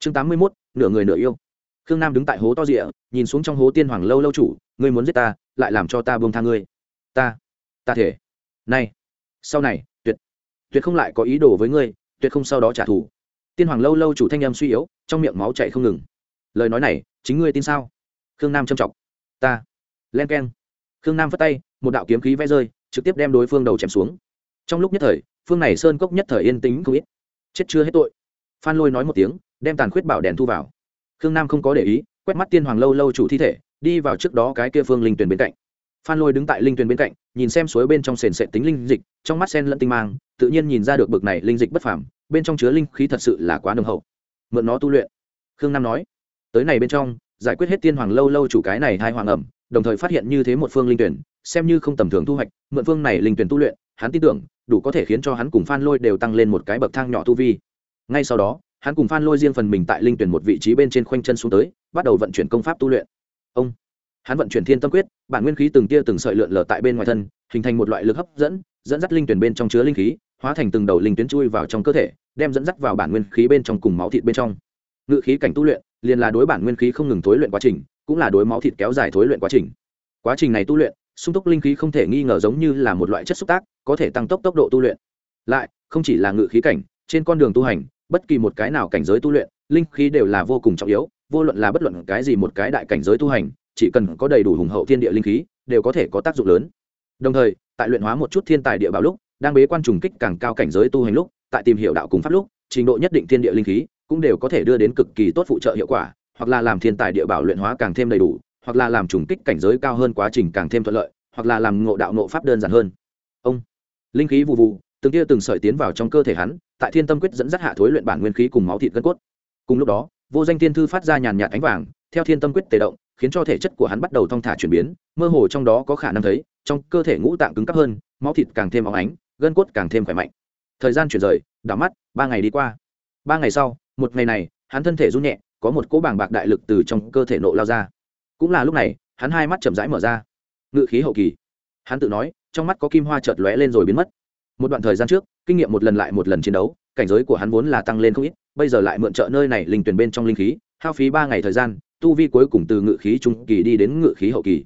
chương tám mươi mốt, nửa người nửa yêu. Khương nam đứng tại hố to rịa, nhìn xuống trong hố tiên hoàng lâu lâu chủ, ngươi muốn giết ta, lại làm cho ta buông tha ngươi. Ta ta thể. Này, sau này, tuyệt tuyệt không lại có ý đồ với ngươi, tuyệt không sau đó trả thù. Tiên hoàng lâu lâu chủ thanh em suy yếu, trong miệng máu chạy không ngừng. Lời nói này, chính ngươi tin sao? Khương nam châm trọng ta, len k e n khương nam phất tay, một đạo kiếm khí vẽ rơi, trực tiếp đem đối phương đầu chém xuống. Trong lúc nhất thời, phương này sơn cốc nhất thời yên tĩnh không ít. Chết chưa hết tội. Phan lôi nói một tiếng đem tàn khuyết bảo đèn thu vào. Khương nam không có để ý, quét mắt tiên hoàng lâu lâu chủ thi thể, đi vào trước đó cái kia phương linh tuyền bên cạnh. Phan lôi đứng tại linh tuyền bên cạnh, nhìn xem suối bên trong sền sệ tính linh dịch, trong mắt sen lẫn tinh mang, tự nhiên nhìn ra được bực này linh dịch bất phàm, bên trong chứa linh khí thật sự là quá nồng hậu. Mượn nó tu luyện. Khương nam nói, tới này bên trong, giải quyết hết tiên hoàng lâu lâu chủ cái này hai hoàng ẩm, đồng thời phát hiện như thế một phương linh tuyển, xem như không tầm thường thu hoạch, mượn phương này linh tuyển tu luyện, hắn tin tưởng, đủ có thể khiến cho hắn cùng phan lôi đều tăng lên một cái bậc thang nhỏ tu vi. Ngay sau đó hắn cùng phan lôi riêng phần mình tại linh tuyển một vị trí bên trên khoanh chân xuống tới, bắt đầu vận chuyển công pháp tu luyện. Ông, hắn vận chuyển thiên tâm quyết, bản nguyên khí từng tia từng sợi lượn lờ tại bên ngoài thân, hình thành một loại lực hấp dẫn dẫn dắt linh tuyển bên trong chứa linh khí, hóa thành từng đầu linh tuyến chui vào trong cơ thể, đem dẫn dắt vào bản nguyên khí bên trong cùng máu thịt bên trong. Ngự khí cảnh tu luyện, liền là đối bản nguyên khí không ngừng thối luyện quá trình, cũng là đối máu thịt kéo dài thối luyện quá trình. Quá trình này tu luyện, sung túc linh khí không thể nghi ngờ giống như là một loại chất xúc tác, có thể tăng tốc tốc độ tu luyện. Lại, không chỉ là ngự khí cảnh, trên con đường tu hành bất kỳ một cái nào cảnh giới tu luyện, linh khí đều là vô cùng trọng yếu, vô luận là bất luận cái gì một cái đại cảnh giới tu hành, chỉ cần có đầy đủ hùng hậu thiên địa linh khí, đều có thể có tác dụng lớn. Đồng thời, tại luyện hóa một chút thiên tài địa bảo lúc, đang bế quan trùng kích càng cao cảnh giới tu hành lúc, tại tìm hiểu đạo cùng pháp lúc, trình độ nhất định thiên địa linh khí cũng đều có thể đưa đến cực kỳ tốt phụ trợ hiệu quả, hoặc là làm thiên tài địa bảo luyện hóa càng thêm đầy đủ, hoặc là làm trùng kích cảnh giới cao hơn quá trình càng thêm thuận lợi, hoặc là làm ngộ đạo ngộ pháp đơn giản hơn. Ông, linh khí vụ vụ từng tia từng sợi tiến vào trong cơ thể hắn, tại thiên tâm quyết dẫn dắt hạ thối luyện bản nguyên khí cùng máu thịt gân cốt. Cùng lúc đó, vô danh thiên thư phát ra nhàn nhạt ánh vàng, theo thiên tâm quyết tề động, khiến cho thể chất của hắn bắt đầu thong thả chuyển biến, mơ hồ trong đó có khả năng thấy, trong cơ thể ngũ tạng cứng cắp hơn, máu thịt càng thêm óng ánh, gân cốt càng thêm khỏe mạnh. Thời gian chuyển rời, đảo mắt, ba ngày đi qua. Ba ngày sau, một ngày này, hắn thân thể run nhẹ, có một cỗ bàng bạc đại lực từ trong cơ thể nộ lao ra. Cũng là lúc này, hắn hai mắt chậm rãi mở ra. Ngự khí hậu kỳ. Hắn tự nói, trong mắt có kim hoa chợt lóe lên rồi biến mất một đoạn thời gian trước, kinh nghiệm một lần lại một lần chiến đấu, cảnh giới của hắn vốn là tăng lên không ít, bây giờ lại mượn trợ nơi này linh tuyển bên trong linh khí, hao phí ba ngày thời gian, tu vi cuối cùng từ ngự khí trung kỳ đi đến ngự khí hậu kỳ.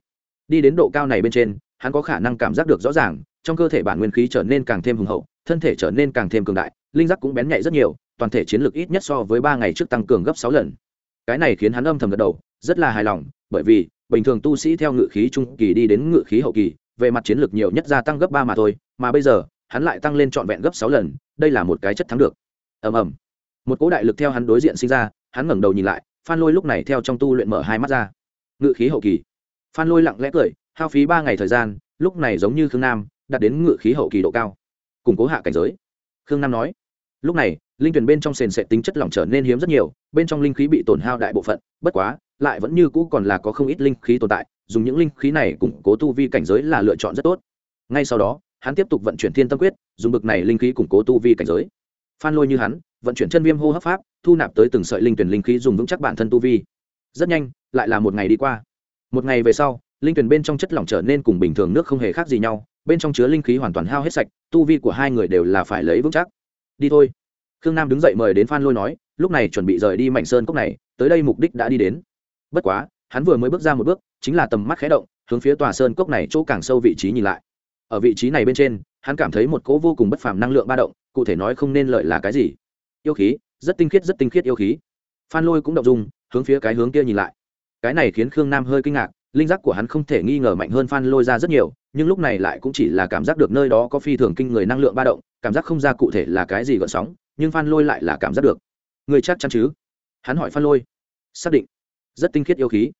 Đi đến độ cao này bên trên, hắn có khả năng cảm giác được rõ ràng, trong cơ thể bản nguyên khí trở nên càng thêm hùng hậu, thân thể trở nên càng thêm cường đại, linh giác cũng bén nhạy rất nhiều, toàn thể chiến lược ít nhất so với ba ngày trước tăng cường gấp sáu lần. Cái này khiến hắn âm thầm gật đầu, rất là hài lòng, bởi vì, bình thường tu sĩ theo ngự khí trung kỳ đi đến ngự khí hậu kỳ, về mặt chiến lược nhiều nhất gia tăng gấp ba mà thôi, mà bây giờ hắn lại tăng lên trọn vẹn gấp sáu lần, đây là một cái chất thắng được. Ầm ầm. Một cỗ đại lực theo hắn đối diện sinh ra, hắn ngẩng đầu nhìn lại, phan lôi lúc này theo trong tu luyện mở hai mắt ra. Ngự khí hậu kỳ. Phan lôi lặng lẽ cười, hao phí ba ngày thời gian, lúc này giống như khương nam, đạt đến ngự khí hậu kỳ độ cao. Củng cố hạ cảnh giới. Khương nam nói, lúc này, linh tuyển bên trong sền sệt tính chất lỏng trở nên hiếm rất nhiều, bên trong linh khí bị tổn hao đại bộ phận, bất quá, lại vẫn như cũ còn là có không ít linh khí tồn tại, dùng những linh khí này củng cố tu vi cảnh giới là lựa chọn rất tốt. Ngay sau đó hắn tiếp tục vận chuyển thiên tâm quyết, dùng bực này linh khí củng cố tu vi cảnh giới. Phan lôi như hắn, vận chuyển chân viêm hô hấp pháp, thu nạp tới từng sợi linh tuyển linh khí dùng vững chắc bản thân tu vi. Rất nhanh, lại là một ngày đi qua. Một ngày về sau, linh tuyển bên trong chất lỏng trở nên cùng bình thường nước không hề khác gì nhau, bên trong chứa linh khí hoàn toàn hao hết sạch, tu vi của hai người đều là phải lấy vững chắc. Đi thôi. Khương nam đứng dậy mời đến phan lôi nói, lúc này chuẩn bị rời đi Mạnh sơn cốc này, tới đây mục đích đã đi đến. Bất quá, hắn vừa mới bước ra một bước, chính là tầm mắt khé động, hướng phía tòa sơn cốc này chỗ càng sâu vị trí nhìn lại ở vị trí này bên trên, hắn cảm thấy một cỗ vô cùng bất phàm năng lượng ba động, cụ thể nói không nên lợi là cái gì. Yêu khí, rất tinh khiết, rất tinh khiết yêu khí. Phan lôi cũng động dung, hướng phía cái hướng kia nhìn lại. Cái này khiến khương nam hơi kinh ngạc, linh giác của hắn không thể nghi ngờ mạnh hơn phan lôi ra rất nhiều, nhưng lúc này lại cũng chỉ là cảm giác được nơi đó có phi thường kinh người năng lượng ba động, cảm giác không ra cụ thể là cái gì gợn sóng, nhưng phan lôi lại là cảm giác được. Người chắc chắn chứ? Hắn hỏi phan lôi. Xác định. Rất tinh khiết yêu khí.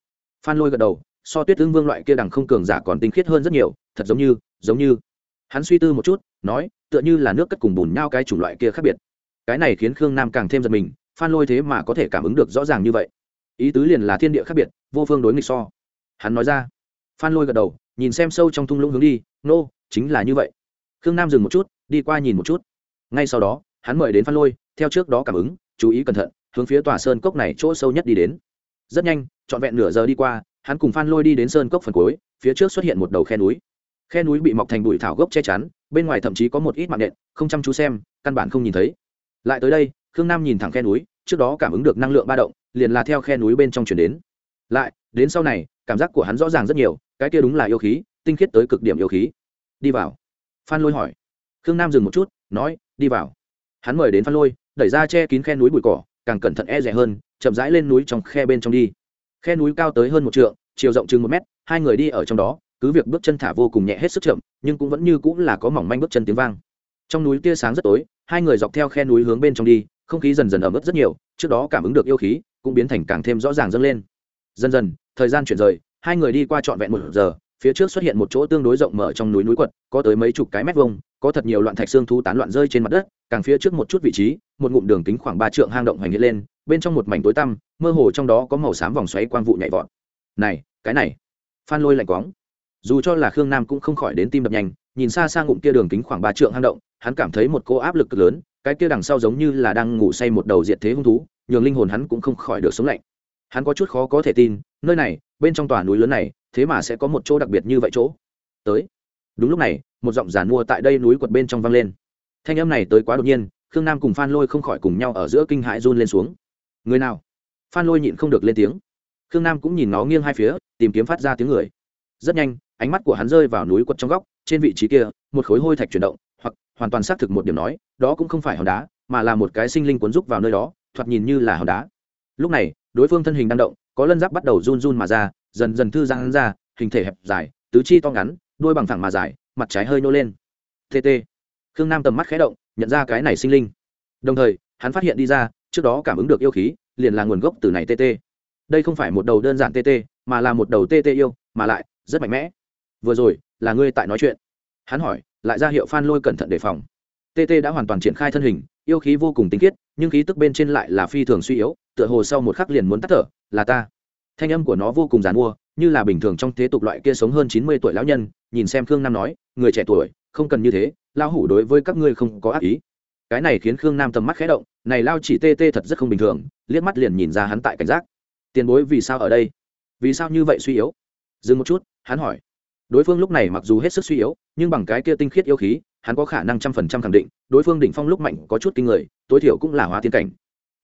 Phan lôi gật đầu so tuyết tương vương loại kia đằng không cường giả còn tinh khiết hơn rất nhiều thật giống như giống như. Hắn suy tư một chút nói tựa như là nước cất cùng bùn nhau cái chủng loại kia khác biệt. Cái này khiến khương nam càng thêm giật mình phan lôi thế mà có thể cảm ứng được rõ ràng như vậy. Ý tứ liền là thiên địa khác biệt vô phương đối nghịch so. Hắn nói ra. Phan lôi gật đầu nhìn xem sâu trong thung lũng hướng đi nô、no, chính là như vậy. Khương nam dừng một chút đi qua nhìn một chút. Ngay sau đó hắn mời đến phan lôi theo trước đó cảm ứng chú ý cẩn thận hướng phía tòa sơn cốc này chỗ sâu nhất đi đến. Rất nhanh trọn vẹn nửa giờ đi qua hắn cùng phan lôi đi đến sơn cốc phần cuối, phía trước xuất hiện một đầu khe núi. Khe núi bị mọc thành bụi thảo gốc che chắn, bên ngoài thậm chí có một ít mạng nện, không chăm chú xem, căn bản không nhìn thấy. Lại tới đây, khương nam nhìn thẳng khe núi, trước đó cảm ứng được năng lượng ba động, liền là theo khe núi bên trong chuyển đến. Lại, đến sau này, cảm giác của hắn rõ ràng rất nhiều, cái kia đúng là yêu khí, tinh khiết tới cực điểm yêu khí. Đi vào. Phan lôi hỏi. Khương nam dừng một chút, nói, đi vào. Hắn mời đến phan lôi, đẩy ra che kín khe núi bụi cỏ, càng cẩn thận e rẻ hơn, chậm rãi lên núi trong khe bên trong đi khe núi cao tới hơn một trượng, chiều rộng chừng một mét, hai người đi ở trong đó, cứ việc bước chân thả vô cùng nhẹ hết sức chậm, nhưng cũng vẫn như cũng là có mỏng manh bước chân tiếng vang. Trong núi tia sáng rất tối, hai người dọc theo khe núi hướng bên trong đi, không khí dần dần ẩm ướt rất nhiều, trước đó cảm ứng được yêu khí, cũng biến thành càng thêm rõ ràng dâng lên. Dần dần, thời gian chuyển rời, hai người đi qua trọn vẹn một giờ, phía trước xuất hiện một chỗ tương đối rộng mở trong núi núi quật, có tới mấy chục cái mét vuông, có thật nhiều loạn thạch xương thú tán loạn rơi trên mặt đất, càng phía trước một chút vị trí, một ngụm đường kính khoảng ba trượng hang động hoành hiện lên bên trong một mảnh tối tăm, mơ hồ trong đó có màu xám vòng xoáy quang vụ nhảy vọt. Này, cái này, phan lôi lạnh quóng. Dù cho là khương nam cũng không khỏi đến tim đập nhanh, nhìn xa xa ngụm kia đường kính khoảng ba trượng hang động, hắn cảm thấy một cô áp lực cực lớn, cái kia đằng sau giống như là đang ngủ say một đầu diệt thế hung thú, nhường linh hồn hắn cũng không khỏi được sống lạnh. Hắn có chút khó có thể tin, nơi này, bên trong tòa núi lớn này, thế mà sẽ có một chỗ đặc biệt như vậy chỗ. Tới. Đúng lúc này, một giọng giàn mua tại đây núi quật bên trong vang lên. Thanh âm này tới quá đột nhiên, khương nam cùng phan lôi không khỏi cùng nhau ở giữa kinh hãi run lên xuống người nào? Phan lôi nhịn không được lên tiếng. Khương nam cũng nhìn nó nghiêng hai phía, tìm kiếm phát ra tiếng người. Rất nhanh, ánh mắt của hắn rơi vào núi quật trong góc, trên vị trí kia, một khối hôi thạch chuyển động, hoặc, hoàn toàn xác thực một điểm nói, đó cũng không phải hòn đá, mà là một cái sinh linh cuốn rúc vào nơi đó, thoạt nhìn như là hòn đá. Lúc này, đối phương thân hình đang động, có lân giáp bắt đầu run run mà ra, dần dần thư giãn ra, hình thể hẹp dài, tứ chi to ngắn đuôi bằng thẳng mà dài, mặt trái hơi nô lên. Tt khương nam tầm mắt khé động, nhận ra cái này sinh linh. Đồng thời, hắn phát hiện đi ra trước đó cảm ứng được yêu khí, liền là nguồn gốc từ này tt đây không phải một đầu đơn giản tt mà là một đầu tt yêu, mà lại rất mạnh mẽ. Vừa rồi, là ngươi tại nói chuyện. Hắn hỏi, lại ra hiệu phan lôi cẩn thận đề phòng. Tt đã hoàn toàn triển khai thân hình, yêu khí vô cùng tinh khiết, nhưng khí tức bên trên lại là phi thường suy yếu, tựa hồ sau một khắc liền muốn tắt thở, là ta. Thanh âm của nó vô cùng dàn mua, như là bình thường trong thế tục loại kia sống hơn chín mươi tuổi lão nhân, nhìn xem khương nam nói, người trẻ tuổi, không cần như thế, lão hủ đối với các ngươi không có ác ý cái này khiến khương nam tầm mắt khẽ động, này lao chỉ tê tê thật rất không bình thường, liếc mắt liền nhìn ra hắn tại cảnh giác. Tiền bối vì sao ở đây? Vì sao như vậy suy yếu? Dừng một chút, hắn hỏi. Đối phương lúc này mặc dù hết sức suy yếu, nhưng bằng cái kia tinh khiết yêu khí, hắn có khả năng trăm phần trăm khẳng định, đối phương đỉnh phong lúc mạnh, có chút kinh người, tối thiểu cũng là hóa tiên cảnh.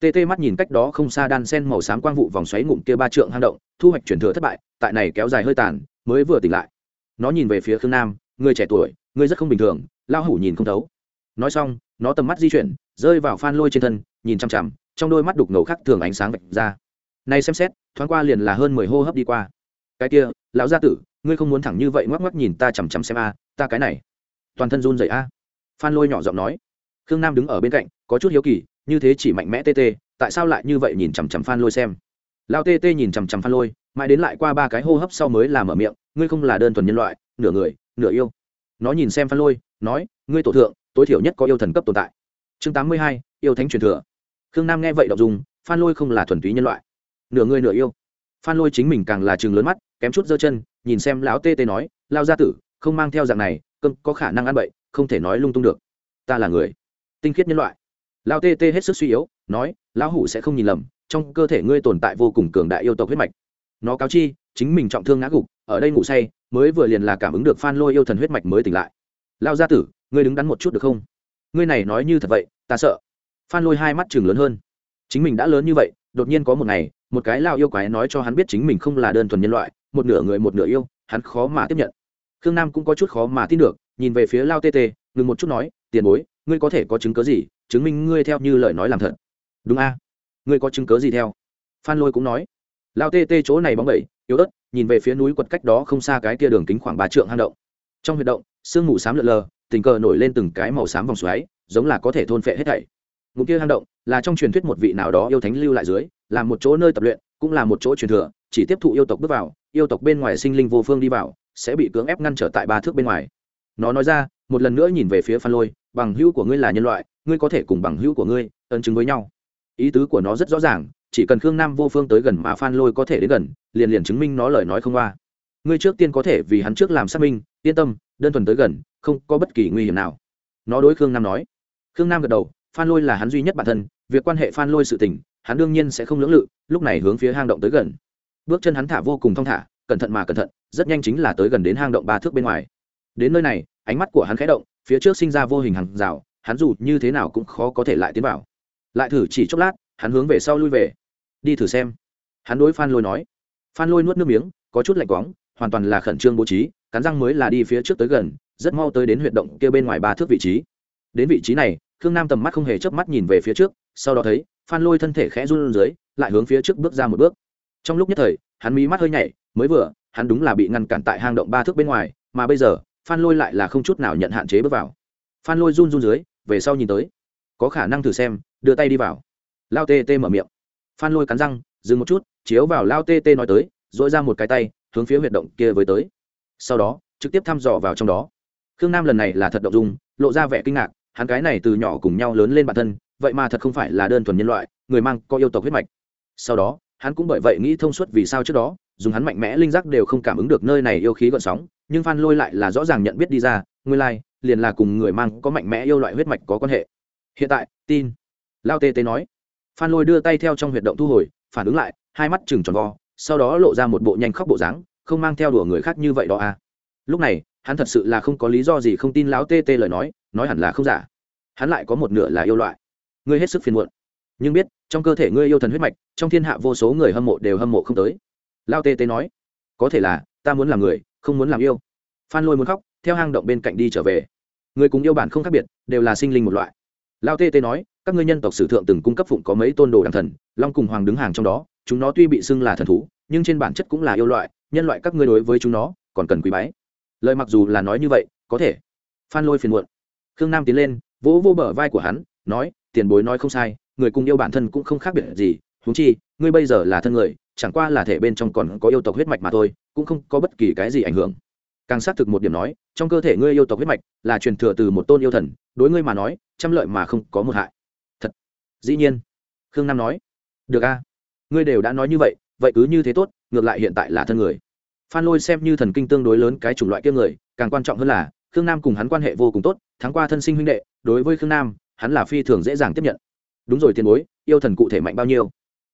Tê tê mắt nhìn cách đó không xa đan sen màu xám quang vụ vòng xoáy ngụm kia ba trượng hang động, thu hoạch chuyển thừa thất bại, tại này kéo dài hơi tàn, mới vừa tỉnh lại. Nó nhìn về phía khương nam người trẻ tuổi người rất không bình thường lao hủ nhìn không thấu. Nói xong nó tầm mắt di chuyển, rơi vào phan lôi trên thân, nhìn chằm chằm, trong đôi mắt đục ngầu khác thường ánh sáng vạch ra. Nay xem xét, thoáng qua liền là hơn mười hô hấp đi qua. Cái kia, lão gia tử, ngươi không muốn thẳng như vậy ngoắc ngoắc nhìn ta chằm chằm xem a, ta cái này. Toàn thân run dậy a. Phan lôi nhỏ giọng nói. Khương nam đứng ở bên cạnh, có chút hiếu kỳ, như thế chỉ mạnh mẽ tê tê, tại sao lại như vậy nhìn chằm chằm phan lôi xem? Lao tê tê nhìn chằm chằm phan lôi, mãi đến lại qua ba cái hô hấp sau mới làm mở miệng, ngươi không là đơn thuần nhân loại, nửa người, nửa yêu. Nó nhìn xem phan lôi, nói, ngươi tổ thượng tối thiểu nhất có yêu thần cấp tồn tại. Chương tám mươi hai, yêu thánh truyền thừa. Khương nam nghe vậy đọc dùng phan lôi không là thuần túy nhân loại. Nửa người nửa yêu. Phan lôi chính mình càng là chừng lớn mắt, kém chút giơ chân, nhìn xem lão tê tê nói lao gia tử, không mang theo dạng này, cơm có khả năng ăn bậy, không thể nói lung tung được. Ta là người. Tinh khiết nhân loại. Lao tê tê hết sức suy yếu, nói, lão hủ sẽ không nhìn lầm, trong cơ thể ngươi tồn tại vô cùng cường đại yêu tộc huyết mạch. Nó cáo chi, chính mình trọng thương ngã gục, ở đây ngủ say, mới vừa liền là cảm ứng được phan lôi yêu thần huyết mạch mới tỉnh lại. Lao gia tử ngươi đứng đắn một chút được không? Ngươi này nói như thật vậy, ta sợ. Phan lôi hai mắt chừng lớn hơn. Chính mình đã lớn như vậy, đột nhiên có một ngày, một cái lao yêu quái nói cho hắn biết chính mình không là đơn thuần nhân loại, một nửa người một nửa yêu, hắn khó mà tiếp nhận. Khương nam cũng có chút khó mà tin được, nhìn về phía lao tê tê, ngừng một chút nói, tiền bối, ngươi có thể có chứng cớ gì, chứng minh ngươi theo như lời nói làm thật? Đúng a. Ngươi có chứng cớ gì theo? Phan lôi cũng nói. Lao tê tê chỗ này bóng bẩy, yếu ớt, nhìn về phía núi quật cách đó không xa cái kia đường kính khoảng ba trượng hang động. Trong huyệt động, sương mù xám lợn lờ tình cờ nổi lên từng cái màu xám vòng xoáy, giống là có thể thôn phệ hết thảy. Ngụm kia hang động là trong truyền thuyết một vị nào đó yêu thánh lưu lại dưới, là một chỗ nơi tập luyện, cũng là một chỗ truyền thừa, chỉ tiếp thụ yêu tộc bước vào, yêu tộc bên ngoài sinh linh vô phương đi vào, sẽ bị cưỡng ép ngăn trở tại ba thước bên ngoài. Nó nói ra, một lần nữa nhìn về phía phan lôi, bằng hữu của ngươi là nhân loại, ngươi có thể cùng bằng hữu của ngươi ấn chứng với nhau. Ý tứ của nó rất rõ ràng, chỉ cần khương nam vô phương tới gần mà phan lôi có thể đến gần, liền liền chứng minh nó lời nói không qua ngươi trước tiên có thể vì hắn trước làm xác minh yên tâm, đơn thuần tới gần, không có bất kỳ nguy hiểm nào. Nó đối khương nam nói. Khương nam gật đầu, phan lôi là hắn duy nhất bản thân, việc quan hệ phan lôi sự tình, hắn đương nhiên sẽ không lưỡng lự, lúc này hướng phía hang động tới gần. Bước chân hắn thả vô cùng thong thả, cẩn thận mà cẩn thận, rất nhanh chính là tới gần đến hang động ba thước bên ngoài. Đến nơi này, ánh mắt của hắn khẽ động, phía trước sinh ra vô hình hàng rào, hắn dù như thế nào cũng khó có thể lại tiến vào. Lại thử chỉ chốc lát, hắn hướng về sau lui về. Đi thử xem. Hắn đối phan lôi nói. Phan lôi nuốt nước miếng, có chút lạnh quóng hoàn toàn là khẩn trương bố trí cắn răng mới là đi phía trước tới gần, rất mau tới đến huyệt động kia bên ngoài ba thước vị trí. Đến vị trí này, khương nam tầm mắt không hề chớp mắt nhìn về phía trước, sau đó thấy, phan lôi thân thể khẽ run dưới, lại hướng phía trước bước ra một bước. Trong lúc nhất thời, hắn mí mắt hơi nhảy, mới vừa, hắn đúng là bị ngăn cản tại hang động ba thước bên ngoài, mà bây giờ, phan lôi lại là không chút nào nhận hạn chế bước vào. Phan lôi run run dưới, về sau nhìn tới. Có khả năng thử xem, đưa tay đi vào. Lao tê tê mở miệng. Phan lôi cắn răng, dừng một chút, chiếu vào lao tê tê nói tới dội ra một cái tay, hướng phía huyệt động kia với tới sau đó trực tiếp thăm dò vào trong đó. Khương nam lần này là thật động dung lộ ra vẻ kinh ngạc hắn cái này từ nhỏ cùng nhau lớn lên bản thân vậy mà thật không phải là đơn thuần nhân loại người mang có yêu tộc huyết mạch. Sau đó hắn cũng bởi vậy nghĩ thông suốt vì sao trước đó dùng hắn mạnh mẽ linh giác đều không cảm ứng được nơi này yêu khí gợn sóng nhưng phan lôi lại là rõ ràng nhận biết đi ra nguyên lai、like, liền là cùng người mang có mạnh mẽ yêu loại huyết mạch có quan hệ. Hiện tại tin. Lao tê tê nói. Phan lôi đưa tay theo trong huyệt động thu hồi phản ứng lại hai mắt chừng tròn vo sau đó lộ ra một bộ nhanh khóc bộ dáng không mang theo đùa người khác như vậy đó à. Lúc này, hắn thật sự là không có lý do gì không tin lão tê tê lời nói nói hẳn là không giả. Hắn lại có một nửa là yêu loại. Ngươi hết sức phiền muộn. Nhưng biết, trong cơ thể ngươi yêu thần huyết mạch, trong thiên hạ vô số người hâm mộ đều hâm mộ không tới. Lao tê tê nói, có thể là, ta muốn làm người, không muốn làm yêu. Phan lôi muốn khóc, theo hang động bên cạnh đi trở về. Người cùng yêu bản không khác biệt, đều là sinh linh một loại. Lao tê tê nói, các ngươi nhân tộc sử thượng từng cung cấp phụng có mấy tôn đồ đàng thần, long cùng hoàng đứng hàng trong đó, chúng nó tuy bị xưng là thần thú nhưng trên bản chất cũng là yêu loại, nhân loại các ngươi đối với chúng nó còn cần quý bái lời mặc dù là nói như vậy, có thể. Phan lôi phiền muộn. Khương nam tiến lên, vỗ vô bờ vai của hắn, nói, tiền bối nói không sai, người cùng yêu bản thân cũng không khác biệt gì, huống chi, ngươi bây giờ là thân người, chẳng qua là thể bên trong còn có yêu tộc huyết mạch mà thôi, cũng không có bất kỳ cái gì ảnh hưởng. Càng xác thực một điểm nói, trong cơ thể ngươi yêu tộc huyết mạch là truyền thừa từ một tôn yêu thần, đối ngươi mà nói, trăm lợi mà không có một hại. Thật. Dĩ nhiên. Khương nam nói, được a, ngươi đều đã nói như vậy vậy cứ như thế tốt, ngược lại hiện tại là thân người. Phan lôi xem như thần kinh tương đối lớn cái chủng loại kia người, càng quan trọng hơn là, khương nam cùng hắn quan hệ vô cùng tốt tháng qua thân sinh huynh đệ, đối với khương nam, hắn là phi thường dễ dàng tiếp nhận. Đúng rồi tiền bối, yêu thần cụ thể mạnh bao nhiêu?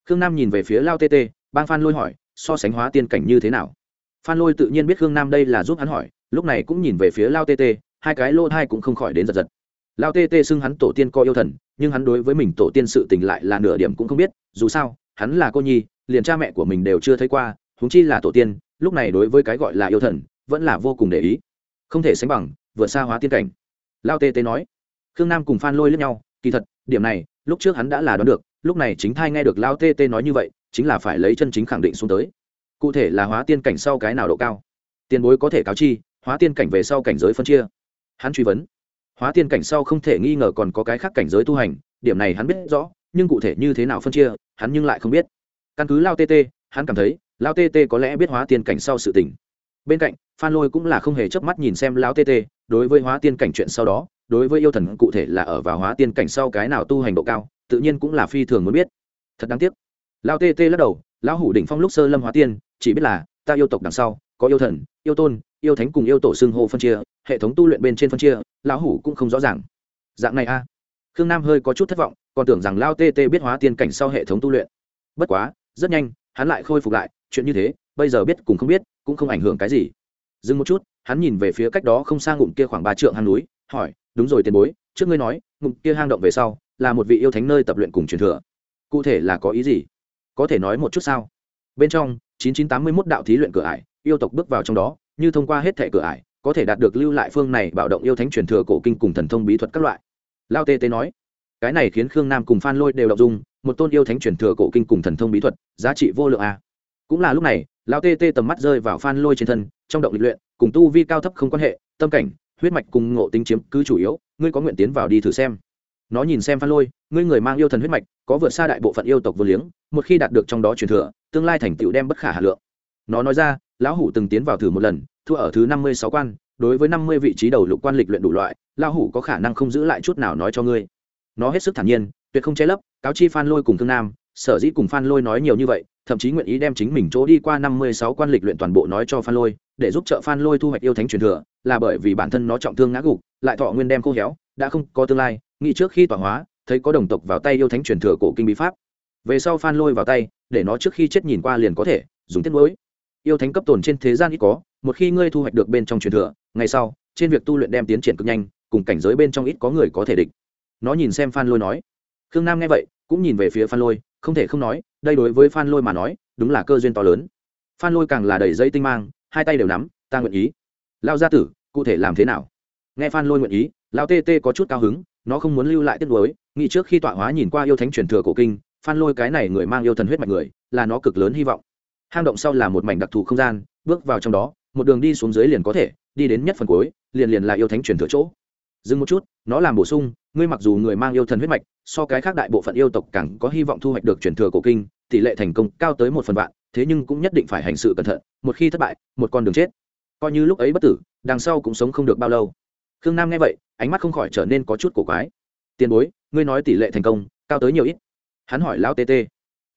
Khương nam nhìn về phía lao tt bang phan lôi hỏi, so sánh hóa tiên cảnh như thế nào? Phan lôi tự nhiên biết khương nam đây là giúp hắn hỏi, lúc này cũng nhìn về phía lao tt hai cái lô hai cũng không khỏi đến giật giật. Lao tt xưng hắn tổ tiên co yêu thần, nhưng hắn đối với mình tổ tiên sự tình lại là nửa điểm cũng không biết, dù sao, hắn là cô nhi liền cha mẹ của mình đều chưa thấy qua húng chi là tổ tiên, lúc này đối với cái gọi là yêu thần, vẫn là vô cùng để ý. Không thể sánh bằng, vượt xa hóa tiên cảnh. Lao tê tê nói. Khương nam cùng phan lôi lẫn nhau, kỳ thật, điểm này, lúc trước hắn đã là đoán được, lúc này chính thai nghe được lao tê tê nói như vậy, chính là phải lấy chân chính khẳng định xuống tới. Cụ thể là hóa tiên cảnh sau cái nào độ cao? Tiền bối có thể cáo chi, hóa tiên cảnh về sau cảnh giới phân chia. Hắn truy vấn. Hóa tiên cảnh sau không thể nghi ngờ còn có cái khác cảnh giới tu hành, điểm này hắn biết rõ, nhưng cụ thể như thế nào phân chia, hắn nhưng lại không biết căn cứ lao tt hắn cảm thấy, lao tt có lẽ biết hóa tiên cảnh sau sự tình. Bên cạnh, phan lôi cũng là không hề chớp mắt nhìn xem lao tt đối với hóa tiên cảnh chuyện sau đó, đối với yêu thần cụ thể là ở vào hóa tiên cảnh sau cái nào tu hành độ cao, tự nhiên cũng là phi thường muốn biết. Thật đáng tiếc. Lao tt lắc đầu, lão hủ đỉnh phong lúc sơ lâm hóa tiên, chỉ biết là, ta yêu tộc đằng sau, có yêu thần, yêu tôn, yêu thánh cùng yêu tổ xưng hô phân chia, hệ thống tu luyện bên trên phân chia, lão hủ cũng không rõ ràng. Dạng này a. À. khương nam hơi có chút thất vọng, còn tưởng rằng lao tt biết hóa tiên cảnh sau hệ thống tu luyện. Bất quá rất nhanh, hắn lại khôi phục lại, chuyện như thế, bây giờ biết cùng không biết, cũng không ảnh hưởng cái gì. Dừng một chút, hắn nhìn về phía cách đó không xa ngụm kia khoảng ba trượng hang núi, hỏi, đúng rồi tiền bối, trước ngươi nói, ngụm kia hang động về sau, là một vị yêu thánh nơi tập luyện cùng truyền thừa. Cụ thể là có ý gì? Có thể nói một chút sao? Bên trong, chín chín tám mươi mốt đạo thí luyện cửa ải, yêu tộc bước vào trong đó, như thông qua hết thẻ cửa ải, có thể đạt được lưu lại phương này bảo động yêu thánh truyền thừa cổ kinh cùng thần thông bí thuật các loại. Lao tê tê nói cái này khiến khương nam cùng phan lôi đều đọc dung, một tôn yêu thánh truyền thừa cổ kinh cùng thần thông bí thuật, giá trị vô lượng a. Cũng là lúc này lao tê tê tầm mắt rơi vào phan lôi trên thân, trong động lịch luyện, cùng tu vi cao thấp không quan hệ, tâm cảnh, huyết mạch cùng ngộ tính chiếm cứ chủ yếu, ngươi có nguyện tiến vào đi thử xem. Nó nhìn xem phan lôi, ngươi người mang yêu thần huyết mạch, có vượt xa đại bộ phận yêu tộc vô liếng, một khi đạt được trong đó truyền thừa, tương lai thành tựu đem bất khả hà lượng. Nó nói ra, lão hủ từng tiến vào thử một lần, thua ở thứ năm mươi sáu quan, đối với năm mươi vị trí đầu lục quan lịch luyện đủ loại, lão hủ có khả năng không giữ lại chút nào nói cho ngươi nó hết sức thản nhiên, tuyệt không che lấp, cáo chi phan lôi cùng thương nam, sở dĩ cùng phan lôi nói nhiều như vậy, thậm chí nguyện ý đem chính mình chỗ đi qua năm mươi sáu quan lịch luyện toàn bộ nói cho phan lôi, để giúp trợ phan lôi thu hoạch yêu thánh truyền thừa, là bởi vì bản thân nó trọng thương ngã gục, lại thọ nguyên đem khô héo, đã không có tương lai, nghĩ trước khi tỏa hóa, thấy có đồng tộc vào tay yêu thánh truyền thừa cổ kinh bí pháp. Về sau phan lôi vào tay, để nó trước khi chết nhìn qua liền có thể, dùng tiết mới yêu thánh cấp tồn trên thế gian ít có, một khi ngươi thu hoạch được bên trong truyền thừa, ngày sau, trên việc tu luyện đem tiến triển cực nhanh, cùng cảnh giới bên trong ít có người có thể địch nó nhìn xem phan lôi nói. Khương nam nghe vậy, cũng nhìn về phía phan lôi, không thể không nói, đây đối với phan lôi mà nói, đúng là cơ duyên to lớn. Phan lôi càng là đầy dây tinh mang, hai tay đều nắm, ta nguyện ý. Lao gia tử, cụ thể làm thế nào? Nghe phan lôi nguyện ý lao tê tê có chút cao hứng, nó không muốn lưu lại tiết lối nghĩ trước khi tọa hóa nhìn qua yêu thánh truyền thừa cổ kinh, phan lôi cái này người mang yêu thần huyết mạch người, là nó cực lớn hy vọng. Hang động sau là một mảnh đặc thù không gian, bước vào trong đó, một đường đi xuống dưới liền có thể, đi đến nhất phần cuối, liền liền là yêu thánh truyền thừa chỗ dừng một chút, nó làm bổ sung, ngươi mặc dù người mang yêu thần huyết mạch, so cái khác đại bộ phận yêu tộc càng có hy vọng thu hoạch được truyền thừa cổ kinh, tỷ lệ thành công cao tới một phần vạn, thế nhưng cũng nhất định phải hành sự cẩn thận, một khi thất bại, một con đường chết. Coi như lúc ấy bất tử, đằng sau cũng sống không được bao lâu. Khương nam nghe vậy, ánh mắt không khỏi trở nên có chút cổ quái. Tiền bối, ngươi nói tỷ lệ thành công, cao tới nhiều ít? Hắn hỏi lao tt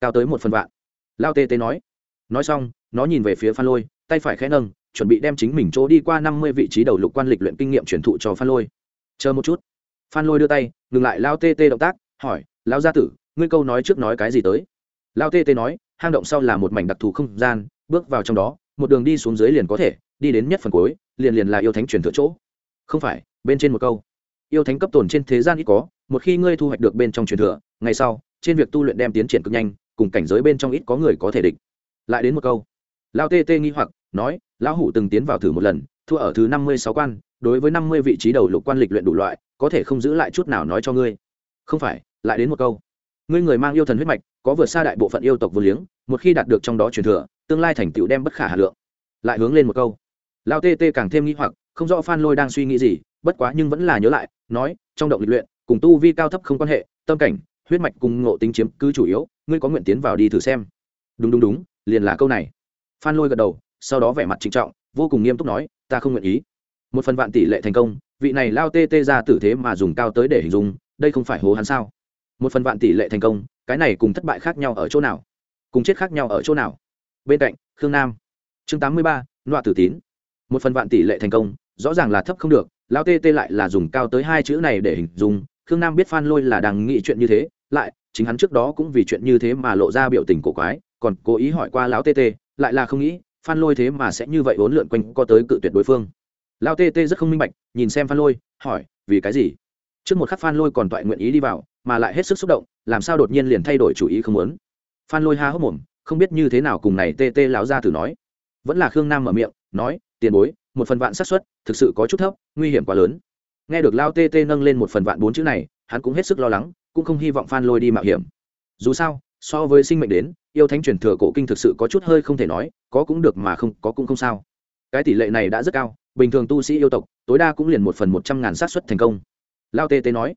cao tới một phần vạn. Lao tt nói. Nói xong, nó nhìn về phía phan lôi, tay phải khẽ nâng, chuẩn bị đem chính mình chỗ đi qua năm mươi vị trí đầu lục quan lịch luyện kinh nghiệm truyền thụ cho phan lôi chờ một chút. Phan lôi đưa tay, ngừng lại lao tt động tác, hỏi lao gia tử, ngươi câu nói trước nói cái gì tới? Lao tt nói, hang động sau là một mảnh đặc thù không gian, bước vào trong đó, một đường đi xuống dưới liền có thể, đi đến nhất phần cuối, liền liền là yêu thánh truyền thừa chỗ. Không phải, bên trên một câu. Yêu thánh cấp tồn trên thế gian ít có, một khi ngươi thu hoạch được bên trong truyền thừa, ngày sau, trên việc tu luyện đem tiến triển cực nhanh, cùng cảnh giới bên trong ít có người có thể địch. Lại đến một câu. Lao tê tê nghi hoặc, nói, lão hủ từng tiến vào thử một lần, thua ở thứ năm mươi sáu quan đối với năm mươi vị trí đầu lục quan lịch luyện đủ loại, có thể không giữ lại chút nào nói cho ngươi. Không phải, lại đến một câu. Ngươi người mang yêu thần huyết mạch, có vượt xa đại bộ phận yêu tộc vô liếng, một khi đạt được trong đó truyền thừa, tương lai thành tựu đem bất khả hà lượng. Lại hướng lên một câu. Lao tê tê càng thêm nghi hoặc, không rõ phan lôi đang suy nghĩ gì, bất quá nhưng vẫn là nhớ lại, nói, trong động lịch luyện, cùng tu vi cao thấp không quan hệ, tâm cảnh, huyết mạch cùng ngộ tính chiếm cứ chủ yếu, ngươi có nguyện tiến vào đi thử xem. Đúng đúng đúng, liền là câu này. Phan lôi gật đầu, sau đó vẻ mặt trịnh trọng, vô cùng nghiêm túc nói, ta không nguyện ý một phần vạn tỷ lệ thành công, vị này lao tê tê ra tử thế mà dùng cao tới để hình dung, đây không phải hố hắn sao? Một phần vạn tỷ lệ thành công, cái này cùng thất bại khác nhau ở chỗ nào? Cùng chết khác nhau ở chỗ nào? Bên cạnh, khương nam. Chương tám mươi ba loạ tử tín. Một phần vạn tỷ lệ thành công, rõ ràng là thấp không được, lao tê tê lại là dùng cao tới hai chữ này để hình dung, khương nam biết phan lôi là đang nghĩ chuyện như thế, lại, chính hắn trước đó cũng vì chuyện như thế mà lộ ra biểu tình cổ quái, còn cố ý hỏi qua lão tê tê, lại là không nghĩ, phan lôi thế mà sẽ như vậy vốn lượn quanh co tới cự tuyệt đối phương lao tê tê rất không minh bạch, nhìn xem phan lôi, hỏi, vì cái gì? Trước một khắc phan lôi còn toại nguyện ý đi vào, mà lại hết sức xúc động, làm sao đột nhiên liền thay đổi chủ ý không muốn? Phan lôi ha hốc mồm, không biết như thế nào cùng này tê tê lão ra thử nói. Vẫn là khương nam mở miệng, nói, tiền bối, một phần vạn xác suất, thực sự có chút thấp, nguy hiểm quá lớn. Nghe được lao tê tê nâng lên một phần vạn bốn chữ này, hắn cũng hết sức lo lắng, cũng không hy vọng phan lôi đi mạo hiểm. Dù sao, so với sinh mệnh đến, yêu thánh truyền thừa cổ kinh thực sự có chút hơi không thể nói, có cũng được mà không, có cũng không sao. Cái tỷ lệ này đã rất cao bình thường tu sĩ yêu tộc, tối đa cũng liền một phần một trăm ngàn xác suất thành công. Lao tê tê nói,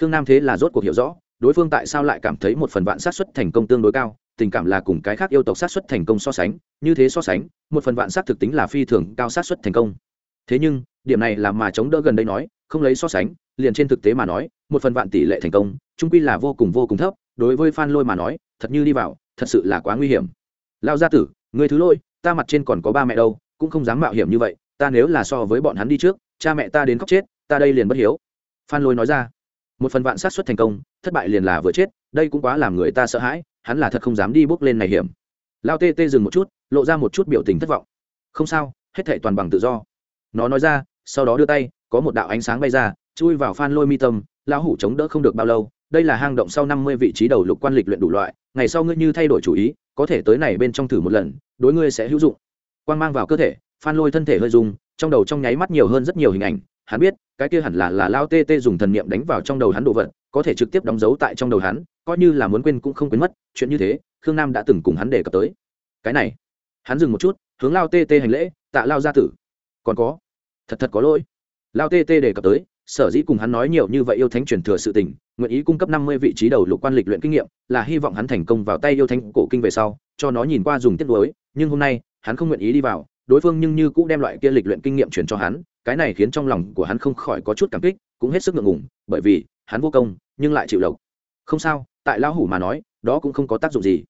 khương nam thế là rốt cuộc hiểu rõ, đối phương tại sao lại cảm thấy một phần vạn xác suất thành công tương đối cao, tình cảm là cùng cái khác yêu tộc xác suất thành công so sánh, như thế so sánh, một phần vạn xác thực tính là phi thường cao xác suất thành công. Thế nhưng, điểm này là mà chống đỡ gần đây nói, không lấy so sánh, liền trên thực tế mà nói, một phần vạn tỷ lệ thành công trung quy là vô cùng vô cùng thấp, đối với phan lôi mà nói, thật như đi vào, thật sự là quá nguy hiểm. Lao gia tử, người thứ lôi ta mặt trên còn có ba mẹ đâu, cũng không dám mạo hiểm như vậy ta nếu là so với bọn hắn đi trước, cha mẹ ta đến khóc chết, ta đây liền bất hiếu. Phan lôi nói ra, một phần vạn sát xuất thành công, thất bại liền là vừa chết, đây cũng quá làm người ta sợ hãi, hắn là thật không dám đi bước lên này hiểm. Lao tê tê dừng một chút, lộ ra một chút biểu tình thất vọng. Không sao, hết thệ toàn bằng tự do. Nó nói ra, sau đó đưa tay, có một đạo ánh sáng bay ra, chui vào phan lôi mi tâm, lão hủ chống đỡ không được bao lâu, đây là hang động sau năm mươi vị trí đầu lục quan lịch luyện đủ loại, ngày sau ngươi như thay đổi chủ ý, có thể tới này bên trong thử một lần, đối ngươi sẽ hữu dụng. Quan mang vào cơ thể phan lôi thân thể hơi dùng trong đầu trong nháy mắt nhiều hơn rất nhiều hình ảnh. Hắn biết, cái kia hẳn là là lao tê tê dùng thần niệm đánh vào trong đầu hắn đồ vật, có thể trực tiếp đóng dấu tại trong đầu hắn, coi như là muốn quên cũng không quên mất, chuyện như thế, khương nam đã từng cùng hắn đề cập tới. Cái này, hắn dừng một chút, hướng lao tê tê hành lễ, tạ lao gia tử, còn có, thật thật có lỗi. Lao tê tê đề cập tới, sở dĩ cùng hắn nói nhiều như vậy yêu thánh truyền thừa sự tình, nguyện ý cung cấp năm mươi vị trí đầu lục quan lịch luyện kinh nghiệm, là hy vọng hắn thành công vào tay yêu thánh cổ kinh về sau, cho nó nhìn qua dùng tiết đối nhưng hôm nay, hắn không nguyện ý đi vào đối phương nhưng như cũng đem loại kia lịch luyện kinh nghiệm truyền cho hắn, cái này khiến trong lòng của hắn không khỏi có chút cảm kích, cũng hết sức ngượng ngùng, bởi vì, hắn vô công, nhưng lại chịu lộc. Không sao, tại lão hủ mà nói, đó cũng không có tác dụng gì.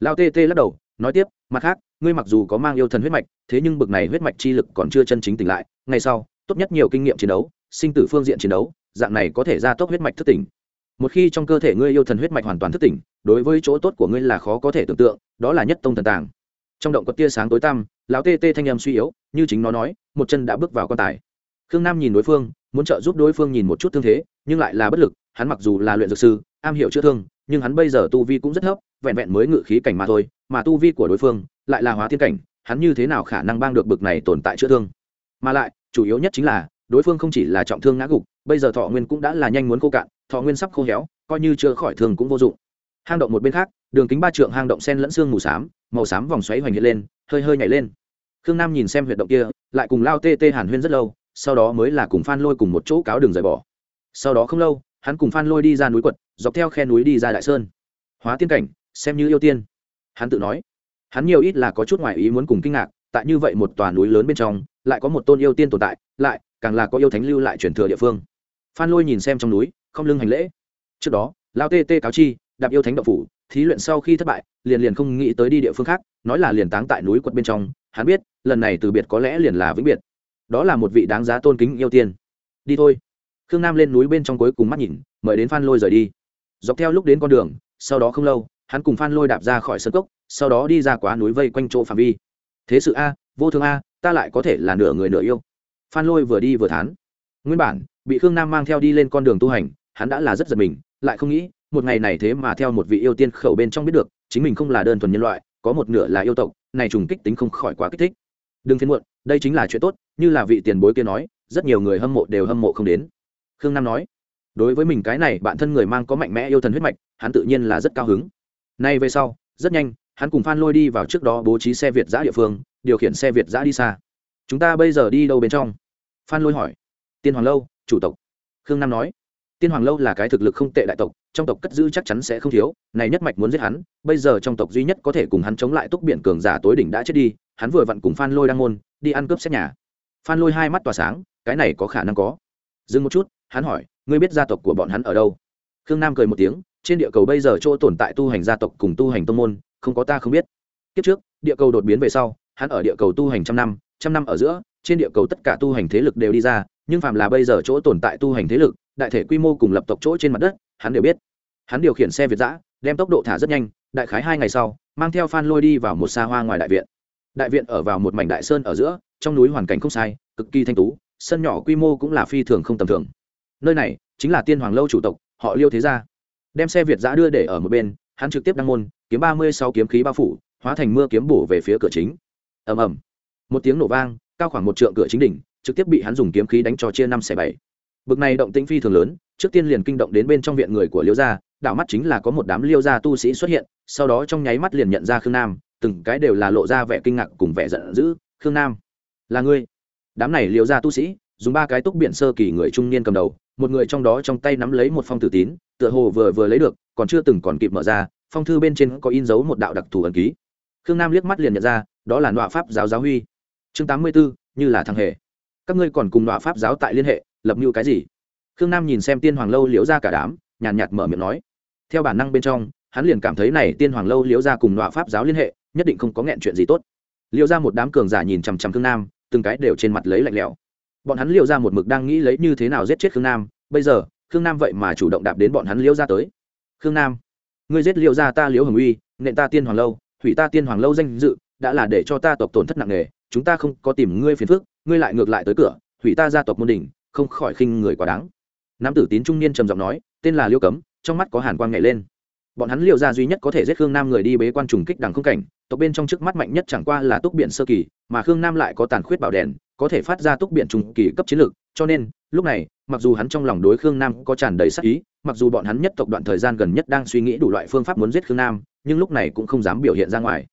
Lao tê tê lắc đầu, nói tiếp, mặt khác, ngươi mặc dù có mang yêu thần huyết mạch, thế nhưng bực này huyết mạch chi lực còn chưa chân chính tỉnh lại ngay sau, tốt nhất nhiều kinh nghiệm chiến đấu, sinh tử phương diện chiến đấu, dạng này có thể gia tốc huyết mạch thức tỉnh. Một khi trong cơ thể ngươi yêu thần huyết mạch hoàn toàn thức tỉnh, đối với chỗ tốt của ngươi là khó có thể tưởng tượng, đó là nhất tông thần tàng trong động có tia sáng tối tăm, lão tê tê thanh em suy yếu, như chính nó nói, một chân đã bước vào quan tài. Khương nam nhìn đối phương, muốn trợ giúp đối phương nhìn một chút thương thế, nhưng lại là bất lực, hắn mặc dù là luyện dược sư, am hiểu chữa thương, nhưng hắn bây giờ tu vi cũng rất thấp, vẹn vẹn mới ngự khí cảnh mà thôi, mà tu vi của đối phương lại là hóa thiên cảnh, hắn như thế nào khả năng bang được bực này tồn tại chữa thương? Mà lại, chủ yếu nhất chính là, đối phương không chỉ là trọng thương ngã gục, bây giờ thọ nguyên cũng đã là nhanh muốn khô cạn, thọ nguyên sắp khô héo, coi như chưa khỏi thương cũng vô dụng. Hang động một bên khác, đường kính ba trượng hang động sen lẫn xương mù xám màu xám vòng xoáy hoành hiện lên, hơi hơi nhảy lên. Khương nam nhìn xem huyệt động kia, lại cùng lao tê tê hàn huyên rất lâu, sau đó mới là cùng phan lôi cùng một chỗ cáo đường rời bỏ. Sau đó không lâu, hắn cùng phan lôi đi ra núi quật, dọc theo khe núi đi ra đại sơn. Hóa tiên cảnh, xem như yêu tiên. Hắn tự nói. Hắn nhiều ít là có chút ngoại ý muốn cùng kinh ngạc, tại như vậy một tòa núi lớn bên trong, lại có một tôn yêu tiên tồn tại, lại, càng là có yêu thánh lưu lại truyền thừa địa phương. Phan lôi nhìn xem trong núi, không lưng hành lễ. Trước đó, lao tê tê cáo chi, đạp yêu thánh đậu phủ thí luyện sau khi thất bại, liền liền không nghĩ tới đi địa phương khác, nói là liền táng tại núi quật bên trong, hắn biết, lần này từ biệt có lẽ liền là vĩnh biệt. Đó là một vị đáng giá tôn kính yêu tiên. Đi thôi. Khương nam lên núi bên trong cuối cùng mắt nhìn, mời đến phan lôi rời đi. Dọc theo lúc đến con đường, sau đó không lâu, hắn cùng phan lôi đạp ra khỏi sân cốc, sau đó đi ra quá núi vây quanh chỗ phạm vi. Thế sự a, vô thương a, ta lại có thể là nửa người nửa yêu. Phan lôi vừa đi vừa thán. Nguyên bản, bị khương nam mang theo đi lên con đường tu hành, hắn đã là rất giật mình, lại không nghĩ một ngày này thế mà theo một vị yêu tiên khẩu bên trong biết được, chính mình không là đơn thuần nhân loại, có một nửa là yêu tộc, này trùng kích tính không khỏi quá kích thích. Đừng phiền muộn, đây chính là chuyện tốt, như là vị tiền bối kia nói, rất nhiều người hâm mộ đều hâm mộ không đến. Khương nam nói, đối với mình cái này, bạn thân người mang có mạnh mẽ yêu thần huyết mạch, hắn tự nhiên là rất cao hứng. Nay về sau, rất nhanh, hắn cùng phan lôi đi vào trước đó bố trí xe việt giã địa phương, điều khiển xe việt giã đi xa. Chúng ta bây giờ đi đâu bên trong? Phan lôi hỏi. Tiên hoàng lâu, chủ tộc. Khương nam nói tiên hoàng lâu là cái thực lực không tệ đại tộc, trong tộc cất giữ chắc chắn sẽ không thiếu, này nhất mạch muốn giết hắn, bây giờ trong tộc duy nhất có thể cùng hắn chống lại túc biển cường giả tối đỉnh đã chết đi, hắn vừa vặn cùng phan lôi đang môn, đi ăn cướp xét nhà. Phan lôi hai mắt tỏa sáng, cái này có khả năng có. Dừng một chút, hắn hỏi, ngươi biết gia tộc của bọn hắn ở đâu? Khương nam cười một tiếng, trên địa cầu bây giờ chỗ tồn tại tu hành gia tộc cùng tu hành tông môn, không có ta không biết. Kiếp trước, địa cầu đột biến về sau, hắn ở địa cầu tu hành trăm năm trăm năm ở giữa, trên địa cầu tất cả tu hành thế lực đều đi ra, nhưng phạm là bây giờ chỗ tồn tại tu hành thế lực đại thể quy mô cùng lập tộc chỗ trên mặt đất, hắn đều biết. Hắn điều khiển xe việt giã đem tốc độ thả rất nhanh, đại khái hai ngày sau, mang theo phan lôi đi vào một xa hoa ngoài đại viện. Đại viện ở vào một mảnh đại sơn ở giữa, trong núi hoàn cảnh không sai, cực kỳ thanh tú, sân nhỏ quy mô cũng là phi thường không tầm thường. Nơi này chính là tiên hoàng lâu chủ tộc, họ liêu thế gia. Đem xe việt giã đưa để ở một bên, hắn trực tiếp đăng môn, kiếm ba mươi sáu kiếm khí bao phủ, hóa thành mưa kiếm bổ về phía cửa chính. Ầm ầm. Một tiếng nổ vang, cao khoảng một trượng cửa chính đỉnh, trực tiếp bị hắn dùng kiếm khí đánh cho chia năm xẻ bảy bực này động tĩnh phi thường lớn, trước tiên liền kinh động đến bên trong viện người của liêu gia, đảo mắt chính là có một đám liêu gia tu sĩ xuất hiện, sau đó trong nháy mắt liền nhận ra khương nam, từng cái đều là lộ ra vẻ kinh ngạc cùng vẻ giận dữ. Khương nam, là ngươi? Đám này liêu gia tu sĩ, dùng ba cái túc biển sơ kỳ người trung niên cầm đầu, một người trong đó trong tay nắm lấy một phong tử tín, tựa hồ vừa vừa lấy được, còn chưa từng còn kịp mở ra, phong thư bên trên có in dấu một đạo đặc thù ẩn ký. Khương nam liếc mắt liền nhận ra, đó là nọa pháp giáo giáo huy. Chương tám mươi bốn như là thằng hề. Các ngươi còn cùng nọa pháp giáo tại liên hệ lập mưu cái gì? Khương nam nhìn xem tiên hoàng lâu liễu ra cả đám, nhàn nhạt mở miệng nói. Theo bản năng bên trong, hắn liền cảm thấy này tiên hoàng lâu liễu ra cùng nọa pháp giáo liên hệ, nhất định không có nghẹn chuyện gì tốt. Liễu ra một đám cường giả nhìn chằm chằm khương nam, từng cái đều trên mặt lấy lạnh lẽo. Bọn hắn liễu ra một mực đang nghĩ lấy như thế nào giết chết khương nam, bây giờ, khương nam vậy mà chủ động đạp đến bọn hắn liễu ra tới. Khương nam, ngươi giết liễu ra ta liễu hồng uy, nện ta tiên hoàng lâu, hủy ta tiên hoàng lâu danh dự, đã là để cho ta tộc tổn thất nặng nề, chúng ta không có tìm ngươi phiền phức, ngươi lại ngược lại tới cửa, hủy ta gia tộc môn đình không khỏi khinh người quá đáng. Nam tử tín trung niên trầm giọng nói, tên là liêu cấm, trong mắt có hàn quang nhảy lên. Bọn hắn liêu ra duy nhất có thể giết khương nam người đi bế quan trùng kích đằng không cảnh, tộc bên trong trước mắt mạnh nhất chẳng qua là túc biển sơ kỳ, mà khương nam lại có tàn khuyết bảo đèn, có thể phát ra túc biển trùng kỳ cấp chiến lược cho nên, lúc này, mặc dù hắn trong lòng đối khương nam có tràn đầy sắc ý, mặc dù bọn hắn nhất tộc đoạn thời gian gần nhất đang suy nghĩ đủ loại phương pháp muốn giết khương nam, nhưng lúc này cũng không dám biểu hiện ra ngoài.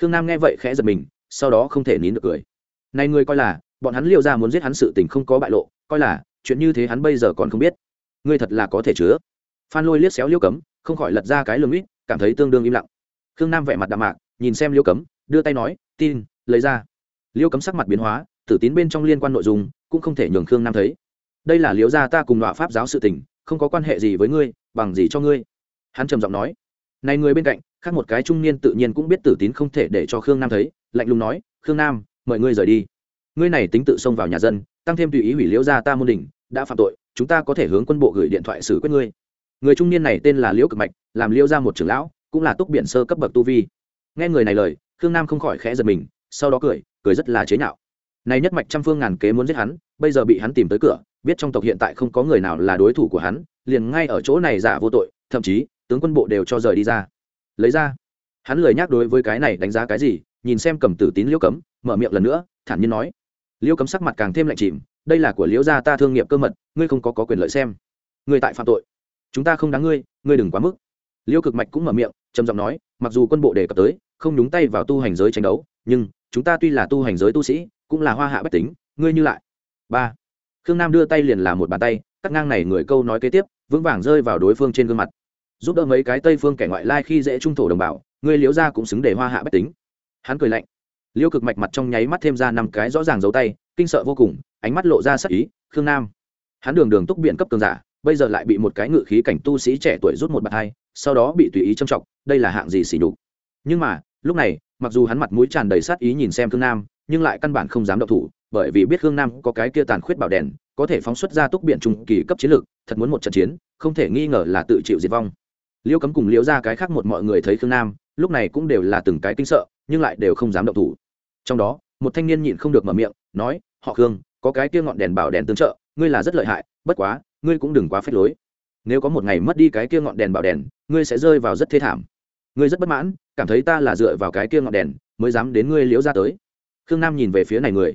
Khương nam nghe vậy khẽ giật mình, sau đó không thể nín được cười. Này người coi là bọn hắn liêu ra muốn giết hắn sự tình không có bại lộ, coi là, chuyện như thế hắn bây giờ còn không biết. Ngươi thật là có thể chứa. Phan lôi liếc xéo liêu cấm, không khỏi lật ra cái lương ít cảm thấy tương đương im lặng. Khương nam vẻ mặt đạm mạc, nhìn xem liêu cấm, đưa tay nói, tin, lấy ra. Liêu cấm sắc mặt biến hóa, tử tín bên trong liên quan nội dung, cũng không thể nhường khương nam thấy. Đây là liêu gia ta cùng đọa pháp giáo sự tình, không có quan hệ gì với ngươi, bằng gì cho ngươi? Hắn trầm giọng nói. Này người bên cạnh, khác một cái trung niên tự nhiên cũng biết tử tín không thể để cho khương nam thấy, lạnh lùng nói, khương nam, mời ngươi rời đi ngươi này tính tự xông vào nhà dân, tăng thêm tùy ý hủy liễu gia ta môn đình đã phạm tội, chúng ta có thể hướng quân bộ gửi điện thoại xử quyết ngươi. Người trung niên này tên là liễu cực mạch, làm liễu ra một trưởng lão, cũng là túc biển sơ cấp bậc tu vi. Nghe người này lời, khương nam không khỏi khẽ giật mình, sau đó cười cười rất là chế nhạo. Này nhất mạch trăm phương ngàn kế muốn giết hắn, bây giờ bị hắn tìm tới cửa, biết trong tộc hiện tại không có người nào là đối thủ của hắn, liền ngay ở chỗ này giả vô tội, thậm chí, tướng quân bộ đều cho rời đi ra. Lấy ra. Hắn lời nhắc đối với cái này đánh giá cái gì, nhìn xem cầm tử tín liễu cấm, mở miệng lần nữa, thản nhiên nói liễu cấm sắc mặt càng thêm lạnh chìm đây là của liễu gia ta thương nghiệp cơ mật ngươi không có, có quyền lợi xem. Ngươi tại phạm tội. Chúng ta không đáng ngươi ngươi đừng quá mức. Liễu cực mạch cũng mở miệng trầm giọng nói mặc dù quân bộ đề cập tới không nhúng tay vào tu hành giới tranh đấu nhưng chúng ta tuy là tu hành giới tu sĩ cũng là hoa hạ bách tính ngươi như lại. Ba. Khương nam đưa tay liền làm một bàn tay cắt ngang này người câu nói kế tiếp vững vàng rơi vào đối phương trên gương mặt. Giúp đỡ mấy cái tây phương kẻ ngoại lai khi dễ trung thổ đồng bào ngươi liễu ra cũng xứng để hoa hạ bách tính. Hắn cười lạnh. Liêu cực mạch mặt trong nháy mắt thêm ra năm cái rõ ràng dấu tay, kinh sợ vô cùng, ánh mắt lộ ra sắc ý, khương nam. Hắn đường đường túc biện cấp cường giả, bây giờ lại bị một cái ngự khí cảnh tu sĩ trẻ tuổi rút một bạt hai, sau đó bị tùy ý trâm trọng, đây là hạng gì xỉ nhục? Nhưng mà, lúc này, mặc dù hắn mặt mũi tràn đầy sát ý nhìn xem khương nam, nhưng lại căn bản không dám động thủ, bởi vì biết khương nam có cái kia tàn khuyết bảo đèn, có thể phóng xuất ra túc biện trung kỳ cấp chiến lược thật muốn một trận chiến, không thể nghi ngờ là tự chịu diệt vong. Liêu cấm cùng liễu ra cái khác một mọi người thấy khương nam lúc này cũng đều là từng cái kinh sợ, nhưng lại đều không dám động thủ. Trong đó, một thanh niên nhịn không được mở miệng, nói, họ khương, có cái kia ngọn đèn bảo đèn tương trợ, ngươi là rất lợi hại, bất quá, ngươi cũng đừng quá phép lối. Nếu có một ngày mất đi cái kia ngọn đèn bảo đèn, ngươi sẽ rơi vào rất thê thảm. Ngươi rất bất mãn, cảm thấy ta là dựa vào cái kia ngọn đèn mới dám đến ngươi liễu ra tới. Khương nam nhìn về phía này người.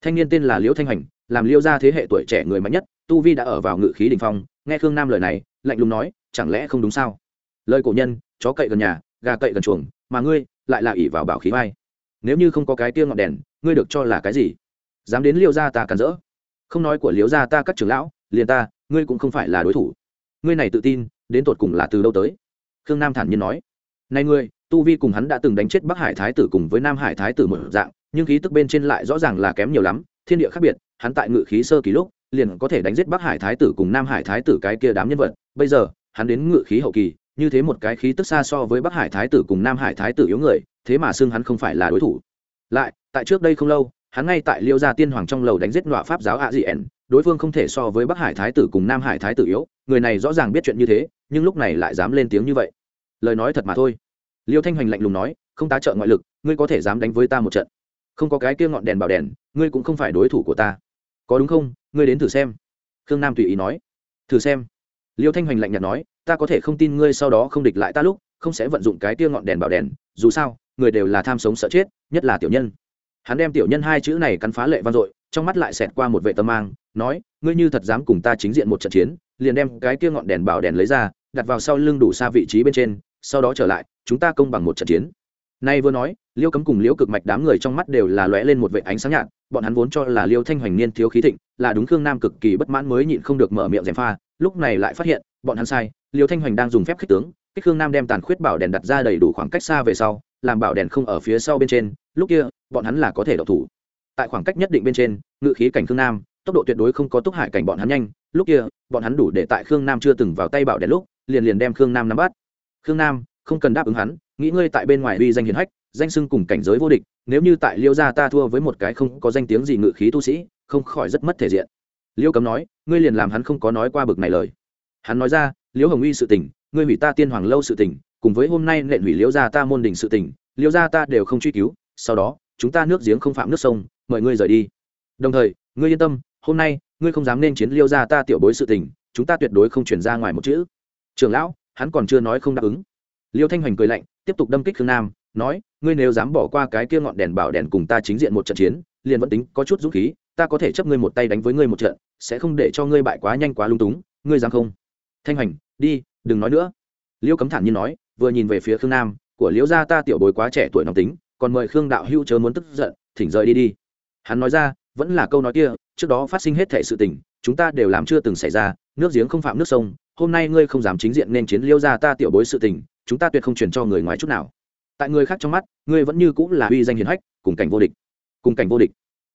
Thanh niên tên là liễu thanh hành, làm liễu ra thế hệ tuổi trẻ người mạnh nhất, tu vi đã ở vào ngự khí đình phong, nghe khương nam lời này, lạnh lùng nói, chẳng lẽ không đúng sao? Lời cổ nhân, chó cậy gần nhà gà cậy gần chuồng, mà ngươi lại là ỷ vào bảo khí vai. Nếu như không có cái tia ngọn đèn, ngươi được cho là cái gì? Dám đến liêu gia ta cản rỡ. Không nói của liêu gia ta các trưởng lão, liền ta, ngươi cũng không phải là đối thủ. Ngươi này tự tin, đến tột cùng là từ đâu tới? Khương nam thản nhiên nói. Này ngươi, tu vi cùng hắn đã từng đánh chết bắc hải thái tử cùng với nam hải thái tử một dạng, nhưng khí tức bên trên lại rõ ràng là kém nhiều lắm, thiên địa khác biệt, hắn tại ngự khí sơ kỳ lúc, liền có thể đánh giết bắc hải thái tử cùng nam hải thái tử cái kia đám nhân vật. Bây giờ, hắn đến ngự khí hậu kỳ như thế một cái khí tức xa so với bắc hải thái tử cùng nam hải thái tử yếu người, thế mà xưng hắn không phải là đối thủ. Lại, tại trước đây không lâu, hắn ngay tại liêu gia tiên hoàng trong lầu đánh giết nọa pháp giáo a dị ẻn đối phương không thể so với bắc hải thái tử cùng nam hải thái tử yếu, người này rõ ràng biết chuyện như thế, nhưng lúc này lại dám lên tiếng như vậy. Lời nói thật mà thôi. Liêu thanh hoành lạnh lùng nói, không tá trợ ngoại lực, ngươi có thể dám đánh với ta một trận. Không có cái kia ngọn đèn bảo đèn, ngươi cũng không phải đối thủ của ta. Có đúng không? Ngươi đến thử xem. Khương nam tùy ý nói. Thử xem. Liêu thanh hoành lạnh nhạt nói ta có thể không tin ngươi sau đó không địch lại ta lúc, không sẽ vận dụng cái tia ngọn đèn bảo đèn, dù sao, người đều là tham sống sợ chết, nhất là tiểu nhân. Hắn đem tiểu nhân hai chữ này cắn phá lệ vang dội, trong mắt lại xẹt qua một vệ tâm mang, nói, ngươi như thật dám cùng ta chính diện một trận chiến, liền đem cái kia ngọn đèn bảo đèn lấy ra, đặt vào sau lưng đủ xa vị trí bên trên, sau đó trở lại, chúng ta công bằng một trận chiến. Nay vừa nói, liêu cấm cùng liễu cực mạch đám người trong mắt đều là lóe lên một vệ ánh sáng nhạt, bọn hắn vốn cho là liêu thanh hoành niên thiếu khí thịnh, là đúng khương nam cực kỳ bất mãn mới nhịn không được mở miệng gièm pha, lúc này lại phát hiện bọn hắn sai, liêu thanh hoành đang dùng phép khích tướng, kích khương nam đem tàn khuyết bảo đèn đặt ra đầy đủ khoảng cách xa về sau, làm bảo đèn không ở phía sau bên trên, lúc kia, bọn hắn là có thể độc thủ. Tại khoảng cách nhất định bên trên, ngự khí cảnh khương nam, tốc độ tuyệt đối không có túc hại cảnh bọn hắn nhanh, lúc kia, bọn hắn đủ để tại khương nam chưa từng vào tay bảo đèn lúc, liền liền đem khương nam nắm bắt. Khương nam, không cần đáp ứng hắn, nghĩ ngươi tại bên ngoài uy danh hiền hách, danh sưng cùng cảnh giới vô địch, nếu như tại liêu gia ta thua với một cái không có danh tiếng gì ngự khí tu sĩ, không khỏi rất mất thể diện. Liêu cấm nói, ngươi liền làm hắn không có nói qua bực này lời hắn nói ra, liễu hồng uy sự tình, ngươi hủy ta tiên hoàng lâu sự tình, cùng với hôm nay nện hủy liễu gia ta môn đình sự tình, liễu gia ta đều không truy cứu, sau đó, chúng ta nước giếng không phạm nước sông, mời ngươi rời đi. Đồng thời, ngươi yên tâm, hôm nay, ngươi không dám nên chiến liễu gia ta tiểu bối sự tình, chúng ta tuyệt đối không chuyển ra ngoài một chữ. Trưởng lão, hắn còn chưa nói không đáp ứng. Liêu thanh hoành cười lạnh, tiếp tục đâm kích khương nam, nói, ngươi nếu dám bỏ qua cái kia ngọn đèn bảo đèn cùng ta chính diện một trận chiến, liền vẫn tính có chút dũng khí, ta có thể chấp ngươi một tay đánh với ngươi một trận, sẽ không để cho ngươi bại quá nhanh quá lung túng, ngươi dám không? Thanh hoành, đi, đừng nói nữa. Liêu cấm thản nhiên nói, vừa nhìn về phía khương nam, của liễu gia ta tiểu bối quá trẻ tuổi nóng tính, còn mời khương đạo hữu chớ muốn tức giận, thỉnh rời đi đi. Hắn nói ra, vẫn là câu nói kia, trước đó phát sinh hết thể sự tình, chúng ta đều làm chưa từng xảy ra, nước giếng không phạm nước sông, hôm nay ngươi không dám chính diện nên chiến liêu gia ta tiểu bối sự tình, chúng ta tuyệt không truyền cho người ngoài chút nào. Tại người khác trong mắt, ngươi vẫn như cũng là uy danh hiền hách, cùng cảnh vô địch. Cùng cảnh vô địch.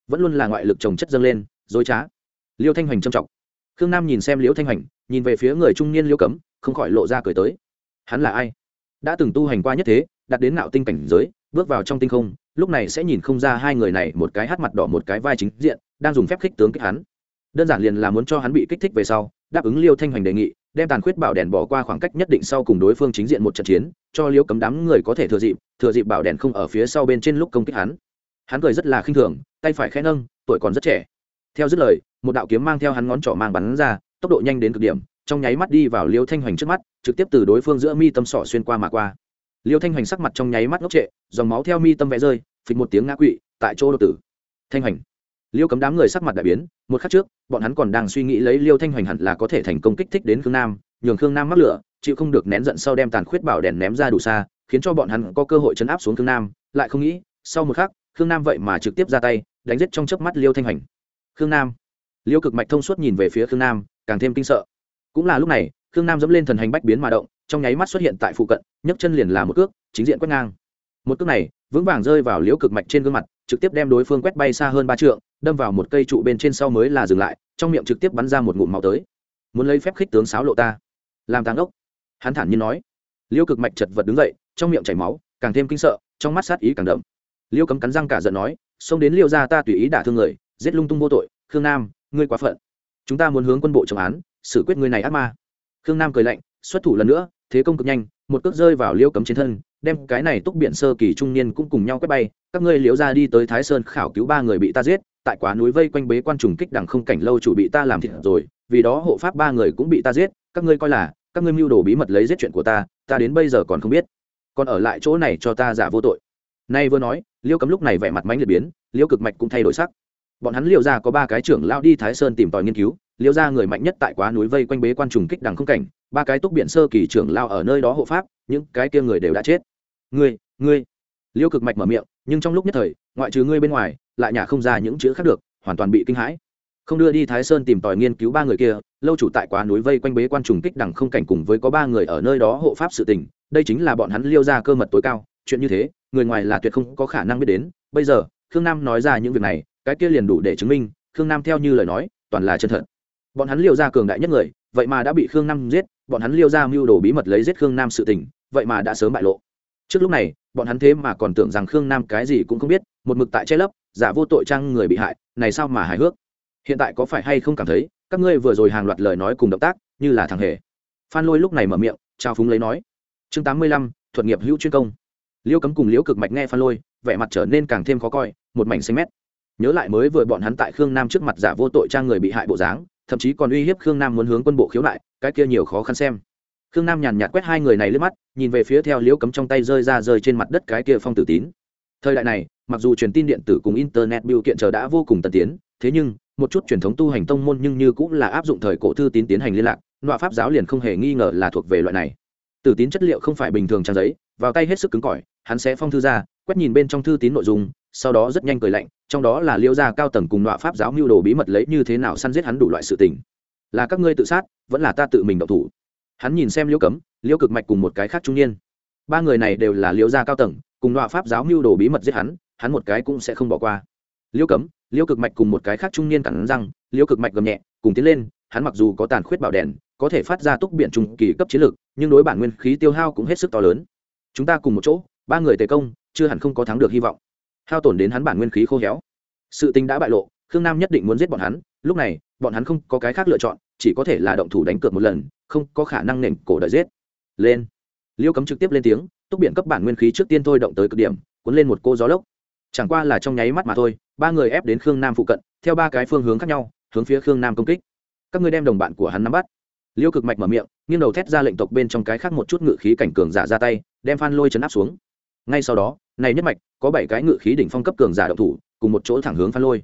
Vẫn luôn là ngoại lực trồng chất dâng lên, dối trá. Liêu thanh hoành trầm trọng khương nam nhìn xem liễu thanh hoành, nhìn về phía người trung niên liễu cấm, không khỏi lộ ra cười tới. Hắn là ai? Đã từng tu hành qua nhất thế, đạt đến nạo tinh cảnh giới, bước vào trong tinh không, lúc này sẽ nhìn không ra hai người này một cái hát mặt đỏ một cái vai chính diện, đang dùng phép khích tướng kích hắn. Đơn giản liền là muốn cho hắn bị kích thích về sau, đáp ứng liêu thanh hoành đề nghị, đem tàn khuyết bảo đèn bỏ qua khoảng cách nhất định sau cùng đối phương chính diện một trận chiến, cho liêu cấm đám người có thể thừa dịp thừa dịp bảo đèn không ở phía sau bên trên lúc công kích hắn. Hắn cười rất là khinh thường, tay phải khẽ nâng, tuổi còn rất trẻ theo dứt lời, một đạo kiếm mang theo hắn ngón trỏ mang bắn ra, tốc độ nhanh đến cực điểm, trong nháy mắt đi vào liêu thanh hoành trước mắt, trực tiếp từ đối phương giữa mi tâm sỏ xuyên qua mà qua. Liêu thanh hoành sắc mặt trong nháy mắt ngốc trệ, dòng máu theo mi tâm vẽ rơi, phịch một tiếng ngã quỵ, tại chỗ đột tử. Thanh hoành. Liêu cấm đám người sắc mặt đại biến, một khắc trước, bọn hắn còn đang suy nghĩ lấy liêu thanh hoành hẳn là có thể thành công kích thích đến khương nam, nhường khương nam mắc lửa, chịu không được nén giận sau đem tàn khuyết bảo đèn ném ra đủ xa, khiến cho bọn hắn có cơ hội chấn áp xuống khương nam, lại không nghĩ, sau một khắc, khương nam vậy mà trực tiếp ra tay, đánh giết trong chớp mắt liêu thanh hoành khương nam. Liêu cực mạch thông suốt nhìn về phía khương nam, càng thêm kinh sợ. Cũng là lúc này, khương nam dẫm lên thần hành bách biến mà động, trong nháy mắt xuất hiện tại phụ cận, nhấc chân liền là một cước, chính diện quét ngang. Một cước này, vững vàng rơi vào liễu cực mạch trên gương mặt, trực tiếp đem đối phương quét bay xa hơn ba trượng, đâm vào một cây trụ bên trên sau mới là dừng lại, trong miệng trực tiếp bắn ra một ngụm máu tới. Muốn lấy phép khích tướng sáo lộ ta. Làm tàng ốc hắn thản nhiên nói. Liễu cực mạch chật vật đứng dậy, trong miệng chảy máu, càng thêm kinh sợ, trong mắt sát ý càng đậm. Liễu cấm cắn răng cả giận nói, xông đến liêu ra ta tùy ý đả thương người giết lung tung vô tội, khương nam, ngươi quá phận. Chúng ta muốn hướng quân bộ trọng án, xử quyết người này ác ma. Khương nam cười lạnh, xuất thủ lần nữa, thế công cực nhanh, một cước rơi vào liêu cấm trên thân, đem cái này túc biện sơ kỳ trung niên cũng cùng nhau quét bay, các ngươi liễu ra đi tới thái sơn khảo cứu ba người bị ta giết, tại quá núi vây quanh bế quan trùng kích đằng không cảnh lâu chủ bị ta làm thịt rồi, vì đó hộ pháp ba người cũng bị ta giết, các ngươi coi là, các ngươi mưu đồ bí mật lấy giết chuyện của ta ta đến bây giờ còn không biết. Còn ở lại chỗ này cho ta giả vô tội. Nay vừa nói, liêu cấm lúc này vẻ mặt mánh liệt biến, liêu cực mạch cũng thay đổi sắc bọn hắn liều ra có ba cái trưởng lao đi thái sơn tìm tòi nghiên cứu, liêu ra người mạnh nhất tại quá núi vây quanh bế quan trùng kích đằng không cảnh, ba cái túc biện sơ kỳ trưởng lao ở nơi đó hộ pháp, những cái kia người đều đã chết. Ngươi ngươi. Liêu cực mạch mở miệng, nhưng trong lúc nhất thời, ngoại trừ ngươi bên ngoài, lại nhả không ra những chữ khác được, hoàn toàn bị kinh hãi. Không đưa đi thái sơn tìm tòi nghiên cứu ba người kia, lâu chủ tại quá núi vây quanh bế quan trùng kích đằng không cảnh cùng với có ba người ở nơi đó hộ pháp sự tình, đây chính là bọn hắn liêu ra cơ mật tối cao, chuyện như thế, người ngoài là tuyệt không có khả năng biết đến. Bây giờ, khương nam nói ra những việc này cái kia liền đủ để chứng minh, khương nam theo như lời nói, toàn là chân thật. Bọn hắn liêu ra cường đại nhất người, vậy mà đã bị khương nam giết, bọn hắn liêu ra mưu đồ bí mật lấy giết khương nam sự tình, vậy mà đã sớm bại lộ. Trước lúc này, bọn hắn thế mà còn tưởng rằng khương nam cái gì cũng không biết, một mực tại che lấp, giả vô tội trang người bị hại, này sao mà hài hước? Hiện tại có phải hay không cảm thấy, các ngươi vừa rồi hàng loạt lời nói cùng động tác, như là thằng hề. Phan lôi lúc này mở miệng, trao phúng lấy nói, chương tám mươi lăm, thuật nghiệp hữu chuyên công. Liêu cấm cùng liễu cực mạch nghe phan lôi, vẻ mặt trở nên càng thêm khó coi, một mảnh xanh mét nhớ lại mới vừa bọn hắn tại khương nam trước mặt giả vô tội trang người bị hại bộ dáng, thậm chí còn uy hiếp khương nam muốn hướng quân bộ khiếu nại cái kia nhiều khó khăn xem. Khương nam nhàn nhạt quét hai người này lướt mắt, nhìn về phía theo liễu cấm trong tay rơi ra rơi trên mặt đất cái kia phong tử tín. Thời đại này, mặc dù truyền tin điện tử cùng internet biểu kiện chờ đã vô cùng tân tiến, thế nhưng, một chút truyền thống tu hành tông môn nhưng như cũng là áp dụng thời cổ thư tín tiến hành liên lạc, loại pháp giáo liền không hề nghi ngờ là thuộc về loại này. Tử tín chất liệu không phải bình thường trang giấy, vào tay hết sức cứng cỏi, hắn sẽ phong thư ra, quét nhìn bên trong thư tín nội dung sau đó rất nhanh cười lạnh, trong đó là liêu gia cao tầng cùng loại pháp giáo mưu đồ bí mật lấy như thế nào săn giết hắn đủ loại sự tình. Là các ngươi tự sát, vẫn là ta tự mình động thủ? Hắn nhìn xem liêu cấm, liêu cực mạch cùng một cái khác trung niên. Ba người này đều là liêu gia cao tầng, cùng loại pháp giáo mưu đồ bí mật giết hắn hắn một cái cũng sẽ không bỏ qua. Liêu cấm, liêu cực mạch cùng một cái khác trung niên cẳng răng, liêu cực mạch gầm nhẹ, cùng tiến lên, hắn mặc dù có tàn khuyết bảo đèn, có thể phát ra túc biện trùng kỳ cấp chiến lược nhưng đối bản nguyên khí tiêu hao cũng hết sức to lớn. Chúng ta cùng một chỗ, ba người tề công, chưa hẳn không có thắng được hy vọng hao tổn đến hắn bản nguyên khí khô héo. Sự tình đã bại lộ, khương nam nhất định muốn giết bọn hắn, lúc này, bọn hắn không có cái khác lựa chọn, chỉ có thể là động thủ đánh cược một lần, không có khả năng nền cổ đợi giết. Lên. Liêu cấm trực tiếp lên tiếng, túc biện cấp bản nguyên khí trước tiên thôi động tới cực điểm, cuốn lên một cô gió lốc. Chẳng qua là trong nháy mắt mà thôi, ba người ép đến khương nam phụ cận, theo ba cái phương hướng khác nhau, hướng phía khương nam công kích. Các ngươi đem đồng bạn của hắn nắm bắt. Liêu cực mạch mở miệng, nghiêng đầu thét ra lệnh tộc bên trong cái khác một chút ngự khí cảnh cường giả ra tay, đem phan lôi chấn áp xuống ngay sau đó, này nhất mạch, có bảy cái ngự khí đỉnh phong cấp cường giả động thủ, cùng một chỗ thẳng hướng phan lôi.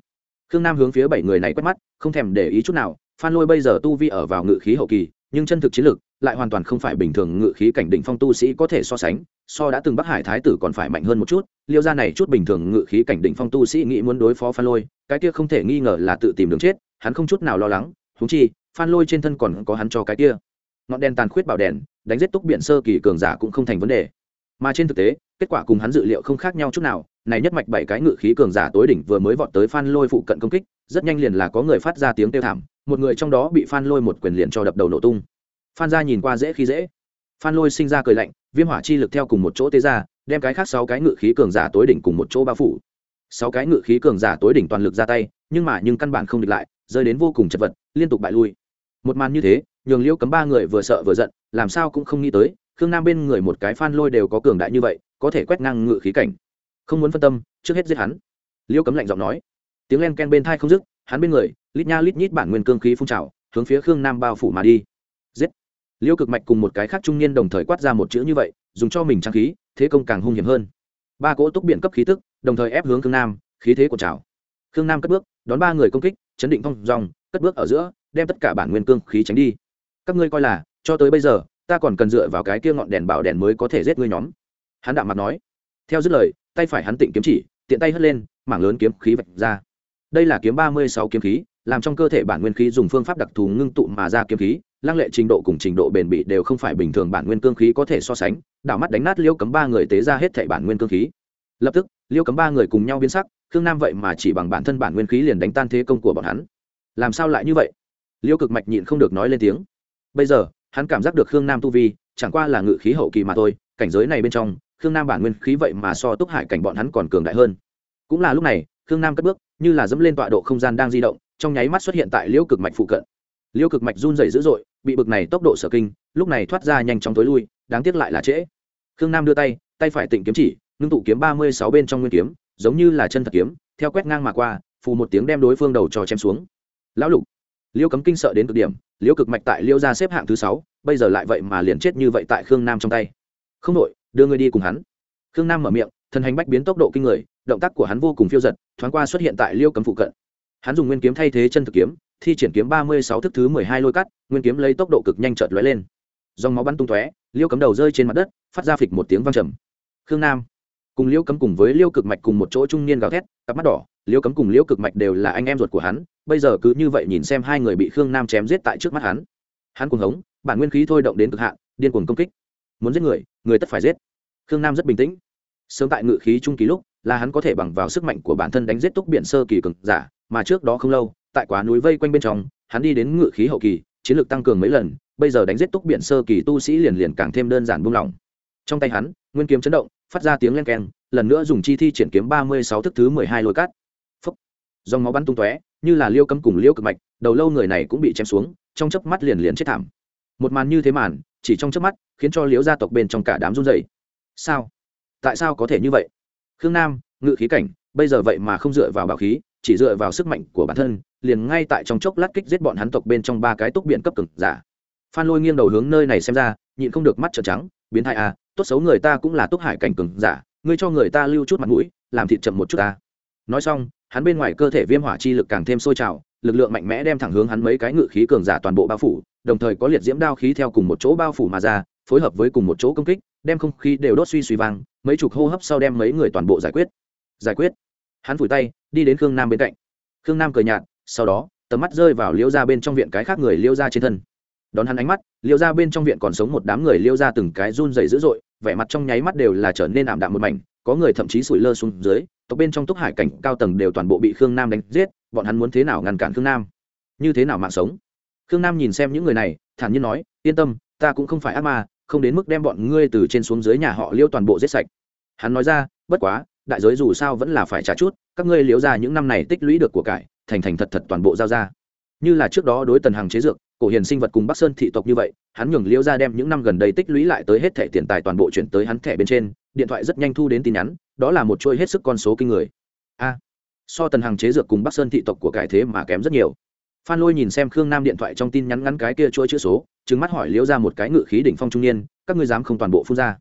Khương nam hướng phía bảy người này quét mắt, không thèm để ý chút nào, phan lôi bây giờ tu vi ở vào ngự khí hậu kỳ, nhưng chân thực chiến lực lại hoàn toàn không phải bình thường ngự khí cảnh đỉnh phong tu sĩ có thể so sánh, so đã từng bắc hải thái tử còn phải mạnh hơn một chút, liêu ra này chút bình thường ngự khí cảnh đỉnh phong tu sĩ nghĩ muốn đối phó phan lôi, cái kia không thể nghi ngờ là tự tìm đường chết, hắn không chút nào lo lắng húng chi, phan lôi trên thân còn có hắn cho cái kia. Ngọn đèn tàn khuyết bảo đèn, đánh giết túc biện sơ kỳ cường giả cũng không thành vấn đề mà trên thực tế, kết quả cùng hắn dự liệu không khác nhau chút nào. Này nhất mạch bảy cái ngự khí cường giả tối đỉnh vừa mới vọt tới phan lôi phụ cận công kích, rất nhanh liền là có người phát ra tiếng kêu thảm, một người trong đó bị phan lôi một quyền liền cho đập đầu nổ tung. Phan ra nhìn qua dễ khi dễ. Phan lôi sinh ra cười lạnh, viêm hỏa chi lực theo cùng một chỗ tế ra, đem cái khác sáu cái ngự khí cường giả tối đỉnh cùng một chỗ bao phủ. Sáu cái ngự khí cường giả tối đỉnh toàn lực ra tay, nhưng mà nhưng căn bản không địch lại, rơi đến vô cùng chật vật, liên tục bại lui. Một màn như thế, nhường liễu cấm ba người vừa sợ vừa giận, làm sao cũng không nghĩ tới khương nam bên người một cái phan lôi đều có cường đại như vậy, có thể quét ngang ngự khí cảnh. Không muốn phân tâm, trước hết giết hắn. Liễu cấm lạnh giọng nói. Tiếng len ken bên thai không dứt, hắn bên người, lít nha lít nhít bản nguyên cương khí phun trào, hướng phía khương nam bao phủ mà đi. Giết. Liêu cực mạch cùng một cái khác trung niên đồng thời quát ra một chữ như vậy, dùng cho mình trang khí, thế công càng hung hiểm hơn. Ba cỗ túc biện cấp khí tức, đồng thời ép hướng khương nam, khí thế của trào. Khương nam cất bước, đón ba người công kích, chấn định phong dòng, cất bước ở giữa, đem tất cả bản nguyên cương khí tránh đi. Các ngươi coi là, cho tới bây giờ ta còn cần dựa vào cái kia ngọn đèn bảo đèn mới có thể giết ngươi nhóm. Hắn đạm mặt nói. Theo dứt lời, tay phải hắn tịnh kiếm chỉ, tiện tay hất lên, mảng lớn kiếm khí vạch ra. Đây là kiếm ba mươi sáu kiếm khí, làm trong cơ thể bản nguyên khí dùng phương pháp đặc thù ngưng tụ mà ra kiếm khí, lăng lệ trình độ cùng trình độ bền bỉ đều không phải bình thường bản nguyên cương khí có thể so sánh. Đảo mắt đánh nát liêu cấm ba người tế ra hết thảy bản nguyên cương khí. Lập tức, liêu cấm ba người cùng nhau biến sắc, khương nam vậy mà chỉ bằng bản thân bản nguyên khí liền đánh tan thế công của bọn hắn. Làm sao lại như vậy? Liêu cực mạch nhịn không được nói lên tiếng. Bây giờ hắn cảm giác được khương nam tu vi, chẳng qua là ngự khí hậu kỳ mà thôi, cảnh giới này bên trong, khương nam bản nguyên khí vậy mà so túc hải cảnh bọn hắn còn cường đại hơn. Cũng là lúc này, khương nam cất bước, như là dẫm lên tọa độ không gian đang di động, trong nháy mắt xuất hiện tại liễu cực mạch phụ cận. Liễu cực mạch run rẩy dữ dội, bị bực này tốc độ sở kinh, lúc này thoát ra nhanh chóng tối lui, đáng tiếc lại là trễ. Khương nam đưa tay tay phải tịnh kiếm chỉ, ngưng tụ kiếm ba mươi sáu bên trong nguyên kiếm, giống như là chân thật kiếm, theo quét ngang mà qua, phù một tiếng đem đối phương đầu cho chém xuống. Lão lục liêu cấm kinh sợ đến cực điểm, liêu cực mạch tại liêu ra xếp hạng thứ sáu, bây giờ lại vậy mà liền chết như vậy tại khương nam trong tay. Không đội đưa người đi cùng hắn. Khương nam mở miệng thần hành bách biến tốc độ kinh người, động tác của hắn vô cùng phiêu giật, thoáng qua xuất hiện tại liêu cấm phụ cận. Hắn dùng nguyên kiếm thay thế chân thực kiếm, thi triển kiếm ba mươi sáu thức thứ mười hai lôi cắt, nguyên kiếm lấy tốc độ cực nhanh chợt lóe lên. Dòng máu bắn tung tóe, liêu cấm đầu rơi trên mặt đất, phát ra phịch một tiếng vang trầm. Khương nam cùng liêu cấm cùng với liêu cực mạch cùng một chỗ trung niên gào thét, cặp mắt đỏ liêu cấm cùng liêu cực mạch đều là anh em ruột của hắn, bây giờ cứ như vậy nhìn xem hai người bị khương nam chém giết tại trước mắt hắn. Hắn cuồng hống, bản nguyên khí thôi động đến cực hạn, điên cuồng công kích. Muốn giết người người tất phải giết. Khương nam rất bình tĩnh. Sớm tại ngự khí trung kỳ lúc, là hắn có thể bằng vào sức mạnh của bản thân đánh giết túc biển sơ kỳ cực giả, mà trước đó không lâu, tại quá núi vây quanh bên trong, hắn đi đến ngự khí hậu kỳ, chiến lược tăng cường mấy lần, bây giờ đánh giết túc biển sơ kỳ tu sĩ liền liền càng thêm đơn giản buông lỏng. Trong tay hắn, nguyên kiếm chấn động phát ra tiếng len keng, lần nữa dùng chi thi triển kiếm ba mươi sáu thức thứ mười hai lôi cát. Phấp dòng máu bắn tung tóe, như là liêu cấm cùng liêu cực mạch, đầu lâu người này cũng bị chém xuống, trong chớp mắt liền liền chết thảm. Một màn như thế màn, chỉ trong chớp mắt, khiến cho liễu gia tộc bên trong cả đám run rẩy. Sao? Tại sao có thể như vậy? Khương nam, ngự khí cảnh, bây giờ vậy mà không dựa vào bảo khí, chỉ dựa vào sức mạnh của bản thân, liền ngay tại trong chốc lát kích giết bọn hắn tộc bên trong ba cái túc biện cấp cực giả. Phan lôi nghiêng đầu hướng nơi này xem ra, nhịn không được mắt trợn trắng, biến thai à tốt xấu người ta cũng là túc hải cảnh cường giả, ngươi cho người ta lưu chút mặt mũi, làm thịt chậm một chút ta. Nói xong, hắn bên ngoài cơ thể viêm hỏa chi lực càng thêm sôi trào, lực lượng mạnh mẽ đem thẳng hướng hắn mấy cái ngự khí cường giả toàn bộ bao phủ, đồng thời có liệt diễm đao khí theo cùng một chỗ bao phủ mà ra, phối hợp với cùng một chỗ công kích, đem không khí đều đốt suy suy vang, mấy chục hô hấp sau đem mấy người toàn bộ giải quyết. Giải quyết. Hắn vùi tay, đi đến khương nam bên cạnh. Khương nam cười nhạt, sau đó, tầm mắt rơi vào liêu ra bên trong viện cái khác người liêu ra trên thân. Đón hắn ánh mắt liêu ra bên trong viện còn sống một đám người liêu ra từng cái run dày dữ dội vẻ mặt trong nháy mắt đều là trở nên ảm đạm một mảnh, có người thậm chí sủi lơ xuống dưới, tộc bên trong túc hải cảnh cao tầng đều toàn bộ bị khương nam đánh giết, bọn hắn muốn thế nào ngăn cản khương nam? Như thế nào mạng sống? Khương nam nhìn xem những người này, thản nhiên nói, yên tâm, ta cũng không phải ác ma, không đến mức đem bọn ngươi từ trên xuống dưới nhà họ liêu toàn bộ giết sạch. Hắn nói ra, bất quá, đại giới dù sao vẫn là phải trả chút, các ngươi liếu ra những năm này tích lũy được của cải, thành thành thật thật toàn bộ giao ra. Như là trước đó đối tần hàng chế dược, cổ hiền sinh vật cùng bắc sơn thị tộc như vậy hắn nhường liễu ra đem những năm gần đây tích lũy lại tới hết thẻ tiền tài toàn bộ chuyển tới hắn thẻ bên trên, điện thoại rất nhanh thu đến tin nhắn, đó là một chuỗi hết sức con số kinh người. A, so tần hàng chế dược cùng bắc sơn thị tộc của cải thế mà kém rất nhiều. Phan lôi nhìn xem khương nam điện thoại trong tin nhắn ngắn cái kia chuỗi chữ số trứng mắt hỏi liễu ra một cái ngự khí đỉnh phong trung niên, các ngươi dám không toàn bộ phun ra.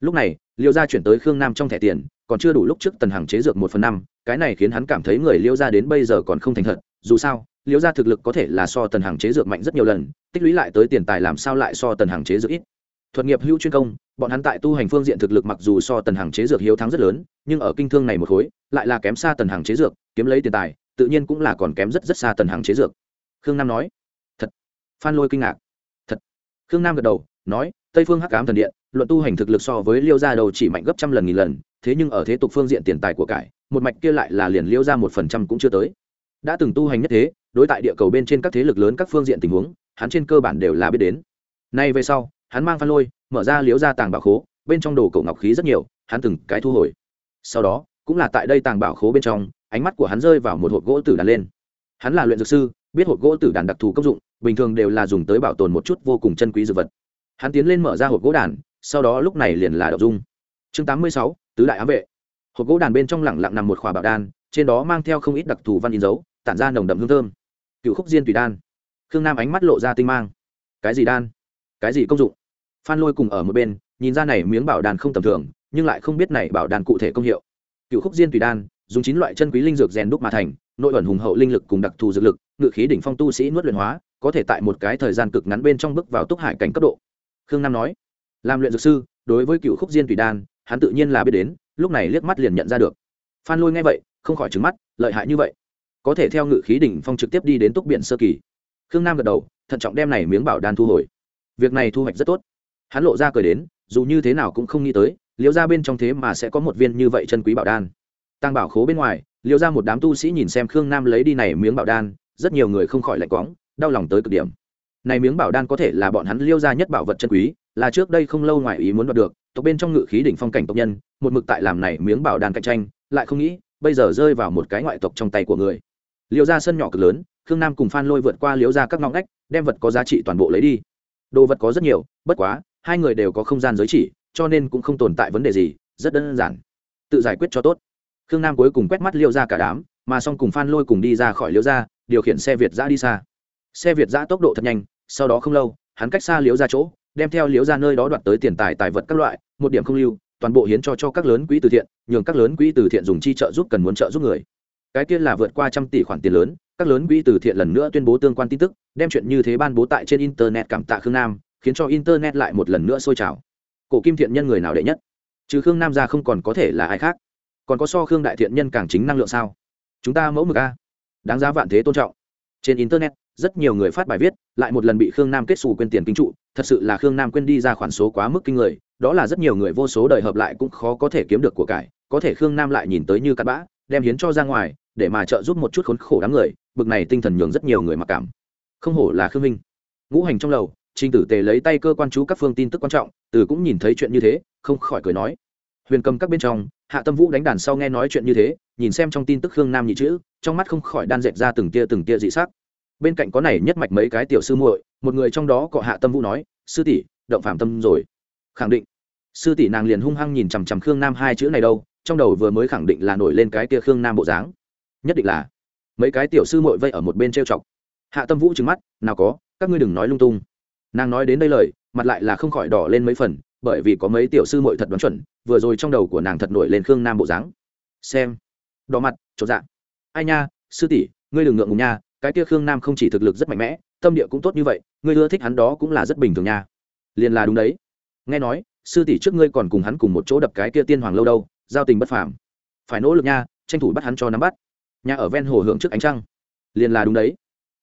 Lúc này, liễu ra chuyển tới khương nam trong thẻ tiền, còn chưa đủ lúc trước tần hàng chế dược một phần năm, cái này khiến hắn cảm thấy người liễu ra đến bây giờ còn không thành thật, dù sao liễu gia thực lực có thể là so tần hàng chế dược mạnh rất nhiều lần, tích lũy lại tới tiền tài làm sao lại so tần hàng chế dược ít. Thuật nghiệp hữu chuyên công, bọn hắn tại tu hành phương diện thực lực mặc dù so tần hàng chế dược hiếu thắng rất lớn, nhưng ở kinh thương này một khối, lại là kém xa tần hàng chế dược, kiếm lấy tiền tài, tự nhiên cũng là còn kém rất rất xa tần hàng chế dược. Khương nam nói, thật. Phan lôi kinh ngạc, thật. Khương nam gật đầu, nói, tây phương hắc ám thần điện, luận tu hành thực lực so với liêu gia đầu chỉ mạnh gấp trăm lần nghìn lần, thế nhưng ở thế tục phương diện tiền tài của cải, một mạch kia lại là liền liêu ra một phần trăm cũng chưa tới. Đã từng tu hành nhất thế đối tại địa cầu bên trên các thế lực lớn các phương diện tình huống, hắn trên cơ bản đều là biết đến. Nay về sau, hắn mang phan lôi, mở ra liếu ra tàng bảo khố, bên trong đồ cổ ngọc khí rất nhiều, hắn từng cái thu hồi. Sau đó, cũng là tại đây tàng bảo khố bên trong, ánh mắt của hắn rơi vào một hộp gỗ tử đàn lên. Hắn là luyện dược sư, biết hộp gỗ tử đàn đặc thù công dụng, bình thường đều là dùng tới bảo tồn một chút vô cùng chân quý dược vật. Hắn tiến lên mở ra hộp gỗ đàn, sau đó lúc này liền là đậu dung. Chương tám mươi sáu, tứ đại ám vệ. Hộp gỗ đàn bên trong lẳng lặng nằm một khỏa bảo đan, trên đó mang theo không ít đặc thù văn in dấu, tản ra nồng đậm hương thơm cựu khúc diên tùy đan. Khương nam ánh mắt lộ ra tinh mang. Cái gì đan? Cái gì công dụng? Phan lôi cùng ở một bên, nhìn ra này miếng bảo đàn không tầm thường, nhưng lại không biết này bảo đàn cụ thể công hiệu. Cựu khúc diên tùy đan, dùng chín loại chân quý linh dược rèn đúc mà thành, nội ẩn hùng hậu linh lực cùng đặc thù dược lực, ngự khí đỉnh phong tu sĩ nuốt luyện hóa, có thể tại một cái thời gian cực ngắn bên trong bước vào túc hải cảnh cấp độ. Khương nam nói, làm luyện dược sư, đối với cựu khúc diên tùy đan, hắn tự nhiên là biết đến, lúc này liếc mắt liền nhận ra được. Phan lôi nghe vậy, không khỏi trứng mắt, lợi hại như vậy có thể theo ngự khí đỉnh phong trực tiếp đi đến túc biển sơ kỳ. Khương nam gật đầu, thận trọng đem này miếng bảo đan thu hồi. Việc này thu hoạch rất tốt. Hắn lộ ra cười đến, dù như thế nào cũng không nghĩ tới, liễu ra bên trong thế mà sẽ có một viên như vậy chân quý bảo đan. Tăng bảo khố bên ngoài, liễu ra một đám tu sĩ nhìn xem khương nam lấy đi này miếng bảo đan, rất nhiều người không khỏi lạnh quóng đau lòng tới cực điểm. Này miếng bảo đan có thể là bọn hắn liêu ra nhất bảo vật chân quý, là trước đây không lâu ngoài ý muốn đoạt được, tộc bên trong ngự khí đỉnh phong cảnh tộc nhân, một mực tại làm này miếng bảo đan cạnh tranh, lại không nghĩ, bây giờ rơi vào một cái ngoại tộc trong tay của người. Liễu ra sân nhỏ cực lớn, khương nam cùng phan lôi vượt qua Liễu ra các ngõ ngách, đem vật có giá trị toàn bộ lấy đi. Đồ vật có rất nhiều, bất quá, hai người đều có không gian giới chỉ, cho nên cũng không tồn tại vấn đề gì, rất đơn giản. Tự giải quyết cho tốt. Khương nam cuối cùng quét mắt liêu ra cả đám, mà xong cùng phan lôi cùng đi ra khỏi liêu ra, điều khiển xe việt giã đi xa. Xe việt giã tốc độ thật nhanh, sau đó không lâu, hắn cách xa liễu ra chỗ, đem theo liễu ra nơi đó đoạt tới tiền tài tài vật các loại, một điểm không lưu, toàn bộ hiến cho cho các lớn quỹ từ thiện, nhường các lớn quỹ từ thiện dùng chi trợ giúp cần muốn trợ giúp người cái kia là vượt qua trăm tỷ khoản tiền lớn, các lớn quỹ từ thiện lần nữa tuyên bố tương quan tin tức, đem chuyện như thế ban bố tại trên internet cảm tạ khương nam, khiến cho internet lại một lần nữa sôi trào. Cổ kim thiện nhân người nào đệ nhất? Trừ khương nam ra không còn có thể là ai khác. Còn có so khương đại thiện nhân càng chính năng lượng sao? Chúng ta mẫu mực a. Đáng giá vạn thế tôn trọng. Trên internet, rất nhiều người phát bài viết, lại một lần bị khương nam kết xù quên tiền kinh trụ, thật sự là khương nam quên đi ra khoản số quá mức kinh người, đó là rất nhiều người vô số đời hợp lại cũng khó có thể kiếm được của cải, có thể khương nam lại nhìn tới như cắt bã, đem hiến cho ra ngoài để mà trợ giúp một chút khốn khổ đám người, bực này tinh thần nhường rất nhiều người mặc cảm. Không hổ là khương minh. Ngũ hành trong lầu trinh tử tề lấy tay cơ quan chú các phương tin tức quan trọng, từ cũng nhìn thấy chuyện như thế, không khỏi cười nói. Huyền cầm các bên trong, hạ tâm vũ đánh đàn sau nghe nói chuyện như thế, nhìn xem trong tin tức khương nam nhị chữ, trong mắt không khỏi đan dẹp ra từng tia từng tia dị sắc. Bên cạnh có này nhất mạch mấy cái tiểu sư muội, một người trong đó cọ hạ tâm vũ nói, sư tỷ, động phạm tâm rồi. Khẳng định. Sư tỷ nàng liền hung hăng nhìn chằm chằm khương nam hai chữ này đâu, trong đầu vừa mới khẳng định là nổi lên cái kia khương nam bộ dáng nhất định là mấy cái tiểu sư muội vây ở một bên trêu chọc. Hạ tâm vũ trừng mắt, nào có, các ngươi đừng nói lung tung. Nàng nói đến đây lời, mặt lại là không khỏi đỏ lên mấy phần, bởi vì có mấy tiểu sư muội thật đoán chuẩn, vừa rồi trong đầu của nàng thật nổi lên khương nam bộ dáng. Xem. Đỏ mặt trộn dạng ai nha, sư tỷ, ngươi đừng ngượng ngùng nha, cái kia khương nam không chỉ thực lực rất mạnh mẽ, tâm địa cũng tốt như vậy, ngươi ưa thích hắn đó cũng là rất bình thường nha. Liền là đúng đấy. Nghe nói, sư tỷ trước ngươi còn cùng hắn cùng một chỗ đập cái kia tiên hoàng lâu đâu, giao tình bất phàm. Phải nỗ lực nha, tranh thủ bắt hắn cho nắm bắt nhà ở ven hồ hưởng trước ánh trăng. Liền là đúng đấy.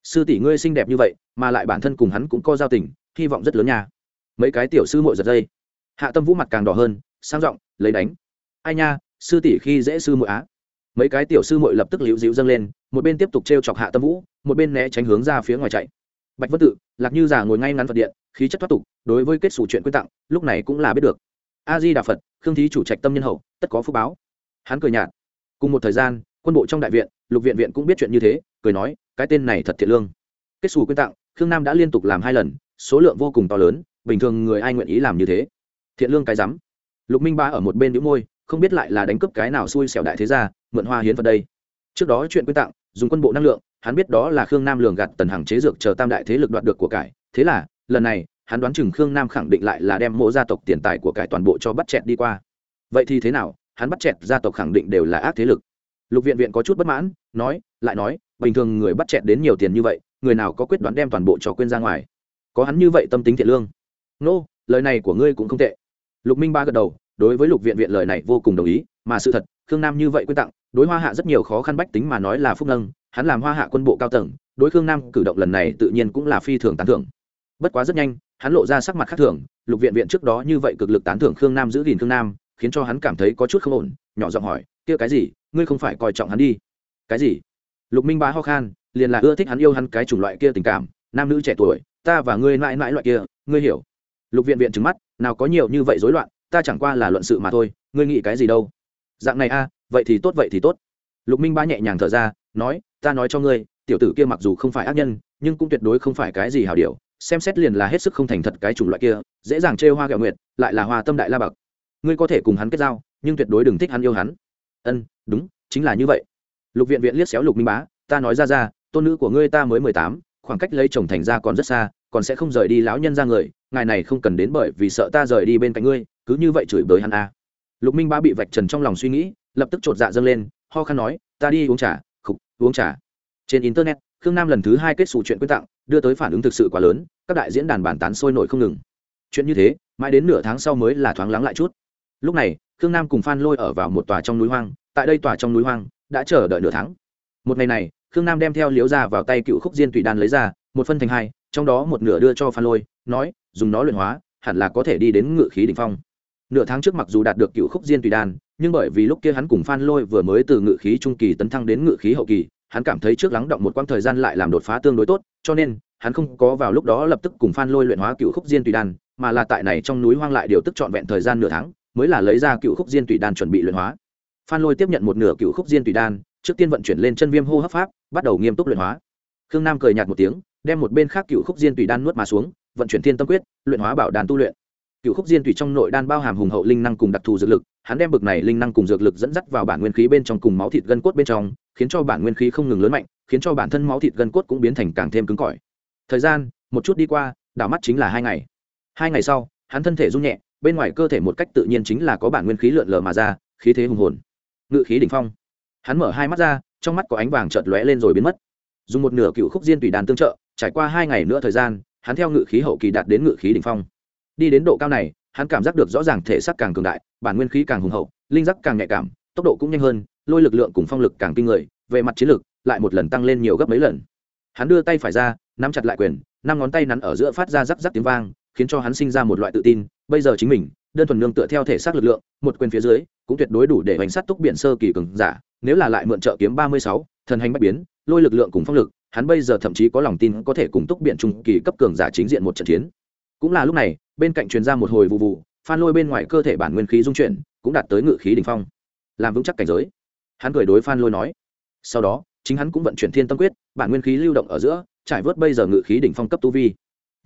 Sư tỷ ngươi xinh đẹp như vậy, mà lại bản thân cùng hắn cũng có giao tình, hy vọng rất lớn nha. Mấy cái tiểu sư muội giật dây. Hạ tâm vũ mặt càng đỏ hơn, sang giọng, lấy đánh. Ai nha, sư tỷ khi dễ sư muội á. Mấy cái tiểu sư muội lập tức liễu dịu dâng lên, một bên tiếp tục t r e o chọc hạ tâm vũ, một bên né tránh hướng ra phía ngoài chạy. Bạch vân tự, lạc như già ngồi ngay ngắn phật điện, khí chất thoát tục, đối với kết xù chuyện quyên tặng, lúc này cũng là biết được. A di đà phật, khương thí chủ trạch tâm nhân hậu, tất có phúc báo. Hắn cười nhạt. Cùng một thời gian quân bộ trong đại viện, lục viện viện cũng biết chuyện như thế, cười nói, cái tên này thật thiện lương. Kết xù quyên tặng, khương nam đã liên tục làm hai lần, số lượng vô cùng to lớn, bình thường người ai nguyện ý làm như thế? Thiện lương cái rắm. Lục minh ba ở một bên đĩu môi, không biết lại là đánh cướp cái nào xui xẻo đại thế gia. mượn hoa hiến vật đây. Trước đó chuyện quyên tặng, dùng quân bộ năng lượng, hắn biết đó là khương nam lường gạt tần hàng chế dược chờ tam đại thế lực đoạt được của cải. Thế là, lần này, hắn đoán chừng khương nam khẳng định lại là đem mộ gia tộc tiền tài của cải toàn bộ cho bắt chẹt đi qua. Vậy thì thế nào? Hắn bắt chẹt gia tộc khẳng định đều là ác thế lực lục viện viện có chút bất mãn nói lại nói bình thường người bắt chẹt đến nhiều tiền như vậy người nào có quyết đoán đem toàn bộ cho quên ra ngoài? Có hắn như vậy tâm tính thiện lương? Nô、no, lời này của ngươi cũng không tệ. Lục minh ba gật đầu đối với lục viện viện lời này vô cùng đồng ý mà sự thật khương nam như vậy quyết tặng đối hoa hạ rất nhiều khó khăn bách tính mà nói là phúc nâng hắn làm hoa hạ quân bộ cao tầng đối khương nam cử động lần này tự nhiên cũng là phi thường tán thưởng. Bất quá rất nhanh hắn lộ ra sắc mặt khác thường lục viện viện trước đó như vậy cực lực tán thưởng khương nam giữ gìn khương nam khiến cho hắn cảm thấy có chút không ổn, nhỏ giọng hỏi, kia cái gì? Ngươi không phải coi trọng hắn đi. Cái gì? Lục minh bá ho khan, liền là ưa thích hắn yêu hắn cái chủng loại kia tình cảm, nam nữ trẻ tuổi, ta và ngươi mãi mãi loại kia, ngươi hiểu. Lục viện viện trứng mắt, nào có nhiều như vậy rối loạn, ta chẳng qua là luận sự mà thôi, ngươi nghĩ cái gì đâu? Dạng này a, vậy thì tốt, vậy thì tốt. Lục minh ba nhẹ nhàng thở ra, nói, ta nói cho ngươi, tiểu tử kia mặc dù không phải ác nhân, nhưng cũng tuyệt đối không phải cái gì hảo điều, xem xét liền là hết sức không thành thật cái chủng loại kia, dễ dàng trêu hoa gạo nguyệt, lại là hoa tâm đại la bậc ngươi có thể cùng hắn kết giao, nhưng tuyệt đối đừng thích hắn yêu hắn. Ân, đúng, chính là như vậy. Lục viện viện liếc xéo lục minh bá, ta nói ra ra, tôn nữ của ngươi ta mới mười tám, khoảng cách lấy chồng thành ra còn rất xa, còn sẽ không rời đi lão nhân ra người, ngài này không cần đến bởi vì sợ ta rời đi bên cạnh ngươi, cứ như vậy chửi bới hắn a lục minh bá bị vạch trần trong lòng suy nghĩ, lập tức chột dạ dâng lên, ho khăn nói, ta đi uống trà, khục, uống trà. Trên internet, khương nam lần thứ hai kết xù chuyện quyết tặng, đưa tới phản ứng thực sự quá lớn, các đại diễn đàn bàn tán sôi nổi không ngừng. Chuyện như thế, mãi đến nửa tháng sau mới là thoáng lắng lại chút lúc này, khương nam cùng phan lôi ở vào một tòa trong núi hoang, tại đây tòa trong núi hoang đã chờ đợi nửa tháng. Một ngày này, khương nam đem theo liếu ra vào tay cựu khúc diên tùy đan lấy ra, một phân thành hai, trong đó một nửa đưa cho phan lôi, nói, dùng nó luyện hóa, hẳn là có thể đi đến ngự khí đ ỉ n h phong. Nửa tháng trước mặc dù đạt được cựu khúc diên tùy đan, nhưng bởi vì lúc kia hắn cùng phan lôi vừa mới từ ngự khí trung kỳ tấn thăng đến ngự khí hậu kỳ, hắn cảm thấy trước lắng động một quãng thời gian lại làm đột phá tương đối tốt, cho nên, hắn không có vào lúc đó lập tức cùng phan lôi luyện hóa cựu khúc diên tùy đan, mà là tại này trong núi hoang lại điều tức trọn vẹn thời gian nửa tháng mới là lấy ra cựu khúc diên tùy đan chuẩn bị luyện hóa. Phan lôi tiếp nhận một nửa cựu khúc diên tùy đan, trước tiên vận chuyển lên chân viêm hô hấp pháp, bắt đầu nghiêm túc luyện hóa. Khương nam cười nhạt một tiếng, đem một bên khác cựu khúc diên tùy đan nuốt mà xuống, vận chuyển thiên tâm quyết, luyện hóa bảo đàn tu luyện. Cựu khúc diên tùy trong nội đan bao hàm hùng hậu linh năng cùng đặc thù dược lực, hắn đem bực này linh năng cùng dược lực dẫn dắt vào bản nguyên khí bên trong cùng máu thịt gân cốt bên trong, khiến cho bản nguyên khí không ngừng lớn mạnh, khiến cho bản thân máu thịt gân cốt cũng biến thành càng thêm cứng cỏi. Thời gian, một chút đi qua, đảo mắt chính là hai ngày. Hai ngày sau, hắn thân thể run nhẹ bên ngoài cơ thể một cách tự nhiên chính là có bản nguyên khí lượn lờ mà ra, khí thế hùng hồn. Ngự khí đỉnh phong. Hắn mở hai mắt ra, trong mắt có ánh vàng chợt lóe lên rồi biến mất. Dùng một nửa cựu khúc diên tùy đàn tương trợ, trải qua hai ngày nữa thời gian, hắn theo ngự khí hậu kỳ đạt đến ngự khí đỉnh phong. Đi đến độ cao này, hắn cảm giác được rõ ràng thể xác càng cường đại, bản nguyên khí càng hùng hậu, linh giác càng nhạy cảm, tốc độ cũng nhanh hơn, lôi lực lượng cùng phong lực càng kinh người, về mặt chiến lực lại một lần tăng lên nhiều gấp mấy lần. Hắn đưa tay phải ra, nắm chặt lại quyền, năm ngón tay nắn ở giữa phát ra rắc rắc tiếng vang, khiến cho hắn sinh ra một loại tự tin bây giờ chính mình, đơn thuần nương tựa theo thể xác lực lượng, một quyền phía dưới, cũng tuyệt đối đủ để hoành sát túc biển sơ kỳ cường giả, nếu là lại mượn trợ kiếm ba mươi sáu, thần hành bách biến, lôi lực lượng cùng phong lực, hắn bây giờ thậm chí có lòng tin có thể cùng túc biển trung kỳ cấp cường giả chính diện một trận chiến. Cũng là lúc này, bên cạnh truyền ra một hồi vụ vụ, phan lôi bên ngoài cơ thể bản nguyên khí dung chuyển, cũng đạt tới ngự khí đ ỉ n h phong. Làm vững chắc cảnh giới. Hắn cười đối phan lôi nói. Sau đó, chính hắn cũng vận chuyển thiên tâm quyết, bản nguyên khí lưu động ở giữa, trải vớt bây giờ ngự khí đỉnh phong cấp tu vi.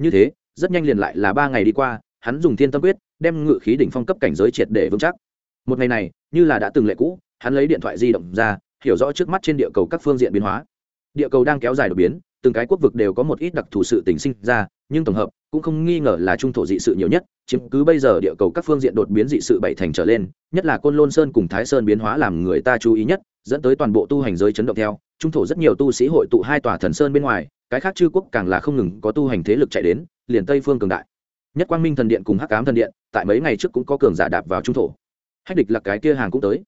Như thế, rất nhanh liền lại là ba ngày đi qua hắn dùng thiên tâm quyết, đem ngự khí đỉnh phong cấp cảnh giới triệt để vững chắc. Một ngày này, như là đã từng lệ cũ, hắn lấy điện thoại di động ra, hiểu rõ trước mắt trên địa cầu các phương diện biến hóa. Địa cầu đang kéo dài đột biến, từng cái quốc vực đều có một ít đặc thù sự tình sinh ra, nhưng tổng hợp, cũng không nghi ngờ là trung thổ dị sự nhiều nhất, chiếm cứ bây giờ địa cầu các phương diện đột biến dị sự bảy thành trở lên, nhất là côn lôn sơn cùng thái sơn biến hóa làm người ta chú ý nhất, dẫn tới toàn bộ tu hành giới chấn động theo. Trung thổ rất nhiều tu sĩ hội tụ hai tòa thần sơn bên ngoài, cái khác chư quốc càng là không ngừng có tu hành thế lực chạy đến, liền tây phương cường đại nhất quang minh thần điện cùng hắc cám thần điện, tại mấy ngày trước cũng có cường giả đạp vào trung thổ. Hách địch Lạc cái kia hàng cũng tới.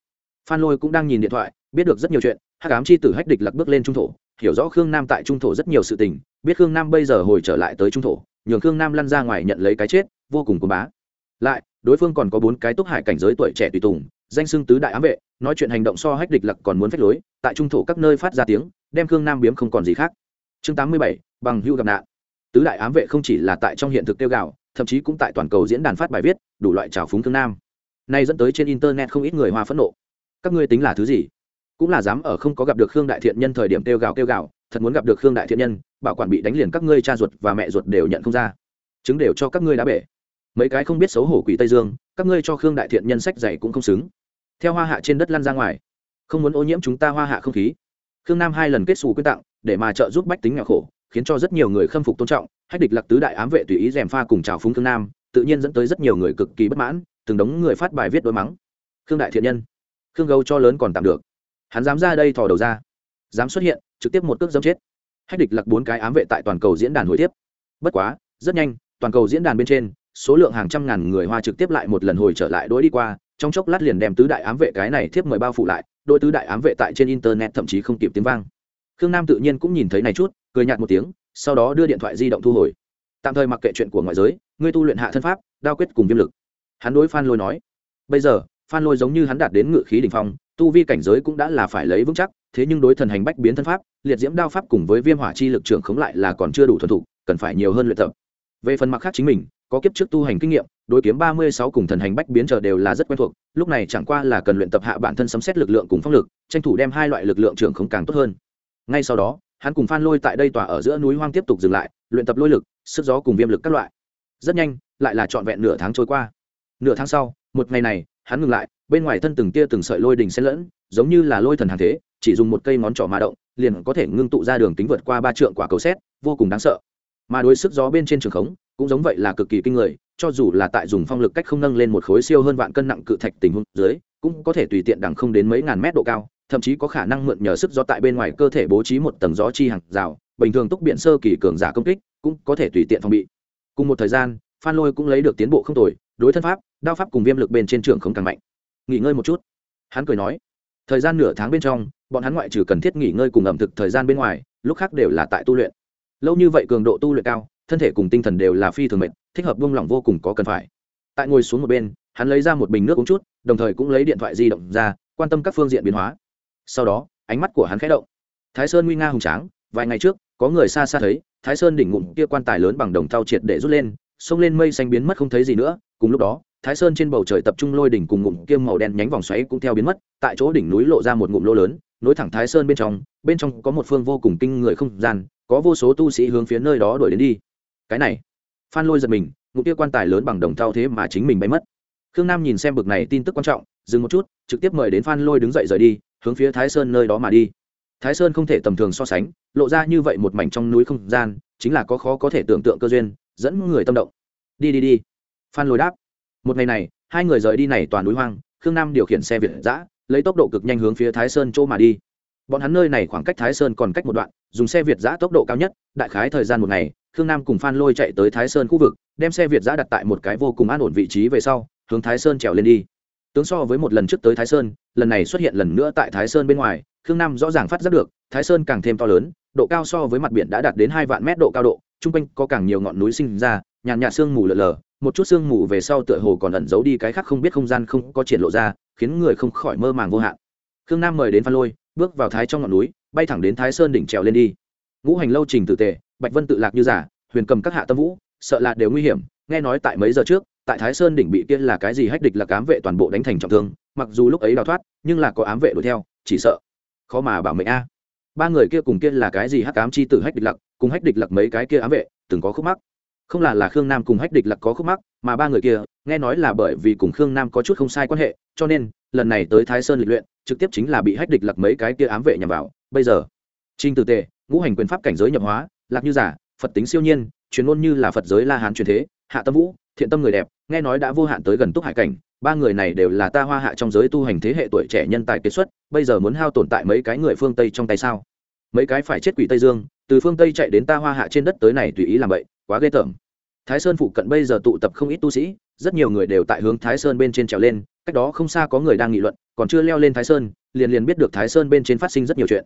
Phan lôi cũng đang nhìn điện thoại, biết được rất nhiều chuyện, hắc ám chi tử hách địch lặc bước lên trung thổ, hiểu rõ khương nam tại trung thổ rất nhiều sự tình, biết khương nam bây giờ hồi trở lại tới trung thổ, nhường khương nam lăn ra ngoài nhận lấy cái chết, vô cùng cúng bá. Lại, đối phương còn có bốn cái túc hải cảnh giới tuổi trẻ tùy tùng, danh xưng tứ đại ám vệ, nói chuyện hành động so hách địch lặc còn muốn phách lối, tại trung thổ các nơi phát ra tiếng, đem khương nam biếm không còn gì khác. Chương tám mươi bảy, bằng hưu gặp nạn. Tứ đại ám vệ không chỉ là tại trong hiện thực tiêu gạo thậm chí cũng tại toàn cầu diễn đàn phát bài viết, đủ loại trào phúng thương nam. Nay dẫn tới trên internet không ít người hoa phẫn nộ. Các ngươi tính là thứ gì? Cũng là dám ở không có gặp được khương đại thiện nhân thời điểm kêu gào kêu gào, thật muốn gặp được khương đại thiện nhân, bảo quản bị đánh liền các ngươi cha ruột và mẹ ruột đều nhận không ra. Chứng đều cho các ngươi đã bể. Mấy cái không biết xấu hổ quỷ tây dương, các ngươi cho khương đại thiện nhân sách dày cũng không xứng. Theo hoa hạ trên đất lăn ra ngoài. Không muốn ô nhiễm chúng ta hoa hạ không khí. Khương nam hai lần kết xù quyết tặng, để mà trợ giúp bách tính nghèo khổ, khiến cho rất nhiều người khâm phục tôn trọng hách địch lạc tứ đại ám vệ tùy ý dèm pha cùng trào phúng khương nam, tự nhiên dẫn tới rất nhiều người cực kỳ bất mãn, từng đống người phát bài viết đối mắng. Khương đại thiện nhân. Khương gấu cho lớn còn tạm được. Hắn dám ra đây thò đầu ra. Dám xuất hiện, trực tiếp một cước dâm chết. Hách địch lặc bốn cái ám vệ tại toàn cầu diễn đàn hồi tiếp. Bất quá, rất nhanh, toàn cầu diễn đàn bên trên, số lượng hàng trăm ngàn người hoa trực tiếp lại một lần hồi trở lại đối đi qua, trong chốc lát liền đem tứ đại ám vệ cái này thiếp mời bao phủ lại, đôi tứ đại ám vệ tại trên internet thậm chí không kịp tiếng vang. Khương nam tự nhiên cũng nhìn thấy này chút, cười nhạt một tiếng sau đó đưa điện thoại di động thu hồi. Tạm thời mặc kệ chuyện của ngoại giới, ngươi tu luyện hạ thân pháp, đao quyết cùng viêm lực. Hắn đối phan lôi nói, bây giờ, phan lôi giống như hắn đạt đến ngự khí đ ỉ n h phong, tu vi cảnh giới cũng đã là phải lấy vững chắc, thế nhưng đối thần hành bách biến thân pháp, liệt diễm đao pháp cùng với viêm hỏa chi lực trưởng khống lại là còn chưa đủ thuần thục, cần phải nhiều hơn luyện tập. Về phần mặc khác chính mình, có kiếp trước tu hành kinh nghiệm, đối kiếm ba mươi sáu cùng thần hành bách biến chờ đều là rất quen thuộc, lúc này chẳng qua là cần luyện tập hạ bản thân sấm xét lực lượng cùng phong lực, tranh thủ đem hai loại lực lượng trưởng không càng tốt hơn. Ngay sau đó hắn cùng phan lôi tại đây tòa ở giữa núi hoang tiếp tục dừng lại, luyện tập lôi lực, sức gió cùng viêm lực các loại. Rất nhanh, lại là trọn vẹn nửa tháng trôi qua. Nửa tháng sau, một ngày này, hắn ngừng lại, bên ngoài thân từng tia từng sợi lôi đình xen lẫn, giống như là lôi thần hàng thế, chỉ dùng một cây ngón trỏ mà động, liền có thể ngưng tụ ra đường tính vượt qua ba trượng quả cầu xét, vô cùng đáng sợ. Mà đối sức gió bên trên trường khống, cũng giống vậy là cực kỳ kinh người, cho dù là tại dùng phong lực cách không nâng lên một khối siêu hơn vạn cân nặng cự thạch tình huống dưới cũng có thể tùy tiện đằng không đến mấy ngàn mét độ cao, thậm chí có khả năng mượn nhờ sức gió tại bên ngoài cơ thể bố trí một tầng gió chi hàng rào, bình thường túc biện sơ kỳ cường giả công kích cũng có thể tùy tiện phòng bị. Cùng một thời gian, phan lôi cũng lấy được tiến bộ không tồi, đối thân pháp, đao pháp cùng viêm lực bên trên trường không càng mạnh. Nghỉ ngơi một chút. Hắn cười nói, thời gian nửa tháng bên trong, bọn hắn ngoại trừ cần thiết nghỉ ngơi cùng ẩm thực thời gian bên ngoài, lúc khác đều là tại tu luyện. Lâu như vậy cường độ tu luyện cao, thân thể cùng tinh thần đều là phi thường mệt, thích hợp buông lỏng vô cùng có cần phải. Tại ngồi xuống một bên, hắn lấy ra một bình nước uống chút đồng thời cũng lấy điện thoại di động ra, quan tâm các phương diện biến hóa. Sau đó, ánh mắt của hắn khẽ động. Thái sơn nguy nga hùng tráng, vài ngày trước, có người xa xa thấy, thái sơn đỉnh ngụm kia quan tài lớn bằng đồng thau triệt để rút lên, xông lên mây xanh biến mất không thấy gì nữa. Cùng lúc đó, thái sơn trên bầu trời tập trung lôi đỉnh cùng ngụm kia màu đen nhánh vòng xoáy cũng theo biến mất, tại chỗ đỉnh núi lộ ra một ngụm lỗ lớn, nối thẳng thái sơn bên trong bên trong có một phương vô cùng kinh người không gian, có vô số tu sĩ hướng phía nơi đó đuổi đến đi. Cái này, phan lôi giật mình, ngụm kia quan tài lớn bằng đồng thau thế mà chính mình bay mất khương nam nhìn xem bực này tin tức quan trọng, dừng một chút, trực tiếp mời đến phan lôi đứng dậy rời đi, hướng phía thái sơn nơi đó mà đi. Thái sơn không thể tầm thường so sánh, lộ ra như vậy một mảnh trong núi không gian, chính là có khó có thể tưởng tượng cơ duyên, dẫn người tâm động. Đi đi đi. Phan lôi đáp. Một ngày này, hai người rời đi này toàn núi hoang, khương nam điều khiển xe việt giã lấy tốc độ cực nhanh hướng phía thái sơn chỗ mà đi. Bọn hắn nơi này khoảng cách thái sơn còn cách một đoạn, dùng xe việt giã tốc độ cao nhất, đại khái thời gian một ngày, khương nam cùng phan lôi chạy tới thái sơn khu vực, đem xe việt giã đặt tại một cái vô cùng an ổn vị trí về sau hướng thái sơn trèo lên đi. Tướng so với một lần trước tới thái sơn, lần này xuất hiện lần nữa tại thái sơn bên ngoài, khương nam rõ ràng phát giác được, thái sơn càng thêm to lớn, độ cao so với mặt biển đã đạt đến hai vạn mét độ cao độ t r u n g quanh có càng nhiều ngọn núi sinh ra, nhàn nhạt sương mù lờ lờ, một chút sương mù về sau tựa hồ còn ẩn giấu đi cái khác không biết không gian không có triển lộ ra, khiến người không khỏi mơ màng vô hạn. Khương nam mời đến phan lôi, bước vào thái trong ngọn núi, bay thẳng đến thái sơn đỉnh trèo lên đi. Ngũ hành lâu trình tử tề, bạch vân tự lạc như giả, huyền cầm các hạ tâm vũ, sợ là đều nguy hiểm, nghe nói tại mấy giờ trước tại thái sơn đỉnh bị kia là cái gì hách địch là cám vệ toàn bộ đánh thành trọng thương, mặc dù lúc ấy đào thoát, nhưng là có ám vệ đuổi theo, chỉ sợ. Khó mà bảo mệnh a. Ba người kia cùng kia là cái gì hắc ám chi tử hách địch lặc, cùng hách địch lặc mấy cái kia ám vệ, từng có khúc mắc. Không là là khương nam cùng hách địch lặc có khúc mắc, mà ba người kia, nghe nói là bởi vì cùng khương nam có chút không sai quan hệ, cho nên, lần này tới thái sơn lịch luyện, trực tiếp chính là bị hách địch lặc mấy cái kia ám vệ nhằm vào. Bây giờ trinh tử tề, ngũ hành quyền pháp cảnh giới nhập hóa, lạc như giả, phật tính siêu nhiên, truyền ngôn như là phật giới la hán truyền thế, hạ tâm vũ thiện tâm người đẹp, nghe nói đã vô hạn tới gần túc hải cảnh, ba người này đều là ta hoa hạ trong giới tu hành thế hệ tuổi trẻ nhân tài kiệt xuất, bây giờ muốn hao tồn tại mấy cái người phương tây trong tay sao? Mấy cái phải chết quỷ tây dương, từ phương tây chạy đến ta hoa hạ trên đất tới này tùy ý làm vậy quá ghê tởm. Thái sơn phụ cận bây giờ tụ tập không ít tu sĩ, rất nhiều người đều tại hướng thái sơn bên trên trèo lên, cách đó không xa có người đang nghị luận, còn chưa leo lên thái sơn, liền liền biết được thái sơn bên trên phát sinh rất nhiều chuyện.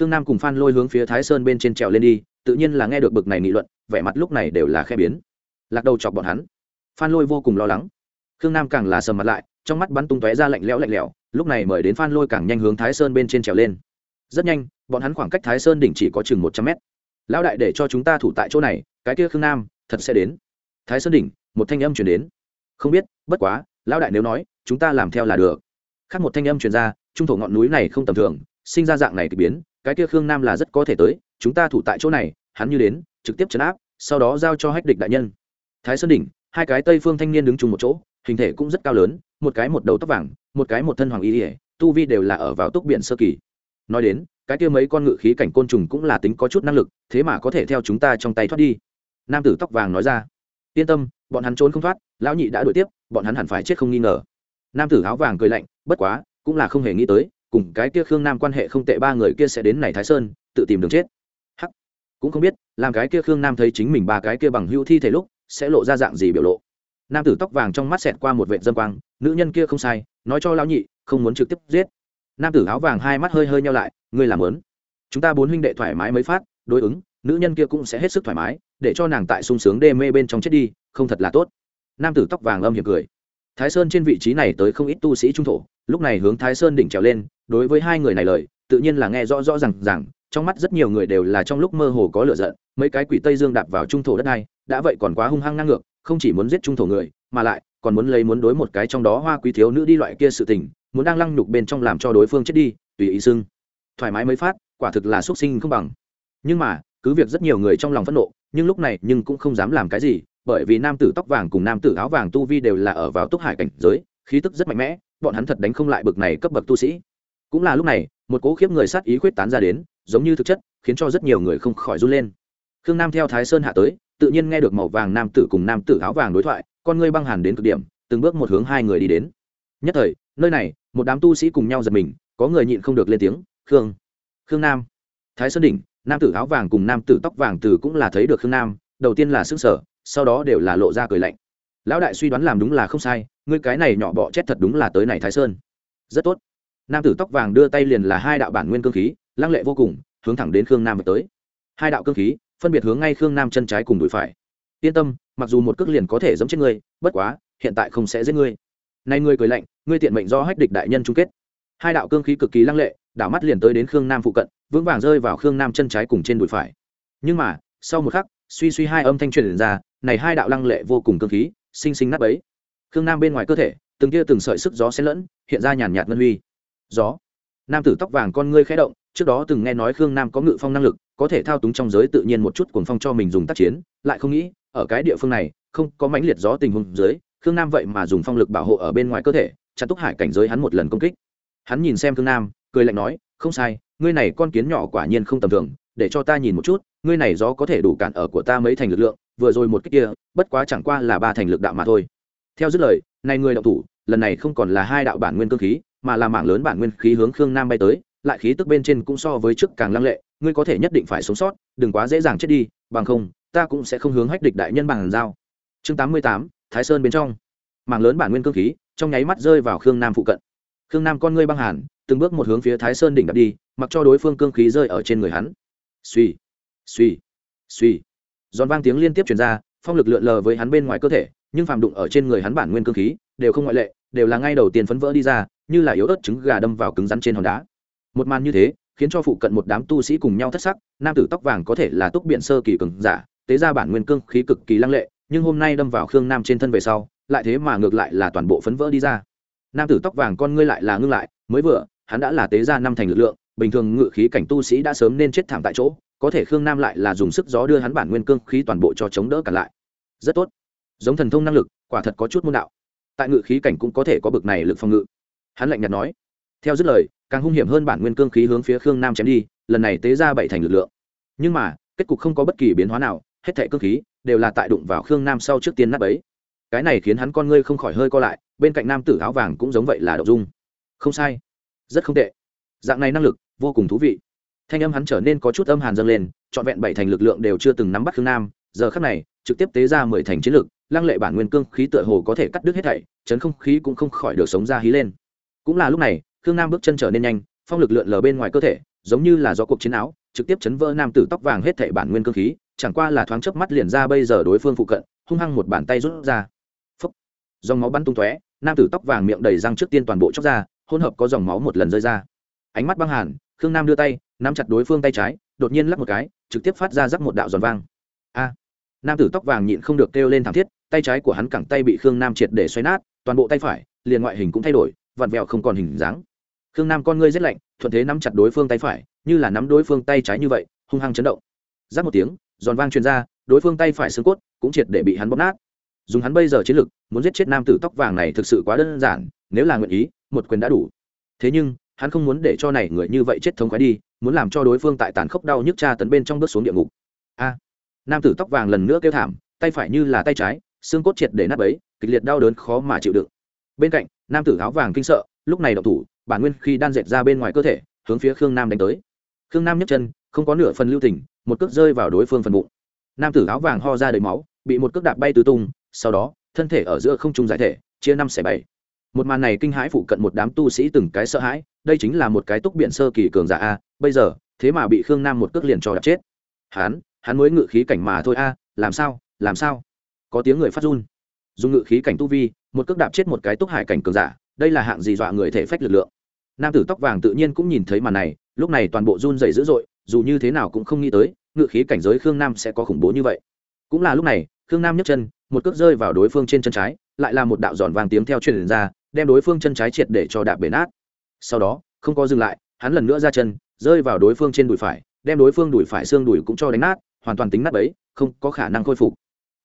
Khương nam cùng phan lôi hướng phía thái sơn bên trên trèo lên đi, tự nhiên là nghe được bực này nghị luận, vẻ mặt lúc này đều là khe biến. Lạc đầu chọc bọn hắn phan lôi vô cùng lo lắng. Khương nam càng là sầm mặt lại, trong mắt bắn tung tóe ra lạnh lẽo lạnh lẽo, lúc này mời đến phan lôi càng nhanh hướng thái sơn bên trên trèo lên. Rất nhanh, bọn hắn khoảng cách thái sơn đỉnh chỉ có chừng một trăm mét. Lão đại để cho chúng ta thủ tại chỗ này, cái kia khương nam, thật sẽ đến. Thái sơn đỉnh, một thanh âm chuyển đến. Không biết, bất quá, lão đại nếu nói, chúng ta làm theo là được. Khác một thanh âm chuyển ra, trung thổ ngọn núi này không tầm thường, sinh ra dạng này k ỳ biến, cái kia khương nam là rất có thể tới, chúng ta thủ tại chỗ này, hắn như đến, trực tiếp chấn áp, sau đó giao cho hách địch đại nhân. Thái sơn đỉnh hai cái tây phương thanh niên đứng chung một chỗ, hình thể cũng rất cao lớn, một cái một đầu tóc vàng, một cái một thân hoàng y ỉa tu vi đều là ở vào túc biển sơ kỳ. Nói đến, cái kia mấy con ngự khí cảnh côn trùng cũng là tính có chút năng lực, thế mà có thể theo chúng ta trong tay thoát đi. Nam tử tóc vàng nói ra. Yên tâm, bọn hắn trốn không thoát, lão nhị đã đuổi tiếp, bọn hắn hẳn phải chết không nghi ngờ. Nam tử áo vàng cười lạnh, bất quá, cũng là không hề nghĩ tới, cùng cái kia khương nam quan hệ không tệ ba người kia sẽ đến này thái sơn, tự tìm đường chết. Hắc. Cũng không biết, làm cái kia khương nam thấy chính mình ba cái kia bằng hữu thi thể lúc sẽ lộ ra dạng gì biểu lộ. Nam tử tóc vàng trong mắt xẹt qua một vệ dâm quang, nữ nhân kia không sai, nói cho lão nhị, không muốn trực tiếp giết. Nam tử áo vàng hai mắt hơi hơi nhau lại, ngươi làm lớn chúng ta bốn huynh đệ thoải mái mới phát, đối ứng, nữ nhân kia cũng sẽ hết sức thoải mái, để cho nàng tại sung sướng đê mê bên trong chết đi, không thật là tốt. Nam tử tóc vàng âm hiểm cười. Thái sơn trên vị trí này tới không ít tu sĩ trung thổ, lúc này hướng thái sơn đỉnh trèo lên, đối với hai người này lời, tự nhiên là nghe rõ rõ rằng rằng trong mắt rất nhiều người đều là trong lúc mơ hồ có lửa giận, mấy cái quỷ tây dương đạp vào trung thổ đất này, đã vậy còn quá hung hăng ngang ngược, không chỉ muốn giết trung thổ người, mà lại còn muốn lấy muốn đối một cái trong đó hoa quý thiếu nữ đi loại kia sự tình, muốn đang lăng nhục bên trong làm cho đối phương chết đi, tùy ý xưng. Thoải mái mới phát, quả thực là xuất sinh không bằng. Nhưng mà, cứ việc rất nhiều người trong lòng phẫn nộ, nhưng lúc này nhưng cũng không dám làm cái gì, bởi vì nam tử tóc vàng cùng nam tử áo vàng tu vi đều là ở vào túc hải cảnh giới, khí tức rất mạnh mẽ, bọn hắn thật đánh không lại bực này cấp bậc tu sĩ. Cũng là lúc này, một cố khiếp người sát ý khuyết tán ra đến giống như thực chất, khiến cho rất nhiều người không khỏi run lên. Khương nam theo thái sơn hạ tới, tự nhiên nghe được màu vàng nam tử cùng nam tử áo vàng đối thoại, con ngươi băng hàn đến cực điểm, từng bước một hướng hai người đi đến. Nhất thời, nơi này, một đám tu sĩ cùng nhau giật mình, có người nhịn không được lên tiếng, khương khương nam. Thái sơn đỉnh, nam tử áo vàng cùng nam tử tóc vàng từ cũng là thấy được khương nam, đầu tiên là xương sở sau đó đều là lộ ra cười lạnh. Lão đại suy đoán làm đúng là không sai, ngươi cái này nhỏ bọ chết thật đúng là tới này thái sơn. Rất tốt. Nam tử tóc vàng đưa tay liền là hai đạo bản nguyên cương khí lăng lệ vô cùng, hướng thẳng đến khương nam tới. Hai đạo cương khí, phân biệt hướng ngay khương nam chân trái cùng đùi phải. Yên tâm, mặc dù một cước liền có thể giống chết ngươi, bất quá, hiện tại không sẽ giết ngươi. Nay ngươi cười lạnh, ngươi tiện mệnh do hách địch đại nhân chung kết. Hai đạo cương khí cực kỳ lăng lệ, đảo mắt liền tới đến khương nam phụ cận, vững vàng rơi vào khương nam chân trái cùng trên đùi phải. Nhưng mà, sau một khắc, suy suy hai âm thanh truyền ra, này hai đạo lăng lệ vô cùng cương khí, sinh sinh nát bấy. Khương nam bên ngoài cơ thể, từng tia từng sợi sức gió xen lẫn, hiện ra nhàn nhạt ngân huy. Gió. Nam tử tóc vàng con ngươi khẽ động trước đó từng nghe nói khương nam có ngự phong năng lực, có thể thao túng trong giới tự nhiên một chút cuồng phong cho mình dùng tác chiến, lại không nghĩ, ở cái địa phương này, không có mãnh liệt gió tình huống dưới, khương nam vậy mà dùng phong lực bảo hộ ở bên ngoài cơ thể chặn túc hải cảnh giới hắn một lần công kích. Hắn nhìn xem khương nam, cười lạnh nói, không sai, ngươi này con kiến nhỏ quả nhiên không tầm thường, để cho ta nhìn một chút, ngươi này gió có thể đủ cản ở của ta mấy thành lực lượng, vừa rồi một cách kia, bất quá chẳng qua là ba thành lực đạo mà thôi. Theo dứt lời, này người đạo thủ, lần này không còn là hai đạo bản nguyên cơ khí, mà là mảng lớn bản nguyên khí hướng khương nam bay tới lại khí tức bên trên cũng so với trước càng lăng lệ, ngươi có thể nhất định phải sống sót, đừng quá dễ dàng chết đi, bằng không, ta cũng sẽ không hướng hách địch đại nhân bằng giao chương tám mươi tám, thái sơn bên trong. Mảng lớn bản nguyên cơ khí, trong nháy mắt rơi vào khương nam phụ cận. Khương nam con ngươi băng hàn, từng bước một hướng phía thái sơn đỉnh đặt đi, mặc cho đối phương cương khí rơi ở trên người hắn. Suy suy suy giòn vang tiếng liên tiếp truyền ra, phong lực lượn lờ với hắn bên ngoài cơ thể, nhưng phàm đụng ở trên người hắn bản nguyên cương khí, đều không ngoại lệ, đều là ngay đầu tiên phấn vỡ đi ra, như là yếu ớt trứng gà đâm vào cứng rắn trên hòn đá một màn như thế, khiến cho phụ cận một đám tu sĩ cùng nhau thất sắc, nam tử tóc vàng có thể là túc biện sơ kỳ cường giả, tế ra bản nguyên cương khí cực kỳ lăng lệ, nhưng hôm nay đâm vào khương nam trên thân về sau, lại thế mà ngược lại là toàn bộ phấn vỡ đi ra. Nam tử tóc vàng con ngươi lại là ngưng lại, mới vừa, hắn đã là tế ra năm thành lực lượng, bình thường ngự khí cảnh tu sĩ đã sớm nên chết thảm tại chỗ, có thể khương nam lại là dùng sức gió đưa hắn bản nguyên cương khí toàn bộ cho chống đỡ cả lại. Rất tốt. Giống thần thông năng lực, quả thật có chút môn đạo. Tại ngự khí cảnh cũng có thể có bực này lực phòng ngự. Hắn lạnh nhạt nói. Theo dứt lời càng hung hiểm hơn bản nguyên cương khí hướng phía khương nam chém đi, lần này tế ra bảy thành lực lượng. Nhưng mà, kết cục không có bất kỳ biến hóa nào, hết thệ cương khí đều là tại đụng vào khương nam sau trước tiên nắp ấy. Cái này khiến hắn con ngươi không khỏi hơi co lại, bên cạnh nam tử áo vàng cũng giống vậy là đậu dung. Không sai. Rất không tệ. Dạng này năng lực, vô cùng thú vị. Thanh âm hắn trở nên có chút âm hàn dâng lên, trọn vẹn bảy thành lực lượng đều chưa từng nắm bắt khương nam. Giờ khắc này, trực tiếp tế ra mười thành chiến lực, lăng lệ bản nguyên cương khí tựa hồ có thể cắt đứt hết thảy, chấn không khí cũng không khỏi được sống ra hí lên. Cũng là lúc này khương nam bước chân trở nên nhanh, phong lực lượn lờ bên ngoài cơ thể, giống như là do cuộc chiến áo, trực tiếp chấn vỡ nam tử tóc vàng hết thảy bản nguyên cương khí, chẳng qua là thoáng chớp mắt liền ra bây giờ đối phương phụ cận, hung hăng một bàn tay rút ra. Phấp dòng máu bắn tung tóe, nam tử tóc vàng miệng đầy răng trước tiên toàn bộ chóc ra, hỗn hợp có dòng máu một lần rơi ra. Ánh mắt băng hàn, khương nam đưa tay, nắm chặt đối phương tay trái, đột nhiên lắc một cái, trực tiếp phát ra rắc một đạo giòn vang. A. Nam tử tóc vàng nhịn không được kêu lên thảm thiết, tay trái của hắn cẳng tay bị khương nam triệt để xoay nát, toàn bộ tay phải, liền ngoại hình cũng thay đổi, vặn vẹo không còn hình dáng khương nam con ngươi rét lạnh, thuận thế nắm chặt đối phương tay phải, như là nắm đối phương tay trái như vậy, hung hăng chấn động. Giáp một tiếng, giòn vang truyền ra, đối phương tay phải xương cốt cũng triệt để bị hắn bóp nát. Dùng hắn bây giờ chiến lực, muốn giết chết nam tử tóc vàng này thực sự quá đơn giản, nếu là nguyện ý, một quyền đã đủ. Thế nhưng, hắn không muốn để cho này người như vậy chết thống khói đi, muốn làm cho đối phương tại tàn khốc đau nhức cha tấn bên trong bước xuống địa ngục. A! Nam tử tóc vàng lần nữa kêu thảm, tay phải như là tay trái, xương cốt triệt để nát bấy, kịch liệt đau đớn khó mà chịu đựng. Bên cạnh, nam tử áo vàng kinh sợ, lúc này đậu thủ bản nguyên khi đan dệt ra bên ngoài cơ thể, hướng phía khương nam đánh tới. Khương nam nhấc chân, không có nửa phần lưu tình, một cước rơi vào đối phương phần bụng. Nam tử áo vàng ho ra đầy máu, bị một cước đạp bay tứ tung, sau đó, thân thể ở giữa không trung giải thể, chia năm xẻ bảy. Một màn này kinh hãi phụ cận một đám tu sĩ từng cái sợ hãi, đây chính là một cái túc biện sơ kỳ cường giả a, bây giờ, thế mà bị khương nam một cước liền cho đạp chết. Hắn hắn mới ngự khí cảnh mà thôi a, làm sao làm sao? Có tiếng người phát run. Dùng ngự khí cảnh tu vi, một cước đạp chết một cái túc hải cảnh cường giả, đây là hạng gì dọa người thể phách lực lượng? Nam tử tóc vàng tự nhiên cũng nhìn thấy màn này, lúc này toàn bộ run dày dữ dội, dù như thế nào cũng không nghĩ tới, ngự khí cảnh giới khương nam sẽ có khủng bố như vậy. Cũng là lúc này, khương nam nhấc chân, một cước rơi vào đối phương trên chân trái, lại là một đạo giòn vàng tiếng theo truyền ra, đem đối phương chân trái triệt để cho đạp bể nát. Sau đó, không có dừng lại, hắn lần nữa ra chân, rơi vào đối phương trên đùi phải, đem đối phương đùi phải xương đùi cũng cho đánh nát, hoàn toàn tính nát ấy không có khả năng khôi phục.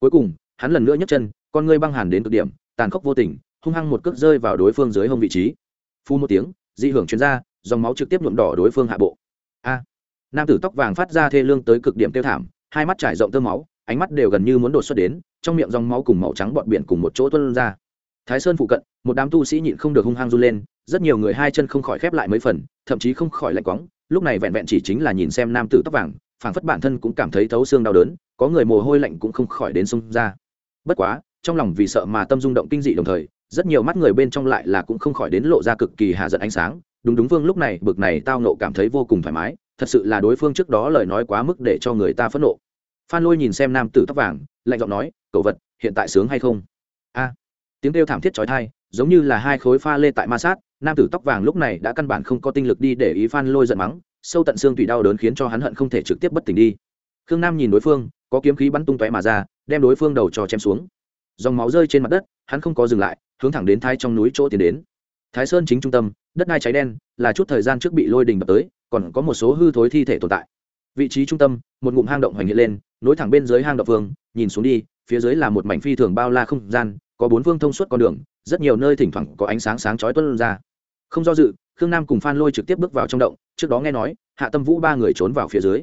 Cuối cùng, hắn lần nữa nhấc chân, con ngươi băng hàn đến cực điểm, tàn khốc vô tình, hung hăng một cước rơi vào đối phương dưới hông vị trí. Phu một tiếng dị hưởng chuyên gia, dòng máu trực tiếp nhuộm đỏ đối phương hạ bộ. A. Nam tử tóc vàng phát ra thê lương tới cực điểm tiêu thảm hai mắt trải rộng tơ máu ánh mắt đều gần như muốn đột xuất đến trong miệng dòng máu cùng màu trắng bọt biển cùng một chỗ tuân ra. Thái sơn phụ cận một đám tu sĩ nhịn không được hung hăng run lên rất nhiều người hai chân không khỏi khép lại mấy phần thậm chí không khỏi lạnh quóng lúc này vẹn vẹn chỉ chính là nhìn xem nam tử tóc vàng phảng phất bản thân cũng cảm thấy thấu xương đau đớn có người mồ hôi lạnh cũng không khỏi đến sông ra. Bất quá trong lòng vì sợ mà tâm rung động kinh dị đồng thời rất nhiều mắt người bên trong lại là cũng không khỏi đến lộ ra cực kỳ hạ giận ánh sáng. Đúng đúng vương, lúc này, bực này tao nộ cảm thấy vô cùng thoải mái. Thật sự là đối phương trước đó lời nói quá mức để cho người ta phẫn nộ. Phan lôi nhìn xem nam tử tóc vàng, lạnh giọng nói cậu vật, hiện tại sướng hay không? A. Tiếng kêu thảm thiết trói thai giống như là hai khối pha lê tại ma sát. Nam tử tóc vàng lúc này đã căn bản không có tinh lực đi để ý phan lôi giận mắng, sâu tận xương tùy đau đớn khiến cho hắn hận không thể trực tiếp bất tỉnh đi. Khương nam nhìn đối phương, có kiếm khí bắn tung tóe mà ra, đem đối phương đầu cho chém xuống. Dòng máu rơi trên mặt đất, hắn không có dừng lại hướng thẳng đến thái trong núi chỗ tiến đến. Thái sơn chính trung tâm, đất đai cháy đen, là chút thời gian trước bị lôi đình đập tới, còn có một số hư thối thi thể tồn tại. Vị trí trung tâm, một ngụm hang động hoành hiện lên, nối thẳng bên dưới hang động phương, nhìn xuống đi, phía dưới là một mảnh phi thường bao la không gian, có bốn phương thông suốt con đường, rất nhiều nơi thỉnh thoảng có ánh sáng sáng chói tuân ra. Không do dự, khương nam cùng phan lôi trực tiếp bước vào trong động, trước đó nghe nói, hạ tâm vũ ba người trốn vào phía dưới.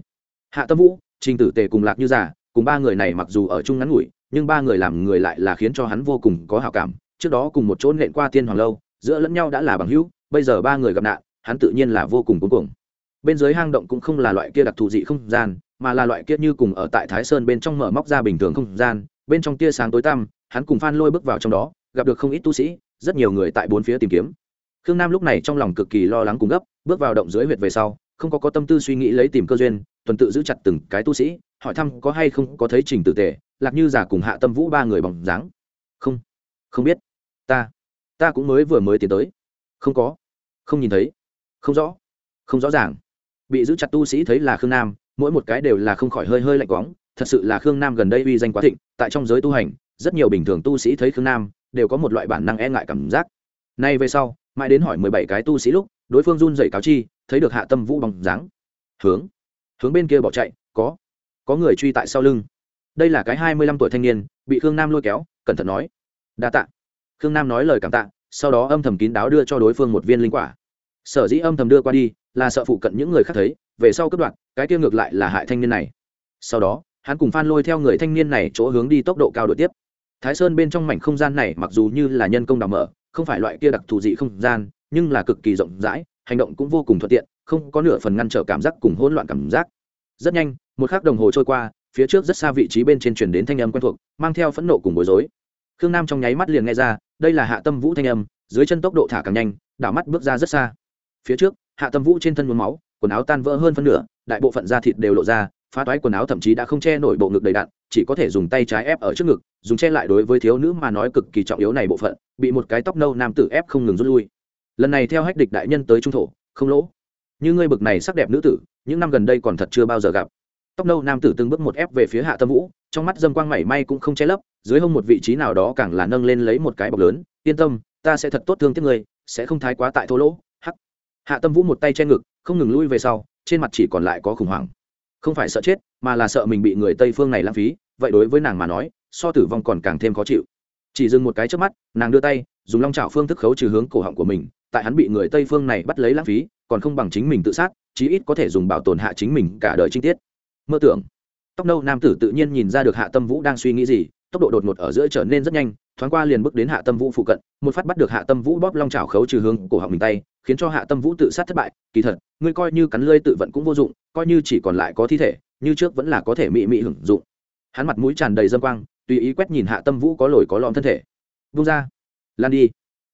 Hạ tâm vũ, trình tử tề cùng lạc như giả cùng ba người này mặc dù ở chung ngắn ngủi, nhưng ba người làm người lại là khiến cho hắn vô cùng có hào cảm trước đó cùng một chỗ nện qua tiên hoàng lâu, giữa lẫn nhau đã là bằng hữu, bây giờ ba người gặp nạn, hắn tự nhiên là vô cùng cuối cùng bên dưới hang động cũng không là loại kia đặc thù dị không gian, mà là loại kia như cùng ở tại thái sơn bên trong mở móc ra bình thường không gian, bên trong tia sáng tối tăm, hắn cùng phan lôi bước vào trong đó, gặp được không ít tu sĩ, rất nhiều người tại bốn phía tìm kiếm. Khương nam lúc này trong lòng cực kỳ lo lắng cùng gấp, bước vào động dưới huyệt về sau, không có có tâm tư suy nghĩ lấy tìm cơ duyên, tuần tự giữ chặt từng cái tu sĩ, hỏi thăm có hay không có thấy trình tử tề, lạc như giả cùng hạ tâm vũ ba người bằng dáng. Không không biết ta ta cũng mới vừa mới tiến tới. Không có. Không nhìn thấy. Không rõ. Không rõ ràng. Bị giữ chặt tu sĩ thấy là khương nam, mỗi một cái đều là không khỏi hơi hơi lạnh quóng thật sự là khương nam gần đây uy danh quá thịnh, tại trong giới tu hành, rất nhiều bình thường tu sĩ thấy khương nam, đều có một loại bản năng e ngại cảm giác. Nay về sau, mãi đến hỏi mười bảy cái tu sĩ lúc, đối phương run dậy cáo chi, thấy được hạ tâm vũ bằng dáng. Hướng. Hướng bên kia bỏ chạy, có. Có người truy tại sau lưng. Đây là cái hai mươi lăm tuổi thanh niên, bị khương nam lôi kéo, cẩn thận nói. Đa tạ khương nam nói lời cảm tạ, sau đó âm thầm kín đáo đưa cho đối phương một viên linh quả. Sở dĩ âm thầm đưa qua đi, là sợ phụ cận những người khác thấy, về sau cướp đoạn cái kia ngược lại là hại thanh niên này. Sau đó, hắn cùng phan lôi theo người thanh niên này chỗ hướng đi tốc độ cao đội tiếp. Thái sơn bên trong mảnh không gian này mặc dù như là nhân công đào mở, không phải loại kia đặc thù dị không gian, nhưng là cực kỳ rộng rãi, hành động cũng vô cùng thuận tiện, không có nửa phần ngăn trở cảm giác cùng hỗn loạn cảm giác. Rất nhanh, một khắc đồng hồ trôi qua, phía trước rất xa vị trí bên trên chuyển đến thanh âm quen thuộc, mang theo phẫn nộ cùng bối rối khương nam trong nháy mắt liền nghe ra, đây là hạ tâm vũ thanh âm, dưới chân tốc độ thả càng nhanh, đảo mắt bước ra rất xa. Phía trước, hạ tâm vũ trên thân nhuốm máu, quần áo tan vỡ hơn phân nửa, đại bộ phận da thịt đều lộ ra, phá toái quần áo thậm chí đã không che nổi bộ ngực đầy đạn chỉ có thể dùng tay trái ép ở trước ngực, dùng che lại đối với thiếu nữ mà nói cực kỳ trọng yếu này bộ phận, bị một cái tóc nâu nam tử ép không ngừng rút lui. Lần này theo hách địch đại nhân tới trung thổ, không lỗ. Như ngươi bực này sắc đẹp nữ tử, những năm gần đây còn thật chưa bao giờ gặp. Tóc nâu nam tử từng bước một ép về phía hạ tâm vũ, trong mắt dâm quang mảy may cũng không che lấp dưới hông một vị trí nào đó càng là nâng lên lấy một cái bọc lớn, yên tâm, ta sẽ thật tốt thương tiếc ngươi, sẽ không thái quá tại thô lỗ. Hắc. Hạ tâm vũ một tay che ngực, không ngừng lui về sau, trên mặt chỉ còn lại có khủng hoảng. Không phải sợ chết, mà là sợ mình bị người tây phương này lãng phí, vậy đối với nàng mà nói, so tử vong còn càng thêm khó chịu. Chỉ dừng một cái trước mắt, nàng đưa tay, dùng long trào phương thức khấu trừ hướng cổ họng của mình, tại hắn bị người tây phương này bắt lấy lãng phí, còn không bằng chính mình tự sát, chí ít có thể dùng bảo tồn hạ chính mình cả đời trinh tiết. Mơ tưởng. Tóc nâu nam tử tự nhiên nhìn ra được hạ tâm vũ đang suy nghĩ gì tốc độ đột ngột ở giữa trở nên rất nhanh, thoáng qua liền bước đến hạ tâm vũ phụ cận, một phát bắt được hạ tâm vũ bóp long trào khấu trừ hướng cổ họng mình tay, khiến cho hạ tâm vũ tự sát thất bại. Kỳ thật, ngươi coi như cắn lơi tự vận cũng vô dụng, coi như chỉ còn lại có thi thể, như trước vẫn là có thể mị mị hưởng dụng. Hắn mặt mũi tràn đầy dâm quang, tùy ý quét nhìn hạ tâm vũ có lồi có lõm thân thể. Vung ra. Lan đi.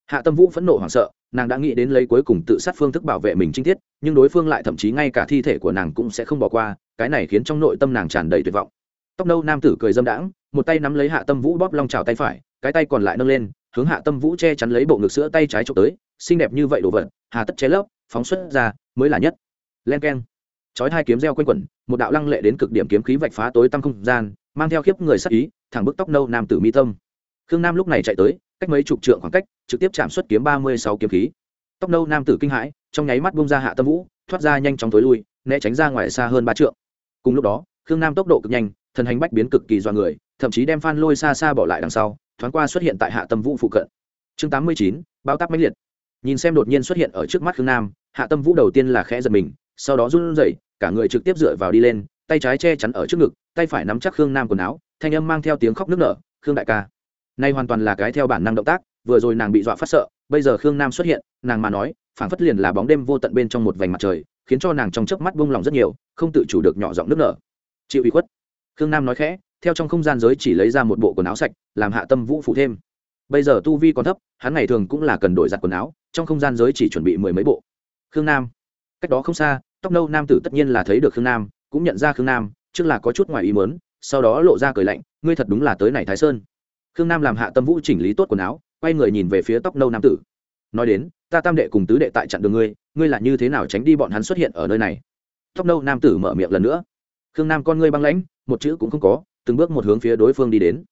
Hạ tâm vũ phẫn nộ hoảng sợ, nàng đã nghĩ đến lấy cuối cùng tự sát phương thức bảo vệ mình trinh tiết, nhưng đối phương lại thậm chí ngay cả thi thể của nàng cũng sẽ không bỏ qua, cái này khiến trong nội tâm nàng tràn đầy tuyệt vọng tóc nâu nam tử cười dâm đãng một tay nắm lấy hạ tâm vũ bóp long trào tay phải cái tay còn lại nâng lên hướng hạ tâm vũ che chắn lấy bộ ngực sữa tay trái trộm tới xinh đẹp như vậy đồ vật hà tất che lấp phóng xuất ra mới là nhất. Len keng, chói hai kiếm reo quanh quẩn một đạo lăng lệ đến cực điểm kiếm khí vạch phá tối tăm không gian mang theo khiếp người sắc ý thẳng bức tóc nâu nam tử mi tâm. Khương nam lúc này chạy tới cách mấy chục trượng khoảng cách trực tiếp chạm xuất kiếm ba mươi sáu kiếm khí. Tóc nâu nam tử kinh hãi trong nháy mắt bung ra hạ tâm vũ thoát ra nhanh chóng tối lui né tránh ra ngoài xa hơn ba trượng. Cùng lúc đó khương nam tốc độ cực nhanh thần hành bách biến cực kỳ do người, thậm chí đem phan lôi xa xa bỏ lại đằng sau, thoáng qua xuất hiện tại hạ tâm vũ phụ cận. Chương tám mươi chín, bao táp mãnh liệt. Nhìn xem đột nhiên xuất hiện ở trước mắt khương nam, hạ tâm vũ đầu tiên là khẽ giật mình, sau đó run rẩy, cả người trực tiếp dựa vào đi lên, tay trái che chắn ở trước ngực, tay phải nắm chắc khương nam quần áo, thanh âm mang theo tiếng khóc nức nở, khương đại ca. Nay hoàn toàn là cái theo bản năng động tác, vừa rồi nàng bị dọa phát sợ, bây giờ khương nam xuất hiện, nàng mà nói, phảng phất liền là bóng đêm vô tận bên trong một vành mặt trời, khiến cho nàng trong chớp mắt buông lòng rất nhiều, không tự chủ được nhỏ giọng nước nở. Chịu ủy khuất khương nam nói khẽ, theo trong không gian giới chỉ lấy ra một bộ quần áo sạch, làm hạ tâm vũ phụ thêm. Bây giờ tu vi còn thấp, hắn ngày thường cũng là cần đổi giặt quần áo, trong không gian giới chỉ chuẩn bị mười mấy bộ. Khương nam. Cách đó không xa, tóc nâu nam tử tất nhiên là thấy được khương nam, cũng nhận ra khương nam, trước là có chút ngoài ý mớn sau đó lộ ra cười lạnh, ngươi thật đúng là tới này thái sơn. Khương nam làm hạ tâm vũ chỉnh lý tốt quần áo, quay người nhìn về phía tóc nâu nam tử. Nói đến, ta tam đệ cùng tứ đệ tại chặn đường ngươi ngươi là như thế nào tránh đi bọn hắn xuất hiện ở nơi này? Tóc nâu nam tử mở miệng lần nữa. Khương nam con ngươi băng lãnh một chữ cũng không có, từng bước một hướng phía đối phương đi đến.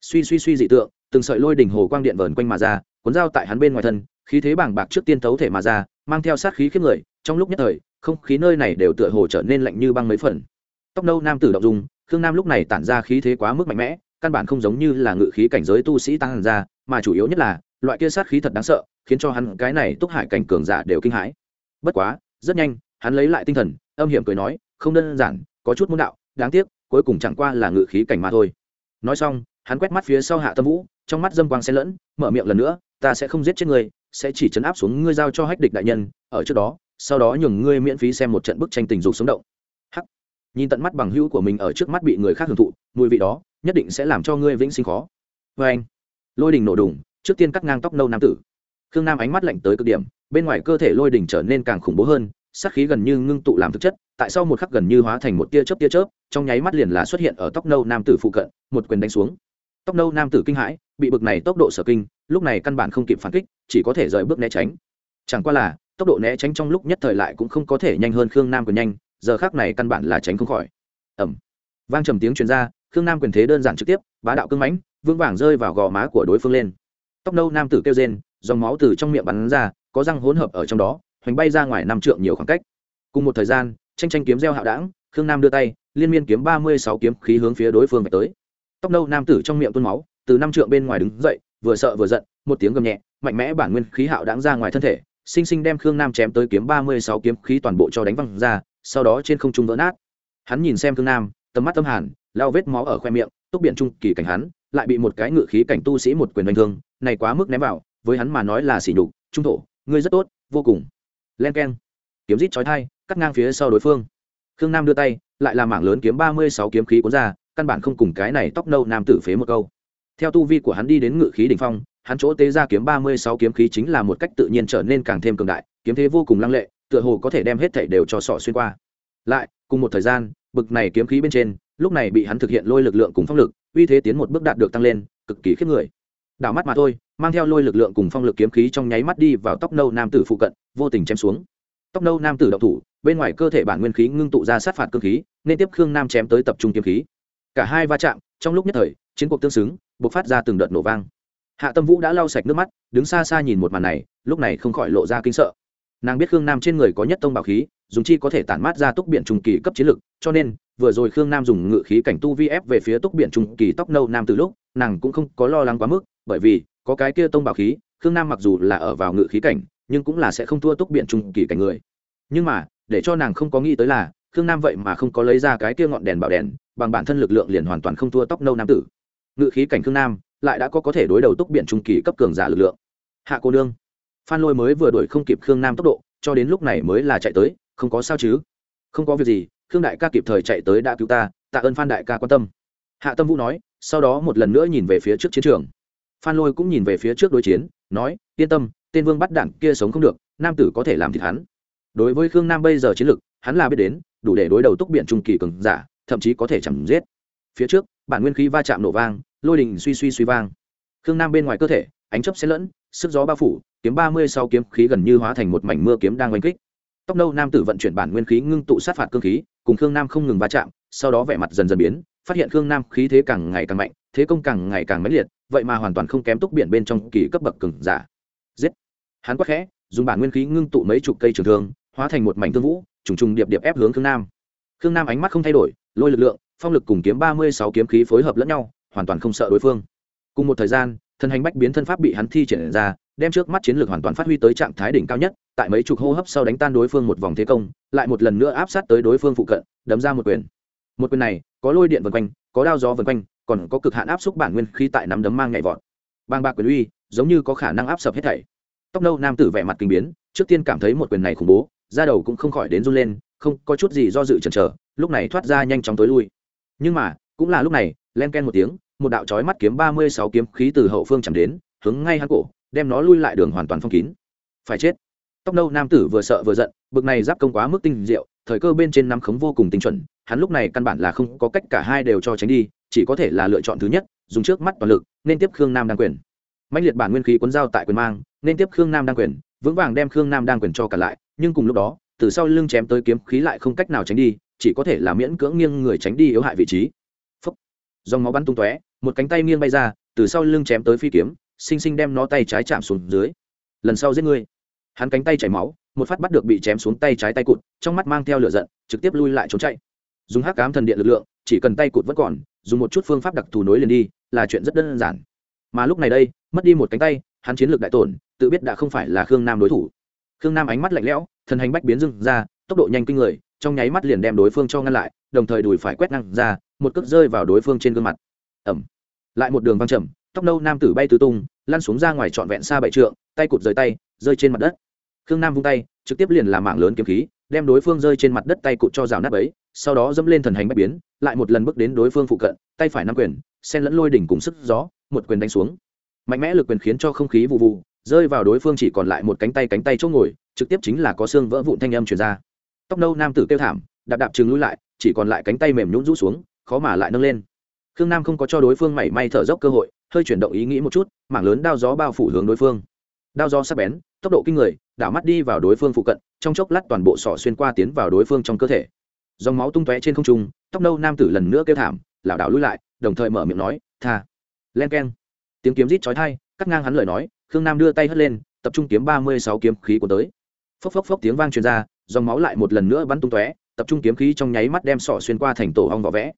Suy suy suy dị tượng, từng sợi lôi đỉnh hồ quang điện vờn quanh mà ra, cuốn dao tại hắn bên ngoài thân, khí thế bảng bạc trước tiên thấu thể mà ra, mang theo sát khí khiếp người, trong lúc nhất thời, không khí nơi này đều tựa hồ trở nên lạnh như băng mấy phần. Tóc nâu nam tử động dung, khương nam lúc này tản ra khí thế quá mức mạnh mẽ, căn bản không giống như là ngự khí cảnh giới tu sĩ tăng ra, mà chủ yếu nhất là, loại kia sát khí thật đáng sợ, khiến cho hắn cái này túc hải cảnh cường giả đều kinh hãi. Bất quá, rất nhanh, hắn lấy lại tinh thần, âm hiểm cười nói, không đơn giản, có chút môn đạo, đáng tiếc cuối cùng chẳng qua là ngự khí cảnh mà thôi. Nói xong, hắn quét mắt phía sau hạ tâm vũ, trong mắt dâm quang xen lẫn, mở miệng lần nữa, ta sẽ không giết chết ngươi, sẽ chỉ chấn áp xuống ngươi giao cho hách địch đại nhân, ở trước đó, sau đó nhường ngươi miễn phí xem một trận bức tranh tình dục sống động. Hắc. Nhìn tận mắt bằng hữu của mình ở trước mắt bị người khác hưởng thụ, mùi vị đó, nhất định sẽ làm cho ngươi vĩnh sinh khó. Vê anh, lôi đình nổ đùng, trước tiên cắt ngang tóc nâu nam tử. Khương nam ánh mắt lạnh tới cực điểm, bên ngoài cơ thể lôi đình trở nên càng khủng bố hơn sát khí gần như ngưng tụ làm thực chất, tại sau một khắc gần như hóa thành một tia chớp tia chớp, trong nháy mắt liền là xuất hiện ở tóc nâu nam tử phụ cận, một quyền đánh xuống. Tóc nâu nam tử kinh hãi, bị bực này tốc độ sở kinh, lúc này căn bản không kịp phản kích, chỉ có thể rời bước né tránh. Chẳng qua là, tốc độ né tránh trong lúc nhất thời lại cũng không có thể nhanh hơn khương nam quyền nhanh, giờ khác này căn bản là tránh không khỏi. Ẩm vang trầm tiếng truyền ra, khương nam quyền thế đơn giản trực tiếp, bá đạo cưng mãnh vương vàng rơi vào gò má của đối phương lên. Tóc nâu nam tử kêu rên, dòng máu từ trong miệng bắn ra, có răng hỗn hợp ở trong đó hoành bay ra ngoài năm trượng nhiều khoảng cách. Cùng một thời gian, tranh tranh kiếm gieo hạo đảng khương nam đưa tay, liên miên kiếm ba mươi sáu kiếm khí hướng phía đối phương về tới. Tóc nâu nam tử trong miệng tuôn máu, từ năm trượng bên ngoài đứng dậy, vừa sợ vừa giận, một tiếng gầm nhẹ, mạnh mẽ bản nguyên khí hạo đãng ra ngoài thân thể, sinh sinh đem khương nam chém tới kiếm ba mươi sáu kiếm khí toàn bộ cho đánh văng ra, sau đó trên không trung vỡ nát. Hắn nhìn xem khương nam, tầm mắt tâm hàn lao vết máu ở khoe miệng, túc biển trung kỳ cảnh hắn, lại bị một cái ngự khí cảnh tu sĩ một quyền đánh thương, này quá mức ném vào, với hắn mà nói là sỉ nhục, trung thổ, ngươi rất tốt, vô cùng len keng. Kiếm rít chói thai cắt ngang phía sau đối phương. Khương nam đưa tay, lại làm mảng lớn kiếm ba mươi sáu kiếm khí cuốn ra, căn bản không cùng cái này tóc nâu nam tử phế một câu. Theo tu vi của hắn đi đến ngự khí đỉnh phong, hắn chỗ tế ra kiếm ba mươi sáu kiếm khí chính là một cách tự nhiên trở nên càng thêm cường đại, kiếm thế vô cùng lăng lệ, tựa hồ có thể đem hết thảy đều cho sọ xuyên qua. Lại, cùng một thời gian, bực này kiếm khí bên trên, lúc này bị hắn thực hiện lôi lực lượng cùng phong lực, uy thế tiến một bước đạt được tăng lên, cực kỳ khiếp người đảo mắt mà thôi, mang theo lôi lực lượng cùng phong lực kiếm khí trong nháy mắt đi vào tóc nâu nam tử phụ cận, vô tình chém xuống. Tóc nâu nam tử động thủ, bên ngoài cơ thể bản nguyên khí ngưng tụ ra sát phạt cơ khí, nên tiếp khương nam chém tới tập trung kiếm khí. Cả hai va chạm, trong lúc nhất thời, chiến cuộc tương xứng buộc phát ra từng đợt nổ vang. Hạ tâm vũ đã lau sạch nước mắt, đứng xa xa nhìn một màn này, lúc này không khỏi lộ ra kinh sợ. Nàng biết khương nam trên người có nhất tông bảo khí, dùng chi có thể tản mát ra túc biển trung kỳ cấp chiến lực, cho nên, vừa rồi khương nam dùng ngự khí cảnh tu vi ép về phía túc biển trung kỳ tóc nâu nam từ lúc, nàng cũng không có lo lắng quá mức bởi vì, có cái kia tông bảo khí, khương nam mặc dù là ở vào ngự khí cảnh, nhưng cũng là sẽ không thua túc biển trung kỳ cảnh người. Nhưng mà, để cho nàng không có nghĩ tới là, khương nam vậy mà không có lấy ra cái kia ngọn đèn bảo đèn, bằng bản thân lực lượng liền hoàn toàn không thua tóc nâu nam tử. Ngự khí cảnh khương nam, lại đã có có thể đối đầu túc biển trung kỳ cấp cường giả lực lượng. Hạ cô nương, phan lôi mới vừa đuổi không kịp khương nam tốc độ, cho đến lúc này mới là chạy tới, không có sao chứ? Không có việc gì, khương đại ca kịp thời chạy tới đã cứu ta, tạ ơn phan đại ca quan tâm. Hạ tâm vũ nói, sau đó một lần nữa nhìn về phía trước chiến trường phan lôi cũng nhìn về phía trước đối chiến, nói, yên tâm, tên vương bắt đạn kia sống không được, nam tử có thể làm thịt hắn. Đối với khương nam bây giờ chiến lực, hắn là biết đến, đủ để đối đầu túc biện trung kỳ cường giả, thậm chí có thể chẳng giết. Phía trước, bản nguyên khí va chạm nổ vang, lôi đình suy suy suy vang. Khương nam bên ngoài cơ thể, ánh chấp xen lẫn, sức gió bao phủ, kiếm ba mươi sau kiếm khí gần như hóa thành một mảnh mưa kiếm đang oanh kích. Tóc nâu nam tử vận chuyển bản nguyên khí ngưng tụ sát phạt cơ khí, cùng khương nam không ngừng va chạm, sau đó vẻ mặt dần dần biến, phát hiện khương nam khí thế càng ngày càng mạnh, thế công càng ngày càng mãnh liệt vậy mà hoàn toàn không kém túc biển bên trong kỳ cấp bậc cường giả. Giết. Hắn quắc khẽ, dùng bản nguyên khí ngưng tụ mấy chục cây trường thương, hóa thành một mảnh thương vũ, trùng trùng điệp điệp ép hướng khương nam. Khương nam ánh mắt không thay đổi, lôi lực lượng, phong lực cùng kiếm ba mươi sáu kiếm khí phối hợp lẫn nhau, hoàn toàn không sợ đối phương. Cùng một thời gian, thân hành bách biến thân pháp bị hắn thi triển ra, đem trước mắt chiến lược hoàn toàn phát huy tới trạng thái đỉnh cao nhất, tại mấy chục hô hấp sau đánh tan đối phương một vòng thế công, lại một lần nữa áp sát tới đối phương phụ cận, đấm ra một quyền. Một quyền này, có lôi điện vần quanh, có đao gió vần quanh còn có cực hạn áp xúc bản nguyên khí tại nắm đấm mang nhảy vọt. Bang bạc quyền uy, giống như có khả năng áp sập hết thảy. Tóc nâu nam tử vẻ mặt kinh biến, trước tiên cảm thấy một quyền này khủng bố, da đầu cũng không khỏi đến run lên, không có chút gì do dự chần chờ, lúc này thoát ra nhanh chóng tối lui. Nhưng mà, cũng là lúc này, len ken một tiếng, một đạo chói mắt kiếm ba mươi sáu kiếm khí từ hậu phương chẳng đến, hướng ngay hắn cổ, đem nó lui lại đường hoàn toàn phong kín. Phải chết. Tóc nâu nam tử vừa sợ vừa giận, bực này giáp công quá mức tinh diệu, thời cơ bên trên nắm khống vô cùng tinh chuẩn, hắn lúc này căn bản là không có cách cả hai đều cho tránh đi chỉ có thể là lựa chọn thứ nhất, dùng trước mắt toàn lực, nên tiếp khương nam đăng quyền. Mạnh liệt bản nguyên khí cuốn dao tại quyền mang, nên tiếp khương nam đăng quyền, vững vàng đem khương nam đăng quyền cho cả lại, nhưng cùng lúc đó, từ sau lưng chém tới kiếm khí lại không cách nào tránh đi, chỉ có thể là miễn cưỡng nghiêng người tránh đi yếu hại vị trí. Phấp dòng máu bắn tung tóe, một cánh tay nghiêng bay ra, từ sau lưng chém tới phi kiếm xinh xinh đem nó tay trái chạm xuống dưới. Lần sau giết ngươi. Hắn cánh tay chảy máu, một phát bắt được bị chém xuống tay trái tay cụt, trong mắt mang theo lửa giận, trực tiếp lui lại trốn chạy dùng hắc cám thần điện lực lượng, chỉ cần tay cụt vẫn còn, dùng một chút phương pháp đặc thù nối liền đi, là chuyện rất đơn giản. Mà lúc này đây, mất đi một cánh tay, hắn chiến lược đại tổn, tự biết đã không phải là khương nam đối thủ. Khương nam ánh mắt lạnh lẽo thần hành bách biến dưng ra, tốc độ nhanh kinh người, trong nháy mắt liền đem đối phương cho ngăn lại, đồng thời đùi phải quét ngang ra, một cước rơi vào đối phương trên gương mặt. Ẩm lại một đường văng trầm, tóc nâu nam tử bay tứ tung, lăn xuống ra ngoài trọn vẹn xa bảy trượng, tay cụt rời tay, rơi trên mặt đất. Khương nam vung tay, trực tiếp liền làm mạng lớn kiếm khí đem đối phương rơi trên mặt đất tay cụt cho rào nát ấy, sau đó dẫm lên thần hành bách biến, lại một lần bước đến đối phương phụ cận, tay phải nắm quyền sen lẫn lôi đỉnh cùng sức gió, một quyền đánh xuống. Mạnh mẽ lực quyền khiến cho không khí vụ vụ rơi vào đối phương chỉ còn lại một cánh tay cánh tay chỗ ngồi, trực tiếp chính là có xương vỡ vụn thanh âm chuyển ra. Tóc nâu nam tử kêu thảm, đạp đạp chừng lui lại, chỉ còn lại cánh tay mềm nhũn rũ xuống, khó mà lại nâng lên. Khương nam không có cho đối phương mảy may thở dốc cơ hội, hơi chuyển động ý nghĩ một chút, mảng lớn đao gió bao phủ hướng đối phương đao gió sắc bén, tốc độ kinh người, đảo mắt đi vào đối phương phụ cận, trong chốc lát toàn bộ sọ xuyên qua tiến vào đối phương trong cơ thể. Dòng máu tung tóe trên không trung, tóc nâu nam tử lần nữa kêu thảm, lảo đảo lui lại, đồng thời mở miệng nói, tha. Len k e n tiếng kiếm rít chói thai cắt ngang hắn lời nói, khương nam đưa tay hất lên, tập trung kiếm ba mươi sáu kiếm khí của tới. Phốc phốc phốc tiếng vang truyền ra, dòng máu lại một lần nữa bắn tung tóe, tập trung kiếm khí trong nháy mắt đem sọ xuyên qua thành tổ hong vỏ vẽ.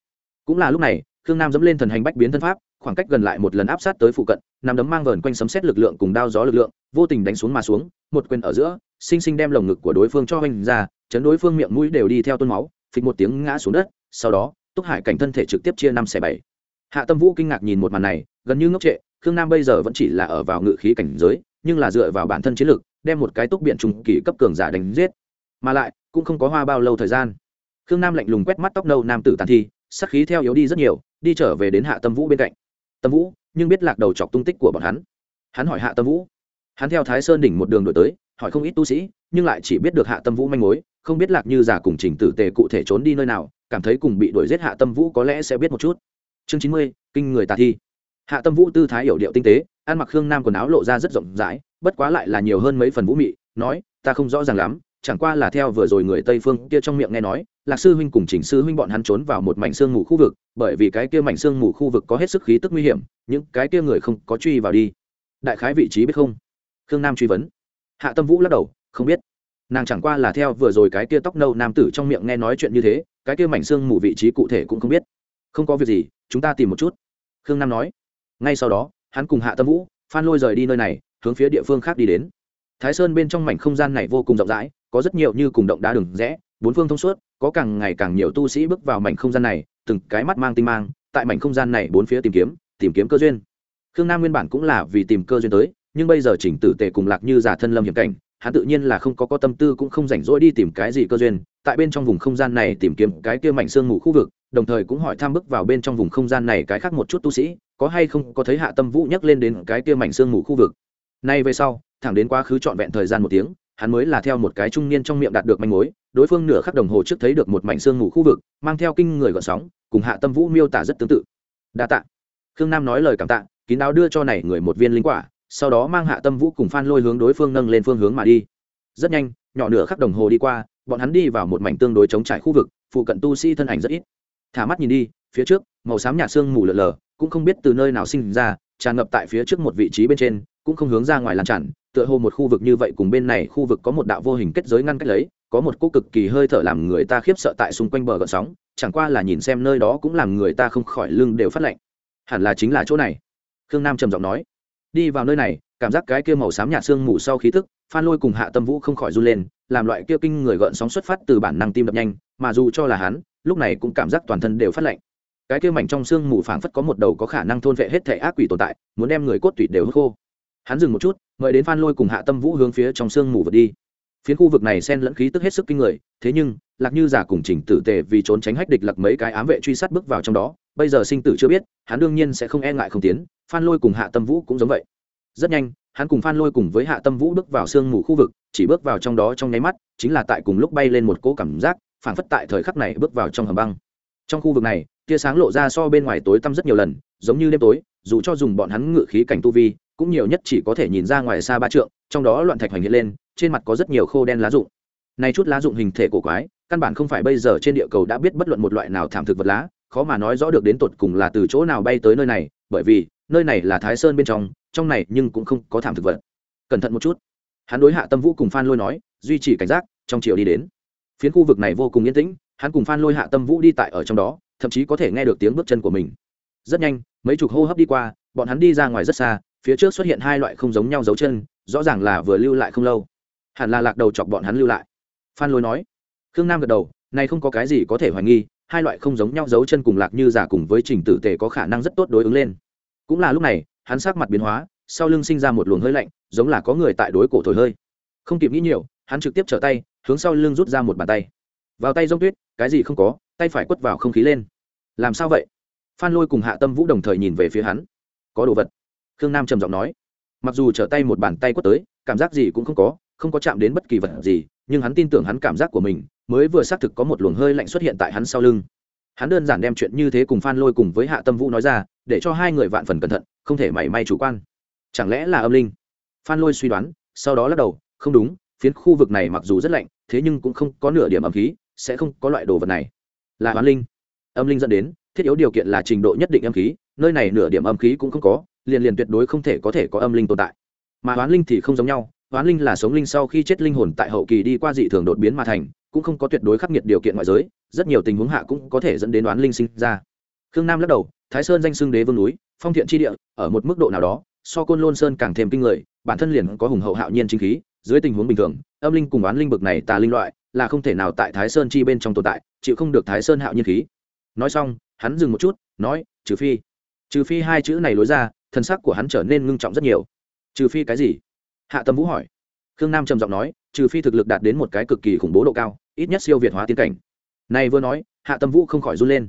Cũng là lúc này, khương nam dẫm lên thần hành bách biến thân pháp khoảng cách gần lại một lần áp sát tới phụ cận nằm đấm mang vờn quanh sấm xét lực lượng cùng đao gió lực lượng vô tình đánh xuống mà xuống một quyền ở giữa sinh sinh đem lồng ngực của đối phương cho hoành ra chấn đối phương miệng mũi đều đi theo tuôn máu phịch một tiếng ngã xuống đất sau đó túc hải cảnh thân thể trực tiếp chia năm xẻ bảy. Hạ tâm vũ kinh ngạc nhìn một màn này gần như ngốc trệ khương nam bây giờ vẫn chỉ là ở vào ngự khí cảnh giới nhưng là dựa vào bản thân chiến lực, đem một cái túc biện trùng kỳ cấp cường giả đánh giết. Mà lại cũng không có hoa bao lâu thời gian. Khương nam lạnh lùng quét mắt tóc nâu nam tử tàn thi sắc khí theo yếu đi rất nhiều đi trở về đến hạ tâm vũ bên cạnh tâm vũ, nhưng biết lạc đầu chọc tung tích của bọn hắn. Hắn hỏi hạ tâm vũ. Hắn theo thái sơn đỉnh một đường đổi tới, hỏi không ít tu sĩ, nhưng lại chỉ biết được hạ tâm vũ manh mối, không biết lạc như giả cùng trình tử tề cụ thể trốn đi nơi nào, cảm thấy cùng bị đuổi giết hạ tâm vũ có lẽ sẽ biết một chút. Chương chín mươi, kinh người tà thi. Hạ tâm vũ tư thái hiểu điệu tinh tế, ăn mặc khương nam quần áo lộ ra rất rộng rãi, bất quá lại là nhiều hơn mấy phần vũ mị, nói, ta không rõ ràng lắm chẳng qua là theo vừa rồi người tây phương kia trong miệng nghe nói, lạc sư huynh cùng chỉnh sư huynh bọn hắn trốn vào một mảnh xương mù khu vực, bởi vì cái kia mảnh xương mù khu vực có hết sức khí tức nguy hiểm, những cái kia người không có truy vào đi. Đại khái vị trí biết không? Khương nam truy vấn. Hạ tâm vũ lắc đầu, không biết. Nàng chẳng qua là theo vừa rồi cái kia tóc nâu nam tử trong miệng nghe nói chuyện như thế, cái kia mảnh xương mù vị trí cụ thể cũng không biết. Không có việc gì, chúng ta tìm một chút. Khương nam nói. Ngay sau đó, hắn cùng hạ tâm vũ, phan lôi rời đi nơi này, hướng phía địa phương khác đi đến thái sơn bên trong mảnh không gian này vô cùng rộng rãi, có rất nhiều như cùng động đá đường rẽ, bốn phương thông suốt, có càng ngày càng nhiều tu sĩ bước vào mảnh không gian này, từng cái mắt mang tinh mang, tại mảnh không gian này bốn phía tìm kiếm tìm kiếm cơ duyên. Khương nam nguyên bản cũng là vì tìm cơ duyên tới, nhưng bây giờ chỉnh tử tề cùng lạc như giả thân lâm hiểm cảnh, hắn tự nhiên là không có có tâm tư cũng không rảnh rỗi đi tìm cái gì cơ duyên, tại bên trong vùng không gian này tìm kiếm cái kia mảnh xương ngủ khu vực, đồng thời cũng hỏi thăm bước vào bên trong vùng không gian này cái khác một chút tu sĩ, có hay không có thấy hạ tâm vũ nhắc lên đến cái kia mảnh xương ngủ khu vực. Nay về sau thẳng đến quá khứ trọn vẹn thời gian một tiếng, hắn mới là theo một cái trung niên trong miệng đạt được manh mối, đối phương nửa khắc đồng hồ trước thấy được một mảnh xương ngủ khu vực, mang theo kinh người gọn sóng, cùng hạ tâm vũ miêu tả rất tương tự. Đa tạ. Khương nam nói lời cảm tạ, kín đáo đưa cho này người một viên linh quả, sau đó mang hạ tâm vũ cùng phan lôi hướng đối phương nâng lên phương hướng mà đi. Rất nhanh, nhỏ nửa khắc đồng hồ đi qua, bọn hắn đi vào một mảnh tương đối chống trải khu vực, phụ cận tu sĩ thân ảnh rất ít. Thả mắt nhìn đi, phía trước, màu xám nhà xương mù lờ lờ cũng không biết từ nơi nào sinh ra, tràn ngập tại phía trước một vị trí bên trên cũng không hướng ra ngoài lan tràn, tựa hồ một khu vực như vậy cùng bên này khu vực có một đạo vô hình kết giới ngăn cách lấy, có một cô cực kỳ hơi thở làm người ta khiếp sợ tại xung quanh bờ gợn sóng, chẳng qua là nhìn xem nơi đó cũng làm người ta không khỏi lưng đều phát lạnh. Hẳn là chính là chỗ này. Khương nam trầm giọng nói. Đi vào nơi này, cảm giác cái kia màu xám nhạt xương mù sau khí tức, phan lôi cùng hạ tâm vũ không khỏi run lên, làm loại kia kinh người gợn sóng xuất phát từ bản năng tim đập nhanh, mà dù cho là hắn, lúc này cũng cảm giác toàn thân đều phát lạnh. Cái kia mảnh trong xương mù phảng phất có một đầu có khả năng thôn vệ hết thể ác quỷ tồn tại, muốn đem người cốt tủy đều hút khô hắn dừng một chút, mời đến phan lôi cùng hạ tâm vũ hướng phía trong xương mù vượt đi. Phiến khu vực này xen lẫn khí tức hết sức kinh người, thế nhưng, lạc như giả cùng chỉnh tử tề vì trốn tránh hách địch lặc mấy cái ám vệ truy sát bước vào trong đó, bây giờ sinh tử chưa biết, hắn đương nhiên sẽ không e ngại không tiến, phan lôi cùng hạ tâm vũ cũng giống vậy. Rất nhanh, hắn cùng phan lôi cùng với hạ tâm vũ bước vào sương mù khu vực, chỉ bước vào trong đó trong nháy mắt, chính là tại cùng lúc bay lên một cỗ cảm giác, phảng phất tại thời khắc này bước vào trong hầm băng. Trong khu vực này, tia sáng lộ ra so bên ngoài tối tăm rất nhiều lần, giống như đêm tối, dù cho dùng bọn hắn ngự khí cảnh tu vi cũng nhiều nhất chỉ có thể nhìn ra ngoài xa ba trượng, trong đó loạn thạch hoành hiện lên, trên mặt có rất nhiều khô đen lá rụng. Này chút lá rụng hình thể cổ quái, căn bản không phải bây giờ trên địa cầu đã biết bất luận một loại nào thảm thực vật lá, khó mà nói rõ được đến tột cùng là từ chỗ nào bay tới nơi này, bởi vì, nơi này là thái sơn bên trong trong này nhưng cũng không có thảm thực vật. Cẩn thận một chút. Hắn đối hạ tâm vũ cùng phan lôi nói, duy trì cảnh giác, trong chiều đi đến. Phiến khu vực này vô cùng yên tĩnh, hắn cùng phan lôi hạ tâm vũ đi tại ở trong đó, thậm chí có thể nghe được tiếng bước chân của mình. Rất nhanh, mấy chục hô hấp đi qua, bọn hắn đi ra ngoài rất xa phía trước xuất hiện hai loại không giống nhau dấu chân, rõ ràng là vừa lưu lại không lâu. Hẳn là lạc đầu chọc bọn hắn lưu lại. Phan lôi nói. Khương nam gật đầu, này không có cái gì có thể hoài nghi, hai loại không giống nhau dấu chân cùng lạc như giả cùng với trình tử tề có khả năng rất tốt đối ứng lên. Cũng là lúc này, hắn sắc mặt biến hóa, sau lưng sinh ra một luồng hơi lạnh, giống là có người tại đối cổ thổi hơi. Không kịp nghĩ nhiều, hắn trực tiếp trở tay, hướng sau lưng rút ra một bàn tay. Vào tay g tuyết, cái gì không có, tay phải quất vào không khí lên. Làm sao vậy? Phan lôi cùng hạ tâm vũ đồng thời nhìn về phía hắn. Có đồ vật khương nam trầm giọng nói, mặc dù trở tay một bàn tay quất tới, cảm giác gì cũng không có không có chạm đến bất kỳ vật gì, nhưng hắn tin tưởng hắn cảm giác của mình mới vừa xác thực có một luồng hơi lạnh xuất hiện tại hắn sau lưng. Hắn đơn giản đem chuyện như thế cùng phan lôi cùng với hạ tâm vũ nói ra, để cho hai người vạn phần cẩn thận, không thể mảy may chủ quan. Chẳng lẽ là âm linh? Phan lôi suy đoán, sau đó lắc đầu, không đúng, phiến khu vực này mặc dù rất lạnh, thế nhưng cũng không có nửa điểm âm khí, sẽ không có loại đồ vật này. Là hoán linh. Âm linh dẫn đến, thiết yếu điều kiện là trình độ nhất định âm khí, nơi này nửa điểm âm khí cũng không có liền liền tuyệt đối không thể có thể có âm linh tồn tại. Mà oán linh thì không giống nhau oán linh là sống linh sau khi chết linh hồn tại hậu kỳ đi qua dị thường đột biến mà thành, cũng không có tuyệt đối khắc nghiệt điều kiện ngoại giới, rất nhiều tình huống hạ cũng có thể dẫn đến oán linh sinh ra. Khương nam lắc đầu, thái sơn danh xưng đế vương núi, phong thiện tri địa, ở một mức độ nào đó, so côn lôn sơn càng thêm kinh người, bản thân liền có hùng hậu hạo nhiên chính khí, dưới tình huống bình thường, âm linh cùng oán linh bực này tà linh loại, là không thể nào tại thái sơn chi bên trong tồn tại, chịu không được thái sơn hạo nhiên khí. Nói xong, hắn dừng một chút, nói, trừ phi trừ phi hai chữ này lối ra thân sắc của hắn trở nên ngưng trọng rất nhiều. Trừ phi cái gì? Hạ tâm vũ hỏi. Khương nam trầm giọng nói, trừ phi thực lực đạt đến một cái cực kỳ khủng bố độ cao, ít nhất siêu việt hóa tiến cảnh. Này vừa nói, hạ tâm vũ không khỏi run lên.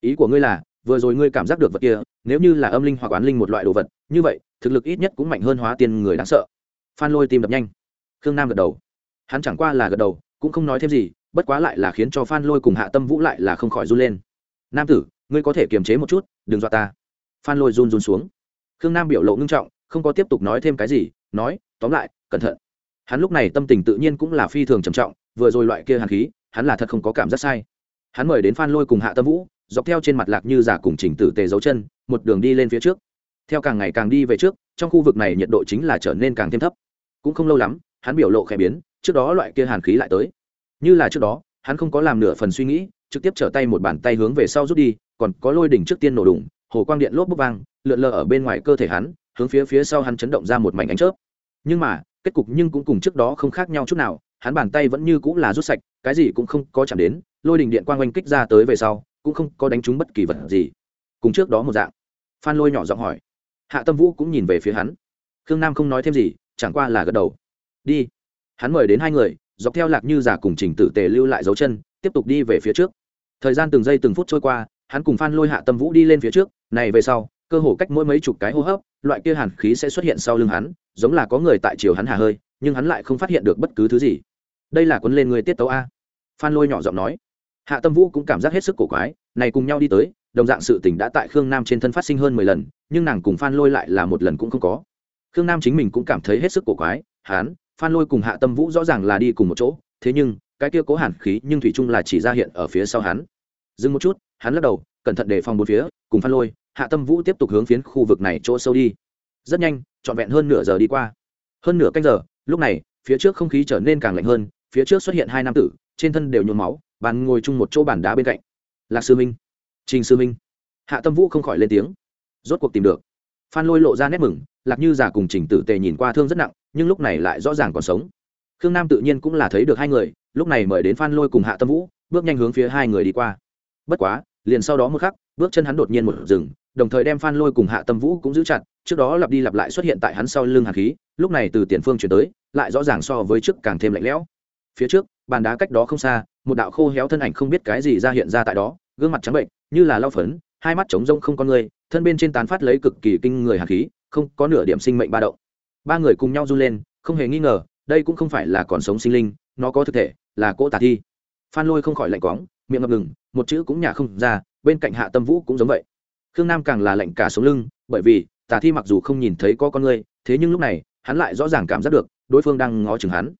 Ý của ngươi là, vừa rồi ngươi cảm giác được vật kia, nếu như là âm linh hoặc oán linh một loại đồ vật, như vậy, thực lực ít nhất cũng mạnh hơn hóa tiên người đáng sợ. Phan lôi tim đập nhanh. Khương nam gật đầu. Hắn chẳng qua là gật đầu, cũng không nói thêm gì, bất quá lại là khiến cho phan lôi cùng hạ tâm vũ lại là không khỏi run lên. Nam tử, ngươi có thể kiềm chế một chút, đừng dọa ta phan lôi run run xuống. Khương nam biểu lộ ngưng trọng, không có tiếp tục nói thêm cái gì, nói, tóm lại, cẩn thận. Hắn lúc này tâm tình tự nhiên cũng là phi thường trầm trọng, vừa rồi loại kia hàn khí, hắn là thật không có cảm giác sai. Hắn mời đến phan lôi cùng hạ tâm vũ, dọc theo trên mặt lạc như giả cùng chỉnh tử tề dấu chân, một đường đi lên phía trước. Theo càng ngày càng đi về trước, trong khu vực này nhiệt độ chính là trở nên càng thêm thấp. Cũng không lâu lắm, hắn biểu lộ khẽ biến, trước đó loại kia hàn khí lại tới. Như là trước đó, hắn không có làm nửa phần suy nghĩ, trực tiếp trở tay một bàn tay hướng về sau rút đi, còn có lôi đỉnh trước tiên nổ đùng hồ quang điện lốp bốc vang, lượn lờ ở bên ngoài cơ thể hắn, hướng phía phía sau hắn chấn động ra một mảnh ánh chớp. Nhưng mà, kết cục nhưng cũng cùng trước đó không khác nhau chút nào, hắn bàn tay vẫn như cũng là rút sạch, cái gì cũng không có chạm đến, lôi đình điện quang oanh kích ra tới về sau, cũng không có đánh trúng bất kỳ vật gì. Cùng trước đó một dạng. Phan lôi nhỏ giọng hỏi. Hạ tâm vũ cũng nhìn về phía hắn. Khương nam không nói thêm gì, chẳng qua là gật đầu. Đi. Hắn mời đến hai người, dọc theo lạc như giả cùng trình tử tề lưu lại dấu chân, tiếp tục đi về phía trước. Thời gian từng giây từng phút trôi qua, hắn cùng phan lôi hạ tâm vũ đi lên phía trước này về sau, cơ hồ cách mỗi mấy chục cái hô hấp, loại kia hàn khí sẽ xuất hiện sau lưng hắn, giống là có người tại chiều hắn hà hơi, nhưng hắn lại không phát hiện được bất cứ thứ gì. Đây là quấn lên người tiết tấu a. Phan lôi nhỏ giọng nói. Hạ tâm vũ cũng cảm giác hết sức cổ quái, này cùng nhau đi tới, đồng dạng sự tình đã tại khương nam trên thân phát sinh hơn mười lần, nhưng nàng cùng phan lôi lại là một lần cũng không có. Khương nam chính mình cũng cảm thấy hết sức cổ quái hán phan lôi cùng hạ tâm vũ rõ ràng là đi cùng một chỗ, thế nhưng, cái kia cố hàn khí nhưng thủy trung là chỉ ra hiện ở phía sau hắn. Dừng một chút, hắn lắc đầu cẩn thận đề phòng bốn phía, cùng phan lôi, hạ tâm vũ tiếp tục hướng phiến khu vực này chỗ sâu đi. Rất nhanh, trọn vẹn hơn nửa giờ đi qua. Hơn nửa canh giờ, lúc này, phía trước không khí trở nên càng lạnh hơn, phía trước xuất hiện hai nam tử, trên thân đều nhuốm máu, bàn ngồi chung một chỗ bàn đá bên cạnh. Lạc sư minh, trình sư minh. Hạ tâm vũ không khỏi lên tiếng. Rốt cuộc tìm được. Phan lôi lộ ra nét mừng, lạc như già cùng trình tử tề nhìn qua thương rất nặng, nhưng lúc này lại rõ ràng còn sống. Khương nam tự nhiên cũng là thấy được hai người, lúc này mời đến phan lôi cùng hạ tâm vũ, bước nhanh hướng phía hai người đi qua. Bất quá liền sau đó một khắc, bước chân hắn đột nhiên một dừng, đồng thời đem phan lôi cùng hạ tâm vũ cũng giữ chặt, trước đó lặp đi lặp lại xuất hiện tại hắn sau lưng hạt khí, lúc này từ tiền phương chuyển tới, lại rõ ràng so với trước càng thêm lạnh lẽo. Phía trước, bàn đá cách đó không xa, một đạo khô héo thân ảnh không biết cái gì ra hiện ra tại đó, gương mặt trắng bệnh, như là lau phấn, hai mắt trống rông không con người, thân bên trên tán phát lấy cực kỳ kinh người hạt khí, không có nửa điểm sinh mệnh ba động. Ba người cùng nhau run lên, không hề nghi ngờ, đây cũng không phải là còn sống sinh linh, nó có thực thể, là cỗ tà thi. Phan lôi không khỏi lạnh quóng miệng ngập ngừng, một chữ cũng nhả không ra, bên cạnh hạ tâm vũ cũng giống vậy. Khương nam càng là lạnh cả sống lưng, bởi vì, tà thi mặc dù không nhìn thấy có con người thế nhưng lúc này, hắn lại rõ ràng cảm giác được, đối phương đang ngó chừng hắn.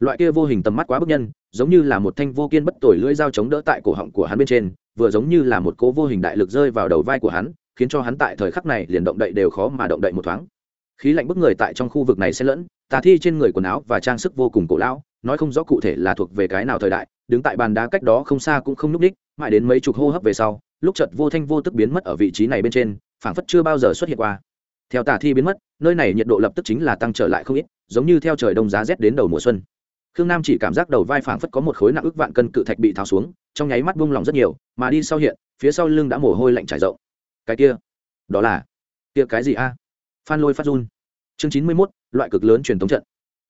Loại kia vô hình tầm mắt quá bức nhân, giống như là một thanh vô kiên bất tội lưỡi dao chống đỡ tại cổ họng của hắn bên trên, vừa giống như là một cố vô hình đại lực rơi vào đầu vai của hắn, khiến cho hắn tại thời khắc này liền động đậy đều khó mà động đậy một thoáng. Khí lạnh bức người tại trong khu vực này sẽ lẫn, tà thi trên người quần áo và trang sức vô cùng cổ lão, nói không rõ cụ thể là thuộc về cái nào thời đại đứng tại bàn đá cách đó không xa cũng không n ú c ních mãi đến mấy chục hô hấp về sau, lúc chợt vô thanh vô tức biến mất ở vị trí này bên trên, phảng phất chưa bao giờ xuất hiện qua. Theo tả thi biến mất, nơi này nhiệt độ lập tức chính là tăng trở lại không ít, giống như theo trời đông giá rét đến đầu mùa xuân. Khương nam chỉ cảm giác đầu vai phảng phất có một khối nặng ức vạn cân cự thạch bị tháo xuống, trong nháy mắt buông lỏng rất nhiều, mà đi sau hiện, phía sau lưng đã mồ hôi lạnh trải rộng. Cái kia, đó là, kia cái gì a? Phan lôi phát run. Chương chín mươi mốt, loại cực lớn truyền thống trận.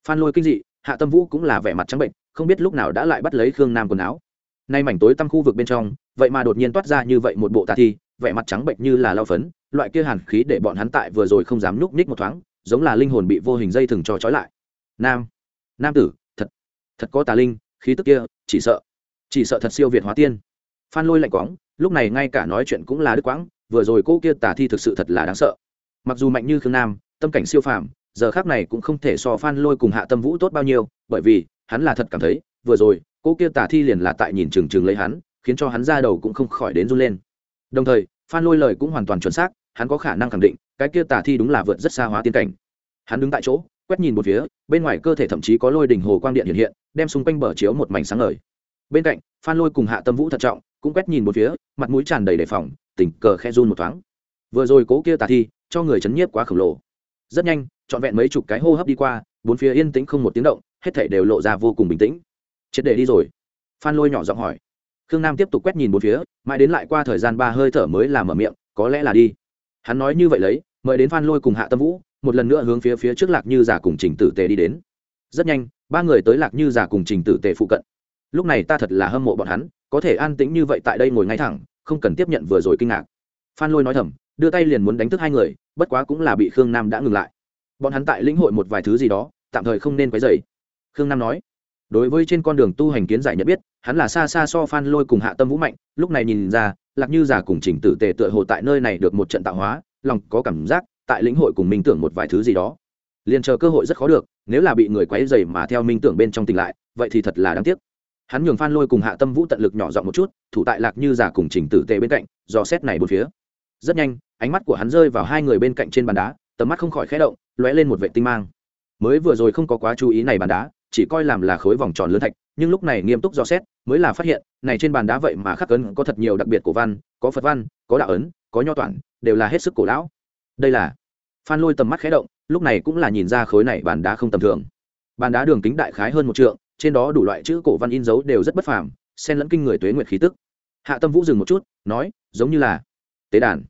Phan lôi kinh dị hạ tâm vũ cũng là vẻ mặt trắng bệnh, không biết lúc nào đã lại bắt lấy khương nam quần áo. Nay mảnh tối tăm khu vực bên trong, vậy mà đột nhiên toát ra như vậy một bộ tà thi, vẻ mặt trắng bệnh như là lao phấn, loại kia hàn khí để bọn hắn tại vừa rồi không dám nhúc nhích một thoáng, giống là linh hồn bị vô hình dây thừng cho trói lại. Nam nam tử, thật thật có tà linh, khí tức kia, chỉ sợ chỉ sợ thật siêu việt hóa tiên. Phan lôi lạnh quáng, lúc này ngay cả nói chuyện cũng là đứt quãng, vừa rồi cô kia tà thi thực sự thật là đáng sợ. Mặc dù mạnh như khương nam, tâm cảnh siêu phàm giờ khác này cũng không thể so phan lôi cùng hạ tâm vũ tốt bao nhiêu, bởi vì, hắn là thật cảm thấy, vừa rồi, cô kia tà thi liền là tại nhìn trừng trừng lấy hắn, khiến cho hắn ra đầu cũng không khỏi đến run lên. Đồng thời, phan lôi lời cũng hoàn toàn chuẩn xác, hắn có khả năng khẳng định, cái kia tà thi đúng là vượt rất xa hóa tiên cảnh. Hắn đứng tại chỗ, quét nhìn một phía, bên ngoài cơ thể thậm chí có lôi đỉnh hồ quang điện hiện hiện, đem xung quanh bờ chiếu một mảnh sáng ngời. Bên cạnh, phan lôi cùng hạ tâm vũ thận trọng, cũng quét nhìn một phía, mặt mũi tràn đầy đề phòng, tình cờ khe run một thoáng. Vừa rồi cố kia tà thi, cho người chấn nhiếp quá khổng lồ. Rất nhanh trọn vẹn mấy chục cái hô hấp đi qua, bốn phía yên tĩnh không một tiếng động, hết thảy đều lộ ra vô cùng bình tĩnh. Triệt để đi rồi. Phan lôi nhỏ giọng hỏi. Khương nam tiếp tục quét nhìn bốn phía, mãi đến lại qua thời gian ba hơi thở mới làm mở miệng, có lẽ là đi. Hắn nói như vậy lấy, mời đến phan lôi cùng hạ tâm vũ, một lần nữa hướng phía phía trước lạc như giả cùng trình tử tề đi đến. Rất nhanh, ba người tới lạc như giả cùng trình tử tề phụ cận. Lúc này ta thật là hâm mộ bọn hắn, có thể an tĩnh như vậy tại đây ngồi ngay thẳng, không cần tiếp nhận vừa rồi kinh ngạc. Phan lôi nói thầm, đưa tay liền muốn đánh thức hai người, bất quá cũng là bị khương nam đã ngừng lại bọn hắn tại lĩnh hội một vài thứ gì đó, tạm thời không nên quấy dày khương nam nói, đối với trên con đường tu hành kiến giải nhận biết, hắn là xa xa so phan lôi cùng hạ tâm vũ mạnh, lúc này nhìn ra, lạc như giả cùng trình tử tề tựa hồ tại nơi này được một trận tạo hóa, lòng có cảm giác, tại lĩnh hội cùng minh tưởng một vài thứ gì đó. Liền chờ cơ hội rất khó được, nếu là bị người quấy dày mà theo minh tưởng bên trong tỉnh lại, vậy thì thật là đáng tiếc. Hắn nhường phan lôi cùng hạ tâm vũ tận lực nhỏ giọng một chút, thủ tại lạc như giả cùng trình tử tề bên cạnh, dò xét này một phía. Rất nhanh, ánh mắt của hắn rơi vào hai người bên cạnh trên bàn đá tầm mắt không khỏi khẽ động, lóe lên một vệ tinh mang. Mới vừa rồi không có quá chú ý này bàn đá, chỉ coi làm là khối vòng tròn lớn thạch, nhưng lúc này nghiêm túc dò xét, mới là phát hiện, này trên bàn đá vậy mà khắc ấn có thật nhiều đặc biệt cổ văn, có phật văn, có đạo ấn, có nho toản đều là hết sức cổ lão. Đây là phan lôi tầm mắt khẽ động, lúc này cũng là nhìn ra khối này bàn đá không tầm thường. Bàn đá đường kính đại khái hơn một trượng, trên đó đủ loại chữ cổ văn in dấu đều rất bất phàm, xen lẫn kinh người tuế nguyệt khí tức. Hạ tâm vũ dừng một chút, nói, giống như là tế đàn.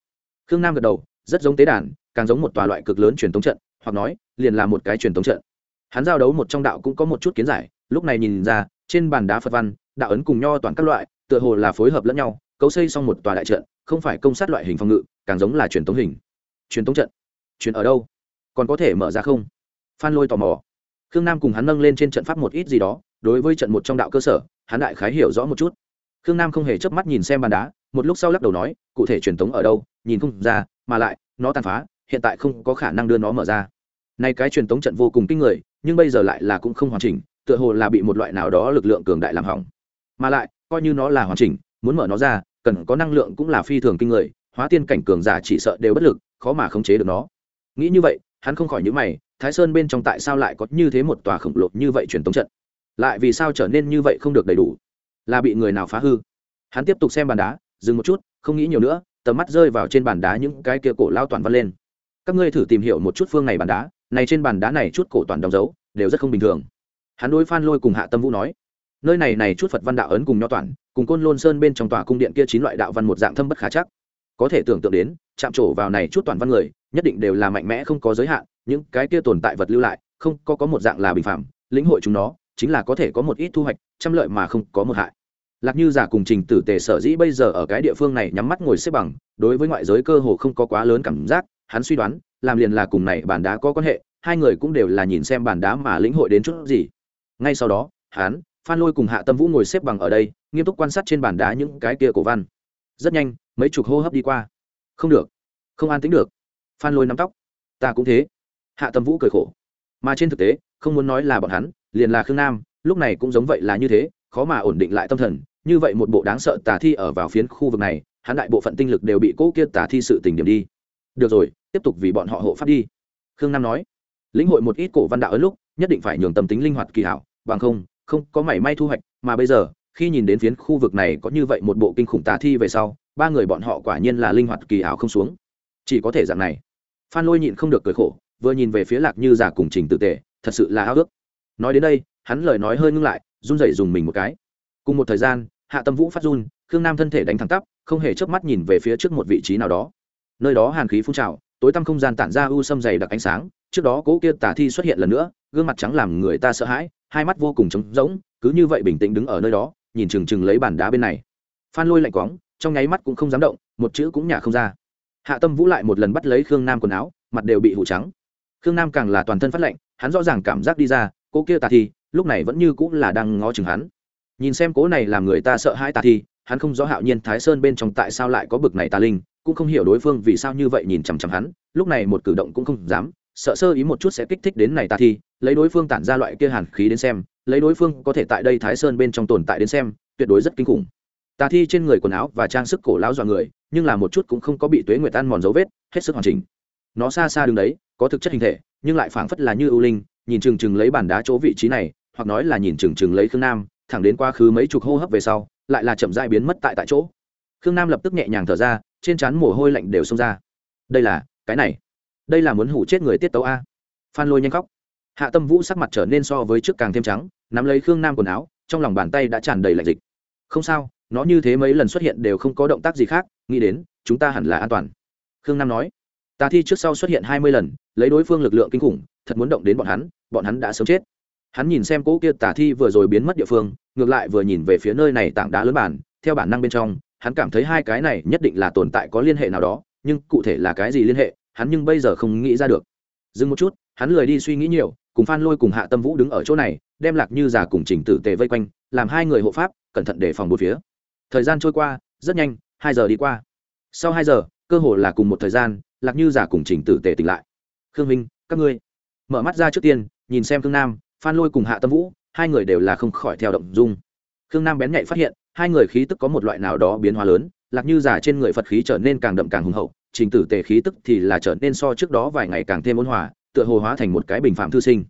Khương nam gật đầu, rất giống tế đàn càng giống một tòa loại cực lớn truyền thống trận, hoặc nói, liền là một cái truyền thống trận. Hắn giao đấu một trong đạo cũng có một chút kiến giải, lúc này nhìn ra, trên bàn đá phật văn, đạo ấn cùng nho toàn các loại, tựa hồ là phối hợp lẫn nhau, cấu xây xong một tòa đại trận, không phải công sát loại hình phòng ngự, càng giống là truyền thống hình. Truyền thống trận? Truyền ở đâu? Còn có thể mở ra không? Phan lôi tò mò. Khương nam cùng hắn nâng lên trên trận pháp một ít gì đó, đối với trận một trong đạo cơ sở, hắn đại khái hiểu rõ một chút. Khương nam không hề chớp mắt nhìn xem bàn đá, một lúc sau lắc đầu nói, cụ thể truyền thống ở đâu, nhìn không ra, mà lại, nó tàn phá hiện tại không có khả năng đưa nó mở ra. Nay cái truyền thống trận vô cùng kinh người, nhưng bây giờ lại là cũng không hoàn chỉnh, tựa hồ là bị một loại nào đó lực lượng cường đại làm hỏng. Mà lại, coi như nó là hoàn chỉnh, muốn mở nó ra, cần có năng lượng cũng là phi thường kinh người, hóa tiên cảnh cường giả chỉ sợ đều bất lực, khó mà khống chế được nó. Nghĩ như vậy, hắn không khỏi nhữ mày, thái sơn bên trong tại sao lại có như thế một tòa khổng lồ như vậy truyền thống trận? Lại vì sao trở nên như vậy không được đầy đủ? Là bị người nào phá hư? Hắn tiếp tục xem bàn đá, dừng một chút, không nghĩ nhiều nữa, tầm mắt rơi vào trên bàn đá những cái kia cổ lao toàn văn lên các ngươi thử tìm hiểu một chút phương này bàn đá, này trên bàn đá này chút cổ toàn đóng dấu, đều rất không bình thường. Hắn đối phan lôi cùng hạ tâm vũ nói, nơi này này chút phật văn đạo ấn cùng nho toàn, cùng côn lôn sơn bên trong tòa cung điện kia chín loại đạo văn một dạng thâm bất khả chắc. Có thể tưởng tượng đến, chạm trổ vào này chút toàn văn người, nhất định đều là mạnh mẽ không có giới hạn, những cái kia tồn tại vật lưu lại, không có có một dạng là bình phạm, lĩnh hội chúng nó, chính là có thể có một ít thu hoạch, trăm lợi mà không có một hại. Lạc như giả cùng trình tử tề sở dĩ bây giờ ở cái địa phương này nhắm mắt ngồi xếp bằng, đối với ngoại giới cơ hồ không có quá lớn cảm giác hắn suy đoán, làm liền là cùng này bản đá có quan hệ, hai người cũng đều là nhìn xem bản đá mà lĩnh hội đến chút gì. Ngay sau đó, hắn, phan lôi cùng hạ tâm vũ ngồi xếp bằng ở đây, nghiêm túc quan sát trên bản đá những cái kia cổ văn. Rất nhanh, mấy chục hô hấp đi qua. Không được, không an tính được. Phan lôi nắm tóc. Ta cũng thế. Hạ tâm vũ cười khổ. Mà trên thực tế, không muốn nói là bọn hắn, liền là khương nam, lúc này cũng giống vậy là như thế, khó mà ổn định lại tâm thần. Như vậy một bộ đáng sợ tà thi ở vào phiến khu vực này, hắn đại bộ phận tinh lực đều bị cỗ kia tà thi sự tình điểm đi. Được rồi tiếp tục vì bọn họ hộ pháp đi. Khương nam nói, lĩnh hội một ít cổ văn đạo ở lúc, nhất định phải nhường tâm tính linh hoạt kỳ hảo, bằng không không có mảy may thu hoạch, mà bây giờ, khi nhìn đến phiến khu vực này có như vậy một bộ kinh khủng tà thi về sau, ba người bọn họ quả nhiên là linh hoạt kỳ hảo không xuống. Chỉ có thể dạng này. Phan lôi nhịn không được cười khổ, vừa nhìn về phía lạc như giả cùng trình tự tệ thật sự là ao ước. Nói đến đây, hắn lời nói hơi ngưng lại, run rẩy dùng mình một cái. Cùng một thời gian, hạ tâm vũ phát run, khương nam thân thể đánh thẳng tắp, không hề chớp mắt nhìn về phía trước một vị trí nào đó. Nơi đó hàn khí phun trào tối tăm không gian tản ra u sâm dày đặc ánh sáng, trước đó cỗ kia tà thi xuất hiện lần nữa, gương mặt trắng làm người ta sợ hãi, hai mắt vô cùng trống rỗng, cứ như vậy bình tĩnh đứng ở nơi đó, nhìn chừng chừng lấy bàn đá bên này. Phan lôi lạnh quóng trong nháy mắt cũng không dám động, một chữ cũng nhả không ra. Hạ tâm vũ lại một lần bắt lấy khương nam quần áo, mặt đều bị hụ trắng. Khương nam càng là toàn thân phát lạnh, hắn rõ ràng cảm giác đi ra cô kia tà thi, lúc này vẫn như cũng là đang ngó chừng hắn. Nhìn xem cố này làm người ta sợ hãi tà thi hắn không rõ hạo nhiên thái sơn bên trong tại sao lại có bực này tà linh, cũng không hiểu đối phương vì sao như vậy nhìn chằm chằm hắn, lúc này một cử động cũng không dám, sợ sơ ý một chút sẽ kích thích đến này tà thi, lấy đối phương tản ra loại kia hàn khí đến xem, lấy đối phương có thể tại đây thái sơn bên trong tồn tại đến xem, tuyệt đối rất kinh khủng. Tà thi trên người quần áo và trang sức cổ lão dọa người, nhưng là một chút cũng không có bị tuế nguyệt ăn mòn dấu vết, hết sức hoàn chỉnh. Nó xa xa đứng đấy, có thực chất hình thể, nhưng lại phảng phất là như ưu linh, nhìn chừng chừng lấy bàn đá chỗ vị trí này, hoặc nói là nhìn chừng chừng lấy khương nam, thẳng đến quá khứ mấy chục hô hấp về sau lại là chậm dại biến mất tại tại chỗ. Khương nam lập tức nhẹ nhàng thở ra, trên trán mồ hôi lạnh đều xông ra. Đây là, cái này. Đây là muốn hủ chết người tiết tấu a. Phan lôi nhanh khóc. Hạ tâm vũ sắc mặt trở nên so với trước càng thêm trắng, nắm lấy khương nam quần áo, trong lòng bàn tay đã tràn đầy lạnh dịch. Không sao, nó như thế mấy lần xuất hiện đều không có động tác gì khác, nghĩ đến, chúng ta hẳn là an toàn. Khương nam nói. Tà thi trước sau xuất hiện hai mươi lần, lấy đối phương lực lượng kinh khủng, thật muốn động đến bọn hắn bọn hắn đã sớm chết. Hắn nhìn xem cỗ kia tà thi vừa rồi biến mất địa phương ngược lại vừa nhìn về phía nơi này tảng đá lớn bản theo bản năng bên trong, hắn cảm thấy hai cái này nhất định là tồn tại có liên hệ nào đó, nhưng cụ thể là cái gì liên hệ, hắn nhưng bây giờ không nghĩ ra được. Dừng một chút, hắn lười đi suy nghĩ nhiều, cùng phan lôi cùng hạ tâm vũ đứng ở chỗ này, đem lạc như già cùng trình tử tề vây quanh, làm hai người hộ pháp, cẩn thận đề phòng một phía. Thời gian trôi qua, rất nhanh, hai giờ đi qua. Sau hai giờ, cơ hồ là cùng một thời gian, lạc như giả cùng trình tử tề tỉnh lại. Khương minh, các ngươi, mở mắt ra trước tiên, nhìn xem khương nam, phan lôi cùng hạ tâm vũ hai người đều là không khỏi theo động dung. Khương nam bén nhạy phát hiện, hai người khí tức có một loại nào đó biến hóa lớn, lạc như giả trên người phật khí trở nên càng đậm càng hùng hậu, trình tử tề khí tức thì là trở nên so trước đó vài ngày càng thêm ôn hòa, tựa hồ hóa thành một cái bình phạm thư sinh.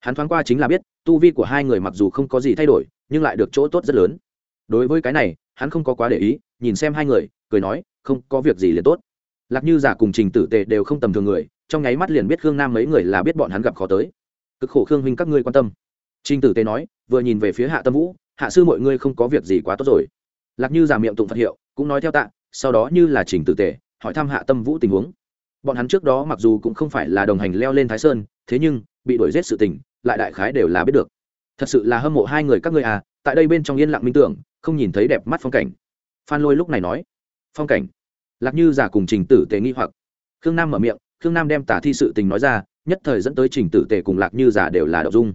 Hắn thoáng qua chính là biết, tu vi của hai người mặc dù không có gì thay đổi, nhưng lại được chỗ tốt rất lớn. Đối với cái này, hắn không có quá để ý, nhìn xem hai người, cười nói, không có việc gì liền tốt. Lạc như giả cùng trình tử tề đều không tầm thường người, trong nháy mắt liền biết khương nam mấy người là biết bọn hắn gặp khó tới. Cực khổ khương huynh, các ngươi quan tâm trình tử tề nói, vừa nhìn về phía hạ tâm vũ, hạ sư mọi ngươi không có việc gì quá tốt rồi. Lạc như giả miệng tụng phật hiệu, cũng nói theo tạ, sau đó như là trình tử tề hỏi thăm hạ tâm vũ tình huống. Bọn hắn trước đó mặc dù cũng không phải là đồng hành leo lên thái sơn, thế nhưng, bị đuổi giết sự tình, lại đại khái đều là biết được. Thật sự là hâm mộ hai người các ngươi à tại đây bên trong yên lặng minh tưởng, không nhìn thấy đẹp mắt phong cảnh. Phan lôi lúc này nói, phong cảnh? Lạc như giả cùng trình tử tề nghi hoặc. Khương nam mở miệng, khương nam đem tả thi sự tình nói ra, nhất thời dẫn tới trình tử tề cùng lạc như giả đều là đậu dung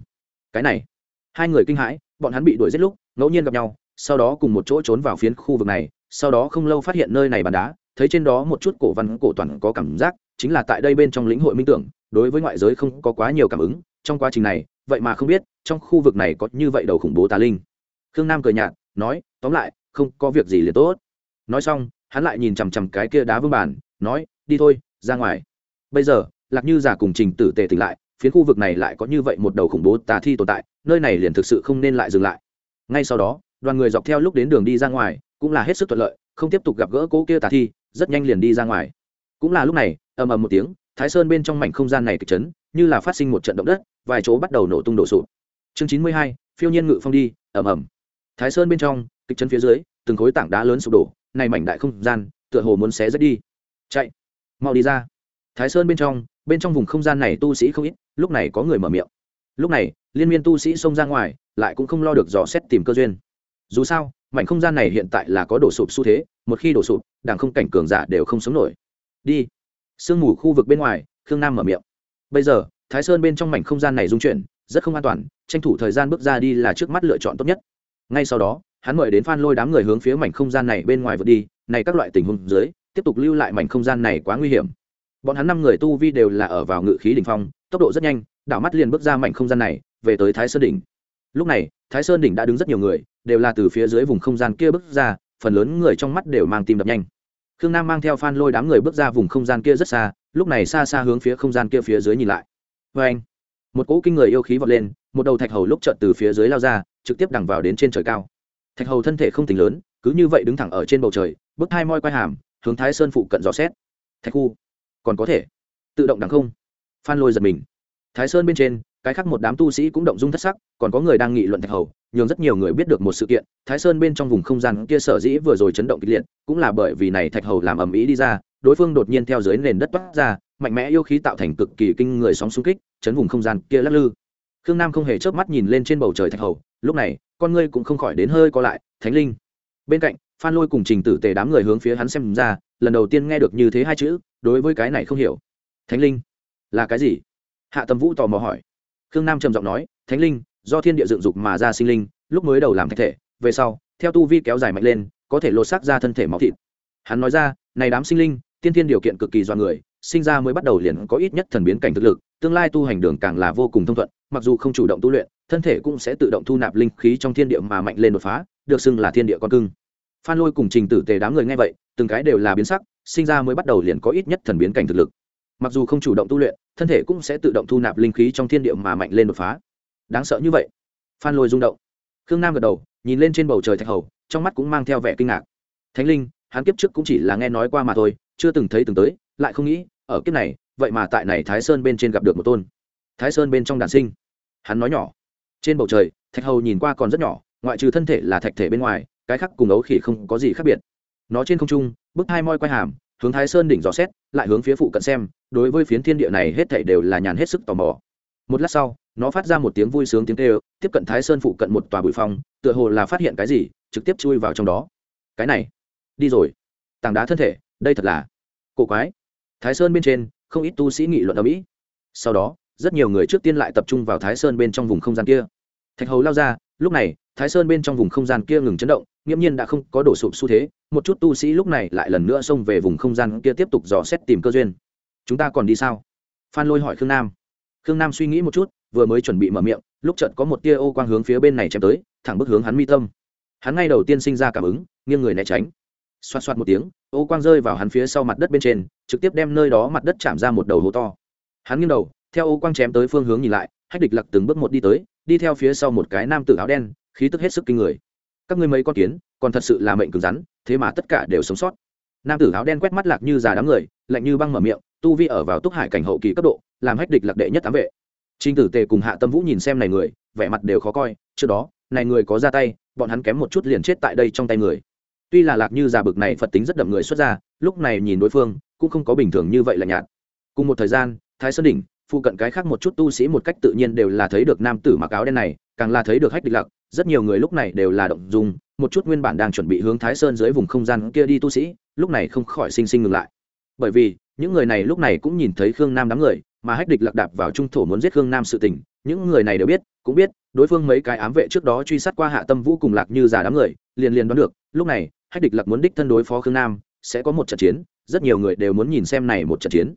cái này. Hai người kinh hãi, bọn hắn bị đuổi giết lúc, ngẫu nhiên gặp nhau, sau đó cùng một chỗ trốn vào phiến khu vực này, sau đó không lâu phát hiện nơi này bàn đá, thấy trên đó một chút cổ văn cổ toàn có cảm giác, chính là tại đây bên trong lĩnh hội minh tưởng, đối với ngoại giới không có quá nhiều cảm ứng, trong quá trình này, vậy mà không biết, trong khu vực này có như vậy đầu khủng bố tà linh. Khương nam cười nhạt, nói, tóm lại, không có việc gì liền tốt. Nói xong, hắn lại nhìn chằm chằm cái kia đá vương bàn, nói, đi thôi, ra ngoài. Bây giờ, lạc như giả cùng trình tử tề tỉnh lại phiến khu vực này lại có như vậy một đầu khủng bố tà thi tồn tại, nơi này liền thực sự không nên lại dừng lại. Ngay sau đó, đoàn người dọc theo lúc đến đường đi ra ngoài, cũng là hết sức thuận lợi, không tiếp tục gặp gỡ cố kia tà thi, rất nhanh liền đi ra ngoài. Cũng là lúc này, ầm ầm một tiếng, thái sơn bên trong mảnh không gian này kịch chấn, như là phát sinh một trận động đất, vài chỗ bắt đầu nổ tung đổ sụp. Chương chín mươi hai, phiêu nhiên ngự phong đi, ầm ầm. Thái sơn bên trong, kịch chấn phía dưới, từng khối tảng đá lớn sụp đổ, này mảnh đại không gian, tựa hồ muốn xé rách đi. Chạy, mau đi ra. Thái sơn bên trong bên trong vùng không gian này tu sĩ không ít, lúc này có người mở miệng. Lúc này, liên miên tu sĩ xông ra ngoài, lại cũng không lo được dò xét tìm cơ duyên. Dù sao, mảnh không gian này hiện tại là có đổ sụp xu thế, một khi đổ sụp, đảng không cảnh cường giả đều không sống nổi. Đi. Sương mù khu vực bên ngoài, khương nam mở miệng. Bây giờ, thái sơn bên trong mảnh không gian này dung chuyển, rất không an toàn, tranh thủ thời gian bước ra đi là trước mắt lựa chọn tốt nhất. Ngay sau đó, hắn mời đến phan lôi đám người hướng phía mảnh không gian này bên ngoài vượt đi, này các loại tình huống dưới, tiếp tục lưu lại mảnh không gian này quá nguy hiểm bọn hắn năm người tu vi đều là ở vào ngự khí đỉnh phong, tốc độ rất nhanh, đảo mắt liền bước ra mảnh không gian này, về tới thái sơn đỉnh. Lúc này, thái sơn đỉnh đã đứng rất nhiều người, đều là từ phía dưới vùng không gian kia bước ra, phần lớn người trong mắt đều mang tim đập nhanh. Khương nam mang theo phan lôi đám người bước ra vùng không gian kia rất xa, lúc này xa xa hướng phía không gian kia phía dưới nhìn lại. Vê anh, một cỗ kinh người yêu khí vọt lên, một đầu thạch hầu lúc trợt từ phía dưới lao ra, trực tiếp đằng vào đến trên trời cao. Thạch hầu thân thể không tính lớn, cứ như vậy đứng thẳng ở trên bầu trời, bước hai moi quai hàm, hướng thái sơn phụ cận dò xét. Thạch khu còn có thể. Tự động đằng không. Phan lôi giật mình. Thái sơn bên trên, cái khác một đám tu sĩ cũng động dung thất sắc, còn có người đang nghị luận thạch hầu, nhường rất nhiều người biết được một sự kiện. Thái sơn bên trong vùng không gian kia sở dĩ vừa rồi chấn động kịch liệt, cũng là bởi vì này thạch hầu làm ầm ĩ đi ra, đối phương đột nhiên theo dưới nền đất toát ra, mạnh mẽ yêu khí tạo thành cực kỳ kinh người sóng xung kích, chấn vùng không gian kia lắc lư. Khương nam không hề chớp mắt nhìn lên trên bầu trời thạch hầu, lúc này, con ngươi cũng không khỏi đến hơi co lại, thánh linh. Bên cạnh phan lôi cùng trình tử tề đám người hướng phía hắn xem ra, lần đầu tiên nghe được như thế hai chữ, đối với cái này không hiểu. Thánh linh, là cái gì? Hạ tầm vũ tò mò hỏi. Khương nam trầm giọng nói, thánh linh, do thiên địa dựng dục mà ra sinh linh, lúc mới đầu làm thạch thể, về sau, theo tu vi kéo dài mạnh lên, có thể lột xác ra thân thể máu thịt. Hắn nói ra, này đám sinh linh, tiên thiên điều kiện cực kỳ do người, sinh ra mới bắt đầu liền có ít nhất thần biến cảnh thực lực, tương lai tu hành đường càng là vô cùng thông thuận, mặc dù không chủ động tu luyện, thân thể cũng sẽ tự động thu nạp linh khí trong thiên địa mà mạnh lên đột phá, được xưng là thiên địa con cưng phan lôi cùng trình tử tề đám người nghe vậy, từng cái đều là biến sắc, sinh ra mới bắt đầu liền có ít nhất thần biến cảnh thực lực. Mặc dù không chủ động tu luyện, thân thể cũng sẽ tự động thu nạp linh khí trong thiên địa mà mạnh lên đột phá. Đáng sợ như vậy. Phan lôi rung động. Khương nam gật đầu, nhìn lên trên bầu trời thạch hầu, trong mắt cũng mang theo vẻ kinh ngạc. Thánh linh, hắn kiếp trước cũng chỉ là nghe nói qua mà thôi, chưa từng thấy từng tới, lại không nghĩ, ở kiếp này, vậy mà tại này thái sơn bên trên gặp được một tôn. Thái sơn bên trong đàn sinh. Hắn nói nhỏ. Trên bầu trời, thạch hầu nhìn qua còn rất nhỏ, ngoại trừ thân thể là thạch thể bên ngoài cái khác cùng ấu khỉ không có gì khác biệt. Nó trên không trung, bức hai moi quay hàm, hướng thái sơn đỉnh dò xét, lại hướng phía phụ cận xem, đối với phiến thiên địa này hết thảy đều là nhàn hết sức tò mò. Một lát sau, nó phát ra một tiếng vui sướng tiếng kêu, tiếp cận thái sơn phụ cận một tòa bụi phong, tựa hồ là phát hiện cái gì, trực tiếp chui vào trong đó. Cái này, đi rồi. Tảng đá thân thể, đây thật là cổ quái. Thái sơn bên trên, không ít tu sĩ nghị luận ở mỹ. Sau đó, rất nhiều người trước tiên lại tập trung vào thái sơn bên trong vùng không gian kia. Thạch hầu lao ra, lúc này, thái sơn bên trong vùng không gian kia ngừng chấn động nghiễm nhiên đã không có đổ sụp xu thế, một chút tu sĩ lúc này lại lần nữa xông về vùng không gian kia tiếp tục dò xét tìm cơ duyên. Chúng ta còn đi sao? Phan lôi hỏi khương nam. Khương nam suy nghĩ một chút, vừa mới chuẩn bị mở miệng, lúc chợt có một tia ô quang hướng phía bên này chém tới, thẳng bước hướng hắn mi tâm. Hắn ngay đầu tiên sinh ra cảm ứng, nghiêng người né tránh. Xoát xoát một tiếng, ô quang rơi vào hắn phía sau mặt đất bên trên, trực tiếp đem nơi đó mặt đất chạm ra một đầu hố to. Hắn nghiêng đầu, theo ô quang chém tới phương hướng nhìn lại, hách địch lặc từng bước một đi tới, đi theo phía sau một cái nam tử áo đen, khí tức hết sức kinh người các ngươi mấy con kiến, còn thật sự là mệnh cứng rắn, thế mà tất cả đều sống sót. Nam tử áo đen quét mắt lạc như già đám người, lạnh như băng mở miệng, tu vi ở vào túc hải cảnh hậu kỳ cấp độ, làm hách địch lạc đệ nhất tám vệ. Trinh tử tề cùng hạ tâm vũ nhìn xem này người, vẻ mặt đều khó coi, trước đó, này người có ra tay, bọn hắn kém một chút liền chết tại đây trong tay người. Tuy là lạc như già bực này phật tính rất đậm người xuất ra lúc này nhìn đối phương, cũng không có bình thường như vậy là nhạt. Cùng một thời gian, thái sơn đỉnh, phụ cận cái khác một chút tu sĩ một cách tự nhiên đều là thấy được nam tử mặc áo đen này, càng là thấy được hách địch lạc rất nhiều người lúc này đều là động dung, một chút nguyên bản đang chuẩn bị hướng thái sơn dưới vùng không gian kia đi tu sĩ, lúc này không khỏi sinh sinh ngừng lại. Bởi vì, những người này lúc này cũng nhìn thấy khương nam đám người, mà hách địch lạc đạp vào trung thổ muốn giết khương nam sự tình, những người này đều biết, cũng biết, đối phương mấy cái ám vệ trước đó truy sát qua hạ tâm vũ cùng lạc như già đám người, liền liền đoán được, lúc này, hách địch lạc muốn đích thân đối phó khương nam, sẽ có một trận chiến, rất nhiều người đều muốn nhìn xem này một trận chiến.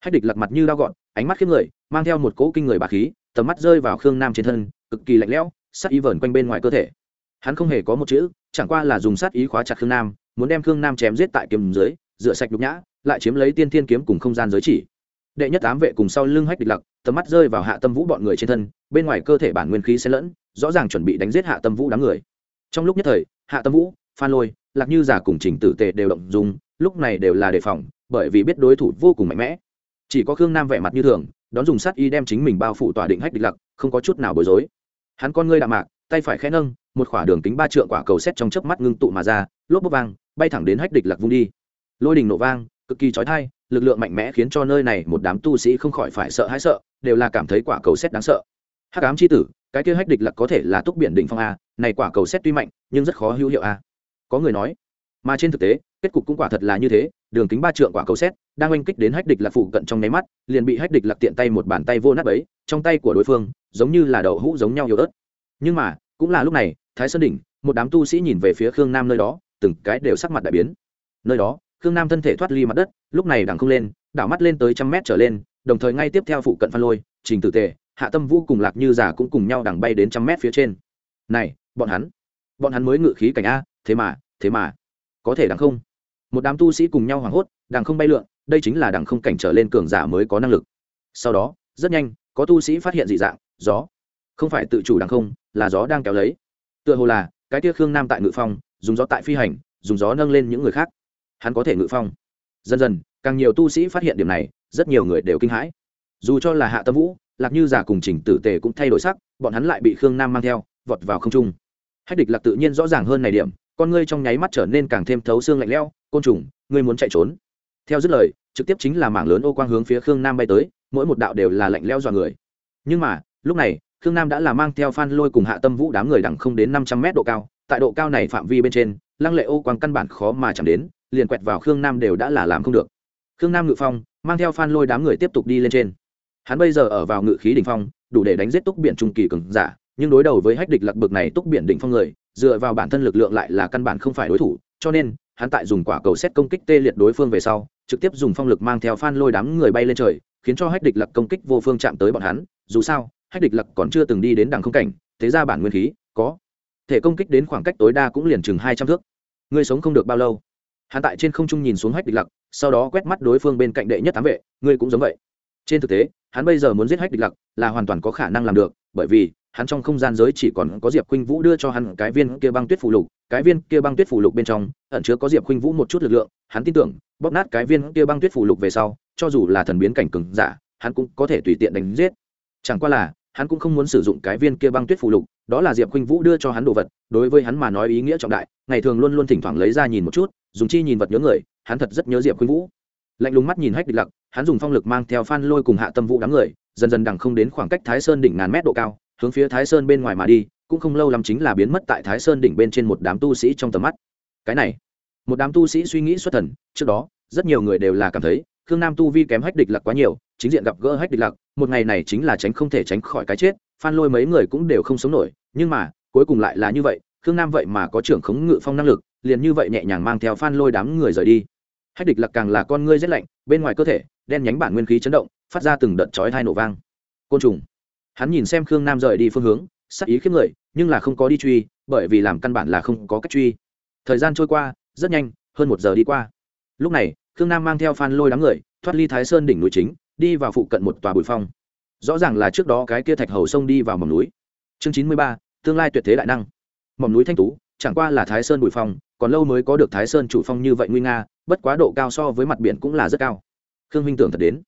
Hách địch lạc mặt như đau gọn, ánh mắt khiếp người, mang theo một cỗ kinh người bà khí, tầm mắt rơi vào khương nam trên thân, cực kỳ lạnh lẽo sát ý vờn quanh bên ngoài cơ thể. Hắn không hề có một chữ, chẳng qua là dùng sát ý khóa chặt khương nam, muốn đem khương nam chém giết tại kiếm dưới, rửa sạch nhục nhã, lại chiếm lấy tiên thiên kiếm cùng không gian giới chỉ. Đệ nhất tám vệ cùng sau lưng hách địch lặc, tầm mắt rơi vào hạ tâm vũ bọn người trên thân, bên ngoài cơ thể bản nguyên khí xen lẫn, rõ ràng chuẩn bị đánh giết hạ tâm vũ đám người. Trong lúc nhất thời, hạ tâm vũ, phan lôi, lạc như giả cùng trình tử tề đều động dùng lúc này đều là đề phòng, bởi vì biết đối thủ vô cùng mạnh mẽ. Chỉ có khương nam vẻ mặt như thường, đón dùng sát y đem chính mình bao phủ tỏa định hách địch lặc, không có chút nào bối rối hắn con ngươi đạm mạc, tay phải khẽ nâng, một khỏa đường kính ba trượng quả cầu xét trong chớp mắt ngưng tụ mà ra, lốp bốc vang, bay thẳng đến hách địch lạc vung đi. Lôi đình nổ vang, cực kỳ trói thai lực lượng mạnh mẽ khiến cho nơi này một đám tu sĩ không khỏi phải sợ hãi sợ, đều là cảm thấy quả cầu xét đáng sợ. Hắc ám c h i tử, cái kia hách địch lạc có thể là túc biển định phong a, này quả cầu xét tuy mạnh, nhưng rất khó hữu hiệu a. Có người nói, mà trên thực tế, kết cục cũng quả thật là như thế, đường kính ba trượng quả cầu xét, đang oanh kích đến hách địch lạc phụ cận trong nháy mắt, liền bị hách địch lạc tiện tay một bàn tay vô nát ấy trong tay của đối phương giống như là đậu hũ giống nhau yếu ớt. Nhưng mà, cũng là lúc này, thái sơn đỉnh, một đám tu sĩ nhìn về phía khương nam nơi đó, từng cái đều sắc mặt đại biến. Nơi đó, khương nam thân thể thoát ly mặt đất, lúc này đằng không lên, đảo mắt lên tới trăm mét trở lên, đồng thời ngay tiếp theo phụ cận phan lôi, trình tử tề, hạ tâm vũ cùng lạc như giả cũng cùng nhau đằng bay đến trăm mét phía trên. Này, bọn hắn bọn hắn mới ngự khí cảnh a, thế mà thế mà, có thể đằng không? Một đám tu sĩ cùng nhau hoảng hốt, đằng không bay lượn, đây chính là đằng không cảnh trở lên cường giả mới có năng lực. Sau đó, rất nhanh, có tu sĩ phát hiện dị dạng gió. Không phải tự chủ đằng không, là gió đang kéo lấy. Tựa hồ là, cái tia khương nam tại ngự phong, dùng gió tại phi hành, dùng gió nâng lên những người khác. Hắn có thể ngự phong. Dần dần, càng nhiều tu sĩ phát hiện điểm này, rất nhiều người đều kinh hãi. Dù cho là hạ tâm vũ, lạc như giả cùng trình tử tề cũng thay đổi sắc, bọn hắn lại bị khương nam mang theo, vọt vào không trung. Hách địch lạc tự nhiên rõ ràng hơn này điểm, con ngươi trong nháy mắt trở nên càng thêm thấu xương lạnh lẽo, côn trùng, ngươi muốn chạy trốn? Theo dứt lời, trực tiếp chính là mảng lớn ô quang hướng phía khương nam bay tới, mỗi một đạo đều là lạnh lẽo dọa người. Nhưng mà lúc này, khương nam đã là mang theo phan lôi cùng hạ tâm vũ đám người đẳng không đến năm trăm mét độ cao, tại độ cao này phạm vi bên trên, lăng lệ ô quang căn bản khó mà chạm đến, liền quẹt vào khương nam đều đã là làm không được. Khương nam ngự phong, mang theo phan lôi đám người tiếp tục đi lên trên. Hắn bây giờ ở vào ngự khí đỉnh phong, đủ để đánh giết túc biển trung kỳ cường giả, nhưng đối đầu với hách địch lạc bực này túc biển đỉnh phong người, dựa vào bản thân lực lượng lại là căn bản không phải đối thủ, cho nên, hắn tại dùng quả cầu xét công kích tê liệt đối phương về sau, trực tiếp dùng phong lực mang theo phan lôi đám người bay lên trời, khiến cho hách địch lạc công kích vô phương chạm tới bọn hắn, dù sao hách địch lạc còn chưa từng đi đến đằng không cảnh, thế ra bản nguyên khí, có. Thể công kích đến khoảng cách tối đa cũng liền chừng hai trăm thước. Ngươi sống không được bao lâu. Hắn tại trên không trung nhìn xuống hách địch lặc, sau đó quét mắt đối phương bên cạnh đệ nhất tám vệ, ngươi cũng giống vậy. Trên thực tế, hắn bây giờ muốn giết hách địch lặc là hoàn toàn có khả năng làm được, bởi vì hắn trong không gian giới chỉ còn có diệp khuynh vũ đưa cho hắn cái viên kia băng tuyết phù lục, cái viên kia băng tuyết phù lục bên trong ẩn chứa có diệp khuynh vũ một chút lực lượng, hắn tin tưởng, bóp nát cái viên kia băng tuyết phù lục về sau, cho dù là thần biến cảnh cừng giả, hắn cũng có thể tùy tiện đánh giết. Chẳng qua là hắn cũng không muốn sử dụng cái viên kia băng tuyết phù lục, đó là diệp khuynh vũ đưa cho hắn đồ vật, đối với hắn mà nói ý nghĩa trọng đại, ngày thường luôn luôn thỉnh thoảng lấy ra nhìn một chút, dùng chi nhìn vật nhớ người, hắn thật rất nhớ diệp khuynh vũ. Lạnh lùng mắt nhìn hách địch lặc, hắn dùng phong lực mang theo phan lôi cùng hạ tâm vũ đám người, dần dần đằng không đến khoảng cách thái sơn đỉnh ngàn mét độ cao, hướng phía thái sơn bên ngoài mà đi, cũng không lâu lắm chính là biến mất tại thái sơn đỉnh bên trên một đám tu sĩ trong tầm mắt. Cái này, một đám tu sĩ suy nghĩ xuất thần, trước đó, rất nhiều người đều là cảm thấy, khương nam tu vi kém hách địch lặc quá nhiều chính diện gặp gỡ hách địch Lạc, một ngày này chính là tránh không thể tránh khỏi cái chết phan lôi mấy người cũng đều không sống nổi nhưng mà cuối cùng lại là như vậy khương nam vậy mà có trưởng khống ngự phong năng lực liền như vậy nhẹ nhàng mang theo phan lôi đám người rời đi. Hách địch Lạc càng là con ngươi rét lạnh bên ngoài cơ thể đen nhánh bản nguyên khí chấn động phát ra từng đợt chói thai nổ vang. Côn trùng. Hắn nhìn xem khương nam rời đi phương hướng sắc ý khiếp người nhưng là không có đi truy bởi vì làm căn bản là không có cách truy. Thời gian trôi qua rất nhanh hơn một giờ đi qua. Lúc này khương nam mang theo phan lôi đám người thoát ly thái sơn đỉnh núi chính đi vào phụ cận một tòa bụi phong. Rõ ràng là trước đó cái kia thạch hầu sông đi vào mỏm núi. Chương chín mươi ba, tương lai tuyệt thế đại năng. Mỏm núi thanh tú, chẳng qua là thái sơn bụi phong, còn lâu mới có được thái sơn chủ phong như vậy nguy nga, bất quá độ cao so với mặt biển cũng là rất cao. Khương minh tưởng thật đến.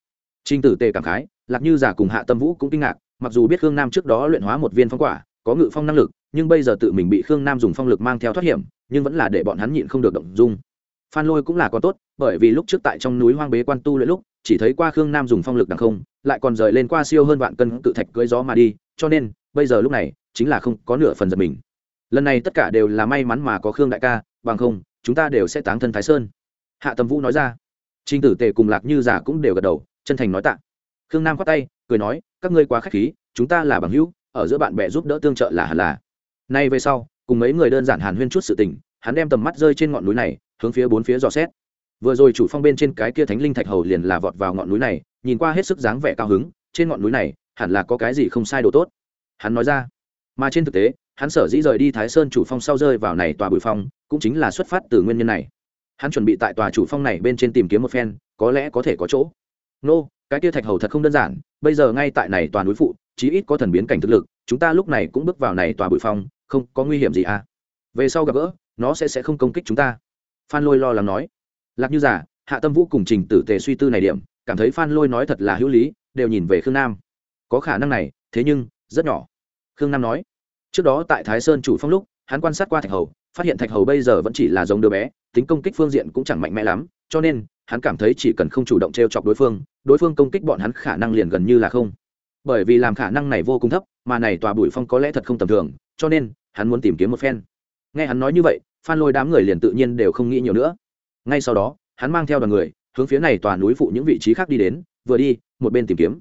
Trinh tử tề cảm khái, lạc như giả cùng hạ tâm vũ cũng kinh ngạc, mặc dù biết khương nam trước đó luyện hóa một viên phong quả, có ngự phong năng lực, nhưng bây giờ tự mình bị khương nam dùng phong lực mang theo thoát hiểm, nhưng vẫn là để bọn hắn nhịn không được động dung. Phan lôi cũng là có tốt, bởi vì lúc trước tại trong núi hoang bế quan tu luyện lúc chỉ thấy qua khương nam dùng phong lực đằng không, lại còn rời lên qua siêu hơn vạn cân cự thạch cưỡi gió mà đi, cho nên, bây giờ lúc này, chính là không có nửa phần giật mình. Lần này tất cả đều là may mắn mà có khương đại ca, bằng không, chúng ta đều sẽ táng thân thái sơn. Hạ tầm vũ nói ra. Trinh tử tề cùng lạc như giả cũng đều gật đầu, chân thành nói tạ. Khương nam khoát tay, cười nói, các ngươi quá k h á c h khí, chúng ta là bằng hữu, ở giữa bạn bè giúp đỡ tương trợ là hẳn là. Nay về sau, cùng mấy người đơn giản hàn huyên chút sự tình, hắn đem tầm mắt rơi trên ngọn núi này, hướng phía bốn phía dò xét vừa rồi chủ phong bên trên cái kia thánh linh thạch hầu liền là vọt vào ngọn núi này nhìn qua hết sức dáng vẻ cao hứng trên ngọn núi này hẳn là có cái gì không sai đồ tốt. Hắn nói ra. Mà trên thực tế hắn sở dĩ rời đi thái sơn chủ phong sau rơi vào này tòa bụi phong cũng chính là xuất phát từ nguyên nhân này. Hắn chuẩn bị tại tòa chủ phong này bên trên tìm kiếm một phen có lẽ có thể có chỗ. Nô、no, cái kia thạch hầu thật không đơn giản bây giờ ngay tại này tòa núi phụ chí ít có thần biến cảnh thực lực chúng ta lúc này cũng bước vào này tòa bụi phong không có nguy hiểm gì à. Về sau gặp gỡ nó sẽ sẽ không công kích chúng ta. Phan lôi lo lắng nói lạc như giả hạ tâm vũ cùng trình tử tề suy tư này điểm, cảm thấy phan lôi nói thật là hữu lý, đều nhìn về khương nam. Có khả năng này, thế nhưng, rất nhỏ. Khương nam nói, trước đó tại thái sơn chủ phong lúc, hắn quan sát qua thạch hầu, phát hiện thạch hầu bây giờ vẫn chỉ là giống đứa bé, tính công kích phương diện cũng chẳng mạnh mẽ lắm, cho nên, hắn cảm thấy chỉ cần không chủ động t r e o chọc đối phương đối phương công kích bọn hắn khả năng liền gần như là không. Bởi vì làm khả năng này vô cùng thấp, mà này tòa bụi phong có lẽ thật không tầm thường, cho nên, hắn muốn tìm kiếm một phen. Nghe hắn nói như vậy, phan lôi đám người liền tự nhiên đều không nghĩ nhiều nữa ngay sau đó, hắn mang theo đoàn người, hướng phía này tòa núi phụ những vị trí khác đi đến, vừa đi, một bên tìm kiếm.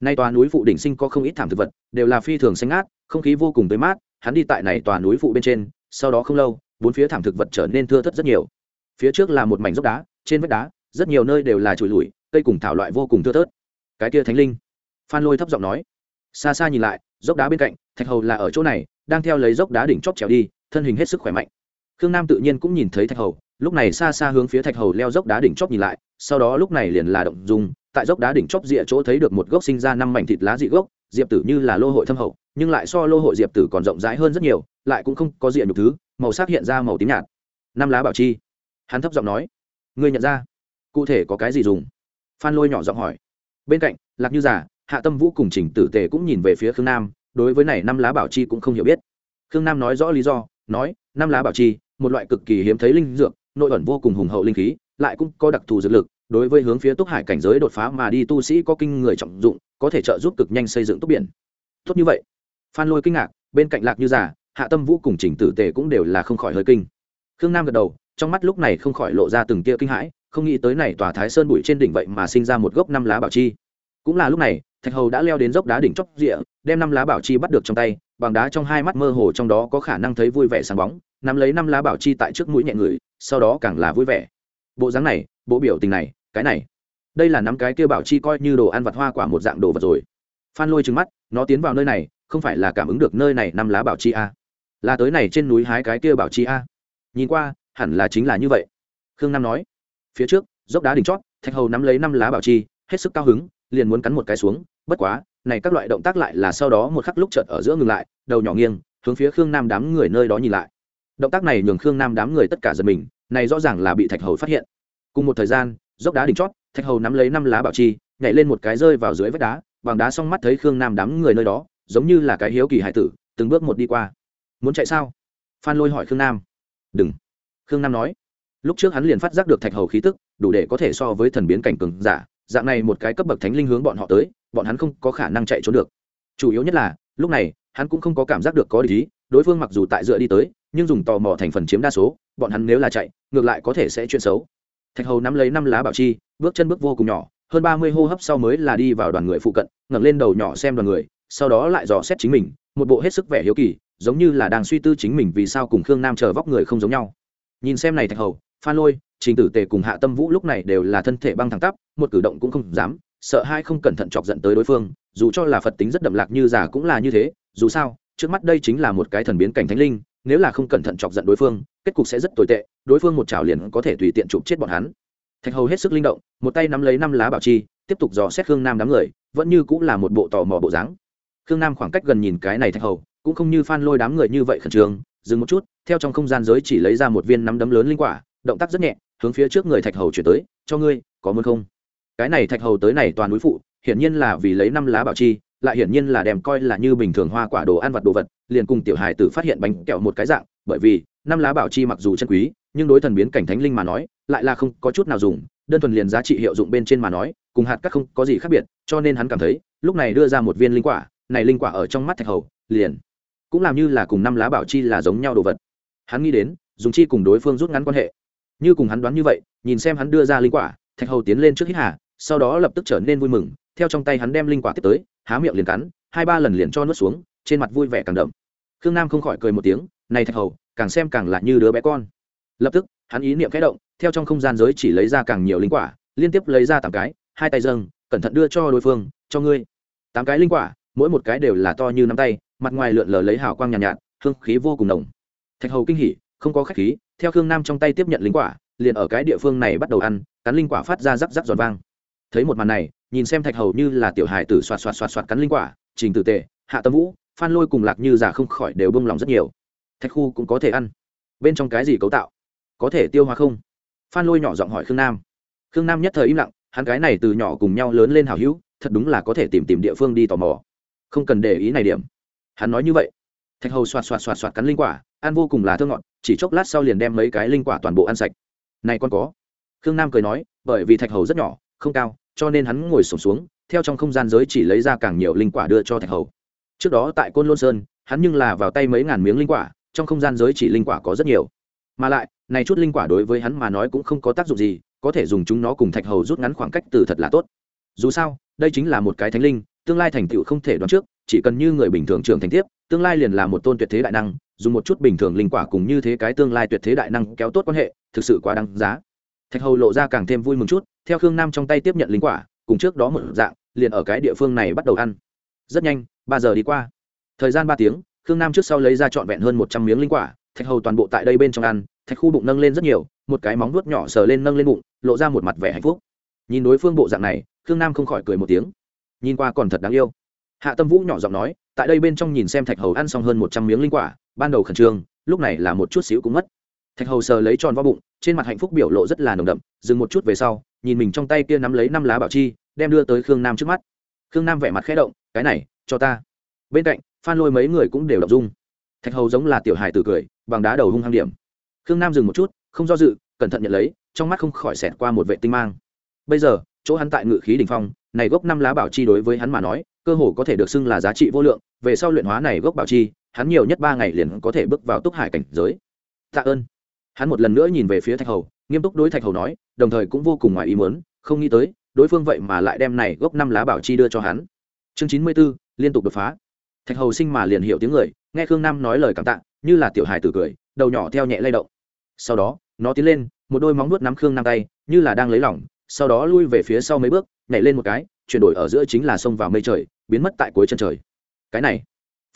Nay tòa núi phụ đỉnh sinh có không ít thảm thực vật, đều là phi thường xanh ngát, không khí vô cùng tới mát, hắn đi tại này tòa núi phụ bên trên, sau đó không lâu, bốn phía thảm thực vật trở nên thưa thất rất nhiều. Phía trước là một mảnh dốc đá, trên vách đá, rất nhiều nơi đều là trụi lùi cây cùng thảo loại vô cùng thưa thớt. Cái kia thánh linh, phan lôi thấp giọng nói. Xa xa nhìn lại, dốc đá bên cạnh, thạch hầu là ở chỗ này, đang theo lấy dốc đá đỉnh chóp trèo đi, thân hình hết sức khỏe mạnh khương nam tự nhiên cũng nhìn thấy thạch hầu, lúc này xa xa hướng phía thạch hầu leo dốc đá đỉnh chóp nhìn lại, sau đó lúc này liền là động dùng tại dốc đá đỉnh chóp rìa chỗ thấy được một gốc sinh ra năm mảnh thịt lá dị gốc, diệp tử như là lô hội thâm hậu, nhưng lại so lô hội diệp tử còn rộng rãi hơn rất nhiều, lại cũng không có diện nhục thứ, màu sắc hiện ra màu tím nhạt. Năm lá bảo chi. Hắn thấp giọng nói, ngươi nhận ra, cụ thể có cái gì dùng? Phan lôi nhỏ giọng hỏi. Bên cạnh, lạc như giả hạ tâm vũ cùng chỉnh tử tề cũng nhìn về phía khương nam, đối với này năm lá bảo chi cũng không hiểu biết. Khương nam nói rõ lý do, nói, năm lá bảo chi một loại cực kỳ hiếm thấy linh dược, nội ẩn vô cùng hùng hậu linh khí, lại cũng có đặc thù dược lực, đối với hướng phía túc hải cảnh giới đột phá mà đi tu sĩ có kinh người trọng dụng, có thể trợ giúp cực nhanh xây dựng túc biển. Tốt như vậy. Phan lôi kinh ngạc, bên cạnh lạc như giả hạ tâm vũ cùng trình tử tề cũng đều là không khỏi hơi kinh. Khương nam gật đầu, trong mắt lúc này không khỏi lộ ra từng tia kinh hãi, không nghĩ tới này tòa thái sơn bụi trên đỉnh vậy mà sinh ra một gốc năm lá bảo chi. Cũng là lúc này, thạch hầu đã leo đến dốc đá đỉnh chóp rịa đem năm lá bảo chi bắt được trong tay, bằng đá trong hai mắt mơ hồ trong đó có khả năng thấy vui vẻ sáng bóng nắm lấy năm lá bảo chi tại trước mũi nhẹ người, sau đó càng là vui vẻ. Bộ dáng này, bộ biểu tình này, cái này. Đây là năm cái kia bảo chi coi như đồ ăn vặt hoa quả một dạng đồ vật rồi. Phan lôi trừng mắt, nó tiến vào nơi này, không phải là cảm ứng được nơi này năm lá bảo chi a. Là tới này trên núi hái cái kia bảo chi a. Nhìn qua, hẳn là chính là như vậy. Khương nam nói. Phía trước, dốc đá đỉnh chót, thạch hầu nắm lấy năm lá bảo chi, hết sức cao hứng, liền muốn cắn một cái xuống, bất quá, này các loại động tác lại là sau đó một khắc lúc chợt ở giữa ngừng lại, đầu nhỏ nghiêng, hướng phía khương nam đám người nơi đó nhìn lại động tác này nhường khương nam đám người tất cả giật mình, này rõ ràng là bị thạch hầu phát hiện. Cùng một thời gian, dốc đá đỉnh chót, thạch hầu nắm lấy năm lá bảo chi, nhảy lên một cái rơi vào dưới vách đá bằng đá xong mắt thấy khương nam đám người nơi đó, giống như là cái hiếu kỳ hải tử, từng bước một đi qua. Muốn chạy sao? Phan lôi hỏi khương nam. Đừng. Khương nam nói. Lúc trước hắn liền phát giác được thạch hầu khí tức, đủ để có thể so với thần biến cảnh cường giả, dạng này một cái cấp bậc thánh linh hướng bọn họ tới, bọn hắn không có khả năng chạy trốn được. Chủ yếu nhất là, lúc này, hắn cũng không có cảm giác được có lý đối phương mặc dù tại dựa đi tới nhưng dùng tò mò thành phần chiếm đa số, bọn hắn nếu là chạy, ngược lại có thể sẽ chuyện xấu. Thạch hầu nắm lấy năm lá bảo chi, bước chân bước vô cùng nhỏ, hơn ba mươi hô hấp sau mới là đi vào đoàn người phụ cận, ngẩng lên đầu nhỏ xem đoàn người, sau đó lại dò xét chính mình, một bộ hết sức vẻ hiếu kỳ, giống như là đang suy tư chính mình vì sao cùng khương nam chờ vóc người không giống nhau. Nhìn xem này thạch hầu, phan lôi, trình tử tề cùng hạ tâm vũ lúc này đều là thân thể băng thẳng tắp, một cử động cũng không dám, sợ hai không cẩn thận chọc giận tới đối phương, dù cho là phật tính rất đậm lạc như già cũng là như thế, dù sao, trước mắt đây chính là một cái thần biến cảnh thánh linh nếu là không cẩn thận chọc giận đối phương, kết cục sẽ rất tồi tệ, đối phương một chảo liền có thể tùy tiện chụp chết bọn hắn. Thạch hầu hết sức linh động, một tay nắm lấy năm lá bảo chi, tiếp tục dò xét khương nam đám người, vẫn như cũng là một bộ tò mò bộ dáng. Khương nam khoảng cách gần nhìn cái này thạch hầu, cũng không như phan lôi đám người như vậy khẩn trương, dừng một chút, theo trong không gian giới chỉ lấy ra một viên nắm đấm lớn linh quả, động tác rất nhẹ, hướng phía trước người thạch hầu chuyển tới, cho ngươi, có muốn không? Cái này thạch hầu tới này toàn núi phụ, hiển nhiên là vì lấy năm lá bảo chi lại hiển nhiên là đem coi là như bình thường hoa quả đồ ăn vặt đồ vật, liền cùng tiểu hài tử phát hiện bánh kẹo một cái dạng, bởi vì, năm lá bảo chi mặc dù chân quý, nhưng đối thần biến cảnh thánh linh mà nói, lại là không có chút nào dùng, đơn thuần liền giá trị hiệu dụng bên trên mà nói, cùng hạt cát không có gì khác biệt, cho nên hắn cảm thấy, lúc này đưa ra một viên linh quả, này linh quả ở trong mắt thạch hầu, liền, cũng làm như là cùng năm lá bảo chi là giống nhau đồ vật. Hắn nghĩ đến, dùng chi cùng đối phương rút ngắn quan hệ. Như cùng hắn đoán như vậy, nhìn xem hắn đưa ra linh quả, thạch hầu tiến lên trước hít hà, sau đó lập tức trở nên vui mừng, theo trong tay hắn đem linh quả tiếp tới há miệng liền cắn hai ba lần liền cho nuốt xuống trên mặt vui vẻ càng đậm. Khương nam không khỏi cười một tiếng này thạch hầu càng xem càng là như đứa bé con. Lập tức hắn ý niệm khẽ động theo trong không gian giới chỉ lấy ra càng nhiều linh quả liên tiếp lấy ra tám cái hai tay dâng cẩn thận đưa cho đối phương cho ngươi. Tám cái linh quả mỗi một cái đều là to như nắm tay mặt ngoài lượn lờ lấy hào quang nhàn nhạt, nhạt hương khí vô cùng nồng. Thạch hầu kinh hỉ không có khách khí theo khương nam trong tay tiếp nhận linh quả liền ở cái địa phương này bắt đầu ăn cắn linh quả phát ra rắc rắc giòn vang. Thấy một màn này nhìn xem thạch hầu như là tiểu hài tử xoạt xoạt xoạt xoạt cắn linh quả, trình tử tệ hạ tâm vũ, phan lôi cùng lạc như giả không khỏi đều bông lòng rất nhiều. Thạch khu cũng có thể ăn. Bên trong cái gì cấu tạo? Có thể tiêu hóa không? Phan lôi nhỏ giọng hỏi khương nam. Khương nam nhất thời im lặng, hắn cái này từ nhỏ cùng nhau lớn lên hào hữu, thật đúng là có thể tìm tìm địa phương đi tò mò. Không cần để ý này điểm. Hắn nói như vậy. Thạch hầu xoạt xoạt xoạt xoạt cắn linh quả, ăn vô cùng là thơ ngọt, chỉ chốc lát sau liền đem mấy cái linh quả toàn bộ ăn sạch. Này con có. Khương nam cười nói, bởi vì thạch hầu rất nhỏ, không cao cho nên hắn ngồi sổm xuống, theo trong không gian giới chỉ lấy ra càng nhiều linh quả đưa cho thạch hầu. Trước đó tại côn lôn sơn, hắn nhưng là vào tay mấy ngàn miếng linh quả, trong không gian giới chỉ linh quả có rất nhiều. Mà lại, này chút linh quả đối với hắn mà nói cũng không có tác dụng gì, có thể dùng chúng nó cùng thạch hầu rút ngắn khoảng cách từ thật là tốt. Dù sao, đây chính là một cái thánh linh, tương lai thành tựu không thể đoán trước, chỉ cần như người bình thường trưởng thành tiếp, tương lai liền là một tôn tuyệt thế đại năng, dùng một chút bình thường linh quả cùng như thế cái tương lai tuyệt thế đại năng kéo tốt quan hệ, thực sự quá đáng giá. Thạch hầu lộ ra càng thêm vui mừng chút theo khương nam trong tay tiếp nhận linh quả, cùng trước đó một dạng, liền ở cái địa phương này bắt đầu ăn. Rất nhanh, ba giờ đi qua. Thời gian ba tiếng, khương nam trước sau lấy ra trọn vẹn hơn một trăm miếng linh quả, thạch hầu toàn bộ tại đây bên trong ăn, thạch khu bụng nâng lên rất nhiều, một cái móng vuốt nhỏ sờ lên nâng lên bụng, lộ ra một mặt vẻ hạnh phúc. Nhìn đối phương bộ dạng này, khương nam không khỏi cười một tiếng. Nhìn qua còn thật đáng yêu. Hạ tâm vũ nhỏ giọng nói, tại đây bên trong nhìn xem thạch hầu ăn xong hơn một trăm miếng linh quả, ban đầu khẩn trương, lúc này là một chút xíu cũng mất. Thạch hầu sờ lấy tròn vo bụng, trên mặt hạnh phúc biểu lộ rất là nồng đậm, dừng một chút về sau nhìn mình trong tay kia nắm lấy năm lá bảo chi, đem đưa tới khương nam trước mắt. Khương nam vẻ mặt khẽ động, cái này, cho ta. Bên cạnh, phan lôi mấy người cũng đều đọc dung. Thạch hầu giống là tiểu hài tử cười, bằng đá đầu hung hăng điểm. Khương nam dừng một chút, không do dự, cẩn thận nhận lấy, trong mắt không khỏi xẹt qua một vệ tinh mang. Bây giờ, chỗ hắn tại ngự khí đ ỉ n h phong, này gốc năm lá bảo chi đối với hắn mà nói, cơ hồ có thể được xưng là giá trị vô lượng, về sau luyện hóa này gốc bảo chi, hắn nhiều nhất ba ngày liền có thể bước vào túc hải cảnh giới. Tạ ơn. Hắn một lần nữa nhìn về phía thạch hầu nghiêm túc đối thạch hầu nói, đồng thời cũng vô cùng ngoài ý muốn, không nghĩ tới, đối phương vậy mà lại đem này gốc năm lá bảo chi đưa cho hắn. Chương chín mươi b ố liên tục đột phá. Thạch hầu sinh mà liền hiểu tiếng người, nghe khương nam nói lời cảm tạ, như là tiểu hài tử cười, đầu nhỏ theo nhẹ lay động. Sau đó, nó tiến lên, một đôi móng nuốt nắm khương nam tay, như là đang lấy lỏng sau đó lui về phía sau mấy bước, nhảy lên một cái, chuyển đổi ở giữa chính là sông vào mây trời, biến mất tại cuối chân trời. Cái này,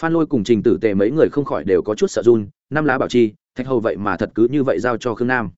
phan lôi cùng trình tử tề mấy người không khỏi đều có chút sợ run, năm lá bảo chi, thạch hầu vậy mà thật cứ như vậy giao cho khương nam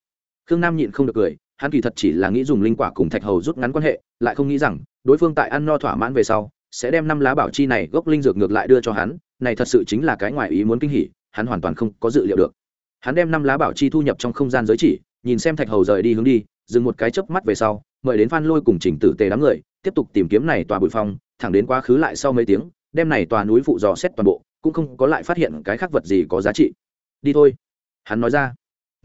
khương nam nhịn không được cười, hắn kỳ thật chỉ là nghĩ dùng linh quả cùng thạch hầu rút ngắn quan hệ, lại không nghĩ rằng, đối phương tại ăn no thỏa mãn về sau, sẽ đem năm lá bảo chi này gốc linh dược ngược lại đưa cho hắn, này thật sự chính là cái ngoài ý muốn kinh hỉ, hắn hoàn toàn không có dự liệu được. Hắn đem năm lá bảo chi thu nhập trong không gian giới chỉ, nhìn xem thạch hầu rời đi hướng đi, dừng một cái chớp mắt về sau, mời đến phan lôi cùng chỉnh tử tề đám người, tiếp tục tìm kiếm này tòa bụi phong, thẳng đến quá khứ lại sau mấy tiếng, đem này tòa núi phụ dò xét toàn bộ, cũng không có lại phát hiện cái khác vật gì có giá trị. Đi thôi, hắn nói ra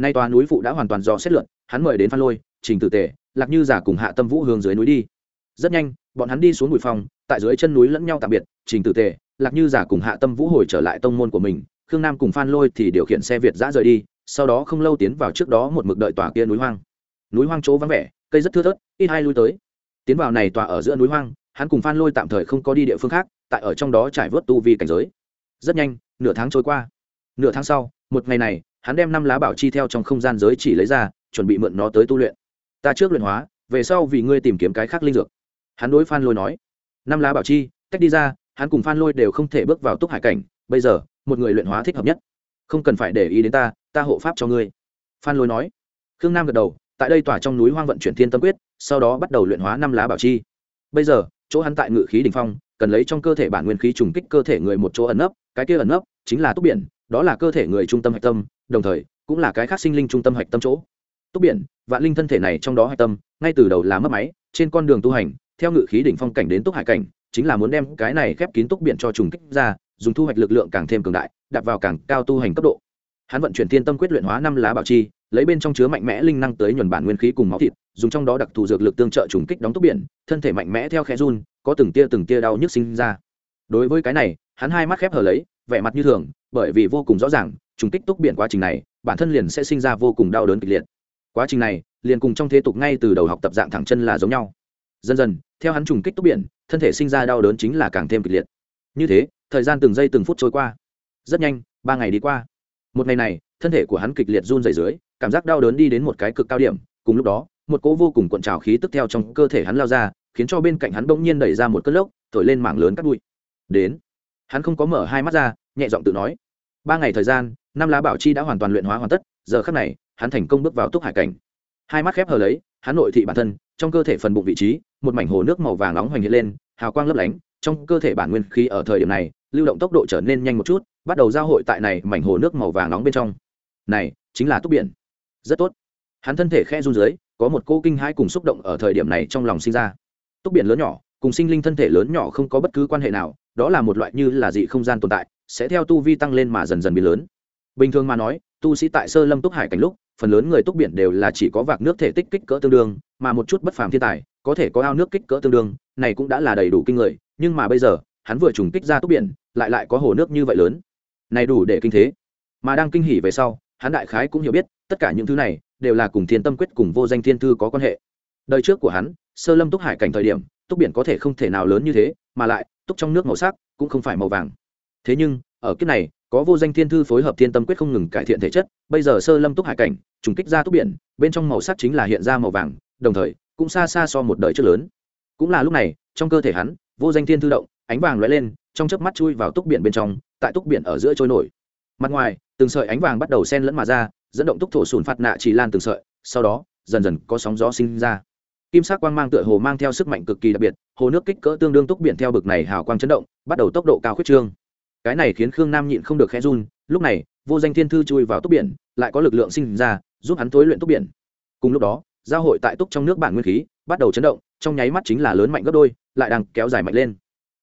nay tòa núi phụ đã hoàn toàn dò xét lượn, hắn mời đến phan lôi, trình tử tề, lạc như giả cùng hạ tâm vũ hướng dưới núi đi. Rất nhanh, bọn hắn đi xuống bụi phong tại dưới chân núi lẫn nhau tạm biệt, trình tử tề, lạc như giả cùng hạ tâm vũ hồi trở lại tông môn của mình, khương nam cùng phan lôi thì điều khiển xe việt giã rời đi, sau đó không lâu tiến vào trước đó một mực đợi tòa kia núi hoang. Núi hoang chỗ vắng vẻ, cây rất thưa thớt, ít hai lui tới. Tiến vào này tòa ở giữa núi hoang, hắn cùng phan lôi tạm thời không có đi địa phương khác, tại ở trong đó trải vớt tu vi cảnh giới. Rất nhanh, nửa tháng trôi qua. Nửa tháng sau, một ngày này hắn đem năm lá bảo chi theo trong không gian giới chỉ lấy ra, chuẩn bị mượn nó tới tu luyện. Ta trước luyện hóa, về sau vì ngươi tìm kiếm cái khác linh dược. Hắn đối phan lôi nói, năm lá bảo chi, tách đi ra, hắn cùng phan lôi đều không thể bước vào túc hải cảnh, bây giờ, một người luyện hóa thích hợp nhất. Không cần phải để ý đến ta ta hộ pháp cho ngươi. Phan lôi nói, khương nam gật đầu, tại đây tỏa trong núi hoang vận chuyển thiên tâm quyết, sau đó bắt đầu luyện hóa năm lá bảo chi. Bây giờ, chỗ hắn tại ngự khí đình phong, cần lấy trong cơ thể bản nguyên khí trùng kích cơ thể người một chỗ ẩn nấp, cái kia ẩn nấp chính là túc biển, đó là cơ thể người trung tâm hạch tâm đồng thời, cũng là cái khác sinh linh trung tâm hạch tâm chỗ. Túc biển, vạn linh thân thể này trong đó hạch tâm, ngay từ đầu là mất máy, trên con đường tu hành, theo ngự khí đỉnh phong cảnh đến túc hải cảnh, chính là muốn đem cái này khép kín túc biển cho trùng kích ra, dùng thu hoạch lực lượng càng thêm cường đại đặt vào càng cao tu hành cấp độ. Hắn vận chuyển thiên tâm quyết luyện hóa năm lá bảo chi, lấy bên trong chứa mạnh mẽ linh năng tới nhuần bản nguyên khí cùng máu thịt, dùng trong đó đặc thù dược lực tương trợ trùng kích đóng túc biển, thân thể mạnh mẽ theo khe run, có từng tia từng tia đau nhức sinh ra. Đối với cái này, hắn hai mắt khép hờ lấy, vẻ mặt như thường, bởi vì vô cùng rõ ràng trùng kích túc biển quá trình này, bản thân liền sẽ sinh ra vô cùng đau đớn kịch liệt. Quá trình này, liền cùng trong thế tục ngay từ đầu học tập dạng thẳng chân là giống nhau. Dần dần, theo hắn trùng kích túc biển, thân thể sinh ra đau đớn chính là càng thêm kịch liệt. Như thế, thời gian từng giây từng phút trôi qua. Rất nhanh, ba ngày đi qua. Một ngày này, thân thể của hắn kịch liệt run dày dưới, cảm giác đau đớn đi đến một cái cực cao điểm, cùng lúc đó, một cỗ vô cùng cuộn trào khí tức theo trong cơ thể hắn lao ra, khiến cho bên cạnh hắn bỗng nhiên đẩy ra một cơn lốc, thổi lên mảng lớn cắt bụi. Đến, hắn không có mở hai mắt ra, nhẹ giọng tự nói, ba ngày thời gian năm lá bảo chi đã hoàn toàn luyện hóa hoàn tất, giờ khắc này, hắn thành công bước vào túc hải cảnh. Hai mắt khép hờ lấy, hắn nội thị bản thân, trong cơ thể phần bụng vị trí, một mảnh hồ nước màu vàng nóng hoành hiện lên, hào quang lấp lánh, trong cơ thể bản nguyên khí ở thời điểm này, lưu động tốc độ trở nên nhanh một chút, bắt đầu giao hội tại này mảnh hồ nước màu vàng nóng bên trong. Này, chính là túc biển. Rất tốt. Hắn thân thể khe run dưới, có một cô kinh hãi cùng xúc động ở thời điểm này trong lòng sinh ra. Túc biển lớn nhỏ, cùng sinh linh thân thể lớn nhỏ không có bất cứ quan hệ nào, đó là một loại như là dị không gian tồn tại, sẽ theo tu vi tăng lên mà dần dần biến lớn bình thường mà nói, tu sĩ tại sơ lâm túc hải cảnh lúc, phần lớn người túc biển đều là chỉ có vạc nước thể tích kích cỡ tương đương, mà một chút bất phàm thiên tài, có thể có ao nước kích cỡ tương đương, này cũng đã là đầy đủ kinh người, nhưng mà bây giờ, hắn vừa trùng kích ra túc biển, lại lại có hồ nước như vậy lớn. Này đủ để kinh thế. Mà đang kinh hỉ về sau, hắn đại khái cũng hiểu biết, tất cả những thứ này, đều là cùng thiên tâm quyết cùng vô danh thiên thư có quan hệ. Đời trước của hắn, sơ lâm túc hải cảnh thời điểm, túc biển có thể không thể nào lớn như thế, mà lại, túc trong nước màu sắc, cũng không phải màu vàng. Thế nhưng ở kiếp này, có vô danh thiên thư phối hợp thiên tâm quyết không ngừng cải thiện thể chất, bây giờ sơ lâm túc hải cảnh, trùng kích ra túc biển, bên trong màu sắc chính là hiện ra màu vàng, đồng thời, cũng xa xa so một đời trước lớn. Cũng là lúc này, trong cơ thể hắn, vô danh thiên thư động, ánh vàng lóe lên, trong chớp mắt chui vào túc biển bên trong, tại túc biển ở giữa trôi nổi. Mặt ngoài, từng sợi ánh vàng bắt đầu sen lẫn mà ra, dẫn động túc thổ sùn phạt nạ chỉ lan từng sợi, sau đó, dần dần có sóng gió sinh ra. Kim sắc quang mang tựa hồ mang theo sức mạnh cực kỳ đặc biệt, hồ nước kích cỡ tương đương túc biển theo bực này hào quang chấn động, bắt đầu tốc độ cao khuyết trương cái này khiến khương nam nhịn không được khẽ run, lúc này, vô danh thiên thư chui vào túc biển, lại có lực lượng sinh ra, giúp hắn tối luyện túc biển. Cùng lúc đó, giao hội tại túc trong nước bản nguyên khí, bắt đầu chấn động, trong nháy mắt chính là lớn mạnh gấp đôi, lại đang kéo dài mạnh lên.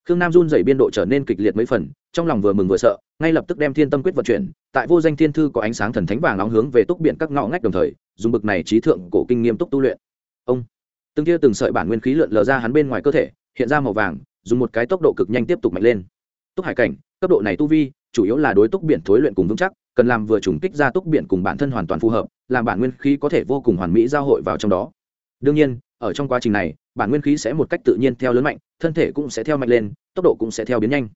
Khương nam run dày biên độ trở nên kịch liệt mấy phần, trong lòng vừa mừng vừa sợ, ngay lập tức đem thiên tâm quyết vận chuyển, tại vô danh thiên thư có ánh sáng thần thánh vàng nóng hướng về túc biển các ngõ ngách đồng thời, dùng bực này trí thượng cổ kinh nghiêm túc tu luyện. Ông, từng tia từng sợi bản nguyên khí lượn lờ ra hắn bên ngoài cơ thể, hiện ra màu vàng, dùng một cái tốc độ cực nhanh tiếp tục mạnh lên. Túc hải cảnh cấp độ này tu vi, chủ yếu là đối túc biển thối luyện cùng vững chắc, cần làm vừa trùng kích ra túc biển cùng bản thân hoàn toàn phù hợp, làm bản nguyên khí có thể vô cùng hoàn mỹ giao hội vào trong đó. Đương nhiên, ở trong quá trình này, bản nguyên khí sẽ một cách tự nhiên theo lớn mạnh, thân thể cũng sẽ theo mạnh lên, tốc độ cũng sẽ theo biến nhanh.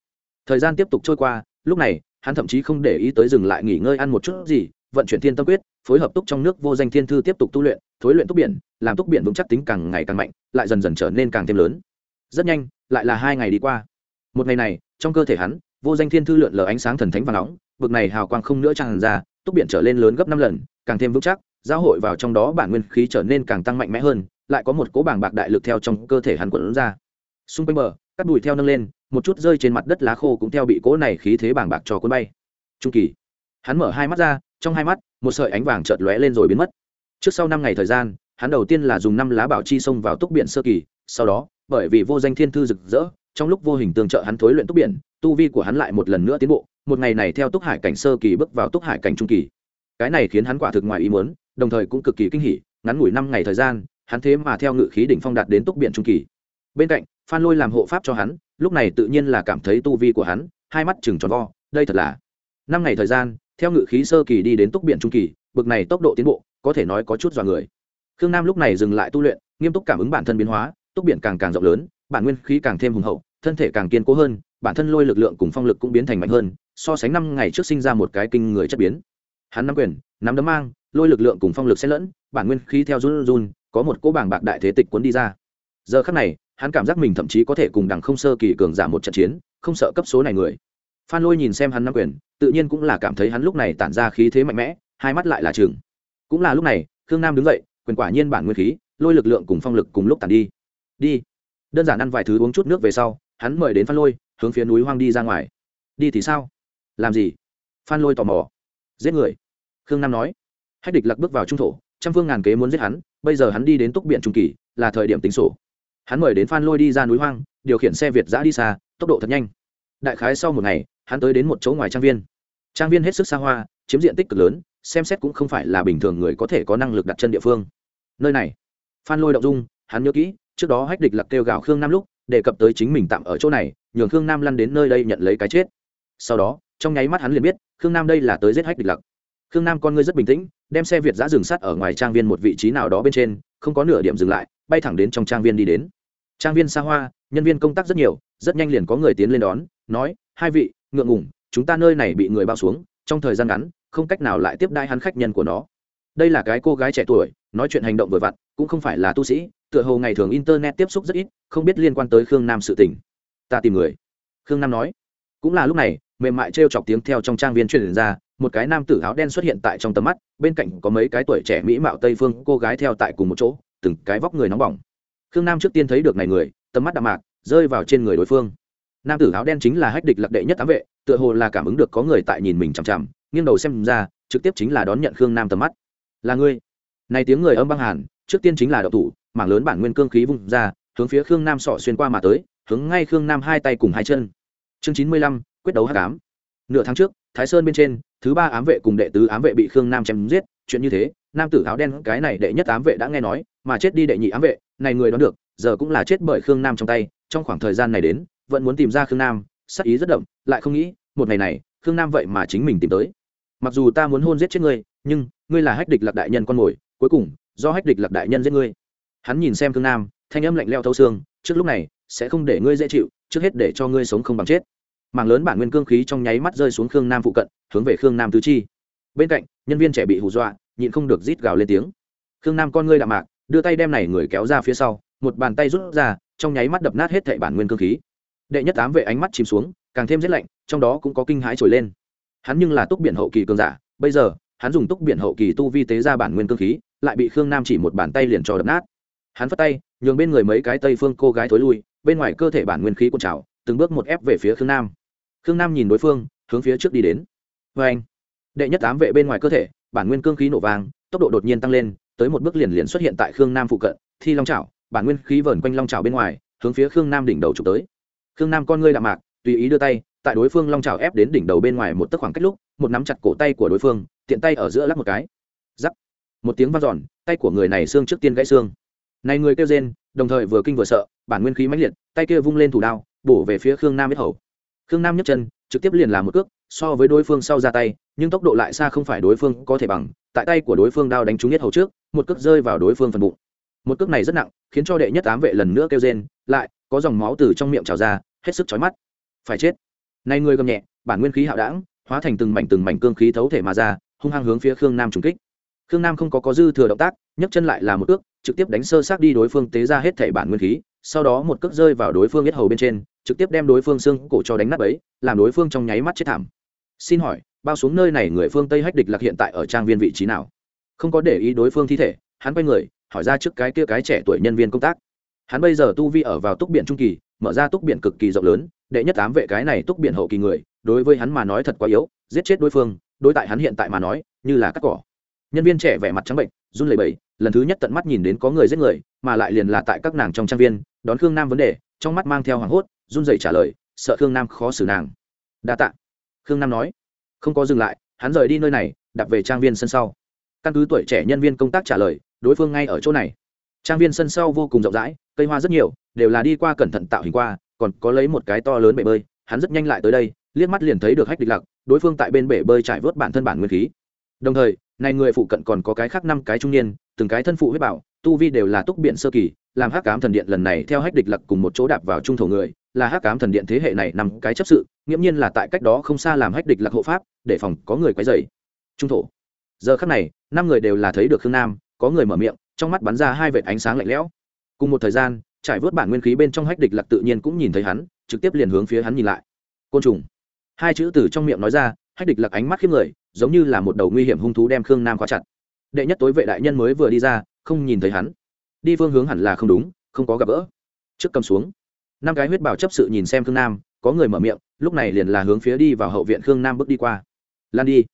Thời gian tiếp tục trôi qua, lúc này, hắn thậm chí không để ý tới dừng lại nghỉ ngơi ăn một chút gì, vận chuyển thiên tâm quyết, phối hợp túc trong nước vô danh thiên thư tiếp tục tu luyện, thối luyện túc biển, làm túc biển vững chắc tính càng ngày càng mạnh, lại dần dần trở nên càng thêm lớn. Rất nhanh, lại là hai ngày đi qua. Một ngày này, trong cơ thể hắn vô danh thiên thư lượn lờ ánh sáng thần thánh và nóng, bực này hào quang không nữa tràn ra túc biển trở lên lớn gấp năm lần, càng thêm vững chắc giao hội vào trong đó bản nguyên khí trở nên càng tăng mạnh mẽ hơn, lại có một cỗ bảng bạc đại lực theo trong cơ thể hắn quẩn ra. Xung quanh bờ cắt đùi theo nâng lên, một chút rơi trên mặt đất lá khô cũng theo bị cỗ này khí thế bảng bạc cho cuốn bay. Trung kỳ, hắn mở hai mắt ra, trong hai mắt, một sợi ánh vàng chợt lóe lên rồi biến mất. Trước sau năm ngày thời gian, hắn đầu tiên là dùng năm lá bảo chi xông vào túc biển sơ kỳ, sau đó, bởi vì vô danh thiên thư rực rỡ trong lúc vô hình tương trợ hắn thối luyện túc biển, tu vi của hắn lại một lần nữa tiến bộ, một ngày này theo túc hải cảnh sơ kỳ bước vào túc hải cảnh trung kỳ. Cái này khiến hắn quả thực ngoài ý muốn, đồng thời cũng cực kỳ kinh hỉ, ngắn ngủi năm ngày thời gian, hắn thế mà theo ngự khí đỉnh phong đạt đến túc biển trung kỳ. Bên cạnh, phan lôi làm hộ pháp cho hắn, lúc này tự nhiên là cảm thấy tu vi của hắn, hai mắt chừng tròn vo, đây thật là năm ngày thời gian, theo ngự khí sơ kỳ đi đến túc biển trung kỳ, bực này tốc độ tiến bộ, có thể nói có chút dọa người. Khương nam lúc này dừng lại tu luyện, nghiêm túc cảm ứng bản thân biến hóa, túc biển càng càng rộng lớn bản nguyên khí càng thêm hùng hậu, thân thể càng kiên cố hơn, bản thân lôi lực lượng cùng phong lực cũng biến thành mạnh hơn, so sánh năm ngày trước sinh ra một cái kinh người chất biến. Hắn nắm quyền, nắm đấm mang, lôi lực lượng cùng phong lực xen lẫn, bản nguyên khí theo run run, có một cỗ bảng bạc đại thế tịch cuốn đi ra. Giờ khắc này, hắn cảm giác mình thậm chí có thể cùng đằng không sơ kỳ cường giảm một trận chiến, không sợ cấp số này người. Phan lôi nhìn xem hắn nắm quyền, tự nhiên cũng là cảm thấy hắn lúc này tản ra khí thế mạnh mẽ, hai mắt lại là chừng cũng là lúc này, khương nam đứng dậy, quyền quả nhiên bản nguyên khí, lôi lực lượng cùng phong lực cùng lúc tàn đi. Đi đơn giản ăn vài thứ uống chút nước về sau, hắn mời đến phan lôi, hướng phía núi hoang đi ra ngoài. Đi thì sao? Làm gì? Phan lôi tò mò. Giết người. Khương nam nói. Hách địch lặc bước vào trung thổ, trăm phương ngàn kế muốn giết hắn, bây giờ hắn đi đến túc biện trung kỳ, là thời điểm tính sổ. Hắn mời đến phan lôi đi ra núi hoang, điều khiển xe việt giã đi xa, tốc độ thật nhanh. Đại khái sau một ngày, hắn tới đến một chỗ ngoài trang viên. Trang viên hết sức xa hoa, chiếm diện tích cực lớn, xem xét cũng không phải là bình thường người có thể có năng lực đặt chân địa phương. Nơi này. Phan lôi động dung, hắn nhớ kỹ trước đó hách địch lặc kêu gào khương nam lúc, đề cập tới chính mình tạm ở chỗ này, nhường khương nam lăn đến nơi đây nhận lấy cái chết. Sau đó, trong nháy mắt hắn liền biết, khương nam đây là tới giết hách địch lặc khương nam con ngươi rất bình tĩnh, đem xe việt giã dừng sắt ở ngoài trang viên một vị trí nào đó bên trên, không có nửa điểm dừng lại, bay thẳng đến trong trang viên đi đến. Trang viên xa hoa, nhân viên công tác rất nhiều, rất nhanh liền có người tiến lên đón, nói, hai vị, ngượng ngủng chúng ta nơi này bị người bao xuống, trong thời gian ngắn, không cách nào lại tiếp đai hắn khách nhân của nó. Đây là cái cô gái trẻ tuổi, nói chuyện hành động vừa vặn cũng không phải là tu sĩ, tựa hồ ngày thường internet tiếp xúc rất ít, không biết liên quan tới khương nam sự tình. Ta tìm người. Khương nam nói. Cũng là lúc này, mềm mại t r e o chọc tiếng theo trong trang viên truyền ra, một cái nam tử áo đen xuất hiện tại trong tầm mắt, bên cạnh có mấy cái tuổi trẻ mỹ mạo tây phương, cô gái theo tại cùng một chỗ, từng cái vóc người nóng bỏng. Khương nam trước tiên thấy được này người, tầm mắt đạm mạc, rơi vào trên người đối phương. Nam tử áo đen chính là hách địch lạc đệ nhất ám vệ, tựa hồ là cảm ứng được có người tại nhìn mình chằm chằm, nghiêng đầu xem ra, trực tiếp chính là đón nhận khương nam tầm mắt. Là ngươi? Này tiếng người âm băng hàn trước tiên chính là đậu thủ, mảng lớn bản nguyên cương khí vung ra, hướng phía khương nam sọ xuyên qua mà tới, hướng ngay khương nam hai tay cùng hai chân. Chương chín mươi lăm, quyết đấu h tám nửa tháng trước, thái sơn bên trên, thứ ba ám vệ cùng đệ tứ ám vệ bị khương nam chém giết, chuyện như thế, nam tử áo đen, cái này đệ nhất ám vệ đã nghe nói, mà chết đi đệ nhị ám vệ, này người đoán được, giờ cũng là chết bởi khương nam trong tay, trong khoảng thời gian này đến, vẫn muốn tìm ra khương nam, sắc ý rất đậm, lại không nghĩ, một ngày này, khương nam vậy mà chính mình tìm tới. Mặc dù ta muốn hôn giết chết ngươi, nhưng, ngươi là hách địch lạc đại nhân con mồi, cuối cùng do hách địch lạc đại nhân giết ngươi. Hắn nhìn xem thương nam, thanh âm lạnh leo thâu xương, trước lúc này, sẽ không để ngươi dễ chịu, trước hết để cho ngươi sống không bằng chết. Mảng lớn bản nguyên cương khí trong nháy mắt rơi xuống khương nam phụ cận, hướng về khương nam tứ chi. Bên cạnh, nhân viên trẻ bị hù dọa, nhịn không được rít gào lên tiếng. Khương nam con ngươi đạm mạc, đưa tay đem này người kéo ra phía sau, một bàn tay rút ra, trong nháy mắt đập nát hết thảy bản nguyên cương khí. Đệ nhất tám vệ ánh mắt chìm xuống, càng thêm rét lạnh, trong đó cũng có kinh hãi trồi lên. Hắn nhưng là túc biển hậu kỳ cường giả, bây giờ hắn dùng túc biển hậu kỳ tu vi tế ra bản nguyên cương khí, lại bị khương nam chỉ một bàn tay liền cho đập nát. Hắn phất tay, nhường bên người mấy cái tây phương cô gái thối lui, bên ngoài cơ thể bản nguyên khí cuộn trào, từng bước một ép về phía khương nam. Khương nam nhìn đối phương, hướng phía trước đi đến. Vê anh, đệ nhất tám vệ bên ngoài cơ thể, bản nguyên cương khí nổ vàng tốc độ đột nhiên tăng lên, tới một bước liền liền xuất hiện tại khương nam phụ cận, thi long trào bản nguyên khí vờn quanh long trào bên ngoài, hướng phía khương nam đỉnh đầu trục tới. Khương nam con ngươi đạm mạc, tùy ý đưa tay, tại đối phương long trào ép đến đỉnh đầu bên ngoài một tấc khoảng cách lúc một nắm chặt cổ tay của đối phương, tiện tay ở giữa lắc một cái. Giắc. Một tiếng vang dọn, tay của người này xương trước tiên gãy xương. Này người kêu rên, đồng thời vừa kinh vừa sợ, bản nguyên khí mãnh liệt, tay kia vung lên thủ đao, bổ về phía khương nam biết hầu. Khương nam nhấc chân, trực tiếp liền làm một cước, so với đối phương sau ra tay, nhưng tốc độ lại xa không phải đối phương có thể bằng, tại tay của đối phương đao đánh trúng nhất hầu trước, một cước rơi vào đối phương phần bụng. Một cước này rất nặng, khiến cho đệ nhất ám vệ lần nữa kêu rên, lại có dòng máu từ trong miệng trào ra, hết sức chói mắt. Phải chết. Nay người gầm nhẹ, bản nguyên khí hạo đảng hóa thành từng mảnh từng mảnh cương khí thấu thể mà ra, hung hăng hướng phía khương nam trùng kích. Khương nam không có có dư thừa động tác, nhấc chân lại là một cước, trực tiếp đánh sơ sát đi đối phương tế ra hết thể bản nguyên khí, sau đó một cước rơi vào đối phương biết hầu bên trên, trực tiếp đem đối phương xương cổ cho đánh nát ấy làm đối phương trong nháy mắt chết thảm. Xin hỏi, bao xuống nơi này người phương tây hách địch lạc hiện tại ở trang viên vị trí nào? Không có để ý đối phương thi thể, hắn quay người, hỏi ra trước cái kia cái trẻ tuổi nhân viên công tác. Hắn bây giờ tu vi ở vào túc biển trung kỳ, mở ra túc biển cực kỳ rộng lớn, đệ nhất tám vệ cái này túc biển hậu kỳ người đối với hắn mà nói thật quá yếu, giết chết đối phương, đối tại hắn hiện tại mà nói, như là cắt cỏ. Nhân viên trẻ vẻ mặt trắng bệnh, run lẩy bẩy, lần thứ nhất tận mắt nhìn đến có người giết người, mà lại liền là tại các nàng trong trang viên, đón khương nam vấn đề, trong mắt mang theo hoảng hốt, run dậy trả lời, sợ khương nam khó xử nàng. Đa tạ. Khương nam nói. Không có dừng lại, hắn rời đi nơi này đặt về trang viên sân sau. Căn cứ tuổi trẻ nhân viên công tác trả lời, đối phương ngay ở chỗ này. Trang viên sân sau vô cùng rộng rãi, cây hoa rất nhiều, đều là đi qua cẩn thận tạo hình qua, còn có lấy một cái to lớn bể bơi, hắn rất nhanh lại tới đây liếc mắt liền thấy được hách địch lặc đối phương tại bên bể bơi trải vớt bản thân bản nguyên khí. Đồng thời, này người phụ cận còn có cái khác năm cái trung niên, từng cái thân phụ huyết bảo, tu vi đều là túc biện sơ kỳ, làm hắc cám thần điện lần này theo hách địch lặc cùng một chỗ đạp vào trung thổ người, là hắc cám thần điện thế hệ này nằm cái chấp sự, nghiễm nhiên là tại cách đó không xa làm hách địch lặc hộ pháp, để phòng có người quấy dày trung thổ. Giờ khắc này, năm người đều là thấy được khương nam, có người mở miệng, trong mắt bắn ra hai vệt ánh sáng lạnh lẽo. Cùng một thời gian, trải vớt bản nguyên khí bên trong hách địch lặc tự nhiên cũng nhìn thấy hắn, trực tiếp liền hướng phía hắn nhìn lại. Côn trùng hai chữ từ trong miệng nói ra, hách địch lặc ánh mắt khiếp người, giống như là một đầu nguy hiểm hung thú đem khương nam khóa chặt. Đệ nhất tối vệ đại nhân mới vừa đi ra, không nhìn thấy hắn. Đi phương hướng hẳn là không đúng, không có gặp gỡ. Trước cầm xuống. Năm cái huyết bảo chấp sự nhìn xem khương nam, có người mở miệng, lúc này liền là hướng phía đi vào hậu viện khương nam bước đi qua. Lan đi,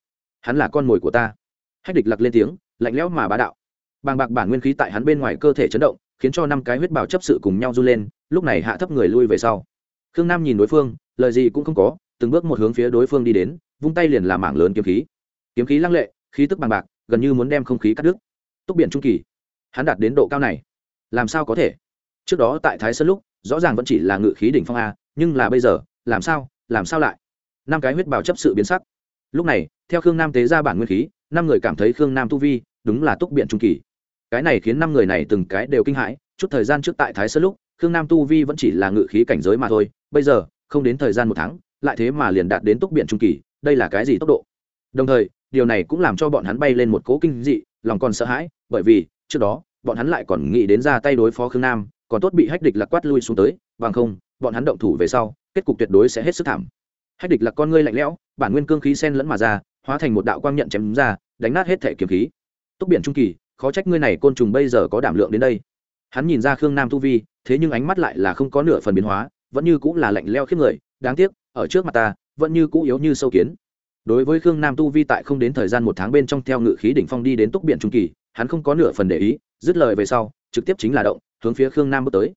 hắn là con mồi của ta. Hách địch lặc lên tiếng, lạnh lẽo mà bá đạo. Bàng bạc bản nguyên khí tại hắn bên ngoài cơ thể chấn động, khiến cho năm cái huyết bảo chấp sự cùng nhau run lên, lúc này hạ thấp người lui về sau. Khương nam nhìn đối phương, lời gì cũng không có từng bước một hướng phía đối phương đi đến, vung tay liền làm mảng lớn kiếm khí. Kiếm khí lăng lệ, khí tức bằng bạc, gần như muốn đem không khí cắt đứt. Túc biển trung kỳ, hắn đạt đến độ cao này, làm sao có thể? Trước đó tại thái sơn lúc, rõ ràng vẫn chỉ là ngự khí đỉnh phong a, nhưng là bây giờ, làm sao làm sao lại? Năm cái huyết bào chấp sự biến sắc. Lúc này, theo khương nam tế ra bản nguyên khí, năm người cảm thấy khương nam tu vi, đúng là túc biện trung kỳ. Cái này khiến năm người này từng cái đều kinh hãi, chút thời gian trước tại thái sơn lúc, khương nam tu vi vẫn chỉ là ngự khí cảnh giới mà thôi, bây giờ, không đến thời gian một tháng lại thế mà liền đạt đến tốc biển trung kỳ, đây là cái gì tốc độ? Đồng thời, điều này cũng làm cho bọn hắn bay lên một cố kinh dị, lòng còn sợ hãi, bởi vì, trước đó, bọn hắn lại còn nghĩ đến ra tay đối phó khương nam, còn tốt bị hách địch lạc quát lui xuống tới, bằng không, bọn hắn động thủ về sau, kết cục tuyệt đối sẽ hết sức thảm. Hách địch lạc con ngươi lạnh lẽo, bản nguyên cương khí sen lẫn mà ra, hóa thành một đạo quang nhận chém ra, đánh nát hết thể kiếm khí. Tốc biển trung kỳ, khó trách ngươi này côn trùng bây giờ có đảm lượng đến đây. Hắn nhìn ra khương nam tu vi, thế nhưng ánh mắt lại là không có nửa phần biến hóa, vẫn như cũng là lạnh leo khiếp người đáng tiếc, ở trước mặt ta, vẫn như cũ yếu như sâu kiến. Đối với khương nam tu vi tại không đến thời gian một tháng bên trong theo ngự khí đỉnh phong đi đến túc biển trung kỳ, hắn không có nửa phần để ý, dứt lời về sau, trực tiếp chính là động, hướng phía khương nam bước tới.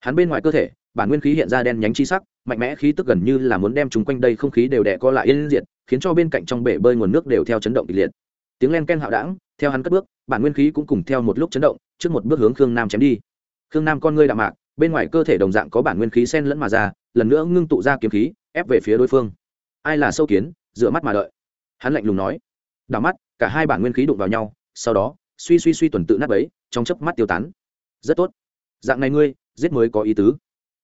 Hắn bên ngoài cơ thể, bản nguyên khí hiện ra đen nhánh chi sắc, mạnh mẽ khí tức gần như là muốn đem chúng quanh đây không khí đều đẻ co lại yên diệt, khiến cho bên cạnh trong bể bơi nguồn nước đều theo chấn động kịch liệt. Tiếng len ken hạo đảng, theo hắn cất bước, bản nguyên khí cũng cùng theo một lúc chấn động, trước một bước hướng khương nam chém đi. Khương nam con ngươi đạm mạc bên ngoài cơ thể đồng dạng có bản nguyên khí sen lẫn mà ra, lần nữa ngưng tụ ra kiếm khí, ép về phía đối phương. Ai là sâu kiến, dựa mắt mà đợi. Hắn lạnh lùng nói. Đảo mắt, cả hai bản nguyên khí đụng vào nhau, sau đó, suy suy suy tuần tự nát ấy trong chớp mắt tiêu tán. Rất tốt. Dạng này ngươi, giết mới có ý tứ.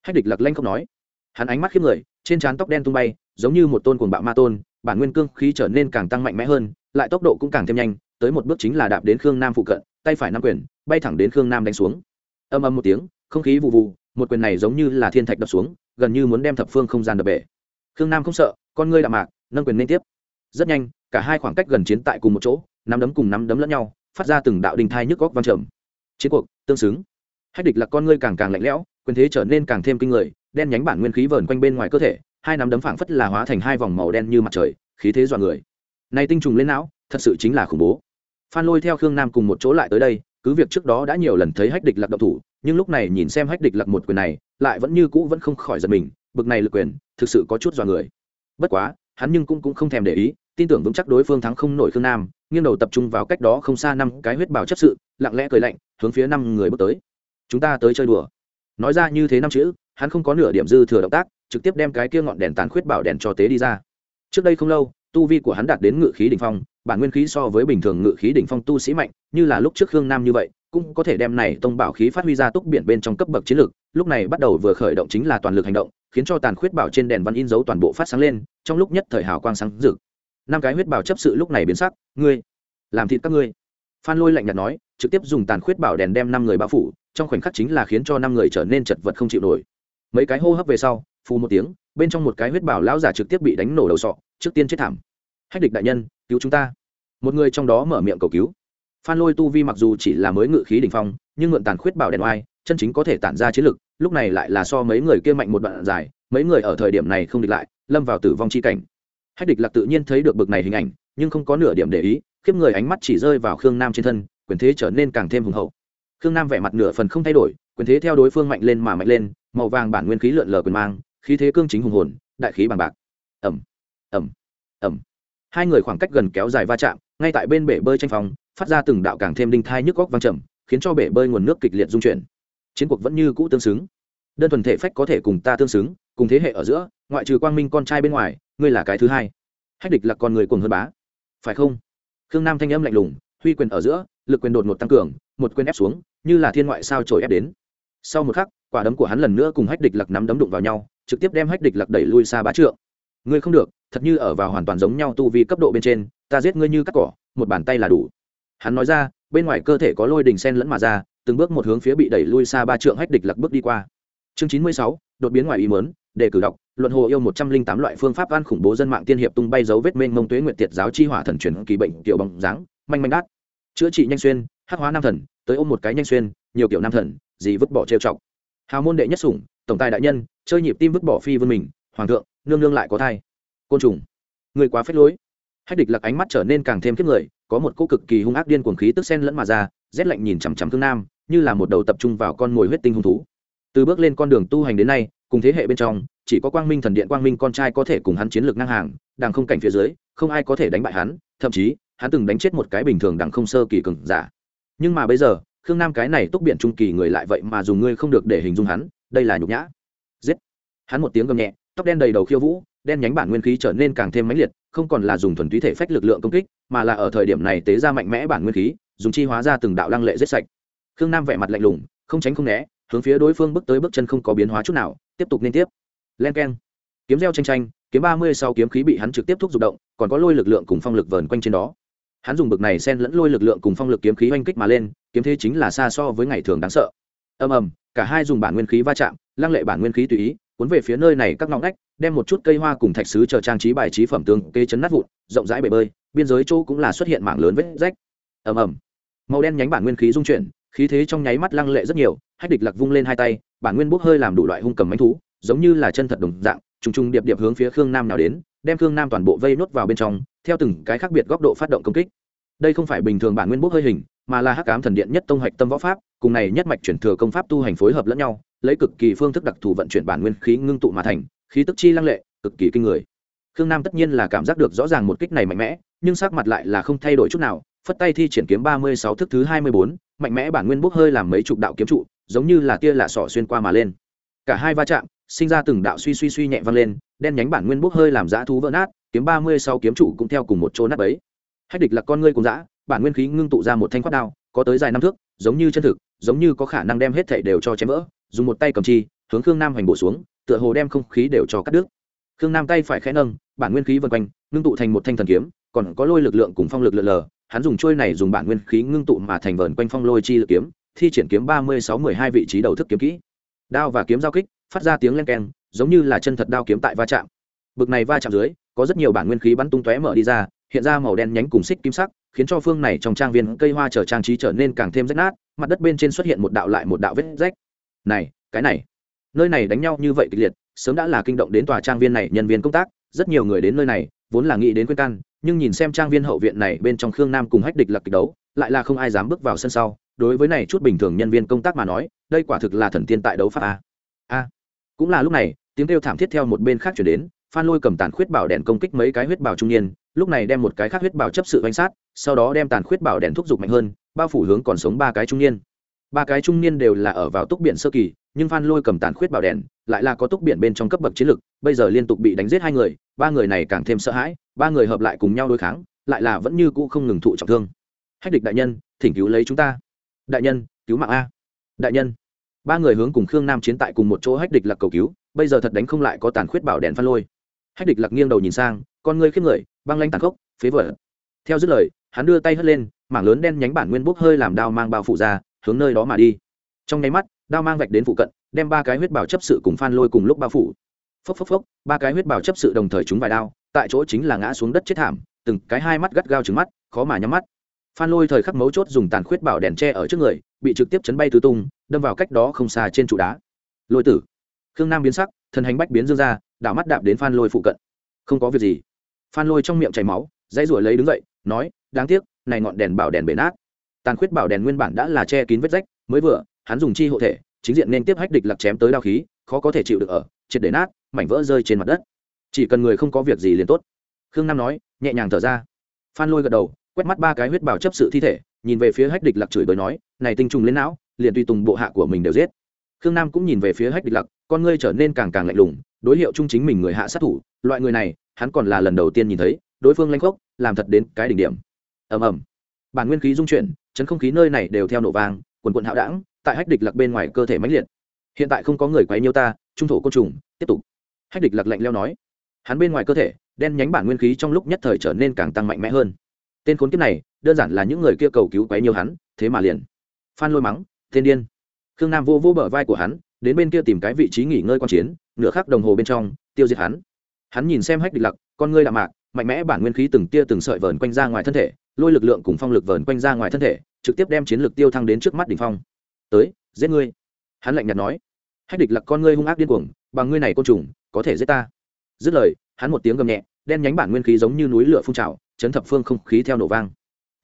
Hách địch lặc lanh không nói. Hắn ánh mắt khiếp người, trên trán tóc đen tung bay, giống như một tôn cuồng bạo ma tôn, bản nguyên cương khí trở nên càng tăng mạnh mẽ hơn, lại tốc độ cũng càng thêm nhanh, tới một bước chính là đạp đến khương nam phụ cận, tay phải nam quyền, bay thẳng đến khương nam đánh xuống. Âm âm một tiếng không khí vụ vụ, một quyền này giống như là thiên thạch đập xuống, gần như muốn đem thập phương không gian đập bể. Khương nam không sợ, con ngươi đạm mạc, nâng quyền liên tiếp. Rất nhanh, cả hai khoảng cách gần chiến tại cùng một chỗ, nắm đấm cùng nắm đấm lẫn nhau, phát ra từng đạo đình thai nhức góc văn trầm. Chiến cuộc, tương xứng. Hách địch là con ngươi càng càng lạnh lẽo, quyền thế trở nên càng thêm kinh người, đen nhánh bản nguyên khí vờn quanh bên ngoài cơ thể, hai nắm đấm phảng phất là hóa thành hai vòng màu đen như mặt trời, khí thế dọa người. Này tinh trùng lên não, thật sự chính là khủng bố. Phan lôi theo khương nam cùng một chỗ lại tới đây, cứ việc trước đó đã nhiều lần thấy hách địch lạc độc thủ nhưng lúc này nhìn xem hách địch lặc một quyền này lại vẫn như cũ vẫn không khỏi giật mình bực này lực quyền thực sự có chút dọa người. Bất quá hắn nhưng cũng, cũng không thèm để ý tin tưởng vững chắc đối phương thắng không nổi khương nam nghiêng đầu tập trung vào cách đó không xa năm cái huyết bào chấp sự lặng lẽ cười lạnh hướng phía năm người bước tới. Chúng ta tới chơi đùa. Nói ra như thế năm chữ hắn không có nửa điểm dư thừa động tác trực tiếp đem cái kia ngọn đèn tán khuyết bảo đèn cho tế đi ra. Trước đây không lâu tu vi của hắn đạt đến ngự khí đỉnh phong bản nguyên khí so với bình thường ngự khí đỉnh phong tu sĩ mạnh như là lúc trước khương nam như vậy cũng có thể đem này tông bảo khí phát huy ra túc biển bên trong cấp bậc chiến lược, lúc này bắt đầu vừa khởi động chính là toàn lực hành động, khiến cho tàn khuyết bảo trên đèn văn in dấu toàn bộ phát sáng lên, trong lúc nhất thời hào quang sáng rực. Năm cái huyết bảo chấp sự lúc này biến sắc, ngươi, làm thịt các ngươi. Phan lôi lạnh nhạt nói, trực tiếp dùng tàn khuyết bảo đèn đem năm người bao phủ, trong khoảnh khắc chính là khiến cho năm người trở nên chật vật không chịu nổi. Mấy cái hô hấp về sau, phù một tiếng, bên trong một cái huyết bảo lão giả trực tiếp bị đánh nổ đầu sọ, trước tiên chết thảm. Hách địch đại nhân, cứu chúng ta. Một người trong đó mở miệng cầu cứu phan lôi tu vi mặc dù chỉ là mới ngự khí đ ỉ n h phong, nhưng mượn tàn khuyết bảo đèn oai, chân chính có thể tản ra chiến lực, lúc này lại là so mấy người kia mạnh một đoạn dài, mấy người ở thời điểm này không địch lại, lâm vào tử vong c h i cảnh. Hách địch lạc tự nhiên thấy được bực này hình ảnh, nhưng không có nửa điểm để ý, khiếp người ánh mắt chỉ rơi vào khương nam trên thân, quyền thế trở nên càng thêm hùng hậu. Khương nam vẻ mặt nửa phần không thay đổi, quyền thế theo đối phương mạnh lên mà mạnh lên, màu vàng bản nguyên khí lượn lờ quyền mang, khí thế cương chính hùng hồn, đại khí bằng bạc. Ẩm ẩm ẩm hai người khoảng cách gần kéo dài va chạm, ngay tại bên bể bơi tranh phòng phát ra từng đạo càng thêm đinh thai nhức góc vang trầm, khiến cho bể bơi nguồn nước kịch liệt dung chuyển. Chiến cuộc vẫn như cũ tương xứng. Đơn thuần thể phách có thể cùng ta tương xứng, cùng thế hệ ở giữa, ngoại trừ quang minh con trai bên ngoài, ngươi là cái thứ hai. Hách địch là con người cùng hơn bá. Phải không? Khương nam thanh âm lạnh lùng, huy quyền ở giữa, lực quyền đột ngột tăng cường, một quyền ép xuống, như là thiên ngoại sao trổi ép đến. Sau một khắc, quả đấm của hắn lần nữa cùng hách địch lặc nắm đấm đụng vào nhau, trực tiếp đem hách địch lặc đẩy lui xa bá trượng. Ngươi không được, thật như ở vào hoàn toàn giống nhau tu vi cấp độ bên trên, ta giết ngươi như cắt cỏ, một bàn tay là đủ hắn nói ra, bên ngoài cơ thể có lôi đình sen lẫn mà ra, từng bước một hướng phía bị đẩy lui xa ba trượng hách địch lặc bước đi qua. Chương chín mươi sáu, đột biến ngoài ý mớn để cử đọc luận hồ yêu một trăm linh tám loại phương pháp an khủng bố dân mạng tiên hiệp tung bay dấu vết mênh mông tuế nguyện tiệt giáo chi hỏa thần truyền kỳ bệnh tiểu bằng dáng, manh manh đát. Chữa trị nhanh xuyên, hắc hóa nam thần, tới ôm một cái nhanh xuyên, nhiều kiểu nam thần gì vứt bỏ trêu chọc. Hào môn đệ nhất sủng, tổng tài đại nhân, chơi nhịp tim vứt bỏ phi vươn mình, hoàng thượng, nương nương lại có thai. Côn trùng. Người quá phết lối. Hách địch lặc ánh mắt trở nên càng thêm kiếp người có một cỗ cực kỳ hung ác điên cuồng khí tức sen lẫn mà ra, rét lạnh nhìn chằm chằm thương nam, như là một đầu tập trung vào con mồi huyết tinh hung thú. Từ bước lên con đường tu hành đến nay, cùng thế hệ bên trong, chỉ có quang minh thần điện, quang minh con trai có thể cùng hắn chiến lược ngang hàng, đằng không cảnh phía dưới, không ai có thể đánh bại hắn, thậm chí, hắn từng đánh chết một cái bình thường đằng không sơ kỳ cường giả. Nhưng mà bây giờ, khương nam cái này túc biện trung kỳ người lại vậy mà dùng ngươi không được để hình dung hắn, đây là nhục nhã. Giết. Hắn một tiếng gầm nhẹ, tóc đen đầy đầu khiêu vũ, đen nhánh bản nguyên khí trở nên càng thêm mãnh liệt không còn là dùng thuần túy thể phách lực lượng công kích, mà là ở thời điểm này tế ra mạnh mẽ bản nguyên khí, dùng chi hóa ra từng đạo lăng lệ giết sạch. Khương nam vẻ mặt lạnh lùng, không tránh không né, hướng phía đối phương bước tới bước chân không có biến hóa chút nào, tiếp tục liên tiếp. Len keng. Kiếm gieo tranh tranh, kiếm ba mươi sau kiếm khí bị hắn trực tiếp thúc giục động, còn có lôi lực lượng cùng phong lực vờn quanh trên đó. Hắn dùng bực này xen lẫn lôi lực lượng cùng phong lực kiếm khí oanh kích mà lên, kiếm thế chính là xa so với ngày thường đáng sợ. Ầm ầm, cả hai dùng bản nguyên khí va chạm, lăng lệ bản nguyên khí tùy ý, cuốn về phía nơi này các ngõ ngách đem một chút cây hoa cùng thạch sứ chờ trang trí bài trí phẩm tương kê chấn nát vụn, rộng rãi bể bơi, biên giới chỗ cũng là xuất hiện mảng lớn vết rách. Ầm ầm. Màu đen nhánh bản nguyên khí dung chuyển, khí thế trong nháy mắt lăng lệ rất nhiều, hách địch lạc vung lên hai tay, bản nguyên bốc hơi làm đủ loại hung cầm mánh thú, giống như là chân thật đồng dạng, trùng trùng điệp điệp hướng phía khương nam nào đến, đem khương nam toàn bộ vây nốt vào bên trong, theo từng cái khác biệt góc độ phát động công kích. Đây không phải bình thường bản nguyên bốc hơi hình, mà là hắc ám thần điện nhất tông hoạch tâm võ pháp, cùng này nhất mạch chuyển thừa công pháp tu hành phối hợp lẫn nhau, lấy cực kỳ phương thức đặc thù vận chuyển bản nguyên khí ngưng tụ mà thành khí tức chi lăng lệ, cực kỳ kinh người. Khương nam tất nhiên là cảm giác được rõ ràng một kích này mạnh mẽ, nhưng sắc mặt lại là không thay đổi chút nào, phất tay thi triển kiếm ba mươi sáu thức thứ hai mươi bốn, mạnh mẽ bản nguyên bốc hơi làm mấy chục đạo kiếm trụ, giống như là tia lạ sỏ xuyên qua mà lên. Cả hai va chạm, sinh ra từng đạo suy suy suy nhẹ văng lên, đen nhánh bản nguyên bốc hơi làm dã thú vỡ nát, kiếm ba mươi sáu kiếm trụ cũng theo cùng một chỗ nát ấy hách địch là con ngươi cùng dã, bản nguyên khí ngưng tụ ra một thanh quát đao, có tới dài năm thước, giống như chân thực, giống như có khả năng đem hết thảy đều cho chém vỡ, dùng một tay cầm chi, hướng khương nam hành bổ xuống tựa hồ đem không khí đều cho cắt đứt. Khương nam tay phải khẽ nâng, bản nguyên khí vần quanh, ngưng tụ thành một thanh thần kiếm, còn có lôi lực lượng cùng phong lực lượn lờ. Hắn dùng trôi này dùng bản nguyên khí ngưng tụ mà thành vờn quanh phong lôi chi lực kiếm, thi triển kiếm ba mươi sáu mười hai vị trí đầu thức kiếm kỹ. Đao và kiếm giao kích, phát ra tiếng len keng, giống như là chân thật đao kiếm tại va chạm. Bực này va chạm dưới, có rất nhiều bản nguyên khí bắn tung tóe mở đi ra, hiện ra màu đen nhánh cùng xích kim sắc, khiến cho phương này trong trang viên cây hoa trở trang trí trở nên càng thêm rách nát, mặt đất bên trên xuất hiện một đạo lại một đạo vết rách. Này, cái này nơi này đánh nhau như vậy kịch liệt, sớm đã là kinh động đến tòa trang viên này nhân viên công tác, rất nhiều người đến nơi này, vốn là nghĩ đến khuyên can, nhưng nhìn xem trang viên hậu viện này bên trong khương nam cùng hách địch lặc kịch đấu, lại là không ai dám bước vào sân sau. Đối với này chút bình thường nhân viên công tác mà nói, đây quả thực là thần tiên tại đấu pháp a. A. Cũng là lúc này, tiếng kêu thảm thiết theo một bên khác chuyển đến, phan lôi cầm tàn khuyết bảo đèn công kích mấy cái huyết bảo trung niên, lúc này đem một cái khác huyết bảo chấp sự oanh sát, sau đó đem tàn khuyết bảo đèn thúc giục mạnh hơn, bao phủ hướng còn sống ba cái trung niên. Ba cái trung niên đều là ở vào túc biển sơ kỳ nhưng phan lôi cầm tàn khuyết bảo đèn, lại là có túc biển bên trong cấp bậc chiến lực, bây giờ liên tục bị đánh giết hai người, ba người này càng thêm sợ hãi, ba người hợp lại cùng nhau đối kháng, lại là vẫn như cũ không ngừng thụ trọng thương. Hách địch đại nhân, thỉnh cứu lấy chúng ta. Đại nhân, cứu mạng a. Đại nhân. Ba người hướng cùng khương nam chiến tại cùng một chỗ hách địch lạc cầu cứu, bây giờ thật đánh không lại có tàn khuyết bảo đèn phan lôi. Hách địch lạc nghiêng đầu nhìn sang, con người khiếp người, băng lanh tàn khốc, phế vỡ theo dứt lời, hắn đưa tay hất lên, mảng lớn đen nhánh bản nguyên bốc hơi làm đao mang bao phủ ra, hướng nơi đó mà đi. Trong nháy mắt đao mang vạch đến phụ cận, đem ba cái huyết bảo chấp sự cùng phan lôi cùng lúc bao phủ. Phốc phốc phốc, ba cái huyết bảo chấp sự đồng thời trúng vài đao, tại chỗ chính là ngã xuống đất chết thảm, từng cái hai mắt gắt gao trứng mắt, khó mà nhắm mắt. Phan lôi thời khắc mấu chốt dùng tàn khuyết bảo đèn tre ở trước người, bị trực tiếp chấn bay tứ tung, đâm vào cách đó không xa trên trụ đá. Lôi tử. Khương nam biến sắc thần hành bách biến dương ra, đảo mắt đạp đến phan lôi phụ cận. Không có việc gì. Phan lôi trong miệng chảy máu, dãy ruổi lấy đứng dậy, nói, đáng tiếc, này ngọn đèn bảo đèn bể nát. Tàn khuyết bảo đèn nguyên bản đã là che kín vết rách, mới vừa hắn dùng chi hộ thể, chính diện nên tiếp hách địch lặc chém tới đao khí, khó có thể chịu được ở, triệt để nát, mảnh vỡ rơi trên mặt đất. Chỉ cần người không có việc gì liền tốt. Khương nam nói, nhẹ nhàng thở ra. Phan lôi gật đầu, quét mắt ba cái huyết bảo chấp sự thi thể, nhìn về phía hách địch lặc chửi bới nói, này tinh trùng lên não, liền tùy tùng bộ hạ của mình đều giết. Khương nam cũng nhìn về phía hách địch lặc, con ngươi trở nên càng càng lạnh lùng, đối hiệu chung chính mình người hạ sát thủ, loại người này, hắn còn là lần đầu tiên nhìn thấy, đối phương lanh khốc, làm thật đến cái đỉnh điểm. Ầm ầm. Bản nguyên khí dung chuyển, chấn không khí nơi này đều theo nổ vang, quần quận hạo đảng tại hách địch lặc bên ngoài cơ thể mãnh liệt. Hiện tại không có người quấy nhiêu ta, trung thổ côn trùng, tiếp tục. Hách địch lặc lạnh leo nói. Hắn bên ngoài cơ thể, đen nhánh bản nguyên khí trong lúc nhất thời trở nên càng tăng mạnh mẽ hơn. Tên khốn kiếp này, đơn giản là những người kia cầu cứu quấy nhiêu hắn, thế mà liền. Phan lôi mắng tên điên. Khương nam vô vô bờ vai của hắn, đến bên kia tìm cái vị trí nghỉ ngơi quan chiến, nửa khắc đồng hồ bên trong, tiêu diệt hắn. Hắn nhìn xem hách địch lặc, con ngươi đạm mạc, mạnh mẽ bản nguyên khí từng tia từng sợi vờn quanh ra ngoài thân thể, lôi lực lượng cùng phong lực vờn quanh ra ngoài thân thể, trực tiếp đem chiến lược tiêu thăng đến trước mắt đỉnh phong tới, giết ngươi. Hắn lạnh nhạt nói. Hách địch lặc con ngươi hung ác điên cuồng, bằng ngươi này côn trùng, có thể giết ta. Dứt lời, hắn một tiếng gầm nhẹ, đen nhánh bản nguyên khí giống như núi lửa phun trào, chấn thập phương không khí theo nổ vang.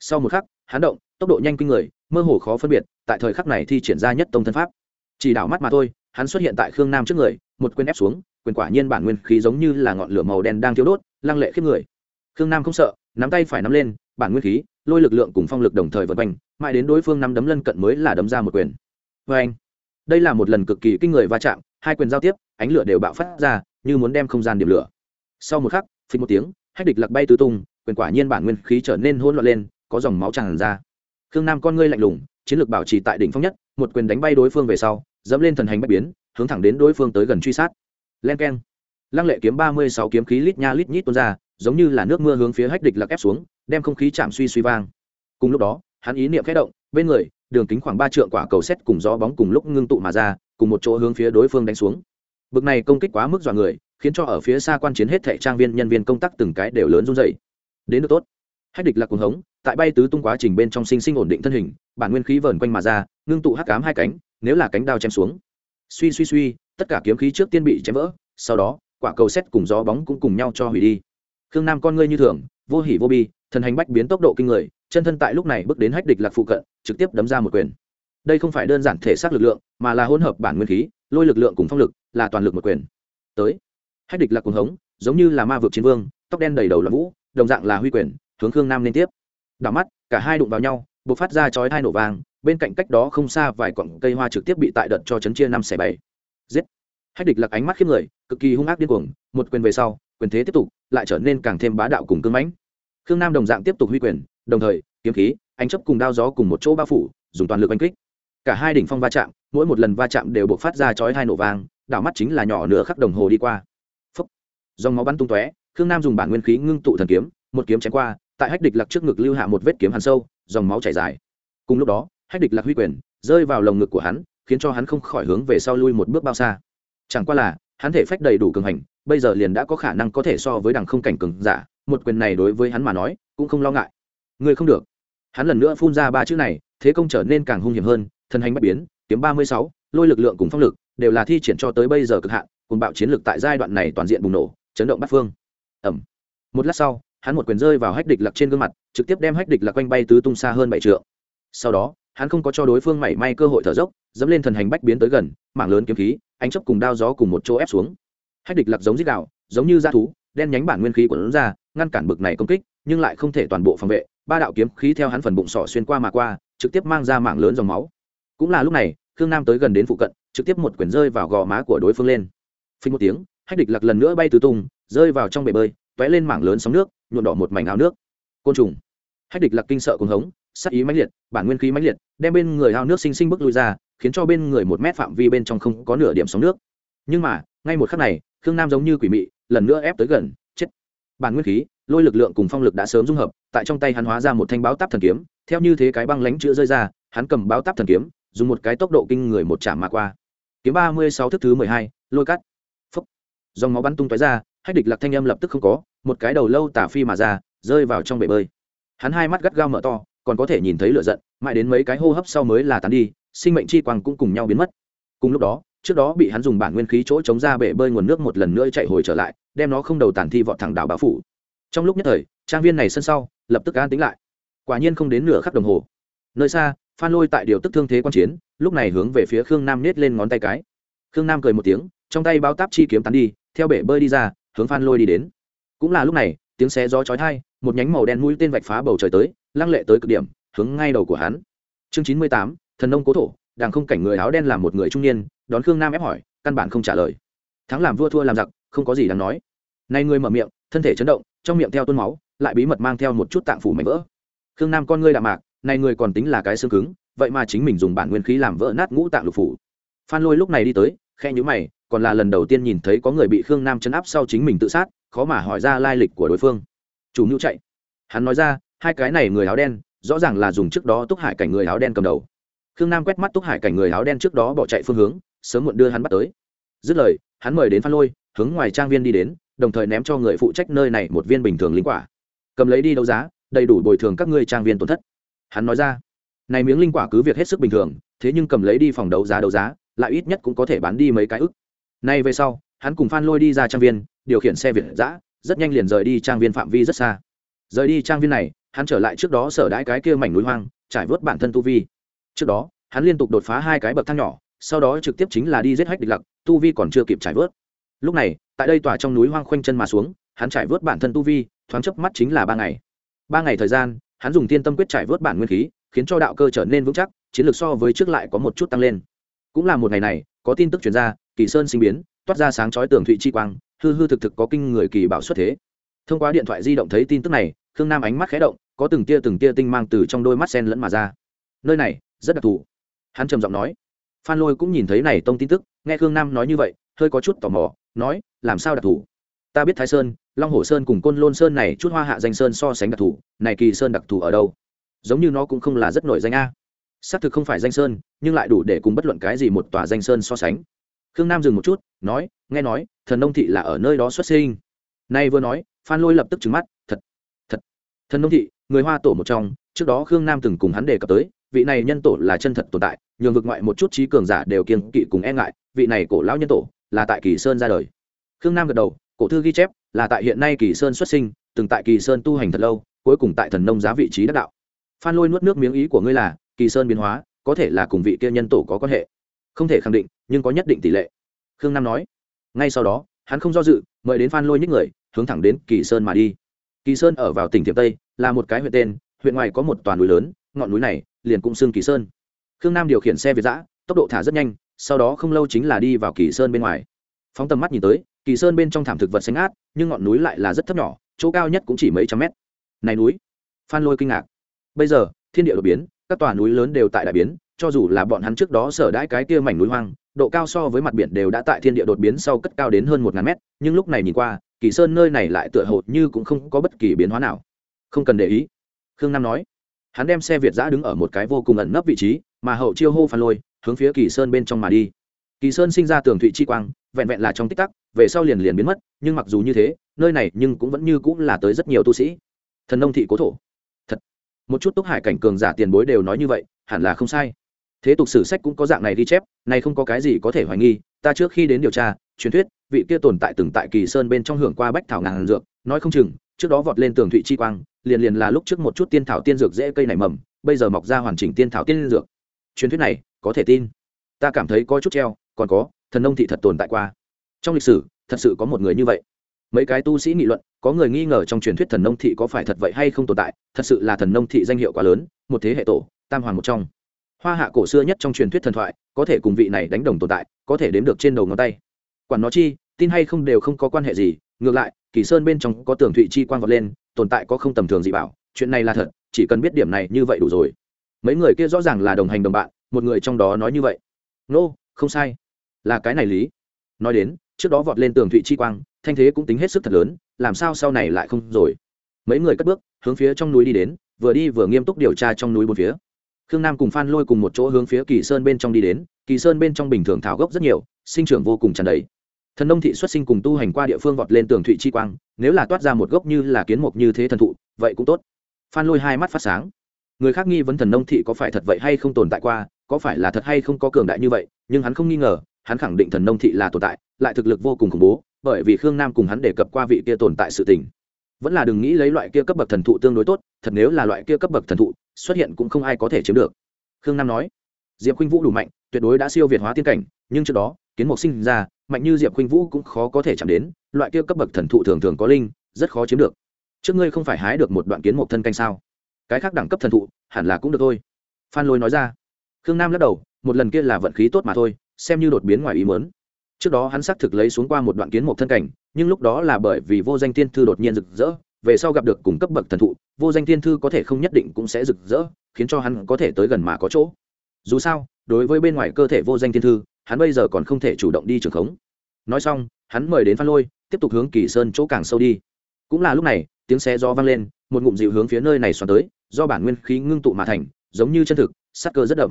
Sau một khắc, hắn động, tốc độ nhanh kinh người, mơ hồ khó phân biệt, tại thời khắc này thi triển ra nhất tông thân pháp. Chỉ đảo mắt mà thôi, hắn xuất hiện tại khương nam trước người, một quyền ép xuống, quyền quả nhiên bản nguyên khí giống như là ngọn lửa màu đen đang thiêu đốt, lăng lệ khiếp người. Khương nam không sợ, nắm tay phải nắm lên bản nguyên khí, lôi lực lượng cùng phong lực đồng thời vượt quanh, mãi đến đối phương năm đấm lân cận mới là đấm ra một quyền. Vê anh đây là một lần cực kỳ kinh người va chạm, hai quyền giao tiếp, ánh lửa đều bạo phát ra, như muốn đem không gian điểm lửa. Sau một khắc, phình một tiếng, hách địch lạc bay tứ tung, quyền quả nhiên bản nguyên khí trở nên hỗn loạn lên, có dòng máu tràn ra. Khương nam con ngươi lạnh lùng, chiến lược bảo trì tại đỉnh phong nhất, một quyền đánh bay đối phương về sau, dẫm lên thần hành bách biến, hướng thẳng đến đối phương tới gần truy sát. Len k e n lăng lệ kiếm ba mươi sáu kiếm khí lít nha lít nhít tuôn ra, giống như là nước mưa hướng phía hách địch lạc ép xuống đem không khí chạm suy suy vang. Cùng lúc đó, hắn ý niệm khẽ động, bên người, đường kính khoảng ba trượng quả cầu xét cùng gió bóng cùng lúc ngưng tụ mà ra, cùng một chỗ hướng phía đối phương đánh xuống. Bực này công kích quá mức dọa người, khiến cho ở phía xa quan chiến hết thệ trang viên nhân viên công tác từng cái đều lớn run dày đến được tốt. Hách địch là cuồng hống, tại bay tứ tung quá trình bên trong sinh sinh ổn định thân hình, bản nguyên khí vờn quanh mà ra, ngưng tụ hắc cám hai cánh, nếu là cánh đao chém xuống. Suy suy suy, tất cả kiếm khí trước tiên bị chém vỡ, sau đó, quả cầu xét cùng gió bóng cũng cùng nhau cho hủy đi. Khương nam con ngươi như thường, vô hỉ vô bi thần hành bách biến tốc độ kinh người, chân thân tại lúc này bước đến hách địch lạc phụ cận, trực tiếp đấm ra một quyền. Đây không phải đơn giản thể xác lực lượng, mà là hỗn hợp bản nguyên khí, lôi lực lượng cùng phong lực, là toàn lực một quyền. Tới, hách địch lạc cuồng hống, giống như là ma vực chiến vương, tóc đen đầy đầu là vũ, đồng dạng là huy quyền, hướng khương nam liên tiếp. Đảo mắt, cả hai đụng vào nhau b ộ c phát ra chói hai nổ vàng bên cạnh cách đó không xa vài cọng cây hoa trực tiếp bị tại đợt cho chấn chia năm xẻ bảy. Giết! Hách địch lạc ánh mắt khiếp người, cực kỳ hung ác điên cuồng, một quyền về sau, quyền thế tiếp tục, lại trở nên càng thêm bá đạo cùng cưng mãnh khương nam đồng dạng tiếp tục huy quyền, đồng thời, kiếm khí, ánh chấp cùng đao gió cùng một chỗ bao phủ, dùng toàn lực oanh kích. Cả hai đỉnh phong va chạm, mỗi một lần va chạm đều buộc phát ra chói hai nổ vang, đảo mắt chính là nhỏ nửa khắc đồng hồ đi qua. Phúc. dòng máu bắn tung tóe, khương nam dùng bản nguyên khí ngưng tụ thần kiếm, một kiếm chém qua, tại hách địch lạc trước ngực lưu hạ một vết kiếm hàn sâu, dòng máu chảy dài. Cùng lúc đó, hách địch lạc huy quyền rơi vào lồng ngực của hắn, khiến cho hắn không khỏi hướng về sau lui một bước bao xa. Chẳng qua là, hắn thể phách đầy đủ cường hành, bây giờ liền đã có khả năng có thể so với đằng không cảnh cường giả một quyền này đối với hắn mà nói, cũng không lo ngại. Người không được. Hắn lần nữa phun ra ba chữ này, thế công trở nên càng hung hiểm hơn thần hành bất biến, kiếm ba mươi sáu, lôi lực lượng cùng phong lực, đều là thi triển cho tới bây giờ cực hạn, cùng bạo chiến lực tại giai đoạn này toàn diện bùng nổ, chấn động bắt phương. Ẩm một lát sau, hắn một quyền rơi vào hách địch lặc trên gương mặt, trực tiếp đem hách địch lặc quanh bay tứ tung xa hơn bảy trượng. Sau đó, hắn không có cho đối phương mảy may cơ hội thở dốc, dẫm lên thần hành bách biến tới gần, mảng lớn kiếm khí, ánh chấp cùng đao gió cùng một chỗ ép xuống. Hách địch lặc giống dít đạo giống như da thú, đen nhánh bản nguyên khí của nó ra ngăn cản bực này công kích, nhưng lại không thể toàn bộ phòng vệ. Ba đạo kiếm khí theo hắn phần bụng sọ xuyên qua mà qua, trực tiếp mang ra mảng lớn dòng máu. Cũng là lúc này, khương nam tới gần đến phụ cận, trực tiếp một quyển rơi vào gò má của đối phương lên. Phình một tiếng, hách địch lặc lần nữa bay tứ tung, rơi vào trong bể bơi t ó é lên mảng lớn sóng nước nhuộn đỏ một mảnh ao nước. Côn trùng. Hách địch lặc kinh sợ cuồng hống sắc ý mãnh liệt, bản nguyên khí mãnh liệt, đem bên người ao nước sinh sinh bước lui ra, khiến cho bên người một mét phạm vi bên trong không có nửa điểm sóng nước. Nhưng mà, ngay một khắc này, khương nam giống như quỷ mị, lần nữa ép tới gần bản nguyên khí, lôi lực lượng cùng phong lực đã sớm dung hợp, tại trong tay hắn hóa ra một thanh báo táp thần kiếm, theo như thế cái băng lánh chữ rơi ra, hắn cầm báo táp thần kiếm, dùng một cái tốc độ kinh người một chạm mà qua. Kiếm ba mươi sáu thức thứ mười hai, lôi cắt. Phấp dòng máu bắn tung tói ra, hách địch lạc thanh âm lập tức không có, một cái đầu lâu tả phi mà ra, rơi vào trong bể bơi. Hắn hai mắt gắt gao mở to, còn có thể nhìn thấy lửa giận, mãi đến mấy cái hô hấp sau mới là tán đi, sinh mệnh chi quang cũng cùng nhau biến mất. Cùng lúc đó trước đó bị hắn dùng bản nguyên khí chỗ chống ra bể bơi nguồn nước một lần nữa chạy hồi trở lại, đem nó không đầu tàn thi vọt thẳng đảo báo phủ. Trong lúc nhất thời, trang viên này sân sau, lập tức an tính lại. Quả nhiên không đến nửa khắc đồng hồ. Nơi xa, phan lôi tại điều tức thương thế quan chiến, lúc này hướng về phía khương nam nết lên ngón tay cái. Khương nam cười một tiếng, trong tay bao táp chi kiếm tán đi, theo bể bơi đi ra, hướng phan lôi đi đến. Cũng là lúc này, tiếng xé gió chói thai một nhánh màu đen mũi tên vạch phá bầu trời tới, lăng lệ tới cực điểm, hướng ngay đầu của hắn. Chương chín mươi tám, thần nông cố thổ đàng không cảnh người áo đen làm một người trung niên, đón khương nam ép hỏi, căn bản không trả lời. Thắng làm vua thua làm giặc, không có gì đáng nói. Nay người mở miệng, thân thể chấn động, trong miệng theo tuôn máu, lại bí mật mang theo một chút tạng phủ mảnh vỡ. Khương nam con ngươi đạm mạc này người còn tính là cái xương cứng, vậy mà chính mình dùng bản nguyên khí làm vỡ nát ngũ tạng lục phủ. Phan lôi lúc này đi tới khe nhữ mày, còn là lần đầu tiên nhìn thấy có người bị khương nam chấn áp sau chính mình tự sát, khó mà hỏi ra lai lịch của đối phương. Chủ mưu chạy. Hắn nói ra, hai cái này người áo đen, rõ ràng là dùng trước đó túc hại cảnh người áo đen cầm đầu khương nam quét mắt túc hải cảnh người áo đen trước đó bỏ chạy phương hướng, sớm muộn đưa hắn bắt tới. Dứt lời, hắn mời đến phan lôi, hướng ngoài trang viên đi đến, đồng thời ném cho người phụ trách nơi này một viên bình thường linh quả. Cầm lấy đi đấu giá, đầy đủ bồi thường các ngươi trang viên tổn thất. Hắn nói ra, này miếng linh quả cứ việc hết sức bình thường, thế nhưng cầm lấy đi phòng đấu giá đấu giá, lại ít nhất cũng có thể bán đi mấy cái ức. Nay về sau, hắn cùng phan lôi đi ra trang viên, điều khiển xe việt giã rất nhanh liền rời đi trang viên phạm vi rất xa. Rời đi trang viên này, hắn trở lại trước đó sở đãi cái kia mảnh núi hoang, trải vớt bản thân tu vi trước đó, hắn liên tục đột phá hai cái bậc thang nhỏ, sau đó trực tiếp chính là đi giết hách địch lặc, tu vi còn chưa kịp trải vớt. Lúc này, tại đây tòa trong núi hoang khoanh chân mà xuống, hắn trải vớt bản thân tu vi, thoáng chớp mắt chính là ba ngày. Ba ngày thời gian, hắn dùng tiên tâm quyết trải vớt bản nguyên khí, khiến cho đạo cơ trở nên vững chắc, chiến lược so với trước lại có một chút tăng lên. Cũng là một ngày này, có tin tức chuyển ra, kỳ sơn sinh biến, toát ra sáng chói tường thụy chi quang, hư hư thực thực có kinh người kỳ bảo xuất thế. Thông qua điện thoại di động thấy tin tức này, khương nam ánh mắt khé động, có từng tia từng tia tinh mang từ trong đôi mắt sen lẫn mà ra. Nơi này rất đặc thù. Hắn trầm giọng nói. Phan lôi cũng nhìn thấy này tông tin tức, nghe khương nam nói như vậy, hơi có chút tò mò, nói, làm sao đặc thù? Ta biết thái sơn, long hồ sơn cùng côn lôn sơn này chút hoa hạ danh sơn so sánh đặc thù, này kỳ sơn đặc thù ở đâu? Giống như nó cũng không là rất nổi danh a. Xác thực không phải danh sơn, nhưng lại đủ để cùng bất luận cái gì một tòa danh sơn so sánh. Khương nam dừng một chút, nói, nghe nói, thần nông thị là ở nơi đó xuất sinh. Nay vừa nói, phan lôi lập tức trừng mắt, thật thật. Thần nông thị, người hoa tổ một trong, trước đó khương nam từng cùng hắn đề cập tới vị này nhân tổ là chân thật tồn tại, nhường vực ngoại một chút trí cường giả đều kiên kỵ cùng e ngại, vị này cổ lão nhân tổ là tại kỳ sơn ra đời. Khương nam gật đầu, cổ thư ghi chép, là tại hiện nay kỳ sơn xuất sinh, từng tại kỳ sơn tu hành thật lâu, cuối cùng tại thần nông giá vị trí đắc đạo. Phan lôi nuốt nước miếng ý của ngươi là, kỳ sơn biến hóa, có thể là cùng vị kia nhân tổ có quan hệ. Không thể khẳng định, nhưng có nhất định tỷ lệ. Khương nam nói. Ngay sau đó, hắn không do dự, mời đến phan lôi những người, hướng thẳng đến kỳ sơn mà đi. Kỳ sơn ở vào tỉnh thiểm tây, là một cái huyện tên, huyện ngoài có một toàn núi lớn ngọn núi này, liền cũng xương kỳ sơn. Khương nam điều khiển xe việt giã tốc độ thả rất nhanh, sau đó không lâu chính là đi vào kỳ sơn bên ngoài. Phóng tầm mắt nhìn tới, kỳ sơn bên trong thảm thực vật xanh át nhưng ngọn núi lại là rất thấp nhỏ, chỗ cao nhất cũng chỉ mấy trăm mét. Này núi! Phan lôi kinh ngạc. Bây giờ, thiên địa đột biến, các tòa núi lớn đều tại đại biến, cho dù là bọn hắn trước đó sở đãi cái kia mảnh núi hoang, độ cao so với mặt biển đều đã tại thiên địa đột biến sau cất cao đến hơn một ngàn mét, nhưng lúc này nhìn qua, kỳ sơn nơi này lại tựa hồ như cũng không có bất kỳ biến hóa nào. Không cần để ý. Khương nam nói hắn đem xe việt giã đứng ở một cái vô cùng ẩn nấp vị trí, mà hậu chiêu hô phan lôi, hướng phía kỳ sơn bên trong mà đi. Kỳ sơn sinh ra tường thụy chi quang, vẹn vẹn là trong tích tắc, về sau liền liền biến mất, nhưng mặc dù như thế, nơi này nhưng cũng vẫn như cũng là tới rất nhiều tu sĩ. Thần nông thị cố thổ. Thật. Một chút túc hải cảnh cường giả tiền bối đều nói như vậy, hẳn là không sai. Thế tục sử sách cũng có dạng này ghi chép, này không có cái gì có thể hoài nghi, ta trước khi đến điều tra, truyền thuyết, vị kia tồn tại từng tại kỳ sơn bên trong hưởng qua bách thảo ngàn dược, nói không chừng trước đó vọt lên tường thụy chi quang, liền liền là lúc trước một chút tiên thảo tiên dược dễ cây nảy mầm, bây giờ mọc ra hoàn chỉnh tiên thảo tiên dược. Truyền thuyết này, có thể tin. Ta cảm thấy có chút treo, còn có, thần nông thị thật tồn tại qua. Trong lịch sử, thật sự có một người như vậy. Mấy cái tu sĩ nghị luận, có người nghi ngờ trong truyền thuyết thần nông thị có phải thật vậy hay không tồn tại, thật sự là thần nông thị danh hiệu quá lớn, một thế hệ tổ, tam hoàng một trong. Hoa hạ cổ xưa nhất trong truyền thuyết thần thoại, có thể cùng vị này đánh đồng tồn tại, có thể đếm được trên đầu ngón tay. Quản nó chi, tin hay không đều không có quan hệ gì, ngược lại kỳ sơn bên trong có tường thụy chi quang vọt lên tồn tại có không tầm thường gì bảo chuyện này là thật chỉ cần biết điểm này như vậy đủ rồi. Mấy người kia rõ ràng là đồng hành đồng bạn một người trong đó nói như vậy. Nô、no, không sai. Là cái này lý. Nói đến trước đó vọt lên tường thụy chi quang thanh thế cũng tính hết sức thật lớn làm sao sau này lại không rồi? Mấy người cất bước hướng phía trong núi đi đến vừa đi vừa nghiêm túc điều tra trong núi bốn phía. Khương nam cùng phan lôi cùng một chỗ hướng phía kỳ sơn bên trong đi đến kỳ sơn bên trong bình thường thảo gốc rất nhiều sinh trưởng vô cùng tràn đầy thần nông thị xuất sinh cùng tu hành qua địa phương vọt lên tường thụy chi quang, nếu là toát ra một gốc như là kiến mục như thế thần thụ, vậy cũng tốt. Phan lôi hai mắt phát sáng. Người khác nghi vấn thần nông thị có phải thật vậy hay không tồn tại qua, có phải là thật hay không có cường đại như vậy, nhưng hắn không nghi ngờ, hắn khẳng định thần nông thị là tồn tại, lại thực lực vô cùng khủng bố, bởi vì khương nam cùng hắn đề cập qua vị kia tồn tại sự tình. Vẫn là đừng nghĩ lấy loại kia cấp bậc thần thụ tương đối tốt, thật nếu là loại kia cấp bậc thần thụ, xuất hiện cũng không ai có thể chiếm được. Khương nam nói diệp khuynh vũ đủ mạnh, tuyệt đối đã siêu việt hóa tiên cảnh, nhưng trước đó, kiến mục sinh ra, mạnh như diệp khuynh vũ cũng khó có thể chạm đến, loại kia cấp bậc thần thụ thường thường có linh, rất khó chiếm được. Trước ngươi không phải hái được một đoạn kiến mục thân canh sao? Cái khác đẳng cấp thần thụ, hẳn là cũng được thôi. Phan lôi nói ra. Khương nam lắc đầu, một lần kia là vận khí tốt mà thôi, xem như đột biến ngoài ý mớn trước đó hắn xác thực lấy xuống qua một đoạn kiến mục thân cảnh, nhưng lúc đó là bởi vì vô danh tiên thư đột nhiên rực rỡ, về sau gặp được cùng cấp bậc thần thụ, vô danh tiên thư có thể không nhất định cũng sẽ rực rỡ, khiến cho hắn có thể tới gần mà có chỗ dù sao, đối với bên ngoài cơ thể vô danh tiên thư, hắn bây giờ còn không thể chủ động đi trường khống. Nói xong, hắn mời đến phan lôi, tiếp tục hướng kỳ sơn chỗ càng sâu đi. Cũng là lúc này, tiếng xe do vang lên, một ngụm dịu hướng phía nơi này xoắn tới, do bản nguyên khí ngưng tụ mà thành, giống như chân thực, sắc cơ rất đậm.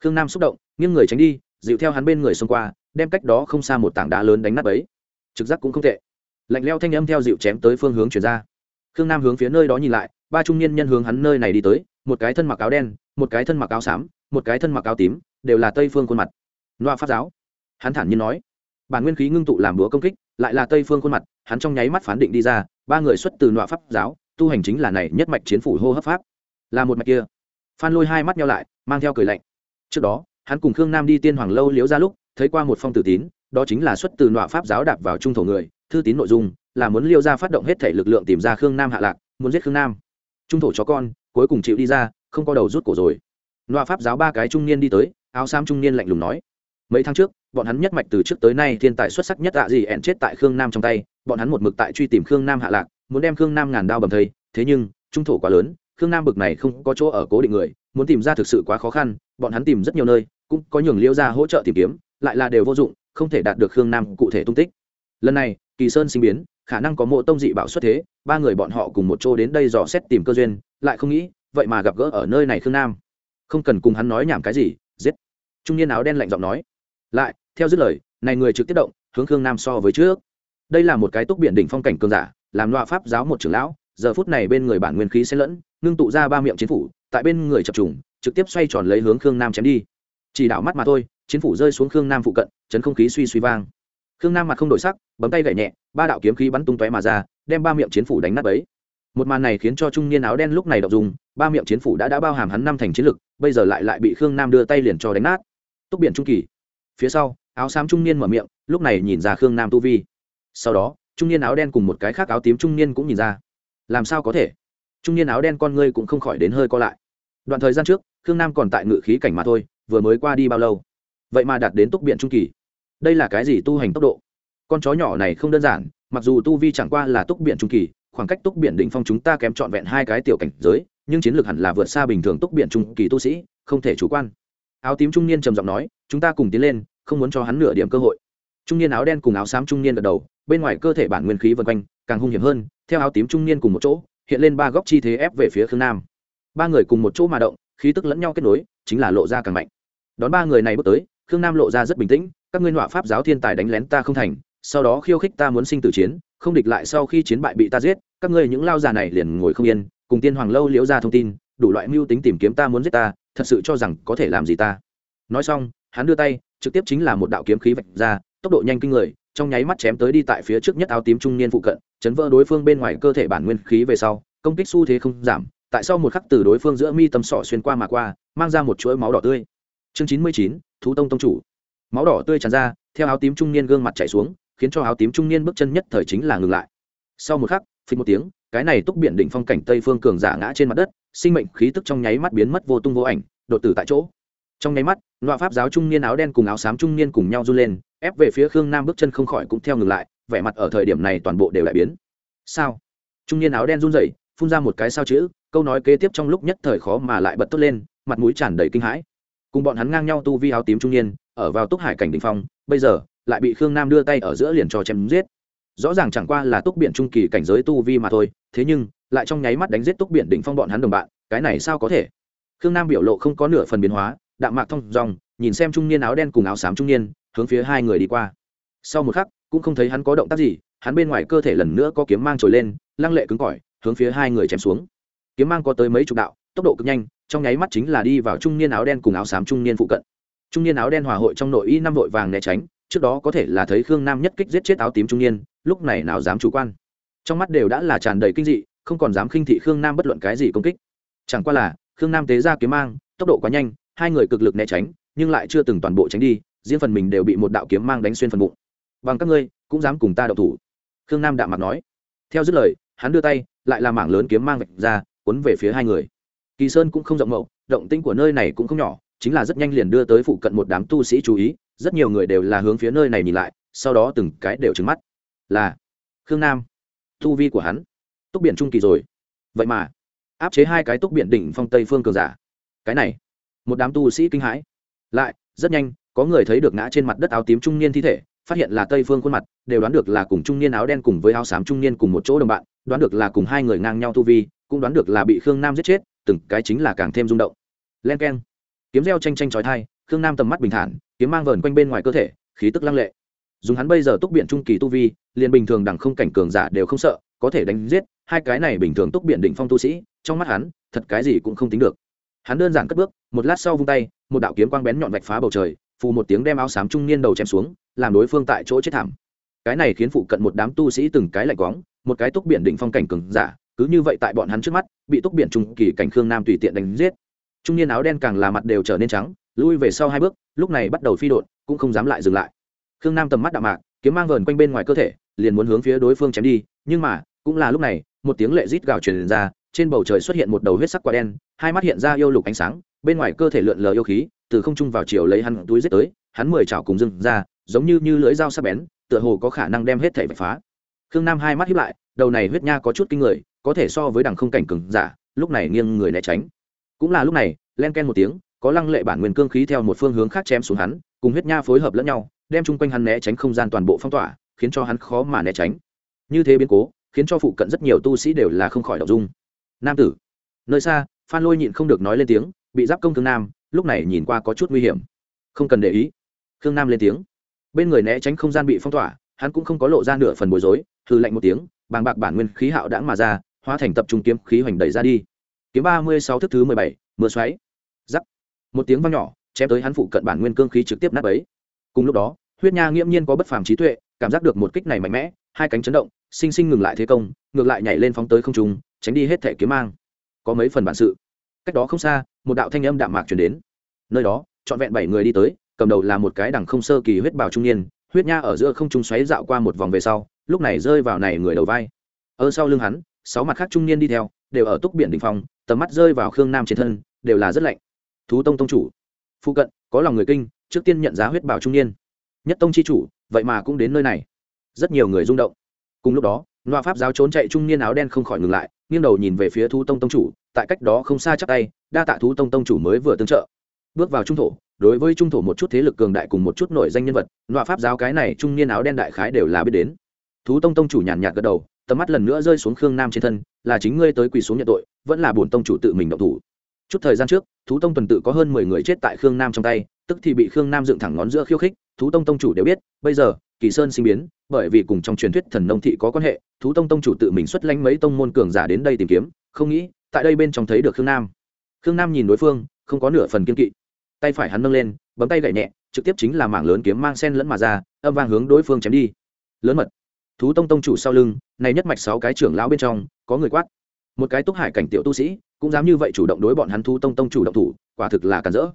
Khương nam xúc động, nghiêng người tránh đi, dịu theo hắn bên người xông qua, đem cách đó không xa một tảng đá lớn đánh nát ấy trực giác cũng không tệ. Lạnh leo thanh âm theo dịu chém tới phương hướng chuyển ra. Khương nam hướng phía nơi đó nhìn lại, ba trung niên nhân hướng hắn nơi này đi tới, một cái thân mặc áo đen, một cái thân mặc áo xám một cái thân mặc áo tím, đều là tây phương khuôn mặt. Loa pháp giáo. Hắn thản nhiên nói. Bản nguyên khí ngưng tụ làm búa công kích, lại là tây phương khuôn mặt, hắn trong nháy mắt phán định đi ra, ba người xuất từ loa pháp giáo, tu hành chính là này nhất mạch chiến phủ hô hấp pháp. Là một mạch kia. Phan lôi hai mắt nhau lại, mang theo cười lạnh. Trước đó, hắn cùng khương nam đi tiên hoàng lâu liếu ra lúc, thấy qua một phong tử tín, đó chính là xuất từ nọa pháp giáo đạp vào trung thổ người, thư tín nội dung, là muốn liêu ra phát động hết thể lực lượng tìm ra khương nam hạ lạc, muốn giết khương nam. Trung thổ chó con, cuối cùng chịu đi ra, không có đầu rút cổ rồi. Loa pháp giáo ba cái trung niên đi tới, áo xám trung niên lạnh lùng nói. Mấy tháng trước, bọn hắn nhất mạch từ trước tới nay thiên tài xuất sắc nhất tạ gì ẹn chết tại khương nam trong tay, bọn hắn một mực tại truy tìm khương nam hạ lạc, muốn đem khương nam ngàn đao bầm thây, thế nhưng, trung thổ quá lớn, khương nam bực này không có chỗ ở cố định người, muốn tìm ra thực sự quá khó khăn, bọn hắn tìm rất nhiều nơi, cũng có nhường liễu ra hỗ trợ tìm kiếm, lại là đều vô dụng, không thể đạt được khương nam cụ thể tung tích. Lần này, kỳ sơn sinh biến, khả năng có mộ tông dị bảo xuất thế, ba người bọn họ cùng một chỗ đến đây dò xét tìm cơ duyên, lại không nghĩ, vậy mà gặp gỡ ở nơi này khương nam không cần cùng hắn nói nhảm cái gì, giết. Trung niên áo đen lạnh giọng nói. Lại, theo dứt lời, này người trực tiếp động, hướng khương nam so với trước. Đây là một cái túc biển đỉnh phong cảnh cường giả, làm loa pháp giáo một trưởng lão, giờ phút này bên người bản nguyên khí sẽ lẫn, ngưng tụ ra ba miệng chiến phủ, tại bên người chập trùng, trực tiếp xoay tròn lấy hướng khương nam chém đi. Chỉ đạo mắt mà thôi, chiến phủ rơi xuống khương nam phụ cận, chấn không khí suy suy vang. Khương nam mặt không đổi sắc, bấm tay gậy nhẹ, ba đạo kiếm khí bắn tung tóe mà ra, đem ba miệng chiến phủ đánh nát ấy một màn này khiến cho trung niên áo đen lúc này đọc dùng ba miệng chiến phủ đã đã bao hàm hắn năm thành chiến lực, bây giờ lại lại bị khương nam đưa tay liền cho đánh nát. Túc biển trung kỳ. Phía sau, áo xám trung niên mở miệng, lúc này nhìn ra khương nam tu vi. Sau đó, trung niên áo đen cùng một cái khác áo tím trung niên cũng nhìn ra. Làm sao có thể? Trung niên áo đen con ngươi cũng không khỏi đến hơi co lại. Đoạn thời gian trước, khương nam còn tại ngự khí cảnh mà thôi, vừa mới qua đi bao lâu? Vậy mà đạt đến túc biện trung kỳ. Đây là cái gì tu hành tốc độ? Con chó nhỏ này không đơn giản, mặc dù tu vi chẳng qua là túc biện trung kỳ khoảng cách túc biển đỉnh phong chúng ta kém trọn vẹn hai cái tiểu cảnh giới, nhưng chiến lược hẳn là vượt xa bình thường túc biển trung kỳ tu sĩ, không thể chủ quan. Áo tím trung niên trầm giọng nói, chúng ta cùng tiến lên, không muốn cho hắn nửa điểm cơ hội. Trung niên áo đen cùng áo xám trung niên gật đầu, bên ngoài cơ thể bản nguyên khí vân quanh, càng hung hiểm hơn, theo áo tím trung niên cùng một chỗ, hiện lên ba góc chi thế ép về phía khương nam. Ba người cùng một chỗ mà động, khí tức lẫn nhau kết nối, chính là lộ ra càng mạnh. Đón ba người này bước tới, khương nam lộ ra rất bình tĩnh, các ngươi họa pháp giáo thiên tài đánh lén ta không thành sau đó khiêu khích ta muốn sinh tử chiến, không địch lại sau khi chiến bại bị ta giết, các ngươi những lao già này liền ngồi không yên, cùng tiên hoàng lâu liễu ra thông tin, đủ loại mưu tính tìm kiếm ta muốn giết ta, thật sự cho rằng có thể làm gì ta. Nói xong, hắn đưa tay, trực tiếp chính là một đạo kiếm khí vạch ra, tốc độ nhanh kinh người, trong nháy mắt chém tới đi tại phía trước nhất áo tím trung niên phụ cận, chấn vỡ đối phương bên ngoài cơ thể bản nguyên khí về sau, công kích xu thế không giảm, tại sau một khắc từ đối phương giữa mi tâm sọ xuyên qua mà qua, mang ra một chuỗi máu đỏ tươi. Chương chín mươi chín, thú tông tông chủ. Máu đỏ tươi tràn ra, theo áo tím trung niên gương mặt chảy xuống khiến cho áo tím trung niên bước chân nhất thời chính là ngừng lại. Sau một khắc, phình một tiếng, cái này túc biển đỉnh phong cảnh tây phương cường giả ngã trên mặt đất, sinh mệnh khí tức trong nháy mắt biến mất vô tung vô ảnh, đột tử tại chỗ. Trong nháy mắt, loa pháp giáo trung niên áo đen cùng áo xám trung niên cùng nhau run lên, ép về phía khương nam bước chân không khỏi cũng theo ngừng lại, vẻ mặt ở thời điểm này toàn bộ đều lại biến. Sao? Trung niên áo đen run rẩy, phun ra một cái sao chữ, câu nói kế tiếp trong lúc nhất thời khó mà lại bật tốt lên, mặt mũi tràn đầy kinh hãi. Cùng bọn hắn ngang nhau tu vi áo tím trung niên, ở vào túc hải cảnh đỉnh phong, bây giờ lại bị khương nam đưa tay ở giữa liền cho chém giết. Rõ ràng chẳng qua là túc biện trung kỳ cảnh giới tu vi mà thôi, thế nhưng, lại trong nháy mắt đánh giết túc biện đỉnh phong bọn hắn đồng bạn, cái này sao có thể? Khương nam biểu lộ không có nửa phần biến hóa, đạm mạc thông dòng nhìn xem trung niên áo đen cùng áo xám trung niên, hướng phía hai người đi qua. Sau một khắc, cũng không thấy hắn có động tác gì, hắn bên ngoài cơ thể lần nữa có kiếm mang trồi lên, lăng lệ cứng cỏi, hướng phía hai người chém xuống. Kiếm mang có tới mấy chục đạo, tốc độ cực nhanh, trong nháy mắt chính là đi vào trung niên áo đen cùng áo xám trung niên phụ cận. Trung niên áo đen hòa hội trong nội y năm vội vàng né tránh trước đó có thể là thấy khương nam nhất kích giết chết áo tím trung niên, lúc này nào dám chủ quan. Trong mắt đều đã là tràn đầy kinh dị, không còn dám khinh thị khương nam bất luận cái gì công kích. Chẳng qua là, khương nam tế ra kiếm mang, tốc độ quá nhanh, hai người cực lực né tránh, nhưng lại chưa từng toàn bộ tránh đi, riêng phần mình đều bị một đạo kiếm mang đánh xuyên phần bụng. Bằng các ngươi, cũng dám cùng ta đậu thủ. Khương nam đạm mặt nói. Theo dứt lời, hắn đưa tay, lại là mảng lớn kiếm mang vạch ra, cuốn về phía hai người. Kỳ sơn cũng không rộng mậu động tĩnh của nơi này cũng không nhỏ, chính là rất nhanh liền đưa tới phụ cận một đám tu sĩ chú ý rất nhiều người đều là hướng phía nơi này nhìn lại, sau đó từng cái đều trứng mắt. Là, khương nam, tu vi của hắn, túc biển trung kỳ rồi. Vậy mà, áp chế hai cái túc biển đỉnh phong tây phương cường giả. Cái này, một đám tu sĩ kinh hãi. Lại, rất nhanh, có người thấy được ngã trên mặt đất áo tím trung niên thi thể, phát hiện là tây phương khuôn mặt, đều đoán được là cùng trung niên áo đen cùng với áo xám trung niên cùng một chỗ đồng bạn, đoán được là cùng hai người ngang nhau tu vi, cũng đoán được là bị khương nam giết chết, từng cái chính là càng thêm rung động. Len k e n kiếm reo tranh tranh trói thai khương nam tầm mắt bình thản kiếm mang vờn quanh bên ngoài cơ thể, khí tức lăng lệ. Dùng hắn bây giờ túc biện trung kỳ tu vi, liền bình thường đẳng không cảnh cường giả đều không sợ, có thể đánh giết, hai cái này bình thường túc biện định phong tu sĩ, trong mắt hắn, thật cái gì cũng không tính được. Hắn đơn giản cất bước, một lát sau vung tay, một đạo kiếm quang bén nhọn vạch phá bầu trời, phù một tiếng đem áo xám trung niên đầu chém xuống, làm đối phương tại chỗ chết thảm. Cái này khiến phụ cận một đám tu sĩ từng cái lạnh quóng một cái túc biển định phong cảnh cường giả, cứ như vậy tại bọn hắn trước mắt, bị túc biển trung kỳ cảnh khương nam tùy tiện đánh giết. Trung niên áo đen càng là mặt đều trở nên trắng lui về sau hai bước, lúc này bắt đầu phi đột cũng không dám lại dừng lại. Khương nam tầm mắt đạm mạc, kiếm mang vờn quanh bên ngoài cơ thể, liền muốn hướng phía đối phương chém đi, nhưng mà, cũng là lúc này, một tiếng lệ rít gào truyền ra, trên bầu trời xuất hiện một đầu huyết sắc quả đen, hai mắt hiện ra yêu lục ánh sáng, bên ngoài cơ thể lượn lờ yêu khí, từ không trung vào chiều lấy hắn túi giết tới, hắn mười chảo cùng dưng ra, giống như như lưỡi dao sắc bén, tựa hồ có khả năng đem hết thể vạch phá. Khương nam hai mắt hiếp lại, đầu này huyết nha có chút kinh người, có thể so với đằng không cảnh cừng giả, lúc này nghiêng người né tránh. Cũng là lúc này, len ken một tiếng có lăng lệ bản nguyên cương khí theo một phương hướng khác chém xuống hắn, cùng huyết nha phối hợp lẫn nhau, đem chung quanh hắn né tránh không gian toàn bộ phong tỏa, khiến cho hắn khó mà né tránh. Như thế biến cố, khiến cho phụ cận rất nhiều tu sĩ đều là không khỏi đọc dung. Nam tử, nơi xa, phan lôi nhịn không được nói lên tiếng, bị giáp công thương nam, lúc này nhìn qua có chút nguy hiểm. Không cần để ý. Khương nam lên tiếng. Bên người né tránh không gian bị phong tỏa, hắn cũng không có lộ ra nửa phần bối rối hư lạnh một tiếng, bàng bạc bản nguyên khí hạo đãng mà ra, hóa thành tập trung kiếm khí hoành đẩy ra đi. Kiếm ba mươi sáu thức thứ mười bảy, mưa xoáy một tiếng vang nhỏ, chém tới hắn phụ cận bản nguyên cương khí trực tiếp nát ấy cùng lúc đó, huyết nha nghiễm nhiên có bất phàm trí tuệ, cảm giác được một kích này mạnh mẽ, hai cánh chấn động, sinh sinh ngừng lại thế công, ngược lại nhảy lên phóng tới không trung, tránh đi hết thể kiếm mang. Có mấy phần bản sự. Cách đó không xa, một đạo thanh âm đạm mạc chuyển đến. Nơi đó, trọn vẹn bảy người đi tới, cầm đầu là một cái đằng không sơ kỳ huyết bào trung niên, huyết nha ở giữa không trung xoáy dạo qua một vòng về sau, lúc này rơi vào này người đầu vai. Ở sau lưng hắn, sáu mặt khác trung niên đi theo, đều ở túc biển đình phòng, tầm mắt rơi vào khương nam trên thân, đều là rất lạnh thú tông tông chủ. Phụ cận, có lòng người kinh, trước tiên nhận giá huyết bảo trung niên. Nhất tông c h i chủ, vậy mà cũng đến nơi này. Rất nhiều người rung động. Cùng lúc đó, loa pháp giáo trốn chạy trung niên áo đen không khỏi ngừng lại, nghiêng đầu nhìn về phía thú tông tông chủ, tại cách đó không xa chắc tay, đa tạ thú tông tông chủ mới vừa tương trợ. Bước vào trung thổ, đối với trung thổ một chút thế lực cường đại cùng một chút nội danh nhân vật, loa pháp giáo cái này trung niên áo đen đại khái đều là biết đến. Thú tông tông chủ nhàn nhạt gật đầu, tầm mắt lần nữa rơi xuống khương nam trên thân, là chính ngươi tới quỳ xuống nhận tội, vẫn là bổn tông chủ tự mình động thủ chút thời gian trước, thú tông tuần tự có hơn mười người chết tại khương nam trong tay, tức thì bị khương nam dựng thẳng ngón giữa khiêu khích, thú tông tông chủ đều biết, bây giờ, kỳ sơn sinh biến, bởi vì cùng trong truyền thuyết thần nông thị có quan hệ, thú tông tông chủ tự mình xuất lánh mấy tông môn cường giả đến đây tìm kiếm, không nghĩ, tại đây bên trong thấy được khương nam. Khương nam nhìn đối phương, không có nửa phần kiên kỵ. Tay phải hắn nâng lên, bấm tay gậy nhẹ, trực tiếp chính là mảng lớn kiếm mang sen lẫn mà ra, âm vang hướng đối phương chém đi. Lớn mật. Thú tông tông chủ sau lưng, này nhất mạch sáu cái trưởng lão bên trong, có người quát. Một cái túc hải cảnh tiểu tu sĩ cũng dám như vậy chủ động đối bọn hắn thú tông tông chủ động thủ, quả thực là cản rỡ.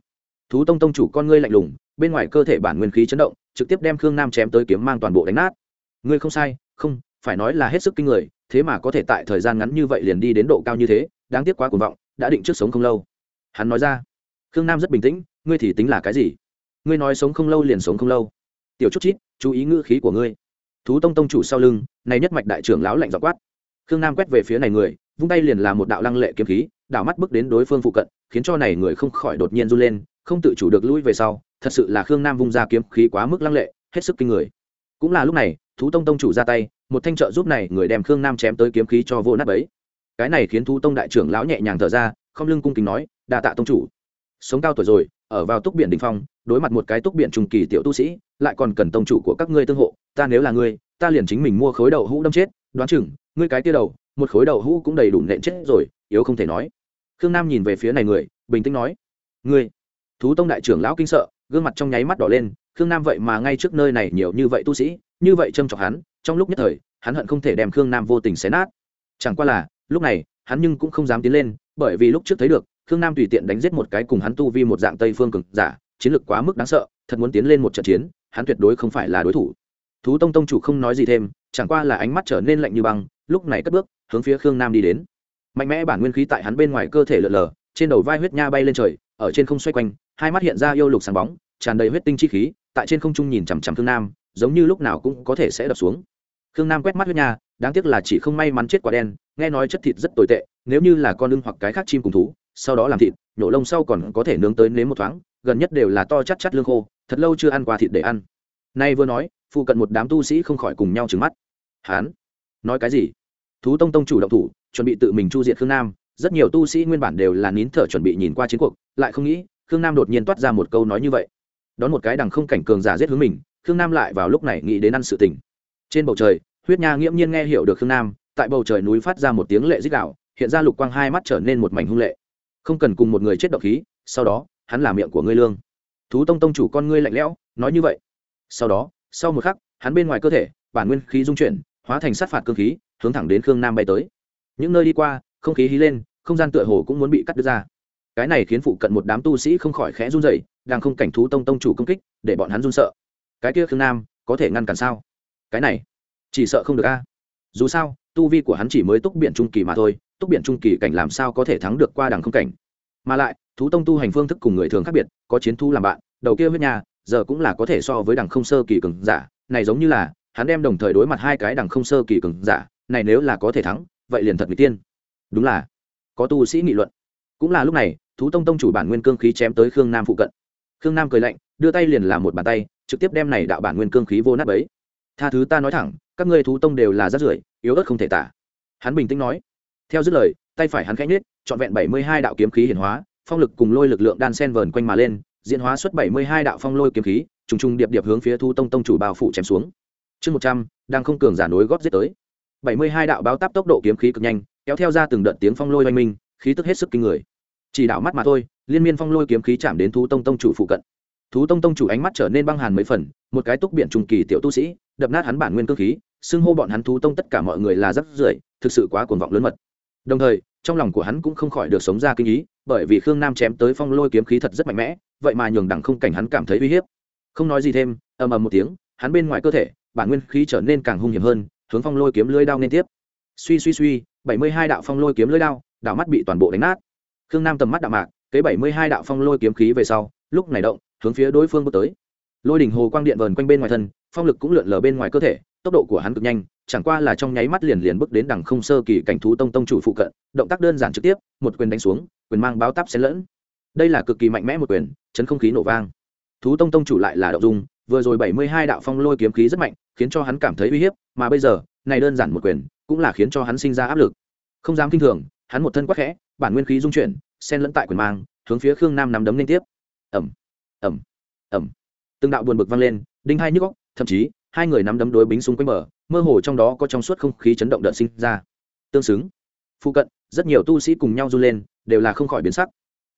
Thú tông tông chủ con ngươi lạnh lùng, bên ngoài cơ thể bản nguyên khí chấn động, trực tiếp đem khương nam chém tới kiếm mang toàn bộ đánh nát. Ngươi không sai, không, phải nói là hết sức kinh người, thế mà có thể tại thời gian ngắn như vậy liền đi đến độ cao như thế, đáng tiếc quá cuồng vọng, đã định trước sống không lâu. Hắn nói ra, khương nam rất bình tĩnh, ngươi thì tính là cái gì? Ngươi nói sống không lâu liền sống không lâu. Tiểu chút chít, chú ý ngữ khí của ngươi. Thú tông tông chủ sau lưng, này nhất mạch đại trưởng lão lạnh dọc quát. Khương nam quét về phía này người vung tay liền là một đạo lăng lệ kiếm khí, đảo mắt bước đến đối phương phụ cận, khiến cho này người không khỏi đột nhiên run lên, không tự chủ được lui về sau, thật sự là khương nam vung ra kiếm khí quá mức lăng lệ, hết sức kinh người. Cũng là lúc này, thú tông tông chủ ra tay, một thanh trợ giúp này người đem khương nam chém tới kiếm khí cho vô nát ấy cái này khiến thú tông đại trưởng lão nhẹ nhàng thở ra, không lưng cung kính nói, đa tạ tông chủ. Sống cao tuổi rồi, ở vào túc biển đình phong, đối mặt một cái túc biển trùng kỳ tiểu tu sĩ, lại còn cần tông chủ của các ngươi tương hộ, ta nếu là ngươi, ta liền chính mình mua khối đậu hũ đâm chết. Đoán chừng, ngươi cái tia đầu một khối đậu hũ cũng đầy đủ nện chết rồi, yếu không thể nói. Khương nam nhìn về phía này người, bình tĩnh nói, ngươi, thú tông đại trưởng lão kinh sợ, gương mặt trong nháy mắt đỏ lên, khương nam vậy mà ngay trước nơi này nhiều như vậy tu sĩ, như vậy trâm trọng hắn, trong lúc nhất thời, hắn hận không thể đem khương nam vô tình xé nát. Chẳng qua là, lúc này, hắn nhưng cũng không dám tiến lên, bởi vì lúc trước thấy được, khương nam tùy tiện đánh giết một cái cùng hắn tu vi một dạng tây phương cực giả, chiến lược quá mức đáng sợ, thật muốn tiến lên một trận chiến, hắn tuyệt đối không phải là đối thủ. Thú tông tông chủ không nói gì thêm, chẳng qua là ánh mắt trở nên lạnh như băng lúc này cất bước, hướng phía khương nam đi đến. Mạnh mẽ bản nguyên khí tại hắn bên ngoài cơ thể lượn lờ, trên đầu vai huyết nha bay lên trời, ở trên không xoay quanh, hai mắt hiện ra yêu lục sáng bóng, tràn đầy huyết tinh chi khí, tại trên không trung nhìn chằm chằm khương nam, giống như lúc nào cũng có thể sẽ đập xuống. Khương nam quét mắt huyết nha, đáng tiếc là chỉ không may mắn chết quả đen, nghe nói chất thịt rất tồi tệ, nếu như là con lưng hoặc cái khác chim cùng thú, sau đó làm thịt, nhổ lông sau còn có thể nướng tới nếm một thoáng, gần nhất đều là to chắc chắt lương khô, thật lâu chưa ăn qua thịt để ăn. Nay vừa nói, phụ cận một đám tu sĩ không khỏi cùng nhau trừng mắt. Hán nói cái gì? Thú tông tông chủ động thủ, chuẩn bị tự mình chu diệt khương nam. Rất nhiều tu sĩ nguyên bản đều là nín thở chuẩn bị nhìn qua chiến cuộc, lại không nghĩ khương nam đột nhiên toát ra một câu nói như vậy. Đón một cái đằng không cảnh cường giả giết hướng mình, khương nam lại vào lúc này nghĩ đến ăn sự tình. Trên bầu trời, huyết nha nghiễm nhiên nghe hiểu được khương nam, tại bầu trời núi phát ra một tiếng lệ dích đạo hiện ra lục quang hai mắt trở nên một mảnh hung lệ. Không cần cùng một người chết độc khí, sau đó, hắn là miệng của ngươi lương. Thú tông tông chủ con ngươi lạnh lẽo, nói như vậy. Sau đó, sau một khắc, hắn bên ngoài cơ thể, bản nguyên khí dung chuyển, hóa thành sát phạt cơ khí hướng thẳng đến khương nam bay tới. Những nơi đi qua, không khí hí lên, không gian tựa hồ cũng muốn bị cắt đứt ra. Cái này khiến phụ cận một đám tu sĩ không khỏi khẽ run rẩy, đang không cảnh thú tông tông chủ công kích, để bọn hắn run sợ. Cái kia khương nam, có thể ngăn cản sao? Cái này, chỉ sợ không được a. Dù sao, tu vi của hắn chỉ mới túc biển trung kỳ mà thôi, túc biển trung kỳ cảnh làm sao có thể thắng được qua đằng không cảnh? Mà lại, thú tông tu hành phương thức cùng người thường khác biệt, có chiến thu làm bạn, đầu kia huyết nhà, giờ cũng là có thể so với đằng không sơ kỳ cường giả. Này giống như là, hắn đem đồng thời đối mặt hai cái đằng không sơ kỳ cường giả này nếu là có thể thắng, vậy liền thật người tiên. Đúng là, có tu sĩ nghị luận. Cũng là lúc này, thú tông tông chủ bản nguyên cương khí chém tới khương nam phụ cận. Khương nam cười lạnh, đưa tay liền làm một bàn tay, trực tiếp đem này đạo bản nguyên cương khí vô nát ấy tha thứ ta nói thẳng, các ngươi thú tông đều là rát rưởi, yếu ớt không thể tả. Hắn bình tĩnh nói. Theo dứt lời, tay phải hắn khẽ nhết trọn vẹn bảy mươi hai đạo kiếm khí hiển hóa, phong lực cùng lôi lực lượng đan sen vờn quanh mà lên, diễn hóa xuất bảy mươi hai đạo phong lôi kiếm khí, trùng trùng điệp điệp hướng phía thu tông tông chủ bao phủ chém xuống. Chương một trăm, đang không cường giả nối góp giết tới bảy mươi hai đạo báo táp tốc độ kiếm khí cực nhanh, kéo theo ra từng đợt tiếng phong lôi oanh minh, khí tức hết sức kinh người. Chỉ đạo mắt mà thôi, liên miên phong lôi kiếm khí chạm đến thú tông tông chủ phụ cận. Thú tông tông chủ ánh mắt trở nên băng hàn mấy phần, một cái túc biển trùng kỳ tiểu tu sĩ, đập nát hắn bản nguyên cơ khí, xưng hô bọn hắn thú tông tất cả mọi người là rất rưởi, thực sự quá cuồng vọng lớn mật. Đồng thời, trong lòng của hắn cũng không khỏi được sống ra kinh ý, bởi vì khương nam chém tới phong lôi kiếm khí thật rất mạnh mẽ, vậy mà nhường đẳng không cảnh hắn cảm thấy uy hiếp. Không nói gì thêm, ầm ầm một tiếng, hắn bên ngoài cơ thể, bản nguyên khí trở nên càng hung hiểm hơn hướng phong lôi kiếm lưỡi đao liên tiếp. Suy suy suy, bảy mươi hai đạo phong lôi kiếm lưỡi đao, đạo mắt bị toàn bộ đánh nát. Khương nam tầm mắt đạo mạc, kế bảy mươi hai đạo phong lôi kiếm khí về sau, lúc này động, hướng phía đối phương bước tới. Lôi đỉnh hồ quang điện vờn quanh bên ngoài thân, phong lực cũng lượn lờ bên ngoài cơ thể, tốc độ của hắn cực nhanh, chẳng qua là trong nháy mắt liền liền bước đến đằng không sơ kỳ cảnh thú tông tông chủ phụ cận, động tác đơn giản trực tiếp, một quyền đánh xuống, quyền mang báo táp xen lẫn. Đây là cực kỳ mạnh mẽ một quyền, chấn không khí nổ vang. Thú tông tông chủ lại là động dung vừa rồi bảy mươi hai đạo phong lôi kiếm khí rất mạnh, khiến cho hắn cảm thấy uy hiếp, mà bây giờ, này đơn giản một quyền, cũng là khiến cho hắn sinh ra áp lực. Không dám kinh thường, hắn một thân quắc khẽ, bản nguyên khí dung chuyển, xen lẫn tại quyền mang, hướng phía khương nam nắm đấm liên tiếp. Ẩm ẩm ẩm từng đạo buồn bực vang lên, đinh hai nhức góc thậm chí, hai người nắm đấm đối bính xung quanh bờ, mơ hồ trong đó có trong suốt không khí chấn động đợt sinh ra. Tương xứng, phụ cận, rất nhiều tu sĩ cùng nhau run lên, đều là không khỏi biến sắc.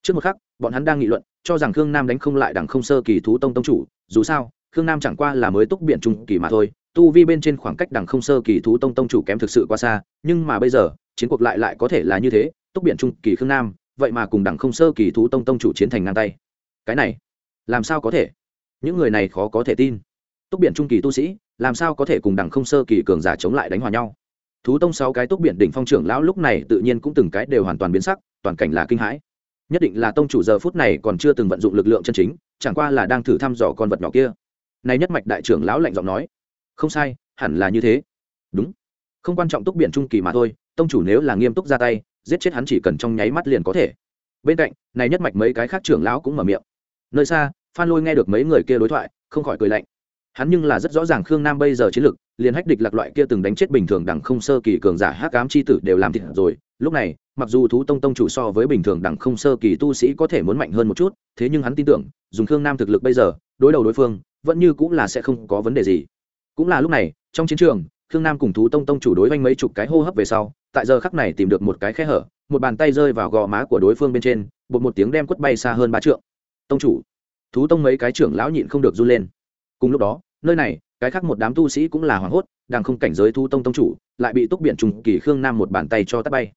Trước một khắc, bọn hắn đang nghị luận cho rằng khương nam đánh không lại đằng không sơ kỳ thú tông tông chủ, dù sao, khương nam chẳng qua là mới túc biện trung kỳ mà thôi, tu vi bên trên khoảng cách đằng không sơ kỳ thú tông tông chủ kém thực sự quá xa, nhưng mà bây giờ, chiến cuộc lại lại có thể là như thế, túc biện trung kỳ khương nam, vậy mà cùng đằng không sơ kỳ thú tông tông chủ chiến thành ngang tay. Cái này, làm sao có thể? Những người này khó có thể tin. Túc biển trung kỳ tu sĩ, làm sao có thể cùng đằng không sơ kỳ cường giả chống lại đánh hòa nhau? Thú tông sáu cái túc biển đỉnh phong trưởng lão lúc này tự nhiên cũng từng cái đều hoàn toàn biến sắc, toàn cảnh là kinh hãi nhất định là tông chủ giờ phút này còn chưa từng vận dụng lực lượng chân chính, chẳng qua là đang thử thăm dò con vật nhỏ kia. Này nhất mạch đại trưởng lão lạnh giọng nói, không sai, hẳn là như thế. Đúng. Không quan trọng túc biển trung kỳ mà thôi, tông chủ nếu là nghiêm túc ra tay, giết chết hắn chỉ cần trong nháy mắt liền có thể. Bên cạnh này nhất mạch mấy cái khác trưởng lão cũng mở miệng. Nơi xa, phan lôi nghe được mấy người kia đối thoại, không khỏi cười lạnh hắn nhưng là rất rõ ràng khương nam bây giờ chiến lực, liền hách địch lạc loại kia từng đánh chết bình thường đẳng không sơ kỳ cường giả hắc ám c h i tử đều làm thịt rồi. Lúc này, mặc dù thú tông tông chủ so với bình thường đẳng không sơ kỳ tu sĩ có thể muốn mạnh hơn một chút, thế nhưng hắn tin tưởng, dùng khương nam thực lực bây giờ, đối đầu đối phương, vẫn như cũng là sẽ không có vấn đề gì. Cũng là lúc này, trong chiến trường, khương nam cùng thú tông tông chủ đối oanh mấy chục cái hô hấp về sau, tại giờ khắc này tìm được một cái khe hở, một bàn tay rơi vào gò má của đối phương bên trên, bột một tiếng đem quất bay xa hơn ba trượng. Tông chủ. Thú tông mấy cái trưởng lão nhịn không được run lên. Cùng lúc đó nơi này, cái khác một đám tu sĩ cũng là hoảng hốt, đang không cảnh giới thú tông tông chủ, lại bị túc biển trùng kỳ khương nam một bàn tay cho tắt bay.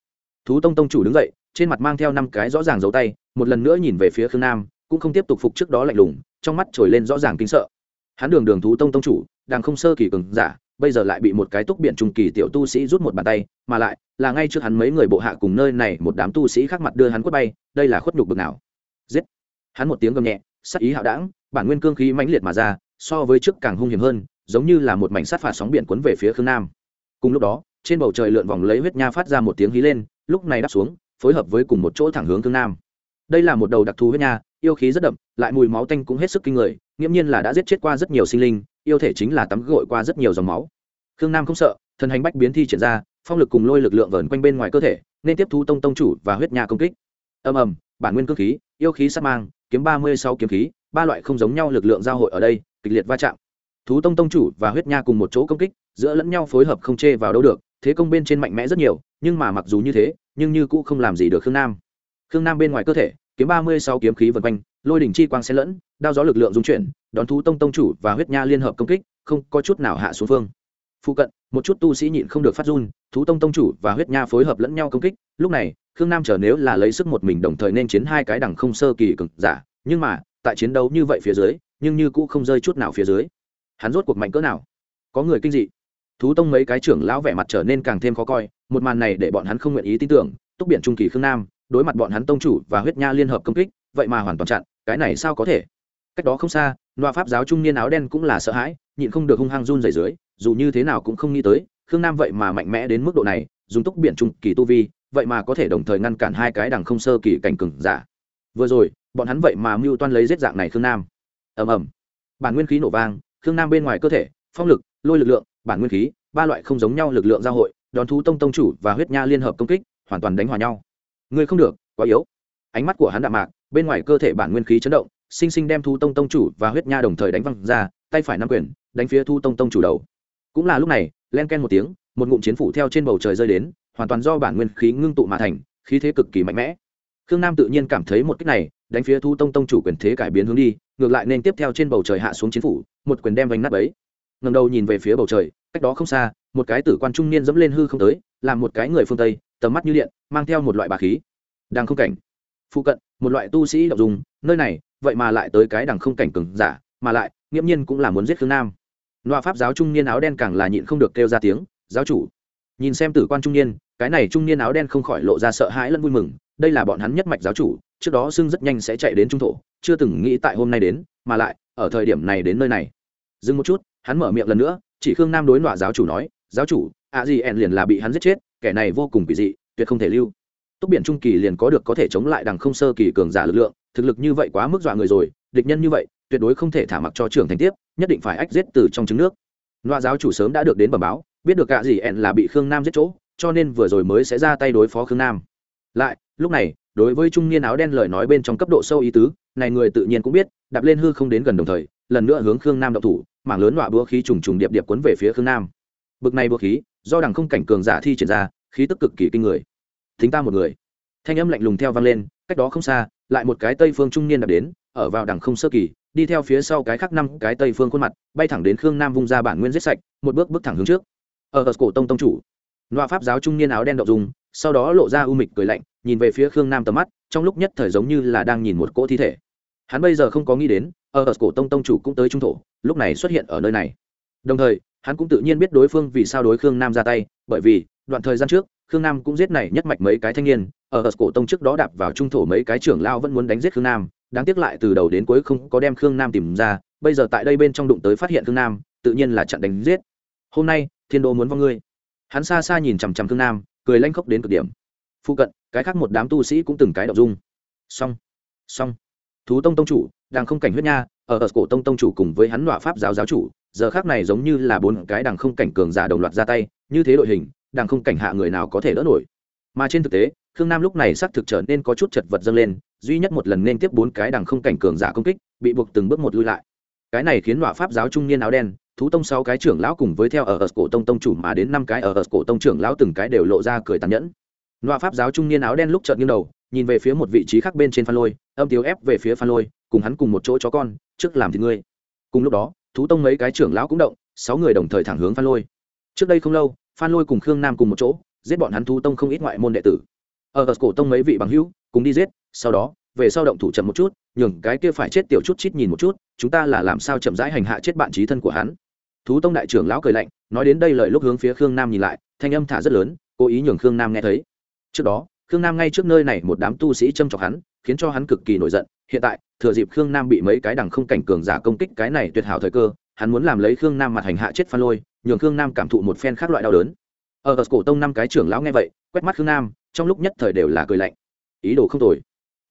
Thú tông tông chủ đứng dậy, trên mặt mang theo năm cái rõ ràng dấu tay, một lần nữa nhìn về phía khương nam, cũng không tiếp tục phục trước đó lạnh lùng, trong mắt trồi lên rõ ràng kinh sợ. Hắn đường đường thú tông tông chủ, đang không sơ kỳ cường giả, bây giờ lại bị một cái túc biển trùng kỳ tiểu tu sĩ rút một bàn tay, mà lại là ngay trước hắn mấy người bộ hạ cùng nơi này một đám tu sĩ khác mặt đưa hắn quất bay, đây là khuất nhục bực nào. Giết! Hắn một tiếng gầm nhẹ, sắc ý hạo đảng bản nguyên cương khí mãnh liệt mà ra so với trước càng hung hiểm hơn, giống như là một mảnh sát phạt sóng biển cuốn về phía khương nam. Cùng lúc đó, trên bầu trời lượn vòng lấy huyết nha phát ra một tiếng hí lên, lúc này đáp xuống, phối hợp với cùng một chỗ thẳng hướng khương nam. Đây là một đầu đặc thù huyết nha, yêu khí rất đậm, lại mùi máu tanh cũng hết sức kinh người, nghiễm nhiên là đã giết chết qua rất nhiều sinh linh, yêu thể chính là tắm gội qua rất nhiều dòng máu. Khương nam không sợ thần hành bách biến thi triển ra, phong lực cùng lôi lực lượng vờn quanh bên ngoài cơ thể, nên tiếp thu tông tông chủ và huyết nha công kích. Ầm ầm, bản nguyên cơ khí, yêu khí sát mang, kiếm ba mươi sáu kiếm khí, ba loại không giống nhau lực lượng giao hội ở đây kịch liệt va chạm. Thú tông tông chủ và huyết nha cùng một chỗ công kích, giữa lẫn nhau phối hợp không chê vào đâu được, thế công bên trên mạnh mẽ rất nhiều, nhưng mà mặc dù như thế, nhưng như cũng không làm gì được khương nam. Khương nam bên ngoài cơ thể, kiếm ba mươi sáu kiếm khí vần quanh, lôi đỉnh chi quang xen lẫn, đao gió lực lượng dung chuyển, đón thú tông tông chủ và huyết nha liên hợp công kích, không có chút nào hạ xuống phương. Phụ cận, một chút tu sĩ nhịn không được phát run, thú tông tông chủ và huyết nha phối hợp lẫn nhau công kích, lúc này, khương nam chờ nếu là lấy sức một mình đồng thời nên chiến hai cái đằng không sơ kỳ cực giả, nhưng mà, tại chiến đấu như vậy phía dưới nhưng như cũ không rơi chút nào phía dưới. Hắn rốt cuộc mạnh cỡ nào? Có người kinh dị. Thú tông mấy cái trưởng lão vẻ mặt trở nên càng thêm khó coi, một màn này để bọn hắn không nguyện ý tin tưởng, túc biển trung kỳ khương nam, đối mặt bọn hắn tông chủ và huyết nha liên hợp công kích, vậy mà hoàn toàn chặn, cái này sao có thể? Cách đó không xa, loa pháp giáo trung niên áo đen cũng là sợ hãi, nhịn không được hung hăng run rẩy dưới, dù như thế nào cũng không nghĩ tới, khương nam vậy mà mạnh mẽ đến mức độ này, dùng túc biển trung kỳ tu vi, vậy mà có thể đồng thời ngăn cản hai cái đằng không sơ kỳ cảnh cừng giả. Vừa rồi, bọn hắn vậy mà mưu toan lấy giết dạng này khương nam ầm ầm. Bản nguyên khí nổ vang, khương nam bên ngoài cơ thể, phong lực, lôi lực lượng, bản nguyên khí, ba loại không giống nhau lực lượng giao hội, đón thú tông tông chủ và huyết nha liên hợp công kích, hoàn toàn đánh hòa nhau. Ngươi không được, quá yếu. Ánh mắt của hắn đạm mạc, bên ngoài cơ thể bản nguyên khí chấn động, sinh sinh đem thú tông tông chủ và huyết nha đồng thời đánh văng ra, tay phải nắm quyền, đánh phía thu tông tông chủ đầu. Cũng là lúc này, len ken một tiếng, một ngụm chiến phủ theo trên bầu trời rơi đến, hoàn toàn do bản nguyên khí ngưng tụ mà thành, khí thế cực kỳ mạnh mẽ khương nam tự nhiên cảm thấy một cách này, đánh phía thu tông tông chủ quyền thế cải biến hướng đi, ngược lại nên tiếp theo trên bầu trời hạ xuống chiến phủ, một quyền đem vành nắp ấy ngầm đầu nhìn về phía bầu trời, cách đó không xa, một cái tử quan trung niên dẫm lên hư không tới, làm một cái người phương tây, tầm mắt như điện, mang theo một loại bà khí. Đang không cảnh. Phụ cận, một loại tu sĩ đọc dùng nơi này, vậy mà lại tới cái đằng không cảnh cừng giả, mà lại, nghiễm nhiên cũng là muốn giết khương nam. Loa pháp giáo trung niên áo đen càng là nhịn không được kêu ra tiếng, giáo chủ. Nhìn xem tử quan trung niên, cái này trung niên áo đen không khỏi lộ ra sợ hãi lẫn vui mừng đây là bọn hắn nhất mạch giáo chủ, trước đó xưng rất nhanh sẽ chạy đến trung thổ, chưa từng nghĩ tại hôm nay đến, mà lại, ở thời điểm này đến nơi này. Dừng một chút, hắn mở miệng lần nữa, chỉ khương nam đối nọa giáo chủ nói, giáo chủ, a di ẹn liền là bị hắn giết chết, kẻ này vô cùng kỳ dị, tuyệt không thể lưu. Túc biển trung kỳ liền có được có thể chống lại đằng không sơ kỳ cường giả lực lượng, thực lực như vậy quá mức dọa người rồi, địch nhân như vậy, tuyệt đối không thể thả mặc cho trưởng thành tiếp, nhất định phải ách giết từ trong trứng nước. Nọa giáo chủ sớm đã được đến bẩm báo, biết được cả gì ẹn là bị khương nam giết chỗ, cho nên vừa rồi mới sẽ ra tay đối phó khương nam. Lại lúc này, đối với trung niên áo đen lời nói bên trong cấp độ sâu ý tứ, này người tự nhiên cũng biết, đạp lên hư không đến gần đồng thời, lần nữa hướng khương nam đậu thủ, mảng lớn nọa búa khí trùng trùng điệp điệp quấn về phía khương nam. Bực này búa khí, do đằng không cảnh cường giả thi triển ra, khí tức cực kỳ kinh người. Thính ta một người. Thanh âm lạnh lùng theo vang lên, cách đó không xa, lại một cái tây phương trung niên đạp đến, ở vào đằng không sơ kỳ, đi theo phía sau cái khác năm cái tây phương khuôn mặt, bay thẳng đến khương nam vung ra bản nguyên giết sạch, một bước bước thẳng hướng trước. Ở ở cổ tông tông chủ loa pháp giáo trung niên áo đen đậu dùng sau đó lộ ra u mịch cười lạnh, nhìn về phía khương nam tầm mắt, trong lúc nhất thời giống như là đang nhìn một cỗ thi thể. Hắn bây giờ không có nghĩ đến, ở ở cổ tông tông chủ cũng tới trung thổ, lúc này xuất hiện ở nơi này. Đồng thời, hắn cũng tự nhiên biết đối phương vì sao đối khương nam ra tay, bởi vì, đoạn thời gian trước, khương nam cũng giết này nhất mạch mấy cái thanh niên, ở ở cổ tông trước đó đạp vào trung thổ mấy cái trưởng lao vẫn muốn đánh giết khương nam, đáng tiếc lại từ đầu đến cuối không có đem khương nam tìm ra, bây giờ tại đây bên trong đụng tới phát hiện khương nam, tự nhiên là chặn đánh giết. Hôm nay, thiên đô muốn vong ngươi. Hắn xa xa nhìn chằm chằm khương nam cười lanh khóc đến cực điểm. Phụ cận, cái khác một đám tu sĩ cũng từng cái đậu dung. Song song thú tông tông chủ, đang không cảnh huyết nha, ở ở cổ tông tông chủ cùng với hắn nọa pháp giáo giáo chủ, giờ khác này giống như là bốn cái đằng không cảnh cường giả đồng loạt ra tay, như thế đội hình, đằng không cảnh hạ người nào có thể đỡ nổi. Mà trên thực tế, khương nam lúc này xác thực trở nên có chút chật vật dâng lên, duy nhất một lần nên tiếp bốn cái đằng không cảnh cường giả công kích, bị buộc từng bước một lui lại. Cái này khiến nọa pháp giáo trung niên áo đen thú tông sáu cái trưởng lão cùng với theo ở ở cổ tông tông chủ mà đến năm cái ở ở cổ tông trưởng lão từng cái đều lộ ra cười tàn nhẫn. Loa pháp giáo trung niên áo đen lúc trợn nghiêng đầu, nhìn về phía một vị trí khác bên trên phan lôi, âm tiếu ép về phía phan lôi, cùng hắn cùng một chỗ chó con, trước làm thì ngươi. Cùng lúc đó, thú tông mấy cái trưởng lão cũng động, sáu người đồng thời thẳng hướng phan lôi. Trước đây không lâu, phan lôi cùng khương nam cùng một chỗ, giết bọn hắn thú tông không ít ngoại môn đệ tử. Ở ở cổ tông mấy vị bằng hữu, cùng đi giết, sau đó, về sau động thủ chậm một chút, nhường cái kia phải chết tiểu chút chít nhìn một chút, chúng ta là làm sao chậm rãi hành hạ chết bạn trí thân của hắn thú tông đại trưởng lão cười lạnh, nói đến đây lời lúc hướng phía khương nam nhìn lại, thanh âm thả rất lớn, cố ý nhường khương nam nghe thấy. Trước đó, khương nam ngay trước nơi này một đám tu sĩ châm chọc hắn, khiến cho hắn cực kỳ nổi giận. Hiện tại, thừa dịp khương nam bị mấy cái đằng không cảnh cường giả công kích cái này tuyệt hảo thời cơ, hắn muốn làm lấy khương nam mặt hành hạ chết phan lôi, nhường khương nam cảm thụ một phen khác loại đau đớn. Ở ở cổ tông năm cái trưởng lão nghe vậy, quét mắt khương nam, trong lúc nhất thời đều là cười lạnh. Ý đồ không tồi.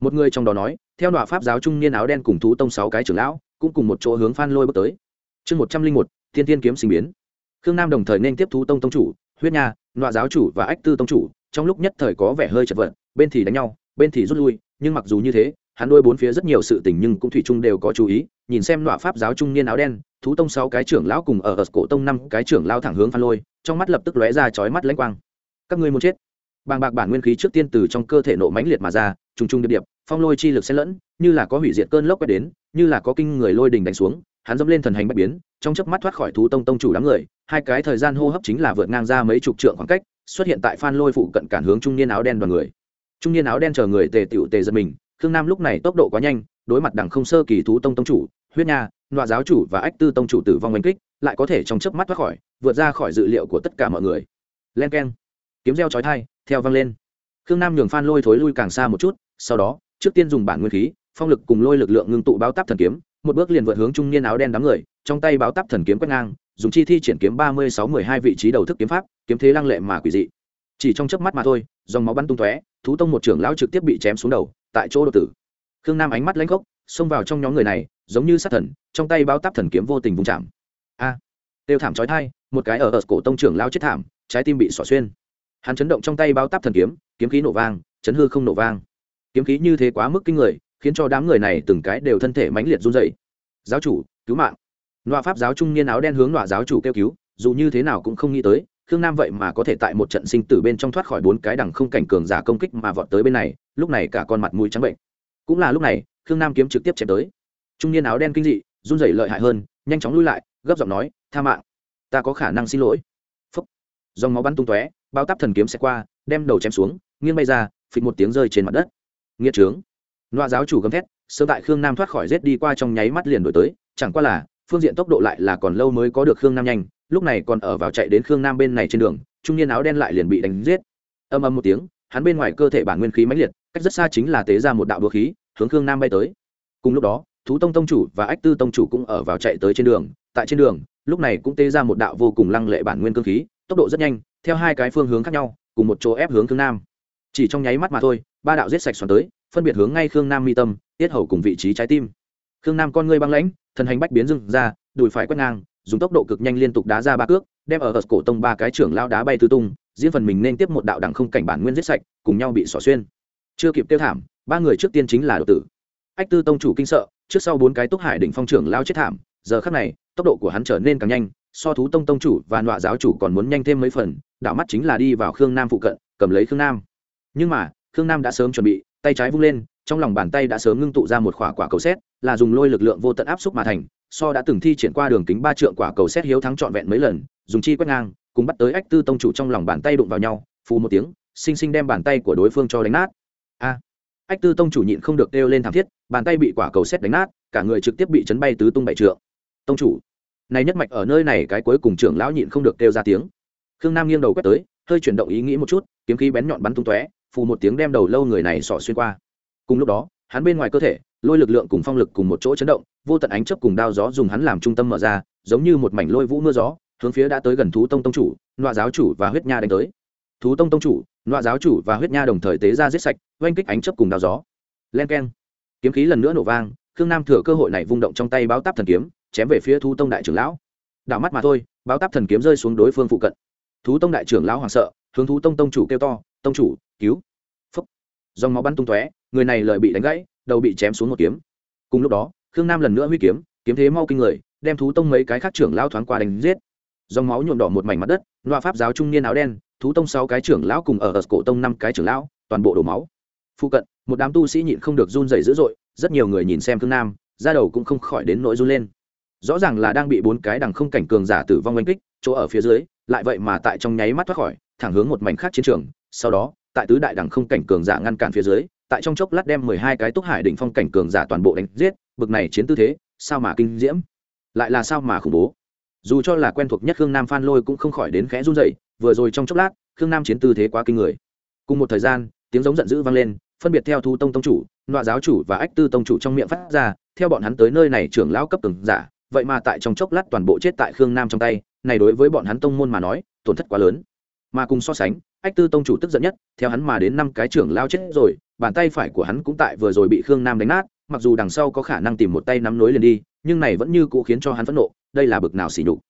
Một người trong đó nói, theo đoạn pháp giáo trung niên áo đen cùng thú tông sáu cái trưởng lão, cũng cùng một chỗ hướng phan lôi bước tới. Chương một trăm linh một thiên tiên kiếm sinh biến. Khương nam đồng thời nên tiếp thú tông tông chủ, huyết nha, nọa giáo chủ và ách tư tông chủ. Trong lúc nhất thời có vẻ hơi chật vật, bên thì đánh nhau, bên thì rút lui, nhưng mặc dù như thế, hắn đôi bốn phía rất nhiều sự tình nhưng cũng thủy chung đều có chú ý. Nhìn xem nọa pháp giáo trung niên áo đen, thú tông sáu cái trưởng lão cùng ở ở cổ tông năm cái trưởng lao thẳng hướng phan lôi, trong mắt lập tức lóe ra chói mắt lãnh quang. Các ngươi muốn chết? Bàng bạc bản nguyên khí trước tiên từ trong cơ thể nộ mãnh liệt mà ra, trùng trùng điệp điệp, phong lôi chi lực xen lẫn, như là có hủy diệt cơn lốc quét đến, như là có kinh người lôi đình đánh xuống hắn dẫm lên thần hành bạch biến trong chớp mắt thoát khỏi thú tông tông chủ đám người hai cái thời gian hô hấp chính là vượt ngang ra mấy chục trượng khoảng cách xuất hiện tại phan lôi phụ cận cản hướng trung niên áo đen đoàn người. Trung niên áo đen chờ người tề tựu tề giật mình khương nam lúc này tốc độ quá nhanh đối mặt đằng không sơ kỳ thú tông tông chủ huyết nha nọa giáo chủ và ách tư tông chủ tử vong oanh kích lại có thể trong chớp mắt thoát khỏi vượt ra khỏi dự liệu của tất cả mọi người. Len keng, kiếm reo chói thai theo văng lên. Khương nam nhường phan lôi thối lui càng xa một chút sau đó trước tiên dùng bản nguyên khí phong lực cùng lôi lực lượng ngưng tụ báo táp thần kiếm một bước liền vượt hướng trung niên áo đen đám người trong tay báo táp thần kiếm quét ngang dùng chi thi triển kiếm ba mươi sáu mười hai vị trí đầu thức kiếm pháp kiếm thế lăng lệ mà quỷ dị. Chỉ trong chớp mắt mà thôi dòng máu bắn tung tóe thú tông một trưởng lão trực tiếp bị chém xuống đầu tại chỗ đột tử. Khương nam ánh mắt lãnh khốc xông vào trong nhóm người này giống như sát thần trong tay báo táp thần kiếm vô tình vung chạm. A! À, tiêu thảm chói thai một cái ở ở cổ tông trưởng lao chết thảm trái tim bị xỏ xuyên. Hắn chấn động trong tay báo táp thần kiếm kiếm khí nổ vang chấn hư không nổ vang. Kiếm khí như thế quá mức kinh người khiến cho đám người này từng cái đều thân thể mãnh liệt run dậy giáo chủ, cứu mạng. Nọa pháp giáo trung niên áo đen hướng nọa giáo chủ kêu cứu, dù như thế nào cũng không nghĩ tới, khương nam vậy mà có thể tại một trận sinh tử bên trong thoát khỏi bốn cái đằng không cảnh cường giả công kích mà vọt tới bên này, lúc này cả con mặt mũi trắng bệnh. Cũng là lúc này, khương nam kiếm trực tiếp chém tới. Trung niên áo đen kinh dị, run rẩy lợi hại hơn, nhanh chóng lui lại, gấp giọng nói, tha mạng. Ta có khả năng xin lỗi. Phúc. Dòng máu bắn tung tóe, bao tắp thần kiếm sẽ qua, đem đầu chém xuống, nghiêng bay ra, phịch một tiếng rơi trên mặt đất. Nghĩa trướng loa giáo chủ gầm thét, sớm tại khương nam thoát khỏi rết đi qua trong nháy mắt liền đổi tới, chẳng qua là, phương diện tốc độ lại là còn lâu mới có được khương nam nhanh, lúc này còn ở vào chạy đến khương nam bên này trên đường, trung niên áo đen lại liền bị đánh giết. Âm âm một tiếng, hắn bên ngoài cơ thể bản nguyên khí mãnh liệt, cách rất xa chính là tế ra một đạo đũa khí, hướng khương nam bay tới. Cùng lúc đó, thú tông tông chủ và ách tư tông chủ cũng ở vào chạy tới trên đường, tại trên đường, lúc này cũng tế ra một đạo vô cùng lăng lệ bản nguyên cương khí, tốc độ rất nhanh, theo hai cái phương hướng khác nhau, cùng một chỗ ép hướng khương nam. Chỉ trong nháy mắt mà thôi, ba đạo giết sạch xoắn tới phân biệt hướng ngay khương nam mi tâm, tiết hầu cùng vị trí trái tim. Khương nam con ngươi băng lãnh, thần hành bách biến dưng ra, đùi phải quét ngang, dùng tốc độ cực nhanh liên tục đá ra ba cước, đem ở cổ tông ba cái trưởng lao đá bay tứ tung diễn phần mình nên tiếp một đạo đẳng không cảnh bản nguyên giết sạch, cùng nhau bị xỏ xuyên. Chưa kịp tiêu thảm, ba người trước tiên chính là đột tử. Ách tư tông chủ kinh sợ, trước sau bốn cái túc hải đỉnh phong trưởng lao chết thảm, giờ khắc này, tốc độ của hắn trở nên càng nhanh, so thú tông tông chủ và nọa giáo chủ còn muốn nhanh thêm mấy phần đạo mắt chính là đi vào khương nam phụ cận, cầm lấy khương nam. Nhưng mà, khương nam đã sớm chuẩn bị tay trái vung lên, trong lòng bàn tay đã sớm ngưng tụ ra một quả quả cầu xét là dùng lôi lực lượng vô tận áp xúc mà thành, so đã từng thi triển qua đường kính ba trượng quả cầu xét hiếu thắng trọn vẹn mấy lần, dùng chi quét ngang, cùng bắt tới ách tư tông chủ trong lòng bàn tay đụng vào nhau, phù một tiếng xinh xinh đem bàn tay của đối phương cho đánh nát. A! Ách tư tông chủ nhịn không được đeo lên thảm thiết, bàn tay bị quả cầu xét đánh nát, cả người trực tiếp bị chấn bay tứ tung bảy trượng. Tông chủ! Này nhất mạch ở nơi này cái cuối cùng trưởng lão nhịn không được đeo ra tiếng. Khương nam nghiêng đầu quét tới, hơi chuyển động ý nghĩ một chút, kiếm khí bén nhọn bắn tung tóe phù một tiếng đem đầu lâu người này sọ xuyên qua. Cùng lúc đó, hắn bên ngoài cơ thể, lôi lực lượng cùng phong lực cùng một chỗ chấn động, vô tận ánh chấp cùng đao gió dùng hắn làm trung tâm mở ra, giống như một mảnh lôi vũ mưa gió, hướng phía đã tới gần thú tông tông chủ, nọa giáo chủ và huyết nha đánh tới. Thú tông tông chủ, nọa giáo chủ và huyết nha đồng thời tế ra giết sạch, oanh kích ánh chấp cùng đao gió. Len keng. Kiếm khí lần nữa nổ vang, khương nam thừa cơ hội này vung động trong tay báo táp thần kiếm, chém về phía thú tông đại trưởng lão. Đảo mắt mà thôi, báo táp thần kiếm rơi xuống đối phương phụ cận. Thú tông đại trưởng lão hoảng sợ, hướng thú tông tông chủ kêu to, tông chủ cứu. Phấp, dòng máu bắn tung tóe người này lợi bị đánh gãy đầu bị chém xuống một kiếm. Cùng lúc đó khương nam lần nữa huy kiếm kiếm thế mau kinh người đem thú tông mấy cái khác trưởng lão thoáng qua đánh giết. Dòng máu nhuộm đỏ một mảnh mặt đất loa pháp giáo trung niên áo đen thú tông sáu cái trưởng lão cùng ở ở cổ tông năm cái trưởng lão toàn bộ đổ máu. Phụ cận một đám tu sĩ nhịn không được run rẩy dữ dội rất nhiều người nhìn xem khương nam ra đầu cũng không khỏi đến nỗi run lên. Rõ ràng là đang bị bốn cái đằng không cảnh cường giả tử vong oanh kích chỗ ở phía dưới lại vậy mà tại trong nháy mắt thoát khỏi thẳng hướng một mảnh khác chiến trường sau đó tại tứ đại đẳng không cảnh cường giả ngăn cản phía dưới, tại trong chốc lát đem mười hai cái túc hải đỉnh phong cảnh cường giả toàn bộ đánh giết, bực này chiến tư thế, sao mà kinh diễm? Lại là sao mà khủng bố? Dù cho là quen thuộc nhất khương nam phan lôi cũng không khỏi đến khẽ run dậy vừa rồi trong chốc lát, khương nam chiến tư thế quá kinh người. Cùng một thời gian, tiếng giống giận dữ vang lên, phân biệt theo thu tông tông chủ, nọa giáo chủ và ách tư tông chủ trong miệng phát ra, theo bọn hắn tới nơi này trưởng lão cấp từng giả, vậy mà tại trong chốc lát toàn bộ chết tại khương nam trong tay, này đối với bọn hắn tông môn mà nói, tổn thất quá lớn. Mà cùng so sánh ách tư tông chủ tức giận nhất theo hắn mà đến năm cái trưởng lao chết rồi bàn tay phải của hắn cũng tại vừa rồi bị khương nam đánh nát mặc dù đằng sau có khả năng tìm một tay nắm nối liền đi nhưng này vẫn như cũ khiến cho hắn phẫn nộ đây là bực nào xỉ nhục.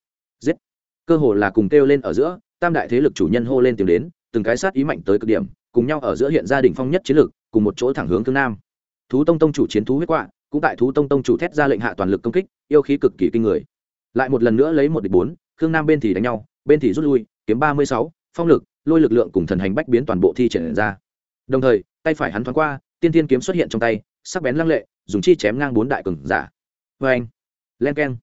Giết! Cơ hồ là cùng kêu lên ở giữa tam đại thế lực chủ nhân hô lên tìm đến từng cái sát ý mạnh tới cực điểm cùng nhau ở giữa hiện gia đình phong nhất chiến lực, cùng một chỗ thẳng hướng thương nam. Thú tông tông chủ chiến thú huyết quạ cũng tại thú tông tông chủ thét ra lệnh hạ toàn lực công kích yêu khí cực kỳ kinh người. Lại một lần nữa lấy một địch bốn khương nam bên thì đánh nhau bên thì rút lui kiếm ba mươi sáu phong lực lôi lực lượng cùng thần hành bách biến toàn bộ thi triển ra. Đồng thời, tay phải hắn thoáng qua, tiên thiên kiếm xuất hiện trong tay, sắc bén lăng lệ, dùng chi chém ngang bốn đại cường giả. Vê anh len k e n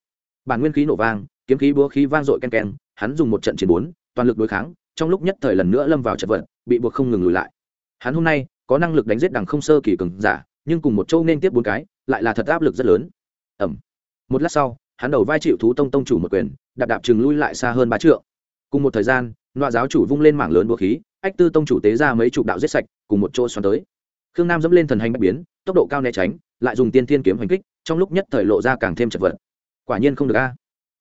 bản nguyên khí nổ vang, kiếm khí búa khí vang dội ken ken hắn dùng một trận chiến bốn, toàn lực đối kháng, trong lúc nhất thời lần nữa lâm vào chật vật, bị buộc không ngừng lùi lại. Hắn hôm nay, có năng lực đánh giết đằng không sơ kỳ cường giả, nhưng cùng một châu nên tiếp bốn cái, lại là thật áp lực rất lớn. Ẩm! Một lát sau, hắn đầu vai chịu thú tông tông chủ một quyền, đạp đạp chừng lui lại xa hơn ba trượng. Cùng một thời gian nọa giáo chủ vung lên mảng lớn vũ khí, ách tư tông chủ tế ra mấy chục đạo giết sạch, cùng một chỗ xoắn tới. Khương nam dẫm lên thần hành bạch biến, tốc độ cao né tránh, lại dùng tiên thiên kiếm hành kích, trong lúc nhất thời lộ ra càng thêm chật vật. Quả nhiên không được a. À.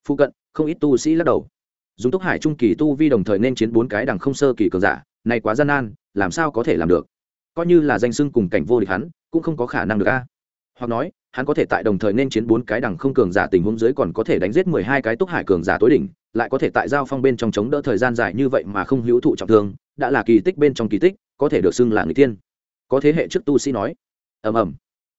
Phụ cận, không ít tu sĩ lắc đầu. Dùng túc hải trung kỳ tu vi đồng thời nên chiến bốn cái đằng không sơ kỳ cường giả, này quá gian nan, làm sao có thể làm được? Coi như là danh sưng cùng cảnh vô địch hắn, cũng không có khả năng được a. À. Hoặc nói hắn có thể tại đồng thời nên chiến bốn cái đẳng không cường giả tình huống dưới còn có thể đánh giết mười hai cái túc hải cường giả tối đỉnh, lại có thể tại giao phong bên trong chống đỡ thời gian dài như vậy mà không hữu thụ trọng thương, đã là kỳ tích bên trong kỳ tích, có thể được xưng là người tiên có thế hệ trước tu sĩ nói. Ầm ầm.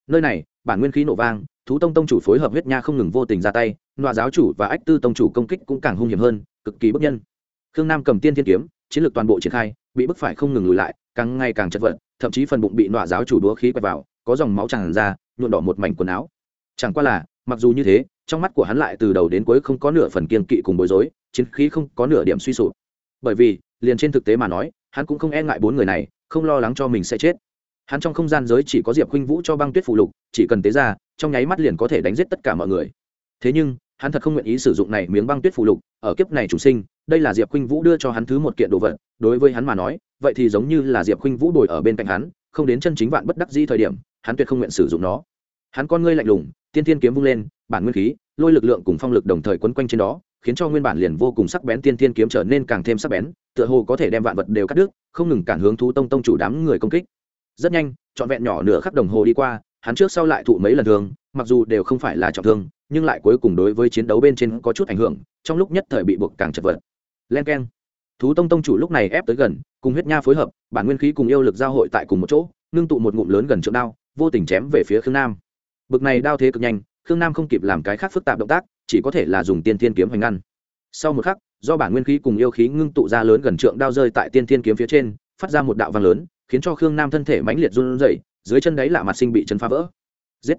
Nơi này, bản nguyên khí nổ vang, thú tông tông chủ phối hợp huyết nha không ngừng vô tình ra tay, nọa giáo chủ và ách tư tông chủ công kích cũng càng hung hiểm hơn, cực kỳ bức nhân. Khương nam cầm tiên thiên kiếm, chiến lược toàn bộ triển khai, bị bức phải không ngừng lùi lại, càng ngày càng chật vật, thậm chí phần bụng bị nọa giáo chủ đũa khí quẹt vào có dòng máu tràn ra nhuộn đỏ một mảnh quần áo. Chẳng qua là, mặc dù như thế, trong mắt của hắn lại từ đầu đến cuối không có nửa phần kiên kỵ cùng bối rối, chiến khí không có nửa điểm suy sụp. Bởi vì, liền trên thực tế mà nói, hắn cũng không e ngại bốn người này, không lo lắng cho mình sẽ chết. Hắn trong không gian giới chỉ có diệp khuynh vũ cho băng tuyết phụ lục, chỉ cần tế ra, trong nháy mắt liền có thể đánh giết tất cả mọi người. Thế nhưng, hắn thật không nguyện ý sử dụng này miếng băng tuyết phù lục, ở kiếp này chủ sinh, đây là diệp khuynh vũ đưa cho hắn thứ một kiện đồ vật, đối với hắn mà nói, vậy thì giống như là diệp khuynh vũ đổi ở bên cạnh hắn, không đến chân chính vạn bất đắc di thời điểm hắn tuyệt không nguyện sử dụng nó. Hắn con ngươi lạnh lùng, tiên tiên kiếm vung lên, bản nguyên khí, lôi lực lượng cùng phong lực đồng thời quấn quanh trên đó, khiến cho nguyên bản liền vô cùng sắc bén tiên tiên kiếm trở nên càng thêm sắc bén, tựa hồ có thể đem vạn vật đều cắt đứt, không ngừng cản hướng thú tông tông chủ đám người công kích. Rất nhanh, trọn vẹn nhỏ nửa khắc đồng hồ đi qua, hắn trước sau lại thụ mấy lần thương, mặc dù đều không phải là trọng thương, nhưng lại cuối cùng đối với chiến đấu bên trên có chút ảnh hưởng, trong lúc nhất thời bị buộc càng chật vật. Len k e n thú tông tông chủ lúc này ép tới gần, cùng huyết nha phối hợp, bản nguyên khí cùng yêu lực giao hội tại cùng một chỗ, nương tụ một ngụm lớn gần trượng đao vô tình chém về phía khương nam. Bực này đao thế cực nhanh, khương nam không kịp làm cái khác phức tạp động tác, chỉ có thể là dùng tiên thiên kiếm hoành ngăn. Sau một khắc, do bản nguyên khí cùng yêu khí ngưng tụ ra lớn gần trượng đao rơi tại tiên thiên kiếm phía trên, phát ra một đạo vang lớn, khiến cho khương nam thân thể mãnh liệt run rẩy, dưới chân đáy lạ mặt sinh bị chân phá vỡ. Giết!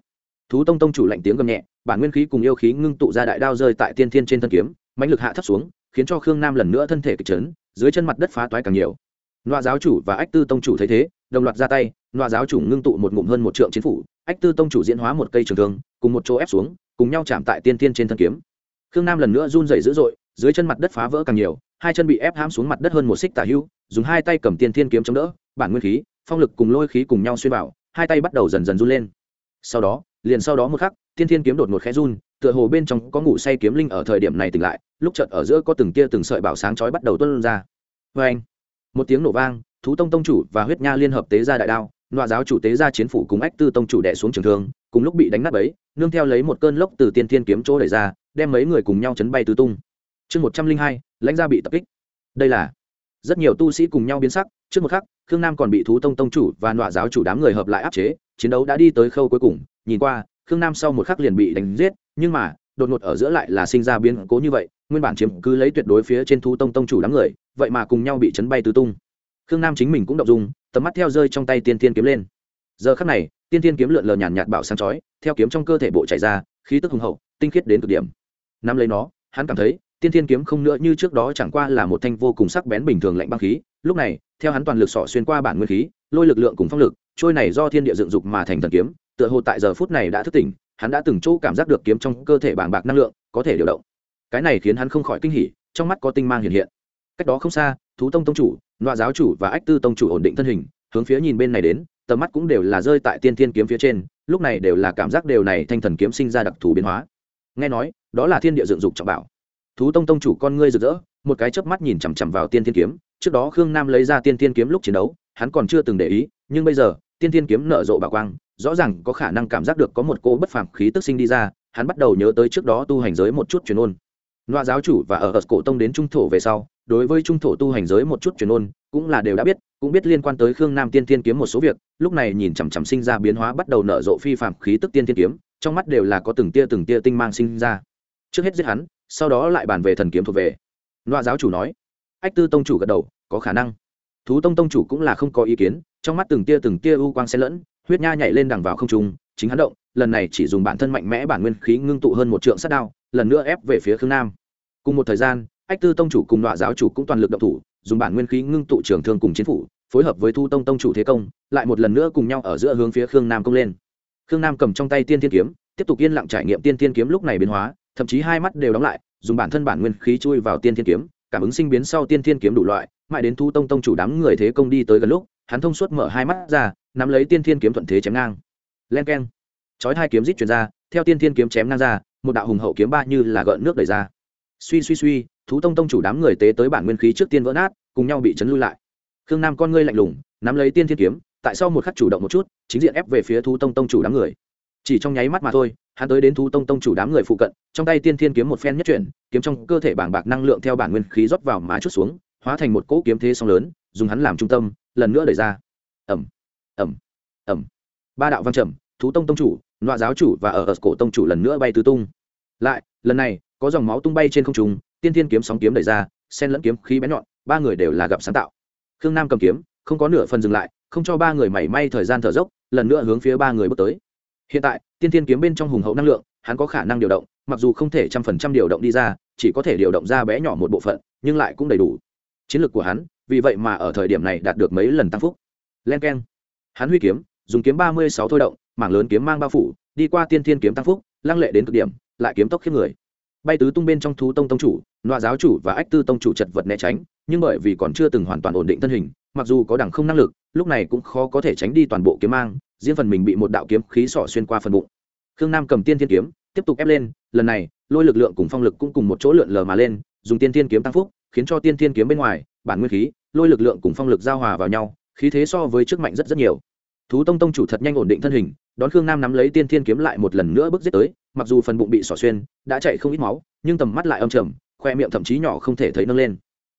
Thú tông tông chủ lạnh tiếng gầm nhẹ, bản nguyên khí cùng yêu khí ngưng tụ ra đại đao rơi tại tiên thiên trên thân kiếm, mãnh lực hạ thấp xuống, khiến cho khương nam lần nữa thân thể kịch chấn, dưới chân mặt đất phá toái càng nhiều. Loa giáo chủ và ách tư tông chủ thấy thế, đồng loạt ra tay nọa giáo chủ ngưng tụ một ngụm hơn một trượng chiến phủ, ách tư tông chủ diễn hóa một cây trường thương, cùng một chỗ ép xuống, cùng nhau chạm tại tiên tiên trên thân kiếm. Khương nam lần nữa run rẩy dữ dội, dưới chân mặt đất phá vỡ càng nhiều, hai chân bị ép hãm xuống mặt đất hơn một xích tả hưu, dùng hai tay cầm tiên thiên kiếm chống đỡ, bản nguyên khí, phong lực cùng lôi khí cùng nhau xuyên vào, hai tay bắt đầu dần dần run lên. Sau đó, liền sau đó một khắc, tiên thiên kiếm đột một khẽ run, tựa hồ bên trong có ngủ say kiếm linh ở thời điểm này tỉnh lại, lúc chợt ở giữa có từng tia từng sợi bảo sáng chói bắt đầu tuôn ra. Vê anh một tiếng nổ vang, thú tông tông chủ và huyết nha liên hợp tế ra đại đao nọa giáo chủ tế ra chiến phủ cùng ách tư tông chủ đệ xuống trường thương, cùng lúc bị đánh nát ấy nương theo lấy một cơn lốc từ tiên thiên kiếm chỗ đẩy ra, đem mấy người cùng nhau chấn bay tứ tung. Chương một trăm linh hai, lãnh gia bị tập kích. Đây là rất nhiều tu sĩ cùng nhau biến sắc, trước một khắc, khương nam còn bị thú tông tông chủ và nọa giáo chủ đám người hợp lại áp chế, chiến đấu đã đi tới khâu cuối cùng, nhìn qua, khương nam sau một khắc liền bị đánh giết, nhưng mà, đột ngột ở giữa lại là sinh ra biến cố như vậy, nguyên bản chiếm cứ lấy tuyệt đối phía trên thú tông tông chủ đám người, vậy mà cùng nhau bị chấn bay tứ tung khương nam chính mình cũng động dùng tầm mắt theo rơi trong tay tiên tiên kiếm lên. Giờ khắc này, tiên tiên kiếm lượn lờ nhàn nhạt bảo sáng chói, theo kiếm trong cơ thể bộ chảy ra, khí tức hùng hậu, tinh khiết đến cực điểm. Nắm lấy nó, hắn cảm thấy, tiên tiên kiếm không nữa như trước đó chẳng qua là một thanh vô cùng sắc bén bình thường lạnh băng khí. Lúc này, theo hắn toàn lực sọ xuyên qua bản nguyên khí, lôi lực lượng cùng phong lực, trôi này do thiên địa dựng dục mà thành thần kiếm, tựa hồ tại giờ phút này đã thức tỉnh, hắn đã từng chỗ cảm giác được kiếm trong cơ thể bàng bạc năng lượng, có thể điều động. Cái này khiến hắn không khỏi kinh hỉ, trong mắt có tinh mang hiện hiện. Cách đó không xa thú tông tông chủ, nọa giáo chủ và ách tư tông chủ ổn định thân hình, hướng phía nhìn bên này đến, tầm mắt cũng đều là rơi tại tiên thiên kiếm phía trên, lúc này đều là cảm giác đều này thanh thần kiếm sinh ra đặc thù biến hóa. Nghe nói, đó là thiên địa dựng dục trọng bảo. Thú tông tông chủ con ngươi rực rỡ, một cái chớp mắt nhìn chằm chằm vào tiên thiên kiếm, trước đó khương nam lấy ra tiên thiên kiếm lúc chiến đấu, hắn còn chưa từng để ý, nhưng bây giờ, tiên thiên kiếm nở rộ bà quang, rõ ràng có khả năng cảm giác được có một cô bất phàm khí tức sinh đi ra, hắn bắt đầu nhớ tới trước đó tu hành giới một chút truyền ôn. Loa giáo chủ và ở ở cổ tông đến trung thổ về sau đối với trung thổ tu hành giới một chút truyền ôn, cũng là đều đã biết, cũng biết liên quan tới khương nam tiên tiên kiếm một số việc, lúc này nhìn chằm chằm sinh ra biến hóa bắt đầu nở rộ phi phạm khí tức tiên tiên kiếm, trong mắt đều là có từng tia từng tia tinh mang sinh ra. Trước hết giết hắn, sau đó lại bàn về thần kiếm thuộc về. Loa giáo chủ nói. Ách tư tông chủ gật đầu, có khả năng. Thú tông tông chủ cũng là không có ý kiến, trong mắt từng tia từng tia u quang xen lẫn, huyết nha nhảy lên đằng vào không trung, chính hắn động, lần này chỉ dùng bản thân mạnh mẽ bản nguyên khí ngưng tụ hơn một trượng sát đao, lần nữa ép về phía khương nam. Cùng một thời gian ách tư tông chủ cùng đọa giáo chủ cũng toàn lực động thủ, dùng bản nguyên khí ngưng tụ trường thương cùng chiến phủ, phối hợp với thu tông tông chủ thế công, lại một lần nữa cùng nhau ở giữa hướng phía khương nam công lên. Khương nam cầm trong tay tiên thiên kiếm, tiếp tục yên lặng trải nghiệm tiên thiên kiếm lúc này biến hóa, thậm chí hai mắt đều đóng lại, dùng bản thân bản nguyên khí chui vào tiên thiên kiếm, cảm ứng sinh biến sau tiên thiên kiếm đủ loại, mãi đến thu tông tông chủ đám người thế công đi tới gần lúc, hắn thông suốt mở hai mắt ra, nắm lấy tiên thiên kiếm thuận thế chém ngang. Len keng. Chói hai kiếm rít chuyển ra, theo tiên thiên kiếm chém ngang ra, một đạo hùng hậu kiếm ba như là gợn nước đẩy ra. Suy suy suy thú tông tông chủ đám người tế tới bản nguyên khí trước tiên vỡ nát, cùng nhau bị chấn lui lại. Khương nam con ngươi lạnh lùng, nắm lấy tiên thiên kiếm, tại sau một khắc chủ động một chút, chính diện ép về phía thú tông tông chủ đám người. Chỉ trong nháy mắt mà thôi, hắn tới đến thú tông tông chủ đám người phụ cận, trong tay tiên thiên kiếm một phen nhất chuyển, kiếm trong cơ thể bảng bạc năng lượng theo bản nguyên khí rót vào mà chút xuống, hóa thành một cỗ kiếm thế song lớn, dùng hắn làm trung tâm, lần nữa đẩy ra. Ẩm ẩm ẩm ba đạo văn trầm, thú tông tông chủ loại giáo chủ và ở ở cổ tông chủ lần nữa bay tứ tung. Lại, lần này, có dòng máu tung bay trên không trung tiên thiên kiếm sóng kiếm đẩy ra, sen lẫn kiếm khí bén nhọn, ba người đều là gặp sáng tạo. Khương nam cầm kiếm, không có nửa phần dừng lại, không cho ba người mảy may thời gian thở dốc, lần nữa hướng phía ba người bước tới. Hiện tại, tiên thiên kiếm bên trong hùng hậu năng lượng, hắn có khả năng điều động, mặc dù không thể trăm phần trăm điều động đi ra, chỉ có thể điều động ra bé nhỏ một bộ phận, nhưng lại cũng đầy đủ. Chiến lược của hắn, vì vậy mà ở thời điểm này đạt được mấy lần tăng phúc. Len k e n hắn huy kiếm, dùng kiếm ba mươi sáu thôi động, mảng lớn kiếm mang bao phủ, đi qua tiên thiên kiếm tăng phúc, lăng lệ đến cực điểm, lại kiếm tốc khiếp người bay tứ tung bên trong thú tông tông chủ, nọa giáo chủ và ách tư tông chủ chật vật né tránh, nhưng bởi vì còn chưa từng hoàn toàn ổn định thân hình, mặc dù có đẳng không năng lực, lúc này cũng khó có thể tránh đi toàn bộ kiếm mang, riêng phần mình bị một đạo kiếm khí sỏ xuyên qua phần bụng. Khương nam cầm tiên thiên kiếm, tiếp tục ép lên, lần này, lôi lực lượng cùng phong lực cũng cùng một chỗ lượn lờ mà lên, dùng tiên thiên kiếm tăng phúc, khiến cho tiên thiên kiếm bên ngoài, bản nguyên khí, lôi lực lượng cùng phong lực giao hòa vào nhau, khí thế so với trước mạnh rất rất nhiều. Thú tông tông chủ thật nhanh ổn định thân hình đón khương nam nắm lấy tiên thiên kiếm lại một lần nữa bước giết tới, mặc dù phần bụng bị xỏ xuyên, đã chạy không ít máu, nhưng tầm mắt lại âm trầm, khoe miệng thậm chí nhỏ không thể thấy nâng lên.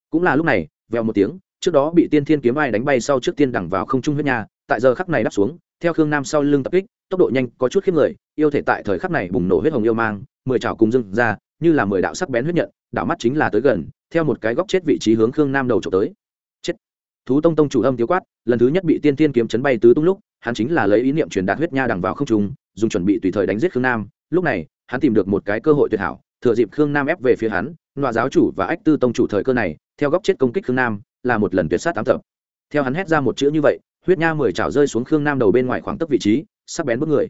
Cũng là lúc này, vèo một tiếng, trước đó bị tiên thiên kiếm ai đánh bay sau trước tiên đẳng vào không trung huyết nhà tại giờ khắc này đáp xuống, theo khương nam sau lưng tập kích, tốc độ nhanh, có chút khiếp người, yêu thể tại thời khắc này bùng nổ huyết hồng yêu mang, mười trào cùng dưng ra, như là mười đạo sắc bén huyết nhận, đạo mắt chính là tới gần, theo một cái góc chết vị trí hướng khương nam đầu trộm tới thú tông tông chủ âm tiêu quát, lần thứ nhất bị tiên tiên kiếm chấn bay tứ tung lúc, hắn chính là lấy ý niệm truyền đạt huyết nha đằng vào không trung, dùng chuẩn bị tùy thời đánh giết khương nam. Lúc này, hắn tìm được một cái cơ hội tuyệt hảo, thừa dịp khương nam ép về phía hắn, nọa giáo chủ và ách tư tông chủ thời cơ này, theo góc chết công kích khương nam, là một lần tuyệt sát tám tập. Theo hắn hét ra một chữ như vậy, huyết nha mười chảo rơi xuống khương nam đầu bên ngoài khoảng tấc vị trí, sắc bén bước người.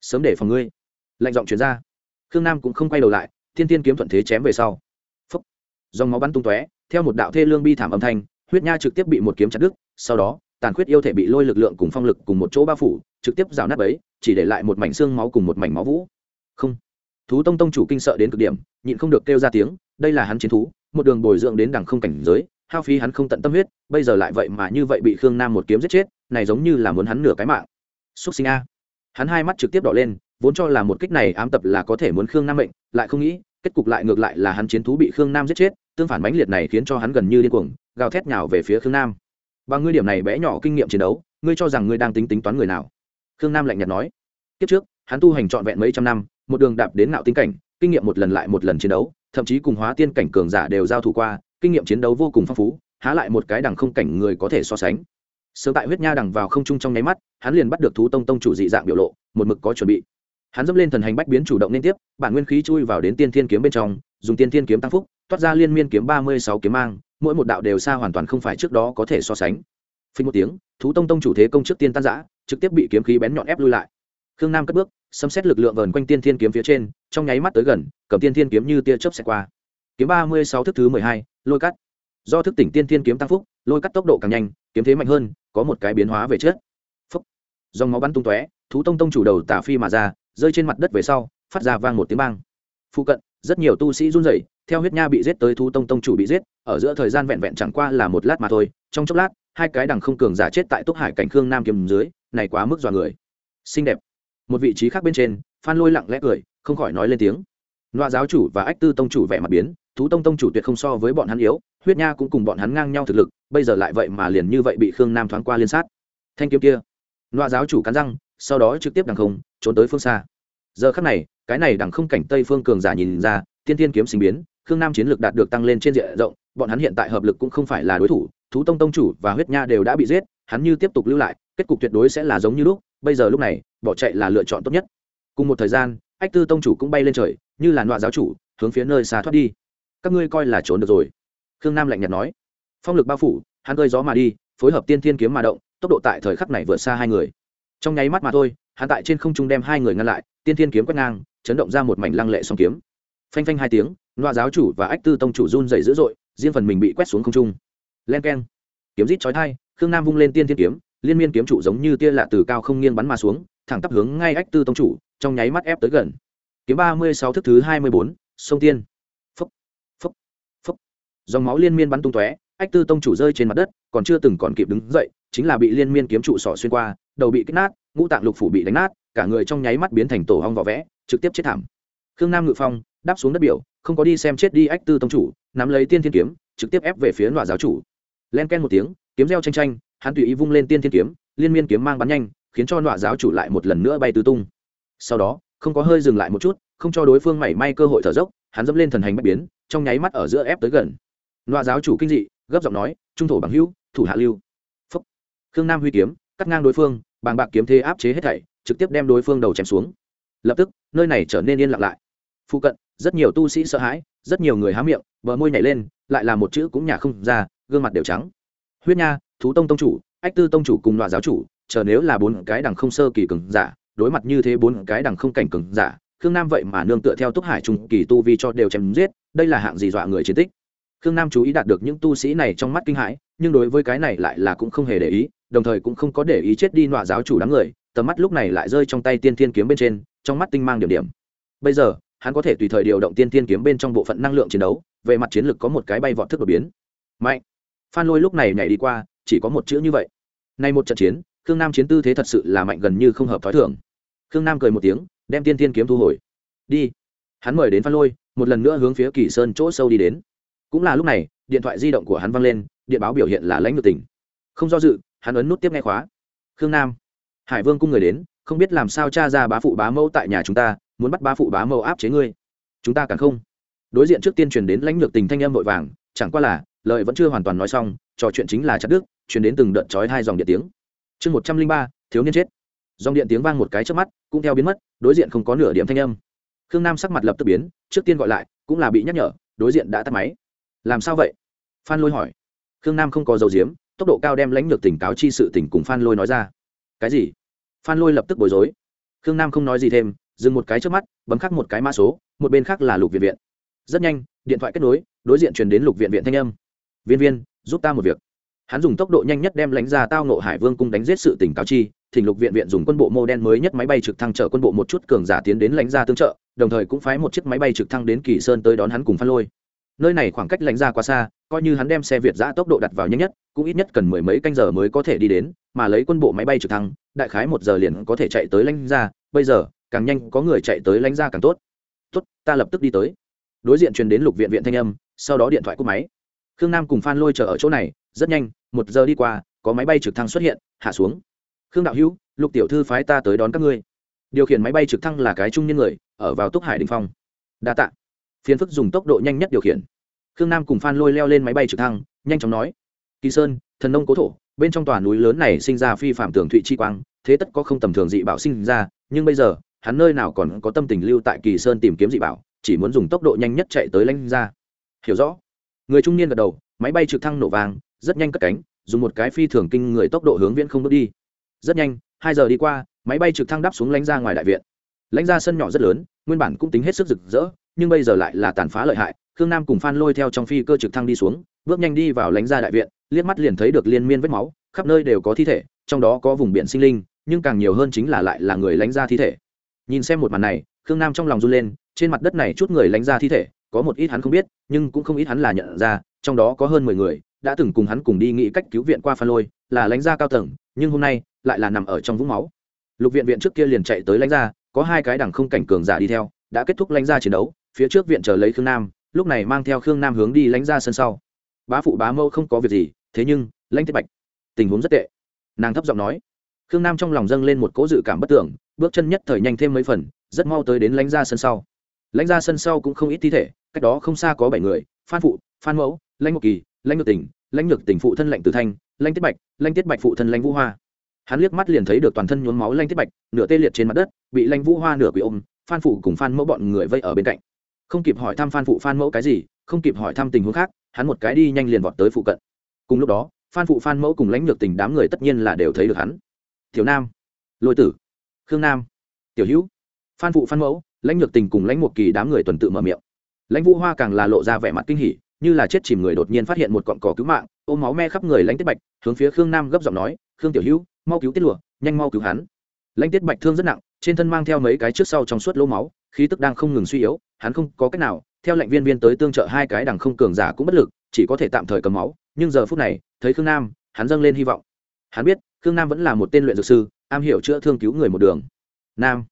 Sớm để phòng ngươi. Lạnh giọng chuyển ra. Khương nam cũng không quay đầu lại, thiên tiên kiếm thuận thế chém về sau. Phấp dòng máu bắn tung tóe, theo một đạo thê lương bi thảm âm thanh huyết nha trực tiếp bị một kiếm chặt đứt, sau đó, tàn khuyết yêu thể bị lôi lực lượng cùng phong lực cùng một chỗ bao phủ, trực tiếp rào nát ấy chỉ để lại một mảnh xương máu cùng một mảnh máu vũ. Không. Thú tông tông chủ kinh sợ đến cực điểm, nhịn không được kêu ra tiếng, đây là hắn chiến thú, một đường bồi dưỡng đến đằng không cảnh giới, hao phí hắn không tận tâm huyết, bây giờ lại vậy mà như vậy bị khương nam một kiếm giết chết, này giống như là muốn hắn nửa cái mạng. Xúc sinh a. Hắn hai mắt trực tiếp đỏ lên, vốn cho là một kích này ám tập là có thể muốn khương nam mệnh, lại không nghĩ, kết cục lại ngược lại là hắn chiến thú bị khương nam giết chết, tương phản bánh liệt này khiến cho hắn gần như điên cuồng gào thét nhào về phía khương nam. Bằng ngươi điểm này bé nhỏ kinh nghiệm chiến đấu, ngươi cho rằng ngươi đang tính tính toán người nào? Khương nam lạnh nhạt nói. Kiếp trước, hắn tu hành trọn vẹn mấy trăm năm, một đường đạp đến nạo tinh cảnh, kinh nghiệm một lần lại một lần chiến đấu, thậm chí cùng hóa tiên cảnh cường giả đều giao thủ qua, kinh nghiệm chiến đấu vô cùng phong phú, há lại một cái đằng không cảnh người có thể so sánh. Sớm tại huyết nha đằng vào không trung trong nháy mắt, hắn liền bắt được thú tông tông chủ dị dạng biểu lộ, một mực có chuẩn bị. Hắn dẫm lên thần hành bách biến chủ động liên tiếp, bản nguyên khí chui vào đến tiên thiên kiếm bên trong, dùng tiên thiên kiếm tăng phúc, toát ra liên miên kiếm ba mươi sáu kiếm mang mỗi một đạo đều xa hoàn toàn không phải trước đó có thể so sánh. Phình một tiếng, thú tông tông chủ thế công trước tiên tan giã trực tiếp bị kiếm khí bén nhọn ép lui lại. Khương nam cất bước xâm xét lực lượng vờn quanh tiên thiên kiếm phía trên, trong nháy mắt tới gần, cầm tiên thiên kiếm như tia chớp xẹt qua. Kiếm ba mươi sáu thức thứ mười hai, lôi cắt. Do thức tỉnh tiên thiên kiếm tăng phúc, lôi cắt tốc độ càng nhanh, kiếm thế mạnh hơn, có một cái biến hóa về chết phúc. Dòng máu bắn tung tóe, thú tông tông chủ đầu tả phi mà ra, rơi trên mặt đất về sau, phát ra vang một tiếng bang. Phụ cận, rất nhiều tu sĩ run rẩy theo huyết nha bị giết tới thú tông tông chủ bị giết, ở giữa thời gian vẹn vẹn chẳng qua là một lát mà thôi, trong chốc lát, hai cái đằng không cường giả chết tại túc hải cảnh khương nam kiếm dưới, này quá mức dọa người. Xinh đẹp. Một vị trí khác bên trên, phan lôi lặng lẽ cười, không khỏi nói lên tiếng. Loa giáo chủ và ách tư tông chủ vẻ mặt biến, thú tông tông chủ tuyệt không so với bọn hắn yếu, huyết nha cũng cùng bọn hắn ngang nhau thực lực, bây giờ lại vậy mà liền như vậy bị khương nam thoáng qua liên sát. Thanh kiếm kia. Loa giáo chủ cắn răng, sau đó trực tiếp đằng không, trốn tới phương xa. Giờ khắc này, cái này đằng không cảnh tây phương cường giả nhìn ra, tiên tiên kiếm sinh biến khương nam chiến lược đạt được tăng lên trên diện rộng, bọn hắn hiện tại hợp lực cũng không phải là đối thủ, thú tông tông chủ và huyết nha đều đã bị giết, hắn như tiếp tục lưu lại, kết cục tuyệt đối sẽ là giống như lúc, bây giờ lúc này, bỏ chạy là lựa chọn tốt nhất. Cùng một thời gian, ách tư tông chủ cũng bay lên trời, như là nọa giáo chủ, hướng phía nơi xa thoát đi. Các ngươi coi là trốn được rồi. Khương nam lạnh nhạt nói. Phong lực bao phủ, hắn gây gió mà đi, phối hợp tiên thiên kiếm mà động, tốc độ tại thời khắc này vượt xa hai người. Trong nháy mắt mà thôi, hắn tại trên không trung đem hai người ngăn lại, tiên thiên kiếm quét ngang, chấn động ra một mảnh lăng lệ song kiếm. Phanh phanh hai tiếng loa giáo chủ và ách tư tông chủ run dày dữ dội riêng phần mình bị quét xuống không trung. Len k e n kiếm rít chói thai khương nam vung lên tiên thiên kiếm liên miên kiếm trụ giống như tia lạ từ cao không nghiêng bắn mà xuống thẳng tắp hướng ngay ách tư tông chủ trong nháy mắt ép tới gần. Kiếm ba mươi sáu thức thứ hai mươi bốn sông tiên. Phấp, phấp, phấp, dòng máu liên miên bắn tung tóe ách tư tông chủ rơi trên mặt đất còn chưa từng còn kịp đứng dậy chính là bị liên miên kiếm trụ sỏ xuyên qua đầu bị kích nát ngũ tạng lục phủ bị đánh nát cả người trong nháy mắt biến thành tổ hong vỏ vẽ trực tiếp chết thảm. Khương nam ngự phong đáp xuống đất biểu không có đi xem chết đi ách tư tông chủ, nắm lấy tiên thiên kiếm, trực tiếp ép về phía nọa giáo chủ. Len ken một tiếng, kiếm reo tranh tranh hắn tùy ý vung lên tiên thiên kiếm, liên miên kiếm mang bắn nhanh, khiến cho nọa giáo chủ lại một lần nữa bay tứ tung. Sau đó, không có hơi dừng lại một chút, không cho đối phương mảy may cơ hội thở dốc, hắn dẫm lên thần hành bất biến, trong nháy mắt ở giữa ép tới gần. Nọa giáo chủ kinh dị, gấp giọng nói, trung thổ bằng hữu, thủ hạ lưu. Phúc. Khương nam huy kiếm, cắt ngang đối phương, bàng bạc kiếm thế áp chế hết thảy, trực tiếp đem đối phương đầu chém xuống. Lập tức, nơi này trở nên yên lặng lại. Phụ cận rất nhiều tu sĩ sợ hãi, rất nhiều người há miệng, bờ môi nhảy lên, lại là một chữ cũng nhả không ra, gương mặt đều trắng. Huyết nha, thú tông tông chủ, ách tư tông chủ cùng loại giáo chủ, chờ nếu là bốn cái đằng không sơ kỳ cường giả, đối mặt như thế bốn cái đằng không cảnh cường giả, khương nam vậy mà nương tựa theo túc hải trung kỳ tu vi cho đều chém giết, đây là hạng gì dọa người chiến tích? Khương nam chú ý đạt được những tu sĩ này trong mắt kinh hãi, nhưng đối với cái này lại là cũng không hề để ý, đồng thời cũng không có để ý chết đi nọa giáo chủ đám người, tầm mắt lúc này lại rơi trong tay tiên thiên kiếm bên trên, trong mắt tinh mang điểm điểm. Bây giờ hắn có thể tùy thời điều động tiên thiên kiếm bên trong bộ phận năng lượng chiến đấu, về mặt chiến lược có một cái bay vọt thức đột biến. Mạnh. Phan lôi lúc này nhảy đi qua, chỉ có một chữ như vậy. Nay một trận chiến, khương nam chiến tư thế thật sự là mạnh gần như không hợp t h ó i thường. Khương nam cười một tiếng, đem tiên thiên kiếm thu hồi. Đi. Hắn mời đến phan lôi, một lần nữa hướng phía kỳ sơn chỗ sâu đi đến. Cũng là lúc này, điện thoại di động của hắn văng lên, điện báo biểu hiện là lãnh ngược tỉnh không do dự, hắn ấn nút tiếp nghe khóa. Khương nam. Hải vương cung người đến, không biết làm sao cha ra bá phụ bá mẫu tại nhà chúng ta muốn bắt bá phụ bá mâu áp chế ngươi. Chúng ta càng không. Đối diện trước tiên truyền đến lãnh lược tình thanh âm vội vàng, chẳng qua là lợi vẫn chưa hoàn toàn nói xong, trò chuyện chính là chặt đức truyền đến từng đợt chói hai dòng điện tiếng. Chương một trăm linh ba, thiếu niên chết. Dòng điện tiếng vang một cái trước mắt, cũng theo biến mất, đối diện không có nửa điểm thanh âm. Khương nam sắc mặt lập tức biến, trước tiên gọi lại, cũng là bị nhắc nhở, đối diện đã tắt máy. Làm sao vậy? Phan lôi hỏi. Khương nam không có dầu diếm, tốc độ cao đem lãnh lược tỉnh cáo chi sự tỉnh cùng phan lôi nói ra. Cái gì? Phan lôi lập tức bối rối. Khương nam không nói gì thêm dừng một cái trước mắt, bấm khắc một cái mã số, một bên khác là lục viện viện. Rất nhanh, điện thoại kết nối, đối diện truyền đến lục viện viện thanh âm. Viên viên, giúp ta một việc. Hắn dùng tốc độ nhanh nhất đem lãnh ra tao nộ hải vương cung đánh giết sự tỉnh cáo chi, thỉnh lục viện viện dùng quân bộ mô đen mới nhất máy bay trực thăng chở quân bộ một chút cường giả tiến đến lãnh ra tương trợ, đồng thời cũng phái một chiếc máy bay trực thăng đến kỳ sơn tới đón hắn cùng phan lôi. Nơi này khoảng cách lãnh ra quá xa, coi như hắn đem xe việt giã tốc độ đặt vào nhanh nhất, cũng ít nhất cần mười mấy canh giờ mới có thể đi đến, mà lấy quân bộ máy bay trực thăng, đại khái một giờ liền có thể chạy tới lãnh ra bây giờ càng nhanh, có người chạy tới lánh ra càng tốt. Tốt, ta lập tức đi tới. Đối diện truyền đến lục viện viện thanh âm, sau đó điện thoại cúp máy. Khương nam cùng phan lôi chờ ở chỗ này, rất nhanh, một giờ đi qua, có máy bay trực thăng xuất hiện, hạ xuống. Khương đạo hữu, lục tiểu thư phái ta tới đón các ngươi. Điều khiển máy bay trực thăng là cái trung nhân người, ở vào túc hải đình phong. Đa t ạ phiến phức dùng tốc độ nhanh nhất điều khiển. Khương nam cùng phan lôi leo lên máy bay trực thăng, nhanh chóng nói, kỳ sơn, thần nông cố thổ, bên trong tòa núi lớn này sinh ra phi phạm tường thụy chi quang, thế tất có không tầm thường dị bảo sinh ra, nhưng bây giờ hắn nơi nào còn có tâm tình lưu tại kỳ sơn tìm kiếm dị bảo, chỉ muốn dùng tốc độ nhanh nhất chạy tới lãnh ra hiểu rõ. Người trung niên gật đầu, máy bay trực thăng nổ vàng rất nhanh cất cánh, dùng một cái phi thường kinh người tốc độ hướng viễn không bước đi. Rất nhanh, hai giờ đi qua, máy bay trực thăng đáp xuống lãnh ra ngoài đại viện. Lãnh ra sân nhỏ rất lớn, nguyên bản cũng tính hết sức rực rỡ, nhưng bây giờ lại là tàn phá lợi hại, khương nam cùng phan lôi theo trong phi cơ trực thăng đi xuống, bước nhanh đi vào lãnh ra đại viện, liếc mắt liền thấy được liên miên vết máu, khắp nơi đều có thi thể, trong đó có vùng biển sinh linh, nhưng càng nhiều hơn chính là lại là người lãnh ra thi thể nhìn xem một màn này, khương nam trong lòng run lên, trên mặt đất này chút người lãnh ra thi thể, có một ít hắn không biết, nhưng cũng không ít hắn là nhận ra, trong đó có hơn mười người, đã từng cùng hắn cùng đi nghĩ cách cứu viện qua phan lôi, là lãnh gia cao tầng, nhưng hôm nay, lại là nằm ở trong vũng máu. Lục viện viện trước kia liền chạy tới lãnh gia có hai cái đằng không cảnh cường giả đi theo, đã kết thúc lãnh gia chiến đấu, phía trước viện chờ lấy khương nam, lúc này mang theo khương nam hướng đi lãnh gia sân sau. Bá phụ bá mâu không có việc gì, thế nhưng lãnh tiết bạch, tình huống rất tệ. Nàng thấp giọng nói khương nam trong lòng dâng lên một cố dự cảm bất tưởng, bước chân nhất thời nhanh thêm mấy phần, rất mau tới đến lãnh gia sân sau. Lãnh gia sân sau cũng không ít thi thể, cách đó không xa có bảy người, phan phụ, phan mẫu, lãnh ngọc kỳ, lãnh ngược tỉnh lãnh ngược tỉnh phụ thân lệnh tử thanh, lãnh tiết bạch, lãnh tiết bạch phụ thân lãnh vũ hoa. Hắn liếc mắt liền thấy được toàn thân nhuốm máu lãnh tiết bạch, nửa tê liệt trên mặt đất, bị lãnh vũ hoa nửa bị ôm, phan phụ cùng phan mẫu bọn người vây ở bên cạnh. Không kịp hỏi thăm phan phụ, phan mẫu cái gì, không kịp hỏi thăm tình huống khác, hắn một cái đi nhanh liền vọt tới phụ cận. Cùng lúc đó, phan phụ, phan mẫu cùng lãnh lược tình đám người tất nhiên là đều thấy được hắn tiểu nam. Lôi tử. Khương nam. Tiểu hữu. Phan phụ phan mẫu, lãnh Nhược tình cùng lãnh một kỳ đám người tuần tự mở miệng. Lãnh vũ hoa càng là lộ ra vẻ mặt kinh hỉ, như là chết chìm người đột nhiên phát hiện một cọn cỏ cứu mạng, ôm máu me khắp người lãnh tiết bạch, hướng phía khương nam gấp giọng nói, khương tiểu hữu, mau cứu tiết lụa, nhanh mau cứu hắn. Lãnh tiết bạch thương rất nặng, trên thân mang theo mấy cái trước sau trong suốt lỗ máu, khí tức đang không ngừng suy yếu, hắn không có cách nào, theo lệnh viên viên tới tương trợ hai cái đằng không cường giả cũng bất lực, chỉ có thể tạm thời cầm máu, nhưng giờ phút này, thấy khương nam, hắn dâng lên hy vọng. Hắn biết khương nam vẫn là một tên luyện dược sư, am hiểu chữa thương cứu người một đường. Nam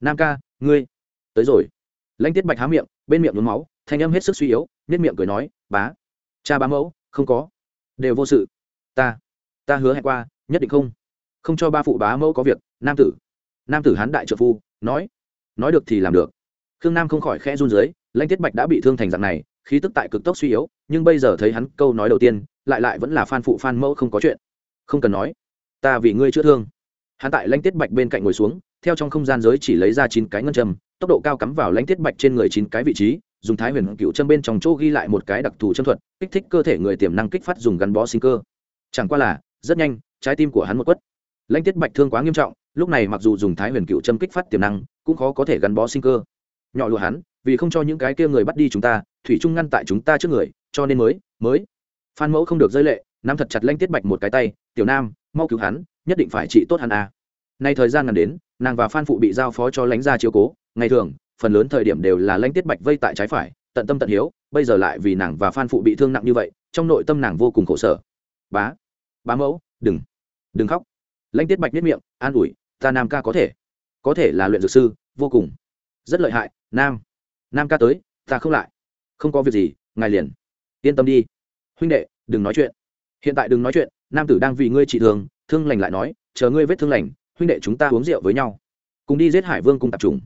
nam ca, ngươi. Tới rồi. Lãnh tiết bạch há miệng, bên miệng nhuốm máu, thanh âm hết sức suy yếu nhất miệng cười nói, bá, cha bá mẫu, không có. Đều vô sự. Ta ta hứa hẹn qua, nhất định không. Không cho ba phụ bá mẫu có việc, nam tử. Nam tử hán đại trợ phu, nói nói được thì làm được. Khương nam không khỏi khẽ run dưới lãnh tiết bạch đã bị thương thành dạng này, khí tức tại cực tốc suy yếu, nhưng bây giờ thấy hắn câu nói đầu tiên, lại lại vẫn là phan phụ phan mẫu không có chuyện. Không cần nói ta vì ngươi chữa thương. Hắn tại lãnh tiết bạch bên cạnh ngồi xuống, theo trong không gian giới chỉ lấy ra chín cái ngân châm, tốc độ cao cắm vào lãnh tiết bạch trên người chín cái vị trí, dùng thái huyền cựu châm bên trong chỗ ghi lại một cái đặc thù châm thuật, kích thích cơ thể người tiềm năng kích phát dùng gắn bó sinh cơ. Chẳng qua là, rất nhanh, trái tim của hắn một quất. Lãnh tiết bạch thương quá nghiêm trọng, lúc này mặc dù dùng thái huyền cựu châm kích phát tiềm năng, cũng khó có thể gắn bó sinh cơ. Nhỏ lụa hắn, vì không cho những cái kia người bắt đi chúng ta, thủy trung ngăn tại chúng ta trước người, cho nên mới mới phan mẫu không được rơi lệ, nắm thật chặt lanh tiết bạch một cái tay, tiểu nam, mau cứu hắn, nhất định phải trị tốt hắn à. nay thời gian ngắn đến, nàng và phan phụ bị giao phó cho lãnh gia chiếu cố. Ngày thường, phần lớn thời điểm đều là lãnh tiết bạch vây tại trái phải, tận tâm tận hiếu, bây giờ lại vì nàng và phan phụ bị thương nặng như vậy, trong nội tâm nàng vô cùng khổ sở. Bá bá mẫu, đừng đừng khóc. Lãnh tiết bạch biết miệng, an ủi, ta nam ca có thể có thể là luyện dược sư, vô cùng, rất lợi hại, nam nam ca tới, ta không lại, không có việc gì, ngài liền, yên tâm đi huynh đệ, đừng nói chuyện. Hiện tại đừng nói chuyện, nam tử đang vì ngươi trị thương thương lành lại nói, chờ ngươi vết thương lành, huynh đệ chúng ta uống rượu với nhau. Cùng đi giết hải vương cùng tập trùng.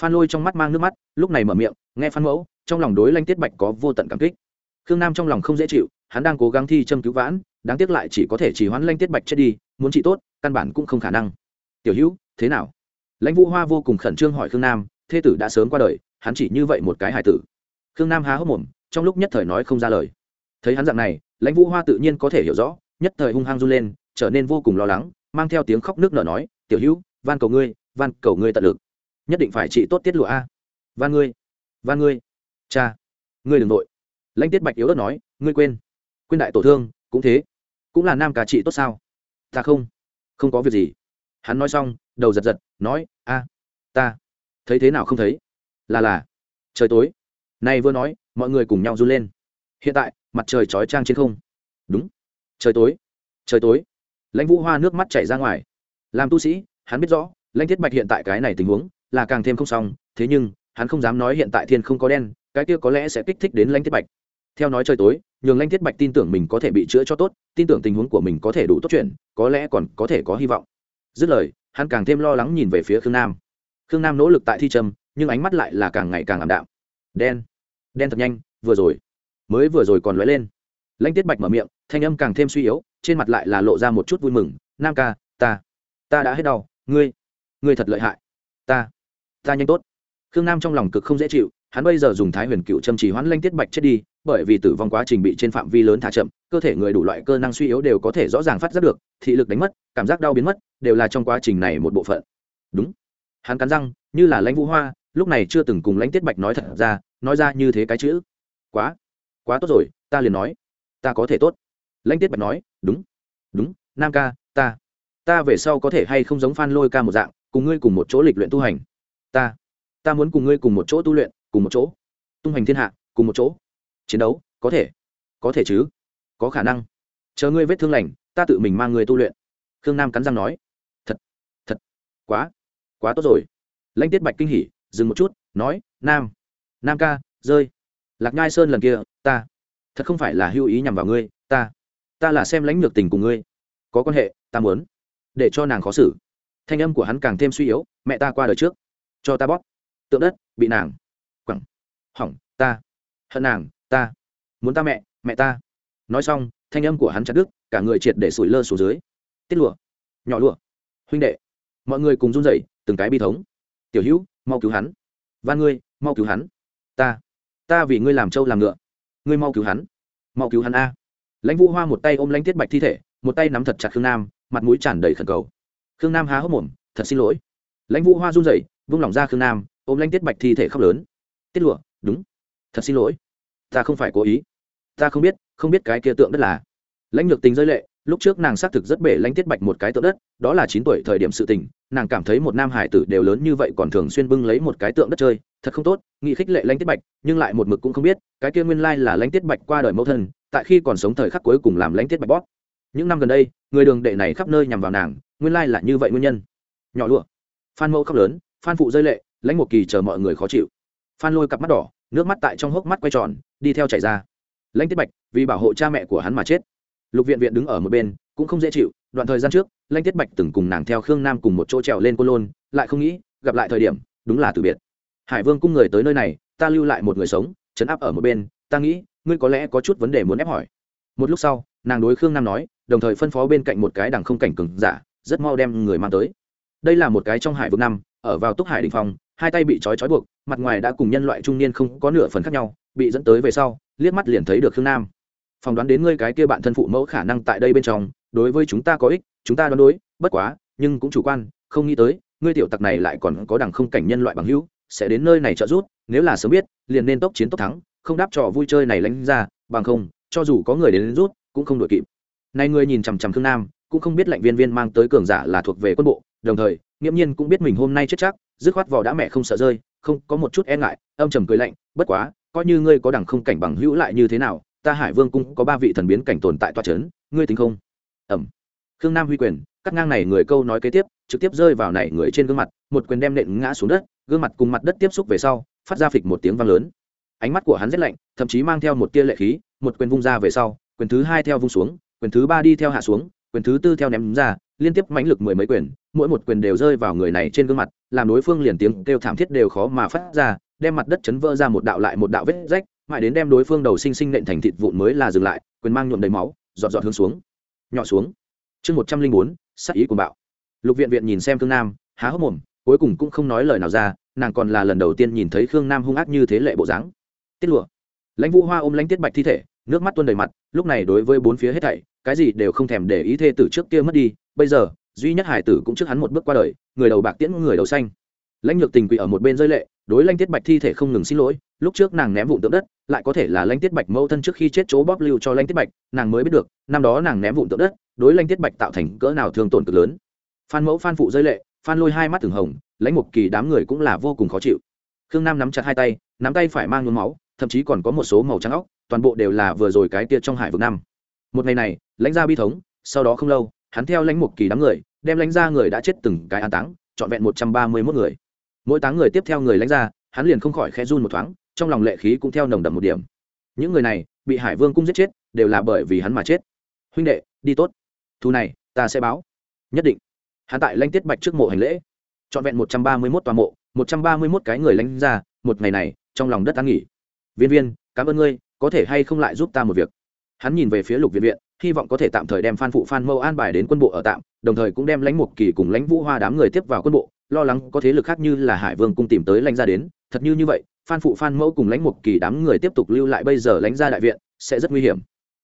phan lôi trong mắt mang nước mắt, lúc này mở miệng, nghe phan mẫu, trong lòng đối lanh tiết bạch có vô tận cảm kích. Khương nam trong lòng không dễ chịu, hắn đang cố gắng thi châm cứu vãn, đáng tiếc lại chỉ có thể chỉ hoãn lanh tiết bạch chết đi, muốn trị tốt, căn bản cũng không khả năng. Tiểu hữu, thế nào? Lãnh vũ hoa vô cùng khẩn trương hỏi khương nam, thê tử đã sớm qua đời, hắn chỉ như vậy một cái hài tử. Khương nam há hốc mồm, trong lúc nhất thời nói không ra lời thấy hắn dạng này, lãnh vũ hoa tự nhiên có thể hiểu rõ, nhất thời hung hăng run lên, trở nên vô cùng lo lắng, mang theo tiếng khóc nước nở nói, tiểu hữu, van cầu ngươi, van cầu ngươi tận lực. Nhất định phải trị tốt tiết lụa a. Van ngươi van ngươi, cha, ngươi đừng nội lãnh tiết bạch yếu ớt nói, ngươi quên quên đại tổ thương, cũng thế. Cũng là nam cả trị tốt sao? Ta không không có việc gì. Hắn nói xong, đầu giật giật, nói, a, ta, thấy thế nào không thấy? Là là, trời tối. Nay vừa nói, mọi người cùng nhau run lên. Hiện tại mặt trời chói trang trên không. Đúng. Trời tối. Trời tối. Lãnh vũ hoa nước mắt chảy ra ngoài. Làm tu sĩ, hắn biết rõ, lãnh thiết bạch hiện tại cái này tình huống là càng thêm không xong, thế nhưng, hắn không dám nói hiện tại thiên không có đen, cái kia có lẽ sẽ kích thích đến lãnh thiết bạch. Theo nói trời tối, nhường lãnh thiết bạch tin tưởng mình có thể bị chữa cho tốt, tin tưởng tình huống của mình có thể đủ tốt chuyện, có lẽ còn có thể có hy vọng. Dứt lời, hắn càng thêm lo lắng nhìn về phía khương nam. Khương nam nỗ lực tại thi trầm, nhưng ánh mắt lại là càng ngày càng ảm đạm. Đen. Đen thật nhanh, vừa rồi mới vừa rồi còn lóe lên. Lãnh tiết bạch mở miệng, thanh âm càng thêm suy yếu, trên mặt lại là lộ ra một chút vui mừng, nam ca, ta ta đã hết đau, ngươi ngươi thật lợi hại. Ta ta nhanh tốt. Khương nam trong lòng cực không dễ chịu, hắn bây giờ dùng thái huyền cựu châm chỉ hoãn lanh tiết bạch chết đi, bởi vì tử vong quá trình bị trên phạm vi lớn thả chậm, cơ thể người đủ loại cơ năng suy yếu đều có thể rõ ràng phát giác được, thị lực đánh mất, cảm giác đau biến mất, đều là trong quá trình này một bộ phận. Đúng. Hắn cắn răng, như là lãnh vũ hoa, lúc này chưa từng cùng lãnh tiết bạch nói thật ra, nói ra như thế cái chữ. Quá quá tốt rồi, ta liền nói. Ta có thể tốt. Lãnh tiết bạch nói, đúng đúng, nam ca, ta ta về sau có thể hay không giống phan lôi ca một dạng, cùng ngươi cùng một chỗ lịch luyện tu hành. Ta ta muốn cùng ngươi cùng một chỗ tu luyện, cùng một chỗ. Tung hành thiên hạ, cùng một chỗ. Chiến đấu, có thể có thể chứ, có khả năng. Chờ ngươi vết thương lành, ta tự mình mang người tu luyện. Khương nam cắn răng nói, thật thật, quá quá tốt rồi. Lãnh tiết bạch kinh hỉ, dừng một chút, nói, nam nam ca, rơi lạc nhai sơn lần kia, ta, thật không phải là hưu ý nhằm vào ngươi, ta ta là xem lãnh lược tình cùng ngươi. Có quan hệ, ta muốn, để cho nàng khó xử. Thanh âm của hắn càng thêm suy yếu, mẹ ta qua đời trước, cho ta bóp. Tượng đất, bị nàng, quẳng, hỏng, ta, hận nàng, ta, muốn ta mẹ mẹ ta. Nói xong, thanh âm của hắn chặt đứt, cả người triệt để sủi lơ xuống dưới. Tiết lụa, nhỏ lụa, huynh đệ, mọi người cùng run rẩy, từng cái bi thống. Tiểu hữu, mau cứu hắn. Van ngươi, mau cứu hắn. Ta ta vì ngươi làm trâu làm ngựa. Ngươi mau cứu hắn. Mau cứu hắn a. Lãnh vũ hoa một tay ôm lãnh tiết bạch thi thể, một tay nắm thật chặt khương nam, mặt mũi tràn đầy khẩn cầu. Khương nam há hốc mồm, thật xin lỗi. Lãnh vũ hoa run rẩy, vung lòng ra khương nam, ôm lãnh tiết bạch thi thể khóc lớn. Tiết lụa, đúng. Thật xin lỗi. Ta không phải cố ý. Ta không biết không biết cái kia tượng đất là. Lãnh lược tình rơi lệ lúc trước nàng xác thực rất bể lãnh tiết bạch một cái tượng đất, đó là chín tuổi thời điểm sự tình, nàng cảm thấy một nam hải tử đều lớn như vậy còn thường xuyên bưng lấy một cái tượng đất chơi, thật không tốt nghị khích lệ lãnh tiết bạch, nhưng lại một mực cũng không biết, cái kia nguyên lai là lãnh tiết bạch qua đời mẫu thân, tại khi còn sống thời khắc cuối cùng làm lãnh tiết bạch bóp. Những năm gần đây, người đường đệ này khắp nơi nhằm vào nàng, nguyên lai là như vậy nguyên nhân. Nhỏ lụa. Phan mẫu khóc lớn, phan phụ rơi lệ, lãnh một kỳ chờ mọi người khó chịu. Phan lôi cặp mắt đỏ, nước mắt tại trong hốc mắt quay tròn, đi theo chảy ra. Lãnh tiết bạch, vì bảo hộ cha mẹ của hắn mà chết lục viện viện đứng ở một bên cũng không dễ chịu đoạn thời gian trước Lanh tiết bạch từng cùng nàng theo khương nam cùng một chỗ trèo lên côn lôn lại không nghĩ gặp lại thời điểm đúng là từ biệt. Hải vương cung người tới nơi này ta lưu lại một người sống chấn áp ở một bên ta nghĩ ngươi có lẽ có chút vấn đề muốn ép hỏi. Một lúc sau nàng đối khương nam nói đồng thời phân phó bên cạnh một cái đằng không cảnh cừng giả rất mau đem người mang tới. Đây là một cái trong hải Vương năm ở vào túc hải đình phòng, hai tay bị trói trói buộc mặt ngoài đã cùng nhân loại trung niên không có nửa phần khác nhau bị dẫn tới về sau liếc mắt liền thấy được khương nam phỏng đoán đến ngươi cái kia bạn thân phụ mẫu khả năng tại đây bên trong đối với chúng ta có ích chúng ta đoán đối bất quá nhưng cũng chủ quan không nghĩ tới ngươi tiểu tặc này lại còn có đằng không cảnh nhân loại bằng hữu sẽ đến nơi này trợ giúp nếu là sớm biết liền nên tốc chiến tốc thắng không đáp trò vui chơi này lánh ra bằng không cho dù có người đến, đến rút cũng không đội kịp. Này ngươi nhìn chằm chằm thương nam cũng không biết lệnh viên viên mang tới cường giả là thuộc về quân bộ đồng thời nghiễm nhiên cũng biết mình hôm nay chết chắc dứt khoát vỏ đã mẹ không sợ rơi không có một chút e ngại âm trầm cười lạnh bất quá coi như ngươi có đẳng không cảnh bằng hữu lại như thế nào ta hải vương cung có ba vị thần biến cảnh tồn tại toa c h ấ n ngươi tính không? Ẩm. Khương nam huy quyền, cắt ngang này người câu nói kế tiếp, trực tiếp rơi vào này người trên gương mặt, một quyền đem nện ngã xuống đất, gương mặt cùng mặt đất tiếp xúc về sau, phát ra phịch một tiếng vang lớn. Ánh mắt của hắn rét lạnh, thậm chí mang theo một tia lệ khí, một quyền vung ra về sau, quyền thứ hai theo vung xuống, quyền thứ ba đi theo hạ xuống, quyền thứ tư theo ném ra, liên tiếp mãnh lực mười mấy quyền, mỗi một quyền đều rơi vào người này trên gương mặt, làm đối phương liền tiếng kêu thảm thiết đều khó mà phát ra, đem mặt đất chấn vỡ ra một đạo lại một đạo vết rách mãi đến đem đối phương đầu sinh sinh nện thành thịt vụn mới là dừng lại, quyền mang nhuộm đầy máu, giọt giọt hướng xuống. Nhỏ xuống. Chương một trăm linh bốn, sắc ý của bạo. Lục viện viện nhìn xem khương nam, há hốc mồm, cuối cùng cũng không nói lời nào ra, nàng còn là lần đầu tiên nhìn thấy khương nam hung ác như thế lệ bộ dáng. Tiết lụa. Lãnh vũ hoa ôm lãnh tiết bạch thi thể, nước mắt tuôn đầy mặt, lúc này đối với bốn phía hết thảy, cái gì đều không thèm để ý thê tử trước kia mất đi, bây giờ, duy nhất hải tử cũng trước hắn một bước qua đời, người đầu bạc tiễn, người đầu xanh. Lãnh lược tình quỷ ở một bên rơi lệ đối Lanh tiết bạch thi thể không ngừng xin lỗi, lúc trước nàng ném vụn tượng đất, lại có thể là Lanh tiết bạch mâu thân trước khi chết chỗ bóp lưu cho Lanh tiết bạch, nàng mới biết được, năm đó nàng ném vụn tượng đất, đối Lanh tiết bạch tạo thành cỡ nào thương tổn cực lớn. Phan mẫu phan phụ rơi lệ, phan lôi hai mắt từng hồng, lãnh một kỳ đám người cũng là vô cùng khó chịu. Khương nam nắm chặt hai tay, nắm tay phải mang nhuốm máu, thậm chí còn có một số màu trắng óc, toàn bộ đều là vừa rồi cái kia trong hải vực năm. Một ngày này, lãnh gia bi thống, sau đó không lâu, hắn theo lãnh một kỳ đám người, đem lãnh gia người đã chết từng cái an táng, trọn vẹn một trăm ba mươi mốt người mỗi táng người tiếp theo người lãnh ra, hắn liền không khỏi khẽ run một thoáng trong lòng lệ khí cũng theo nồng đậm một điểm. Những người này bị hải vương cung giết chết đều là bởi vì hắn mà chết. Huynh đệ đi tốt. Thu này ta sẽ báo. Nhất định. Hắn tại lãnh tiết bạch trước mộ hành lễ. Trọn vẹn một trăm ba mươi mốt tòa mộ một trăm ba mươi mốt cái người lãnh ra một ngày này trong lòng đất an nghỉ. Viên viên cảm ơn ngươi có thể hay không lại giúp ta một việc? Hắn nhìn về phía lục viện viện hy vọng có thể tạm thời đem phan phụ phan mâu an bài đến quân bộ ở tạm đồng thời cũng đem lãnh mục kỳ cùng lãnh vũ hoa đám người tiếp vào quân bộ lo lắng có thế lực khác như là hải vương cung tìm tới lãnh gia đến, thật như như vậy, phan phụ phan mẫu cùng lãnh mục kỳ đám người tiếp tục lưu lại bây giờ lãnh gia đại viện, sẽ rất nguy hiểm.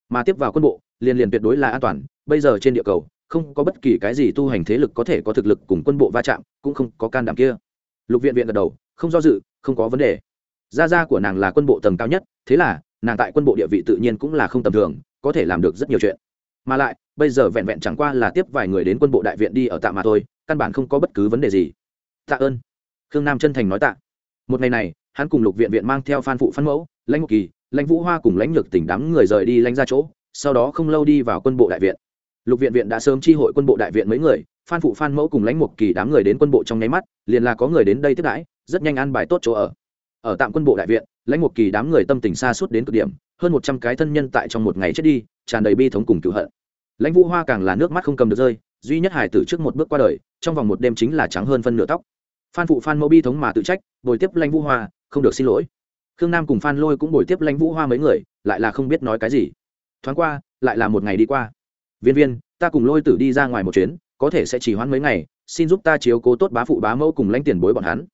Mà tiếp vào quân bộ, liền liền tuyệt đối là an toàn, bây giờ trên địa cầu, không có bất kỳ cái gì tu hành thế lực có thể có thực lực cùng quân bộ va chạm, cũng không có can đảm kia. Lục viện viện gật đầu, không do dự, không có vấn đề. Gia gia của nàng là quân bộ tầng cao nhất, thế là, nàng tại quân bộ địa vị tự nhiên cũng là không tầm thường, có thể làm được rất nhiều chuyện. Mà lại, bây giờ vẹn vẹn chẳng qua là tiếp vài người đến quân bộ đại viện đi ở tạm mà thôi căn bản không có bất cứ vấn đề gì. Tạ ơn. Khương nam chân thành nói tạ. Một ngày này, hắn cùng lục viện viện mang theo phan phụ phan mẫu, lãnh mục kỳ, lãnh vũ hoa cùng lãnh nhược tỉnh đám người rời đi lãnh ra chỗ, sau đó không lâu đi vào quân bộ đại viện. Lục viện viện đã sớm tri hội quân bộ đại viện mấy người, phan phụ phan mẫu cùng lãnh mục kỳ đám người đến quân bộ trong nháy mắt, liền là có người đến đây tiếp đãi, rất nhanh ăn bài tốt chỗ ở. Ở tạm quân bộ đại viện, lãnh mục kỳ đám người tâm tình xa suốt đến cực điểm, hơn một trăm cái thân nhân tại trong một ngày chết đi, tràn đầy bi thống cùng cựu hận. Lãnh vũ hoa càng là nước mắt không cầm được rơi duy nhất hải tử trước một bước qua đời, trong vòng một đêm chính là trắng hơn phân nửa tóc. Phan phụ phan mẫu bi thống mà tự trách, bồi tiếp lãnh vũ hoa, không được xin lỗi. Khương nam cùng phan lôi cũng bồi tiếp lãnh vũ hoa mấy người, lại là không biết nói cái gì. Thoáng qua, lại là một ngày đi qua. Viên viên, ta cùng lôi tử đi ra ngoài một chuyến, có thể sẽ chỉ hoãn mấy ngày, xin giúp ta chiếu cố tốt bá phụ bá mẫu cùng lãnh tiền bối bọn hắn.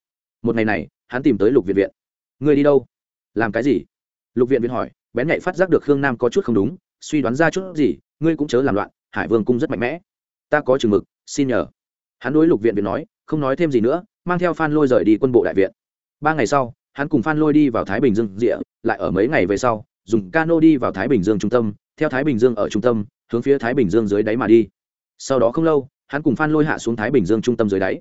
Một ngày này, hắn tìm tới lục viện viện. Người đi đâu? Làm cái gì? Lục viện viện hỏi, bén nhạy phát giác được khương nam có chút không đúng, suy đoán ra chút gì, ngươi cũng chớ làm loạn, hải vương cung rất mạnh mẽ ta có chừng mực, xin nhờ. Hắn đối lục viện việt nói, không nói thêm gì nữa, mang theo phan lôi rời đi quân bộ đại viện. Ba ngày sau, hắn cùng phan lôi đi vào thái bình dương rịa, lại ở mấy ngày về sau, dùng cano đi vào thái bình dương trung tâm, theo thái bình dương ở trung tâm, hướng phía thái bình dương dưới đáy mà đi. Sau đó không lâu, hắn cùng phan lôi hạ xuống thái bình dương trung tâm dưới đáy.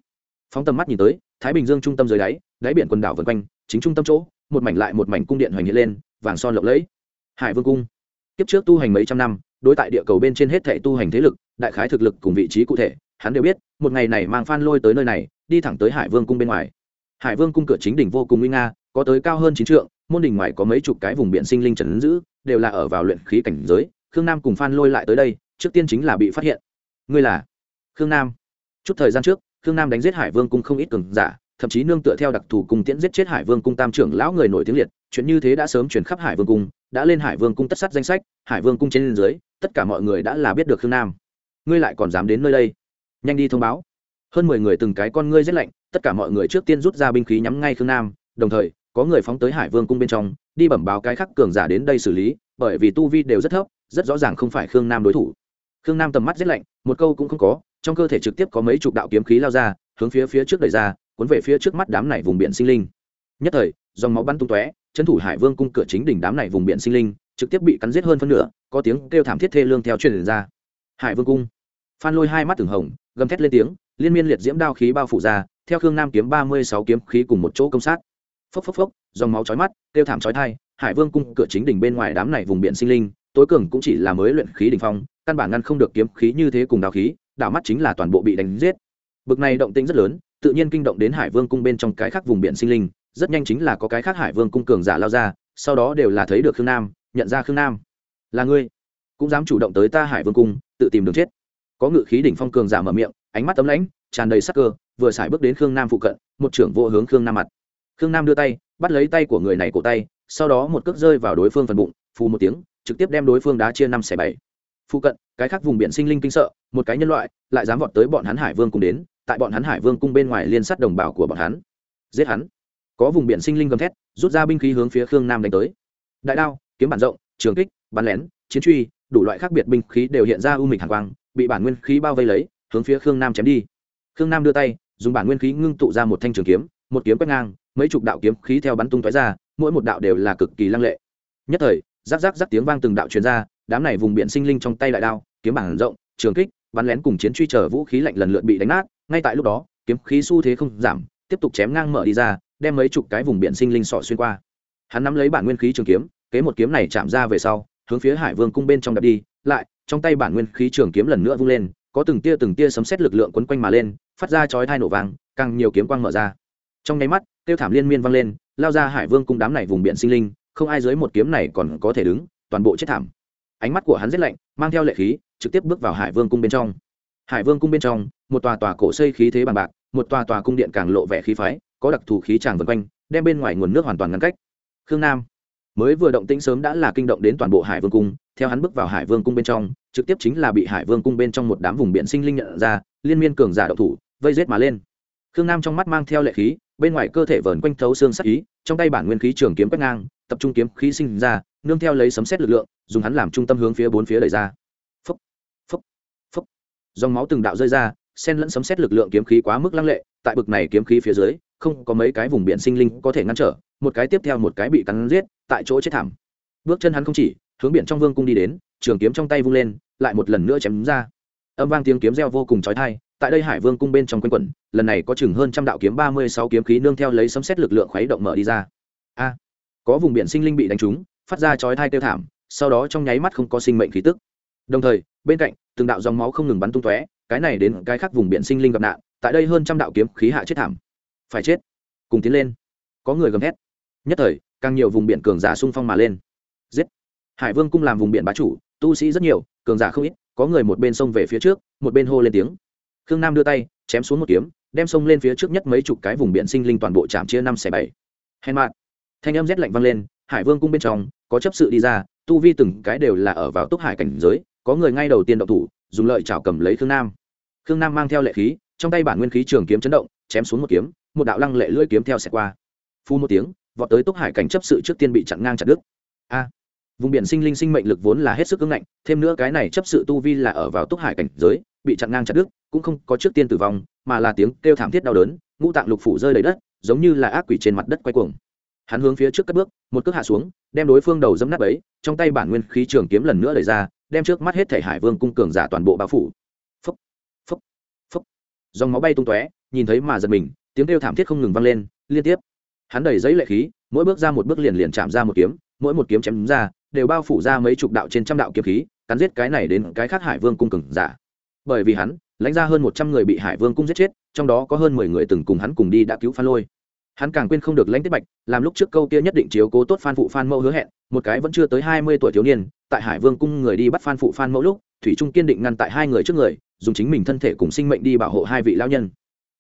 Phóng tầm mắt nhìn tới, thái bình dương trung tâm dưới đáy đáy biển quần đảo vân quanh, chính trung tâm chỗ, một mảnh lại một mảnh cung điện hoành hiện lên, vàng son lộng lẫy. Hải vương cung. Kiếp trước tu hành mấy trăm năm đối tại địa cầu bên trên hết thệ tu hành thế lực, đại khái thực lực cùng vị trí cụ thể, hắn đều biết, một ngày này mang phan lôi tới nơi này, đi thẳng tới hải vương cung bên ngoài. Hải vương cung cửa chính đỉnh vô cùng nguy nga, có tới cao hơn chín trượng, môn đỉnh ngoài có mấy chục cái vùng biển sinh linh trần giữ, đều là ở vào luyện khí cảnh giới, khương nam cùng phan lôi lại tới đây, trước tiên chính là bị phát hiện. Ngươi là? Khương nam. Chút thời gian trước, khương nam đánh giết hải vương cung không ít cường giả, thậm chí nương tựa theo đặc thù cùng tiễn giết chết hải vương cung tam trưởng lão người nổi tiếng liệt, chuyện như thế đã sớm chuyển khắp hải vương cung đã lên hải vương cung tất sát danh sách, hải vương cung trên dưới, tất cả mọi người đã là biết được khương nam. Ngươi lại còn dám đến nơi đây? Nhanh đi thông báo. Hơn mười người từng cái con ngươi rét lạnh, tất cả mọi người trước tiên rút ra binh khí nhắm ngay khương nam, đồng thời, có người phóng tới hải vương cung bên trong, đi bẩm báo cái khắc cường giả đến đây xử lý, bởi vì tu vi đều rất thấp, rất rõ ràng không phải khương nam đối thủ. Khương nam tầm mắt rét lạnh, một câu cũng không có, trong cơ thể trực tiếp có mấy chục đạo kiếm khí lao ra, hướng phía phía trước đẩy ra, cuốn về phía trước mắt đám này vùng biển sinh linh. Nhất thời, dòng máu bắn tung tóe trấn thủ hải vương cung cửa chính đỉnh đám này vùng biển sinh linh, trực tiếp bị cắn giết hơn phân nửa, có tiếng kêu thảm thiết thê lương theo truyền ra. Hải vương cung. Phan lôi hai mắt từng hồng, gầm thét lên tiếng, liên miên liệt diễm đao khí bao phủ ra, theo khương nam kiếm ba mươi sáu kiếm khí cùng một chỗ công sát. Phốc phốc phốc, dòng máu chói mắt, kêu thảm chói thai hải vương cung cửa chính đỉnh bên ngoài đám này vùng biển sinh linh, tối cường cũng chỉ là mới luyện khí đỉnh phong, căn bản ngăn không được kiếm khí như thế cùng đao khí, đảo mắt chính là toàn bộ bị đánh giết. Bực này động tĩnh rất lớn, tự nhiên kinh động đến hải vương cung bên trong cái khác vùng biển sinh linh rất nhanh chính là có cái khác hải vương cung cường giả lao ra, sau đó đều là thấy được khương nam, nhận ra khương nam. Là ngươi, cũng dám chủ động tới ta hải vương cung, tự tìm đường chết. Có ngự khí đỉnh phong cường giả mở miệng, ánh mắt tấm lãnh, tràn đầy sắc cơ, vừa xài bước đến khương nam phụ cận, một trưởng vô hướng khương nam mặt. Khương nam đưa tay, bắt lấy tay của người này cổ tay, sau đó một cước rơi vào đối phương phần bụng, phù một tiếng, trực tiếp đem đối phương đá chia năm xẻ bảy. Phụ cận, cái khác vùng biển sinh linh kinh sợ, một cái nhân loại, lại dám vọt tới bọn hắn hải vương cung đến, tại bọn hắn hải vương cung bên ngoài liên sát đồng bào của bọn hắn. Giết hắn có vùng biển sinh linh gầm thét, rút ra binh khí hướng phía khương nam đánh tới. Đại đao, kiếm bản rộng, trường kích, bắn lén, chiến truy, đủ loại khác biệt binh khí đều hiện ra u mịch hàng quang, bị bản nguyên khí bao vây lấy, hướng phía khương nam chém đi. Khương nam đưa tay, dùng bản nguyên khí ngưng tụ ra một thanh trường kiếm, một kiếm quét ngang, mấy chục đạo kiếm khí theo bắn tung tói ra, mỗi một đạo đều là cực kỳ lăng lệ. Nhất thời rác rác rác tiếng vang từng đạo truyền ra, đám này vùng biển sinh linh trong tay đại đao, kiếm bản rộng, trường kích, bắn lén cùng chiến truy chờ vũ khí lạnh lần lượt bị đánh nát, ngay tại lúc đó, kiếm khí xu thế không giảm, tiếp tục chém ngang mở đi ra đem mấy chục cái vùng biển sinh linh sọ xuyên qua. Hắn nắm lấy bản nguyên khí trường kiếm, kế một kiếm này chạm ra về sau, hướng phía hải vương cung bên trong đập đi, lại, trong tay bản nguyên khí trường kiếm lần nữa vung lên, có từng tia từng tia sấm xét lực lượng quấn quanh mà lên, phát ra chói thai nổ vàng càng nhiều kiếm quang mở ra. Trong nháy mắt, tiêu thảm liên miên vang lên, lao ra hải vương cung đám này vùng biển sinh linh, không ai dưới một kiếm này còn có thể đứng, toàn bộ chết thảm. Ánh mắt của hắn rất lạnh, mang theo lệ khí, trực tiếp bước vào hải vương cung bên trong. Hải vương cung bên trong, một tòa tòa cổ xây khí thế bằng bạc, một tòa tòa cung điện càng lộ vẻ khí phái có đặc thù khí tràng vần quanh, đem bên ngoài nguồn nước hoàn toàn ngăn cách. Khương nam mới vừa động tĩnh sớm đã là kinh động đến toàn bộ hải vương cung, theo hắn bước vào hải vương cung bên trong, trực tiếp chính là bị hải vương cung bên trong một đám vùng biển sinh linh nhận ra, liên miên cường giả độc thủ, vây rết mà lên. Khương nam trong mắt mang theo lệ khí, bên ngoài cơ thể vờn quanh thấu xương sắc ý, trong tay bản nguyên khí trường kiếm quét ngang, tập trung kiếm khí sinh ra, nương theo lấy sấm xét lực lượng, dùng hắn làm trung tâm hướng phía bốn phía đẩy ra. Phấp phấp phấp dòng máu từng đạo rơi ra sen lẫn sấm xét lực lượng kiếm khí quá mức lăng lệ, tại bực này kiếm khí phía dưới không có mấy cái vùng biển sinh linh có thể ngăn trở, một cái tiếp theo một cái bị cắn giết, tại chỗ chết thảm. Bước chân hắn không chỉ, hướng biển trong vương cung đi đến, trường kiếm trong tay vung lên, lại một lần nữa chém ra. Âm vang tiếng kiếm reo vô cùng trói thai tại đây hải vương cung bên trong quanh quẩn, lần này có chừng hơn trăm đạo kiếm, ba mươi sáu kiếm khí nương theo lấy sấm xét lực lượng khuấy động mở đi ra. A, có vùng biển sinh linh bị đánh trúng, phát ra chói thai tiêu thảm, sau đó trong nháy mắt không có sinh mệnh khí tức. Đồng thời, bên cạnh, từng đạo dòng máu không ngừng bắn tung tóe, cái này đến cái khác vùng biển sinh linh gặp nạn, tại đây hơn trăm đạo kiếm khí hạ chết thảm phải chết. Cùng tiến lên. Có người gầm thét. Nhất thời, càng nhiều vùng biển cường giả xung phong mà lên. Giết. Hải vương cung làm vùng biển bá chủ, tu sĩ rất nhiều, cường giả không ít, có người một bên sông về phía trước, một bên hô lên tiếng. Khương nam đưa tay, chém xuống một kiếm, đem sông lên phía trước nhất mấy chục cái vùng biển sinh linh toàn bộ chạm chia năm xẻ bảy. Hèn mạn thanh âm rét lạnh vang lên, hải vương cung bên trong, có chấp sự đi ra, tu vi từng cái đều là ở vào túc hải cảnh giới, có người ngay đầu tiên động thủ, dùng lợi chảo cầm lấy khương nam. Khương nam mang theo lệ khí, trong tay bản nguyên khí trường kiếm chấn động, chém xuống một kiếm một đạo lăng lệ lưỡi kiếm theo xẹt qua. Phu một tiếng, vọt tới túc hải cảnh chấp sự trước tiên bị chặn ngang chặt đứt. A! Vùng biển sinh linh sinh mệnh lực vốn là hết sức cứng ngạnh, thêm nữa cái này chấp sự tu vi là ở vào túc hải cảnh giới, bị chặn ngang chặt đứt, cũng không có trước tiên tử vong, mà là tiếng kêu thảm thiết đau đớn, ngũ tạng lục phủ rơi đầy đất, giống như là ác quỷ trên mặt đất quay cuồng. Hắn hướng phía trước cất bước, một cước hạ xuống, đem đối phương đầu dẫm nát ấy trong tay bản nguyên khí trường kiếm lần nữa đẩy ra, đem trước mắt hết thể hải vương cung cường giả toàn bộ bao phủ. Phấp phấp phấp dòng máu bay tung tóe, nhìn thấy mà giật mình tiếng kêu thảm thiết không ngừng vang lên, liên tiếp. Hắn đẩy giấy lệ khí, mỗi bước ra một bước liền liền chạm ra một kiếm, mỗi một kiếm chém ra, đều bao phủ ra mấy chục đạo trên trăm đạo kiếm khí, cắn giết cái này đến cái khác hải vương cung cừng giả. Bởi vì hắn, lãnh ra hơn một trăm người bị hải vương cung giết chết, trong đó có hơn mười người từng cùng hắn cùng đi đã cứu phan lôi. Hắn càng quên không được lãnh tiết bạch, làm lúc trước câu kia nhất định chiếu cố tốt phan phụ phan mẫu hứa hẹn, một cái vẫn chưa tới hai mươi tuổi thiếu niên, tại hải vương cung người đi bắt phan phụ phan mẫu lúc, thủy trung kiên định ngăn tại hai người trước người, dùng chính mình thân thể cùng sinh mệnh đi bảo hộ hai vị lao nhân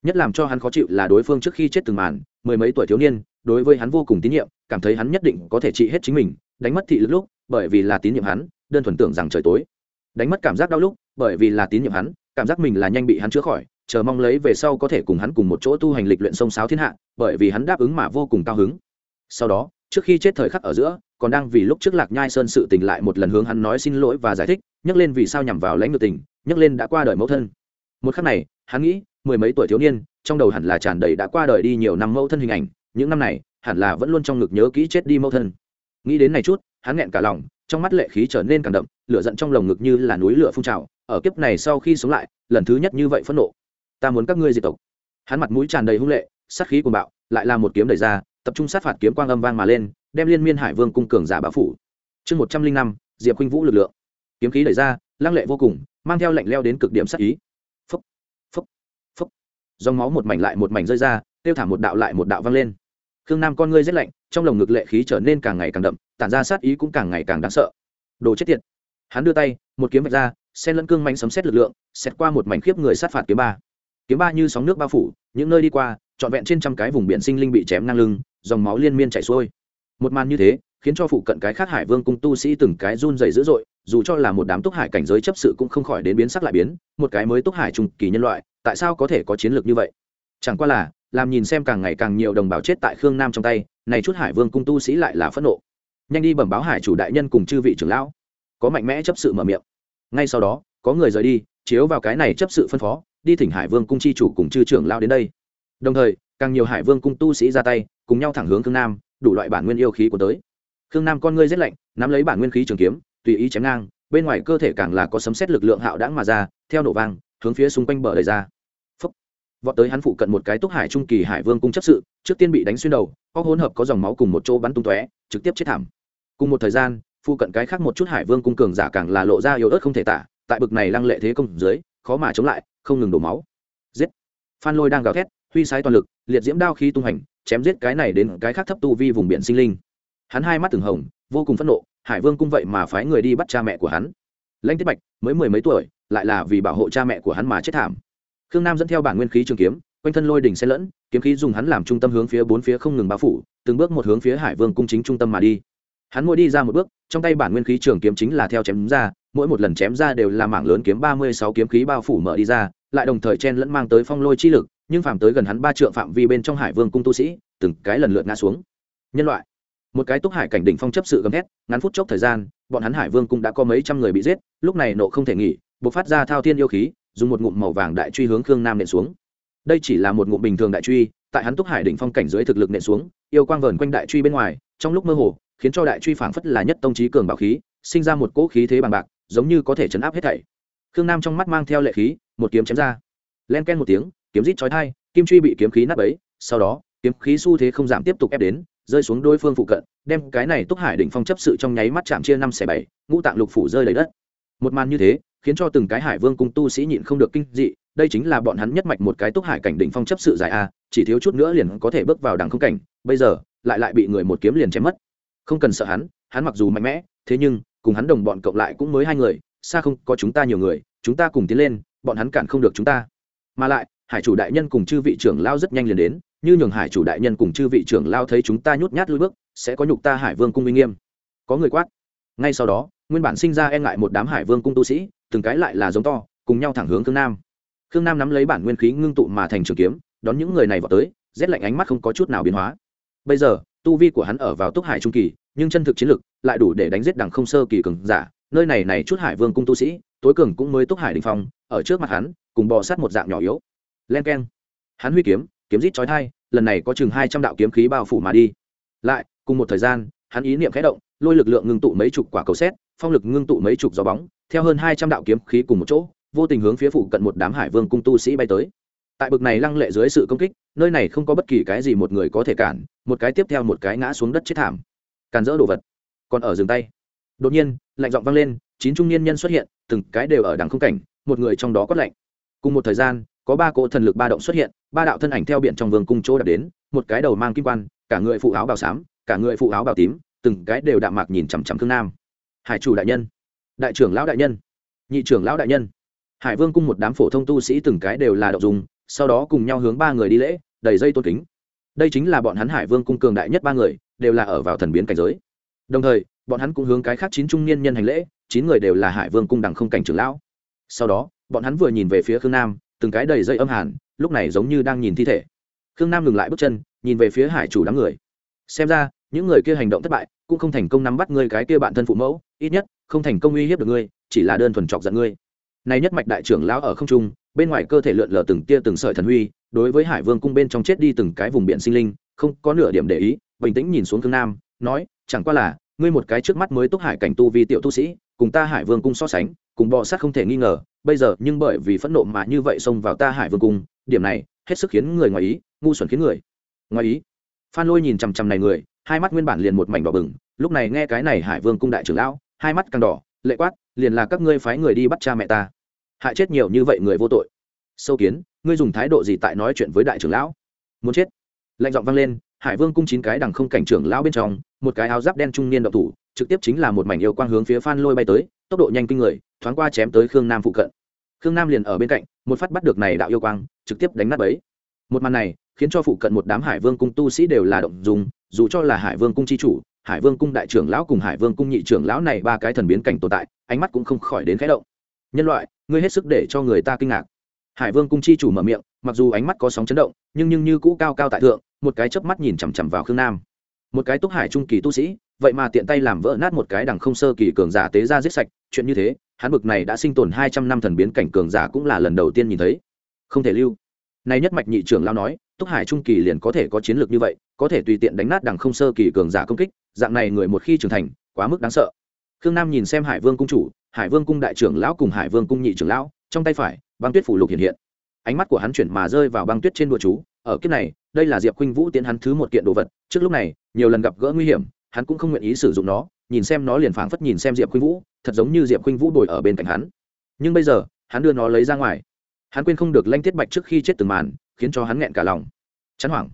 nhất làm cho hắn khó chịu là đối phương trước khi chết từng màn, mười mấy tuổi thiếu niên, đối với hắn vô cùng tín nhiệm, cảm thấy hắn nhất định có thể trị hết chính mình, đánh mất thị lực lúc, bởi vì là tín nhiệm hắn, đơn thuần tưởng rằng trời tối. Đánh mất cảm giác đau lúc, bởi vì là tín nhiệm hắn, cảm giác mình là nhanh bị hắn chữa khỏi, chờ mong lấy về sau có thể cùng hắn cùng một chỗ tu hành lịch luyện sông sáo thiên hạ, bởi vì hắn đáp ứng mà vô cùng cao hứng. Sau đó, trước khi chết thời khắc ở giữa, còn đang vì lúc trước lạc nhai sơn sự tình lại một lần hướng hắn nói xin lỗi và giải thích, nhắc lên vì sao nhằm vào lãnh ngược tình, nhắc lên đã qua đời mẫu thân. Một khắc này, hắn nghĩ mười mấy tuổi thiếu niên, trong đầu hẳn là tràn đầy đã qua đời đi nhiều năm mẫu thân hình ảnh, những năm này, hẳn là vẫn luôn trong ngực nhớ kỹ chết đi mẫu thân. Nghĩ đến này chút, hắn nghẹn cả lòng, trong mắt lệ khí trở nên càng đậm, lửa giận trong lồng ngực như là núi lửa phun trào, ở kiếp này sau khi sống lại, lần thứ nhất như vậy phẫn nộ. Ta muốn các ngươi diệt tộc. Hắn mặt mũi tràn đầy hung lệ, sát khí cuồng bạo, lại là một kiếm đẩy ra, tập trung sát phạt kiếm quang âm vang mà lên, đem liên miên hải vương cung cường giả bá phủ. Chương một trăm linh năm, diệp khuynh vũ lực lượng. Kiếm khí đẩy ra, lăng lệ vô cùng, mang theo lệnh leo đến cực điểm sát ý dòng máu một mảnh lại một mảnh rơi ra tiêu thả một đạo lại một đạo vang lên. Khương nam con ngươi rét lạnh, trong lồng ngực lệ khí trở nên càng ngày càng đậm, tản ra sát ý cũng càng ngày càng đáng sợ. Đồ chết tiệt. Hắn đưa tay, một kiếm vạch ra sen lẫn cương mánh sấm xét lực lượng xét qua một mảnh khiếp người sát phạt kiếm ba. Kiếm ba như sóng nước bao phủ, những nơi đi qua, trọn vẹn trên trăm cái vùng biển sinh linh bị chém ngang lưng, dòng máu liên miên chảy xuôi. Một màn như thế, khiến cho phụ cận cái khác hải vương cung tu sĩ từng cái run dày dữ dội dù cho là một đám túc hải cảnh giới chấp sự cũng không khỏi đến biến sắc lại biến, một cái mới túc hải trung kỳ nhân loại, tại sao có thể có chiến lược như vậy? Chẳng qua là, làm nhìn xem càng ngày càng nhiều đồng bào chết tại khương nam trong tay, này chút hải vương cung tu sĩ lại là phẫn nộ. Nhanh đi bẩm báo hải chủ đại nhân cùng chư vị trưởng lão. Có mạnh mẽ chấp sự mở miệng. Ngay sau đó, có người rời đi, chiếu vào cái này chấp sự phân phó, đi thỉnh hải vương cung chi chủ cùng chư trưởng lão đến đây. Đồng thời, càng nhiều hải vương cung tu sĩ ra tay, cùng nhau thẳng hướng khương nam, đủ loại bản nguyên yêu khí của tới. Khương nam con ngươi rét lạnh, nắm lấy bản nguyên khí trường kiếm tùy ý chém ngang, bên ngoài cơ thể càng là có sấm xét lực lượng hạo đãng mà ra, theo nổ vang, hướng phía xung quanh bờ đầy ra. Phấp vọt tới hắn phụ cận một cái túc hải trung kỳ hải vương cung chấp sự, trước tiên bị đánh xuyên đầu, có hỗn hợp có dòng máu cùng một chỗ bắn tung tóe, trực tiếp chết thảm. Cùng một thời gian, phụ cận cái khác một chút hải vương cung cường giả càng là lộ ra yếu ớt không thể tả, tại bực này lăng lệ thế công dưới, khó mà chống lại, không ngừng đổ máu. Giết. Phan lôi đang gào thét, huy sái toàn lực, liệt diễm đao khí tung hành, chém giết cái này đến cái khác thấp tu vi vùng biển sinh linh. Hắn hai mắt từng hồng, vô cùng phẫn nộ hải vương cung vậy mà phái người đi bắt cha mẹ của hắn. Lãnh tiết bạch, mới mười mấy tuổi, lại là vì bảo hộ cha mẹ của hắn mà chết thảm. Khương nam dẫn theo bản nguyên khí trường kiếm, quanh thân lôi đỉnh xen lẫn, kiếm khí dùng hắn làm trung tâm hướng phía bốn phía không ngừng bao phủ, từng bước một hướng phía hải vương cung chính trung tâm mà đi. Hắn mỗi đi ra một bước, trong tay bản nguyên khí trường kiếm chính là theo chém ra, mỗi một lần chém ra đều là mảng lớn kiếm ba mươi sáu kiếm khí bao phủ mở đi ra, lại đồng thời chen lẫn mang tới phong lôi chi lực, nhưng phạm tới gần hắn ba trượng phạm vi bên trong hải vương cung tu sĩ, từng cái lần lượt ngã xuống. Nhân loại một cái túc hải cảnh đỉnh phong chấp sự gầm thét, ngắn phút chốc thời gian, bọn hắn hải vương cung đã có mấy trăm người bị giết, lúc này nộ không thể nghỉ buộc phát ra thao thiên yêu khí, dùng một ngụm màu vàng đại truy hướng khương nam nện xuống. Đây chỉ là một ngụm bình thường đại truy, tại hắn túc hải đỉnh phong cảnh dưới thực lực nện xuống, yêu quang vờn quanh đại truy bên ngoài, trong lúc mơ hồ, khiến cho đại truy phảng phất là nhất tông trí cường bảo khí, sinh ra một cỗ khí thế bằng bạc, giống như có thể chấn áp hết thảy. Khương nam trong mắt mang theo lệ khí, một kiếm chém ra. Len ken một tiếng, kiếm rít chói thai kim truy bị kiếm khí nát bấy, sau đó, kiếm khí xu thế không giảm tiếp tục ép đến rơi xuống đối phương phụ cận, đem cái này túc hải đỉnh phong chấp sự trong nháy mắt chạm chia năm xẻ bảy, ngũ tạng lục phủ rơi lấy đất. Một màn như thế, khiến cho từng cái hải vương cung tu sĩ nhịn không được kinh dị, đây chính là bọn hắn nhất mạch một cái túc hải cảnh đỉnh phong chấp sự dài a, chỉ thiếu chút nữa liền có thể bước vào đằng không cảnh, bây giờ, lại lại bị người một kiếm liền chém mất. Không cần sợ hắn hắn mặc dù mạnh mẽ, thế nhưng, cùng hắn đồng bọn cộng lại cũng mới hai người, xa không có chúng ta nhiều người, chúng ta cùng tiến lên, bọn hắn cản không được chúng ta. Mà lại hải chủ đại nhân cùng chư vị trưởng lao rất nhanh liền đến, như nhường hải chủ đại nhân cùng chư vị trưởng lao thấy chúng ta nhút nhát lui bước, sẽ có nhục ta hải vương cung uy nghiêm. Có người quát. Ngay sau đó, nguyên bản sinh ra e ngại một đám hải vương cung tu sĩ, từng cái lại là giống to, cùng nhau thẳng hướng khương nam. Khương nam nắm lấy bản nguyên khí ngưng tụ mà thành trường kiếm, đón những người này vào tới, rét lạnh ánh mắt không có chút nào biến hóa. Bây giờ, tu vi của hắn ở vào túc hải trung kỳ, nhưng chân thực chiến lực lại đủ để đánh giết đằng không sơ kỳ cường giả. Nơi này này chút hải vương cung tu sĩ, tối cường cũng mới túc hải đình phong, ở trước mặt hắn, cùng bò sát một dạng nhỏ yếu len keng, hắn huy kiếm kiếm rít chói thai lần này có chừng hai trăm đạo kiếm khí bao phủ mà đi. Lại cùng một thời gian hắn ý niệm khẽ động lôi lực lượng ngưng tụ mấy chục quả cầu xét phong lực ngưng tụ mấy chục gió bóng theo hơn hai trăm đạo kiếm khí cùng một chỗ vô tình hướng phía phụ cận một đám hải vương cung tu sĩ bay tới. Tại bực này lăng lệ dưới sự công kích nơi này không có bất kỳ cái gì một người có thể cản một cái tiếp theo một cái ngã xuống đất chết thảm. Càn rỡ đồ vật. Còn ở dừng tay. Đột nhiên lạnh giọng vang lên chín trung niên nhân xuất hiện từng cái đều ở đằng không cảnh một người trong đó có lạnh. Cùng một thời gian có ba cỗ thần lực ba động xuất hiện, ba đạo thân ảnh theo biển trong vương cung chỗ đạt đến, một cái đầu mang kim quan, cả người phụ áo bào xám, cả người phụ áo bào tím, từng cái đều đạm mạc nhìn chằm chằm khương nam. Hải chủ đại nhân, đại trưởng lão đại nhân, nhị trưởng lão đại nhân. Hải vương cung một đám phổ thông tu sĩ từng cái đều là đậu dùng sau đó cùng nhau hướng ba người đi lễ, đầy dây tôn kính. Đây chính là bọn hắn hải vương cung cường đại nhất ba người, đều là ở vào thần biến cảnh giới. Đồng thời, bọn hắn cũng hướng cái khác chín trung niên nhân hành lễ, chín người đều là hải vương cung đằng không cảnh trưởng lão. Sau đó, bọn hắn vừa nhìn về phía khương nam từng cái đầy dây âm hàn, lúc này giống như đang nhìn thi thể. Khương nam ngừng lại bước chân, nhìn về phía hải chủ đám người. Xem ra, những người kia hành động thất bại, cũng không thành công nắm bắt ngươi cái kia bạn thân phụ mẫu, ít nhất, không thành công uy hiếp được ngươi, chỉ là đơn thuần chọc giận ngươi. Này nhất mạch đại trưởng lão ở không trung, bên ngoài cơ thể lượn lờ từng tia từng sợi thần huy, đối với hải vương cung bên trong chết đi từng cái vùng biển sinh linh, không có nửa điểm để ý, bình tĩnh nhìn xuống khương nam, nói, chẳng qua là, ngươi một cái trước mắt mới túc hải cảnh tu vi tiểu tu sĩ, cùng ta hải vương cung so sánh, cùng bọ sát không thể nghi ngờ bây giờ nhưng bởi vì phẫn nộ mà như vậy xông vào ta hải vương cung, điểm này hết sức khiến người ngoài ý, ngu xuẩn khiến người ngoài ý. Phan lôi nhìn chằm chằm này người, hai mắt nguyên bản liền một mảnh đỏ bừng, lúc này nghe cái này hải vương cung đại trưởng lão, hai mắt càng đỏ, lệ quát, liền là các ngươi phái người đi bắt cha mẹ ta. Hại chết nhiều như vậy người vô tội. Sâu kiến, ngươi dùng thái độ gì tại nói chuyện với đại trưởng lão? Muốn chết. Lệnh giọng vang lên, hải vương cung chín cái đằng không cảnh trưởng lão bên trong, một cái áo giáp đen trung niên độc thủ trực tiếp chính là một mảnh yêu quang hướng phía phan lôi bay tới, tốc độ nhanh kinh người, thoáng qua chém tới khương nam phụ cận. Khương nam liền ở bên cạnh, một phát bắt được này đạo yêu quang, trực tiếp đánh nát ấy một màn này, khiến cho phụ cận một đám hải vương cung tu sĩ đều là động dùng dù cho là hải vương cung chi chủ, hải vương cung đại trưởng lão cùng hải vương cung nhị trưởng lão này ba cái thần biến cảnh tồn tại, ánh mắt cũng không khỏi đến khẽ động. Nhân loại, ngươi hết sức để cho người ta kinh ngạc. Hải vương cung chi chủ mở miệng, mặc dù ánh mắt có sóng chấn động, nhưng nhưng như cũ cao cao tại thượng, một cái chớp mắt nhìn chằm chằm vào khương nam. Một cái túc hải trung kỳ tu sĩ vậy mà tiện tay làm vỡ nát một cái đằng không sơ kỳ cường giả tế ra giết sạch, chuyện như thế, hắn bực này đã sinh tồn hai trăm năm thần biến cảnh cường giả cũng là lần đầu tiên nhìn thấy. Không thể lưu. Nay nhất mạch nhị trưởng lao nói, túc hải trung kỳ liền có thể có chiến lược như vậy, có thể tùy tiện đánh nát đằng không sơ kỳ cường giả công kích, dạng này người một khi trưởng thành, quá mức đáng sợ. Khương nam nhìn xem hải vương cung chủ, hải vương cung đại trưởng lão cùng hải vương cung nhị trưởng lão, trong tay phải, băng tuyết phủ lục hiện hiện. Ánh mắt của hắn chuyển mà rơi vào băng tuyết trên đùa chú, ở kiếp này, đây là diệp khuynh vũ tiến hắn thứ một kiện đồ vật, trước lúc này, nhiều lần gặp gỡ nguy hiểm hắn cũng không nguyện ý sử dụng nó, nhìn xem nó liền phảng phất nhìn xem diệp khuynh vũ, thật giống như diệp khuynh vũ bồi ở bên cạnh hắn. Nhưng bây giờ, hắn đưa nó lấy ra ngoài. Hắn quên không được lanh tiết bạch trước khi chết từng màn, khiến cho hắn nghẹn cả lòng. Chắn hoảng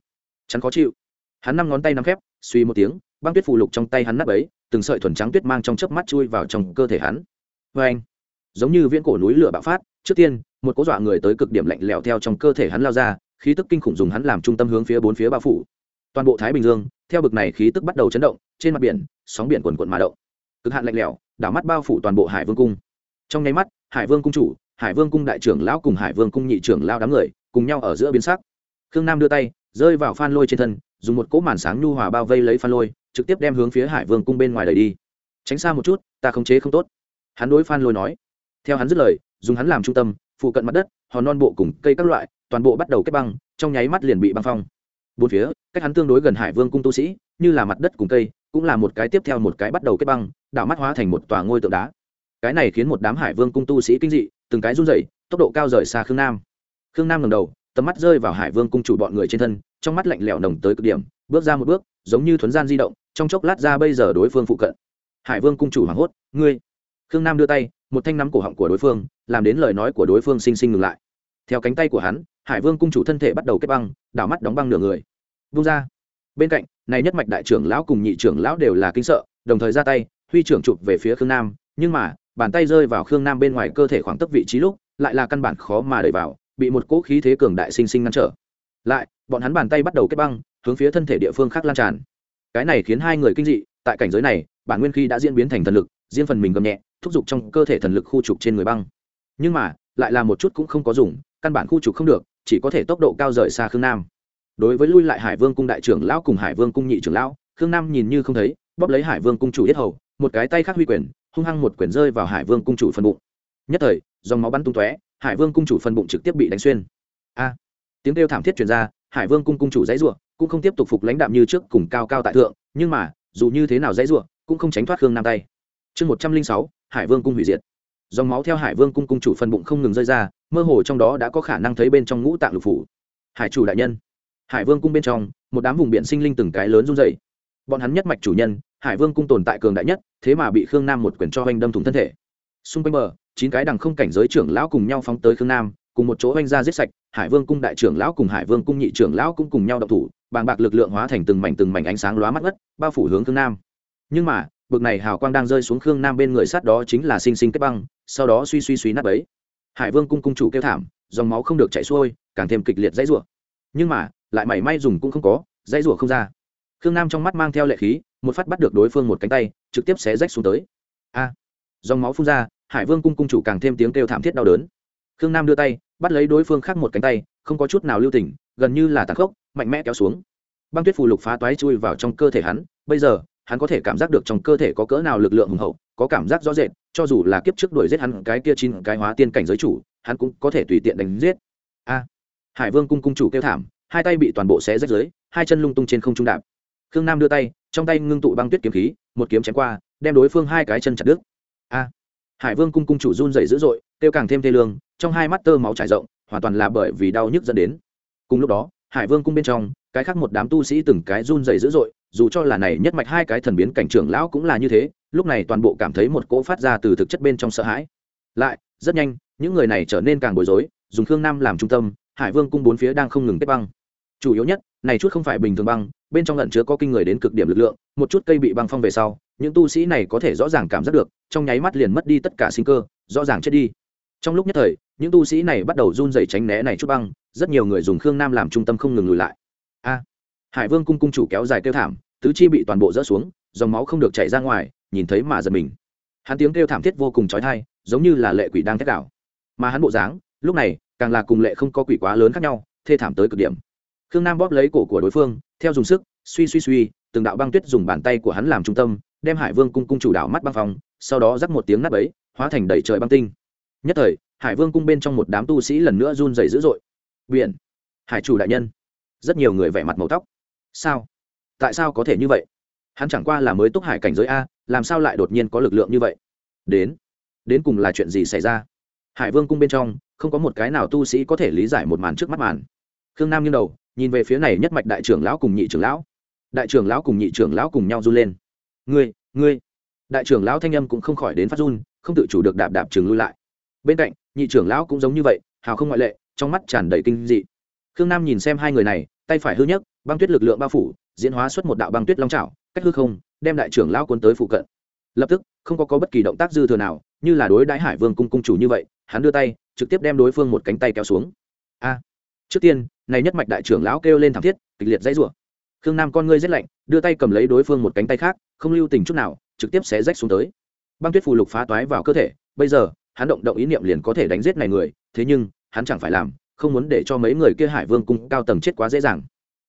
chắn khó chịu. Hắn năm ngón tay nắm khép, suy một tiếng, băng tuyết phù lục trong tay hắn nắp ấy, từng sợi thuần trắng tuyết mang trong chớp mắt chui vào trong cơ thể hắn. Vê anh, giống như viễn cổ núi lửa bạo phát, trước tiên, một cố dọa người tới cực điểm lạnh lẽo theo trong cơ thể hắn lao ra, khí tức kinh khủng dùng hắn làm trung tâm hướng phía bốn phía bao phủ toàn bộ thái bình dương, theo bực này khí tức bắt đầu chấn động, trên mặt biển, sóng biển quần quận mà động. Cực hạn lạnh lẽo, đảo mắt bao phủ toàn bộ hải vương cung. Trong nháy mắt, hải vương cung chủ, hải vương cung đại trưởng lão cùng hải vương cung nhị trưởng lao đám người, cùng nhau ở giữa biến sắc. Khương nam đưa tay, rơi vào phan lôi trên thân, dùng một cỗ màn sáng nhu hòa bao vây lấy phan lôi, trực tiếp đem hướng phía hải vương cung bên ngoài đẩy đi. Tránh xa một chút, ta khống chế không tốt. Hắn đối phan lôi nói. Theo hắn dứt lời, dùng hắn làm trung tâm, phụ cận mặt đất, hòn non bộ cùng cây các loại, toàn bộ bắt đầu kết băng, trong nháy mắt liền bị băng phong bốn phía, cách hắn tương đối gần hải vương cung tu sĩ, như là mặt đất cùng cây, cũng là một cái tiếp theo một cái bắt đầu kết băng, đảo mắt hóa thành một tòa ngôi tượng đá. Cái này khiến một đám hải vương cung tu sĩ kinh dị, từng cái run rẩy, tốc độ cao rời xa khương nam. Khương nam ngầm đầu, tầm mắt rơi vào hải vương cung chủ bọn người trên thân, trong mắt lạnh lẽo nồng tới cực điểm, bước ra một bước, giống như thuấn gian di động, trong chốc lát ra bây giờ đối phương phụ cận. Hải vương cung chủ hoảng hốt, ngươi? Khương nam đưa tay, một thanh nắm cổ họng của đối phương, làm đến lời nói của đối phương sinh sinh ngừng lại. Theo cánh tay của hắn hải vương cung chủ thân thể bắt đầu kết băng, đảo mắt đóng băng nửa người. Vung ra. Bên cạnh, này nhất mạch đại trưởng lão cùng nhị trưởng lão đều là kinh sợ, đồng thời ra tay, huy trưởng chụp về phía khương nam. Nhưng mà, bàn tay rơi vào khương nam bên ngoài cơ thể khoảng tấp vị trí lúc, lại là căn bản khó mà đẩy vào, bị một cỗ khí thế cường đại sinh sinh ngăn trở. Lại, bọn hắn bàn tay bắt đầu kết băng, hướng phía thân thể địa phương khác lan tràn. Cái này khiến hai người kinh dị, tại cảnh giới này, bản nguyên khí đã diễn biến thành thần lực diễn phần mình gầm nhẹ, thúc giục trong cơ thể thần lực khu trục trên người băng. Nhưng mà, lại là một chút cũng không có dùng, căn bản khu trục không được chỉ có thể tốc độ cao rời xa khương nam. Đối với lui lại hải vương cung đại trưởng lão cùng hải vương cung nhị trưởng lão, khương nam nhìn như không thấy, bóp lấy hải vương cung chủ yết hầu, một cái tay khác huy quyền, hung hăng một quyền rơi vào hải vương cung chủ phần bụng. Nhất thời, dòng máu bắn tung tóe, hải vương cung chủ phần bụng trực tiếp bị đánh xuyên. A! Tiếng kêu thảm thiết truyền ra, hải vương cung cung chủ dãy ruộng cũng không tiếp tục phục lãnh đạm như trước cùng cao cao tại thượng, nhưng mà, dù như thế nào dãy ruộng cũng không tránh thoát khương nam tay. Chương một trăm linh sáu, hải vương cung hủy diệt dòng máu theo hải vương cung cung chủ phần bụng không ngừng rơi ra, mơ hồ trong đó đã có khả năng thấy bên trong ngũ tạng lục phủ. Hải chủ đại nhân. Hải vương cung bên trong, một đám vùng biển sinh linh từng cái lớn run dày bọn hắn nhất mạch chủ nhân, hải vương cung tồn tại cường đại nhất, thế mà bị khương nam một quyền cho oanh đâm thủng thân thể. Xung quanh bờ, chín cái đằng không cảnh giới trưởng lão cùng nhau phóng tới khương nam, cùng một chỗ oanh ra giết sạch, hải vương cung đại trưởng lão cùng hải vương cung nhị trưởng lão cũng cùng nhau đậu thủ, bàng bạc lực lượng hóa thành từng mảnh từng mảnh ánh sáng lóa mắt ngất, bao phủ hướng khương nam. Nhưng mà, bực này hào quang đang rơi xuống khương nam bên người sát đó chính là sinh sinh kết băng sau đó suy suy suy nát ấy. Hải vương cung cung chủ kêu thảm, dòng máu không được chạy xuôi, càng thêm kịch liệt dãy rủa. Nhưng mà, lại mảy may dùng cũng không có, dãy rủa không ra. Khương nam trong mắt mang theo lệ khí, một phát bắt được đối phương một cánh tay, trực tiếp xé rách xuống tới. A! Dòng máu phun ra, hải vương cung cung chủ càng thêm tiếng kêu thảm thiết đau đớn. Khương nam đưa tay, bắt lấy đối phương khác một cánh tay, không có chút nào lưu tình, gần như là tàn khốc, mạnh mẽ kéo xuống. Băng tuyết phù lục phá toái chui vào trong cơ thể hắn, bây giờ, hắn có thể cảm giác được trong cơ thể có cỡ nào lực lượng hùng hậu, có cảm giác rõ rệt cho dù là kiếp trước đuổi giết hắn cái kia chín cái hóa tiên cảnh giới chủ, hắn cũng có thể tùy tiện đánh giết. A, hải vương cung cung chủ kêu thảm, hai tay bị toàn bộ xé rách dưới, hai chân lung tung trên không trung đạp. Khương nam đưa tay, trong tay ngưng tụ băng tuyết kiếm khí, một kiếm chém qua, đem đối phương hai cái chân chặt đứt. A, hải vương cung cung chủ run dày dữ dội, kêu càng thêm thê lương, trong hai mắt tơ máu trải rộng, hoàn toàn là bởi vì đau nhức dẫn đến. Cùng lúc đó, hải vương cung bên trong, cái khác một đám tu sĩ từng cái run dày dữ dội dù cho là này nhất mạch hai cái thần biến cảnh trưởng lão cũng là như thế, lúc này toàn bộ cảm thấy một cỗ phát ra từ thực chất bên trong sợ hãi. Lại, rất nhanh, những người này trở nên càng bối rối, dùng khương nam làm trung tâm, hải vương cung bốn phía đang không ngừng kết băng. Chủ yếu nhất, này chút không phải bình thường băng, bên trong lẩn chứa có kinh người đến cực điểm lực lượng, một chút cây bị băng phong về sau, những tu sĩ này có thể rõ ràng cảm giác được, trong nháy mắt liền mất đi tất cả sinh cơ, rõ ràng chết đi. Trong lúc nhất thời, những tu sĩ này bắt đầu run rẩy tránh né này chút băng, rất nhiều người dùng khương nam làm trung tâm không ngừng lùi lại. A! Hải vương cung cung chủ kéo dài kêu thảm, tứ chi bị toàn bộ rỡ xuống, dòng máu không được chảy ra ngoài, nhìn thấy mà giật mình. Hắn tiếng kêu thảm thiết vô cùng trói thai giống như là lệ quỷ đang thét đảo mà hắn bộ dáng, lúc này, càng là cùng lệ không có quỷ quá lớn khác nhau, thê thảm tới cực điểm. Khương nam bóp lấy cổ của đối phương, theo dùng sức, suy suy suy, từng đạo băng tuyết dùng bàn tay của hắn làm trung tâm, đem hải vương cung cung chủ đảo mắt băng phòng sau đó rắc một tiếng nắp ấy hóa thành đầy trời băng tinh. Nhất thời, hải vương cung bên trong một đám tu sĩ lần nữa run dày dữ dội. Biển, hải chủ đại nhân. Rất nhiều người vẻ mặt màu tóc sao? Tại sao có thể như vậy? Hắn chẳng qua là mới túc hải cảnh giới a, làm sao lại đột nhiên có lực lượng như vậy? Đến đến cùng là chuyện gì xảy ra? Hải vương cung bên trong, không có một cái nào tu sĩ có thể lý giải một màn trước mắt màn. Khương nam nghiêng đầu, nhìn về phía này nhất mạch đại trưởng lão cùng nhị trưởng lão. Đại trưởng lão cùng nhị trưởng lão cùng nhau run lên. Ngươi ngươi. Đại trưởng lão thanh âm cũng không khỏi đến phát run, không tự chủ được đạp đạp trường lui lại. Bên cạnh, nhị trưởng lão cũng giống như vậy, hào không ngoại lệ, trong mắt tràn đầy kinh dị. Khương nam nhìn xem hai người này tay phải hư nhất băng tuyết lực lượng bao phủ diễn hóa xuất một đạo băng tuyết long trào cách hư không đem đại trưởng lão cuốn tới phụ cận. Lập tức không có, có bất kỳ động tác dư thừa nào như là đối đãi hải vương cung cung chủ như vậy hắn đưa tay trực tiếp đem đối phương một cánh tay kéo xuống. A! Trước tiên này nhất mạch đại trưởng lão kêu lên thảm thiết kịch liệt dãy rủa. Khương nam con ngươi rét lạnh đưa tay cầm lấy đối phương một cánh tay khác không lưu tình chút nào trực tiếp xé rách xuống tới. Băng tuyết phù lục phá toái vào cơ thể bây giờ hắn động động ý niệm liền có thể đánh giết này người thế nhưng hắn chẳng phải làm không muốn để cho mấy người kia hải vương cung cao tầng chết quá dễ dàng.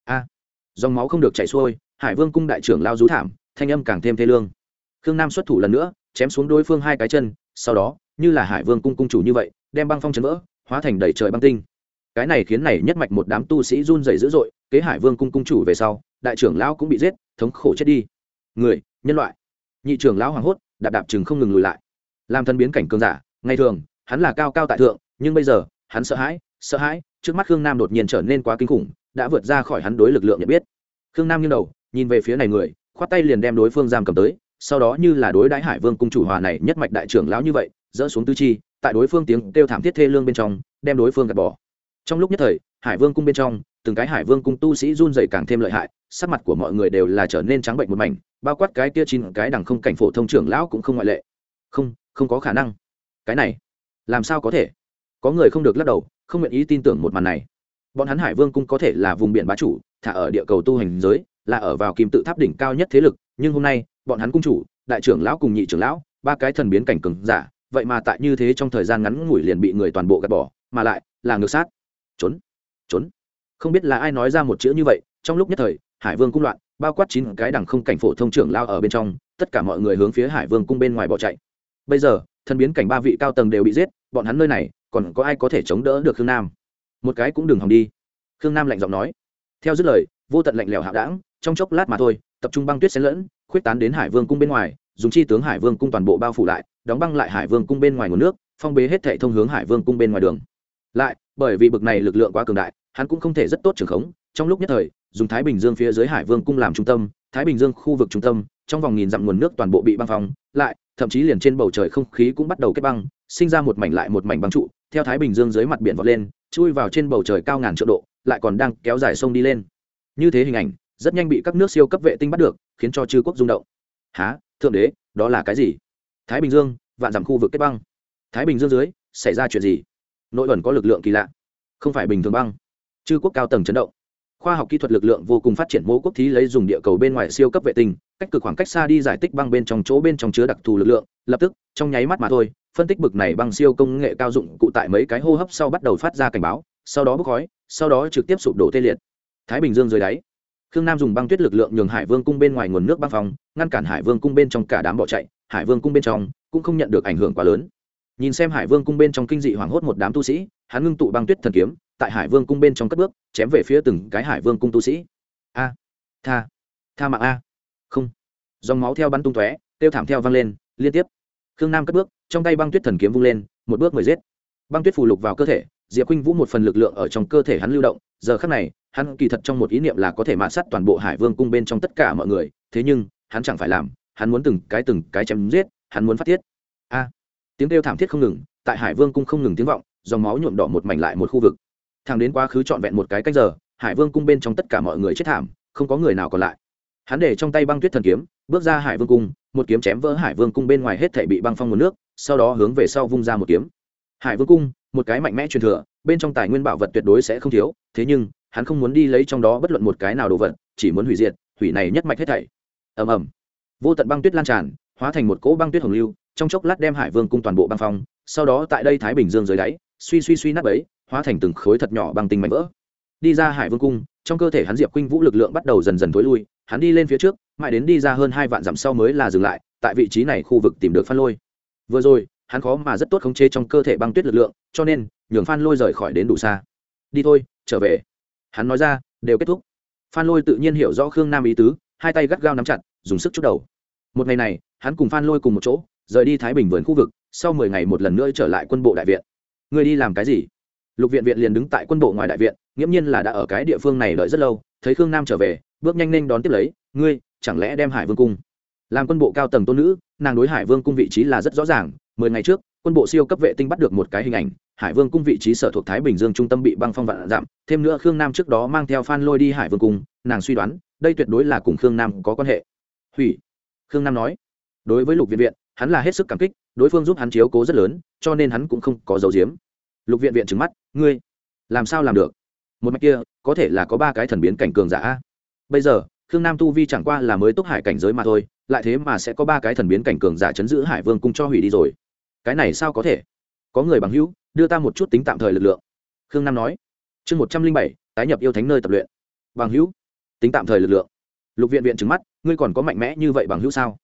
A, dòng máu không được chảy xuôi, hải vương cung đại trưởng lao rú thảm, thanh âm càng thêm thê lương. Khương nam xuất thủ lần nữa, chém xuống đối phương hai cái chân, sau đó, như là hải vương cung cung chủ như vậy, đem băng phong chấn vỡ, hóa thành đầy trời băng tinh. Cái này khiến này nhất mạch một đám tu sĩ run rẩy dữ dội, kế hải vương cung cung chủ về sau, đại trưởng lão cũng bị giết, thống khổ chết đi. Người, nhân loại. Nhị trưởng lão hoảng hốt, đạp đạp chừng không ngừng lùi lại. Làm thân biến cảnh cường giả, ngày thường, hắn là cao cao tại thượng, nhưng bây giờ, hắn sợ hãi sợ hãi, trước mắt khương nam đột nhiên trở nên quá kinh khủng, đã vượt ra khỏi hắn đối lực lượng nhận biết. Khương nam nghiêng đầu, nhìn về phía này người, khoát tay liền đem đối phương giam cầm tới, sau đó như là đối đãi hải vương cung chủ hòa này nhất mạch đại trưởng lão như vậy, dỡ xuống tư chi, tại đối phương tiếng kêu thảm thiết thê lương bên trong, đem đối phương gạt bỏ. Trong lúc nhất thời, hải vương cung bên trong, từng cái hải vương cung tu sĩ run dày càng thêm lợi hại, sắc mặt của mọi người đều là trở nên trắng bệnh một mảnh, bao quát cái kia chín cái đằng không cảnh phổ thông trưởng lão cũng không ngoại lệ. Không không có khả năng. Cái này, làm sao có thể? Có người không được lắc đầu không nguyện ý tin tưởng một màn này. Bọn hắn hải vương cung có thể là vùng biển bá chủ, thả ở địa cầu tu hành giới, là ở vào kim tự tháp đỉnh cao nhất thế lực, nhưng hôm nay, bọn hắn cung chủ, đại trưởng lão cùng nhị trưởng lão, ba cái thần biến cảnh cường giả, vậy mà tại như thế trong thời gian ngắn ngủi liền bị người toàn bộ gạt bỏ, mà lại, là ngược sát. Trốn trốn. Không biết là ai nói ra một chữ như vậy, trong lúc nhất thời, hải vương cung loạn, bao quát chín cái đằng không cảnh phổ thông trưởng lao ở bên trong, tất cả mọi người hướng phía hải vương cung bên ngoài bỏ chạy. Bây giờ, thần biến cảnh ba vị cao tầng đều bị giết, bọn hắn nơi này còn có ai có thể chống đỡ được khương nam? Một cái cũng đừng hòng đi. Khương nam lạnh giọng nói. Theo dứt lời, vô tận lạnh lẽo hạ đãng, trong chốc lát mà thôi, tập trung băng tuyết xen lẫn, khuyết tán đến hải vương cung bên ngoài, dùng chi tướng hải vương cung toàn bộ bao phủ lại, đóng băng lại hải vương cung bên ngoài nguồn nước, phong bế hết thệ thông hướng hải vương cung bên ngoài đường. Lại, bởi vì bực này lực lượng quá cường đại, hắn cũng không thể rất tốt trường khống, trong lúc nhất thời, dùng thái bình dương phía dưới hải vương cung làm trung tâm, thái bình dương khu vực trung tâm, trong vòng nghìn dặm nguồn nước toàn bộ bị băng phong, lại, thậm chí liền trên bầu trời không khí cũng bắt đầu kết băng, sinh ra một mảnh lại một mảnh băng trụ theo thái bình dương dưới mặt biển vọt lên, chui vào trên bầu trời cao ngàn triệu độ, lại còn đang kéo dài sông đi lên. Như thế hình ảnh, rất nhanh bị các nước siêu cấp vệ tinh bắt được, khiến cho chư quốc rung động. Há thượng đế, đó là cái gì? Thái bình dương, vạn dặm khu vực kết băng. Thái bình dương dưới, xảy ra chuyện gì? Nội ẩn có lực lượng kỳ lạ. Không phải bình thường băng. Chư quốc cao tầng chấn động. Khoa học kỹ thuật lực lượng vô cùng phát triển mô quốc thí lấy dùng địa cầu bên ngoài siêu cấp vệ tinh, cách cực khoảng cách xa đi giải tích băng bên trong chỗ bên trong chứa đặc thù lực lượng, lập tức trong nháy mắt mà thôi, phân tích bực này bằng siêu công nghệ cao dụng cụ tại mấy cái hô hấp sau bắt đầu phát ra cảnh báo, sau đó bốc khói, sau đó trực tiếp sụp đổ tê liệt. Thái bình dương dưới đáy, khương nam dùng băng tuyết lực lượng nhường hải vương cung bên ngoài nguồn nước băng phòng, ngăn cản hải vương cung bên trong cả đám bỏ chạy, hải vương cung bên trong cũng không nhận được ảnh hưởng quá lớn. Nhìn xem hải vương cung bên trong kinh dị hoảng hốt một đám tu sĩ, hắn ngưng tụ băng tuyết thần kiếm, tại hải vương cung bên trong cất bước, chém về phía từng cái hải vương cung tu sĩ. A, tha tha mạng a. Không. Dòng máu theo bắn tung tóe tiêu thảm theo văng lên, liên tiếp khương nam cất bước, trong tay băng tuyết thần kiếm vung lên, một bước mười giết. Băng tuyết phù lục vào cơ thể, diệp khuynh vũ một phần lực lượng ở trong cơ thể hắn lưu động, giờ khắc này, hắn kỳ thật trong một ý niệm là có thể mạ sát toàn bộ hải vương cung bên trong tất cả mọi người, thế nhưng, hắn chẳng phải làm, hắn muốn từng cái từng cái chém giết, hắn muốn phát thiết a! Tiếng kêu thảm thiết không ngừng, tại hải vương cung không ngừng tiếng vọng, dòng máu nhuộm đỏ một mảnh lại một khu vực. Thang đến quá khứ trọn vẹn một cái cách giờ, hải vương cung bên trong tất cả mọi người chết thảm, không có người nào còn lại hắn để trong tay băng tuyết thần kiếm, bước ra hải vương cung, một kiếm chém vỡ hải vương cung bên ngoài hết thể bị băng phong nguồn nước, sau đó hướng về sau vung ra một kiếm. Hải vương cung, một cái mạnh mẽ truyền thừa, bên trong tài nguyên bảo vật tuyệt đối sẽ không thiếu, thế nhưng, hắn không muốn đi lấy trong đó bất luận một cái nào đồ vật, chỉ muốn hủy diệt, hủy này nhất mạch hết thảy. Ầm ầm. Vô tận băng tuyết lan tràn, hóa thành một cỗ băng tuyết hồng lưu, trong chốc lát đem hải vương cung toàn bộ băng phong, sau đó tại đây thái bình dương dưới đáy, suy suy suy nát ấy hóa thành từng khối thật nhỏ băng tinh mạnh vỡ. Đi ra hải vương cung, trong cơ thể hắn diệp khuynh vũ lực lượng bắt đầu dần dần thối lui hắn đi lên phía trước, mãi đến đi ra hơn hai vạn dặm sau mới là dừng lại, tại vị trí này khu vực tìm được phan lôi. Vừa rồi, hắn khó mà rất tốt khống chế trong cơ thể băng tuyết lực lượng, cho nên, nhường phan lôi rời khỏi đến đủ xa. Đi thôi, trở về. Hắn nói ra, đều kết thúc. Phan lôi tự nhiên hiểu rõ khương nam ý tứ, hai tay gắt gao nắm chặt, dùng sức chút đầu. Một ngày này, hắn cùng phan lôi cùng một chỗ, rời đi thái bình vườn khu vực, sau mười ngày một lần nữa trở lại quân bộ đại viện. Người đi làm cái gì? Lục viện viện liền đứng tại quân bộ ngoài đại viện, nghiễm nhiên là đã ở cái địa phương này đợi rất lâu, thấy khương nam trở về bước nhanh nên đón tiếp lấy, ngươi, chẳng lẽ đem hải vương cung? Làm quân bộ cao tầng tôn nữ, nàng đối hải vương cung vị trí là rất rõ ràng, mười ngày trước, quân bộ siêu cấp vệ tinh bắt được một cái hình ảnh, hải vương cung vị trí sở thuộc thái bình dương trung tâm bị băng phong vạn giảm, thêm nữa khương nam trước đó mang theo phan lôi đi hải vương cung, nàng suy đoán, đây tuyệt đối là cùng khương nam có quan hệ. Hủy, khương nam nói. Đối với lục viện viện, hắn là hết sức cảm kích, đối phương giúp hắn chiếu cố rất lớn, cho nên hắn cũng không có dấu diếm lục viện viện trứng mắt, ngươi, làm sao làm được? Một mạch kia, có thể là có ba cái thần biến cảnh cường giả bây giờ, khương nam tu vi chẳng qua là mới túc hải cảnh giới mà thôi, lại thế mà sẽ có ba cái thần biến cảnh cường giả chấn giữ hải vương cung cho hủy đi rồi. Cái này sao có thể? Có người bằng hữu, đưa ta một chút tính tạm thời lực lượng. Khương nam nói. Chương một trăm linh bảy, tái nhập yêu thánh nơi tập luyện. Bằng hữu, tính tạm thời lực lượng. Lục viện viện trứng mắt, ngươi còn có mạnh mẽ như vậy bằng hữu sao?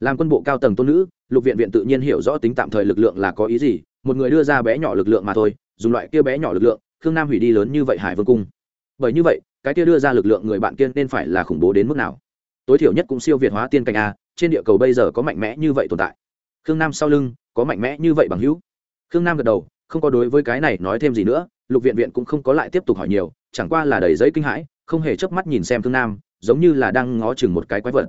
Làm quân bộ cao tầng tôn nữ, lục viện viện tự nhiên hiểu rõ tính tạm thời lực lượng là có ý gì, một người đưa ra bé nhỏ lực lượng mà thôi, dùng loại kia bé nhỏ lực lượng, khương nam hủy đi lớn như vậy hải vương cung bởi như vậy, cái kia đưa ra lực lượng người bạn kia nên phải là khủng bố đến mức nào? Tối thiểu nhất cũng siêu việt hóa tiên cảnh a, trên địa cầu bây giờ có mạnh mẽ như vậy tồn tại. Khương nam sau lưng, có mạnh mẽ như vậy bằng hữu. Khương nam gật đầu, không có đối với cái này nói thêm gì nữa, lục viện viện cũng không có lại tiếp tục hỏi nhiều, chẳng qua là đầy giấy kinh hãi, không hề chớp mắt nhìn xem khương nam, giống như là đang ngó chừng một cái quái vật.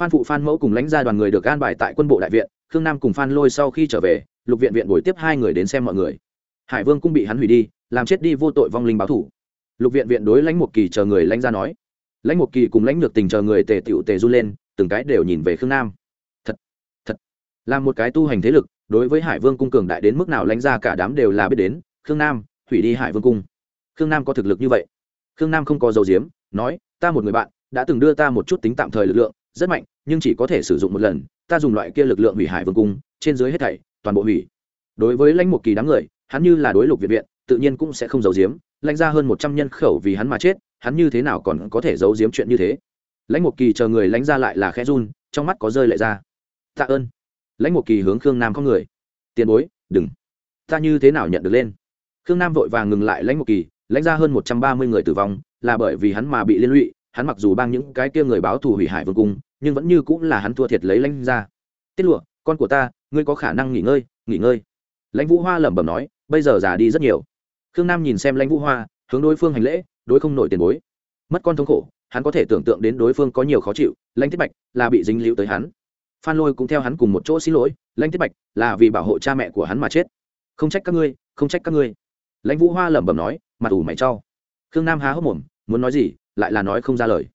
Phan phụ phan mẫu cùng lãnh gia đoàn người được an bài tại quân bộ đại viện, khương nam cùng phan lôi sau khi trở về, lục viện viện buổi tiếp hai người đến xem mọi người. Hải vương cũng bị hắn hủy đi, làm chết đi vô tội vong linh báo thủ lục viện viện đối lãnh một kỳ chờ người lãnh ra nói. Lãnh một kỳ cùng lãnh Nhược tình chờ người tề tựu tề run lên, từng cái đều nhìn về khương nam. Thật thật. Là một cái tu hành thế lực, đối với hải vương cung cường đại đến mức nào lãnh ra cả đám đều là biết đến. Khương nam thủy đi hải vương cung. Khương nam có thực lực như vậy. Khương nam không có dầu diếm nói, ta một người bạn, đã từng đưa ta một chút tính tạm thời lực lượng, rất mạnh, nhưng chỉ có thể sử dụng một lần, ta dùng loại kia lực lượng hủy hải vương cung, trên dưới hết thảy, toàn bộ hủy. Đối với lãnh một kỳ đám người, hắn như là đối lục viện viện, tự nhiên cũng sẽ không giấu giếm lãnh ra hơn một trăm nhân khẩu vì hắn mà chết, hắn như thế nào còn có thể giấu giếm chuyện như thế? Lãnh một kỳ chờ người lãnh ra lại là khẽ run, trong mắt có rơi lại ra. Tạ ơn. Lãnh một kỳ hướng khương nam không người. Tiền bối, đừng. Ta như thế nào nhận được lên? Khương nam vội vàng ngừng lại lãnh một kỳ lãnh ra hơn một trăm ba mươi người tử vong, là bởi vì hắn mà bị liên lụy, hắn mặc dù bang những cái kia người báo thù hủy hải vương cung, nhưng vẫn như cũng là hắn thua thiệt lấy lãnh ra. Tiết lụa, con của ta, ngươi có khả năng nghỉ ngơi nghỉ ngơi. Lãnh vũ hoa lẩm bẩm nói, bây giờ già đi rất nhiều khương nam nhìn xem lãnh vũ hoa, hướng đối phương hành lễ, đối không nổi tiền bối. Mất con thống khổ, hắn có thể tưởng tượng đến đối phương có nhiều khó chịu, lãnh thiết bạch là bị dính líu tới hắn. Phan lôi cũng theo hắn cùng một chỗ xin lỗi, lãnh thiết bạch là vì bảo hộ cha mẹ của hắn mà chết. Không trách các ngươi, không trách các ngươi. Lãnh vũ hoa lẩm bẩm nói, mặt ủ mày trau khương nam há hốc mồm, muốn nói gì, lại là nói không ra lời.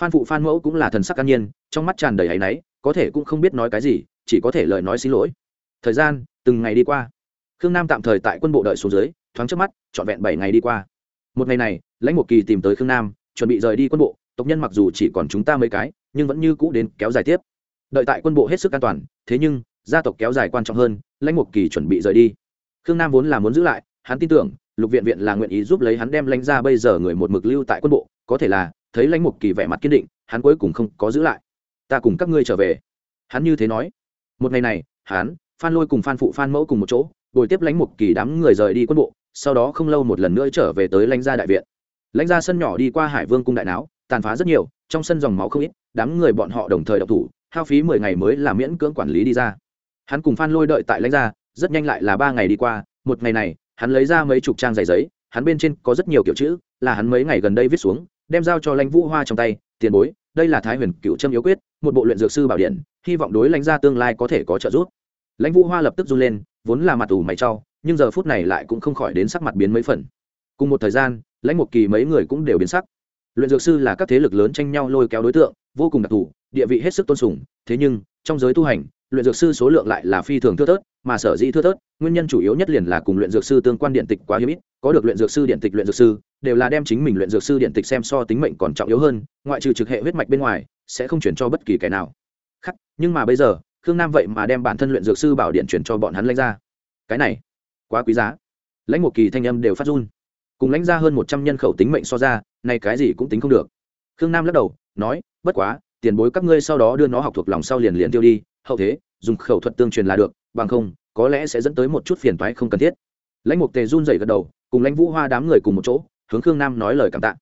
Phan phụ phan mẫu cũng là thần sắc an nhiên, trong mắt tràn đầy áy náy, có thể cũng không biết nói cái gì, chỉ có thể lời nói xin lỗi. Thời gian, từng ngày đi qua. Khương nam tạm thời tại quân bộ đợi xuống dưới thoáng trước mắt, trọn vẹn bảy ngày đi qua. Một ngày này, lãnh một kỳ tìm tới khương nam, chuẩn bị rời đi quân bộ, tộc nhân mặc dù chỉ còn chúng ta mấy cái, nhưng vẫn như cũ đến kéo dài tiếp. Đợi tại quân bộ hết sức an toàn, thế nhưng, gia tộc kéo dài quan trọng hơn, lãnh một kỳ chuẩn bị rời đi. Khương nam vốn là muốn giữ lại, hắn tin tưởng, lục viện viện là nguyện ý giúp lấy hắn đem lãnh ra bây giờ người một mực lưu tại quân bộ, có thể là, thấy lãnh một kỳ vẻ mặt kiên định, hắn cuối cùng không có giữ lại. Ta cùng các ngươi trở về. Hắn như thế nói. Một ngày này, hắn, phan lôi cùng phan phụ phan mẫu cùng một chỗ đổi tiếp lãnh một kỳ đám người rời đi quân bộ sau đó không lâu một lần nữa trở về tới lãnh gia đại viện. Lãnh gia sân nhỏ đi qua hải vương cung đại não tàn phá rất nhiều, trong sân dòng máu không ít, đám người bọn họ đồng thời độc thủ, hao phí mười ngày mới là miễn cưỡng quản lý đi ra. Hắn cùng phan lôi đợi tại lãnh gia, rất nhanh lại là ba ngày đi qua, một ngày này, hắn lấy ra mấy chục trang giấy giấy, hắn bên trên có rất nhiều kiểu chữ, là hắn mấy ngày gần đây viết xuống, đem giao cho lãnh vũ hoa trong tay, tiền bối, đây là thái huyền cựu trâm yếu quyết, một bộ luyện dược sư bảo điện hy vọng đối lãnh gia tương lai có thể có trợ giúp. Lãnh vũ hoa lập tức run lên, vốn là mặt ủ mày trau nhưng giờ phút này lại cũng không khỏi đến sắc mặt biến mấy phần. Cùng một thời gian, lãnh một kỳ mấy người cũng đều biến sắc. Luyện dược sư là các thế lực lớn tranh nhau lôi kéo đối tượng, vô cùng đặc thù, địa vị hết sức tôn sùng, thế nhưng, trong giới tu hành, luyện dược sư số lượng lại là phi thường thưa thớt, mà sở dĩ thưa thớt, nguyên nhân chủ yếu nhất liền là cùng luyện dược sư tương quan điện tịch quá hiếm ít, có được luyện dược sư điện tịch luyện dược sư, đều là đem chính mình luyện dược sư điện tịch xem so tính mệnh còn trọng yếu hơn, ngoại trừ trực hệ huyết mạch bên ngoài, sẽ không chuyển cho bất kỳ kẻ nào. Khác nhưng mà bây giờ, khương nam vậy mà đem bản thân luyện dược sư bảo điện chuyển cho bọn hắn lấy ra cái này quá quý giá. Lãnh một kỳ thanh âm đều phát run. Cùng lãnh ra hơn một trăm nhân khẩu tính mệnh so ra nay cái gì cũng tính không được. Khương nam lắc đầu, nói, bất quá, tiền bối các ngươi sau đó đưa nó học thuộc lòng sau liền liền tiêu đi, hậu thế, dùng khẩu thuật tương truyền là được, bằng không, có lẽ sẽ dẫn tới một chút phiền toái không cần thiết. Lãnh mục tề run rẩy gật đầu, cùng lãnh vũ hoa đám người cùng một chỗ, hướng khương nam nói lời cảm tạ.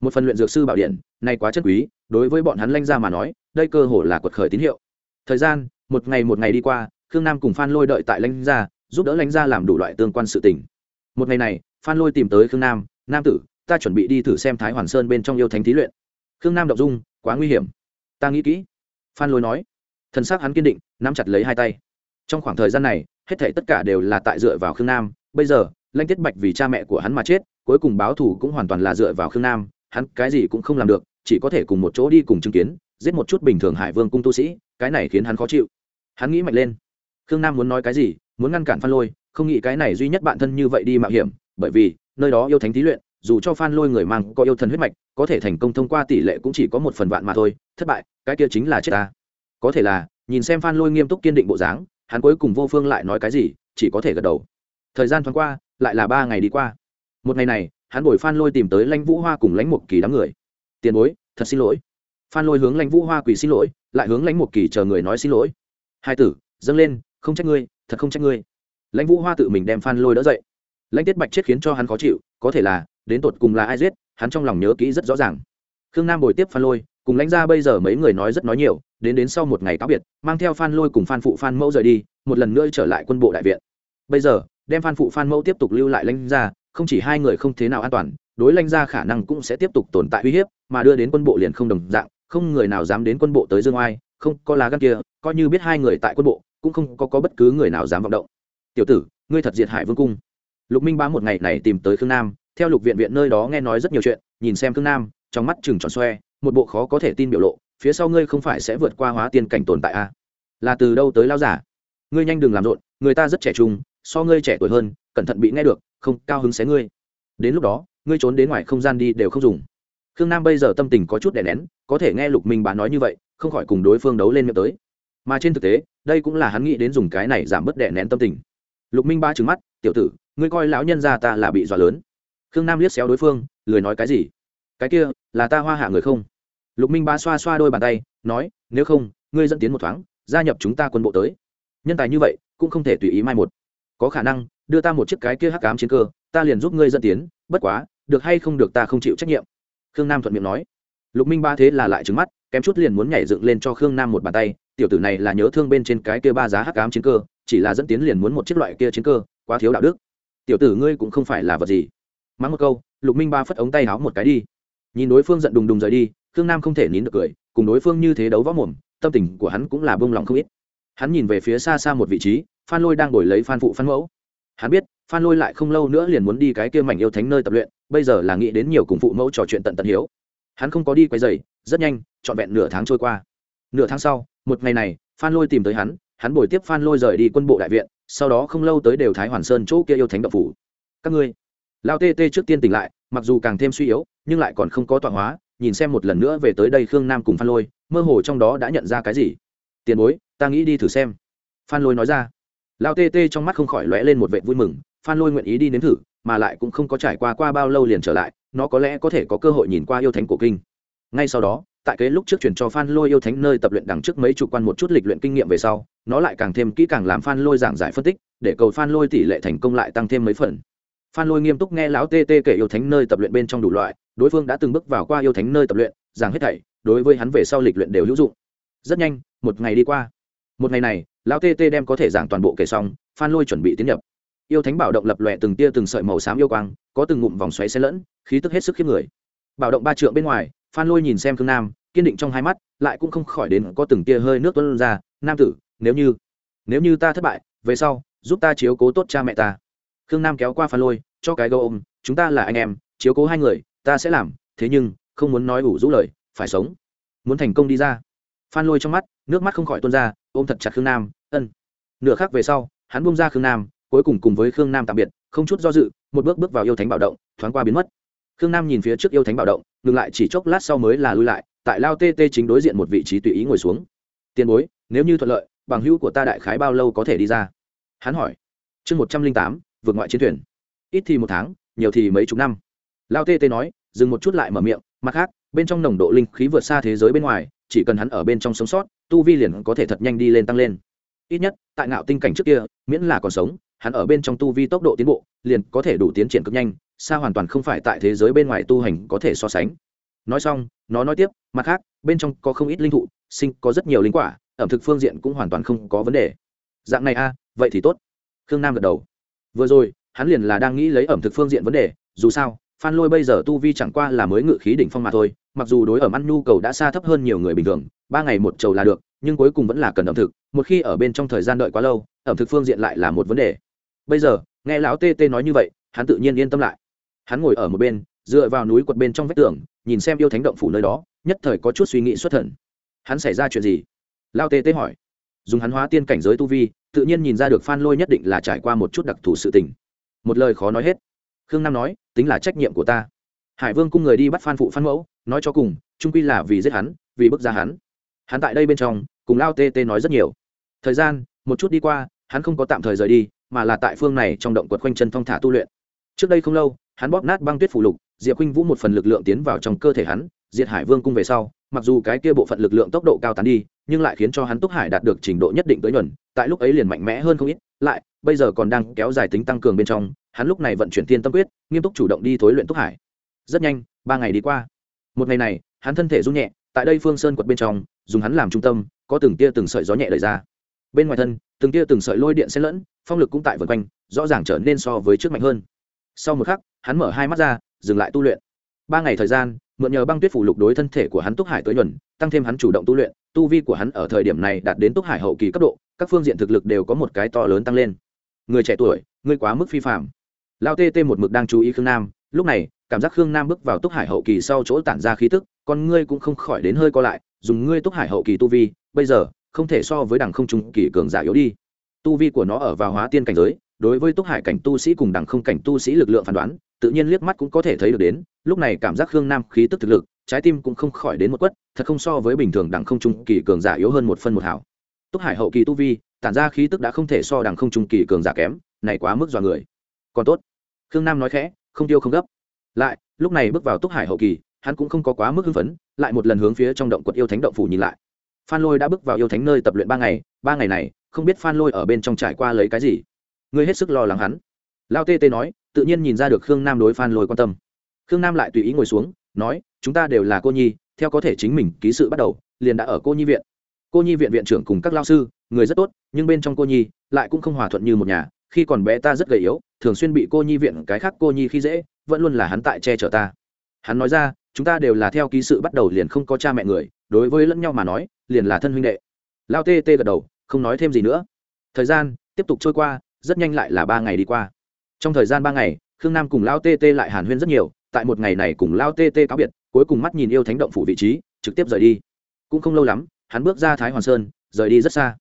Một phần luyện dược sư bảo điện, này quá chất quý, đối với bọn hắn lãnh ra mà nói, đây cơ hồ là quật khởi tín hiệu. Thời gian, một ngày một ngày đi qua, khương nam cùng phan lôi đợi tại lãnh ra giúp đỡ lãnh gia làm đủ loại tương quan sự tình. Một ngày này, phan lôi tìm tới khương nam nam tử, ta chuẩn bị đi thử xem thái hoàn sơn bên trong yêu thánh thí luyện. Khương nam động dung, quá nguy hiểm. Ta nghĩ kỹ. Phan lôi nói. Thân xác hắn kiên định, nắm chặt lấy hai tay. Trong khoảng thời gian này, hết thể tất cả đều là tại dựa vào khương nam. Bây giờ lanh tiết bạch vì cha mẹ của hắn mà chết, cuối cùng báo thù cũng hoàn toàn là dựa vào khương nam. Hắn cái gì cũng không làm được, chỉ có thể cùng một chỗ đi cùng chứng kiến, giết một chút bình thường hải vương cung tu sĩ, cái này khiến hắn khó chịu. Hắn nghĩ mạnh lên. Khương nam muốn nói cái gì muốn ngăn cản phan lôi, không nghĩ cái này duy nhất bạn thân như vậy đi mạo hiểm, bởi vì, nơi đó yêu thánh thí luyện, dù cho phan lôi người mang có yêu thần huyết mạch, có thể thành công thông qua tỷ lệ cũng chỉ có một phần vạn mà thôi, thất bại, cái kia chính là chết ta. Có thể là, nhìn xem phan lôi nghiêm túc kiên định bộ dáng, hắn cuối cùng vô phương lại nói cái gì, chỉ có thể gật đầu. Thời gian thoáng qua, lại là ba ngày đi qua. Một ngày này, hắn bồi phan lôi tìm tới lãnh vũ hoa cùng lãnh một kỳ đám người. Tiền bối, thật xin lỗi. Phan lôi hướng lãnh vũ hoa quỳ xin lỗi, lại hướng lãnh một kỳ chờ người nói xin lỗi. Hai tử, dâng lên, không trách ngươi thật không trách ngươi. Lãnh vũ hoa tự mình đem phan lôi đỡ dậy. Lãnh tiết bạch chết khiến cho hắn khó chịu, có thể là, đến tột cùng là ai giết, hắn trong lòng nhớ kỹ rất rõ ràng. Khương nam bồi tiếp phan lôi, cùng lãnh ra bây giờ mấy người nói rất nói nhiều, đến đến sau một ngày cáo biệt, mang theo phan lôi cùng phan phụ phan mẫu rời đi, một lần nữa trở lại quân bộ đại viện. Bây giờ, đem phan phụ phan mẫu tiếp tục lưu lại lãnh ra không chỉ hai người không thế nào an toàn, đối lãnh ra khả năng cũng sẽ tiếp tục tồn tại uy hiếp, mà đưa đến quân bộ liền không đồng dạng, không người nào dám đến quân bộ tới dương oai, không, có lá gan kia, coi như biết hai người tại quân bộ cũng không có, có bất cứ người nào dám vọng động. Tiểu tử ngươi thật diệt hải vương cung. Lục minh bá một ngày này tìm tới khương nam theo lục viện viện nơi đó nghe nói rất nhiều chuyện nhìn xem khương nam trong mắt chừng tròn xoe một bộ khó có thể tin biểu lộ phía sau ngươi không phải sẽ vượt qua hóa tiên cảnh tồn tại a à? là từ đâu tới lao giả? Ngươi nhanh đừng làm rộn người ta rất trẻ trung so ngươi trẻ tuổi hơn cẩn thận bị nghe được không cao hứng xé ngươi. Đến lúc đó ngươi trốn đến ngoài không gian đi đều không dùng. Khương nam bây giờ tâm tình có chút đè nén có thể nghe lục minh bá nói như vậy không khỏi cùng đối phương đấu lên miệng tới mà trên thực tế, đây cũng là hắn nghĩ đến dùng cái này giảm bớt đè nén tâm tình. Lục minh Ba trừng mắt, tiểu tử, ngươi coi lão nhân ra ta là bị dọa lớn. Khương nam liếc xéo đối phương, lười nói cái gì? Cái kia, là ta hoa hạ người không? Lục minh ba xoa xoa đôi bàn tay, nói, nếu không, ngươi dẫn tiến một thoáng, gia nhập chúng ta quân bộ tới. Nhân tài như vậy, cũng không thể tùy ý mai một. Có khả năng, đưa ta một chiếc cái kia hắc cám chiến cơ, ta liền giúp ngươi dẫn tiến, bất quá, được hay không được ta không chịu trách nhiệm. Khương nam thuận miệng nói. Lục minh ba thế là lại trứng mắt, kém chút liền muốn nhảy dựng lên cho khương nam một bàn tay tiểu tử này là nhớ thương bên trên cái kia ba giá hắc ám chiến cơ, chỉ là dẫn tiến liền muốn một chiếc loại kia chiến cơ, quá thiếu đạo đức. Tiểu tử ngươi cũng không phải là vật gì. Mắng một câu, lục minh ba phất ống tay háo một cái đi. Nhìn đối phương giận đùng đùng rời đi, khương nam không thể nín được cười, cùng đối phương như thế đấu võ mồm, tâm tình của hắn cũng là bông lòng không ít. Hắn nhìn về phía xa xa một vị trí, phan lôi đang đổi lấy phan phụ phan mẫu. Hắn biết, phan lôi lại không lâu nữa liền muốn đi cái kia mảnh yêu thánh nơi tập luyện, bây giờ là nghĩ đến nhiều cùng phụ mẫu trò chuyện tận tận hiếu. Hắn không có đi quay dày rất nhanh, trọn vẹn nửa tháng trôi qua nửa tháng sau, một ngày này, phan lôi tìm tới hắn hắn bồi tiếp phan lôi rời đi quân bộ đại viện, sau đó không lâu tới đều thái hoàn sơn chỗ kia yêu thánh độc phủ. Các ngươi, lao tê tê trước tiên tỉnh lại, mặc dù càng thêm suy yếu, nhưng lại còn không có tọa hóa, nhìn xem một lần nữa về tới đây khương nam cùng phan lôi, mơ hồ trong đó đã nhận ra cái gì. Tiền bối, ta nghĩ đi thử xem. Phan lôi nói ra. Lao tê tê trong mắt không khỏi lóe lên một vệ vui mừng, phan lôi nguyện ý đi nếm thử, mà lại cũng không có trải qua qua bao lâu liền trở lại, nó có lẽ có thể có cơ hội nhìn qua yêu thánh cổ kinh. Ngay sau đó tại cái lúc trước chuyển cho phan lôi yêu thánh nơi tập luyện đằng trước mấy chủ quan một chút lịch luyện kinh nghiệm về sau, nó lại càng thêm kỹ càng làm phan lôi giảng giải phân tích, để cầu phan lôi tỷ lệ thành công lại tăng thêm mấy phần. Phan lôi nghiêm túc nghe lão tê tê kể yêu thánh nơi tập luyện bên trong đủ loại, đối phương đã từng bước vào qua yêu thánh nơi tập luyện, giảng hết thảy, đối với hắn về sau lịch luyện đều hữu dụng. Rất nhanh, một ngày đi qua. Một ngày này, lão tê tê đem có thể giảng toàn bộ kể xong, phan lôi chuẩn bị tiến nhập. Yêu thánh bảo động lập lòe từng tia từng sợi màu xám yêu quang, có từng ngụm vòng xoáy xen lẫn, khí tức hết sức khiếp người. Bảo động ba trượng bên ngoài phan lôi nhìn xem khương nam, kiên định trong hai mắt, lại cũng không khỏi đến có từng tia hơi nước tuôn ra, nam tử, nếu như nếu như ta thất bại, về sau, giúp ta chiếu cố tốt cha mẹ ta. Khương nam kéo qua phan lôi, cho cái gâu ôm, chúng ta là anh em, chiếu cố hai người, ta sẽ làm, thế nhưng, không muốn nói ủ rũ lời, phải sống. Muốn thành công đi ra. Phan lôi trong mắt, nước mắt không khỏi tuôn ra, ôm thật chặt khương nam, ân. Nửa khác về sau, hắn bung ra khương nam, cuối cùng cùng với khương nam tạm biệt, không chút do dự, một bước bước vào yêu thánh bảo động, thoáng qua biến mất. Khương nam nhìn phía trước yêu thánh bảo động ngừng lại chỉ chốc lát sau mới là lui lại, tại lao tê tê chính đối diện một vị trí tùy ý ngồi xuống. Tiền bối, nếu như thuận lợi, bằng hữu của ta đại khái bao lâu có thể đi ra? Hắn hỏi. Chương một trăm linh tám, vượt ngoại chiến thuyền. Ít thì một tháng, nhiều thì mấy chục năm. Lao tê tê nói, dừng một chút lại mở miệng, mặt khác, bên trong nồng độ linh khí vượt xa thế giới bên ngoài, chỉ cần hắn ở bên trong sống sót, tu vi liền có thể thật nhanh đi lên tăng lên. Ít nhất, tại ngạo tinh cảnh trước kia, miễn là còn sống hắn ở bên trong tu vi tốc độ tiến bộ, liền có thể đủ tiến triển cực nhanh, xa hoàn toàn không phải tại thế giới bên ngoài tu hành có thể so sánh. Nói xong, nó nói tiếp, mặt khác, bên trong có không ít linh thụ, sinh có rất nhiều linh quả, ẩm thực phương diện cũng hoàn toàn không có vấn đề. Dạng này a, vậy thì tốt. Khương nam gật đầu. Vừa rồi, hắn liền là đang nghĩ lấy ẩm thực phương diện vấn đề, dù sao, phan lôi bây giờ tu vi chẳng qua là mới ngự khí đỉnh phong mà thôi, mặc dù đối ẩm ăn nhu cầu đã xa thấp hơn nhiều người bình thường, ba ngày một trầu là được, nhưng cuối cùng vẫn là cần ẩm thực, một khi ở bên trong thời gian đợi quá lâu, ẩm thực phương diện lại là một vấn đề bây giờ, nghe lão tê tê nói như vậy, hắn tự nhiên yên tâm lại. Hắn ngồi ở một bên, dựa vào núi quật bên trong vách tường, nhìn xem yêu thánh động phủ nơi đó, nhất thời có chút suy nghĩ xuất thần. Hắn xảy ra chuyện gì? Lao tê tê hỏi. Dùng hắn hóa tiên cảnh giới tu vi, tự nhiên nhìn ra được phan lôi nhất định là trải qua một chút đặc thù sự tình. Một lời khó nói hết. Khương nam nói, tính là trách nhiệm của ta. Hải vương cung người đi bắt phan phụ phan mẫu, nói cho cùng trung quy là vì giết hắn, vì bức ra hắn. Hắn tại đây bên trong, cùng lao tê tê nói rất nhiều. Thời gian, một chút đi qua, hắn không có tạm thời rời đi mà là tại phương này trong động quật quanh chân thong thả tu luyện. Trước đây không lâu, hắn bóp nát băng tuyết phủ lục, diệp khuynh vũ một phần lực lượng tiến vào trong cơ thể hắn, diệt hải vương cung về sau, mặc dù cái kia bộ phận lực lượng tốc độ cao tán đi, nhưng lại khiến cho hắn túc hải đạt được trình độ nhất định tới nhuần, tại lúc ấy liền mạnh mẽ hơn không ít, lại, bây giờ còn đang kéo dài tính tăng cường bên trong, hắn lúc này vận chuyển tiên tâm quyết, nghiêm túc chủ động đi thối luyện túc hải. Rất nhanh, ba ngày đi qua. Một ngày này, hắn thân thể rung nhẹ, tại đây phương sơn quật bên trong, dùng hắn làm trung tâm, có từng tia từng sợi gió nhẹ lời ra. Bên ngoài thân, từng tia từng sợi lôi điện xen lẫn phong lực cũng tại vần quanh, rõ ràng trở nên so với trước mạnh hơn. Sau một khắc, hắn mở hai mắt ra, dừng lại tu luyện. Ba ngày thời gian, mượn nhờ băng tuyết phủ lục đối thân thể của hắn túc hải tới nhuần, tăng thêm hắn chủ động tu luyện, tu vi của hắn ở thời điểm này đạt đến túc hải hậu kỳ cấp độ, các phương diện thực lực đều có một cái to lớn tăng lên. Người trẻ tuổi, ngươi quá mức phi phạm lao tê tê một mực đang chú ý khương nam, lúc này, cảm giác khương nam bước vào túc hải hậu kỳ sau chỗ tản ra khí tức, con ngươi cũng không khỏi đến hơi co lại, dùng ngươi túc hải hậu kỳ tu vi, bây giờ, không thể so với đằng không trung kỳ cường giả yếu đi tu vi của nó ở vào hóa tiên cảnh giới, đối với túc hải cảnh tu sĩ cùng đẳng không cảnh tu sĩ lực lượng phán đoán, tự nhiên liếc mắt cũng có thể thấy được đến, lúc này cảm giác khương nam khí tức thực lực, trái tim cũng không khỏi đến một quất, thật không so với bình thường đẳng không trung kỳ cường giả yếu hơn một phân một hảo túc hải hậu kỳ tu vi, tản ra khí tức đã không thể so đẳng không trung kỳ cường giả kém, này quá mức dọa người. Còn tốt. Khương nam nói khẽ, không tiêu không gấp. Lại, lúc này bước vào túc hải hậu kỳ, hắn cũng không có quá mức hưng phấn, lại một lần hướng phía trong động quật yêu thánh động phủ nhìn lại. Phan lôi đã bước vào yêu thánh nơi tập luyện ba ngày ba ngày này không biết phan lôi ở bên trong trải qua lấy cái gì. Ngươi hết sức lo lắng hắn. Lao tê tê nói, tự nhiên nhìn ra được khương nam đối phan lôi quan tâm. Khương nam lại tùy ý ngồi xuống, nói, chúng ta đều là cô nhi, theo có thể chính mình ký sự bắt đầu, liền đã ở cô nhi viện. Cô nhi viện viện trưởng cùng các lao sư, người rất tốt, nhưng bên trong cô nhi lại cũng không hòa thuận như một nhà, khi còn bé ta rất gầy yếu, thường xuyên bị cô nhi viện cái khác cô nhi khi dễ, vẫn luôn là hắn tại che chở ta. Hắn nói ra, chúng ta đều là theo ký sự bắt đầu liền không có cha mẹ người, đối với lẫn nhau mà nói, liền là thân huynh đệ. Lao tê tê gật đầu không nói thêm gì nữa. Thời gian tiếp tục trôi qua, rất nhanh lại là ba ngày đi qua. Trong thời gian ba ngày, khương nam cùng lao tê tê lại hàn huyên rất nhiều, tại một ngày này cùng lao tê tê cáo biệt, cuối cùng mắt nhìn yêu thánh động phủ vị trí, trực tiếp rời đi. Cũng không lâu lắm, hắn bước ra thái hoàn sơn, rời đi rất xa.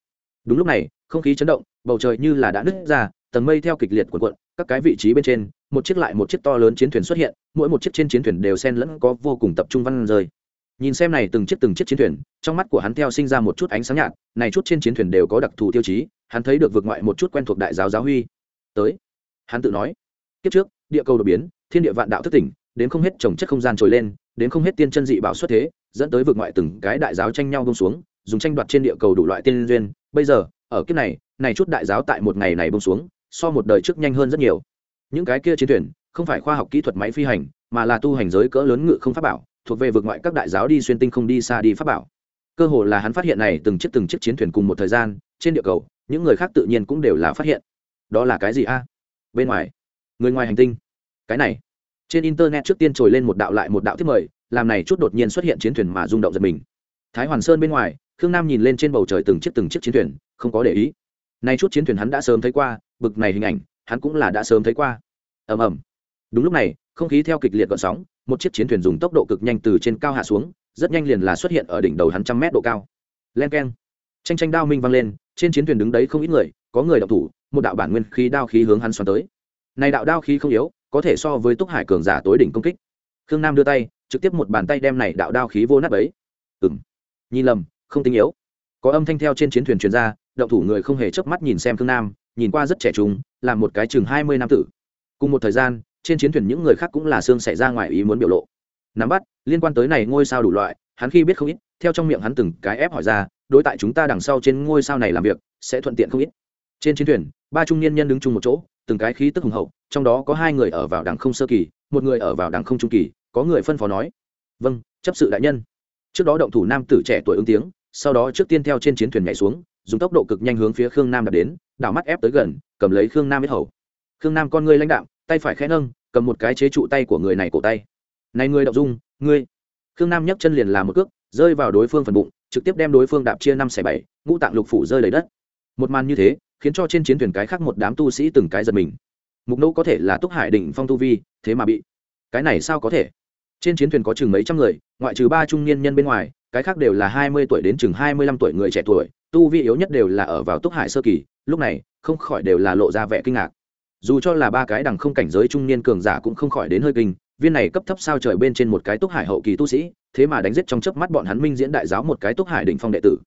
Đúng lúc này, không khí chấn động, bầu trời như là đã nứt ra, tầng mây theo kịch liệt cuộn cuộn, các cái vị trí bên trên, một chiếc lại một chiếc to lớn chiến thuyền xuất hiện, mỗi một chiếc trên chiến thuyền đều xen lẫn có vô cùng tập trung văn rơi nhìn xem này từng chiếc từng chiếc chiến thuyền, trong mắt của hắn theo sinh ra một chút ánh sáng nhạt, này chút trên chiến thuyền đều có đặc thù tiêu chí, hắn thấy được vượt ngoại một chút quen thuộc đại giáo giáo huy. Tới, hắn tự nói, kiếp trước, địa cầu đột biến, thiên địa vạn đạo thất tỉnh, đến không hết trồng chất không gian trồi lên, đến không hết tiên chân dị bảo xuất thế, dẫn tới vượt ngoại từng cái đại giáo tranh nhau bông xuống, dùng tranh đoạt trên địa cầu đủ loại tiên duyên. Bây giờ, ở kiếp này này chút đại giáo tại một ngày này bông xuống, so một đời trước nhanh hơn rất nhiều. Những cái kia chiến thuyền, không phải khoa học kỹ thuật máy phi hành, mà là tu hành giới cỡ lớn ngự không pháp bảo thuộc về vực ngoại các đại giáo đi xuyên tinh không đi xa đi pháp bảo. Cơ hồ là hắn phát hiện này từng chiếc từng chiếc chiến thuyền cùng một thời gian, trên địa cầu, những người khác tự nhiên cũng đều là phát hiện. Đó là cái gì a? Bên ngoài. Người ngoài hành tinh. Cái này. Trên internet trước tiên trồi lên một đạo lại một đạo thiết mời, làm này chút đột nhiên xuất hiện chiến thuyền mà rung động giật mình. Thái hoàn sơn bên ngoài, khương nam nhìn lên trên bầu trời từng chiếc từng chiếc chiến thuyền, không có để ý. Nay chút chiến thuyền hắn đã sớm thấy qua, bực này hình ảnh, hắn cũng là đã sớm thấy qua. Ầm ầm. Đúng lúc này không khí theo kịch liệt gợn sóng, một chiếc chiến thuyền dùng tốc độ cực nhanh từ trên cao hạ xuống, rất nhanh liền là xuất hiện ở đỉnh đầu hắn trăm mét độ cao. Len keng. Tranh tranh đao minh vang lên, trên chiến thuyền đứng đấy không ít người, có người đọc thủ, một đạo bản nguyên khí đao khí hướng hắn xoắn tới. Này đạo đao khí không yếu, có thể so với túc hải cường giả tối đỉnh công kích. Khương nam đưa tay, trực tiếp một bàn tay đem này đạo đao khí vô nát ấy ừng nhìn lầm, không tinh yếu. Có âm thanh theo trên chiến thuyền truyền ra, động thủ người không hề chớp mắt nhìn xem khương nam, nhìn qua rất trẻ trung, là một cái chừng hai mươi năm tử. Cùng một thời gian trên chiến thuyền những người khác cũng là xương xảy ra ngoài ý muốn biểu lộ. Nắm bắt, liên quan tới này ngôi sao đủ loại, hắn khi biết không ít, theo trong miệng hắn từng cái ép hỏi ra, đối tại chúng ta đằng sau trên ngôi sao này làm việc, sẽ thuận tiện không ít. Trên chiến thuyền, ba trung niên nhân đứng chung một chỗ, từng cái khí tức hùng hậu, trong đó có hai người ở vào đằng không sơ kỳ, một người ở vào đằng không trung kỳ, có người phân phó nói vâng chấp sự đại nhân. Trước đó động thủ nam tử trẻ tuổi ứng tiếng, sau đó trước tiên theo trên chiến thuyền nhảy xuống, dùng tốc độ cực nhanh hướng phía khương nam đạt đến, đảo mắt ép tới gần, cầm lấy khương nam biết hầu. Khương nam con ngươi lãnh đạo tay phải khẽ nâng, cầm một cái chế trụ tay của người này cổ tay. Này ngươi động dung, ngươi. Khương nam nhấc chân liền làm một cước, rơi vào đối phương phần bụng, trực tiếp đem đối phương đạp chia năm xẻ bảy, ngũ tạng lục phủ rơi lấy đất. Một màn như thế, khiến cho trên chiến thuyền cái khác một đám tu sĩ từng cái giật mình. Mục nỗ có thể là túc hải đỉnh phong tu vi, thế mà bị cái này sao có thể? Trên chiến thuyền có chừng mấy trăm người, ngoại trừ ba trung niên nhân bên ngoài, cái khác đều là hai mươi tuổi đến chừng hai mươi lăm tuổi người trẻ tuổi, tu vi yếu nhất đều là ở vào túc hải sơ kỳ, lúc này, không khỏi đều là lộ ra vẻ kinh ngạc dù cho là ba cái đằng không cảnh giới trung niên cường giả cũng không khỏi đến hơi kinh, viên này cấp thấp sao trời bên trên một cái túc hải hậu kỳ tu sĩ, thế mà đánh giết trong chớp mắt bọn hắn minh diễn đại giáo một cái túc hải đỉnh phong đệ tử.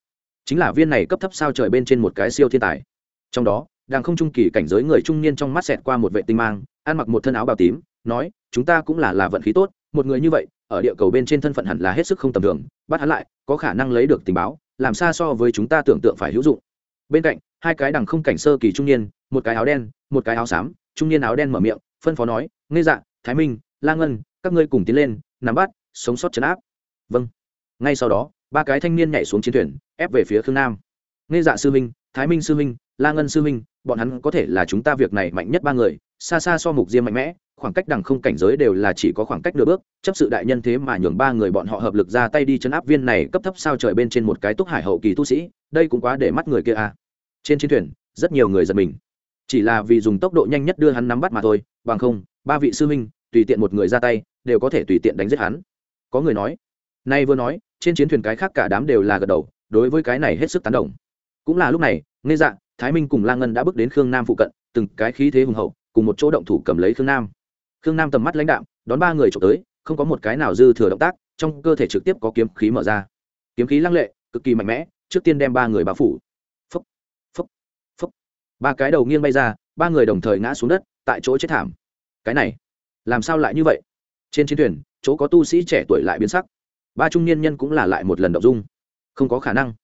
Chính là viên này cấp thấp sao trời bên trên một cái siêu thiên tài. Trong đó đang không trung kỳ cảnh giới người trung niên trong mắt xẹt qua một vệ tinh mang, ăn mặc một thân áo bào tím, nói, chúng ta cũng là là vận khí tốt, một người như vậy, ở địa cầu bên trên thân phận hẳn là hết sức không tầm thường, bắt hắn lại, có khả năng lấy được tình báo, làm xa so với chúng ta tưởng tượng phải hữu dụng. Bên cạnh, hai cái đằng không cảnh sơ kỳ trung niên, một cái áo đen một cái áo xám, trung niên áo đen mở miệng, phân phó nói nghe dạ thái minh, la ngân, các ngươi cùng tiến lên, nắm bắt, sống sót chấn áp. Vâng. Ngay sau đó, ba cái thanh niên nhảy xuống chiến thuyền, ép về phía khương nam. Nghe dạ sư minh thái minh sư minh la ngân sư minh bọn hắn có thể là chúng ta việc này mạnh nhất ba người, xa xa so mục diêm mạnh mẽ, khoảng cách đằng không cảnh giới đều là chỉ có khoảng cách nửa bước, chấp sự đại nhân thế mà nhường ba người bọn họ hợp lực ra tay đi chấn áp viên này cấp thấp sao trời bên trên một cái túc hải hậu kỳ tu sĩ, đây cũng quá để mắt người kia à. trên chiến thuyền, rất nhiều người giật mình chỉ là vì dùng tốc độ nhanh nhất đưa hắn nắm bắt mà thôi, bằng không, ba vị sư huynh, tùy tiện một người ra tay, đều có thể tùy tiện đánh giết hắn. Có người nói, nay vừa nói, trên chiến thuyền cái khác cả đám đều là gật đầu, đối với cái này hết sức tán đồng. Cũng là lúc này nghe dạ thái minh cùng lang ngân đã bước đến khương nam phụ cận, từng cái khí thế hùng hậu, cùng một chỗ động thủ cầm lấy khương nam. Khương nam tầm mắt lãnh đạm, đón ba người trộm tới, không có một cái nào dư thừa động tác, trong cơ thể trực tiếp có kiếm khí mở ra. Kiếm khí lăng lệ, cực kỳ mạnh mẽ, trước tiên đem ba người bao phủ ba cái đầu nghiêng bay ra, ba người đồng thời ngã xuống đất, tại chỗ chết thảm. Cái này, làm sao lại như vậy? Trên chiến thuyền, chỗ có tu sĩ trẻ tuổi lại biến sắc. Ba trung niên nhân cũng là lại một lần động dung. Không có khả năng.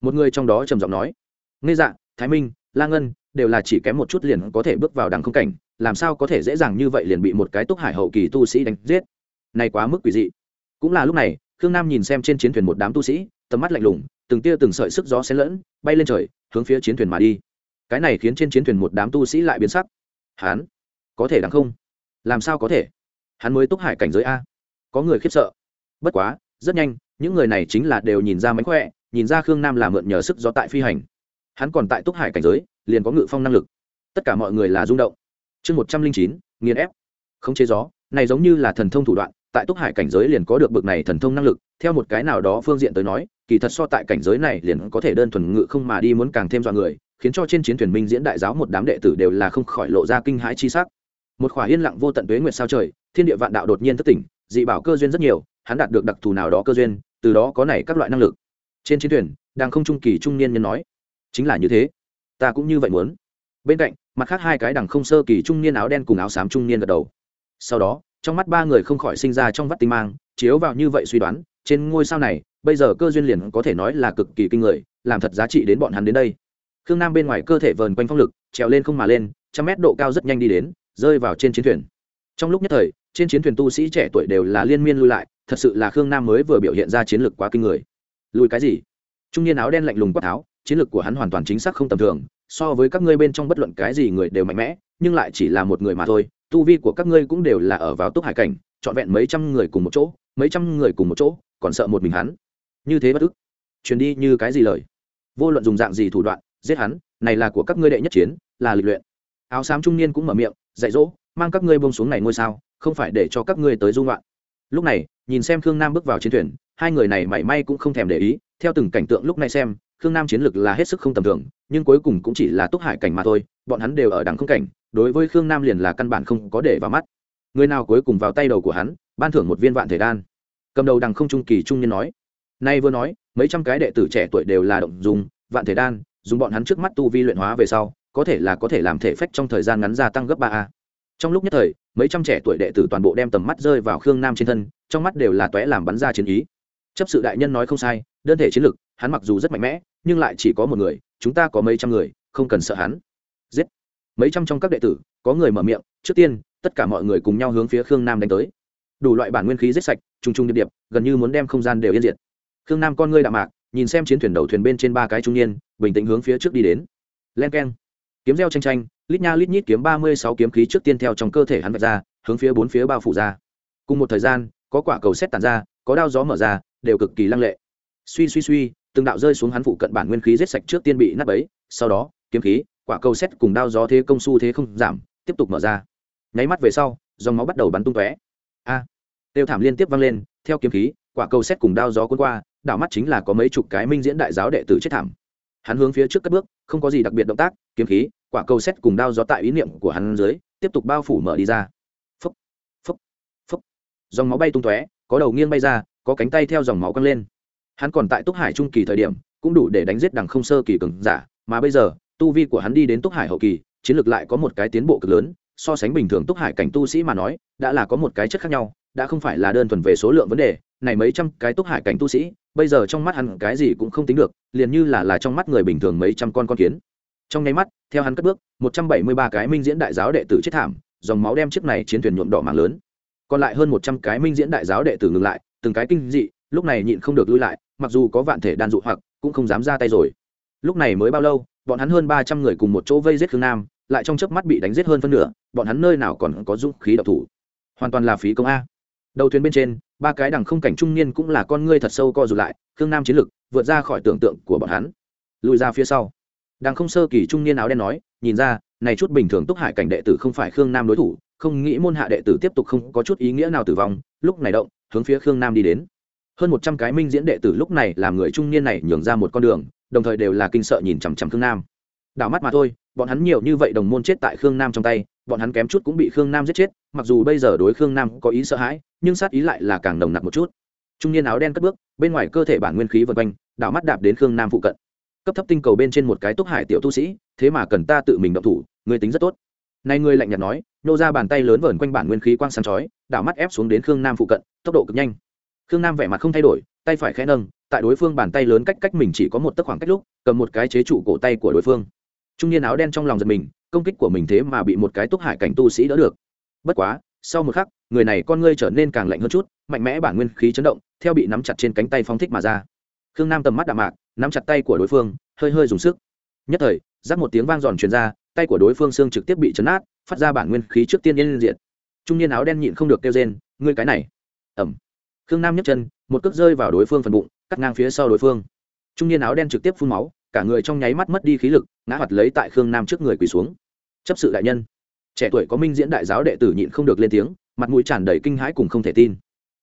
Một người trong đó trầm giọng nói nghe dạ thái minh, la ngân, đều là chỉ kém một chút liền có thể bước vào đằng không cảnh, làm sao có thể dễ dàng như vậy liền bị một cái túc hải hậu kỳ tu sĩ đánh giết? Này quá mức quỷ dị. Cũng là lúc này, khương nam nhìn xem trên chiến thuyền một đám tu sĩ, tầm mắt lạnh lùng, từng tia từng sợi sức gió xen lẫn, bay lên trời, hướng phía chiến thuyền mà đi cái này khiến trên chiến thuyền một đám tu sĩ lại biến sắc. Hắn có thể đằng không? Làm sao có thể? Hắn mới túc hải cảnh giới a. Có người khiếp sợ. Bất quá, rất nhanh, những người này chính là đều nhìn ra mánh khỏe, nhìn ra khương nam là mượn nhờ sức gió tại phi hành. Hắn còn tại túc hải cảnh giới, liền có ngự phong năng lực. Tất cả mọi người là rung động. Chương một trăm linh chín, nghiền ép. Không chế gió, này giống như là thần thông thủ đoạn, tại túc hải cảnh giới liền có được bực này thần thông năng lực, theo một cái nào đó phương diện tới nói, kỳ thật so tại cảnh giới này liền có thể đơn thuần ngự không mà đi muốn càng thêm dọa người khiến cho trên chiến thuyền minh diễn đại giáo một đám đệ tử đều là không khỏi lộ ra kinh hãi chi sắc. Một khỏa yên lặng vô tận tuế nguyệt sao trời, thiên địa vạn đạo đột nhiên thất tỉnh, dị bảo cơ duyên rất nhiều, hắn đạt được đặc thù nào đó cơ duyên, từ đó có này các loại năng lực. Trên chiến thuyền, đang không trung kỳ trung niên nhân nói, chính là như thế, ta cũng như vậy muốn. Bên cạnh, mặt khác hai cái đằng không sơ kỳ trung niên áo đen cùng áo xám trung niên gật đầu. Sau đó, trong mắt ba người không khỏi sinh ra trong vắt tinh mang, chiếu vào như vậy suy đoán, trên ngôi sao này, bây giờ cơ duyên liền có thể nói là cực kỳ kinh người, làm thật giá trị đến bọn hắn đến đây khương nam bên ngoài cơ thể vờn quanh phong lực, trèo lên không mà lên, trăm mét độ cao rất nhanh đi đến, rơi vào trên chiến thuyền. Trong lúc nhất thời, trên chiến thuyền tu sĩ trẻ tuổi đều là liên miên lui lại, thật sự là khương nam mới vừa biểu hiện ra chiến lược quá kinh người. Lùi cái gì? Trung niên áo đen lạnh lùng quát tháo, chiến lược của hắn hoàn toàn chính xác không tầm thường, so với các ngươi bên trong bất luận cái gì người đều mạnh mẽ, nhưng lại chỉ là một người mà thôi, tu vi của các ngươi cũng đều là ở vào túc hải cảnh, trọn vẹn mấy trăm người cùng một chỗ, mấy trăm người cùng một chỗ, còn sợ một mình hắn. Như thế bất ức. Truyền đi như cái gì lời? Vô luận dùng dạng gì thủ đoạn giết hắn, này là của các ngươi đệ nhất chiến, là lịch luyện. Áo xám trung niên cũng mở miệng, dạy dỗ, mang các ngươi bông xuống này ngôi sao, không phải để cho các ngươi tới dung loạn lúc này, nhìn xem khương nam bước vào chiến thuyền, hai người này mảy may cũng không thèm để ý, theo từng cảnh tượng lúc này xem, khương nam chiến lực là hết sức không tầm thường, nhưng cuối cùng cũng chỉ là túc hải cảnh mà thôi, bọn hắn đều ở đằng không cảnh, đối với khương nam liền là căn bản không có để vào mắt. Người nào cuối cùng vào tay đầu của hắn, ban thưởng một viên vạn thể đan. Cầm đầu đằng không trung kỳ trung nhân nói. Nay vừa nói, mấy trăm cái đệ tử trẻ tuổi đều là động dùng, vạn thể đan dùng bọn hắn trước mắt tu vi luyện hóa về sau, có thể là có thể làm thể phách trong thời gian ngắn gia tăng gấp ba a. Trong lúc nhất thời, mấy trăm trẻ tuổi đệ tử toàn bộ đem tầm mắt rơi vào khương nam trên thân, trong mắt đều là tóe làm bắn ra chiến ý. Chấp sự đại nhân nói không sai, đơn thể chiến lực, hắn mặc dù rất mạnh mẽ, nhưng lại chỉ có một người, chúng ta có mấy trăm người, không cần sợ hắn. Giết. Mấy trăm trong các đệ tử, có người mở miệng, trước tiên, tất cả mọi người cùng nhau hướng phía khương nam đánh tới. Đủ loại bản nguyên khí giết sạch t r u n g t r u n g điệp điệp, gần như muốn đem không gian đều yên diệt. Khương nam con ngươi đạm mạc nhìn xem chiến thuyền đầu thuyền bên trên ba cái trung niên, bình tĩnh hướng phía trước đi đến. Len k e n kiếm reo tranh tranh lít nha lít nhít kiếm ba mươi sáu kiếm khí trước tiên theo trong cơ thể hắn vạch ra, hướng phía bốn phía bao phủ ra. Cùng một thời gian, có quả cầu xét tàn ra, có đao gió mở ra, đều cực kỳ lăng lệ. Suy suy suy, từng đạo rơi xuống hắn phụ cận bản nguyên khí giết sạch trước tiên bị nắp ấy sau đó, kiếm khí, quả cầu xét cùng đao gió thế công su thế không giảm, tiếp tục mở ra. Nháy mắt về sau, dòng máu bắt đầu bắn tung tóe. A. Tiêu thảm liên tiếp vang lên, theo kiếm khí, quả cầu xét cùng đao gió cuốn qua đảo mắt chính là có mấy chục cái minh diễn đại giáo đệ tử chết thảm. Hắn hướng phía trước các bước, không có gì đặc biệt động tác, kiếm khí, quả cầu xét cùng đao gió tại ý niệm của hắn dưới, tiếp tục bao phủ mở đi ra. Phấp phấp phấp dòng máu bay tung tóe, có đầu nghiêng bay ra, có cánh tay theo dòng máu căng lên. Hắn còn tại túc hải trung kỳ thời điểm, cũng đủ để đánh giết đằng không sơ kỳ cường giả, mà bây giờ, tu vi của hắn đi đến túc hải hậu kỳ, chiến lược lại có một cái tiến bộ cực lớn, so sánh bình thường túc hải cảnh tu sĩ mà nói, đã là có một cái chất khác nhau, đã không phải là đơn thuần về số lượng vấn đề, này mấy trăm cái túc hải cảnh tu sĩ bây giờ trong mắt hắn cái gì cũng không tính được, liền như là là trong mắt người bình thường mấy trăm con con kiến. Trong nháy mắt, theo hắn cất bước, một trăm bảy mươi ba cái minh diễn đại giáo đệ tử chết thảm, dòng máu đem chiếc này chiến thuyền nhuộm đỏ mạng lớn. Còn lại hơn một trăm cái minh diễn đại giáo đệ tử ngừng lại, từng cái kinh dị, lúc này nhịn không được lui lại, mặc dù có vạn thể đan dụ hoặc, cũng không dám ra tay rồi. Lúc này mới bao lâu, bọn hắn hơn ba trăm người cùng một chỗ vây giết khương nam, lại trong chớp mắt bị đánh giết hơn phân nửa, bọn hắn nơi nào còn có dũng khí độc thủ. Hoàn toàn là phí công a. Đầu thuyền bên trên ba cái đằng không cảnh trung niên cũng là con ngươi thật sâu co rụt lại, khương nam chiến lực vượt ra khỏi tưởng tượng của bọn hắn. Lùi ra phía sau. Đằng không sơ kỳ trung niên áo đen nói, nhìn ra, này chút bình thường túc hải cảnh đệ tử không phải khương nam đối thủ, không nghĩ môn hạ đệ tử tiếp tục không có chút ý nghĩa nào tử vong, lúc này động, hướng phía khương nam đi đến. Hơn một trăm cái minh diễn đệ tử lúc này làm người trung niên này nhường ra một con đường, đồng thời đều là kinh sợ nhìn chằm chằm khương nam. Đảo mắt mà thôi bọn hắn nhiều như vậy đồng môn chết tại khương nam trong tay, bọn hắn kém chút cũng bị khương nam giết chết, mặc dù bây giờ đối khương nam có ý sợ hãi, nhưng sát ý lại là càng nồng nặc một chút. Trung niên áo đen cất bước, bên ngoài cơ thể bản nguyên khí vượt quanh, đảo mắt đạp đến khương nam phụ cận. Cấp thấp tinh cầu bên trên một cái túc hải tiểu tu sĩ, thế mà cần ta tự mình động thủ, người tính rất tốt. Nay ngươi lạnh nhạt nói nhô ra bàn tay lớn vờn quanh bản nguyên khí quang sáng chói, đảo mắt ép xuống đến khương nam phụ cận, tốc độ cực nhanh. Khương nam vẻ mặt không thay đổi, tay phải khẽ nâng, tại đối phương bàn tay lớn cách cách mình chỉ có một tấc khoảng cách lúc, cầm một cái chế trụ cổ tay của đối phương trung niên áo đen trong lòng giật mình, công kích của mình thế mà bị một cái túc hải cảnh tu sĩ đỡ được. Bất quá, sau một khắc, người này con ngươi trở nên càng lạnh hơn chút, mạnh mẽ bản nguyên khí chấn động, theo bị nắm chặt trên cánh tay phong thích mà ra. Khương nam tầm mắt đạm mạc, nắm chặt tay của đối phương, hơi hơi dùng sức. Nhất thời giáp một tiếng vang giòn truyền ra, tay của đối phương xương trực tiếp bị chấn át phát ra bản nguyên khí trước tiên yên diện trung niên áo đen nhịn không được kêu rên, ngươi cái này! Ẩm khương nam nhấc chân, một cước rơi vào đối phương phần bụng, cắt ngang phía sau đối phương. Trung niên áo đen trực tiếp phun máu cả người trong nháy mắt mất đi khí lực, ngã hoạt lấy tại khương nam trước người quỳ xuống. Chấp sự đại nhân, trẻ tuổi có minh diễn đại giáo đệ tử nhịn không được lên tiếng, mặt mũi tràn đầy kinh hãi cùng không thể tin.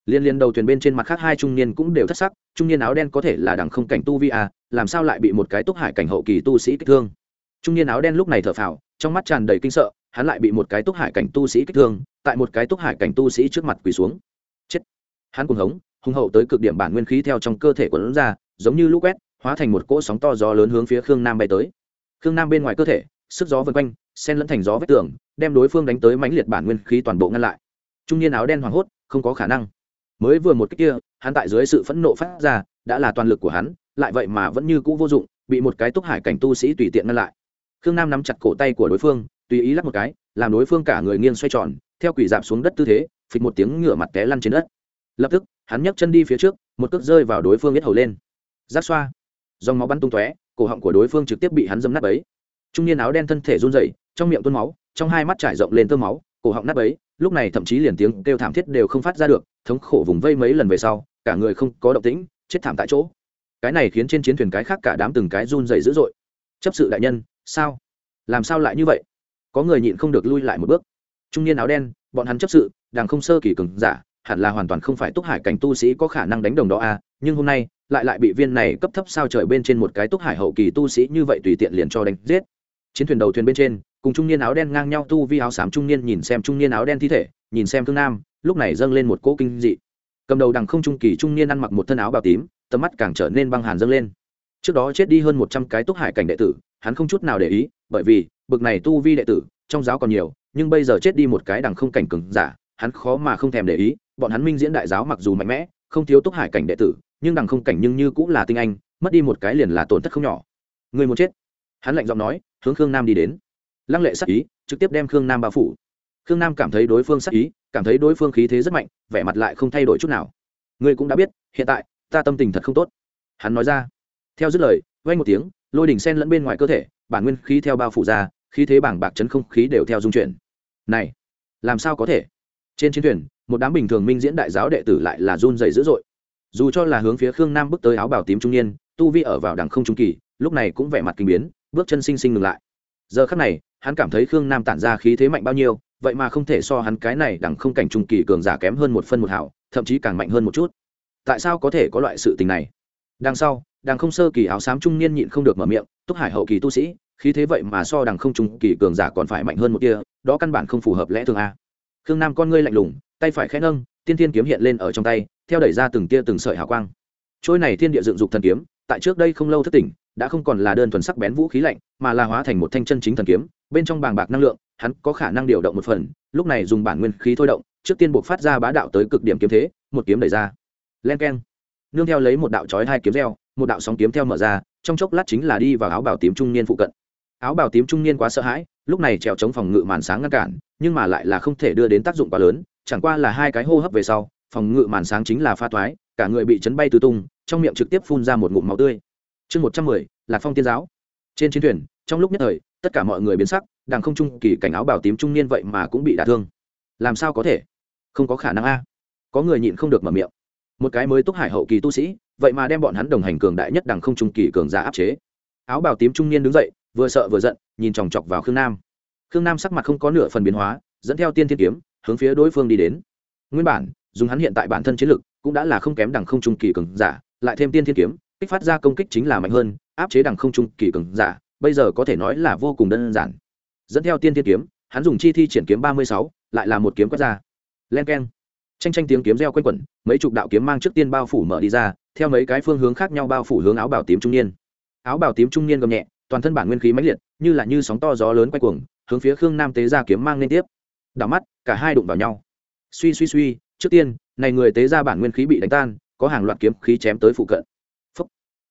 Liên liên đầu thuyền bên trên mặt khác hai trung niên cũng đều thất sắc, trung niên áo đen có thể là đằng không cảnh tu vi à làm sao lại bị một cái túc hải cảnh hậu kỳ tu sĩ kích thương? Trung niên áo đen lúc này thở phào, trong mắt tràn đầy kinh sợ, hắn lại bị một cái túc hải cảnh tu sĩ kích thương, tại một cái túc hải cảnh tu sĩ trước mặt quỳ xuống. Chết. Hắn cuồng hống hung hậu tới cực điểm bản nguyên khí theo trong cơ thể của hắn ra, giống như lũ quét hóa thành một cỗ sóng to gió lớn hướng phía khương nam bay tới. Khương nam bên ngoài cơ thể, sức gió vân quanh, sen lẫn thành gió vết tường, đem đối phương đánh tới mãnh liệt bản nguyên khí toàn bộ ngăn lại. Trung niên áo đen hoảng hốt, không có khả năng. Mới vừa một cách kia, hắn tại dưới sự phẫn nộ phát ra, đã là toàn lực của hắn, lại vậy mà vẫn như cũ vô dụng, bị một cái túc hải cảnh tu sĩ tùy tiện ngăn lại. Khương nam nắm chặt cổ tay của đối phương, tùy ý lắp một cái, làm đối phương cả người nghiêng xoay tròn, theo quỷ dạp xuống đất tư thế, phịch một tiếng ngửa mặt té lăn trên đất. Lập tức, hắn nhấc chân đi phía trước, một cước rơi vào đối phương biết hầu lên. Giác xoa dòng máu bắn tung tóe cổ họng của đối phương trực tiếp bị hắn dâm nát ấy trung niên áo đen thân thể run rẩy trong miệng tuôn máu trong hai mắt trải rộng lên tơ máu cổ họng nát ấy lúc này thậm chí liền tiếng kêu thảm thiết đều không phát ra được thống khổ vùng vây mấy lần về sau cả người không có động tĩnh chết thảm tại chỗ. Cái này khiến trên chiến thuyền cái khác cả đám từng cái run rẩy dữ dội. Chấp sự đại nhân sao? Làm sao lại như vậy? Có người nhịn không được lui lại một bước. Trung niên áo đen bọn hắn chấp sự đàng không sơ kỳ cường giả hẳn là hoàn toàn không phải túc hải cảnh tu sĩ có khả năng đánh đồng đó a à, nhưng hôm nay lại lại bị viên này cấp thấp sao trời bên trên một cái túc hải hậu kỳ tu sĩ như vậy tùy tiện liền cho đánh giết. Chiến thuyền đầu thuyền bên trên, cùng trung niên áo đen ngang nhau tu vi áo xám trung niên nhìn xem trung niên áo đen thi thể, nhìn xem thương nam, lúc này dâng lên một cỗ kinh dị. Cầm đầu đằng không trung kỳ trung niên ăn mặc một thân áo bào tím, tầm mắt càng trở nên băng hàn dâng lên. Trước đó chết đi hơn một trăm cái túc hải cảnh đệ tử, hắn không chút nào để ý, bởi vì, bực này tu vi đệ tử, trong giáo còn nhiều, nhưng bây giờ chết đi một cái đằng không cảnh cừng giả, hắn khó mà không thèm để ý, bọn hắn minh diễn đại giáo mặc dù mạnh mẽ, không thiếu túc hải cảnh đệ tử nhưng đằng không cảnh nhưng như cũng là tinh anh, mất đi một cái liền là tổn thất không nhỏ. Người muốn chết. Hắn lạnh giọng nói, hướng khương nam đi đến. Lăng lệ sắc ý, trực tiếp đem khương nam bao phủ. Khương nam cảm thấy đối phương sắc ý, cảm thấy đối phương khí thế rất mạnh, vẻ mặt lại không thay đổi chút nào. Ngươi cũng đã biết, hiện tại, ta tâm tình thật không tốt. Hắn nói ra. Theo dứt lời vay một tiếng, lôi đỉnh sen lẫn bên ngoài cơ thể, bản nguyên khí theo bao phủ ra, khí thế bảng bạc chấn không khí đều theo dung chuyển. Này, làm sao có thể? Trên chiến thuyền, một đám bình thường minh diễn đại giáo đệ tử lại là run dày dữ dội dù cho là hướng phía khương nam bước tới áo bào tím trung niên, tu vi ở vào đằng không trung kỳ, lúc này cũng vẻ mặt kinh biến, bước chân sinh sinh ngừng lại. Giờ khắc này, hắn cảm thấy khương nam tản ra khí thế mạnh bao nhiêu, vậy mà không thể so hắn cái này đằng không cảnh trung kỳ cường giả kém hơn một phân một hảo, thậm chí càng mạnh hơn một chút. Tại sao có thể có loại sự tình này? Đằng sau, đằng không sơ kỳ áo xám trung niên nhịn không được mở miệng, túc hải hậu kỳ tu sĩ, khí thế vậy mà so đằng không trung kỳ cường giả còn phải mạnh hơn một kia đó căn bản không phù hợp lẽ thường a. Khương nam con ngươi lạnh lùng, tay phải khẽ nâng, tiên thiên kiếm hiện lên ở trong tay theo đẩy ra từng tia từng sợi hào quang. Trôi này thiên địa dựng dục thần kiếm, tại trước đây không lâu thất tỉnh, đã không còn là đơn thuần sắc bén vũ khí lạnh, mà là hóa thành một thanh chân chính thần kiếm, bên trong bàng bạc năng lượng, hắn có khả năng điều động một phần, lúc này dùng bản nguyên khí thôi động, trước tiên buộc phát ra bá đạo tới cực điểm kiếm thế, một kiếm đẩy ra. Len keng. Nương theo lấy một đạo chói hai kiếm reo, một đạo sóng kiếm theo mở ra, trong chốc lát chính là đi vào áo bảo tím trung niên phụ cận. Áo bảo tím trung niên quá sợ hãi, lúc này trèo chống phòng ngự màn sáng ngăn cản, nhưng mà lại là không thể đưa đến tác dụng quá lớn, chẳng qua là hai cái hô hấp về sau phòng ngự màn sáng chính là pha toái, cả người bị chấn bay tứ tung, trong miệng trực tiếp phun ra một ngụm máu tươi. Chương một trăm mười, lạc phong tiên giáo. Trên chiến thuyền, trong lúc nhất thời, tất cả mọi người biến sắc, đằng không trung kỳ cảnh áo bảo tím trung niên vậy mà cũng bị đả thương. Làm sao có thể? Không có khả năng a. Có người nhịn không được mở miệng. Một cái mới túc hải hậu kỳ tu sĩ, vậy mà đem bọn hắn đồng hành cường đại nhất đằng không trung kỳ cường giả áp chế. Áo bào tím trung niên đứng dậy, vừa sợ vừa giận, nhìn chòng chọc vào khương nam. Khương nam sắc mặt không có nửa phần biến hóa, dẫn theo tiên thiên kiếm, hướng phía đối phương đi đến. Nguyên bản dùng hắn hiện tại bản thân chiến lực, cũng đã là không kém đằng không trung kỳ cường giả, lại thêm tiên thiên kiếm, kích phát ra công kích chính là mạnh hơn, áp chế đằng không trung kỳ cường giả, bây giờ có thể nói là vô cùng đơn giản. Dẫn theo tiên thiên kiếm, hắn dùng chi thi triển kiếm ba mươi sáu, lại là một kiếm quét ra. Len k e n tranh tranh tiếng kiếm reo quanh quẩn, mấy chục đạo kiếm mang trước tiên bao phủ mở đi ra, theo mấy cái phương hướng khác nhau bao phủ hướng áo bảo tím trung niên. Áo bảo tím trung niên gầm nhẹ, toàn thân bản nguyên khí mãnh liệt, như là như sóng to gió lớn quay cuồng, hướng phía khương nam tế ra kiếm mang liên tiếp. Đảo mắt, cả hai đụng vào nhau. Suy suy suy trước tiên, này người tế ra bản nguyên khí bị đánh tan, có hàng loạt kiếm khí chém tới phụ cận. Phấp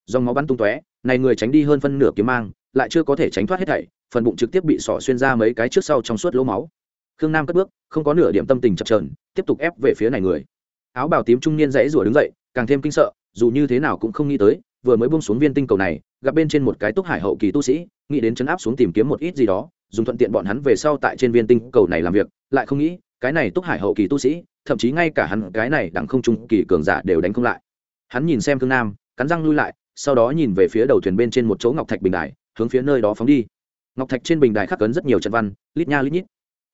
dòng máu bắn tung tóe, này người tránh đi hơn phân nửa kiếm mang, lại chưa có thể tránh thoát hết thảy, phần bụng trực tiếp bị sỏ xuyên ra mấy cái trước sau trong suốt lỗ máu. Khương nam cất bước, không có nửa điểm tâm tình chập trờn tiếp tục ép về phía này người. Áo bào tím trung niên dãy rủa đứng dậy, càng thêm kinh sợ, dù như thế nào cũng không nghĩ tới, vừa mới bung xuống viên tinh cầu này, gặp bên trên một cái túc hải hậu kỳ tu sĩ, nghĩ đến chấn áp xuống tìm kiếm một ít gì đó, dùng thuận tiện bọn hắn về sau tại trên viên tinh cầu này làm việc, lại không nghĩ, cái này túc hải hậu kỳ tu sĩ thậm chí ngay cả hắn cái này đẳng không trung kỳ cường giả đều đánh không lại. Hắn nhìn xem thương nam cắn răng lui lại sau đó nhìn về phía đầu thuyền bên trên một chỗ ngọc thạch bình đài hướng phía nơi đó phóng đi. Ngọc thạch trên bình đài khắc cấn rất nhiều trận văn lít nha lít nhít.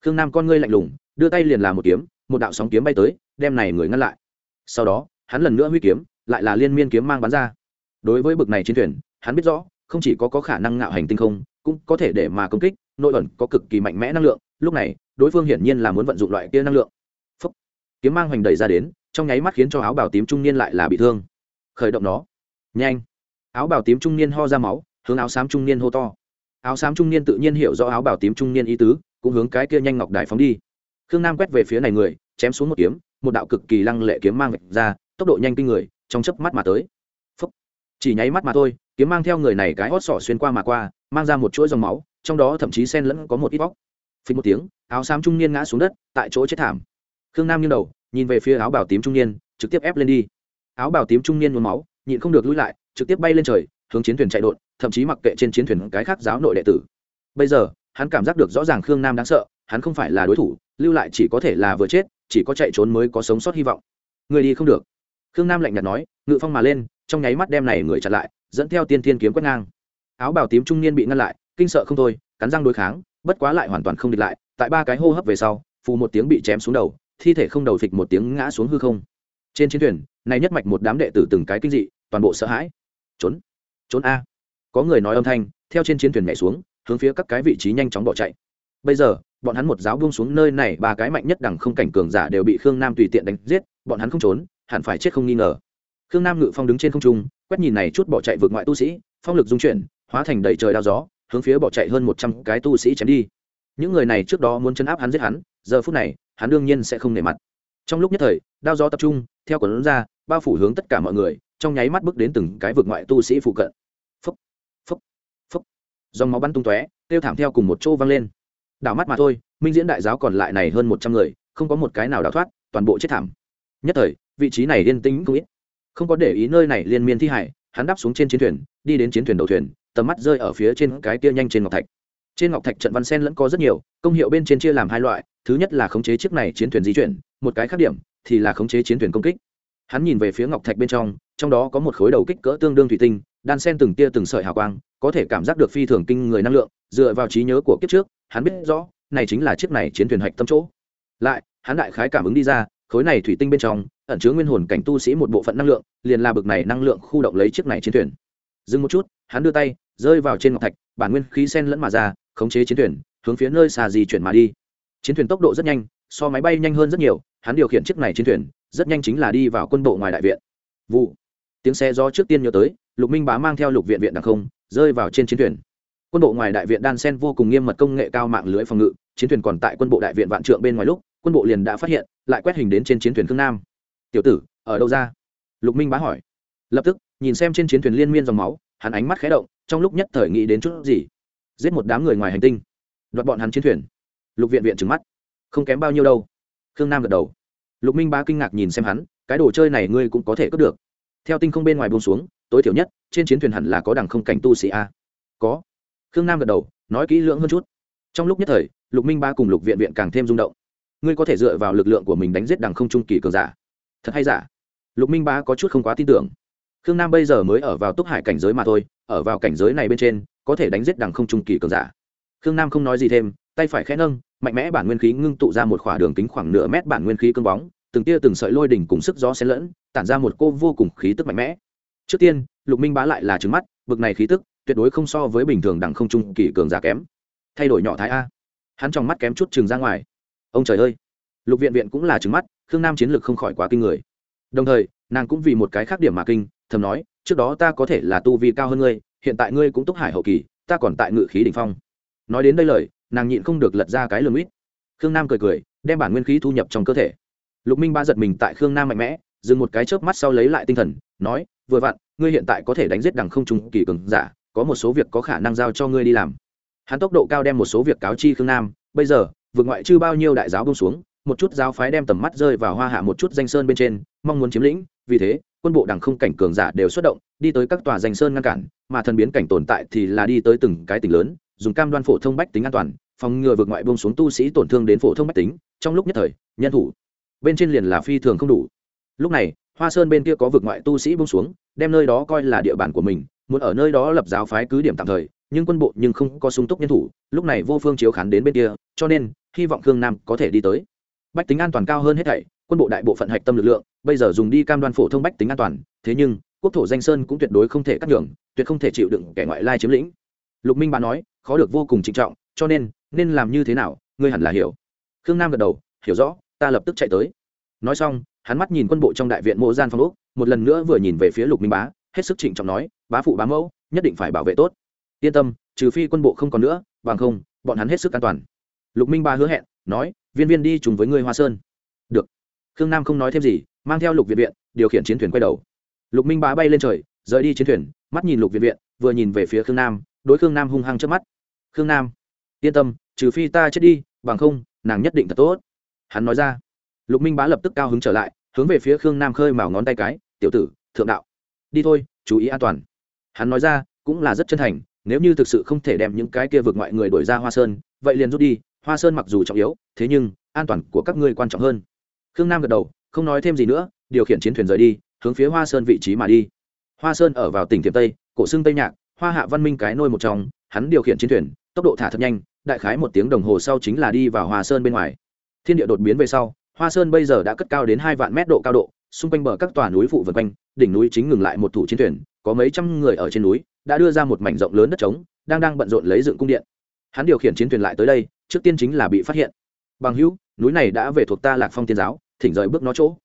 Khương nam con ngươi lạnh lùng đưa tay liền làm một kiếm một đạo sóng kiếm bay tới đem này người ngăn lại. Sau đó hắn lần nữa huy kiếm lại là liên miên kiếm mang bắn ra. Đối với bực này trên thuyền hắn biết rõ không chỉ có, có khả năng ngạo hành tinh không cũng có thể để mà công kích nội ẩn có cực kỳ mạnh mẽ năng lượng lúc này đối phương hiển nhiên là muốn vận dụng loại kia năng lượng kiếm mang hoành đẩy ra đến, trong nháy mắt khiến cho áo bào tím trung niên lại là bị thương. Khởi động nó. Nhanh. Áo bào tím trung niên ho ra máu, hướng áo xám trung niên hô to. Áo xám trung niên tự nhiên hiểu rõ áo bào tím trung niên ý tứ, cũng hướng cái kia nhanh ngọc đài phóng đi. Khương nam quét về phía này người, chém xuống một kiếm, một đạo cực kỳ lăng lệ kiếm mang vạch ra, tốc độ nhanh kinh người, trong chớp mắt mà tới. Phúc. chỉ nháy mắt mà thôi, kiếm mang theo người này cái hót sỏ xuyên qua mà qua, mang ra một chuỗi dòng máu, trong đó thậm chí sen lẫn có một ít bóc. Phình một tiếng, áo xám trung niên ngã xuống đất, tại chỗ chết thảm khương nam nghiêng đầu, nhìn về phía áo bào tím trung niên, trực tiếp ép lên đi. Áo bào tím trung niên nhuốm máu, nhịn không được lui lại, trực tiếp bay lên trời, hướng chiến thuyền chạy đột, thậm chí mặc kệ trên chiến thuyền cái khác giáo nội đệ tử. Bây giờ, hắn cảm giác được rõ ràng khương nam đáng sợ, hắn không phải là đối thủ, lưu lại chỉ có thể là vừa chết, chỉ có chạy trốn mới có sống sót hy vọng. Người đi không được. Khương nam lạnh nhạt nói, ngự phong mà lên, trong nháy mắt đem này người chặn lại, dẫn theo tiên thiên kiếm quét ngang. Áo bào tím trung niên bị ngăn lại, kinh sợ không thôi, cắn răng đối kháng, bất quá lại hoàn toàn không địch lại, tại ba cái hô hấp về sau, phù một tiếng bị chém xuống đầu thi thể không đầu phịch một tiếng ngã xuống hư không. Trên chiến thuyền, này nhất mạch một đám đệ tử từng cái kinh dị, toàn bộ sợ hãi. Trốn trốn a. Có người nói âm thanh, theo trên chiến thuyền nhảy xuống, hướng phía các cái vị trí nhanh chóng bỏ chạy. Bây giờ, bọn hắn một giáo buông xuống nơi này, ba cái mạnh nhất đẳng không cảnh cường giả đều bị khương nam tùy tiện đánh giết, bọn hắn không trốn, hẳn phải chết không nghi ngờ. Khương nam ngự phong đứng trên không trung, quét nhìn này chút bỏ chạy vượt ngoại tu sĩ, phong lực dung chuyển, hóa thành đầy trời đao gió, hướng phía bỏ chạy hơn một trăm cái tu sĩ chém đi. Những người này trước đó muốn chấn áp hắn giết hắn, giờ phút này hắn đương nhiên sẽ không nể mặt. Trong lúc nhất thời, đao gió tập trung, theo quần ra, bao phủ hướng tất cả mọi người, trong nháy mắt bước đến từng cái vực ngoại tu sĩ phụ cận. Phấp phấp phấp. dòng máu bắn tung tóe tiêu thảm theo cùng một chỗ văng lên. Đảo mắt mà thôi, minh diễn đại giáo còn lại này hơn một trăm người, không có một cái nào đào thoát, toàn bộ chết thảm. Nhất thời, vị trí này liên tính không ít. Không có để ý nơi này liên miên thi hải, hắn đáp xuống trên chiến thuyền, đi đến chiến thuyền đầu thuyền, tầm mắt rơi ở phía trên cái kia nhanh trên ngọc thạch trên ngọc thạch trận văn sen lẫn có rất nhiều, công hiệu bên trên chia làm hai loại, thứ nhất là khống chế chiếc này chiến thuyền di chuyển, một cái khác điểm thì là khống chế chiến thuyền công kích. Hắn nhìn về phía ngọc thạch bên trong trong đó có một khối đầu kích cỡ tương đương thủy tinh, đan sen từng tia từng sợi hào quang, có thể cảm giác được phi thường kinh người năng lượng, dựa vào trí nhớ của kiếp trước, hắn biết rõ, này chính là chiếc này chiến thuyền hạch tâm chỗ. Lại, hắn đại khái cảm ứng đi ra, khối này thủy tinh bên trong, ẩn chứa nguyên hồn cảnh tu sĩ một bộ phận năng lượng, liền là bực này năng lượng khu động lấy chiếc này chiến thuyền. Dừng một chút, hắn đưa tay, rơi vào trên ngọc thạch, bản nguyên khí sen lẫn mà ra khống chế chiến thuyền, hướng phía nơi xa di chuyển mà đi. Chiến thuyền tốc độ rất nhanh, so máy bay nhanh hơn rất nhiều, hắn điều khiển chiếc này chiến thuyền, rất nhanh chính là đi vào quân bộ ngoài đại viện. Vụ. Tiếng xe do trước tiên nhớ tới, lục minh bá mang theo lục viện viện đằng không, rơi vào trên chiến thuyền. Quân bộ ngoài đại viện đan sen vô cùng nghiêm mật công nghệ cao mạng lưới phòng ngự, chiến thuyền còn tại quân bộ đại viện vạn trượng bên ngoài lúc, quân bộ liền đã phát hiện, lại quét hình đến trên chiến thuyền khương nam. Tiểu tử, ở đâu ra? Lục minh bá hỏi. Lập tức, nhìn xem trên chiến thuyền liên miên dòng máu, hắn ánh mắt khé động, trong lúc nhất thời nghĩ đến chút gì giết một đám người ngoài hành tinh. Đoạt bọn hắn chiến thuyền. Lục viện viện trừng mắt. Không kém bao nhiêu đâu. Khương nam gật đầu. Lục minh bá kinh ngạc nhìn xem hắn, cái đồ chơi này ngươi cũng có thể cướp được. Theo tinh không bên ngoài buông xuống, tối thiểu nhất, trên chiến thuyền hẳn là có đằng không cảnh tu sĩ a. Có. Khương nam gật đầu, nói kỹ lưỡng hơn chút. Trong lúc nhất thời, lục minh ba cùng lục viện viện càng thêm rung động. Ngươi có thể dựa vào lực lượng của mình đánh giết đằng không trung kỳ cường giả. Thật hay giả? Lục minh ba có chút không quá tin tưởng. Khương nam bây giờ mới ở vào túc hải cảnh giới mà thôi, ở vào cảnh giới này bên trên có thể đánh giết đằng không trung kỳ cường giả. Khương nam không nói gì thêm, tay phải khẽ nâng, mạnh mẽ bản nguyên khí ngưng tụ ra một khỏa đường kính khoảng nửa mét bản nguyên khí cương bóng, từng tia từng sợi lôi đỉnh cùng sức gió xen lẫn, tản ra một cô vô cùng khí tức mạnh mẽ. Trước tiên, lục minh bá lại là trứng mắt, bực này khí tức, tuyệt đối không so với bình thường đẳng không trung kỳ cường giả kém. Thay đổi nhỏ thái a. Hắn trong mắt kém chút chừng ra ngoài. Ông trời ơi! Lục viện viện cũng là trứng mắt, khương nam chiến lược không khỏi quá kinh người. Đồng thời, nàng cũng vì một cái khác điểm mà kinh, thầm nói, trước đó ta có thể là tu vi cao hơn ngươi hiện tại ngươi cũng túc hải hậu kỳ, ta còn tại ngự khí đ ỉ n h phong. Nói đến đây lời, nàng nhịn không được lật ra cái lườm ít khương nam cười cười, đem bản nguyên khí thu nhập trong cơ thể. Lục minh ba giật mình tại khương nam mạnh mẽ, dừng một cái chớp mắt sau lấy lại tinh thần, nói, vừa vặn, ngươi hiện tại có thể đánh giết đằng không trùng kỳ cường giả, có một số việc có khả năng giao cho ngươi đi làm. Hắn tốc độ cao đem một số việc cáo chi khương nam, bây giờ, vượt ngoại chưa bao nhiêu đại giáo bông xuống, một chút giáo phái đem tầm mắt rơi vào hoa hạ một chút danh sơn bên trên, mong muốn chiếm lĩnh, vì thế quân bộ đằng không cảnh cường giả đều xuất động, đi tới các tòa danh sơn ngăn cản, mà thần biến cảnh tồn tại thì là đi tới từng cái tỉnh lớn, dùng cam đoan phổ thông bách tính an toàn, phòng ngừa vượt ngoại bông xuống tu sĩ tổn thương đến phổ thông bách tính, trong lúc nhất thời, nhân thủ, bên trên liền là phi thường không đủ. Lúc này, hoa sơn bên kia có vượt ngoại tu sĩ bông xuống, đem nơi đó coi là địa bàn của mình, muốn ở nơi đó lập giáo phái cứ điểm tạm thời, nhưng quân bộ nhưng không có sung túc nhân thủ, lúc này vô phương chiếu khán đến bên kia, cho nên, hy vọng khương nam có thể đi tới. Bách tính an toàn cao hơn hết thảy, quân bộ đại bộ phận hạch tâm lực lượng bây giờ dùng đi cam đoan phổ thông bách tính an toàn, thế nhưng, quốc thổ danh sơn cũng tuyệt đối không thể cắt nhường tuyệt không thể chịu đựng kẻ ngoại lai chiếm lĩnh. Lục minh bà nói, khó được vô cùng trịnh trọng, cho nên nên làm như thế nào, ngươi hẳn là hiểu. Khương nam gật đầu, hiểu rõ, ta lập tức chạy tới. Nói xong, hắn mắt nhìn quân bộ trong đại viện mộ gian phong úc một lần nữa vừa nhìn về phía lục minh bá, hết sức trịnh trọng nói, bá phụ, bá mẫu, nhất định phải bảo vệ tốt. Yên tâm, trừ phi quân bộ không còn nữa, bằng không, bọn hắn hết sức an toàn. Lục minh bá hứa hẹn, nói, viên viên đi chung với ngươi hoa sơn khương nam không nói thêm gì, mang theo lục viện viện, điều khiển chiến thuyền quay đầu. Lục minh bá bay lên trời, rời đi chiến thuyền, mắt nhìn lục viện viện, vừa nhìn về phía khương nam, đối khương nam hung hăng trước mắt. Khương nam, yên tâm, trừ phi ta chết đi, bằng không, nàng nhất định thật tốt. Hắn nói ra. Lục minh bá lập tức cao hứng trở lại, hướng về phía khương nam khơi mào ngón tay cái, tiểu tử, thượng đạo, đi thôi, chú ý an toàn. Hắn nói ra, cũng là rất chân thành, nếu như thực sự không thể đem những cái kia vượt ngoại người đổi ra hoa sơn, vậy liền rút đi, hoa sơn mặc dù trọng yếu, thế nhưng, an toàn của các ngươi quan trọng hơn khương nam gật đầu, không nói thêm gì nữa, điều khiển chiến thuyền rời đi, hướng phía hoa sơn vị trí mà đi. Hoa sơn ở vào tỉnh Thiểm tây, cổ xương tây nhạc, hoa hạ văn minh cái nôi một trong, hắn điều khiển chiến thuyền, tốc độ thả thật nhanh, đại khái một tiếng đồng hồ sau chính là đi vào hoa sơn bên ngoài. Thiên địa đột biến về sau, hoa sơn bây giờ đã cất cao đến hai vạn mét độ cao độ, xung quanh bờ các tòa núi phụ vân quanh, đỉnh núi chính ngừng lại một thủ chiến thuyền, có mấy trăm người ở trên núi, đã đưa ra một mảnh rộng lớn đất trống, đang đang bận rộn lấy dựng cung điện. Hắn điều khiển chiến thuyền lại tới đây, trước tiên chính là bị phát hiện. Bằng hữu núi này đã về thuộc ta lạc phong tiên giáo, thỉnh rời bước nó chỗ.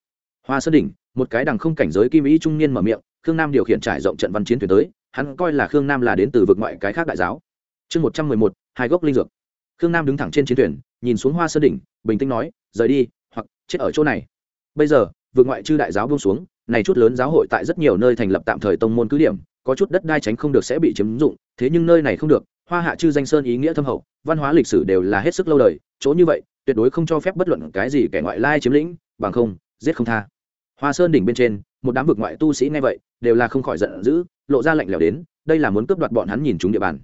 Hoa sơn đỉnh, một cái đằng không cảnh giới kim ý trung niên mở miệng, khương nam điều khiển trải rộng trận văn chiến thuyền tới, hắn coi là khương nam là đến từ vực ngoại cái khác đại giáo. Chương một trăm mười một, hai gốc linh dược. Khương nam đứng thẳng trên chiến thuyền, nhìn xuống hoa sơn đỉnh, bình tĩnh nói, rời đi, hoặc chết ở chỗ này. Bây giờ vượt ngoại chư đại giáo buông xuống, này chút lớn giáo hội tại rất nhiều nơi thành lập tạm thời tông môn cứ điểm, có chút đất đai tránh không được sẽ bị chiếm dụng, thế nhưng nơi này không được, hoa hạ chư danh sơn ý nghĩa thâm hậu, văn hóa lịch sử đều là hết sức lâu đời, chỗ như vậy tuyệt đối không cho phép bất luận cái gì kẻ ngoại lai chiếm lĩnh, bằng không, giết không tha. Hoa sơn đỉnh bên trên, một đám vực ngoại tu sĩ nghe vậy, đều là không khỏi giận dữ, lộ ra lạnh lẽo đến, đây là muốn cướp đoạt bọn hắn nhìn chúng địa bàn.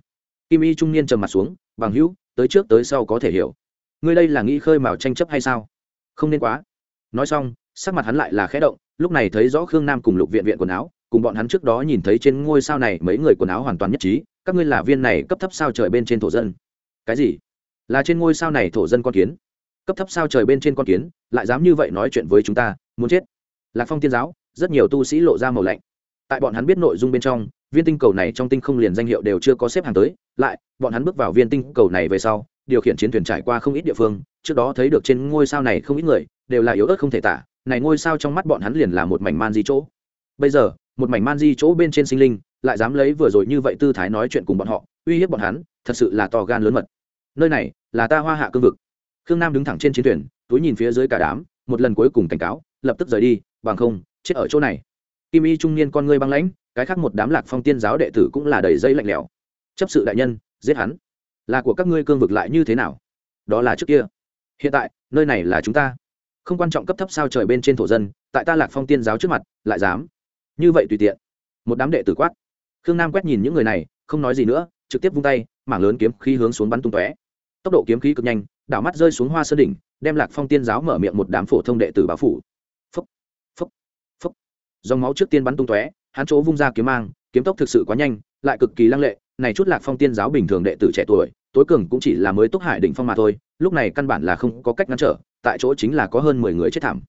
Kim y trung niên trầm mặt xuống, bằng hữu, tới trước tới sau có thể hiểu. Ngươi đây là nghĩ khơi mào tranh chấp hay sao? Không nên quá. Nói xong, sắc mặt hắn lại là khẽ động, lúc này thấy rõ khương nam cùng lục viện viện quần áo, cùng bọn hắn trước đó nhìn thấy trên ngôi sao này mấy người quần áo hoàn toàn nhất trí, các ngươi là viên này cấp thấp sao trời bên trên thổ dân. Cái gì? Là trên ngôi sao này thổ dân con kiến cấp thấp sao trời bên trên con kiến, lại dám như vậy nói chuyện với chúng ta, muốn chết. Lạc phong tiên giáo, rất nhiều tu sĩ lộ ra màu lạnh. Tại bọn hắn biết nội dung bên trong, viên tinh cầu này trong tinh không liền danh hiệu đều chưa có xếp hàng tới, lại, bọn hắn bước vào viên tinh cầu này về sau, điều khiển chiến thuyền trải qua không ít địa phương, trước đó thấy được trên ngôi sao này không ít người, đều là yếu ớt không thể tả, này ngôi sao trong mắt bọn hắn liền là một mảnh man di chỗ. Bây giờ, một mảnh man di chỗ bên trên sinh linh, lại dám lấy vừa rồi như vậy tư thái nói chuyện cùng bọn họ, uy hiếp bọn hắn, thật sự là to gan lớn mật. Nơi này là ta hoa hạ cương vực khương nam đứng thẳng trên chiến thuyền, túi nhìn phía dưới cả đám, một lần cuối cùng cảnh cáo, lập tức rời đi, bằng không, chết ở chỗ này. Kim y trung niên con ngươi băng lãnh, cái khác một đám lạc phong tiên giáo đệ tử cũng là đầy dây lạnh lẽo. Chấp sự đại nhân, giết hắn. Là của các ngươi cương vực lại như thế nào? Đó là trước kia. Hiện tại, nơi này là chúng ta. Không quan trọng cấp thấp sao trời bên trên thổ dân, tại ta lạc phong tiên giáo trước mặt, lại dám. Như vậy tùy tiện. Một đám đệ tử quát. Khương nam quét nhìn những người này, không nói gì nữa, trực tiếp vung tay, mảng lớn kiếm khí hướng xuống bắn tung tóe. Tốc độ kiếm khí cực nhanh đảo mắt rơi xuống hoa sơn đỉnh, đem lạc phong tiên giáo mở miệng một đám phổ thông đệ tử báo phủ. Phúc phúc phúc. Dòng máu trước tiên bắn tung tóe, hắn chỗ vung ra kiếm mang, kiếm tốc thực sự quá nhanh, lại cực kỳ lăng lệ, này chút lạc phong tiên giáo bình thường đệ tử trẻ tuổi, tối cường cũng chỉ là mới túc hải đỉnh phong mà thôi, lúc này căn bản là không có cách ngăn trở, tại chỗ chính là có hơn mười người chết thảm.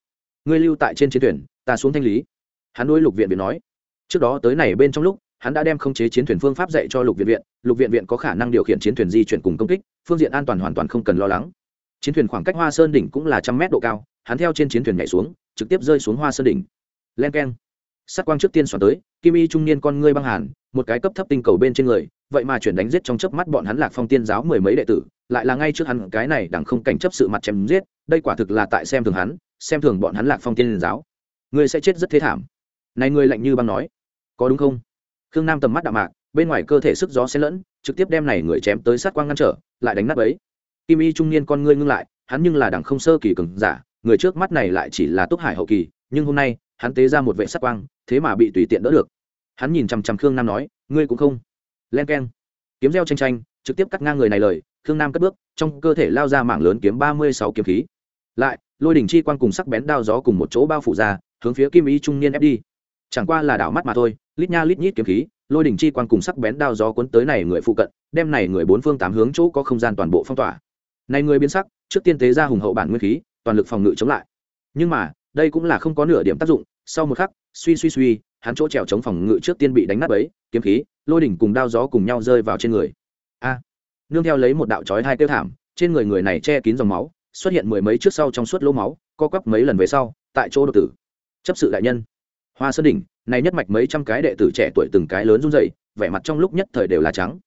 Ngươi lưu tại trên chiến thuyền, ta xuống thanh lý. Hắn nuôi lục viện viện nói, trước đó tới này bên trong lúc hắn đã đem khống chế chiến thuyền phương pháp dạy cho lục viện viện, lục viện viện có khả năng điều khiển chiến thuyền di chuyển cùng công kích, phương diện an toàn hoàn toàn không cần lo lắng. Chiến thuyền khoảng cách hoa sơn đỉnh cũng là trăm mét độ cao, hắn theo trên chiến thuyền nhảy xuống, trực tiếp rơi xuống hoa sơn đỉnh. Len k e n sát quang trước tiên xoắn tới, kim y trung niên con ngươi băng hàn, một cái cấp thấp tinh cầu bên trên người, vậy mà chuyển đánh giết trong chớp mắt bọn hắn lạc phong tiên giáo mười mấy đệ tử, lại là ngay trước hắn, cái này đằng không cảnh chấp sự mặt chém giết, đây quả thực là tại xem thường hắn, xem thường bọn hắn lạc phong tiên giáo. Người sẽ chết rất thế thảm. Này người lạnh như băng nói, có đúng không? Khương nam tầm mắt đạm mạc, bên ngoài cơ thể sức gió xen lẫn, trực tiếp đem này người chém tới sát quang ngăn trở, lại đánh nát ấy kim y trung niên con ngươi ngưng lại, hắn nhưng là đằng không sơ kỳ cường giả, người trước mắt này lại chỉ là túc hải hậu kỳ, nhưng hôm nay, hắn tế ra một vệ sát quang, thế mà bị tùy tiện đỡ được. Hắn nhìn chằm chằm khương nam nói, ngươi cũng không len k e n kiếm reo tranh tranh trực tiếp cắt ngang người này lời, khương nam cất bước, trong cơ thể lao ra mảng lớn kiếm ba mươi sáu kiếm khí. Lại, lôi đỉnh chi quan cùng sắc bén đao gió cùng một chỗ bao phủ ra, hướng phía kim ý trung niên ép đi. Chẳng qua là đảo mắt mà thôi lít nha lít nhít kiếm khí, lôi đỉnh chi quan cùng sắc bén đao gió cuốn tới này người phụ cận, đem này người bốn phương tám hướng chỗ có không gian toàn bộ phong tỏa. Này người biến sắc, trước tiên tế ra hùng hậu bản nguyên khí, toàn lực phòng ngự chống lại. Nhưng mà, đây cũng là không có nửa điểm tác dụng, sau một khắc, suy suy suy, hắn chỗ trèo chống phòng ngự trước tiên bị đánh nát ấy kiếm khí, lôi đỉnh cùng đao gió cùng nhau rơi vào trên người. A! Nương theo lấy một đạo chói hai tiêu thảm, trên người người này che kín dòng máu, xuất hiện mười mấy trước sau trong suốt lỗ máu, co quắp mấy lần về sau, tại chỗ đột tử. Chấp sự đại nhân. Hoa sơn đỉnh này nhất mạch mấy trăm cái đệ tử trẻ tuổi từng cái lớn run rẩy, vẻ mặt trong lúc nhất thời đều là trắng.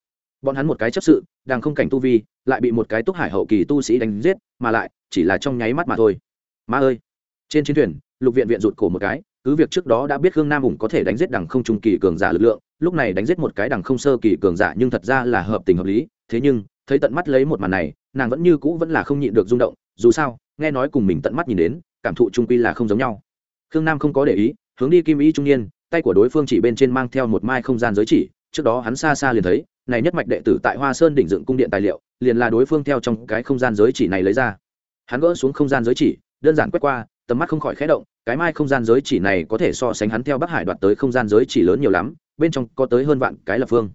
Bọn hắn một cái chấp sự, đang không cảnh tu vi, lại bị một cái túc hải hậu kỳ tu sĩ đánh giết, mà lại chỉ là trong nháy mắt mà thôi. Ma ơi! Trên chiến thuyền, lục viện viện rụt cổ một cái, cứ việc trước đó đã biết khương nam hùng có thể đánh giết đằng không trung kỳ cường giả lực lượng, lúc này đánh giết một cái đằng không sơ kỳ cường giả nhưng thật ra là hợp tình hợp lý, thế nhưng, thấy tận mắt lấy một màn này, nàng vẫn như cũ vẫn là không nhịn được rung động, dù sao, nghe nói cùng mình tận mắt nhìn đến, cảm thụ trung quy là không giống nhau. Khương nam không có để ý hướng đi kim y trung niên, tay của đối phương chỉ bên trên mang theo một mai không gian giới chỉ, trước đó hắn xa xa liền thấy, này nhất mạch đệ tử tại hoa sơn đỉnh dựng cung điện tài liệu, liền là đối phương theo trong cái không gian giới chỉ này lấy ra. Hắn gỡ xuống không gian giới chỉ, đơn giản quét qua, tầm mắt không khỏi khẽ động, cái mai không gian giới chỉ này có thể so sánh hắn theo bắc hải đoạt tới không gian giới chỉ lớn nhiều lắm, bên trong có tới hơn vạn cái lập phương.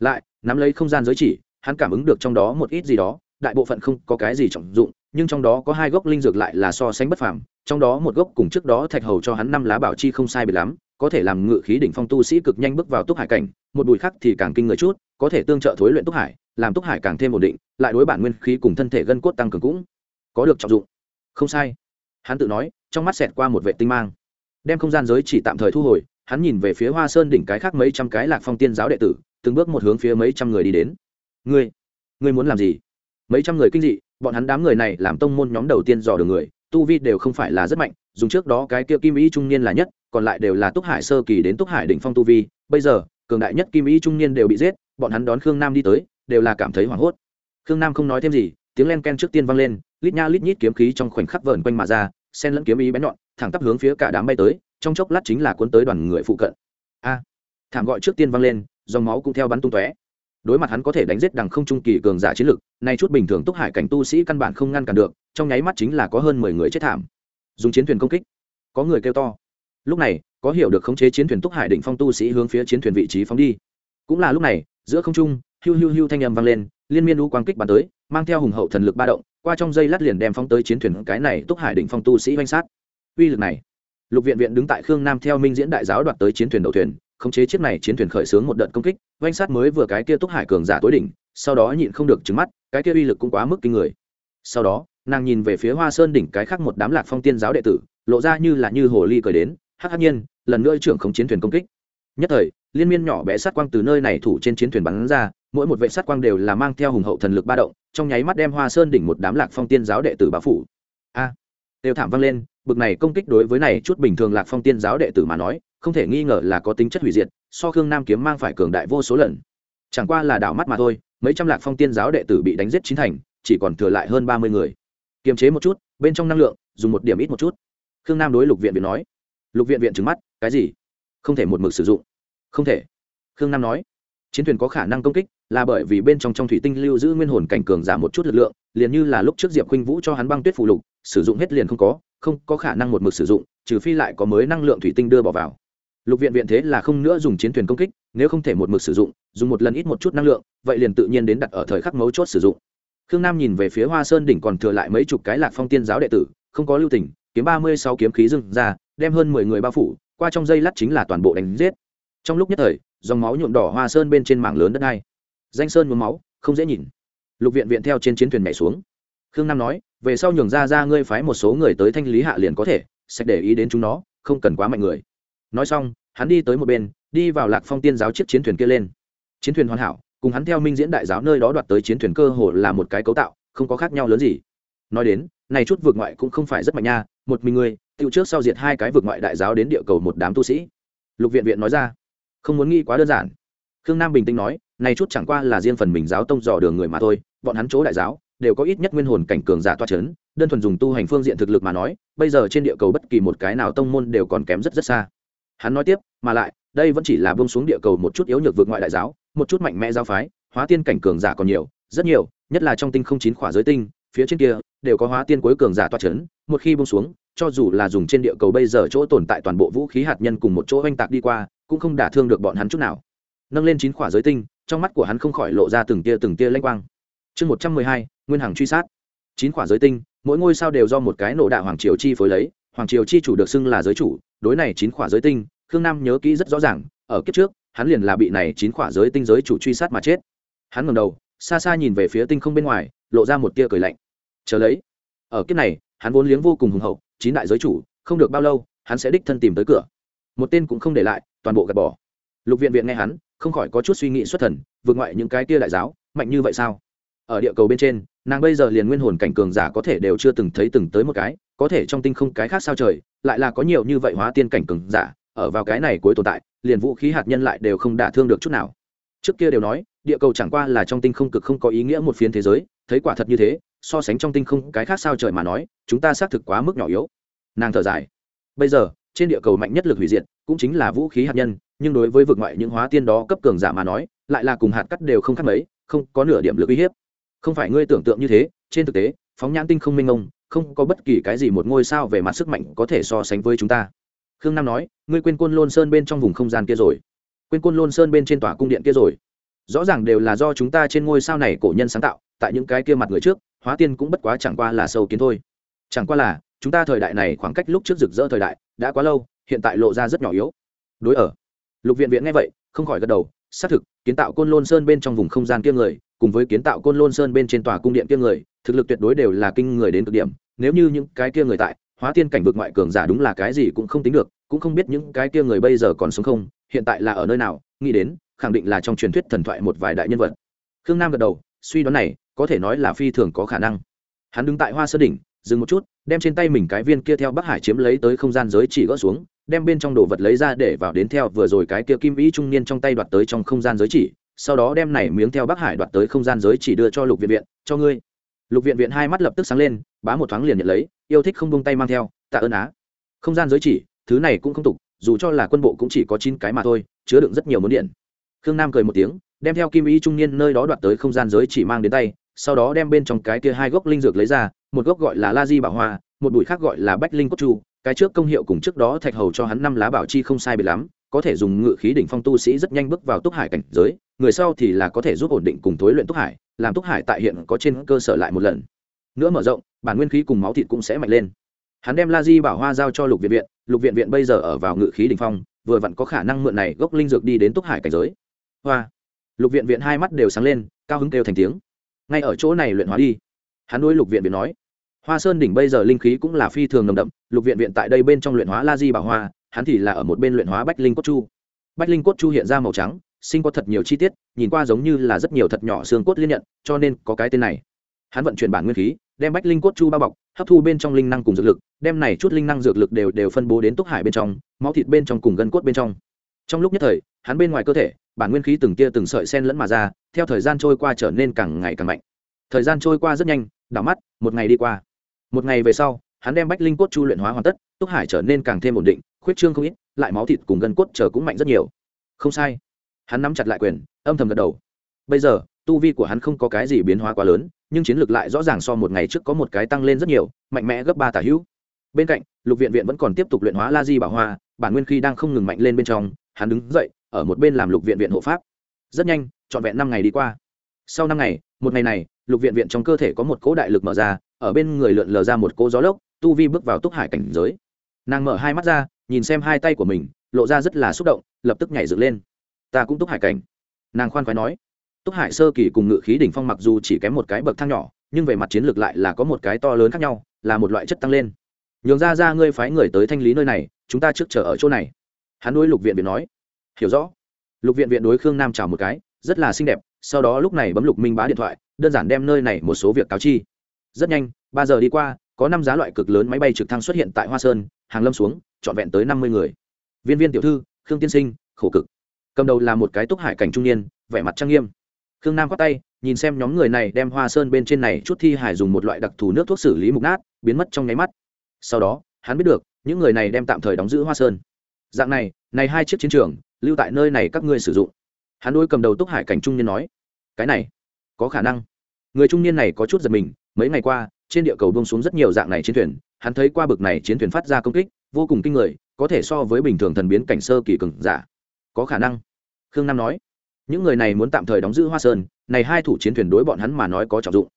Lại, nắm lấy không gian giới chỉ, hắn cảm ứng được trong đó một ít gì đó, đại bộ phận không có cái gì trọng dụng, nhưng trong đó có hai gốc linh dược lại là so sánh bất phàm trong đó một gốc cùng trước đó thạch hầu cho hắn năm lá bảo chi không sai biệt lắm, có thể làm ngự khí đỉnh phong tu sĩ cực nhanh bước vào túc hải cảnh, một bụi khác thì càng kinh người chút, có thể tương trợ thối luyện túc hải, làm túc hải càng thêm ổn định, lại đối bản nguyên khí cùng thân thể gân cốt tăng cường cũng có được trọng dụng. Không sai. Hắn tự nói, trong mắt xẹt qua một vệ tinh mang. Đem không gian giới chỉ tạm thời thu hồi, hắn nhìn về phía hoa sơn đỉnh cái khác mấy trăm cái lạc phong tiên giáo đệ tử, từng bước một hướng phía mấy trăm người đi đến. Ngươi ngươi muốn làm gì? Mấy trăm người kinh dị, bọn hắn đám người này làm tông môn nhóm đầu tiên dò đường người tu vi đều không phải là rất mạnh, dùng trước đó cái kia kim ý trung niên là nhất, còn lại đều là túc hải sơ kỳ đến túc hải đỉnh phong tu vi. Bây giờ, cường đại nhất kim ý trung niên đều bị giết, bọn hắn đón khương nam đi tới, đều là cảm thấy hoảng hốt. Khương nam không nói thêm gì, tiếng len ken trước tiên vang lên, lít nha lít nhít kiếm khí trong khoảnh khắc vờn quanh mà ra sen lẫn kiếm ý bén nhọn, thẳng tắp hướng phía cả đám bay tới, trong chốc lát chính là cuốn tới đoàn người phụ cận. A, thảm gọi trước tiên vang lên, dòng máu cũng theo bắn tung tóe đối mặt hắn có thể đánh giết đằng không trung kỳ cường giả chiến lực, nay chút bình thường túc hải cảnh tu sĩ căn bản không ngăn cản được, trong nháy mắt chính là có hơn mười người chết thảm. Dùng chiến thuyền công kích. Có người kêu to. Lúc này, có hiểu được khống chế chiến thuyền túc hải đỉnh phong tu sĩ hướng phía chiến thuyền vị trí phóng đi. Cũng là lúc này, giữa không trung, hiu hiu hiu thanh âm vang lên, liên miên u quang kích bắn tới, mang theo hùng hậu thần lực ba động, qua trong dây lát liền đem phóng tới chiến thuyền cái này túc hải đỉnh phong tu sĩ oanh sát. Uy lực này. Lục viện viện đứng tại khương nam theo minh diễn đại giáo đoạt tới chiến thuyền đầu thuyền khống chế chiếc này chiến thuyền khởi xướng một đợt công kích, oanh sát mới vừa cái kia túc hải cường giả tối đỉnh, sau đó nhịn không được trứng mắt, cái kia uy lực cũng quá mức kinh người. Sau đó, nàng nhìn về phía hoa sơn đỉnh cái khác một đám lạc phong tiên giáo đệ tử, lộ ra như là như hồ ly cười đến, hắc hắc nhiên, lần nữa trưởng không chiến thuyền công kích. Nhất thời, liên miên nhỏ bé sát quang từ nơi này thủ trên chiến thuyền bắn ra, mỗi một vệ sát quang đều là mang theo hùng hậu thần lực ba động, trong nháy mắt đem hoa sơn đỉnh một đám lạc phong tiên giáo đệ tử báo phủ. A, đều thảm vang lên, bực này công kích đối với này chút bình thường lạc phong tiên giáo đệ tử mà nói không thể nghi ngờ là có tính chất hủy diệt, so khương nam kiếm mang phải cường đại vô số lần. Chẳng qua là đảo mắt mà thôi, mấy trăm lạc phong tiên giáo đệ tử bị đánh giết chín thành, chỉ còn thừa lại hơn ba mươi người. Kiềm chế một chút, bên trong năng lượng, dùng một điểm ít một chút. Khương nam đối lục viện viện nói. Lục viện viện trứng mắt, cái gì? Không thể một mực sử dụng. Không thể. Khương nam nói. Chiến thuyền có khả năng công kích, là bởi vì bên trong trong thủy tinh lưu giữ nguyên hồn cảnh cường giảm một chút lực lượng, liền như là lúc trước diệp khuynh vũ cho hắn băng tuyết phụ lục, sử dụng hết liền không có không có khả năng một mực sử dụng, trừ phi lại có mới năng lượng thủy tinh đưa bỏ vào lục viện viện thế là không nữa dùng chiến thuyền công kích, nếu không thể một mực sử dụng, dùng một lần ít một chút năng lượng, vậy liền tự nhiên đến đặt ở thời khắc mấu chốt sử dụng. Khương nam nhìn về phía hoa sơn đỉnh còn thừa lại mấy chục cái lạc phong tiên giáo đệ tử, không có lưu tình, kiếm ba mươi sáu kiếm khí dừng ra, đem hơn mười người bao phủ, qua trong dây lát chính là toàn bộ đánh giết. Trong lúc nhất thời, dòng máu nhuộm đỏ hoa sơn bên trên mảng lớn đất hai danh sơn nhuốm máu, không dễ nhìn. Lục viện viện theo trên chiến thuyền nhảy xuống. Khương nam nói, về sau nhường ra ra ngươi phái một số người tới thanh lý hạ liền có thể sạch để ý đến chúng nó, không cần quá mạnh người nói xong hắn đi tới một bên đi vào lạc phong tiên giáo chiếc chiến thuyền kia lên. Chiến thuyền hoàn hảo cùng hắn theo minh diễn đại giáo nơi đó đoạt tới chiến thuyền cơ hồ là một cái cấu tạo không có khác nhau lớn gì. Nói đến này chút vượt ngoại cũng không phải rất mạnh nha một mình người tiêu trước sau diệt hai cái vượt ngoại đại giáo đến địa cầu một đám tu sĩ. Lục viện viện nói ra không muốn nghĩ quá đơn giản. Khương nam bình tĩnh nói này chút chẳng qua là riêng phần mình giáo tông dò đường người mà thôi bọn hắn chỗ đại giáo đều có ít nhất nguyên hồn cảnh cường giả toa chấn, đơn thuần dùng tu hành phương diện thực lực mà nói bây giờ trên địa cầu bất kỳ một cái nào tông môn đều còn kém rất rất xa hắn nói tiếp, mà lại, đây vẫn chỉ là bông xuống địa cầu một chút yếu nhược vượt ngoại đại giáo, một chút mạnh mẽ giáo phái, hóa tiên cảnh cường giả còn nhiều, rất nhiều, nhất là trong tinh không chín khỏa giới tinh, phía trên kia, đều có hóa tiên cuối cường giả toa c h ấ n một khi bông xuống, cho dù là dùng trên địa cầu bây giờ chỗ tồn tại toàn bộ vũ khí hạt nhân cùng một chỗ oanh tạc đi qua, cũng không đả thương được bọn hắn chút nào. Nâng lên chín khỏa giới tinh, trong mắt của hắn không khỏi lộ ra từng tia từng tia lanh quang. Chương một trăm mười hai, nguyên hằng truy sát. Chín khỏa giới tinh, mỗi ngôi sao đều do một cái nổ đạo hoàng triều chi phối lấy, hoàng triều chi chủ được xưng là giới chủ đối này chín khỏa giới tinh, khương nam nhớ kỹ rất rõ ràng, ở kiếp trước, hắn liền là bị này chín khỏa giới tinh giới chủ truy sát mà chết. Hắn ngầm đầu, xa xa nhìn về phía tinh không bên ngoài, lộ ra một tia cười lạnh. Chờ lấy, ở kiếp này, hắn vốn liếng vô cùng hùng hậu, chín đại giới chủ, không được bao lâu, hắn sẽ đích thân tìm tới cửa. Một tên cũng không để lại, toàn bộ gạt bỏ. Lục viện viện nghe hắn, không khỏi có chút suy nghĩ xuất thần, vượt ngoại những cái tia đại giáo, mạnh như vậy sao? Ở địa cầu bên trên, nàng bây giờ liền nguyên hồn cảnh cường giả có thể đều chưa từng thấy từng tới một cái có thể trong tinh không cái khác sao trời, lại là có nhiều như vậy hóa tiên cảnh cường giả, ở vào cái này cuối tồn tại, liền vũ khí hạt nhân lại đều không đả thương được chút nào. Trước kia đều nói, địa cầu chẳng qua là trong tinh không cực không có ý nghĩa một phiến thế giới, thấy quả thật như thế, so sánh trong tinh không cái khác sao trời mà nói, chúng ta xác thực quá mức nhỏ yếu. Nàng thở dài. Bây giờ, trên địa cầu mạnh nhất lực hủy diệt, cũng chính là vũ khí hạt nhân, nhưng đối với vực ngoại những hóa tiên đó cấp cường giả mà nói, lại là cùng hạt cắt đều không khác mấy, không có nửa điểm lực uy hiếp. Không phải ngươi tưởng tượng như thế, trên thực tế, phóng nhãn tinh không minh ông không có bất kỳ cái gì một ngôi sao về mặt sức mạnh có thể so sánh với chúng ta. Khương nam nói, ngươi quên côn lôn sơn bên trong vùng không gian kia rồi. Quên côn lôn sơn bên trên tòa cung điện kia rồi. Rõ ràng đều là do chúng ta trên ngôi sao này cổ nhân sáng tạo, tại những cái kia mặt người trước, hóa tiên cũng bất quá chẳng qua là sâu kiến thôi. Chẳng qua là, chúng ta thời đại này khoảng cách lúc trước rực rỡ thời đại, đã quá lâu, hiện tại lộ ra rất nhỏ yếu. Đối ở, lục viện viện nghe vậy, không khỏi gật đầu, xác thực, kiến tạo côn lôn sơn bên trong vùng không gian kia người cùng với kiến tạo côn lôn sơn bên trên tòa cung điện kia người, thực lực tuyệt đối đều là kinh người đến cực điểm. Nếu như những cái kia người tại, hóa tiên cảnh vực ngoại cường giả đúng là cái gì cũng không tính được, cũng không biết những cái kia người bây giờ còn sống không, hiện tại là ở nơi nào, nghĩ đến, khẳng định là trong truyền thuyết thần thoại một vài đại nhân vật. Khương nam gật đầu, suy đoán này, có thể nói là phi thường có khả năng. Hắn đứng tại hoa sơ đỉnh, dừng một chút, đem trên tay mình cái viên kia theo bắc hải chiếm lấy tới không gian giới chỉ gỡ xuống, đem bên trong đồ vật lấy ra để vào đến theo vừa rồi cái kia kim vĩ trung niên trong tay đoạt tới trong không gian giới chỉ sau đó đem này miếng theo bắc hải đoạt tới không gian giới chỉ đưa cho lục viện viện, cho ngươi. Lục viện viện hai mắt lập tức sáng lên, bá một thoáng liền nhận lấy, yêu thích không bông tay mang theo, tạ ơn á. Không gian giới chỉ, thứ này cũng không tục, dù cho là quân bộ cũng chỉ có chín cái mà thôi, chứa đựng rất nhiều muốn điện. Khương nam cười một tiếng, đem theo kim Y trung niên nơi đó đoạt tới không gian giới chỉ mang đến tay, sau đó đem bên trong cái kia hai gốc linh dược lấy ra, một gốc gọi là la di bảo hoa, một bụi khác gọi là bách linh cốt chu, cái trước công hiệu cùng trước đó thạch hầu cho hắn năm lá bảo chi không sai biệt lắm, có thể dùng ngự khí đỉnh phong tu sĩ rất nhanh bước vào túc hải cảnh giới người sau thì là có thể giúp ổn định cùng thối luyện túc hải, làm túc hải tại hiện có trên cơ sở lại một lần. Nữa mở rộng, bản nguyên khí cùng máu thịt cũng sẽ mạnh lên. Hắn đem la di bảo hoa giao cho lục viện viện, lục viện viện bây giờ ở vào ngự khí đỉnh phong, vừa vặn có khả năng mượn này gốc linh dược đi đến túc hải cảnh giới. Hoa. Lục viện viện hai mắt đều sáng lên, cao hứng kêu thành tiếng. Ngay ở chỗ này luyện hóa đi. Hắn nuôi lục viện viện nói. Hoa sơn đỉnh bây giờ linh khí cũng là phi thường nồng đậm, lục viện viện tại đây bên trong luyện hóa la di bảo hoa, hắn thì là ở một bên luyện hóa bách linh cốt chu. Bách linh cốt chu hiện ra màu trắng sinh có thật nhiều chi tiết, nhìn qua giống như là rất nhiều thật nhỏ xương cốt liên nhận, cho nên có cái tên này. Hắn vận chuyển bản nguyên khí, đem bách linh cốt chu bao bọc, hấp thu bên trong linh năng cùng dược lực, đem này chút linh năng dược lực đều đều phân bố đến túc hải bên trong, máu thịt bên trong cùng gân cốt bên trong. Trong lúc nhất thời, hắn bên ngoài cơ thể, bản nguyên khí từng tia từng sợi sen lẫn mà ra, theo thời gian trôi qua trở nên càng ngày càng mạnh. Thời gian trôi qua rất nhanh, đảo mắt, một ngày đi qua. Một ngày về sau, hắn đem bách linh cốt chu luyện hóa hoàn tất, túc hải trở nên càng thêm ổn định, khuyết trương không ít, lại máu thịt cùng gân cốt chờ cũng mạnh rất nhiều. Không sai hắn nắm chặt lại quyền, âm thầm gật đầu. Bây giờ, tu vi của hắn không có cái gì biến hóa quá lớn, nhưng chiến lược lại rõ ràng so một ngày trước có một cái tăng lên rất nhiều, mạnh mẽ gấp ba tả hữu. Bên cạnh, lục viện viện vẫn còn tiếp tục luyện hóa la di bảo hoa, bản nguyên khi đang không ngừng mạnh lên bên trong, hắn đứng dậy, ở một bên làm lục viện viện hộ pháp. Rất nhanh, trọn vẹn năm ngày đi qua. Sau năm ngày, một ngày này, lục viện viện trong cơ thể có một cỗ đại lực mở ra, ở bên người lượn lờ ra một cỗ gió lốc, tu vi bước vào túc hải cảnh giới. Nàng mở hai mắt ra, nhìn xem hai tay của mình, lộ ra rất là xúc động, lập tức nhảy dựng lên ta cũng túc hải cảnh. Nàng khoan khoái nói, túc hải sơ kỳ cùng ngự khí đỉnh phong mặc dù chỉ kém một cái bậc thang nhỏ, nhưng về mặt chiến lược lại là có một cái to lớn khác nhau, là một loại chất tăng lên. Nhường ra ra ngươi phái người tới thanh lý nơi này, chúng ta trước chờ ở chỗ này. Hắn đối lục viện viện nói, hiểu rõ. Lục viện viện đối khương nam chào một cái, rất là xinh đẹp, sau đó lúc này bấm lục minh bá điện thoại, đơn giản đem nơi này một số việc cáo chi. Rất nhanh, ba giờ đi qua, có năm giá loại cực lớn máy bay trực thăng xuất hiện tại hoa sơn, hàng lâm xuống, trọn vẹn tới năm mươi người. Viên viên tiểu thư, khương tiên sinh, khổ cực cầm đầu là một cái túc hải cảnh trung niên, vẻ mặt trang nghiêm. Khương nam khoác tay, nhìn xem nhóm người này đem hoa sơn bên trên này chút thi hải dùng một loại đặc thù nước thuốc xử lý mục nát, biến mất trong nháy mắt. Sau đó, hắn biết được, những người này đem tạm thời đóng giữ hoa sơn. Dạng này này hai chiếc chiến trường, lưu tại nơi này các ngươi sử dụng. Hắn đôi cầm đầu túc hải cảnh trung niên nói, cái này, có khả năng. Người trung niên này có chút giật mình, mấy ngày qua, trên địa cầu bông xuống rất nhiều dạng này chiến thuyền, hắn thấy qua bực này chiến thuyền phát ra công kích, vô cùng kinh người, có thể so với bình thường thần biến cảnh sơ kỳ cường giả có khả năng. Khương nam nói, những người này muốn tạm thời đóng giữ hoa sơn, này hai thủ chiến thuyền đối bọn hắn mà nói có trọng dụng.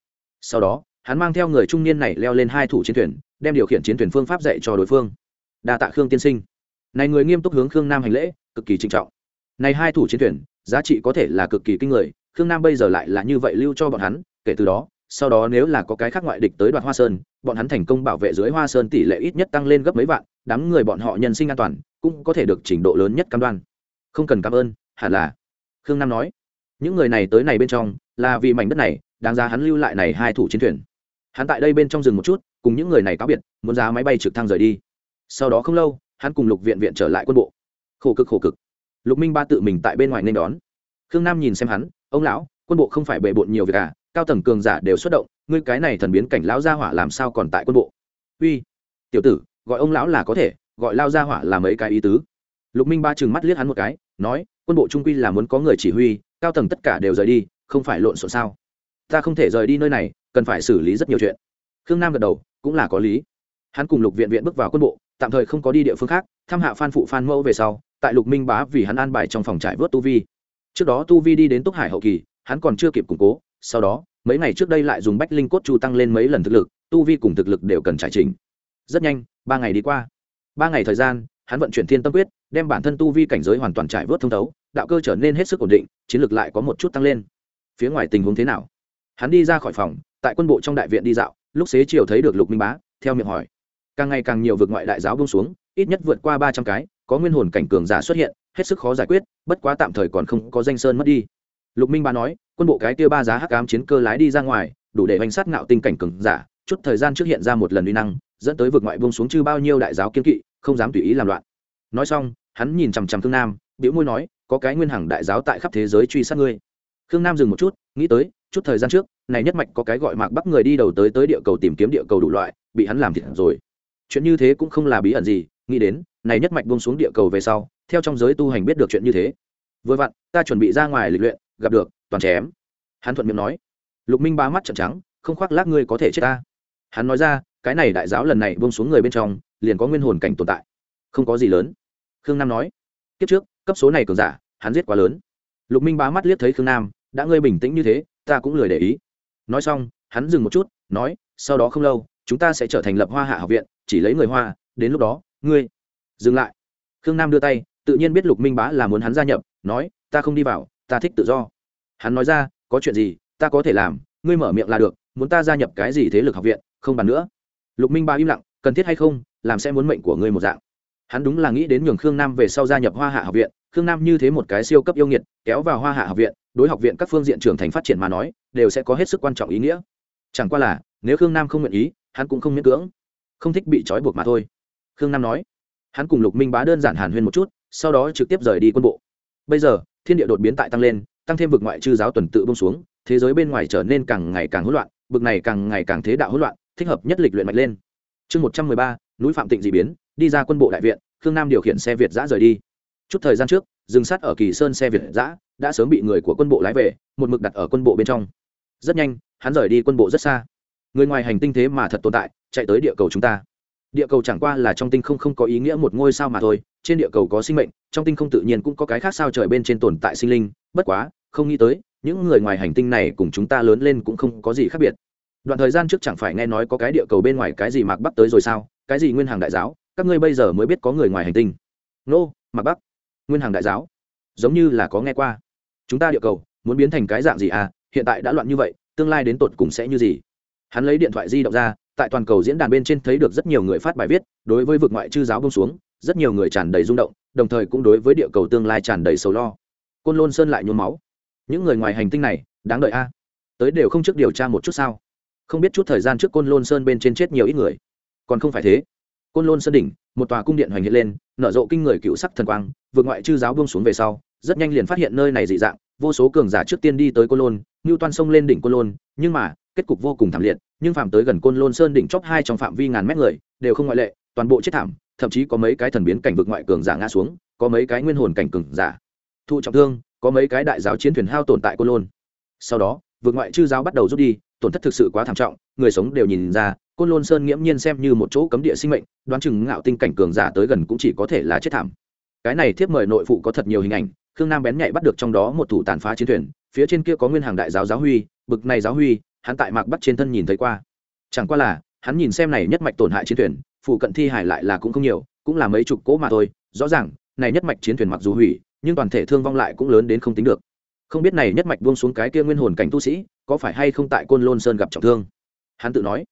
Sau đó, hắn mang theo người trung niên này leo lên hai thủ chiến thuyền, đem điều khiển chiến thuyền phương pháp dạy cho đối phương. Đa tạ khương tiên sinh. Này người nghiêm túc hướng khương nam hành lễ, cực kỳ trinh trọng. Này hai thủ chiến thuyền, giá trị có thể là cực kỳ kinh người, khương nam bây giờ lại là như vậy lưu cho bọn hắn, kể từ đó, sau đó nếu là có cái khác ngoại địch tới đoạt hoa sơn, bọn hắn thành công bảo vệ dưới hoa sơn tỷ lệ ít nhất tăng lên gấp mấy vạn, đám người bọn họ nhân sinh an toàn, cũng có thể được trình độ lớn nhất cam đoan không cần cảm ơn, hẳn là. Khương nam nói. Những người này tới này bên trong là vì mảnh đất này, đáng giá hắn lưu lại này hai thủ chiến thuyền. Hắn tại đây bên trong rừng một chút, cùng những người này cáo biệt, muốn giá máy bay trực thăng rời đi. Sau đó không lâu, hắn cùng lục viện viện trở lại quân bộ. Khổ cực khổ cực. Lục minh ba tự mình tại bên ngoài nên đón. Khương nam nhìn xem hắn, ông lão, quân bộ không phải bề bộn nhiều việc à cao tầng cường giả đều xuất động, ngươi cái này thần biến cảnh lão gia hỏa làm sao còn tại quân bộ? Uy, tiểu tử, gọi ông lão là có thể, gọi lao gia hỏa là mấy cái ý tứ lục minh ba chừng mắt liếc hắn một cái, nói, quân bộ trung quy là muốn có người chỉ huy, cao tầng tất cả đều rời đi, không phải lộn xộn sao? Ta không thể rời đi nơi này, cần phải xử lý rất nhiều chuyện. Khương nam gật đầu, cũng là có lý. Hắn cùng lục viện viện bước vào quân bộ, tạm thời không có đi địa phương khác, thăm hạ phan phụ phan mẫu về sau, tại lục minh bá vì hắn an bài trong phòng trại vớt tu vi. Trước đó tu vi đi đến túc hải hậu kỳ, hắn còn chưa kịp củng cố, sau đó, mấy ngày trước đây lại dùng bách linh cốt chu tăng lên mấy lần thực lực, tu vi cùng thực lực đều cần trải trình rất nhanh, ba ngày đi qua. Ba ngày thời gian hắn vận chuyển thiên tâm quyết, đem bản thân tu vi cảnh giới hoàn toàn trải vớt thông thấu, đạo cơ trở nên hết sức ổn định, chiến lược lại có một chút tăng lên. Phía ngoài tình huống thế nào? Hắn đi ra khỏi phòng, tại quân bộ trong đại viện đi dạo, lúc xế chiều thấy được lục minh bá, theo miệng hỏi. Càng ngày càng nhiều vực ngoại đại giáo bông xuống, ít nhất vượt qua ba trăm cái, có nguyên hồn cảnh cường giả xuất hiện, hết sức khó giải quyết, bất quá tạm thời còn không có danh sơn mất đi. Lục minh bá nói, quân bộ cái kia ba giá hắc ám chiến cơ lái đi ra ngoài, đủ để bánh sát ngạo tinh cảnh cường giả, chút thời gian trước hiện ra một lần uy năng, dẫn tới vực ngoại bông xuống chư bao nhiêu đại giáo kiên kỵ không dám tùy ý làm loạn. Nói xong, hắn nhìn chằm chằm khương nam biểu môi nói, có cái nguyên hằng đại giáo tại khắp thế giới truy sát ngươi. Khương nam dừng một chút, nghĩ tới, chút thời gian trước, này nhất mạch có cái gọi mạc bắc người đi đầu tới tới địa cầu tìm kiếm địa cầu đủ loại, bị hắn làm thiệt rồi. Chuyện như thế cũng không là bí ẩn gì, nghĩ đến, này nhất mạch buông xuống địa cầu về sau, theo trong giới tu hành biết được chuyện như thế. Vừa vặn, ta chuẩn bị ra ngoài lịch luyện, gặp được, toàn chém hắn thuận miệng nói. Lục minh ba mắt trợn trắng, không khoác lác ngươi có thể chết ta. Hắn nói ra, cái này đại giáo lần này buông xuống người bên trong liền có nguyên hồn cảnh tồn tại. Không có gì lớn. Khương nam nói, kiếp trước, cấp số này cường giả, hắn giết quá lớn. Lục minh bá mắt liếc thấy khương nam, đã ngươi bình tĩnh như thế, ta cũng lười để ý. Nói xong, hắn dừng một chút, nói, sau đó không lâu, chúng ta sẽ trở thành lập hoa hạ học viện, chỉ lấy người hoa, đến lúc đó, ngươi dừng lại. Khương nam đưa tay, tự nhiên biết lục minh bá là muốn hắn gia nhập, nói, ta không đi vào, ta thích tự do. Hắn nói ra, có chuyện gì, ta có thể làm, ngươi mở miệng là được, muốn ta gia nhập cái gì thế lực học viện, không bàn nữa. Lục minh bá im lặng, cần thiết hay không làm sẽ muốn mệnh của ngươi một dạng. Hắn đúng là nghĩ đến nhường khương nam về sau gia nhập hoa hạ học viện, khương nam như thế một cái siêu cấp yêu nghiệt, kéo vào hoa hạ học viện, đối học viện các phương diện trưởng thành phát triển mà nói, đều sẽ có hết sức quan trọng ý nghĩa. Chẳng qua là, nếu khương nam không nguyện ý, hắn cũng không miễn cưỡng, không thích bị trói buộc mà thôi. Khương nam nói. Hắn cùng lục minh bá đơn giản hàn huyên một chút, sau đó trực tiếp rời đi quân bộ. Bây giờ, thiên địa đột biến tại tăng lên, tăng thêm vực ngoại chư giáo tuần tự bông xuống, thế giới bên ngoài trở nên càng ngày càng hỗn loạn, vực này càng ngày càng thế đạo hỗn loạn, thích hợp nhất lịch luyện mạnh lên. Chương một trăm mười ba núi phạm tịnh d ị biến, đi ra quân bộ đại viện, khương nam điều khiển xe việt giã rời đi. Chút thời gian trước, dừng sát ở kỳ sơn xe việt giã đã sớm bị người của quân bộ lái về, một mực đặt ở quân bộ bên trong. Rất nhanh, hắn rời đi quân bộ rất xa. Người ngoài hành tinh thế mà thật tồn tại, chạy tới địa cầu chúng ta. Địa cầu chẳng qua là trong tinh không không có ý nghĩa một ngôi sao mà thôi, trên địa cầu có sinh mệnh, trong tinh không tự nhiên cũng có cái khác sao trời bên trên tồn tại sinh linh, bất quá, không nghĩ tới, những người ngoài hành tinh này cùng chúng ta lớn lên cũng không có gì khác biệt. Đoạn thời gian trước chẳng phải nghe nói có cái địa cầu bên ngoài cái gì mạc bắc tới rồi sao? Cái gì nguyên hàng đại giáo? Các ngươi bây giờ mới biết có người ngoài hành tinh. Nô mặc bắc. Nguyên hàng đại giáo? Giống như là có nghe qua. Chúng ta địa cầu muốn biến thành cái dạng gì à? Hiện tại đã loạn như vậy, tương lai đến tột cùng sẽ như gì? Hắn lấy điện thoại di động ra, tại toàn cầu diễn đàn bên trên thấy được rất nhiều người phát bài viết, đối với vực ngoại chư giáo bông xuống, rất nhiều người tràn đầy rung động, đồng thời cũng đối với địa cầu tương lai tràn đầy sầu lo. Côn lôn sơn lại nhuốm máu. Những người ngoài hành tinh này, đáng đợi a. Tới đều không trước điều tra một chút sao? Không biết chút thời gian trước côn lôn sơn bên trên chết nhiều ít người còn không phải thế. Côn lôn sơn đỉnh, một tòa cung điện hoành hiện lên, nở rộ kinh người cựu sắc thần quang, vượt ngoại chư giáo buông xuống về sau, rất nhanh liền phát hiện nơi này dị dạng, vô số cường giả trước tiên đi tới côn lôn ngưu toan sông lên đỉnh côn lôn, nhưng mà, kết cục vô cùng thảm liệt, nhưng phạm tới gần côn lôn sơn đỉnh chóp hai trong phạm vi ngàn mét người, đều không ngoại lệ, toàn bộ chết thảm, thậm chí có mấy cái thần biến cảnh vực ngoại cường giả ngã xuống, có mấy cái nguyên hồn cảnh cường giả. Thụ trọng thương, có mấy cái đại giáo chiến thuyền hao tồn tại côn lôn. Sau đó vực ngoại chư giáo bắt đầu rút đi, tổn thất thực sự quá thảm trọng, người sống đều nhìn ra côn lôn sơn nghiễm nhiên xem như một chỗ cấm địa sinh mệnh, đoán chừng ngạo tinh cảnh cường giả tới gần cũng chỉ có thể là chết thảm. Cái này thiếp mời nội phụ có thật nhiều hình ảnh, khương nam bén nhạy bắt được trong đó một thủ tàn phá chiến thuyền, phía trên kia có nguyên hàng đại giáo giáo huy, bực này giáo huy, hắn tại mạc bắt trên thân nhìn thấy qua. Chẳng qua là, hắn nhìn xem này nhất mạch tổn hại chiến thuyền, phụ cận thi hải lại là cũng không nhiều, cũng là mấy chục cỗ mà thôi, rõ ràng, này nhất mạch chiến thuyền mặc dù hủy, nhưng toàn thể thương vong lại cũng lớn đến không tính được. Không biết này nhất mạch buông xuống cái kia nguyên hồn cảnh tu sĩ, có phải hay không tại côn lôn sơn gặp trọng thương? Hắn tự nói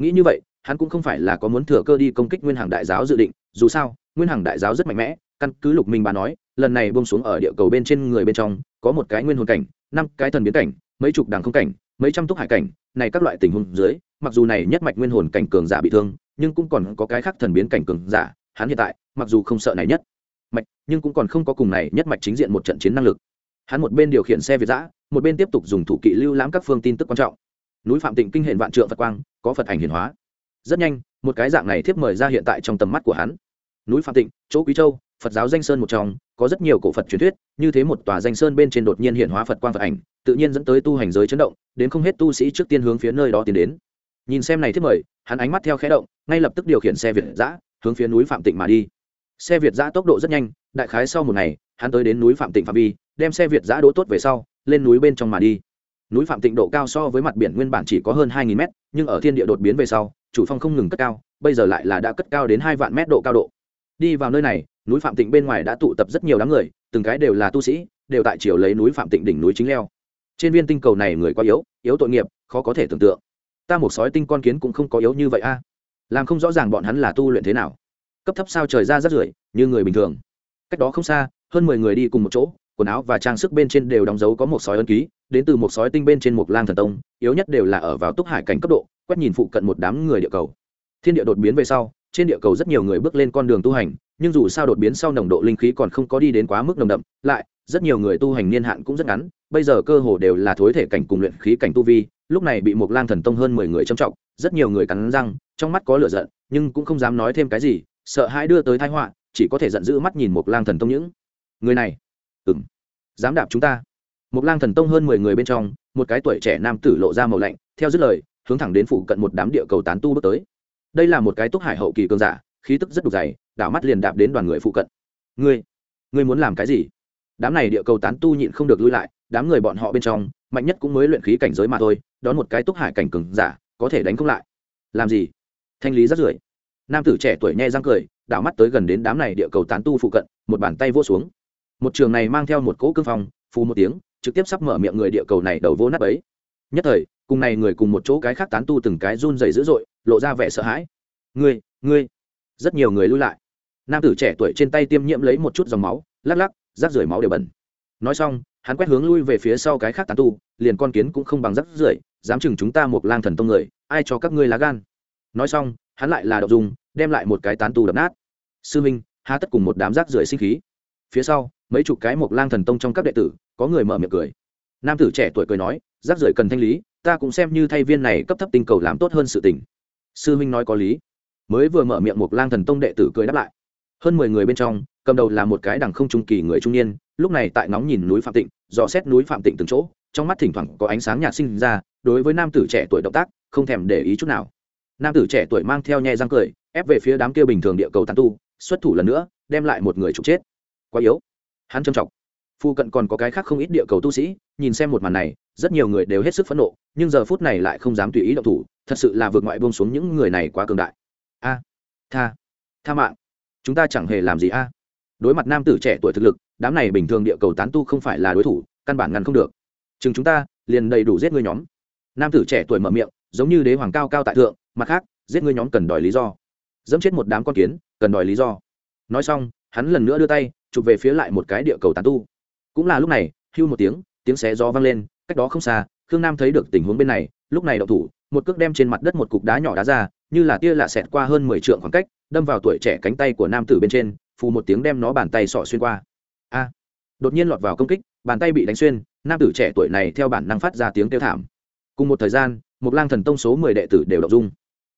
nghĩ như vậy, hắn cũng không phải là có muốn thừa cơ đi công kích nguyên hàng đại giáo dự định, dù sao, nguyên hàng đại giáo rất mạnh mẽ, căn cứ lục minh bà nói, lần này buông xuống ở địa cầu bên trên người bên trong, có một cái nguyên hồn cảnh, năm cái thần biến cảnh, mấy chục đảng không cảnh, mấy trăm túc hải cảnh, này các loại tình huống dưới, mặc dù này nhất mạch nguyên hồn cảnh cường giả bị thương, nhưng cũng còn có cái khác thần biến cảnh cường giả, hắn hiện tại, mặc dù không sợ này nhất mạch, nhưng cũng còn không có cùng này nhất mạch chính diện một trận chiến năng lực. Hắn một bên điều khiển xe việt giã, một bên tiếp tục dùng thủ kỵ lưu lãm các phương tin tức quan trọng núi phạm tịnh kinh hiện vạn trượng phật quang, có phật ảnh hiển hóa. Rất nhanh, một cái dạng này thiếp mời ra hiện tại trong tầm mắt của hắn. Núi phạm tịnh, chỗ quý châu, phật giáo danh sơn một trong, có rất nhiều cổ phật truyền thuyết, như thế một tòa danh sơn bên trên đột nhiên hiện hóa phật quang phật ảnh, tự nhiên dẫn tới tu hành giới chấn động, đến không hết tu sĩ trước tiên hướng phía nơi đó tiến đến. Nhìn xem này thiếp mời, hắn ánh mắt theo khẽ động, ngay lập tức điều khiển xe việt giã, hướng phía núi phạm tịnh mà đi. Xe việt giã tốc độ rất nhanh, đại khái sau một ngày, hắn tới đến núi phạm tịnh phạm vi, đem xe việt giã đỗ tốt về sau, lên núi bên trong mà đi núi phạm tịnh độ cao so với mặt biển nguyên bản chỉ có hơn hai nghìn mét, nhưng ở thiên địa đột biến về sau, chủ phong không ngừng cất cao, bây giờ lại là đã cất cao đến hai vạn mét độ cao độ. Đi vào nơi này, núi phạm tịnh bên ngoài đã tụ tập rất nhiều đám người, từng cái đều là tu sĩ, đều tại chiều lấy núi phạm tịnh đỉnh núi chính leo. Trên viên tinh cầu này người quá yếu yếu tội nghiệp, khó có thể tưởng tượng. Ta một sói tinh con kiến cũng không có yếu như vậy a. Làm không rõ ràng bọn hắn là tu luyện thế nào. Cấp thấp sao trời ra rất rưởi như người bình thường. Cách đó không xa, hơn mười người đi cùng một chỗ quần áo và trang sức bên trên đều đóng dấu có một sói ân ký, đến từ một sói tinh bên trên một lang thần tông, yếu nhất đều là ở vào túc hải cảnh cấp độ, quét nhìn phụ cận một đám người địa cầu. Thiên địa đột biến về sau, trên địa cầu rất nhiều người bước lên con đường tu hành, nhưng dù sao đột biến sau nồng độ linh khí còn không có đi đến quá mức nồng đậm, lại, rất nhiều người tu hành niên hạn cũng rất ngắn, bây giờ cơ hồ đều là thối thể cảnh cùng luyện khí cảnh tu vi, lúc này bị một lang thần tông hơn mười người trầm trọng, rất nhiều người cắn răng, trong mắt có lửa giận, nhưng cũng không dám nói thêm cái gì, sợ hãi đưa tới tai họa, chỉ có thể giận dữ mắt nhìn một lang thần tông những người này ừng dám đạp chúng ta. Một lang thần tông hơn mười người bên trong, một cái tuổi trẻ nam tử lộ ra màu lạnh, theo dứt lời, hướng thẳng đến phụ cận một đám địa cầu tán tu bước tới. Đây là một cái túc hải hậu kỳ cường giả, khí tức rất đục dày, đảo mắt liền đạp đến đoàn người phụ cận. Ngươi ngươi muốn làm cái gì? Đám này địa cầu tán tu nhịn không được lui lại, đám người bọn họ bên trong, mạnh nhất cũng mới luyện khí cảnh giới mà thôi, đón một cái túc hải cảnh cường giả, có thể đánh không lại. Làm gì? Thanh lý rất rưởi nam tử trẻ tuổi nhe răng cười, đảo mắt tới gần đến đám này địa cầu tán tu phụ cận, một bàn tay vô xuống một trường này mang theo một cỗ cương phong, phù một tiếng, trực tiếp sắp mở miệng người địa cầu này đầu vô nát ấy nhất thời, cùng này người cùng một chỗ cái khác tán tu từng cái run dày dữ dội, lộ ra vẻ sợ hãi. Ngươi ngươi! Rất nhiều người lui lại. Nam tử trẻ tuổi trên tay tiêm nhiễm lấy một chút dòng máu, lắc lắc, rác rưởi máu đều bẩn. Nói xong, hắn quét hướng lui về phía sau cái khác tán tu, liền con kiến cũng không bằng rác rưởi, dám chừng chúng ta một lang thần tông người, ai cho các ngươi lá gan? Nói xong, hắn lại là đậu dùng, đem lại một cái tán tu đập nát. Sư minh, há tất cùng một đám rác rưởi sinh khí? Phía sau, mấy chục cái một lang thần tông trong các đệ tử, có người mở miệng cười. Nam tử trẻ tuổi cười nói rác rưởi cần thanh lý, ta cũng xem như thay viên này cấp thấp tinh cầu làm tốt hơn sự tình. Sư minh nói có lý. Mới vừa mở miệng một lang thần tông đệ tử cười đáp lại. Hơn mười người bên trong, cầm đầu là một cái đằng không trung kỳ người trung niên, lúc này tại ngóng nhìn núi phạm tịnh, dò xét núi phạm tịnh từng chỗ, trong mắt thỉnh thoảng có ánh sáng nhạt sinh ra, đối với nam tử trẻ tuổi động tác, không thèm để ý chút nào. Nam tử trẻ tuổi mang theo nhẹ răng cười, ép về phía đám kia bình thường địa cầu tàn tu, xuất thủ lần nữa, đem lại một người trục chết quá yếu. Hắn trầm trọng phu cận còn có cái khác không ít địa cầu tu sĩ, nhìn xem một màn này, rất nhiều người đều hết sức phẫn nộ, nhưng giờ phút này lại không dám tùy ý động thủ, thật sự là vượt ngoại bông xuống những người này quá cường đại. A, tha tha mạng. Chúng ta chẳng hề làm gì a. Đối mặt nam tử trẻ tuổi thực lực, đám này bình thường địa cầu tán tu không phải là đối thủ, căn bản ngăn không được. Chừng chúng ta, liền đầy đủ giết ngươi nhóm. Nam tử trẻ tuổi mở miệng, giống như đế hoàng cao cao tại thượng, mặt khác, giết ngươi nhóm cần đòi lý do. Dẫm chết một đám con kiến, cần đòi lý do. Nói xong, hắn lần nữa đưa tay chụp về phía lại một cái địa cầu tán tu. Cũng là lúc này, hưu một tiếng tiếng xé gió vang lên, cách đó không xa, khương nam thấy được tình huống bên này, lúc này đậu thủ, một cước đem trên mặt đất một cục đá nhỏ đá ra, như là tia lạ xẹt qua hơn mười trượng khoảng cách, đâm vào tuổi trẻ cánh tay của nam tử bên trên, phù một tiếng đem nó bàn tay sọ xuyên qua. A! Đột nhiên lọt vào công kích, bàn tay bị đánh xuyên, nam tử trẻ tuổi này theo bản năng phát ra tiếng kêu thảm. Cùng một thời gian, một lang thần tông số mười đệ tử đều động dung.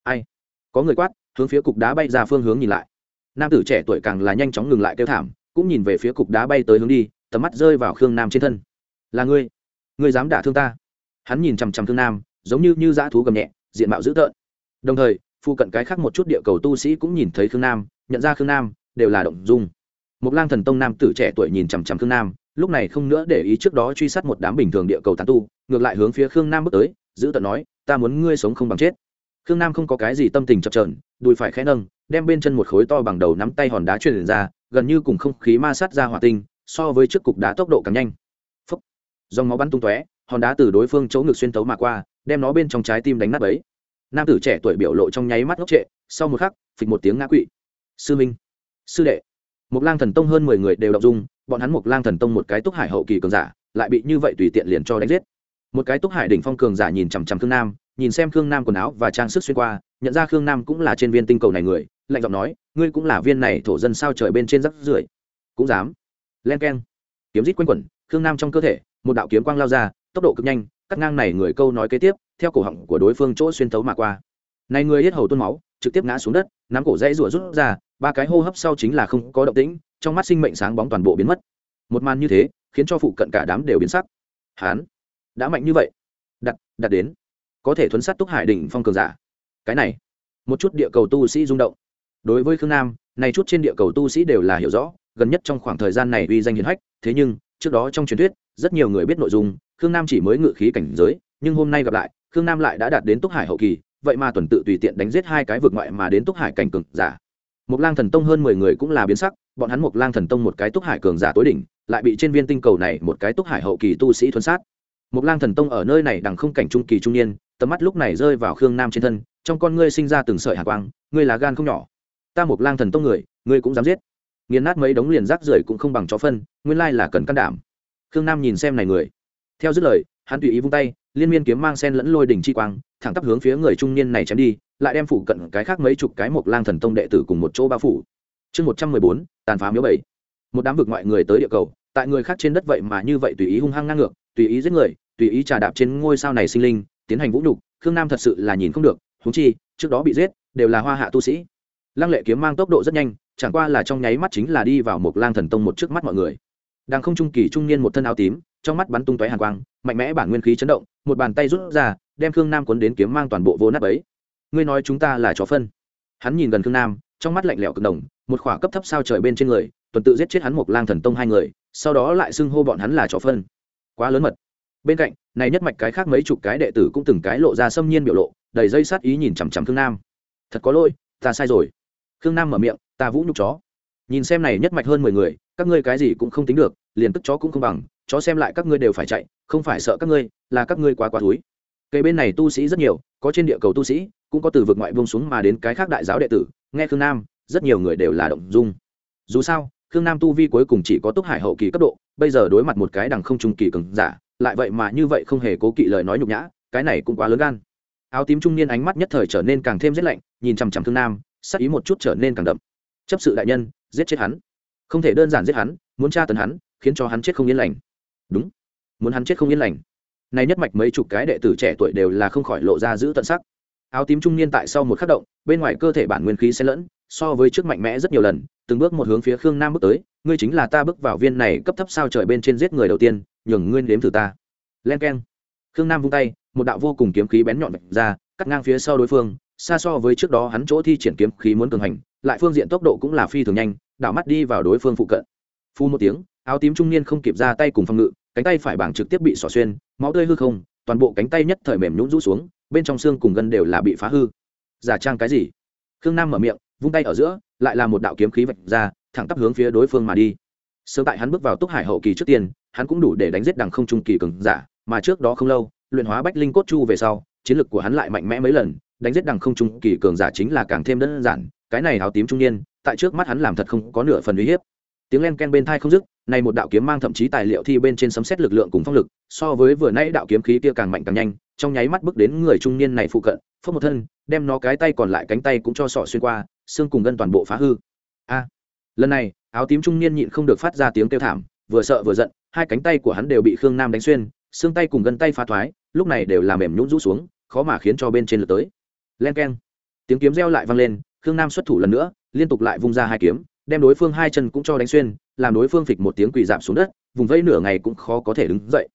Ai? Có người quát, hướng phía cục đá bay ra phương hướng nhìn lại. Nam tử trẻ tuổi càng là nhanh chóng ngừng lại kêu thảm cũng nhìn về phía cục đá bay tới hướng đi, tầm mắt rơi vào khương nam trên thân. Là ngươi ngươi dám đả thương ta? Hắn nhìn chằm chằm thương nam, giống như như dã thú gầm nhẹ, diện mạo dữ tợn. Đồng thời phụ cận cái khác một chút địa cầu tu sĩ cũng nhìn thấy khương nam, nhận ra khương nam, đều là động dung. Một lang thần tông nam tử trẻ tuổi nhìn chằm chằm khương nam, lúc này không nữa để ý trước đó truy sát một đám bình thường địa cầu tàn tu, ngược lại hướng phía khương nam bước tới giữ tận nói, ta muốn ngươi sống không bằng chết. Khương nam không có cái gì tâm tình chập trờn đùi phải khẽ nâng, đem bên chân một khối to bằng đầu nắm tay hòn đá truyền ra gần như cùng không khí ma sát ra hỏa tinh, so với trước cục đá tốc độ càng nhanh. Phúc. dòng máu bắn tung tóe, hòn đá từ đối phương chỗ ngực xuyên tấu mà qua, đem nó bên trong trái tim đánh nát ấy nam tử trẻ tuổi biểu lộ trong nháy mắt ngốc trệ, sau một khắc, phịch một tiếng ngã quỵ. Sư minh. Sư đệ. Một lang thần tông hơn mười người đều đọc dung, bọn hắn một lang thần tông một cái túc hải hậu kỳ cường giả, lại bị như vậy tùy tiện liền cho đánh giết. Một cái túc hải đỉnh phong cường giả nhìn chằm chằm khương nam, nhìn xem khương nam quần áo và trang sức xuyên qua, nhận ra khương nam cũng là trên viên tinh cầu này người, lạnh giọng nói ngươi cũng là viên này thổ dân sao trời bên trên rắc rưởi. Cũng dám. Len keng. Kiếm rít quanh quẩn, khương nam trong cơ thể, một đạo kiếm quang lao ra, tốc độ cực nhanh, cắt ngang này người câu nói kế tiếp, theo cổ họng của đối phương chỗ xuyên thấu mà qua. Này người hết hầu tuôn máu, trực tiếp ngã xuống đất, nắm cổ dãy rủa rút ra, ba cái hô hấp sau chính là không có động tĩnh, trong mắt sinh mệnh sáng bóng toàn bộ biến mất. Một màn như thế, khiến cho phụ cận cả đám đều biến sắc. Hán, đã mạnh như vậy. Đặt đặt đến. Có thể thuấn sát túc hải đỉnh phong cường giả. Cái này, một chút địa cầu tu sĩ rung động đối với khương nam này chút trên địa cầu tu sĩ đều là hiểu rõ gần nhất trong khoảng thời gian này uy danh hiển hách thế nhưng trước đó trong truyền thuyết rất nhiều người biết nội dung khương nam chỉ mới ngự khí cảnh giới nhưng hôm nay gặp lại khương nam lại đã đạt đến túc hải hậu kỳ vậy mà tuần tự tùy tiện đánh giết hai cái vực ngoại mà đến túc hải cảnh cường giả một Lang Thần Tông hơn mười người cũng là biến sắc, bọn hắn một Lang Thần Tông một cái túc hải cường giả tối đỉnh, lại bị trên viên tinh cầu này một cái túc hải hậu kỳ tu sĩ thuấn sát. một Lang Thần Tông ở nơi này đằng không cảnh trung kỳ trung niên, tầm mắt lúc này rơi vào Khương Nam trên thân, trong con ngươi sinh ra từng sợi hàn quang, ngươi là gan không nhỏ. Ta Mộc Lang Thần Tông người, ngươi cũng dám giết. Nghiền nát mấy đống liền rác rưởi cũng không bằng chó phân, nguyên lai là cần can đảm. Khương Nam nhìn xem này người, theo dứt lời, hắn tùy ý vung tay, liên miên kiếm mang sen lẫn lôi đỉnh chi quang, thẳng tắp hướng phía người trung niên này chém đi, lại đem phủ cận cái khác mấy chục cái Mộc Lang Thần Tông đệ tử cùng một chỗ bao phủ chương một trăm mười bốn tàn phá miếu bảy một đám vực ngoại người tới địa cầu tại người khác trên đất vậy mà như vậy tùy ý hung hăng ngang ngược tùy ý giết người tùy ý trà đạp trên ngôi sao này sinh linh tiến hành vũ nhục khương nam thật sự là nhìn không được húng chi trước đó bị giết đều là hoa hạ tu sĩ lăng lệ kiếm mang tốc độ rất nhanh, chẳng qua là trong nháy mắt chính là đi vào một lang thần tông một trước mắt mọi người. Đang không trung kỳ trung niên một thân áo tím, trong mắt bắn tung tóe hàn quang, mạnh mẽ bản nguyên khí chấn động, một bàn tay rút ra, đem khương nam cuốn đến kiếm mang toàn bộ vô nát ấy. Ngươi nói chúng ta là chó phân. Hắn nhìn gần khương nam, trong mắt lạnh lẽo cực đồng, một khỏa cấp thấp sao trời bên trên người, tuần tự giết chết hắn một lang thần tông hai người, sau đó lại xưng hô bọn hắn là chó phân. Quá lớn mật. Bên cạnh, này nhất mạch cái khác mấy chục cái đệ tử cũng từng cái lộ ra xâm nhiên biểu lộ, đầy dây sát ý nhìn chằm chằm khương nam. Thật có lỗi, ta sai rồi khương nam mở miệng, ta vũ nhục chó. Nhìn xem này nhất mạch hơn mười người, các ngươi cái gì cũng không tính được, liền tức chó cũng không bằng, chó xem lại các ngươi đều phải chạy, không phải sợ các ngươi, là các ngươi quá quá túi cây bên này tu sĩ rất nhiều, có trên địa cầu tu sĩ, cũng có từ vực ngoại vương xuống mà đến cái khác đại giáo đệ tử, nghe khương nam, rất nhiều người đều là động dung. Dù sao, khương nam tu vi cuối cùng chỉ có túc hải hậu kỳ cấp độ, bây giờ đối mặt một cái đằng không trung kỳ cường giả, lại vậy mà như vậy không hề cố kỵ lời nói nhục nhã, cái này cũng quá lớn gan. Áo tím trung niên ánh mắt nhất thời trở nên càng thêm rét lạnh, nhìn chằm chằm khương nam sắc ý một chút trở nên càng đậm. Chấp sự đại nhân, giết chết hắn. Không thể đơn giản giết hắn, muốn tra tấn hắn, khiến cho hắn chết không yên lành. Đúng. Muốn hắn chết không yên lành. Nay nhất mạch mấy chục cái đệ tử trẻ tuổi đều là không khỏi lộ ra giữ tận sắc. Áo tím trung niên tại sau một khắc động, bên ngoài cơ thể bản nguyên khí xen lẫn, so với trước mạnh mẽ rất nhiều lần, từng bước một hướng phía khương nam bước tới, ngươi chính là ta bước vào viên này cấp thấp sao trời bên trên giết người đầu tiên, nhường ngươi đếm thử ta. Len k e n khương nam vung tay, một đạo vô cùng kiếm khí bén nhọn ra, cắt ngang phía sau đối phương xa so với trước đó hắn chỗ thi triển kiếm khí muốn cường hành, lại phương diện tốc độ cũng là phi thường nhanh, đảo mắt đi vào đối phương phụ cận. Phu một tiếng, áo tím trung niên không kịp ra tay cùng phòng ngự, cánh tay phải bảng trực tiếp bị xỏ xuyên, máu tươi hư không, toàn bộ cánh tay nhất thời mềm nhũn rũ xuống, bên trong xương cùng gân đều là bị phá hư. Giả trang cái gì? Khương nam mở miệng, vung tay ở giữa, lại là một đạo kiếm khí vạch ra, thẳng tắp hướng phía đối phương mà đi. Sớm tại hắn bước vào túc hải hậu kỳ trước tiên, hắn cũng đủ để đánh giết đằng không trung kỳ cường giả, mà trước đó không lâu, luyện hóa bách linh cốt chu về sau, chiến lực của hắn lại mạnh mẽ mấy lần đánh giết đằng không trung kỳ cường giả chính là càng thêm đơn giản, cái này áo tím trung niên, tại trước mắt hắn làm thật không có nửa phần uy hiếp. Tiếng len ken bên thai không dứt này một đạo kiếm mang thậm chí tài liệu thi bên trên sấm xét lực lượng cùng phong lực, so với vừa nãy đạo kiếm khí kia càng mạnh càng nhanh, trong nháy mắt bước đến người trung niên này phụ cận, phất một thân, đem nó cái tay còn lại cánh tay cũng cho sọ xuyên qua, xương cùng gân toàn bộ phá hư. A! Lần này, áo tím trung niên nhịn không được phát ra tiếng kêu thảm, vừa sợ vừa giận, hai cánh tay của hắn đều bị khương nam đánh xuyên, xương tay cùng gân tay phá thoái, lúc này đều làm mềm nhũn rũ xuống, khó mà khiến cho bên trên lượt tới len keng. Tiếng kiếm reo lại vang lên, khương nam xuất thủ lần nữa, liên tục lại vung ra hai kiếm, đem đối phương hai chân cũng cho đánh xuyên, làm đối phương phịch một tiếng quỳ giảm xuống đất, vùng vây nửa ngày cũng khó có thể đứng dậy.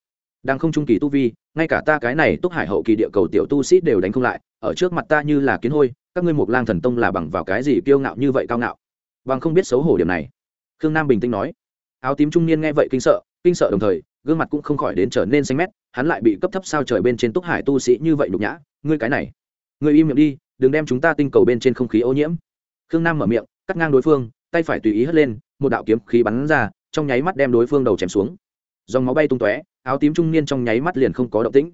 Đang không trung kỳ tu vi, ngay cả ta cái này túc hải hậu kỳ địa cầu tiểu tu sĩ đều đánh không lại, ở trước mặt ta như là kiến hôi, các ngươi một lang thần tông là bằng vào cái gì kiêu ngạo như vậy cao ngạo? Bằng không biết xấu hổ điểm này. Khương nam bình tĩnh nói. Áo tím trung niên nghe vậy kinh sợ kinh sợ đồng thời, gương mặt cũng không khỏi đến trở nên xanh mét, hắn lại bị cấp thấp sao trời bên trên túc hải tu sĩ như vậy nhục nhã, ngươi cái này. Người im miệng đi, đừng đem chúng ta tinh cầu bên trên không khí ô nhiễm. Khương nam mở miệng, cắt ngang đối phương, tay phải tùy ý hất lên, một đạo kiếm khí bắn ra, trong nháy mắt đem đối phương đầu chém xuống. Dòng máu bay tung tóe, áo tím trung niên trong nháy mắt liền không có động tĩnh.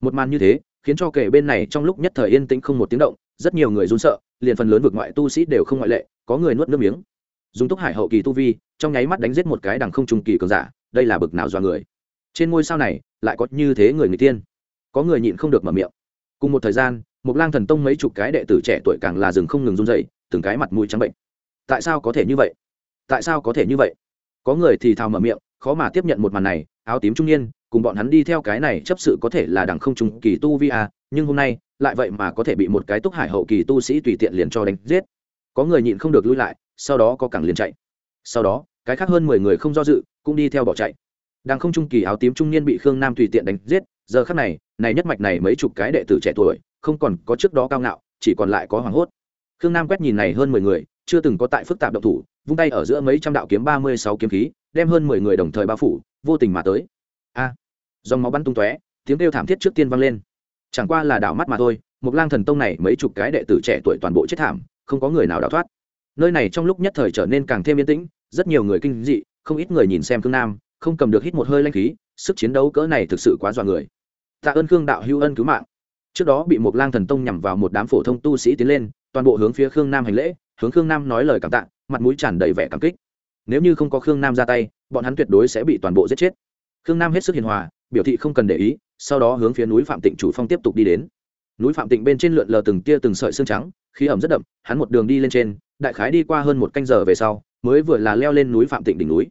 Một màn như thế, khiến cho kể bên này trong lúc nhất thời yên tĩnh không một tiếng động, rất nhiều người run sợ, liền phần lớn vực ngoại tu sĩ đều không ngoại lệ, có người nuốt nước miếng. Dùng túc hải hậu kỳ tu vi, trong nháy mắt đánh giết một cái đằng không trung kỳ cường giả, đây là bực nào do người. Trên ngôi sao này, lại có như thế người người tiên có người nhịn không được mở miệng. Cùng một thời gian một lang thần tông mấy chục cái đệ tử trẻ tuổi càng là rừng không ngừng run dậy từng cái mặt mũi trắng bệnh. Tại sao có thể như vậy? Tại sao có thể như vậy? Có người thì thào mở miệng khó mà tiếp nhận một màn này áo tím trung niên cùng bọn hắn đi theo cái này chấp sự có thể là đằng không trung kỳ tu vi à, nhưng hôm nay lại vậy mà có thể bị một cái túc hải hậu kỳ tu sĩ tùy tiện liền cho đánh giết. Có người nhịn không được lui lại sau đó có cẳng liền chạy. Sau đó cái khác hơn mười người không do dự cũng đi theo bỏ chạy. Đẳng không trung kỳ áo tím trung niên bị khương nam tùy tiện đánh giết giờ khắc này này nhất mạch này mấy chục cái đệ tử trẻ tuổi không còn có trước đó cao ngạo, chỉ còn lại có hoảng hốt. Khương nam quét nhìn này hơn mười người, chưa từng có tại phức tạp động thủ, vung tay ở giữa mấy trăm đạo kiếm ba mươi sáu kiếm khí, đem hơn mười người đồng thời bao phủ, vô tình mà tới. A! Dòng máu bắn tung tóe, tiếng kêu thảm thiết trước tiên vang lên. Chẳng qua là đảo mắt mà thôi một lang thần tông này mấy chục cái đệ tử trẻ tuổi toàn bộ chết thảm, không có người nào đào thoát. Nơi này trong lúc nhất thời trở nên càng thêm yên tĩnh, rất nhiều người kinh dị, không ít người nhìn xem khương nam, không cầm được hít một hơi lanh khí, sức chiến đấu cỡ này thực sự quá dọa người. Tạ ơn khương đạo hữu ân cứu mạng trước đó bị một lang thần tông nhằm vào một đám phổ thông tu sĩ tiến lên, toàn bộ hướng phía khương nam hành lễ, hướng khương nam nói lời cảm tạ, mặt mũi tràn đầy vẻ cảm kích. Nếu như không có khương nam ra tay, bọn hắn tuyệt đối sẽ bị toàn bộ giết chết. Khương nam hết sức hiền hòa, biểu thị không cần để ý, sau đó hướng phía núi phạm tịnh chủ phong tiếp tục đi đến. Núi phạm tịnh bên trên lượn lờ từng tia từng sợi xương trắng, khí ẩm rất đậm, hắn một đường đi lên trên, đại khái đi qua hơn một canh giờ về sau, mới vừa là leo lên núi phạm tịnh đỉnh núi.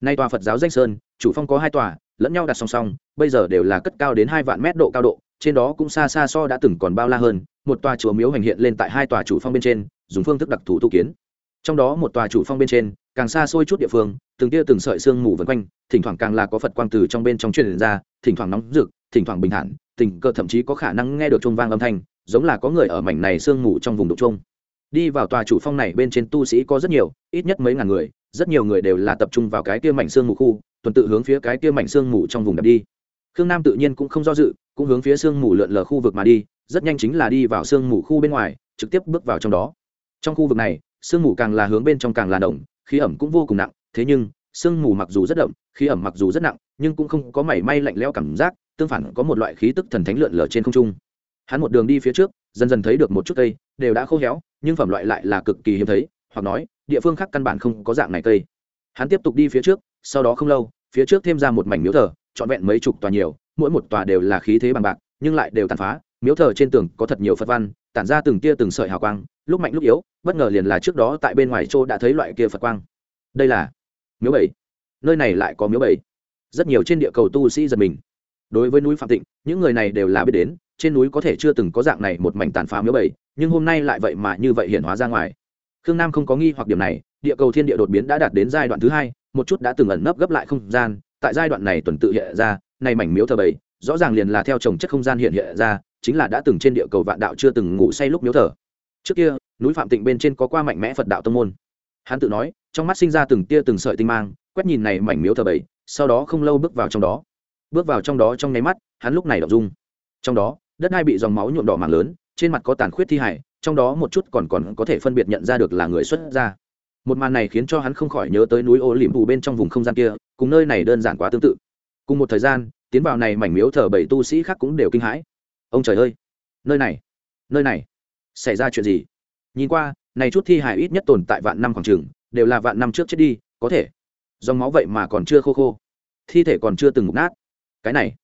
Nay tòa phật giáo danh sơn, chủ phong có hai tòa, lẫn nhau đặt song song, bây giờ đều là cất cao đến hai vạn mét độ cao độ trên đó cũng xa xa so đã từng còn bao la hơn, một tòa chùa miếu hành hiện lên tại hai tòa chủ phong bên trên, dùng phương thức đặc thù tu kiến. Trong đó một tòa chủ phong bên trên, càng xa xôi chút địa phương, từng tia từng sợi sương mù vân quanh, thỉnh thoảng càng là có phật quang từ trong bên trong truyền ra, thỉnh thoảng nóng rực, thỉnh thoảng bình thản, tình cờ thậm chí có khả năng nghe được trung vang âm thanh, giống là có người ở mảnh này sương mù trong vùng đục trung đi vào tòa chủ phong này bên trên tu sĩ có rất nhiều, ít nhất mấy ngàn người, rất nhiều người đều là tập trung vào cái kia mảnh sương mù khu, tuần tự hướng phía cái kia mảnh sương mù trong vùng đập đi khương nam tự nhiên cũng không do dự, cũng hướng phía sương mù lượn lờ khu vực mà đi, rất nhanh chính là đi vào sương mù khu bên ngoài, trực tiếp bước vào trong đó. Trong khu vực này, sương mù càng là hướng bên trong càng là động, khí ẩm cũng vô cùng nặng, thế nhưng, sương mù mặc dù rất đậm, khí ẩm mặc dù rất nặng, nhưng cũng không có mảy may lạnh lẽo cảm giác, tương phản có một loại khí tức thần thánh lượn lờ trên không trung. Hắn một đường đi phía trước, dần dần thấy được một chút cây, đều đã khô héo, nhưng phẩm loại lại là cực kỳ hiếm thấy, hoặc nói, địa phương khác căn bản không có dạng này cây. Hắn tiếp tục đi phía trước, sau đó không lâu, phía trước thêm ra một mảnh miếu thờ trọn vẹn mấy chục tòa nhiều, mỗi một tòa đều là khí thế bằng bạc, nhưng lại đều tàn phá, miếu thờ trên tường có thật nhiều phật văn, tản ra từng tia từng sợi hào quang, lúc mạnh lúc yếu, bất ngờ liền là trước đó tại bên ngoài chỗ đã thấy loại kia phật quang. Đây là miếu bảy. Nơi này lại có miếu bảy. Rất nhiều trên địa cầu tu sĩ giật mình. Đối với núi phạm tịnh, những người này đều là biết đến, trên núi có thể chưa từng có dạng này một mảnh tàn phá miếu bảy, nhưng hôm nay lại vậy mà như vậy hiện hóa ra ngoài. Khương nam không có nghi hoặc điểm này, địa cầu thiên địa đột biến đã đạt đến giai đoạn thứ hai, một chút đã từng ẩn nấp gấp lại không gian tại giai đoạn này tuần tự hiện ra, này mảnh miếu thờ bảy rõ ràng liền là theo trồng chất không gian hiện hiện ra, chính là đã từng trên địa cầu vạn đạo chưa từng ngủ say lúc miếu thờ. Trước kia, núi phạm tịnh bên trên có qua mạnh mẽ phật đạo tông môn. Hắn tự nói, trong mắt sinh ra từng tia từng sợi tinh mang, quét nhìn này mảnh miếu thờ bảy sau đó không lâu bước vào trong đó. Bước vào trong đó trong nháy mắt, hắn lúc này đọc dung. Trong đó, đất hai bị dòng máu nhuộm đỏ mạng lớn, trên mặt có tàn khuyết thi hải, trong đó một chút còn còn có thể phân biệt nhận ra được là người xuất gia. Một màn này khiến cho hắn không khỏi nhớ tới núi ô liềm phù bên trong vùng không gian kia cùng nơi này đơn giản quá tương tự. Cùng một thời gian, tiến vào này mảnh miếu thờ bảy tu sĩ khác cũng đều kinh hãi. Ông trời ơi, nơi này nơi này, xảy ra chuyện gì? Nhìn qua, này chút thi hài ít nhất tồn tại vạn năm khoảng trường đều là vạn năm trước chết đi, có thể. Dòng máu vậy mà còn chưa khô khô. Thi thể còn chưa từng mục nát. Cái này,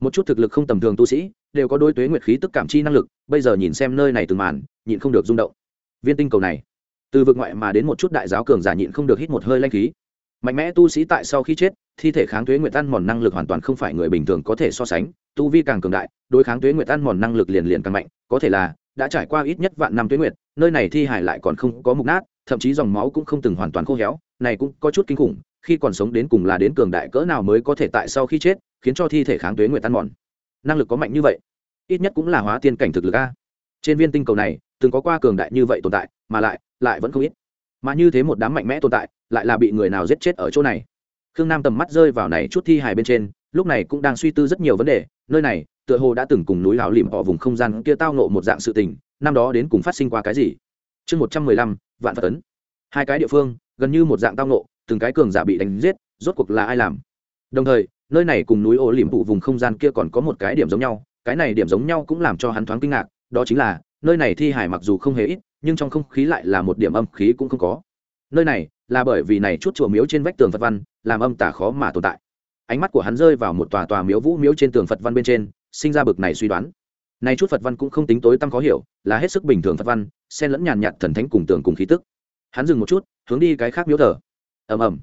một chút thực lực không tầm thường tu sĩ, đều có đôi tuế nguyệt khí tức cảm chi năng lực, bây giờ nhìn xem nơi này từng màn, nhịn không được rung động. Viên tinh cầu này, từ vực ngoại mà đến một chút đại giáo cường giả nhịn không được hít một hơi lanh khí mạnh mẽ tu sĩ tại sau khi chết, thi thể kháng thuế nguyệt ăn mòn năng lực hoàn toàn không phải người bình thường có thể so sánh. Tu vi càng cường đại, đối kháng thuế nguyệt ăn mòn năng lực liền liền càng mạnh. Có thể là, đã trải qua ít nhất vạn năm tuế nguyệt, nơi này thi hải lại còn không có mục nát, thậm chí dòng máu cũng không từng hoàn toàn khô héo, này cũng có chút kinh khủng, khi còn sống đến cùng là đến cường đại cỡ nào mới có thể tại sau khi chết, khiến cho thi thể kháng tuế nguyệt ăn mòn. Năng lực có mạnh như vậy, ít nhất cũng là hóa tiên cảnh thực lực a. Trên viên tinh cầu này, từng có qua cường đại như vậy tồn tại, mà lại lại vẫn không ít mà như thế một đám mạnh mẽ tồn tại, lại là bị người nào giết chết ở chỗ này. Khương nam tầm mắt rơi vào này chút thi hài bên trên, lúc này cũng đang suy tư rất nhiều vấn đề, nơi này, tựa hồ đã từng cùng núi lão lìm họ vùng không gian kia tao nộ một dạng sự tình, năm đó đến cùng phát sinh qua cái gì? Chương một trăm mười lăm, vạn phật tấn. Hai cái địa phương, gần như một dạng tao nộ từng cái cường giả bị đánh giết, rốt cuộc là ai làm? Đồng thời, nơi này cùng núi ô liềm phụ vùng không gian kia còn có một cái điểm giống nhau, cái này điểm giống nhau cũng làm cho hắn thoáng kinh ngạc, đó chính là, nơi này thi hải mặc dù không hề ít nhưng trong không khí lại là một điểm âm khí cũng không có. Nơi này là bởi vì này chút chùa miếu trên vách tường phật văn, làm âm tả khó mà tồn tại. Ánh mắt của hắn rơi vào một tòa tòa miếu vũ miếu trên tường phật văn bên trên, sinh ra bực này suy đoán. Này chút phật văn cũng không tính tối tăm khó hiểu, là hết sức bình thường phật văn, xen lẫn nhàn nhạt thần thánh cùng tường cùng khí tức. Hắn dừng một chút, hướng đi cái khác miếu thờ. Ầm ầm.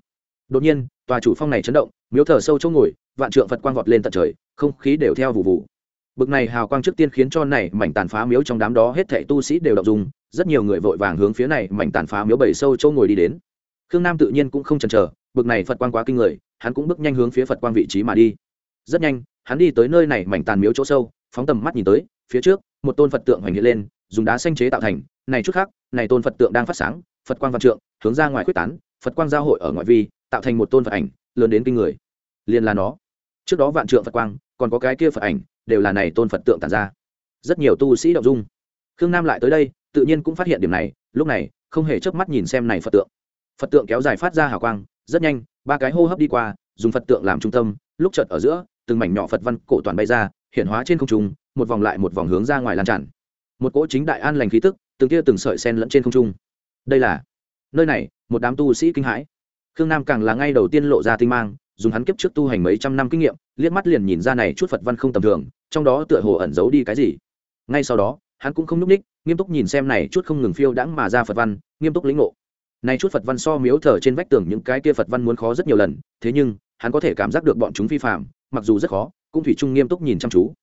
Đột nhiên, tòa chủ phong này chấn động, miếu thờ sâu chỗ ngồi, vạn trượng phật quang vọt lên tận trời, không khí đều theo vụ vụ bực này hào quang trước tiên khiến cho này mảnh tàn phá miếu trong đám đó hết thảy tu sĩ đều động dùng rất nhiều người vội vàng hướng phía này mảnh tàn phá miếu bảy sâu châu ngồi đi đến. Khương nam tự nhiên cũng không chần chờ, bực này phật quang quá kinh người, hắn cũng bước nhanh hướng phía phật quang vị trí mà đi. Rất nhanh, hắn đi tới nơi này mảnh tàn miếu chỗ sâu, phóng tầm mắt nhìn tới, phía trước, một tôn phật tượng hoành hiện lên, dùng đá xanh chế tạo thành, này chút khác, này tôn phật tượng đang phát sáng, phật quang văn trượng, hướng ra ngoài quyết tán, phật quang giao hội ở ngoại vi, tạo thành một tôn phật ảnh, lớn đến kinh người. Liền là nó. Trước đó vạn trượng phật quang, còn có cái kia phật ảnh, đều là này tôn phật tượng tàn ra. Rất nhiều tu sĩ động dung. Khương nam lại tới đây tự nhiên cũng phát hiện điểm này, lúc này, không hề chớp mắt nhìn xem này phật tượng. Phật tượng kéo dài phát ra hào quang, rất nhanh, ba cái hô hấp đi qua, dùng phật tượng làm trung tâm, lúc chợt ở giữa, từng mảnh nhỏ phật văn cổ toàn bay ra, hiện hóa trên không trung, một vòng lại một vòng hướng ra ngoài lan tràn. Một cỗ chính đại an lành khí tức, từng kia từng sợi sen lẫn trên không trung. Đây là, nơi này, một đám tu sĩ kinh hãi. Khương nam càng là ngay đầu tiên lộ ra tinh mang, dùng hắn kiếp trước tu hành mấy trăm năm kinh nghiệm, liếc mắt liền nhìn ra này chút phật văn không tầm thường, trong đó tựa hồ ẩn giấu đi cái gì. Ngay sau đó hắn cũng không n ú c ních, nghiêm túc nhìn xem này chút không ngừng phiêu đãng mà ra phật văn, nghiêm túc lĩnh ngộ. Này chút phật văn so miếu thờ trên vách tường những cái kia phật văn muốn khó rất nhiều lần, thế nhưng, hắn có thể cảm giác được bọn chúng vi phạm mặc dù rất khó, cũng thủy chung nghiêm túc nhìn chăm chú.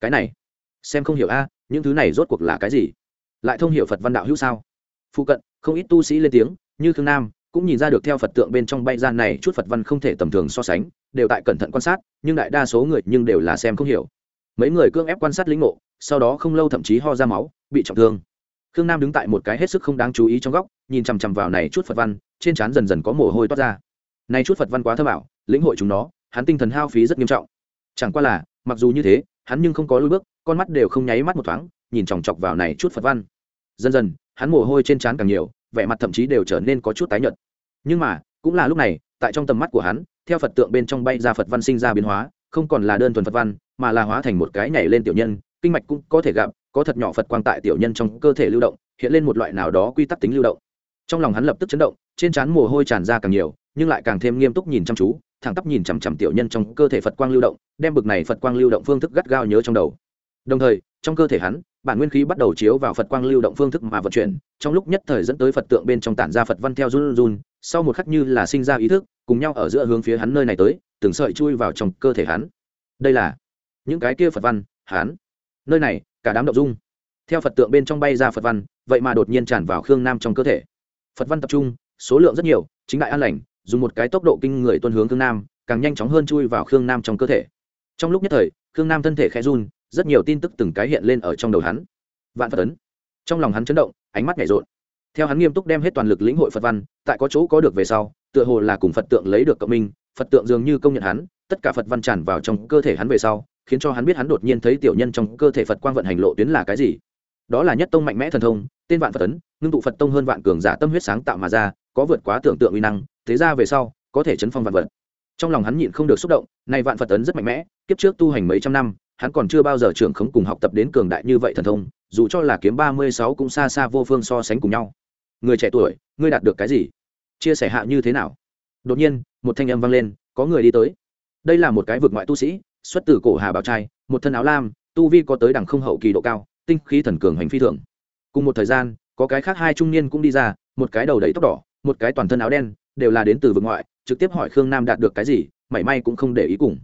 Cái này, xem không hiểu a, những thứ này rốt cuộc là cái gì? Lại thông hiểu phật văn đạo hữu sao? Phụ cận, không ít tu sĩ lên tiếng, như thương nam, cũng nhìn ra được theo phật tượng bên trong bay ra này chút phật văn không thể tầm thường so sánh, đều tại cẩn thận quan sát, nhưng đại đa số người nhưng đều là xem không hiểu mấy người cưỡng ép quan sát lĩnh ngộ, sau đó không lâu thậm chí ho ra máu, bị trọng thương. Khương nam đứng tại một cái hết sức không đáng chú ý trong góc, nhìn chằm chằm vào này chút phật văn, trên trán dần dần có mồ hôi toát ra. Này chút phật văn quá thơ bảo lĩnh hội chúng nó, hắn tinh thần hao phí rất nghiêm trọng. Chẳng qua là, mặc dù như thế, hắn nhưng không có lối bước, con mắt đều không nháy mắt một thoáng, nhìn chòng chọc vào này chút phật văn. Dần dần, hắn mồ hôi trên trán càng nhiều, vẻ mặt thậm chí đều trở nên có chút tái nhợt. Nhưng mà, cũng là lúc này, tại trong tầm mắt của hắn, theo phật tượng bên trong bay ra phật văn sinh ra biến hóa, không còn là đơn thuần phật văn mà là hóa thành một cái nhảy lên tiểu nhân, kinh mạch cũng có thể gặp, có thật nhỏ phật quang tại tiểu nhân trong cơ thể lưu động, hiện lên một loại nào đó quy tắc tính lưu động. Trong lòng hắn lập tức chấn động, trên trán mồ hôi tràn ra càng nhiều, nhưng lại càng thêm nghiêm túc nhìn chăm chú, thẳng tắp nhìn chằm chằm tiểu nhân trong cơ thể phật quang lưu động, đem bực này phật quang lưu động phương thức gắt gao nhớ trong đầu. Đồng thời, trong cơ thể hắn, bản nguyên khí bắt đầu chiếu vào phật quang lưu động phương thức mà vận chuyển, trong lúc nhất thời dẫn tới phật tượng bên trong tản ra phật văn theo run run, sau một khắc như là sinh ra ý thức, cùng nhau ở giữa hướng phía hắn nơi này tới, từng sợi chui vào trong cơ thể hắn. Đây là những cái kia phật văn hắn nơi này, cả đám đậu dung. Theo phật tượng bên trong bay ra phật văn, vậy mà đột nhiên tràn vào khương nam trong cơ thể. Phật văn tập trung, số lượng rất nhiều, chính đại an lành, dùng một cái tốc độ kinh người tuân hướng khương nam, càng nhanh chóng hơn chui vào khương nam trong cơ thể. Trong lúc nhất thời, khương nam thân thể khẽ run, rất nhiều tin tức từng cái hiện lên ở trong đầu hắn. Vạn phật ấn. Trong lòng hắn chấn động, ánh mắt nhảy rộn. Theo hắn nghiêm túc đem hết toàn lực lĩnh hội phật văn, tại có chỗ có được về sau, tựa hồ là cùng phật tượng lấy được cộng minh, phật tượng dường như công nhận hắn, tất cả phật văn tràn vào trong cơ thể hắn về sau khiến cho hắn biết hắn đột nhiên thấy tiểu nhân trong cơ thể phật quang vận hành lộ tuyến là cái gì. Đó là nhất tông mạnh mẽ thần thông, tên vạn phật ấn, ngưng tụ phật tông hơn vạn cường giả tâm huyết sáng tạo mà ra, có vượt quá tưởng tượng uy năng, thế ra về sau, có thể chấn phong vạn vật. Trong lòng hắn nhịn không được xúc động, này vạn phật ấn rất mạnh mẽ, kiếp trước tu hành mấy trăm năm, hắn còn chưa bao giờ trưởng khống cùng học tập đến cường đại như vậy thần thông, dù cho là kiếm ba mươi sáu cũng xa xa vô phương so sánh cùng nhau. Người trẻ tuổi, ngươi đạt được cái gì? Chia sẻ hạ như thế nào? Đột nhiên, một thanh âm vang lên, có người đi tới. Đây là một cái vực ngoại tu sĩ xuất từ cổ hà bảo trai, một thân áo lam, tu vi có tới đẳng không hậu kỳ độ cao, tinh khí thần cường hành phi thường. Cùng một thời gian, có cái khác hai trung niên cũng đi ra, một cái đầu đầy tóc đỏ, một cái toàn thân áo đen, đều là đến từ vực ngoại, trực tiếp hỏi khương nam đạt được cái gì, mảy may cũng không để ý cùng.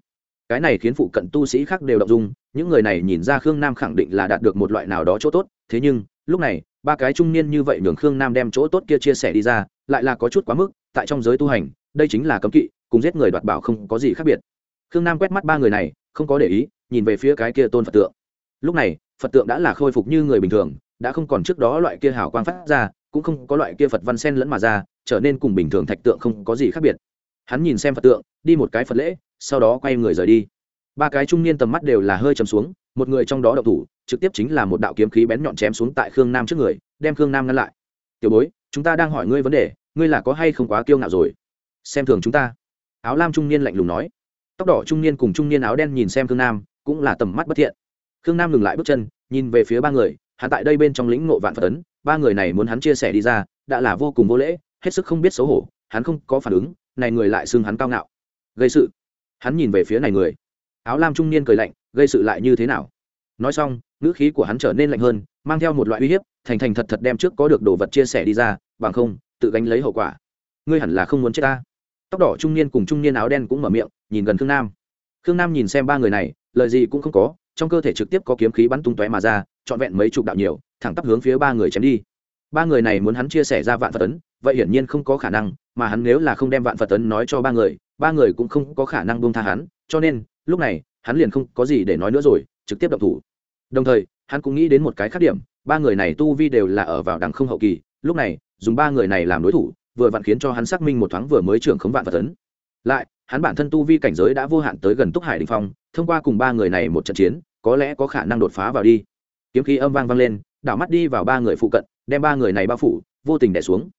Cái này khiến phụ cận tu sĩ khác đều động dung, những người này nhìn ra khương nam khẳng định là đạt được một loại nào đó chỗ tốt, thế nhưng, lúc này, ba cái trung niên như vậy nhường khương nam đem chỗ tốt kia chia sẻ đi ra, lại là có chút quá mức, tại trong giới tu hành, đây chính là cấm kỵ, cùng giết người đoạt bảo không có gì khác biệt khương nam quét mắt ba người này, không có để ý, nhìn về phía cái kia tôn phật tượng. Lúc này, phật tượng đã là khôi phục như người bình thường, đã không còn trước đó loại kia hào quang phát ra, cũng không có loại kia phật văn sen lẫn mà ra, trở nên cùng bình thường thạch tượng không có gì khác biệt. Hắn nhìn xem phật tượng, đi một cái phật lễ, sau đó quay người rời đi. Ba cái trung niên tầm mắt đều là hơi chầm xuống, một người trong đó đậu thủ, trực tiếp chính là một đạo kiếm khí bén nhọn chém xuống tại khương nam trước người, đem khương nam ngăn lại. Tiểu bối, chúng ta đang hỏi ngươi vấn đề, ngươi là có hay không quá kiêu ngạo rồi? Xem thường chúng ta. Áo lam trung niên lạnh lùng nói tóc đỏ trung niên cùng trung niên áo đen nhìn xem khương nam, cũng là tầm mắt bất thiện. Khương nam ngừng lại bước chân, nhìn về phía ba người, hắn tại đây bên trong lĩnh ngộ vạn phật ấn, ba người này muốn hắn chia sẻ đi ra, đã là vô cùng vô lễ, hết sức không biết xấu hổ, hắn không có phản ứng, này người lại xưng hắn cao ngạo. Gây sự. Hắn nhìn về phía này người. Áo lam trung niên cười lạnh, gây sự lại như thế nào? Nói xong, ngữ khí của hắn trở nên lạnh hơn, mang theo một loại uy hiếp, thành thành thật thật đem trước có được đồ vật chia sẻ đi ra, bằng không, tự gánh lấy hậu quả. Ngươi hẳn là không muốn chết ta tóc đỏ trung niên cùng trung niên áo đen cũng mở miệng, nhìn gần khương nam. Khương nam nhìn xem ba người này, lời gì cũng không có, trong cơ thể trực tiếp có kiếm khí bắn tung tóe mà ra, trọn vẹn mấy chục đạo nhiều, thẳng tắp hướng phía ba người chém đi. Ba người này muốn hắn chia sẻ ra vạn phật tấn vậy hiển nhiên không có khả năng, mà hắn nếu là không đem vạn phật tấn nói cho ba người ba người cũng không có khả năng buông tha hắn, cho nên, lúc này, hắn liền không có gì để nói nữa rồi, trực tiếp động thủ. Đồng thời, hắn cũng nghĩ đến một cái khác điểm, ba người này tu vi đều là ở vào đằng không hậu kỳ, lúc này, dùng ba người này làm đối thủ vừa vặn khiến cho hắn xác minh một thoáng vừa mới trưởng khống vạn vật tấn lại, hắn bản thân tu vi cảnh giới đã vô hạn tới gần túc hải đình phong, thông qua cùng ba người này một trận chiến, có lẽ có khả năng đột phá vào đi. Kiếm khí âm vang vang lên, đảo mắt đi vào ba người phụ cận, đem ba người này bao phủ, vô tình đẻ xuống.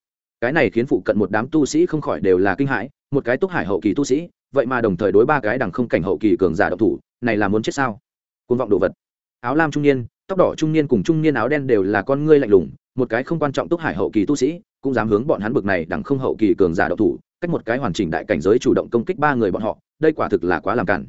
Cái này khiến phụ cận một đám tu sĩ không khỏi đều là kinh hãi, một cái túc hải hậu kỳ tu sĩ, vậy mà đồng thời đối ba cái đằng không cảnh hậu kỳ cường giả độc thủ, này là muốn chết sao? Côn vọng đồ vật. Áo lam trung niên, tóc đỏ trung niên cùng trung niên áo đen đều là con ngươi lạnh lùng, một cái không quan trọng túc hải hậu kỳ tu sĩ cũng dám hướng bọn hắn bực này đằng không hậu kỳ cường giả độc thủ, cách một cái hoàn chỉnh đại cảnh giới chủ động công kích ba người bọn họ, đây quả thực là quá làm cản.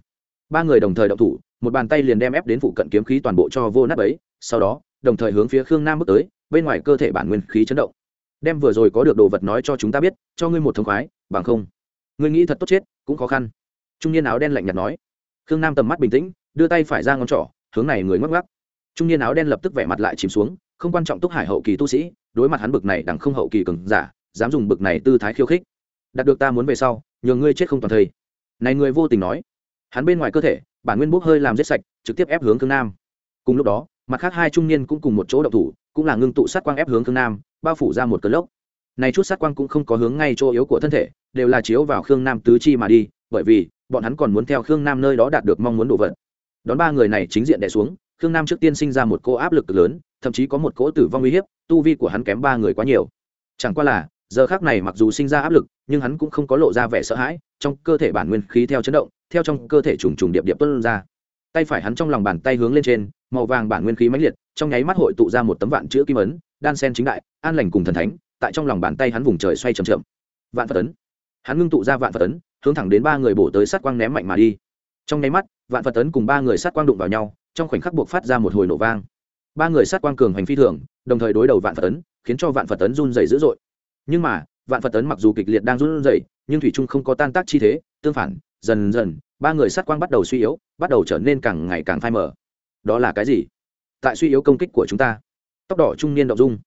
Ba người đồng thời độc thủ, một bàn tay liền đem ép đến phụ cận kiếm khí toàn bộ cho vô nát ấy sau đó, đồng thời hướng phía khương nam bước tới, bên ngoài cơ thể bản nguyên khí chấn động. Đem vừa rồi có được đồ vật nói cho chúng ta biết, cho ngươi một thông khoái, bằng không, ngươi nghĩ thật tốt chết, cũng khó khăn. Trung niên áo đen lạnh nhạt nói. Khương nam tầm mắt bình tĩnh, đưa tay phải ra ngón trỏ, hướng này người ngoắc ngoắc. Trung niên áo đen lập tức vẻ mặt lại chìm xuống, không quan trọng túc hải hậu kỳ tu sĩ đối mặt hắn bực này đằng không hậu kỳ cường giả, dám dùng bực này tư thái khiêu khích. Đạt được ta muốn về sau nhờ ngươi chết không toàn thây. Này người vô tình nói. Hắn bên ngoài cơ thể, bản nguyên bốc hơi làm giết sạch, trực tiếp ép hướng khương nam. Cùng lúc đó, mặt khác hai trung niên cũng cùng một chỗ đậu thủ, cũng là ngưng tụ sát quang ép hướng khương nam, bao phủ ra một cơn lốc. Này chút sát quang cũng không có hướng ngay chỗ yếu của thân thể, đều là chiếu vào khương nam tứ chi mà đi, bởi vì, bọn hắn còn muốn theo khương nam nơi đó đạt được mong muốn đồ vật. Đón ba người này chính diện đè xuống, khương nam trước tiên sinh ra một cô áp lực lớn, thậm chí có một cỗ tử vong uy hiếp tu vi của hắn kém ba người quá nhiều. Chẳng qua là, giờ khác này mặc dù sinh ra áp lực, nhưng hắn cũng không có lộ ra vẻ sợ hãi, trong cơ thể bản nguyên khí theo chấn động, theo trong cơ thể trùng trùng điệp điệp tuân ra. Tay phải hắn trong lòng bàn tay hướng lên trên, màu vàng bản nguyên khí mãnh liệt, trong nháy mắt hội tụ ra một tấm vạn chữ kim ấn, đan sen chính đại, an lành cùng thần thánh, tại trong lòng bàn tay hắn vùng trời xoay trầm chậm. Vạn phật ấn. Hắn ngưng tụ ra vạn phật ấn, hướng thẳng đến ba người bổ tới sát quang ném mạnh mà đi. Trong nháy mắt, vạn phật ấn cùng ba người sát quang đụng vào nhau, trong khoảnh khắc buộc phát ra một hồi nổ vang. Ba người sát quang cường hành phi thường đồng thời đối đầu vạn phật ấn, khiến cho vạn phật ấn run dày dữ dội. Nhưng mà, vạn phật ấn mặc dù kịch liệt đang run dày nhưng thủy trung không có tan tác chi thế, tương phản, dần dần, ba người sát quang bắt đầu suy yếu, bắt đầu trở nên càng ngày càng phai mờ. Đó là cái gì? Tại suy yếu công kích của chúng ta. Tóc đỏ trung niên đậu dung.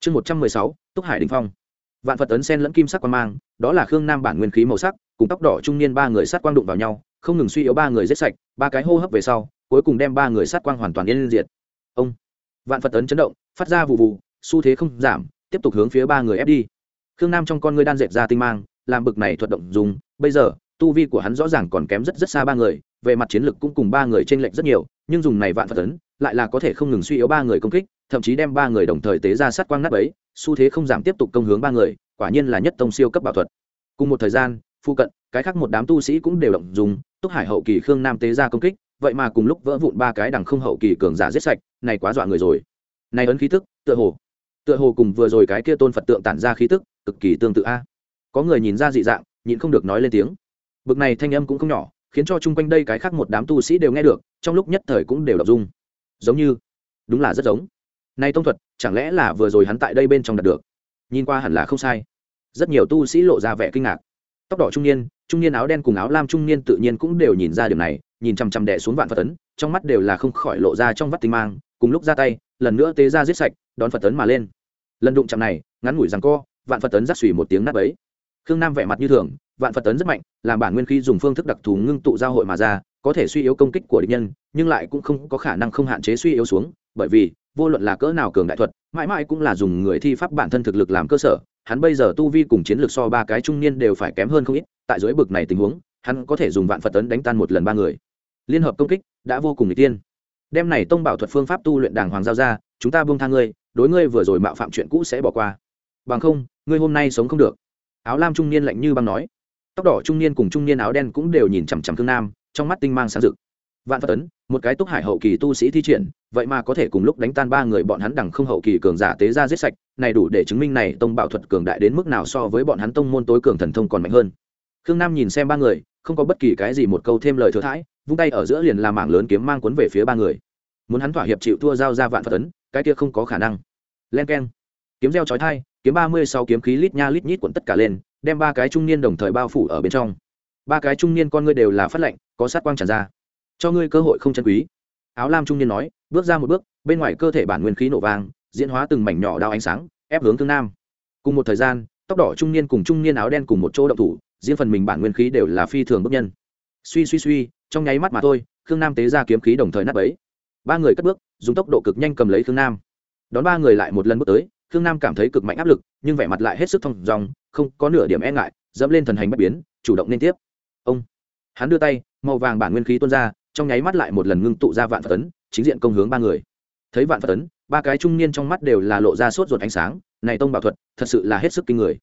Chương một trăm mười sáu, túc hải đình phong. Vạn phật ấn sen lẫn kim sắc quang mang, đó là khương nam bản nguyên khí màu sắc, cùng tóc đỏ trung niên ba người sát quang đụng vào nhau, không ngừng suy yếu ba người giết sạch, ba cái hô hấp về sau, cuối cùng đem ba người sát quang hoàn toàn yên diệt. Ông, vạn phật ấn chấn động phát ra vụ vụ, xu thế không giảm, tiếp tục hướng phía ba người ép đi. Khương nam trong con ngươi đan dệt ra tinh mang, làm bực này thuật động dùng, bây giờ, tu vi của hắn rõ ràng còn kém rất rất xa ba người, về mặt chiến lược cũng cùng ba người t r ê n lệch rất nhiều, nhưng dùng này vạn phật tấn lại là có thể không ngừng suy yếu ba người công kích, thậm chí đem ba người đồng thời tế ra sát quang nát ấy xu thế không giảm tiếp tục công hướng ba người, quả nhiên là nhất tông siêu cấp bảo thuật. Cùng một thời gian phụ cận, cái khác một đám tu sĩ cũng đều động dùng, túc hải hậu kỳ khương nam tế ra công kích, vậy mà cùng lúc vỡ vụn ba cái đằng không hậu kỳ cường giả giết sạch, này quá dọa người rồi nay ấn khí tức, tựa hồ tựa hồ cùng vừa rồi cái kia tôn phật tượng tản ra khí tức, cực kỳ tương tự a. Có người nhìn ra dị dạng, nhịn không được nói lên tiếng. Bực này thanh âm cũng không nhỏ, khiến cho chung quanh đây cái khác một đám tu sĩ đều nghe được, trong lúc nhất thời cũng đều đọc dung giống như, đúng là rất giống. Nay tông thuật, chẳng lẽ là vừa rồi hắn tại đây bên trong đạt được? Nhìn qua hẳn là không sai. Rất nhiều tu sĩ lộ ra vẻ kinh ngạc. Tóc đỏ trung niên trung niên áo đen cùng áo lam trung niên tự nhiên cũng đều nhìn ra điều này, nhìn chằm chằm đẻ xuống vạn phật tấn trong mắt đều là không khỏi lộ ra trong vắt tinh mang cùng lúc ra tay, lần nữa tế ra giết sạch, đón phật tấn mà lên. Lần đụng chạm này, ngắn ngủi rằng co, vạn phật tấn rắc xùy một tiếng nát ấy khương nam vẻ mặt như thường, vạn phật tấn rất mạnh, làm bản nguyên khí dùng phương thức đặc thù ngưng tụ giao hội mà ra, có thể suy yếu công kích của địch nhân, nhưng lại cũng không có khả năng không hạn chế suy yếu xuống, bởi vì, vô luận là cỡ nào cường đại thuật, mãi mãi cũng là dùng người thi pháp bản thân thực lực làm cơ sở, hắn bây giờ tu vi cùng chiến lược so ba cái trung niên đều phải kém hơn không ít, tại dưới bực này tình huống, hắn có thể dùng vạn phật tấn đánh tan một lần ba người. Liên hợp công kích, đã vô cùng n g tiên đem này tông bảo thuật phương pháp tu luyện đàng hoàng giao ra, chúng ta buông tha ngươi, đối ngươi vừa rồi mạo phạm chuyện cũ sẽ bỏ qua. Bằng không, ngươi hôm nay sống không được. Áo lam trung niên lạnh như băng nói. Tóc đỏ trung niên cùng trung niên áo đen cũng đều nhìn chằm chằm thương nam, trong mắt tinh mang sáng rực. Vạn phật tấn, một cái túc hải hậu kỳ tu sĩ thi triển, vậy mà có thể cùng lúc đánh tan ba người bọn hắn đằng không hậu kỳ cường giả tế ra giết sạch, này đủ để chứng minh này tông bảo thuật cường đại đến mức nào so với bọn hắn tông môn tối cường thần thông còn mạnh hơn. Khương nam nhìn xem ba người, không có bất kỳ cái gì một câu thêm lời thừa thãi, vung tay ở giữa liền là mảng lớn kiếm mang cuốn về phía ba người muốn hắn thỏa hiệp chịu thua giao ra vạn phật tấn cái kia không có khả năng. Len k e n kiếm reo chói thai kiếm ba mươi sáu kiếm khí lít nha lít nhít quận tất cả lên, đem ba cái trung niên đồng thời bao phủ ở bên trong. Ba cái trung niên con ngươi đều là phát lệnh có sát quang tràn ra. Cho ngươi cơ hội không chân quý. Áo lam trung niên nói, bước ra một bước, bên ngoài cơ thể bản nguyên khí nổ vang, diễn hóa từng mảnh nhỏ đao ánh sáng, ép hướng thương nam. Cùng một thời gian, tóc đỏ trung niên cùng trung niên áo đen cùng một chỗ động thủ, riêng phần mình bản nguyên khí đều là phi thường bước nhân. Suy suy suy, trong nháy mắt mà thôi, khương nam tế ra kiếm khí đồng thời nắp ấy ba người cất bước, dùng tốc độ cực nhanh cầm lấy khương nam. Đón ba người lại một lần bước tới, khương nam cảm thấy cực mạnh áp lực, nhưng vẻ mặt lại hết sức thong dòng không có nửa điểm e ngại, dẫm lên thần hành bất biến, chủ động liên tiếp. Ông. Hắn đưa tay, màu vàng bản nguyên khí tuôn ra, trong nháy mắt lại một lần ngưng tụ ra vạn phật tấn chính diện công hướng ba người. Thấy vạn phật tấn ba cái trung niên trong mắt đều là lộ ra sốt ruột ánh sáng, này tông bảo thuật, thật sự là hết sức kinh người.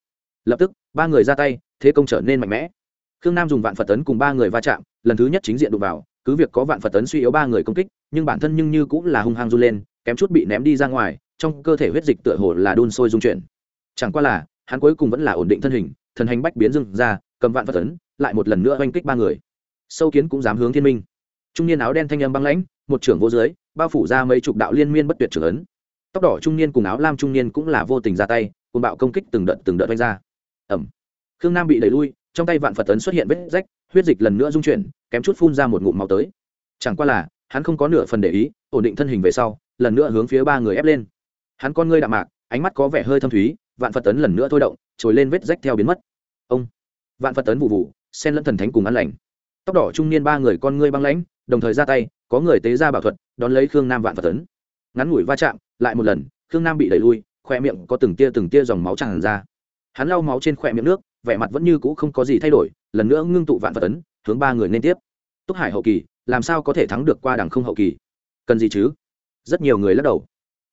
Lập tức, ba người ra tay, thế công trở nên mạnh mẽ. Khương nam dùng vạn phật tấn cùng ba người va chạm, lần thứ nhất chính diện đụng vào cứ việc có vạn phật tấn suy yếu ba người công kích, nhưng bản thân nhưng như cũng là hung hăng run lên, kém chút bị ném đi ra ngoài, trong cơ thể huyết dịch tựa hồ là đun sôi dung chuyển. Chẳng qua là, hắn cuối cùng vẫn là ổn định thân hình, thần hành bách biến dưng ra, cầm vạn phật tấn, lại một lần nữa oanh kích ba người. Sâu kiến cũng dám hướng thiên minh. Trung niên áo đen thanh âm băng lãnh, một trưởng vô dưới, bao phủ ra mấy chục đạo liên miên bất tuyệt trưởng ấn. Tóc đỏ trung niên cùng áo lam trung niên cũng là vô tình ra tay cùng bạo công kích từng đợt từng đợt oanh ra. Ẩm khương nam bị đẩy lui, trong tay vạn phật tấn xuất hiện vết rách, huyết dịch lần nữa dung chuyển kém chút phun ra một ngụm máu tới. Chẳng qua là, hắn không có nửa phần để ý, ổn định thân hình về sau, lần nữa hướng phía ba người ép lên. Hắn con ngươi đạm mạc, ánh mắt có vẻ hơi thâm thúy, vạn phật tấn lần nữa thôi động, trồi lên vết rách theo biến mất. Ông! Vạn phật tấn vụ vụ sen lẫn thần thánh cùng ăn lành. Tóc đỏ trung niên ba người con ngươi băng lãnh, đồng thời ra tay, có người tế ra bảo thuật, đón lấy khương nam vạn phật tấn. Ngắn ngủi va chạm, lại một lần, khương nam bị đẩy lui khoe miệng có từng tia từng tia dòng máu tràn ra. Hắn lau máu trên khoe miệng nước, vẻ mặt vẫn như cũ không có gì thay đổi, lần nữa ngưng tụ vạn phật tấn hướng ba người nên tiếp. Túc hải hậu kỳ, làm sao có thể thắng được qua đằng không hậu kỳ? Cần gì chứ? Rất nhiều người lắc đầu.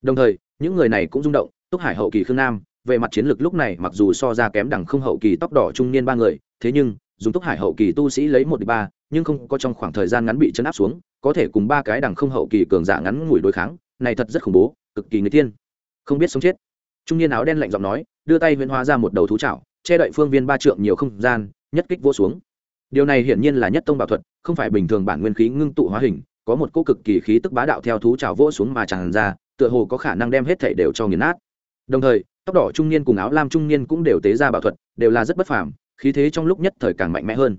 Đồng thời, những người này cũng rung động, túc hải hậu kỳ khương nam, về mặt chiến lược lúc này mặc dù so ra kém đẳng không hậu kỳ tóc đỏ trung niên ba người, thế nhưng, dùng túc hải hậu kỳ tu sĩ lấy một ba, nhưng không có trong khoảng thời gian ngắn bị chấn áp xuống, có thể cùng ba cái đẳng không hậu kỳ cường giả ngắn ngủi đối kháng, này thật rất khủng bố, cực kỳ người tiên không biết sống chết. Trung niên áo đen lạnh giọng nói, đưa tay huyễn hóa ra một đầu thú chảo, che đậy phương viên ba trượng nhiều không gian, nhất kích vô xuống điều này hiển nhiên là nhất tông bảo thuật, không phải bình thường bản nguyên khí ngưng tụ hóa hình, có một cỗ cực kỳ khí tức bá đạo theo thú trào vỗ xuống mà tràn ra, tựa hồ có khả năng đem hết thể đều cho nghiền nát. Đồng thời, tóc đỏ trung niên cùng áo lam trung niên cũng đều tế ra bảo thuật, đều là rất bất phàm, khí thế trong lúc nhất thời càng mạnh mẽ hơn.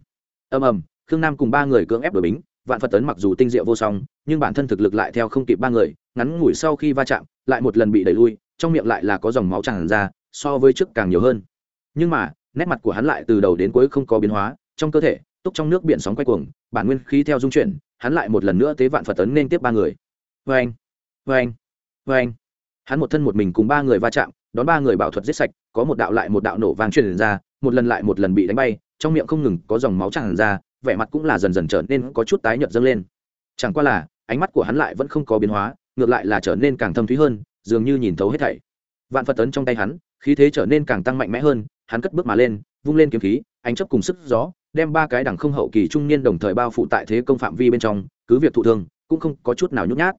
Ầm ầm, khương nam cùng ba người cưỡng ép đổi bính, vạn phật tấn mặc dù tinh diệu vô song, nhưng bản thân thực lực lại theo không kịp ba người, ngắn ngủi sau khi va chạm, lại một lần bị đẩy lui, trong miệng lại là có dòng máu tràn ra, so với trước càng nhiều hơn. Nhưng mà, nét mặt của hắn lại từ đầu đến cuối không có biến hóa trong cơ thể, túc trong nước biển sóng quay cuồng, bản nguyên khí theo dung chuyển, hắn lại một lần nữa tế vạn phật tấn nên tiếp ba người. Vê anh vê anh vê anh hắn một thân một mình cùng ba người va chạm, đón ba người bảo thuật giết sạch, có một đạo lại một đạo nổ vang truyền ra, một lần lại một lần bị đánh bay, trong miệng không ngừng có dòng máu tràn ra, vẻ mặt cũng là dần dần trở nên có chút tái nhợt dâng lên. Chẳng qua là, ánh mắt của hắn lại vẫn không có biến hóa, ngược lại là trở nên càng thâm thúy hơn, dường như nhìn thấu hết thảy. Vạn phật tấn trong tay hắn, khí thế trở nên càng tăng mạnh mẽ hơn, hắn cất bước mà lên, vung lên kiếm khí, ánh chấp cùng sức gió đem ba cái đẳng không hậu kỳ trung niên đồng thời bao phủ tại thế công phạm vi bên trong, cứ việc thụ thương, cũng không có chút nào nhút nhát.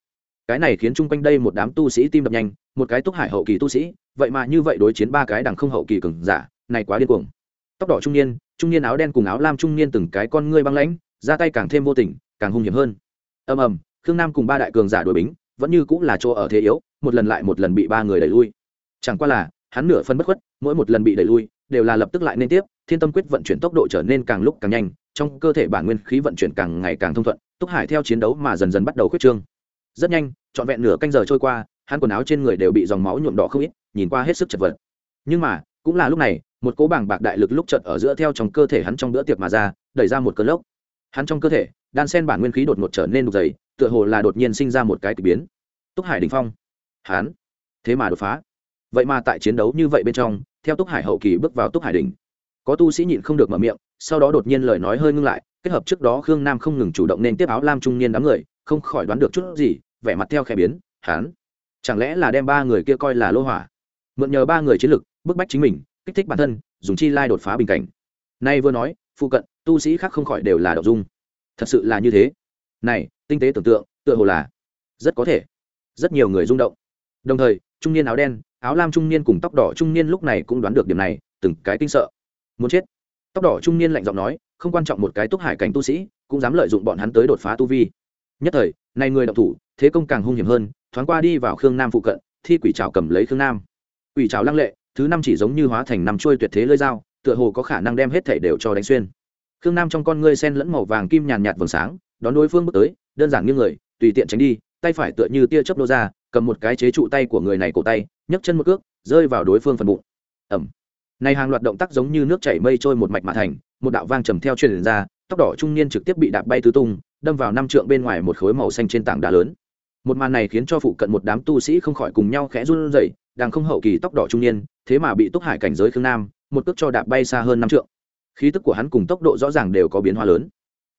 Cái này khiến chung quanh đây một đám tu sĩ tim đập nhanh, một cái túc hải hậu kỳ tu sĩ, vậy mà như vậy đối chiến ba cái đẳng không hậu kỳ cường giả, này quá điên cuồng. Tóc đỏ trung niên trung niên áo đen cùng áo lam trung niên từng cái con ngươi băng lãnh ra tay càng thêm vô tình, càng hung hiểm hơn. Ầm ầm, khương nam cùng ba đại cường giả đuổi bính, vẫn như cũng là chỗ ở thế yếu, một lần lại một lần bị ba người đẩy lui. Chẳng qua là, hắn nửa phân bất khuất, mỗi một lần bị đẩy lui đều là lập tức lại nên tiếp, thiên tâm quyết vận chuyển tốc độ trở nên càng lúc càng nhanh, trong cơ thể bản nguyên khí vận chuyển càng ngày càng thông thuận, túc hải theo chiến đấu mà dần dần bắt đầu khuyết trương. Rất nhanh, trọn vẹn nửa canh giờ trôi qua, hắn quần áo trên người đều bị dòng máu nhuộm đỏ không ít, nhìn qua hết sức chật vật. Nhưng mà, cũng là lúc này, một cố bảng bạc đại lực lúc chợt ở giữa theo trong cơ thể hắn trong bữa tiệc mà ra, đẩy ra một cơn lốc. Hắn trong cơ thể, đan sen bản nguyên khí đột ngột trở nên đục dày, tựa hồ là đột nhiên sinh ra một cái k ỳ biến. Túc hải đình phong. Hắn. Thế mà đột phá. Vậy mà tại chiến đấu như vậy bên trong theo túc hải hậu kỳ bước vào túc hải đình có tu sĩ nhịn không được mở miệng sau đó đột nhiên lời nói hơi ngưng lại kết hợp trước đó khương nam không ngừng chủ động nên tiếp áo lam trung niên đám người không khỏi đoán được chút gì vẻ mặt theo khẽ biến Hán, chẳng lẽ là đem ba người kia coi là lô hỏa? Mượn nhờ ba người chiến lực bức bách chính mình kích thích bản thân dùng chi lai đột phá bình cảnh. Nay vừa nói phụ cận tu sĩ khác không khỏi đều là đậu dung. Thật sự là như thế. Này tinh tế tưởng tượng tựa hồ là rất có thể. Rất nhiều người rung động. Đồng thời trung niên áo đen áo lam trung niên cùng tóc đỏ trung niên lúc này cũng đoán được điểm này, từng cái kinh sợ. Muốn chết. Tóc đỏ trung niên lạnh giọng nói, không quan trọng một cái túc hải cảnh tu sĩ, cũng dám lợi dụng bọn hắn tới đột phá tu vi. Nhất thời, này người động thủ, thế công càng hung hiểm hơn, thoáng qua đi vào khương nam phụ cận, thi quỷ trào cầm lấy khương nam. Quỷ trào lăng lệ, thứ năm chỉ giống như hóa thành năm trôi tuyệt thế lơi dao, tựa hồ có khả năng đem hết thể đều cho đánh xuyên. Khương nam trong con ngươi sen lẫn màu vàng kim nhàn nhạt vầng sáng, đón đối phương bước tới, đơn giản như người, tùy tiện tránh đi tay phải tựa như tia chớp nô ra, cầm một cái chế trụ tay của người này cổ tay, nhấc chân một cước, rơi vào đối phương phần bụng. Ẩm này hàng loạt động tác giống như nước chảy mây trôi một mạch mà thành, một đạo vang trầm theo truyền ra, tóc đỏ trung niên trực tiếp bị đạp bay tứ tung, đâm vào năm trượng bên ngoài một khối màu xanh trên tảng đá lớn. Một màn này khiến cho phụ cận một đám tu sĩ không khỏi cùng nhau khẽ run rẩy, đang không hậu kỳ tóc đỏ trung niên, thế mà bị túc hải cảnh giới khương nam, một cước cho đạp bay xa hơn năm trượng. Khí tức của hắn cùng tốc độ rõ ràng đều có biến hóa lớn.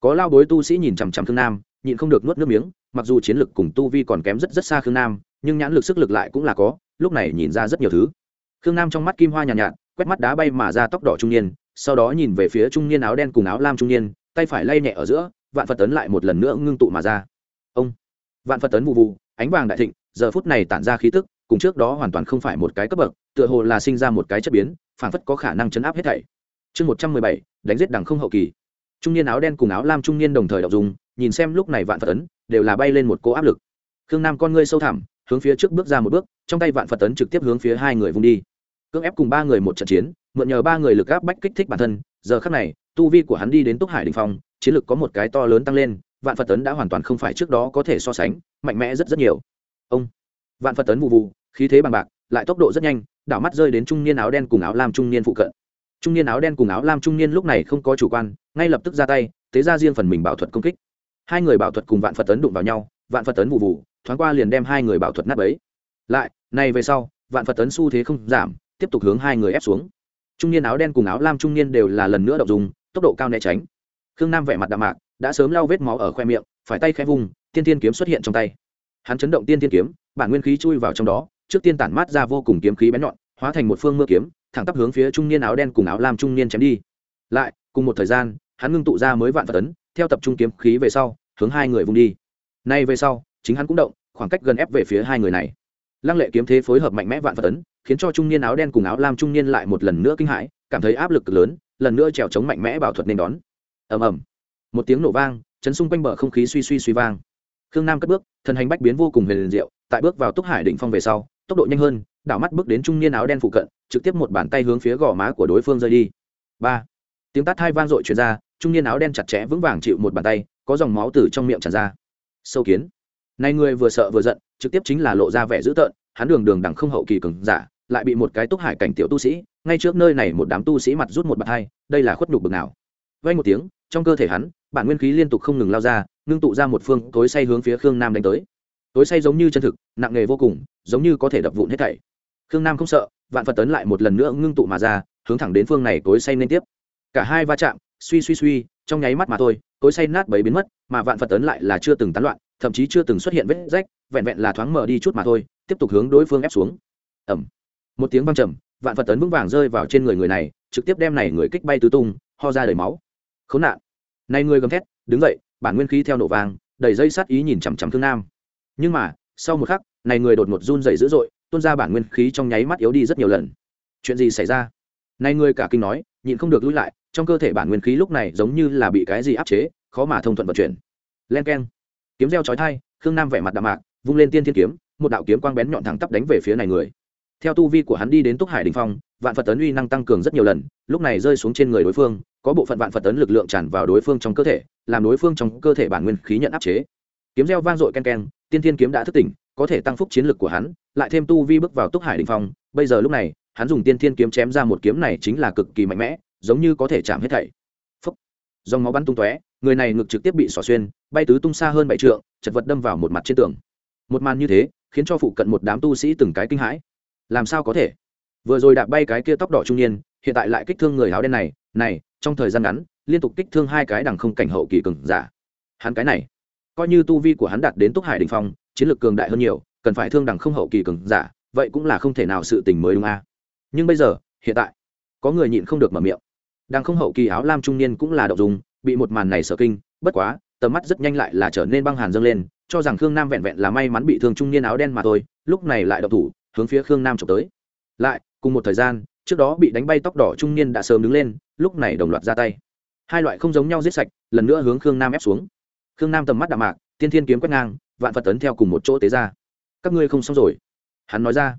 Có lao bối tu sĩ nhìn chằm chằm khương nam nhịn không được nuốt nước miếng mặc dù chiến lực cùng tu vi còn kém rất rất xa khương nam nhưng nhãn lực sức lực lại cũng là có lúc này nhìn ra rất nhiều thứ. Khương nam trong mắt kim hoa nhàn nhạt, nhạt quét mắt đá bay mà ra tóc đỏ trung niên sau đó nhìn về phía trung niên áo đen cùng áo lam trung niên tay phải lay nhẹ ở giữa vạn phật tấn lại một lần nữa ngưng tụ mà ra. Ông! Vạn phật tấn vụ vụ ánh vàng đại thịnh giờ phút này tản ra khí tức cùng trước đó hoàn toàn không phải một cái cấp bậc tựa hồ là sinh ra một cái chất biến phản phất có khả năng chấn áp hết thảy. Chương một trăm mười bảy đánh giết đằng không hậu kỳ. Trung niên áo đen cùng áo lam trung niên đồng thời đọc dùng nhìn xem lúc này vạn phật tấn đều là bay lên một cỗ áp lực. Khương nam con ngươi sâu thẳm, hướng phía trước bước ra một bước, trong tay vạn phật tấn trực tiếp hướng phía hai người vung đi. Cưỡng ép cùng ba người một trận chiến, mượn nhờ ba người lực áp bách kích thích bản thân, giờ khắc này, tu vi của hắn đi đến túc hải đình phong, chiến lực có một cái to lớn tăng lên, vạn phật tấn đã hoàn toàn không phải trước đó có thể so sánh, mạnh mẽ rất rất nhiều. Ông, vạn phật tấn vụ vụ, khí thế bằng bạc, lại tốc độ rất nhanh, đảo mắt rơi đến trung niên áo đen cùng áo lam trung niên phụ cận. Trung niên áo đen cùng áo lam trung niên lúc này không có chủ quan, ngay lập tức ra tay, tế ra riêng phần mình bảo thuật công kích hai người bảo thuật cùng vạn phật tấn đụng vào nhau, vạn phật tấn vụ vụ thoáng qua liền đem hai người bảo thuật nát ấy lại, này về sau, vạn phật tấn xu thế không giảm, tiếp tục hướng hai người ép xuống. Trung niên áo đen cùng áo lam trung niên đều là lần nữa đậu dùng tốc độ cao né tránh. Khương nam vẻ mặt đạm mạc, đã sớm lau vết máu ở khoe miệng, phải tay khẽ vùng tiên tiên kiếm xuất hiện trong tay. Hắn chấn động tiên tiên kiếm, bản nguyên khí chui vào trong đó, trước tiên tản mát ra vô cùng kiếm khí bén nhọn, hóa thành một phương mưa kiếm, thẳng tắp hướng phía trung niên áo đen cùng áo lam trung niên chém đi. Lại, cùng một thời gian, hắn ngưng tụ ra mới vạn phật tấn theo tập trung kiếm khí về sau, hướng hai người vung đi. Nay về sau, chính hắn cũng động, khoảng cách gần ép về phía hai người này. Lăng lệ kiếm thế phối hợp mạnh mẽ vạn phật tấn khiến cho trung niên áo đen cùng áo lam trung niên lại một lần nữa kinh hãi, cảm thấy áp lực cực lớn, lần nữa trèo chống mạnh mẽ bảo thuật nên đón. Ầm ầm. Một tiếng nổ vang, chấn xung quanh bờ không khí suy suy suy vang. Khương nam cất bước thần hành bách biến vô cùng huyền diệu, tại bước vào túc hải đỉnh phong về sau, tốc độ nhanh hơn, đảo mắt bước đến trung niên áo đen phụ cận, trực tiếp một bàn tay hướng phía gò má của đối phương rơi đi. Ba. Tiếng tát hai vang dội truyền ra trung niên áo đen chặt chẽ vững vàng chịu một bàn tay, có dòng máu từ trong miệng tràn ra. Sâu kiến. Nay người vừa sợ vừa giận, trực tiếp chính là lộ ra vẻ dữ tợn, hắn đường đường đằng không hậu kỳ cường giả, lại bị một cái túc hải cảnh tiểu tu sĩ, ngay trước nơi này một đám tu sĩ mặt rút một bàn hai đây là khuất nhục bực nào. Vay một tiếng, trong cơ thể hắn, bản nguyên khí liên tục không ngừng lao ra, ngưng tụ ra một phương tối say hướng phía khương nam đánh tới. Tối say giống như chân thực, nặng nề vô cùng, giống như có thể đập vụn hết thảy. Khương nam không sợ, vạn phật tấn lại một lần nữa ngưng tụ mà ra, hướng thẳng đến phương này tối say liên tiếp. Cả hai va chạm suy suy suy, trong nháy mắt mà thôi, cối say nát bấy biến mất, mà vạn phật tấn lại là chưa từng tán loạn, thậm chí chưa từng xuất hiện vết rách, vẹn vẹn là thoáng mở đi chút mà thôi, tiếp tục hướng đối phương ép xuống. Ẩm một tiếng văng trầm, vạn phật tấn vững vàng rơi vào trên người người này, trực tiếp đem này người kích bay tứ tung, ho ra đầy máu. Khốn nạn. Này người gầm thét, đứng dậy, bản nguyên khí theo nổ vàng đầy dây sát ý nhìn chằm chằm thương nam. Nhưng mà, sau một khắc, này người đột ngột run dậy dữ dội, tuôn ra bản nguyên khí trong nháy mắt yếu đi rất nhiều lần. Chuyện gì xảy ra? Này người cả kinh nói, nhịn không được lui lại trong cơ thể bản nguyên khí lúc này giống như là bị cái gì áp chế, khó mà thông thuận vận chuyển. Len keng. Kiếm reo chói thai khương nam vẻ mặt đạm mạc, vung lên tiên thiên kiếm, một đạo kiếm quang bén nhọn thẳng tắp đánh về phía này người. Theo tu vi của hắn đi đến túc hải đình phong, vạn phật tấn uy năng tăng cường rất nhiều lần, lúc này rơi xuống trên người đối phương, có bộ phận vạn phật tấn lực lượng tràn vào đối phương trong cơ thể, làm đối phương trong cơ thể bản nguyên khí nhận áp chế. Kiếm reo vang dội ken ken, tiên thiên kiếm đã thức tỉnh, có thể tăng phúc chiến lực của hắn, lại thêm tu vi bước vào túc hải đình phong, bây giờ lúc này, hắn dùng tiên thiên kiếm chém ra một kiếm này chính là cực kỳ mạnh mẽ giống như có thể chạm hết thảy. Phúc. Dòng máu bắn tung tóe, người này ngực trực tiếp bị xỏ xuyên, bay tứ tung xa hơn bảy trượng, chật vật đâm vào một mặt trên tường. Một màn như thế, khiến cho phụ cận một đám tu sĩ từng cái kinh hãi. Làm sao có thể? Vừa rồi đạp bay cái kia tóc đỏ trung niên, hiện tại lại kích thương người áo đen này này, trong thời gian ngắn, liên tục kích thương hai cái đằng không cảnh hậu kỳ cường giả. Hắn cái này, coi như tu vi của hắn đạt đến túc hải đình phong, chiến lược cường đại hơn nhiều, cần phải thương đằng không hậu kỳ cường giả, vậy cũng là không thể nào sự tình mới đúng a. Nhưng bây giờ, hiện tại, có người nhịn không được mở miệng đang không hậu kỳ áo lam trung niên cũng là động dùng, bị một màn này sợ kinh, bất quá, tầm mắt rất nhanh lại là trở nên băng hàn dâng lên, cho rằng khương nam vẹn vẹn là may mắn bị thương trung niên áo đen mà thôi, lúc này lại đậu thủ, hướng phía khương nam trộm tới. Lại, cùng một thời gian, trước đó bị đánh bay tóc đỏ trung niên đã sớm đứng lên, lúc này đồng loạt ra tay. Hai loại không giống nhau giết sạch, lần nữa hướng khương nam ép xuống. Khương nam tầm mắt đạm mạc, tiên thiên kiếm quét ngang, vạn phật tấn theo cùng một chỗ tế ra. Các ngươi không xong rồi. Hắn nói ra.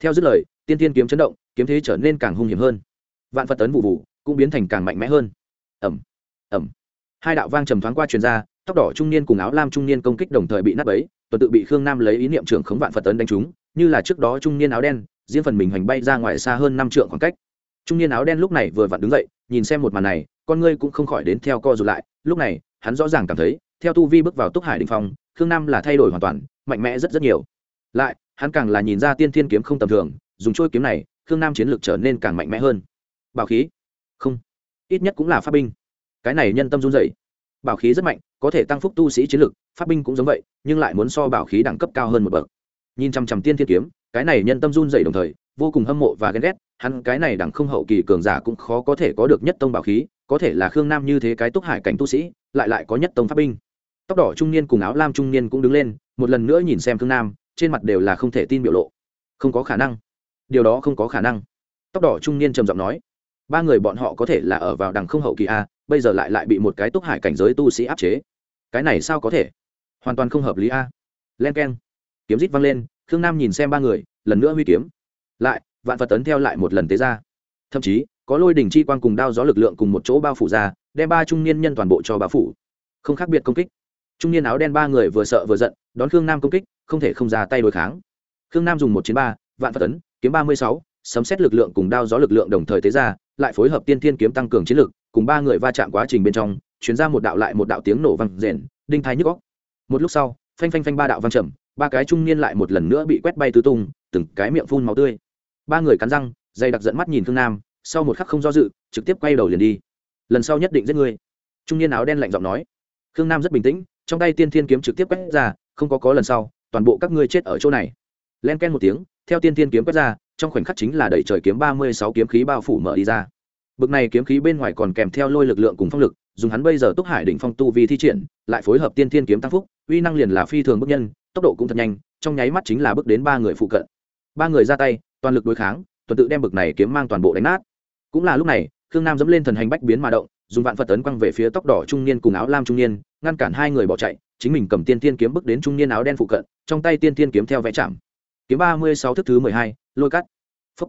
Theo dứt lời, tiên thiên kiếm chấn động, kiếm thế trở nên càng hung hiểm hơn. Vạn phật tấn vụ vụ cũng biến thành càng mạnh mẽ hơn. Ẩm ẩm hai đạo vang trầm thoáng qua truyền ra, tóc đỏ trung niên cùng áo lam trung niên công kích đồng thời bị nát bấy, tuần tự bị khương nam lấy ý niệm trưởng khống vạn phật tấn đánh trúng, như là trước đó trung niên áo đen, riêng phần mình hoành bay ra ngoài xa hơn năm trượng khoảng cách. Trung niên áo đen lúc này vừa vặn đứng dậy, nhìn xem một màn này, con ngươi cũng không khỏi đến theo co rụt lại, lúc này, hắn rõ ràng cảm thấy, theo tu vi bước vào túc hải đình phong, khương nam là thay đổi hoàn toàn, mạnh mẽ rất rất nhiều. Lại, hắn càng là nhìn ra tiên thiên kiếm không tầm thường, dùng trôi kiếm này, khương nam chiến lược trở nên càng mạnh mẽ hơn. Bảo khí không, ít nhất cũng là pháp binh. Cái này nhân tâm run dậy bảo khí rất mạnh, có thể tăng phúc tu sĩ chiến lược pháp binh cũng giống vậy, nhưng lại muốn so bảo khí đẳng cấp cao hơn một bậc. Nhìn chằm chằm tiên thiên kiếm, cái này nhân tâm run dậy đồng thời, vô cùng hâm mộ và ghen ghét, hắn cái này đẳng không hậu kỳ cường giả cũng khó có thể có được nhất tông bảo khí, có thể là khương nam như thế cái túc hải cảnh tu sĩ, lại lại có nhất tông pháp binh. Tóc đỏ trung niên cùng áo lam trung niên cũng đứng lên, một lần nữa nhìn xem khương nam, trên mặt đều là không thể tin biểu lộ. Không có khả năng. Điều đó không có khả năng. Tóc đỏ trung niên trầm giọng nói ba người bọn họ có thể là ở vào đằng không hậu kỳ a, bây giờ lại lại bị một cái túc hải cảnh giới tu sĩ áp chế. Cái này sao có thể? Hoàn toàn không hợp lý a. Len k e n kiếm rít văng lên, khương nam nhìn xem ba người, lần nữa huy kiếm. Lại, vạn phật tấn theo lại một lần tế ra. Thậm chí, có lôi đỉnh chi quan cùng đao gió lực lượng cùng một chỗ bao phủ ra, đem ba trung niên nhân toàn bộ cho bao phủ. Không khác biệt công kích. Trung niên áo đen ba người vừa sợ vừa giận, đón khương nam công kích, không thể không ra tay đối kháng. Khương nam dùng một chiến ba, vạn phật tấn kiếm ba mươi sáu sấm xét lực lượng cùng đao gió lực lượng đồng thời tế ra, lại phối hợp tiên thiên kiếm tăng cường chiến lực, cùng ba người va chạm quá trình bên trong, chuyển ra một đạo lại một đạo tiếng nổ vang rền, đinh thái nhức góc một lúc sau, phanh phanh phanh ba đạo văng trầm, ba cái trung niên lại một lần nữa bị quét bay tứ tung, từng cái miệng phun máu tươi. Ba người cắn răng, dày đặc dẫn mắt nhìn thương nam, sau một khắc không do dự, trực tiếp quay đầu liền đi. Lần sau nhất định giết người trung niên áo đen lạnh giọng nói. Khương nam rất bình tĩnh, trong tay tiên thiên kiếm trực tiếp quét ra, không có có lần sau, toàn bộ các ngươi chết ở chỗ này. Len ken một tiếng, theo tiên thiên kiếm quét ra trong khoảnh khắc chính là đẩy trời kiếm ba mươi sáu kiếm khí bao phủ mở đi ra. Bực này kiếm khí bên ngoài còn kèm theo lôi lực lượng cùng phong lực, dùng hắn bây giờ túc hải đỉnh phong tu vi thi triển, lại phối hợp tiên thiên kiếm tăng phúc, uy năng liền là phi thường bức nhân, tốc độ cũng thật nhanh, trong nháy mắt chính là bước đến ba người phụ cận. Ba người ra tay, toàn lực đối kháng, tuần tự đem bực này kiếm mang toàn bộ đánh nát. Cũng là lúc này, khương nam dẫm lên thần hành bách biến mà động, dùng vạn phật tấn quăng về phía tóc đỏ trung niên cùng áo lam trung niên, ngăn cản hai người bỏ chạy, chính mình cầm tiên tiên kiếm bước đến trung niên áo đen phụ cận, trong tay tiên tiên kiếm theo vẽ chạm kiếm ba mươi sáu thức thứ mười hai, lôi cắt. Phấp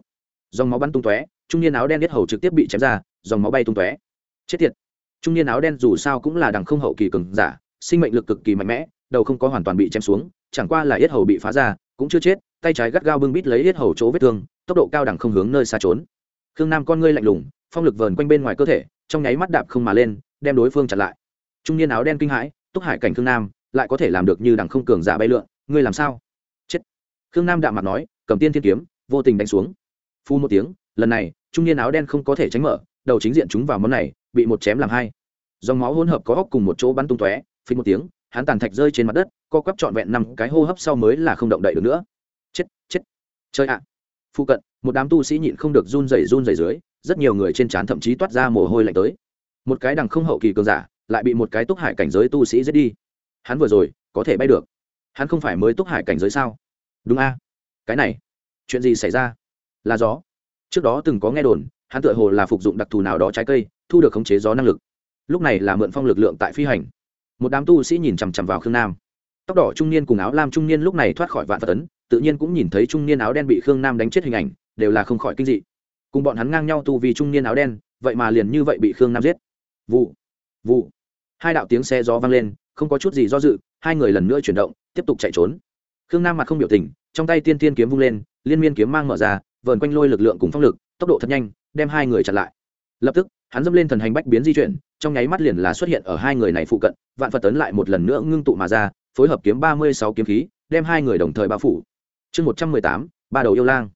dòng máu bắn tung tóe, trung niên áo đen biết hầu trực tiếp bị chém ra, dòng máu bay tung tóe. Chết tiệt. Trung niên áo đen dù sao cũng là đằng không hậu kỳ cường giả, sinh mệnh lực cực kỳ mạnh mẽ, đầu không có hoàn toàn bị chém xuống, chẳng qua là yết hầu bị phá ra, cũng chưa chết, tay trái gắt gao bưng bít lấy yết hầu chỗ vết thương, tốc độ cao đẳng không hướng nơi xa trốn. Khương nam con ngươi lạnh lùng, phong lực vờn quanh bên ngoài cơ thể, trong nháy mắt đạp không mà lên, đem đối phương chặn lại. Trung niên áo đen kinh hãi, túc hải cảnh khương nam, lại có thể làm được như đằng không cường giả bay lượn, ngươi làm sao? Khương nam đạm mặt nói, cầm tiên thiên kiếm, vô tình đánh xuống. Phu một tiếng, lần này, trung niên áo đen không có thể tránh mở, đầu chính diện chúng vào món này, bị một chém làm hai. Dòng máu hỗn hợp có góc cùng một chỗ bắn tung tóe, phí một tiếng, hắn tàn thạch rơi trên mặt đất, co quắp trọn vẹn năm cái hô hấp sau mới là không động đậy được nữa. Chết chết. Chơi ạ. Phụ cận, một đám tu sĩ nhịn không được run rẩy run rẩy dưới, rất nhiều người trên trán thậm chí toát ra mồ hôi lạnh tới. Một cái đằng không hậu kỳ cường giả, lại bị một cái túc hải cảnh giới tu sĩ giết đi. Hắn vừa rồi, có thể bay được. Hắn không phải mới túc hải cảnh giới sao? Đúng a. Cái này, chuyện gì xảy ra? Là gió. Trước đó từng có nghe đồn, hắn tựa hồ là phục dụng đặc thù nào đó trái cây, thu được khống chế gió năng lực. Lúc này là mượn phong lực lượng tại phi hành. Một đám tu sĩ nhìn chằm chằm vào khương nam. Tóc đỏ trung niên cùng áo lam trung niên lúc này thoát khỏi vạn phật tấn tự nhiên cũng nhìn thấy trung niên áo đen bị khương nam đánh chết hình ảnh, đều là không khỏi kinh dị. Cùng bọn hắn ngang nhau tu vì trung niên áo đen, vậy mà liền như vậy bị khương nam giết. Vụ vụ. Hai đạo tiếng xe gió vang lên, không có chút gì do dự, hai người lần nữa chuyển động, tiếp tục chạy trốn khương nam mặt không biểu tình, trong tay tiên tiên kiếm vung lên, liên miên kiếm mang mở ra, vờn quanh lôi lực lượng cùng phong lực, tốc độ thật nhanh, đem hai người chặn lại. Lập tức, hắn dâm lên thần hành bách biến di chuyển, trong nháy mắt liền là xuất hiện ở hai người này phụ cận, vạn phật tấn lại một lần nữa ngưng tụ mà ra, phối hợp kiếm ba mươi sáu kiếm khí, đem hai người đồng thời bao phủ. Chương một trăm mười tám, ba đầu yêu lang.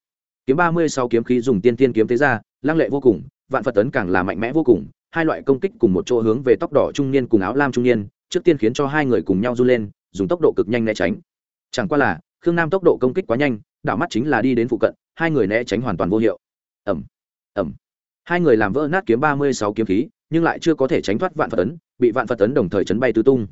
Kiếm ba mươi sáu kiếm khí dùng tiên tiên kiếm thế ra lang lệ vô cùng, vạn phật tấn càng là mạnh mẽ vô cùng, hai loại công kích cùng một chỗ hướng về tóc đỏ trung niên cùng áo lam trung niên, trước tiên khiến cho hai người cùng nhau run lên, dùng tốc độ cực nhanh né tránh chẳng qua là, khương nam tốc độ công kích quá nhanh, đảo mắt chính là đi đến phụ cận, hai người né tránh hoàn toàn vô hiệu. Ẩm ẩm hai người làm vỡ nát kiếm ba mươi sáu kiếm khí, nhưng lại chưa có thể tránh thoát vạn phật tấn, bị vạn phật tấn đồng thời chấn bay tứ tung.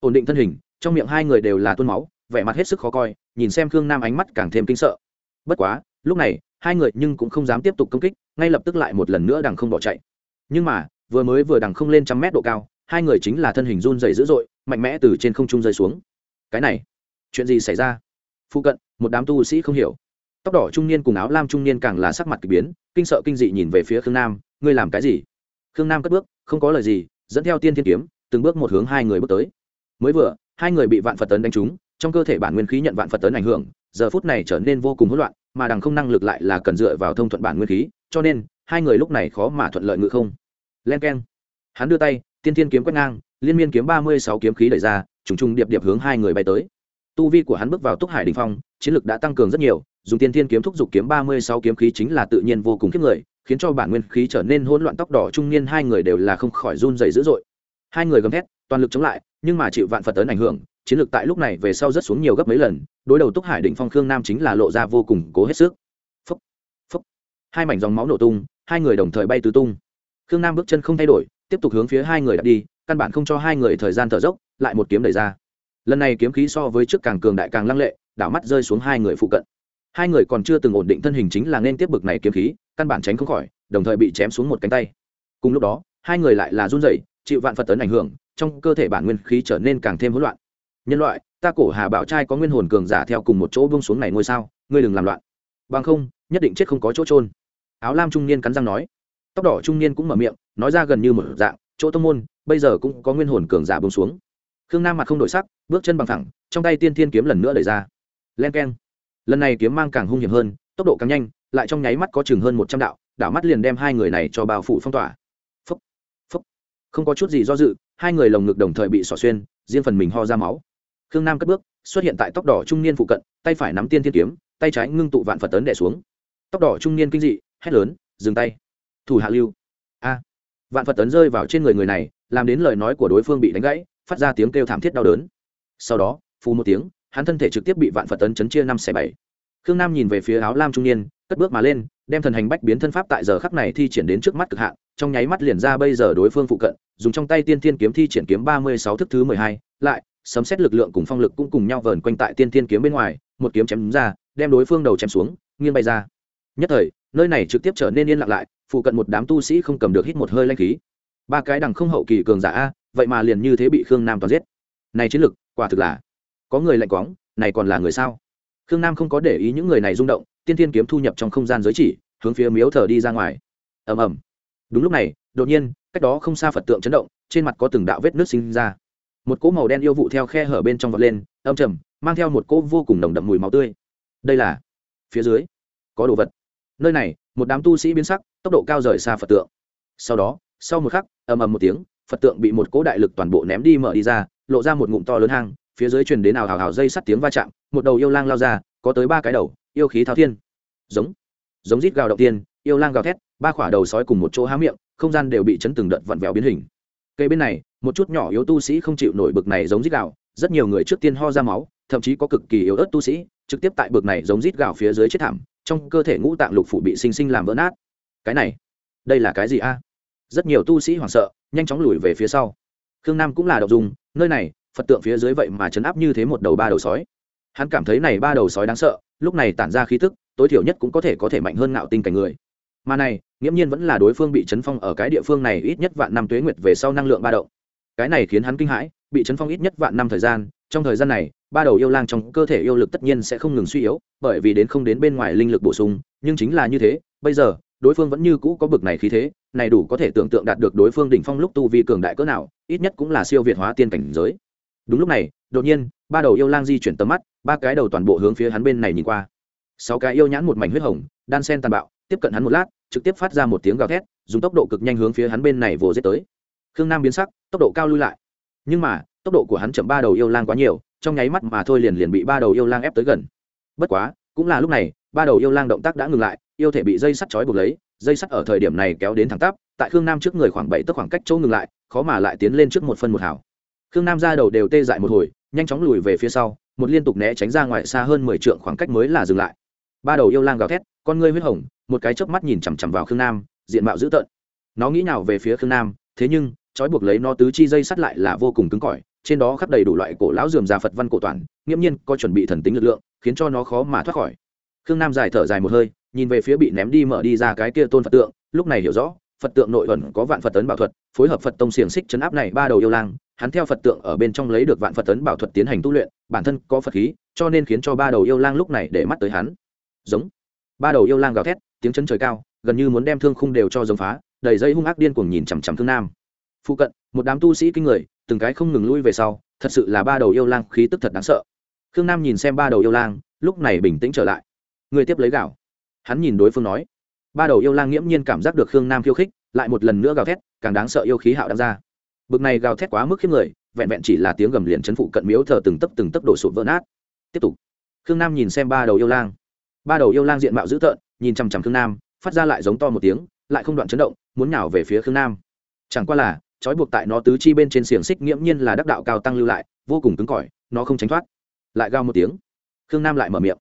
Ổn định thân hình, trong miệng hai người đều là tuôn máu, vẻ mặt hết sức khó coi, nhìn xem khương nam ánh mắt càng thêm kinh sợ. Bất quá, lúc này, hai người nhưng cũng không dám tiếp tục công kích, ngay lập tức lại một lần nữa đằng không bỏ chạy. Nhưng mà, vừa mới vừa đằng không lên trăm mét độ cao, hai người chính là thân hình run dày dữ dội, mạnh mẽ từ trên không trung rơi xuống. Cái này chuyện gì xảy ra? Phụ cận, một đám tu sĩ không hiểu. Tóc đỏ trung niên cùng áo lam trung niên càng là sắc mặt k ỳ biến, kinh sợ kinh dị nhìn về phía khương nam, ngươi làm cái gì? Khương nam cất bước, không có lời gì, dẫn theo tiên thiên kiếm, từng bước một hướng hai người bước tới. Mới vừa, hai người bị vạn phật tấn đánh trúng, trong cơ thể bản nguyên khí nhận vạn phật tấn ảnh hưởng, giờ phút này trở nên vô cùng hỗn loạn, mà đằng không năng lực lại là cần dựa vào thông thuận bản nguyên khí, cho nên hai người lúc này khó mà thuận lợi ngự không. Len k e n hắn đưa tay, tiên thiên kiếm quét ngang, liên miên kiếm ba mươi sáu kiếm khí đẩy ra, trùng trùng điệp điệp hướng hai người bay tới tu vi của hắn bước vào túc hải đình phong, chiến lực đã tăng cường rất nhiều, dùng tiên thiên kiếm thúc giục kiếm ba mươi sáu kiếm khí chính là tự nhiên vô cùng khiếp người, khiến cho bản nguyên khí trở nên hỗn loạn tóc đỏ trung niên hai người đều là không khỏi run dày dữ dội. Hai người gầm thét, toàn lực chống lại, nhưng mà chịu vạn phật tấn ảnh hưởng, chiến lược tại lúc này về sau rất xuống nhiều gấp mấy lần, đối đầu túc hải định phong khương nam chính là lộ ra vô cùng cố hết sức. Phấp phấp hai mảnh dòng máu nổ tung, hai người đồng thời bay tứ tung. Khương nam bước chân không thay đổi, tiếp tục hướng phía hai người đặt đi, căn bản không cho hai người thời gian thở dốc, lại một kiếm đẩy ra lần này kiếm khí so với trước càng cường đại càng lăng lệ, đảo mắt rơi xuống hai người phụ cận. Hai người còn chưa từng ổn định thân hình chính là nên tiếp bực này kiếm khí, căn bản tránh không khỏi, đồng thời bị chém xuống một cánh tay. Cùng lúc đó, hai người lại là run rẩy, chịu vạn phật tấn ảnh hưởng, trong cơ thể bản nguyên khí trở nên càng thêm hỗn loạn. Nhân loại, ta cổ hà bảo trai có nguyên hồn cường giả theo cùng một chỗ bông xuống này ngôi sao, ngươi đừng làm loạn. Bằng không, nhất định chết không có chỗ trôn áo lam trung niên cắn răng nói. Tóc đỏ trung niên cũng mở miệng, nói ra gần như một dạng, chỗ tông môn, bây giờ cũng có nguyên hồn cường giả bông xuống khương nam mặt không đổi sắc bước chân bằng thẳng trong tay tiên thiên kiếm lần nữa đẩy ra. Len k e n lần này kiếm mang càng hung hiểm hơn tốc độ càng nhanh lại trong nháy mắt có chừng hơn một trăm đạo đảo mắt liền đem hai người này cho bao phủ phong tỏa. Phúc, phúc. không có chút gì do dự hai người lồng ngực đồng thời bị xỏ xuyên riêng phần mình ho ra máu. Khương nam cất bước xuất hiện tại tóc đỏ trung niên phụ cận tay phải nắm tiên thiên kiếm tay trái ngưng tụ vạn phật tấn đẻ xuống. Tóc đỏ trung niên kinh dị hét lớn dừng tay. Thủ hạ lưu. A. Vạn phật tấn rơi vào trên người người này làm đến lời nói của đối phương bị đánh gãy phát ra tiếng kêu thảm thiết đau đớn. Sau đó, phù một tiếng, hắn thân thể trực tiếp bị vạn phật tấn chấn chia năm xẻ bảy. Khương nam nhìn về phía áo lam trung niên, cất bước mà lên, đem thần hành bách biến thân pháp tại giờ khắc này thi triển đến trước mắt cực hạn, trong nháy mắt liền ra bây giờ đối phương phụ cận, dùng trong tay tiên thiên kiếm thi triển kiếm ba mươi sáu thức thứ mười hai, lại, sấm xét lực lượng cùng phong lực cũng cùng nhau vờn quanh tại tiên thiên kiếm bên ngoài, một kiếm chém ra, đem đối phương đầu chém xuống, nghiêng bay ra. Nhất thời, nơi này trực tiếp trở nên yên lặng lại, phụ cận một đám tu sĩ không cầm được hít một hơi lanh khí. Ba cái đằng không hậu kỳ cường giả a vậy mà liền như thế bị khương nam toàn giết. Này chiến lực, quả thực là có người lạnh quóng này còn là người sao? Khương nam không có để ý những người này rung động, tiên thiên kiếm thu nhập trong không gian giới chỉ, hướng phía miếu thờ đi ra ngoài. Ầm ầm. Đúng lúc này, đột nhiên, cách đó không xa phật tượng chấn động, trên mặt có từng đạo vết nước sinh ra. Một cỗ màu đen yêu vụ theo khe hở bên trong vọt lên, âm trầm, mang theo một cỗ vô cùng nồng đậm mùi máu tươi. Đây là phía dưới, có đồ vật. Nơi này, một đám tu sĩ biến sắc, tốc độ cao rời xa phật tượng. Sau đó, sau một khắc, ầm ầm một tiếng phật tượng bị một cỗ đại lực toàn bộ ném đi mở đi ra, lộ ra một ngụm to lớn hang, phía dưới truyền đến nào hào hào dây sắt tiếng va chạm, một đầu yêu lang lao ra, có tới ba cái đầu, yêu khí thao thiên. Giống. Giống rít gào động tiên, yêu lang gào thét, ba khỏa đầu sói cùng một chỗ há miệng, không gian đều bị chấn từng đợt vặn vẹo biến hình. Cây bên này, một chút nhỏ yếu tu sĩ không chịu nổi bực này giống rít gào, rất nhiều người trước tiên ho ra máu, thậm chí có cực kỳ yếu ớt tu sĩ, trực tiếp tại bực này giống rít gào phía dưới chết thảm, trong cơ thể ngũ tạng lục phủ bị sinh sinh làm vỡ nát. Cái này, đây là cái gì a? Rất nhiều tu sĩ hoảng sợ, nhanh chóng lùi về phía sau. Khương nam cũng là đậu dùng, nơi này, phật tượng phía dưới vậy mà chấn áp như thế một đầu ba đầu sói. Hắn cảm thấy này ba đầu sói đáng sợ, lúc này tản ra khí tức, tối thiểu nhất cũng có thể có thể mạnh hơn ngạo tinh cảnh người. Mà này, nghiễm nhiên vẫn là đối phương bị chấn phong ở cái địa phương này ít nhất vạn năm tuế nguyệt về sau năng lượng ba động. Cái này khiến hắn kinh hãi, bị chấn phong ít nhất vạn năm thời gian, trong thời gian này, ba đầu yêu lang trong cơ thể yêu lực tất nhiên sẽ không ngừng suy yếu, bởi vì đến không đến bên ngoài linh lực bổ sung, nhưng chính là như thế, bây giờ đối phương vẫn như cũ có bực này khí thế, này đủ có thể tưởng tượng đạt được đối phương đỉnh phong lúc tu vi cường đại cỡ nào, ít nhất cũng là siêu việt hóa tiên cảnh giới. Đúng lúc này, đột nhiên, ba đầu yêu lang di chuyển tầm mắt, ba cái đầu toàn bộ hướng phía hắn bên này nhìn qua. Sáu cái yêu nhãn một mảnh huyết hồng, đan sen tàn bạo, tiếp cận hắn một lát, trực tiếp phát ra một tiếng gào thét, dùng tốc độ cực nhanh hướng phía hắn bên này vồ giết tới. Khương nam biến sắc, tốc độ cao lui lại. Nhưng mà, tốc độ của hắn chậm ba đầu yêu lang quá nhiều, trong nháy mắt mà thôi liền liền bị ba đầu yêu lang ép tới gần. Bất quá, cũng là lúc này, ba đầu yêu lang động tác đã ngừng lại yêu thể bị dây sắt trói buộc lấy, dây sắt ở thời điểm này kéo đến thẳng tắp, tại khương nam trước người khoảng bảy tấc khoảng cách chỗ ngừng lại, khó mà lại tiến lên trước một phân một hảo khương nam ra đầu đều tê dại một hồi, nhanh chóng lùi về phía sau, một liên tục né tránh ra ngoài xa hơn mười trượng khoảng cách mới là dừng lại. Ba đầu yêu lang gào thét, con ngươi huyết hồng, một cái chớp mắt nhìn chằm chằm vào khương nam, diện mạo dữ tợn. Nó nghĩ nào về phía khương nam, thế nhưng, trói buộc lấy nó tứ chi dây sắt lại là vô cùng cứng cỏi, trên đó khắp đầy đủ loại cổ lão dườm già phật văn cổ toàn, nghiễm nhiên có chuẩn bị thần tính lực lượng, khiến cho nó khó mà thoát khỏi. Khương nam dài thở dài một hơi nhìn về phía bị ném đi mở đi ra cái kia tôn phật tượng, lúc này hiểu rõ, phật tượng nội ẩn có vạn phật tấn bảo thuật, phối hợp phật tông xiềng xích chấn áp này ba đầu yêu lang, hắn theo phật tượng ở bên trong lấy được vạn phật tấn bảo thuật tiến hành tu luyện, bản thân có phật khí, cho nên khiến cho ba đầu yêu lang lúc này để mắt tới hắn. Giống. Ba đầu yêu lang gào thét, tiếng chân trời cao, gần như muốn đem thương khung đều cho giống phá, đầy dây hung ác điên cuồng nhìn chằm chằm thương nam. Phụ cận, một đám tu sĩ kinh người, từng cái không ngừng lui về sau, thật sự là ba đầu yêu lang khí tức thật đáng sợ. Khương nam nhìn xem ba đầu yêu lang, lúc này bình tĩnh trở lại. Người tiếp lấy gạo hắn nhìn đối phương nói, ba đầu yêu lang nghiễm nhiên cảm giác được khương nam khiêu khích, lại một lần nữa gào thét, càng đáng sợ yêu khí hạo đang ra. Bực này gào thét quá mức khiếp người, vẹn vẹn chỉ là tiếng gầm liền chấn phụ cận miếu thờ từng tấc từng tấc đổ sụp vỡ nát. Tiếp tục, khương nam nhìn xem ba đầu yêu lang. Ba đầu yêu lang diện mạo dữ tợn, nhìn chằm chằm khương nam, phát ra lại giống to một tiếng, lại không đoạn chấn động, muốn nhào về phía khương nam. Chẳng qua là, trói buộc tại nó tứ chi bên trên xiềng xích nghiễm nhiên là đắc đạo cao tăng lưu lại, vô cùng cứng cỏi, nó không tránh thoát. Lại gào một tiếng, khương nam lại mở miệng.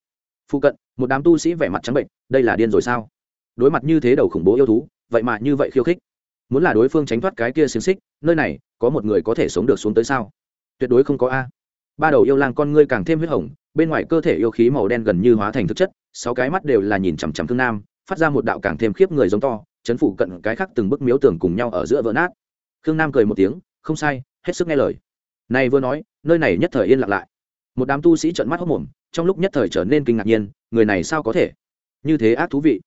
Phụ cận một đám tu sĩ vẻ mặt trắng bệnh, đây là điên rồi sao? Đối mặt như thế đầu khủng bố yêu thú, vậy mà như vậy khiêu khích. Muốn là đối phương tránh thoát cái kia xiềng xích, nơi này, có một người có thể sống được xuống tới sao? Tuyệt đối không có a. Ba đầu yêu lang con ngươi càng thêm huyết hồng, bên ngoài cơ thể yêu khí màu đen gần như hóa thành thực chất, sáu cái mắt đều là nhìn chằm chằm thương nam, phát ra một đạo càng thêm khiếp người giống to, chấn phủ cận cái khác từng bức miếu tường cùng nhau ở giữa vỡ nát. Khương nam cười một tiếng, không sai, hết sức nghe lời. Này vừa nói, nơi này nhất thời yên lặng lại một đám tu sĩ trợn mắt hốc mồm, trong lúc nhất thời trở nên kinh ngạc nhiên, người này sao có thể? Như thế ác thú vị.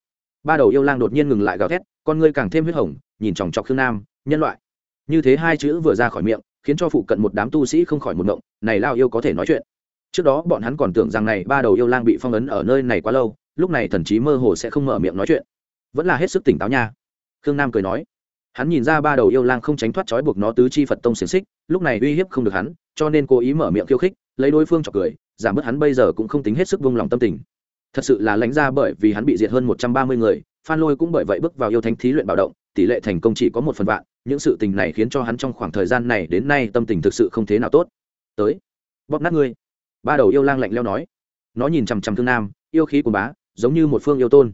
Ba đầu yêu lang đột nhiên ngừng lại gào thét, con ngươi càng thêm huyết hồng, nhìn chòng chọc khương nam, nhân loại. Như thế hai chữ vừa ra khỏi miệng, khiến cho phụ cận một đám tu sĩ không khỏi một ngộng, này lao yêu có thể nói chuyện. Trước đó bọn hắn còn tưởng rằng này ba đầu yêu lang bị phong ấn ở nơi này quá lâu, lúc này thần chí mơ hồ sẽ không mở miệng nói chuyện. Vẫn là hết sức tỉnh táo nha. Khương nam cười nói. Hắn nhìn ra ba đầu yêu lang không tránh thoát trói buộc nó tứ chi phật tông xiềng xích, lúc này uy hiếp không được hắn, cho nên cố ý mở miệng khiêu khích lấy đối phương chọc cười, giảm bớt hắn bây giờ cũng không tính hết sức vung lòng tâm tình. Thật sự là lãnh ra bởi vì hắn bị diệt hơn một trăm ba mươi người, phan lôi cũng bởi vậy bước vào yêu thánh thí luyện bạo động, tỷ lệ thành công chỉ có một phần vạn, những sự tình này khiến cho hắn trong khoảng thời gian này đến nay tâm tình thực sự không thế nào tốt. Tới, bóp nát ngươi. Ba đầu yêu lang lạnh leo nói. Nó nhìn chằm chằm thương nam, yêu khí của bá, giống như một phương yêu tôn.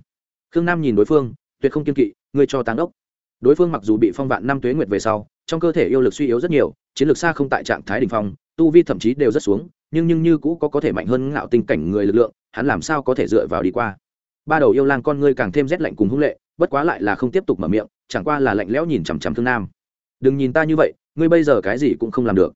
Khương nam nhìn đối phương, tuyệt không kiên kỵ, ngươi cho táng ốc đối phương mặc dù bị phong vạn năm tuế nguyệt về sau, trong cơ thể yêu lực suy yếu rất nhiều, chiến lược xa không tại trạng thái đ ỉ n h phong tu vi thậm chí đều rất xuống, nhưng nhưng như cũ có có thể mạnh hơn ngạo tinh cảnh người lực lượng, hắn làm sao có thể dựa vào đi qua? Ba đầu yêu lang con ngươi càng thêm rét lạnh cùng hung lệ, bất quá lại là không tiếp tục mở miệng, chẳng qua là lạnh lẽo nhìn chằm chằm thương nam. Đừng nhìn ta như vậy, ngươi bây giờ cái gì cũng không làm được.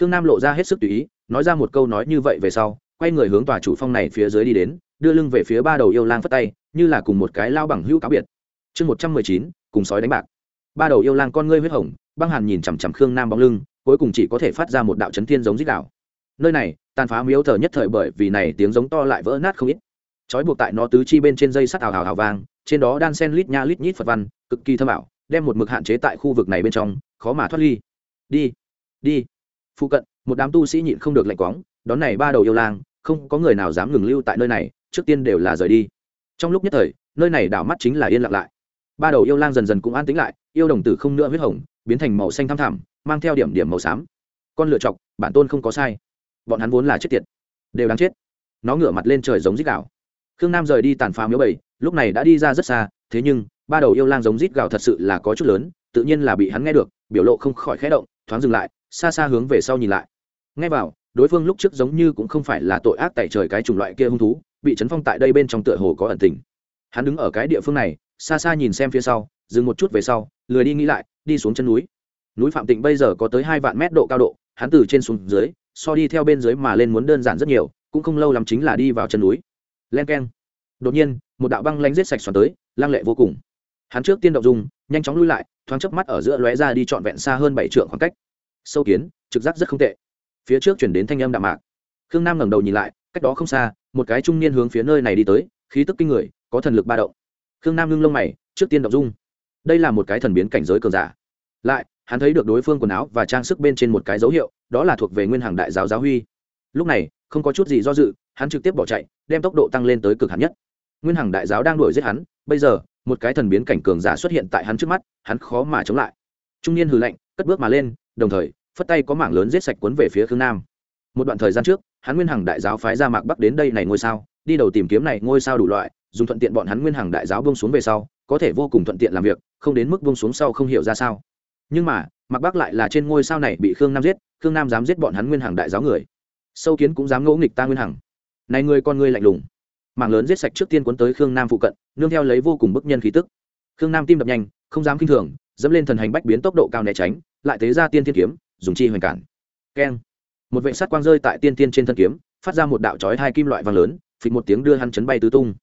Khương nam lộ ra hết sức tùy ý, nói ra một câu nói như vậy về sau, quay người hướng tòa chủ phong này phía dưới đi đến, đưa lưng về phía ba đầu yêu lang phất tay, như là cùng một cái lao bằng hữu cáo biệt. Chương một trăm mười chín, cùng sói đánh bạc. Ba đầu yêu lang con ngươi huyết hồng, băng hàn nhìn chằm chằm khương nam bóng lưng cuối cùng chỉ có thể phát ra một đạo chấn thiên giống dích đạo. Nơi này, tàn phá miếu thờ nhất thời bởi vì này tiếng giống to lại vỡ nát không ít. Trói buộc tại nó tứ chi bên trên dây sắt ảo hào hào vang, trên đó đan sen lít nha lít nhít phật văn, cực kỳ thâm ảo, đem một mực hạn chế tại khu vực này bên trong, khó mà thoát ly. Đi đi. Phụ cận, một đám tu sĩ nhịn không được lạnh quóng đón này ba đầu yêu lang, không có người nào dám ngừng lưu tại nơi này, trước tiên đều là rời đi. Trong lúc nhất thời, nơi này đảo mắt chính là yên lặng lại. Ba đầu yêu lang dần dần cũng an tĩnh lại, yêu đồng tử không nữa huyết hồng, biến thành màu xanh thăm thẳm mang theo điểm điểm màu xám. Con lựa chọc bản tôn không có sai. Bọn hắn vốn là chết tiệt đều đáng chết. Nó ngửa mặt lên trời giống rít gạo khương nam rời đi tàn phá miếu bảy, lúc này đã đi ra rất xa thế nhưng ba đầu yêu lang giống rít gạo thật sự là có chút lớn tự nhiên là bị hắn nghe được biểu lộ không khỏi khẽ động thoáng dừng lại xa xa hướng về sau nhìn lại. Ngay vào đối phương lúc trước giống như cũng không phải là tội ác tại trời cái chủng loại kia hung thú bị chấn phong tại đây bên trong tựa hồ có ẩn tình. Hắn đứng ở cái địa phương này xa xa nhìn xem phía sau dừng một chút về sau lười đi nghĩ lại đi xuống chân núi núi phạm tịnh bây giờ có tới hai vạn mét độ cao độ, hắn từ trên xuống dưới, so đi theo bên dưới mà lên muốn đơn giản rất nhiều, cũng không lâu lắm chính là đi vào chân núi. Len k e n đột nhiên, một đạo băng lanh rết sạch xoắn tới, lăng lệ vô cùng. Hắn trước tiên động dùng nhanh chóng lui lại, thoáng chớp mắt ở giữa lóe ra đi trọn vẹn xa hơn bảy trượng khoảng cách. Sâu kiến, trực giác rất không tệ. Phía trước chuyển đến thanh âm đạm mạc. Khương nam ngẩng đầu nhìn lại, cách đó không xa, một cái trung niên hướng phía nơi này đi tới, khí tức kinh người, có thần lực ba động. Khương nam ngưng lông mày, trước tiên đ ộ n g dung. Đây là một cái thần biến cảnh giới cường giả. Lại hắn thấy được đối phương quần áo và trang sức bên trên một cái dấu hiệu, đó là thuộc về nguyên hàng đại giáo giáo huy. Lúc này, không có chút gì do dự, hắn trực tiếp bỏ chạy, đem tốc độ tăng lên tới cực hạn nhất. Nguyên hàng đại giáo đang đuổi giết hắn, bây giờ, một cái thần biến cảnh cường giả xuất hiện tại hắn trước mắt, hắn khó mà chống lại. Trung niên hừ lạnh, cất bước mà lên, đồng thời, phất tay có mảng lớn giết sạch quấn về phía khương nam. Một đoạn thời gian trước, hắn nguyên hàng đại giáo phái ra mạc bắc đến đây này ngôi sao, đi đầu tìm kiếm này ngôi sao đủ loại, dùng thuận tiện bọn hắn nguyên hàng đại giáo bông xuống về sau, có thể vô cùng thuận tiện làm việc, không đến mức bông xuống sau không hiểu ra sao nhưng mà mặc bác lại là trên ngôi sao này bị khương nam giết, khương nam dám giết bọn hắn nguyên hàng đại giáo người. Sâu kiến cũng dám ngỗ nghịch ta nguyên hằng này người con ngươi lạnh lùng. Mảng lớn giết sạch trước tiên cuốn tới khương nam phụ cận, nương theo lấy vô cùng bức nhân khí tức. Khương nam tim đập nhanh, không dám kinh thường, dẫm lên thần hành bách biến tốc độ cao né tránh, lại tế ra tiên thiên kiếm, dùng chi hoành cản. Keng. Một vệ sắt quang rơi tại tiên tiên trên thân kiếm, phát ra một đạo chói hai kim loại vàng lớn, phịch một tiếng đưa hắn chấn bay tứ tung.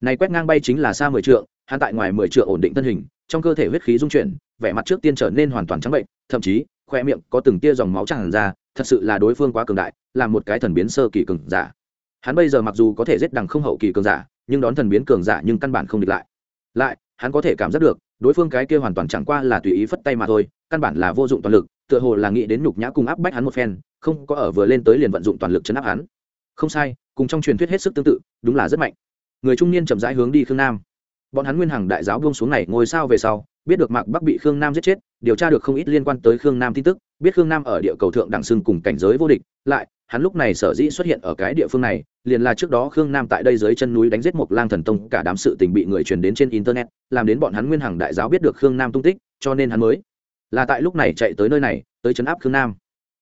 Này quét ngang bay chính là xa mười trượng, hắn tại ngoài mười trượng ổn định thân hình trong cơ thể huyết khí dung chuyển, vẻ mặt trước tiên trở nên hoàn toàn trắng bệnh, thậm chí, khoe miệng có từng tia dòng máu tràn ra, thật sự là đối phương quá cường đại, là một cái thần biến sơ kỳ cường giả. Hắn bây giờ mặc dù có thể giết đằng không hậu kỳ cường giả, nhưng đón thần biến cường giả nhưng căn bản không địch lại. Lại, hắn có thể cảm giác được, đối phương cái kia hoàn toàn chẳng qua là tùy ý phất tay mà thôi, căn bản là vô dụng toàn lực, tựa hồ là nghĩ đến nhục nhã cùng áp bách hắn một phen, không có ở vừa lên tới liền vận dụng toàn lực chấn áp hắn. Không sai, cùng trong truyền thuyết hết sức tương tự, đúng là rất mạnh. Người trung niên chậm rãi hướng đi khương nam bọn hắn nguyên hàng đại giáo buông xuống này ngồi sao về sau, biết được mạc bắc bị khương nam giết chết, điều tra được không ít liên quan tới khương nam tin tức, biết khương nam ở địa cầu thượng đẳng xưng cùng cảnh giới vô địch, lại, hắn lúc này sở dĩ xuất hiện ở cái địa phương này, liền là trước đó khương nam tại đây dưới chân núi đánh giết một lang thần tông, cả đám sự tình bị người truyền đến trên internet, làm đến bọn hắn nguyên hàng đại giáo biết được khương nam tung tích, cho nên hắn mới là tại lúc này chạy tới nơi này, tới chấn áp khương nam.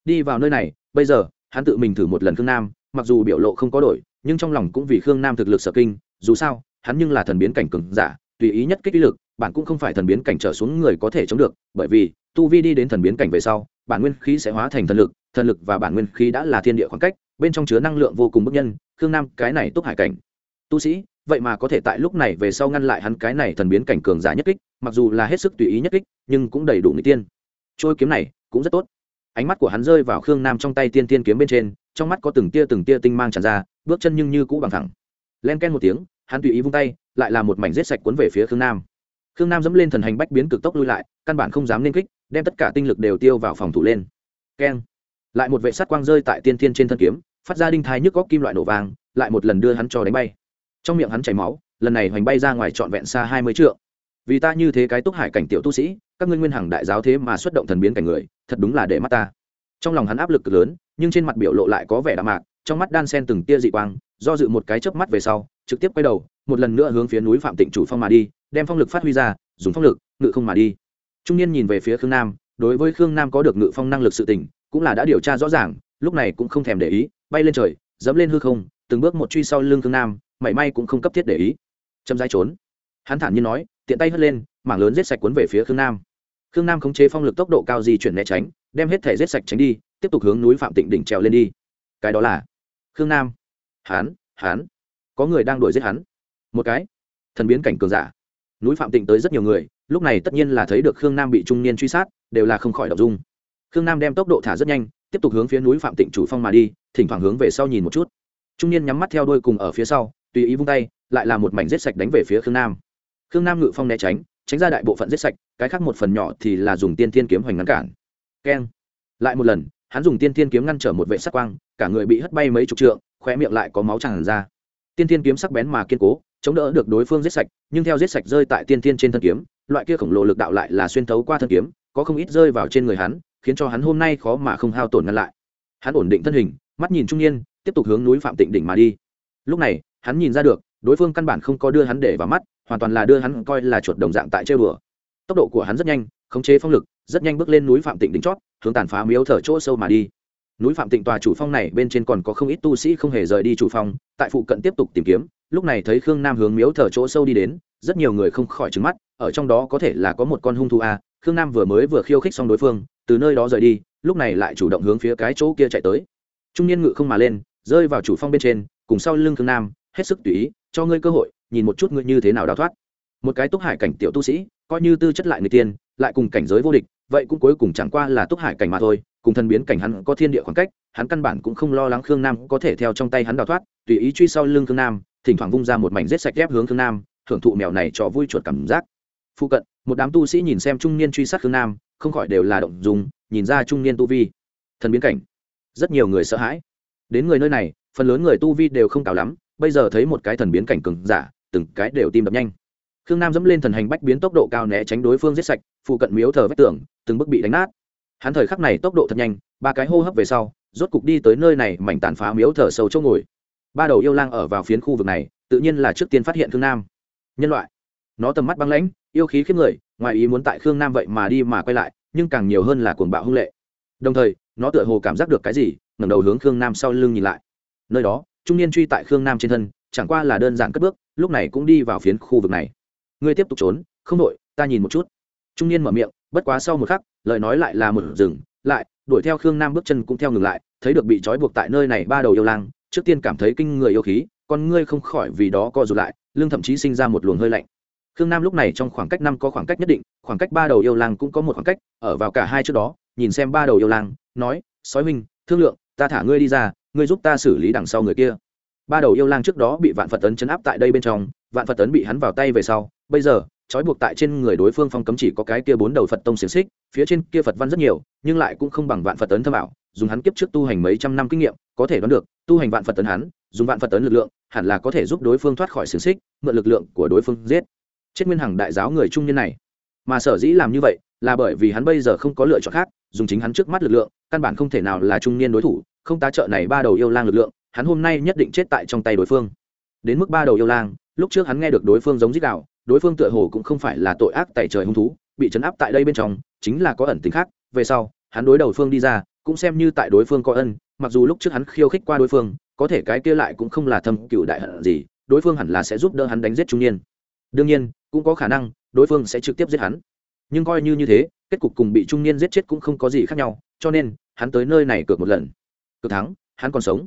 Đi vào nơi này, bây giờ, hắn tự mình thử một lần khương nam, mặc dù biểu lộ không có đổi, nhưng trong lòng cũng vì khương nam thực lực sở kinh, dù sao hắn nhưng là thần biến cảnh cường giả, tùy ý nhất kích ý lực bản cũng không phải thần biến cảnh trở xuống người có thể chống được, bởi vì, tu vi đi đến thần biến cảnh về sau bản nguyên khí sẽ hóa thành thần lực thần lực và bản nguyên khí đã là thiên địa khoảng cách, bên trong chứa năng lượng vô cùng bức nhân, khương nam, cái này túc hải cảnh. Tu sĩ, vậy mà có thể tại lúc này về sau ngăn lại hắn cái này thần biến cảnh cường giả nhất kích, mặc dù là hết sức tùy ý nhất kích, nhưng cũng đầy đủ người tiên. Trôi kiếm này, cũng rất tốt. Ánh mắt của hắn rơi vào khương nam trong tay tiên tiên kiếm bên trên, trong mắt có từng tia từng tia tinh mang tràn ra, bước chân nhưng như cũ bằng thẳng. Len ken một tiếng hắn tùy ý vung tay, lại là một mảnh rết sạch cuốn về phía khương nam. Khương nam dẫm lên thần hành bách biến cực tốc lui lại, căn bản không dám nên kích, đem tất cả tinh lực đều tiêu vào phòng thủ lên. Keng. Lại một vệ sát quang rơi tại tiên thiên trên thân kiếm, phát ra đinh thai nhức góc kim loại nổ vàng lại một lần đưa hắn cho đánh bay. Trong miệng hắn chảy máu, lần này hoành bay ra ngoài trọn vẹn xa hai mươi triệu vì ta như thế cái túc hải cảnh tiểu tu sĩ, các ngươi nguyên hằng đại giáo thế mà xuất động thần biến cảnh người, thật đúng là để mắt ta. Trong lòng hắn áp lực cực lớn, nhưng trên mặt biểu lộ lại có vẻ đạm mạc, trong mắt đan sen từng tia dị quang do dự một cái chớp mắt về sau, trực tiếp quay đầu, một lần nữa hướng phía núi phạm tịnh chủ phong mà đi, đem phong lực phát huy ra, dùng phong lực, ngự không mà đi. Trung niên nhìn về phía khương nam, đối với khương nam có được ngự phong năng lực sự tỉnh cũng là đã điều tra rõ ràng, lúc này cũng không thèm để ý, bay lên trời, dẫm lên hư không, từng bước một truy sau lưng khương nam, mảy may cũng không cấp thiết để ý. Chậm dai trốn. Hắn thản nhiên nói, tiện tay hất lên, mảng lớn giết sạch cuốn về phía khương nam. Khương nam khống chế phong lực tốc độ cao di chuyển né tránh, đem hết thể giết sạch tránh đi, tiếp tục hướng núi phạm tịnh đỉnh trèo lên đi. Cái đó là khương nam hán hán. Có người đang đuổi giết hắn. Một cái. Thần biến cảnh cường giả. Núi phạm tịnh tới rất nhiều người, lúc này tất nhiên là thấy được khương nam bị trung niên truy sát, đều là không khỏi đ dung. Khương nam đem tốc độ thả rất nhanh, tiếp tục hướng phía núi phạm tịnh chủ phong mà đi, thỉnh thoảng hướng về sau nhìn một chút. Trung niên nhắm mắt theo đôi cùng ở phía sau, tùy ý vung tay, lại là một mảnh rết sạch đánh về phía khương nam. Khương nam ngự phong né tránh tránh ra đại bộ phận rết sạch, cái khác một phần nhỏ thì là dùng tiên thiên kiếm hoành ngăn cản. Keng. Lại một lần, hắn dùng tiên thiên kiếm ngăn trở một vệ sắc quang, cả người bị hất bay mấy chục trượng khóe miệng lại có máu tràn ra. Tiên thiên kiếm sắc bén mà kiên cố, chống đỡ được đối phương giết sạch, nhưng theo giết sạch rơi tại tiên thiên trên thân kiếm, loại kia khổng lồ lực đạo lại là xuyên thấu qua thân kiếm, có không ít rơi vào trên người hắn, khiến cho hắn hôm nay khó mà không hao tổn ngăn lại. Hắn ổn định thân hình, mắt nhìn trung niên, tiếp tục hướng núi phạm tịnh đỉnh mà đi. Lúc này, hắn nhìn ra được, đối phương căn bản không có đưa hắn để vào mắt, hoàn toàn là đưa hắn coi là chuột đồng dạng tại chơi đùa. tốc độ của hắn rất nhanh, khống chế phong lực, rất nhanh bước lên núi phạm tịnh đỉnh chót, hướng tàn phá miếu thở chỗ sâu mà đi núi phạm tịnh tòa chủ phong này bên trên còn có không ít tu sĩ không hề rời đi chủ phong, tại phụ cận tiếp tục tìm kiếm, lúc này thấy khương nam hướng miếu thở chỗ sâu đi đến, rất nhiều người không khỏi trứng mắt, ở trong đó có thể là có một con hung thu a. Khương nam vừa mới vừa khiêu khích xong đối phương, từ nơi đó rời đi, lúc này lại chủ động hướng phía cái chỗ kia chạy tới. Trung niên ngự không mà lên, rơi vào chủ phong bên trên, cùng sau lưng khương nam, hết sức tùy ý, cho ngươi cơ hội, nhìn một chút ngươi như thế nào đào thoát. Một cái túc hải cảnh tiểu tu sĩ, coi như tư chất lại người tiên, lại cùng cảnh giới vô địch, vậy cũng cuối cùng chẳng qua là túc hải cảnh mà thôi cùng thần biến cảnh hắn có thiên địa khoảng cách, hắn căn bản cũng không lo lắng khương nam có thể theo trong tay hắn đào thoát, tùy ý truy sau lưng khương nam, thỉnh thoảng vung ra một mảnh rết sạch ghép hướng khương nam, thưởng thụ mèo này cho vui chuột cảm giác. Phụ cận, một đám tu sĩ nhìn xem trung niên truy sát khương nam, không khỏi đều là động dùng nhìn ra trung niên tu vi. Thần biến cảnh. Rất nhiều người sợ hãi. Đến người nơi này, phần lớn người tu vi đều không cao lắm, bây giờ thấy một cái thần biến cảnh cường giả, từng cái đều tim đập nhanh. Khương nam dẫm lên thần hành bách biến tốc độ cao né tránh đối phương giết sạch phụ cận miếu thờ vách tường, từng bước bị đánh nát hắn thời khắc này tốc độ thật nhanh, ba cái hô hấp về sau, rốt cục đi tới nơi này mảnh tàn phá miếu thở sâu chỗ ngồi. Ba đầu yêu lang ở vào phiến khu vực này, tự nhiên là trước tiên phát hiện khương nam. Nhân loại. Nó tầm mắt băng lãnh, yêu khí khiếp người, ngoài ý muốn tại khương nam vậy mà đi mà quay lại, nhưng càng nhiều hơn là cuồng bạo hung lệ. Đồng thời, nó tựa hồ cảm giác được cái gì, ngẩng đầu hướng khương nam sau lưng nhìn lại. Nơi đó, trung niên truy tại khương nam trên thân, chẳng qua là đơn giản cất bước, lúc này cũng đi vào phiến khu vực này. Ngươi tiếp tục trốn, không đội ta nhìn một chút. Trung niên mở miệng bất quá sau một khắc, lời nói lại là một rừng, lại, đuổi theo khương nam bước chân cũng theo ngừng lại, thấy được bị trói buộc tại nơi này ba đầu yêu lang, trước tiên cảm thấy kinh người yêu khí, con ngươi không khỏi vì đó co rụt lại lương thậm chí sinh ra một luồng hơi lạnh. Khương nam lúc này trong khoảng cách năm có khoảng cách nhất định, khoảng cách ba đầu yêu lang cũng có một khoảng cách, ở vào cả hai trước đó, nhìn xem ba đầu yêu lang, nói, sói huynh, thương lượng, ta thả ngươi đi ra, ngươi giúp ta xử lý đằng sau người kia. Ba đầu yêu lang trước đó bị vạn phật tấn chấn áp tại đây bên trong, vạn phật tấn bị hắn vào tay về sau, bây giờ trói buộc tại trên người đối phương phong cấm chỉ có cái kia bốn đầu phật tông xiềng xích, phía trên kia phật văn rất nhiều, nhưng lại cũng không bằng vạn phật tấn thâm ảo, dùng hắn kiếp trước tu hành mấy trăm năm kinh nghiệm, có thể đoán được, tu hành vạn phật tấn hắn, dùng vạn phật tấn lực lượng, hẳn là có thể giúp đối phương thoát khỏi xiềng xích, mượn lực lượng của đối phương giết. Chết nguyên hằng đại giáo người trung niên này. Mà sở dĩ làm như vậy, là bởi vì hắn bây giờ không có lựa chọn khác, dùng chính hắn trước mắt lực lượng, căn bản không thể nào là trung niên đối thủ, không tá trợ này ba đầu yêu lang lực lượng, hắn hôm nay nhất định chết tại trong tay đối phương. Đến mức ba đầu yêu lang, lúc trước hắn nghe được đối phương giống dích đạo đối phương tựa hồ cũng không phải là tội ác tại trời hung thú, bị chấn áp tại đây bên trong, chính là có ẩn tính khác, về sau, hắn đối đầu phương đi ra, cũng xem như tại đối phương có ân, mặc dù lúc trước hắn khiêu khích qua đối phương, có thể cái kia lại cũng không là thâm cựu đại hận gì, đối phương hẳn là sẽ giúp đỡ hắn đánh giết trung niên. Đương nhiên, cũng có khả năng, đối phương sẽ trực tiếp giết hắn. Nhưng coi như như thế, kết cục cùng bị trung niên giết chết cũng không có gì khác nhau, cho nên, hắn tới nơi này cược một lần. Cược thắng, hắn còn sống.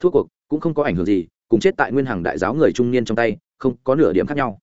Thua cuộc, cũng không có ảnh hưởng gì, cùng chết tại nguyên hàng đại giáo người trung niên trong tay, không có nửa điểm khác nhau.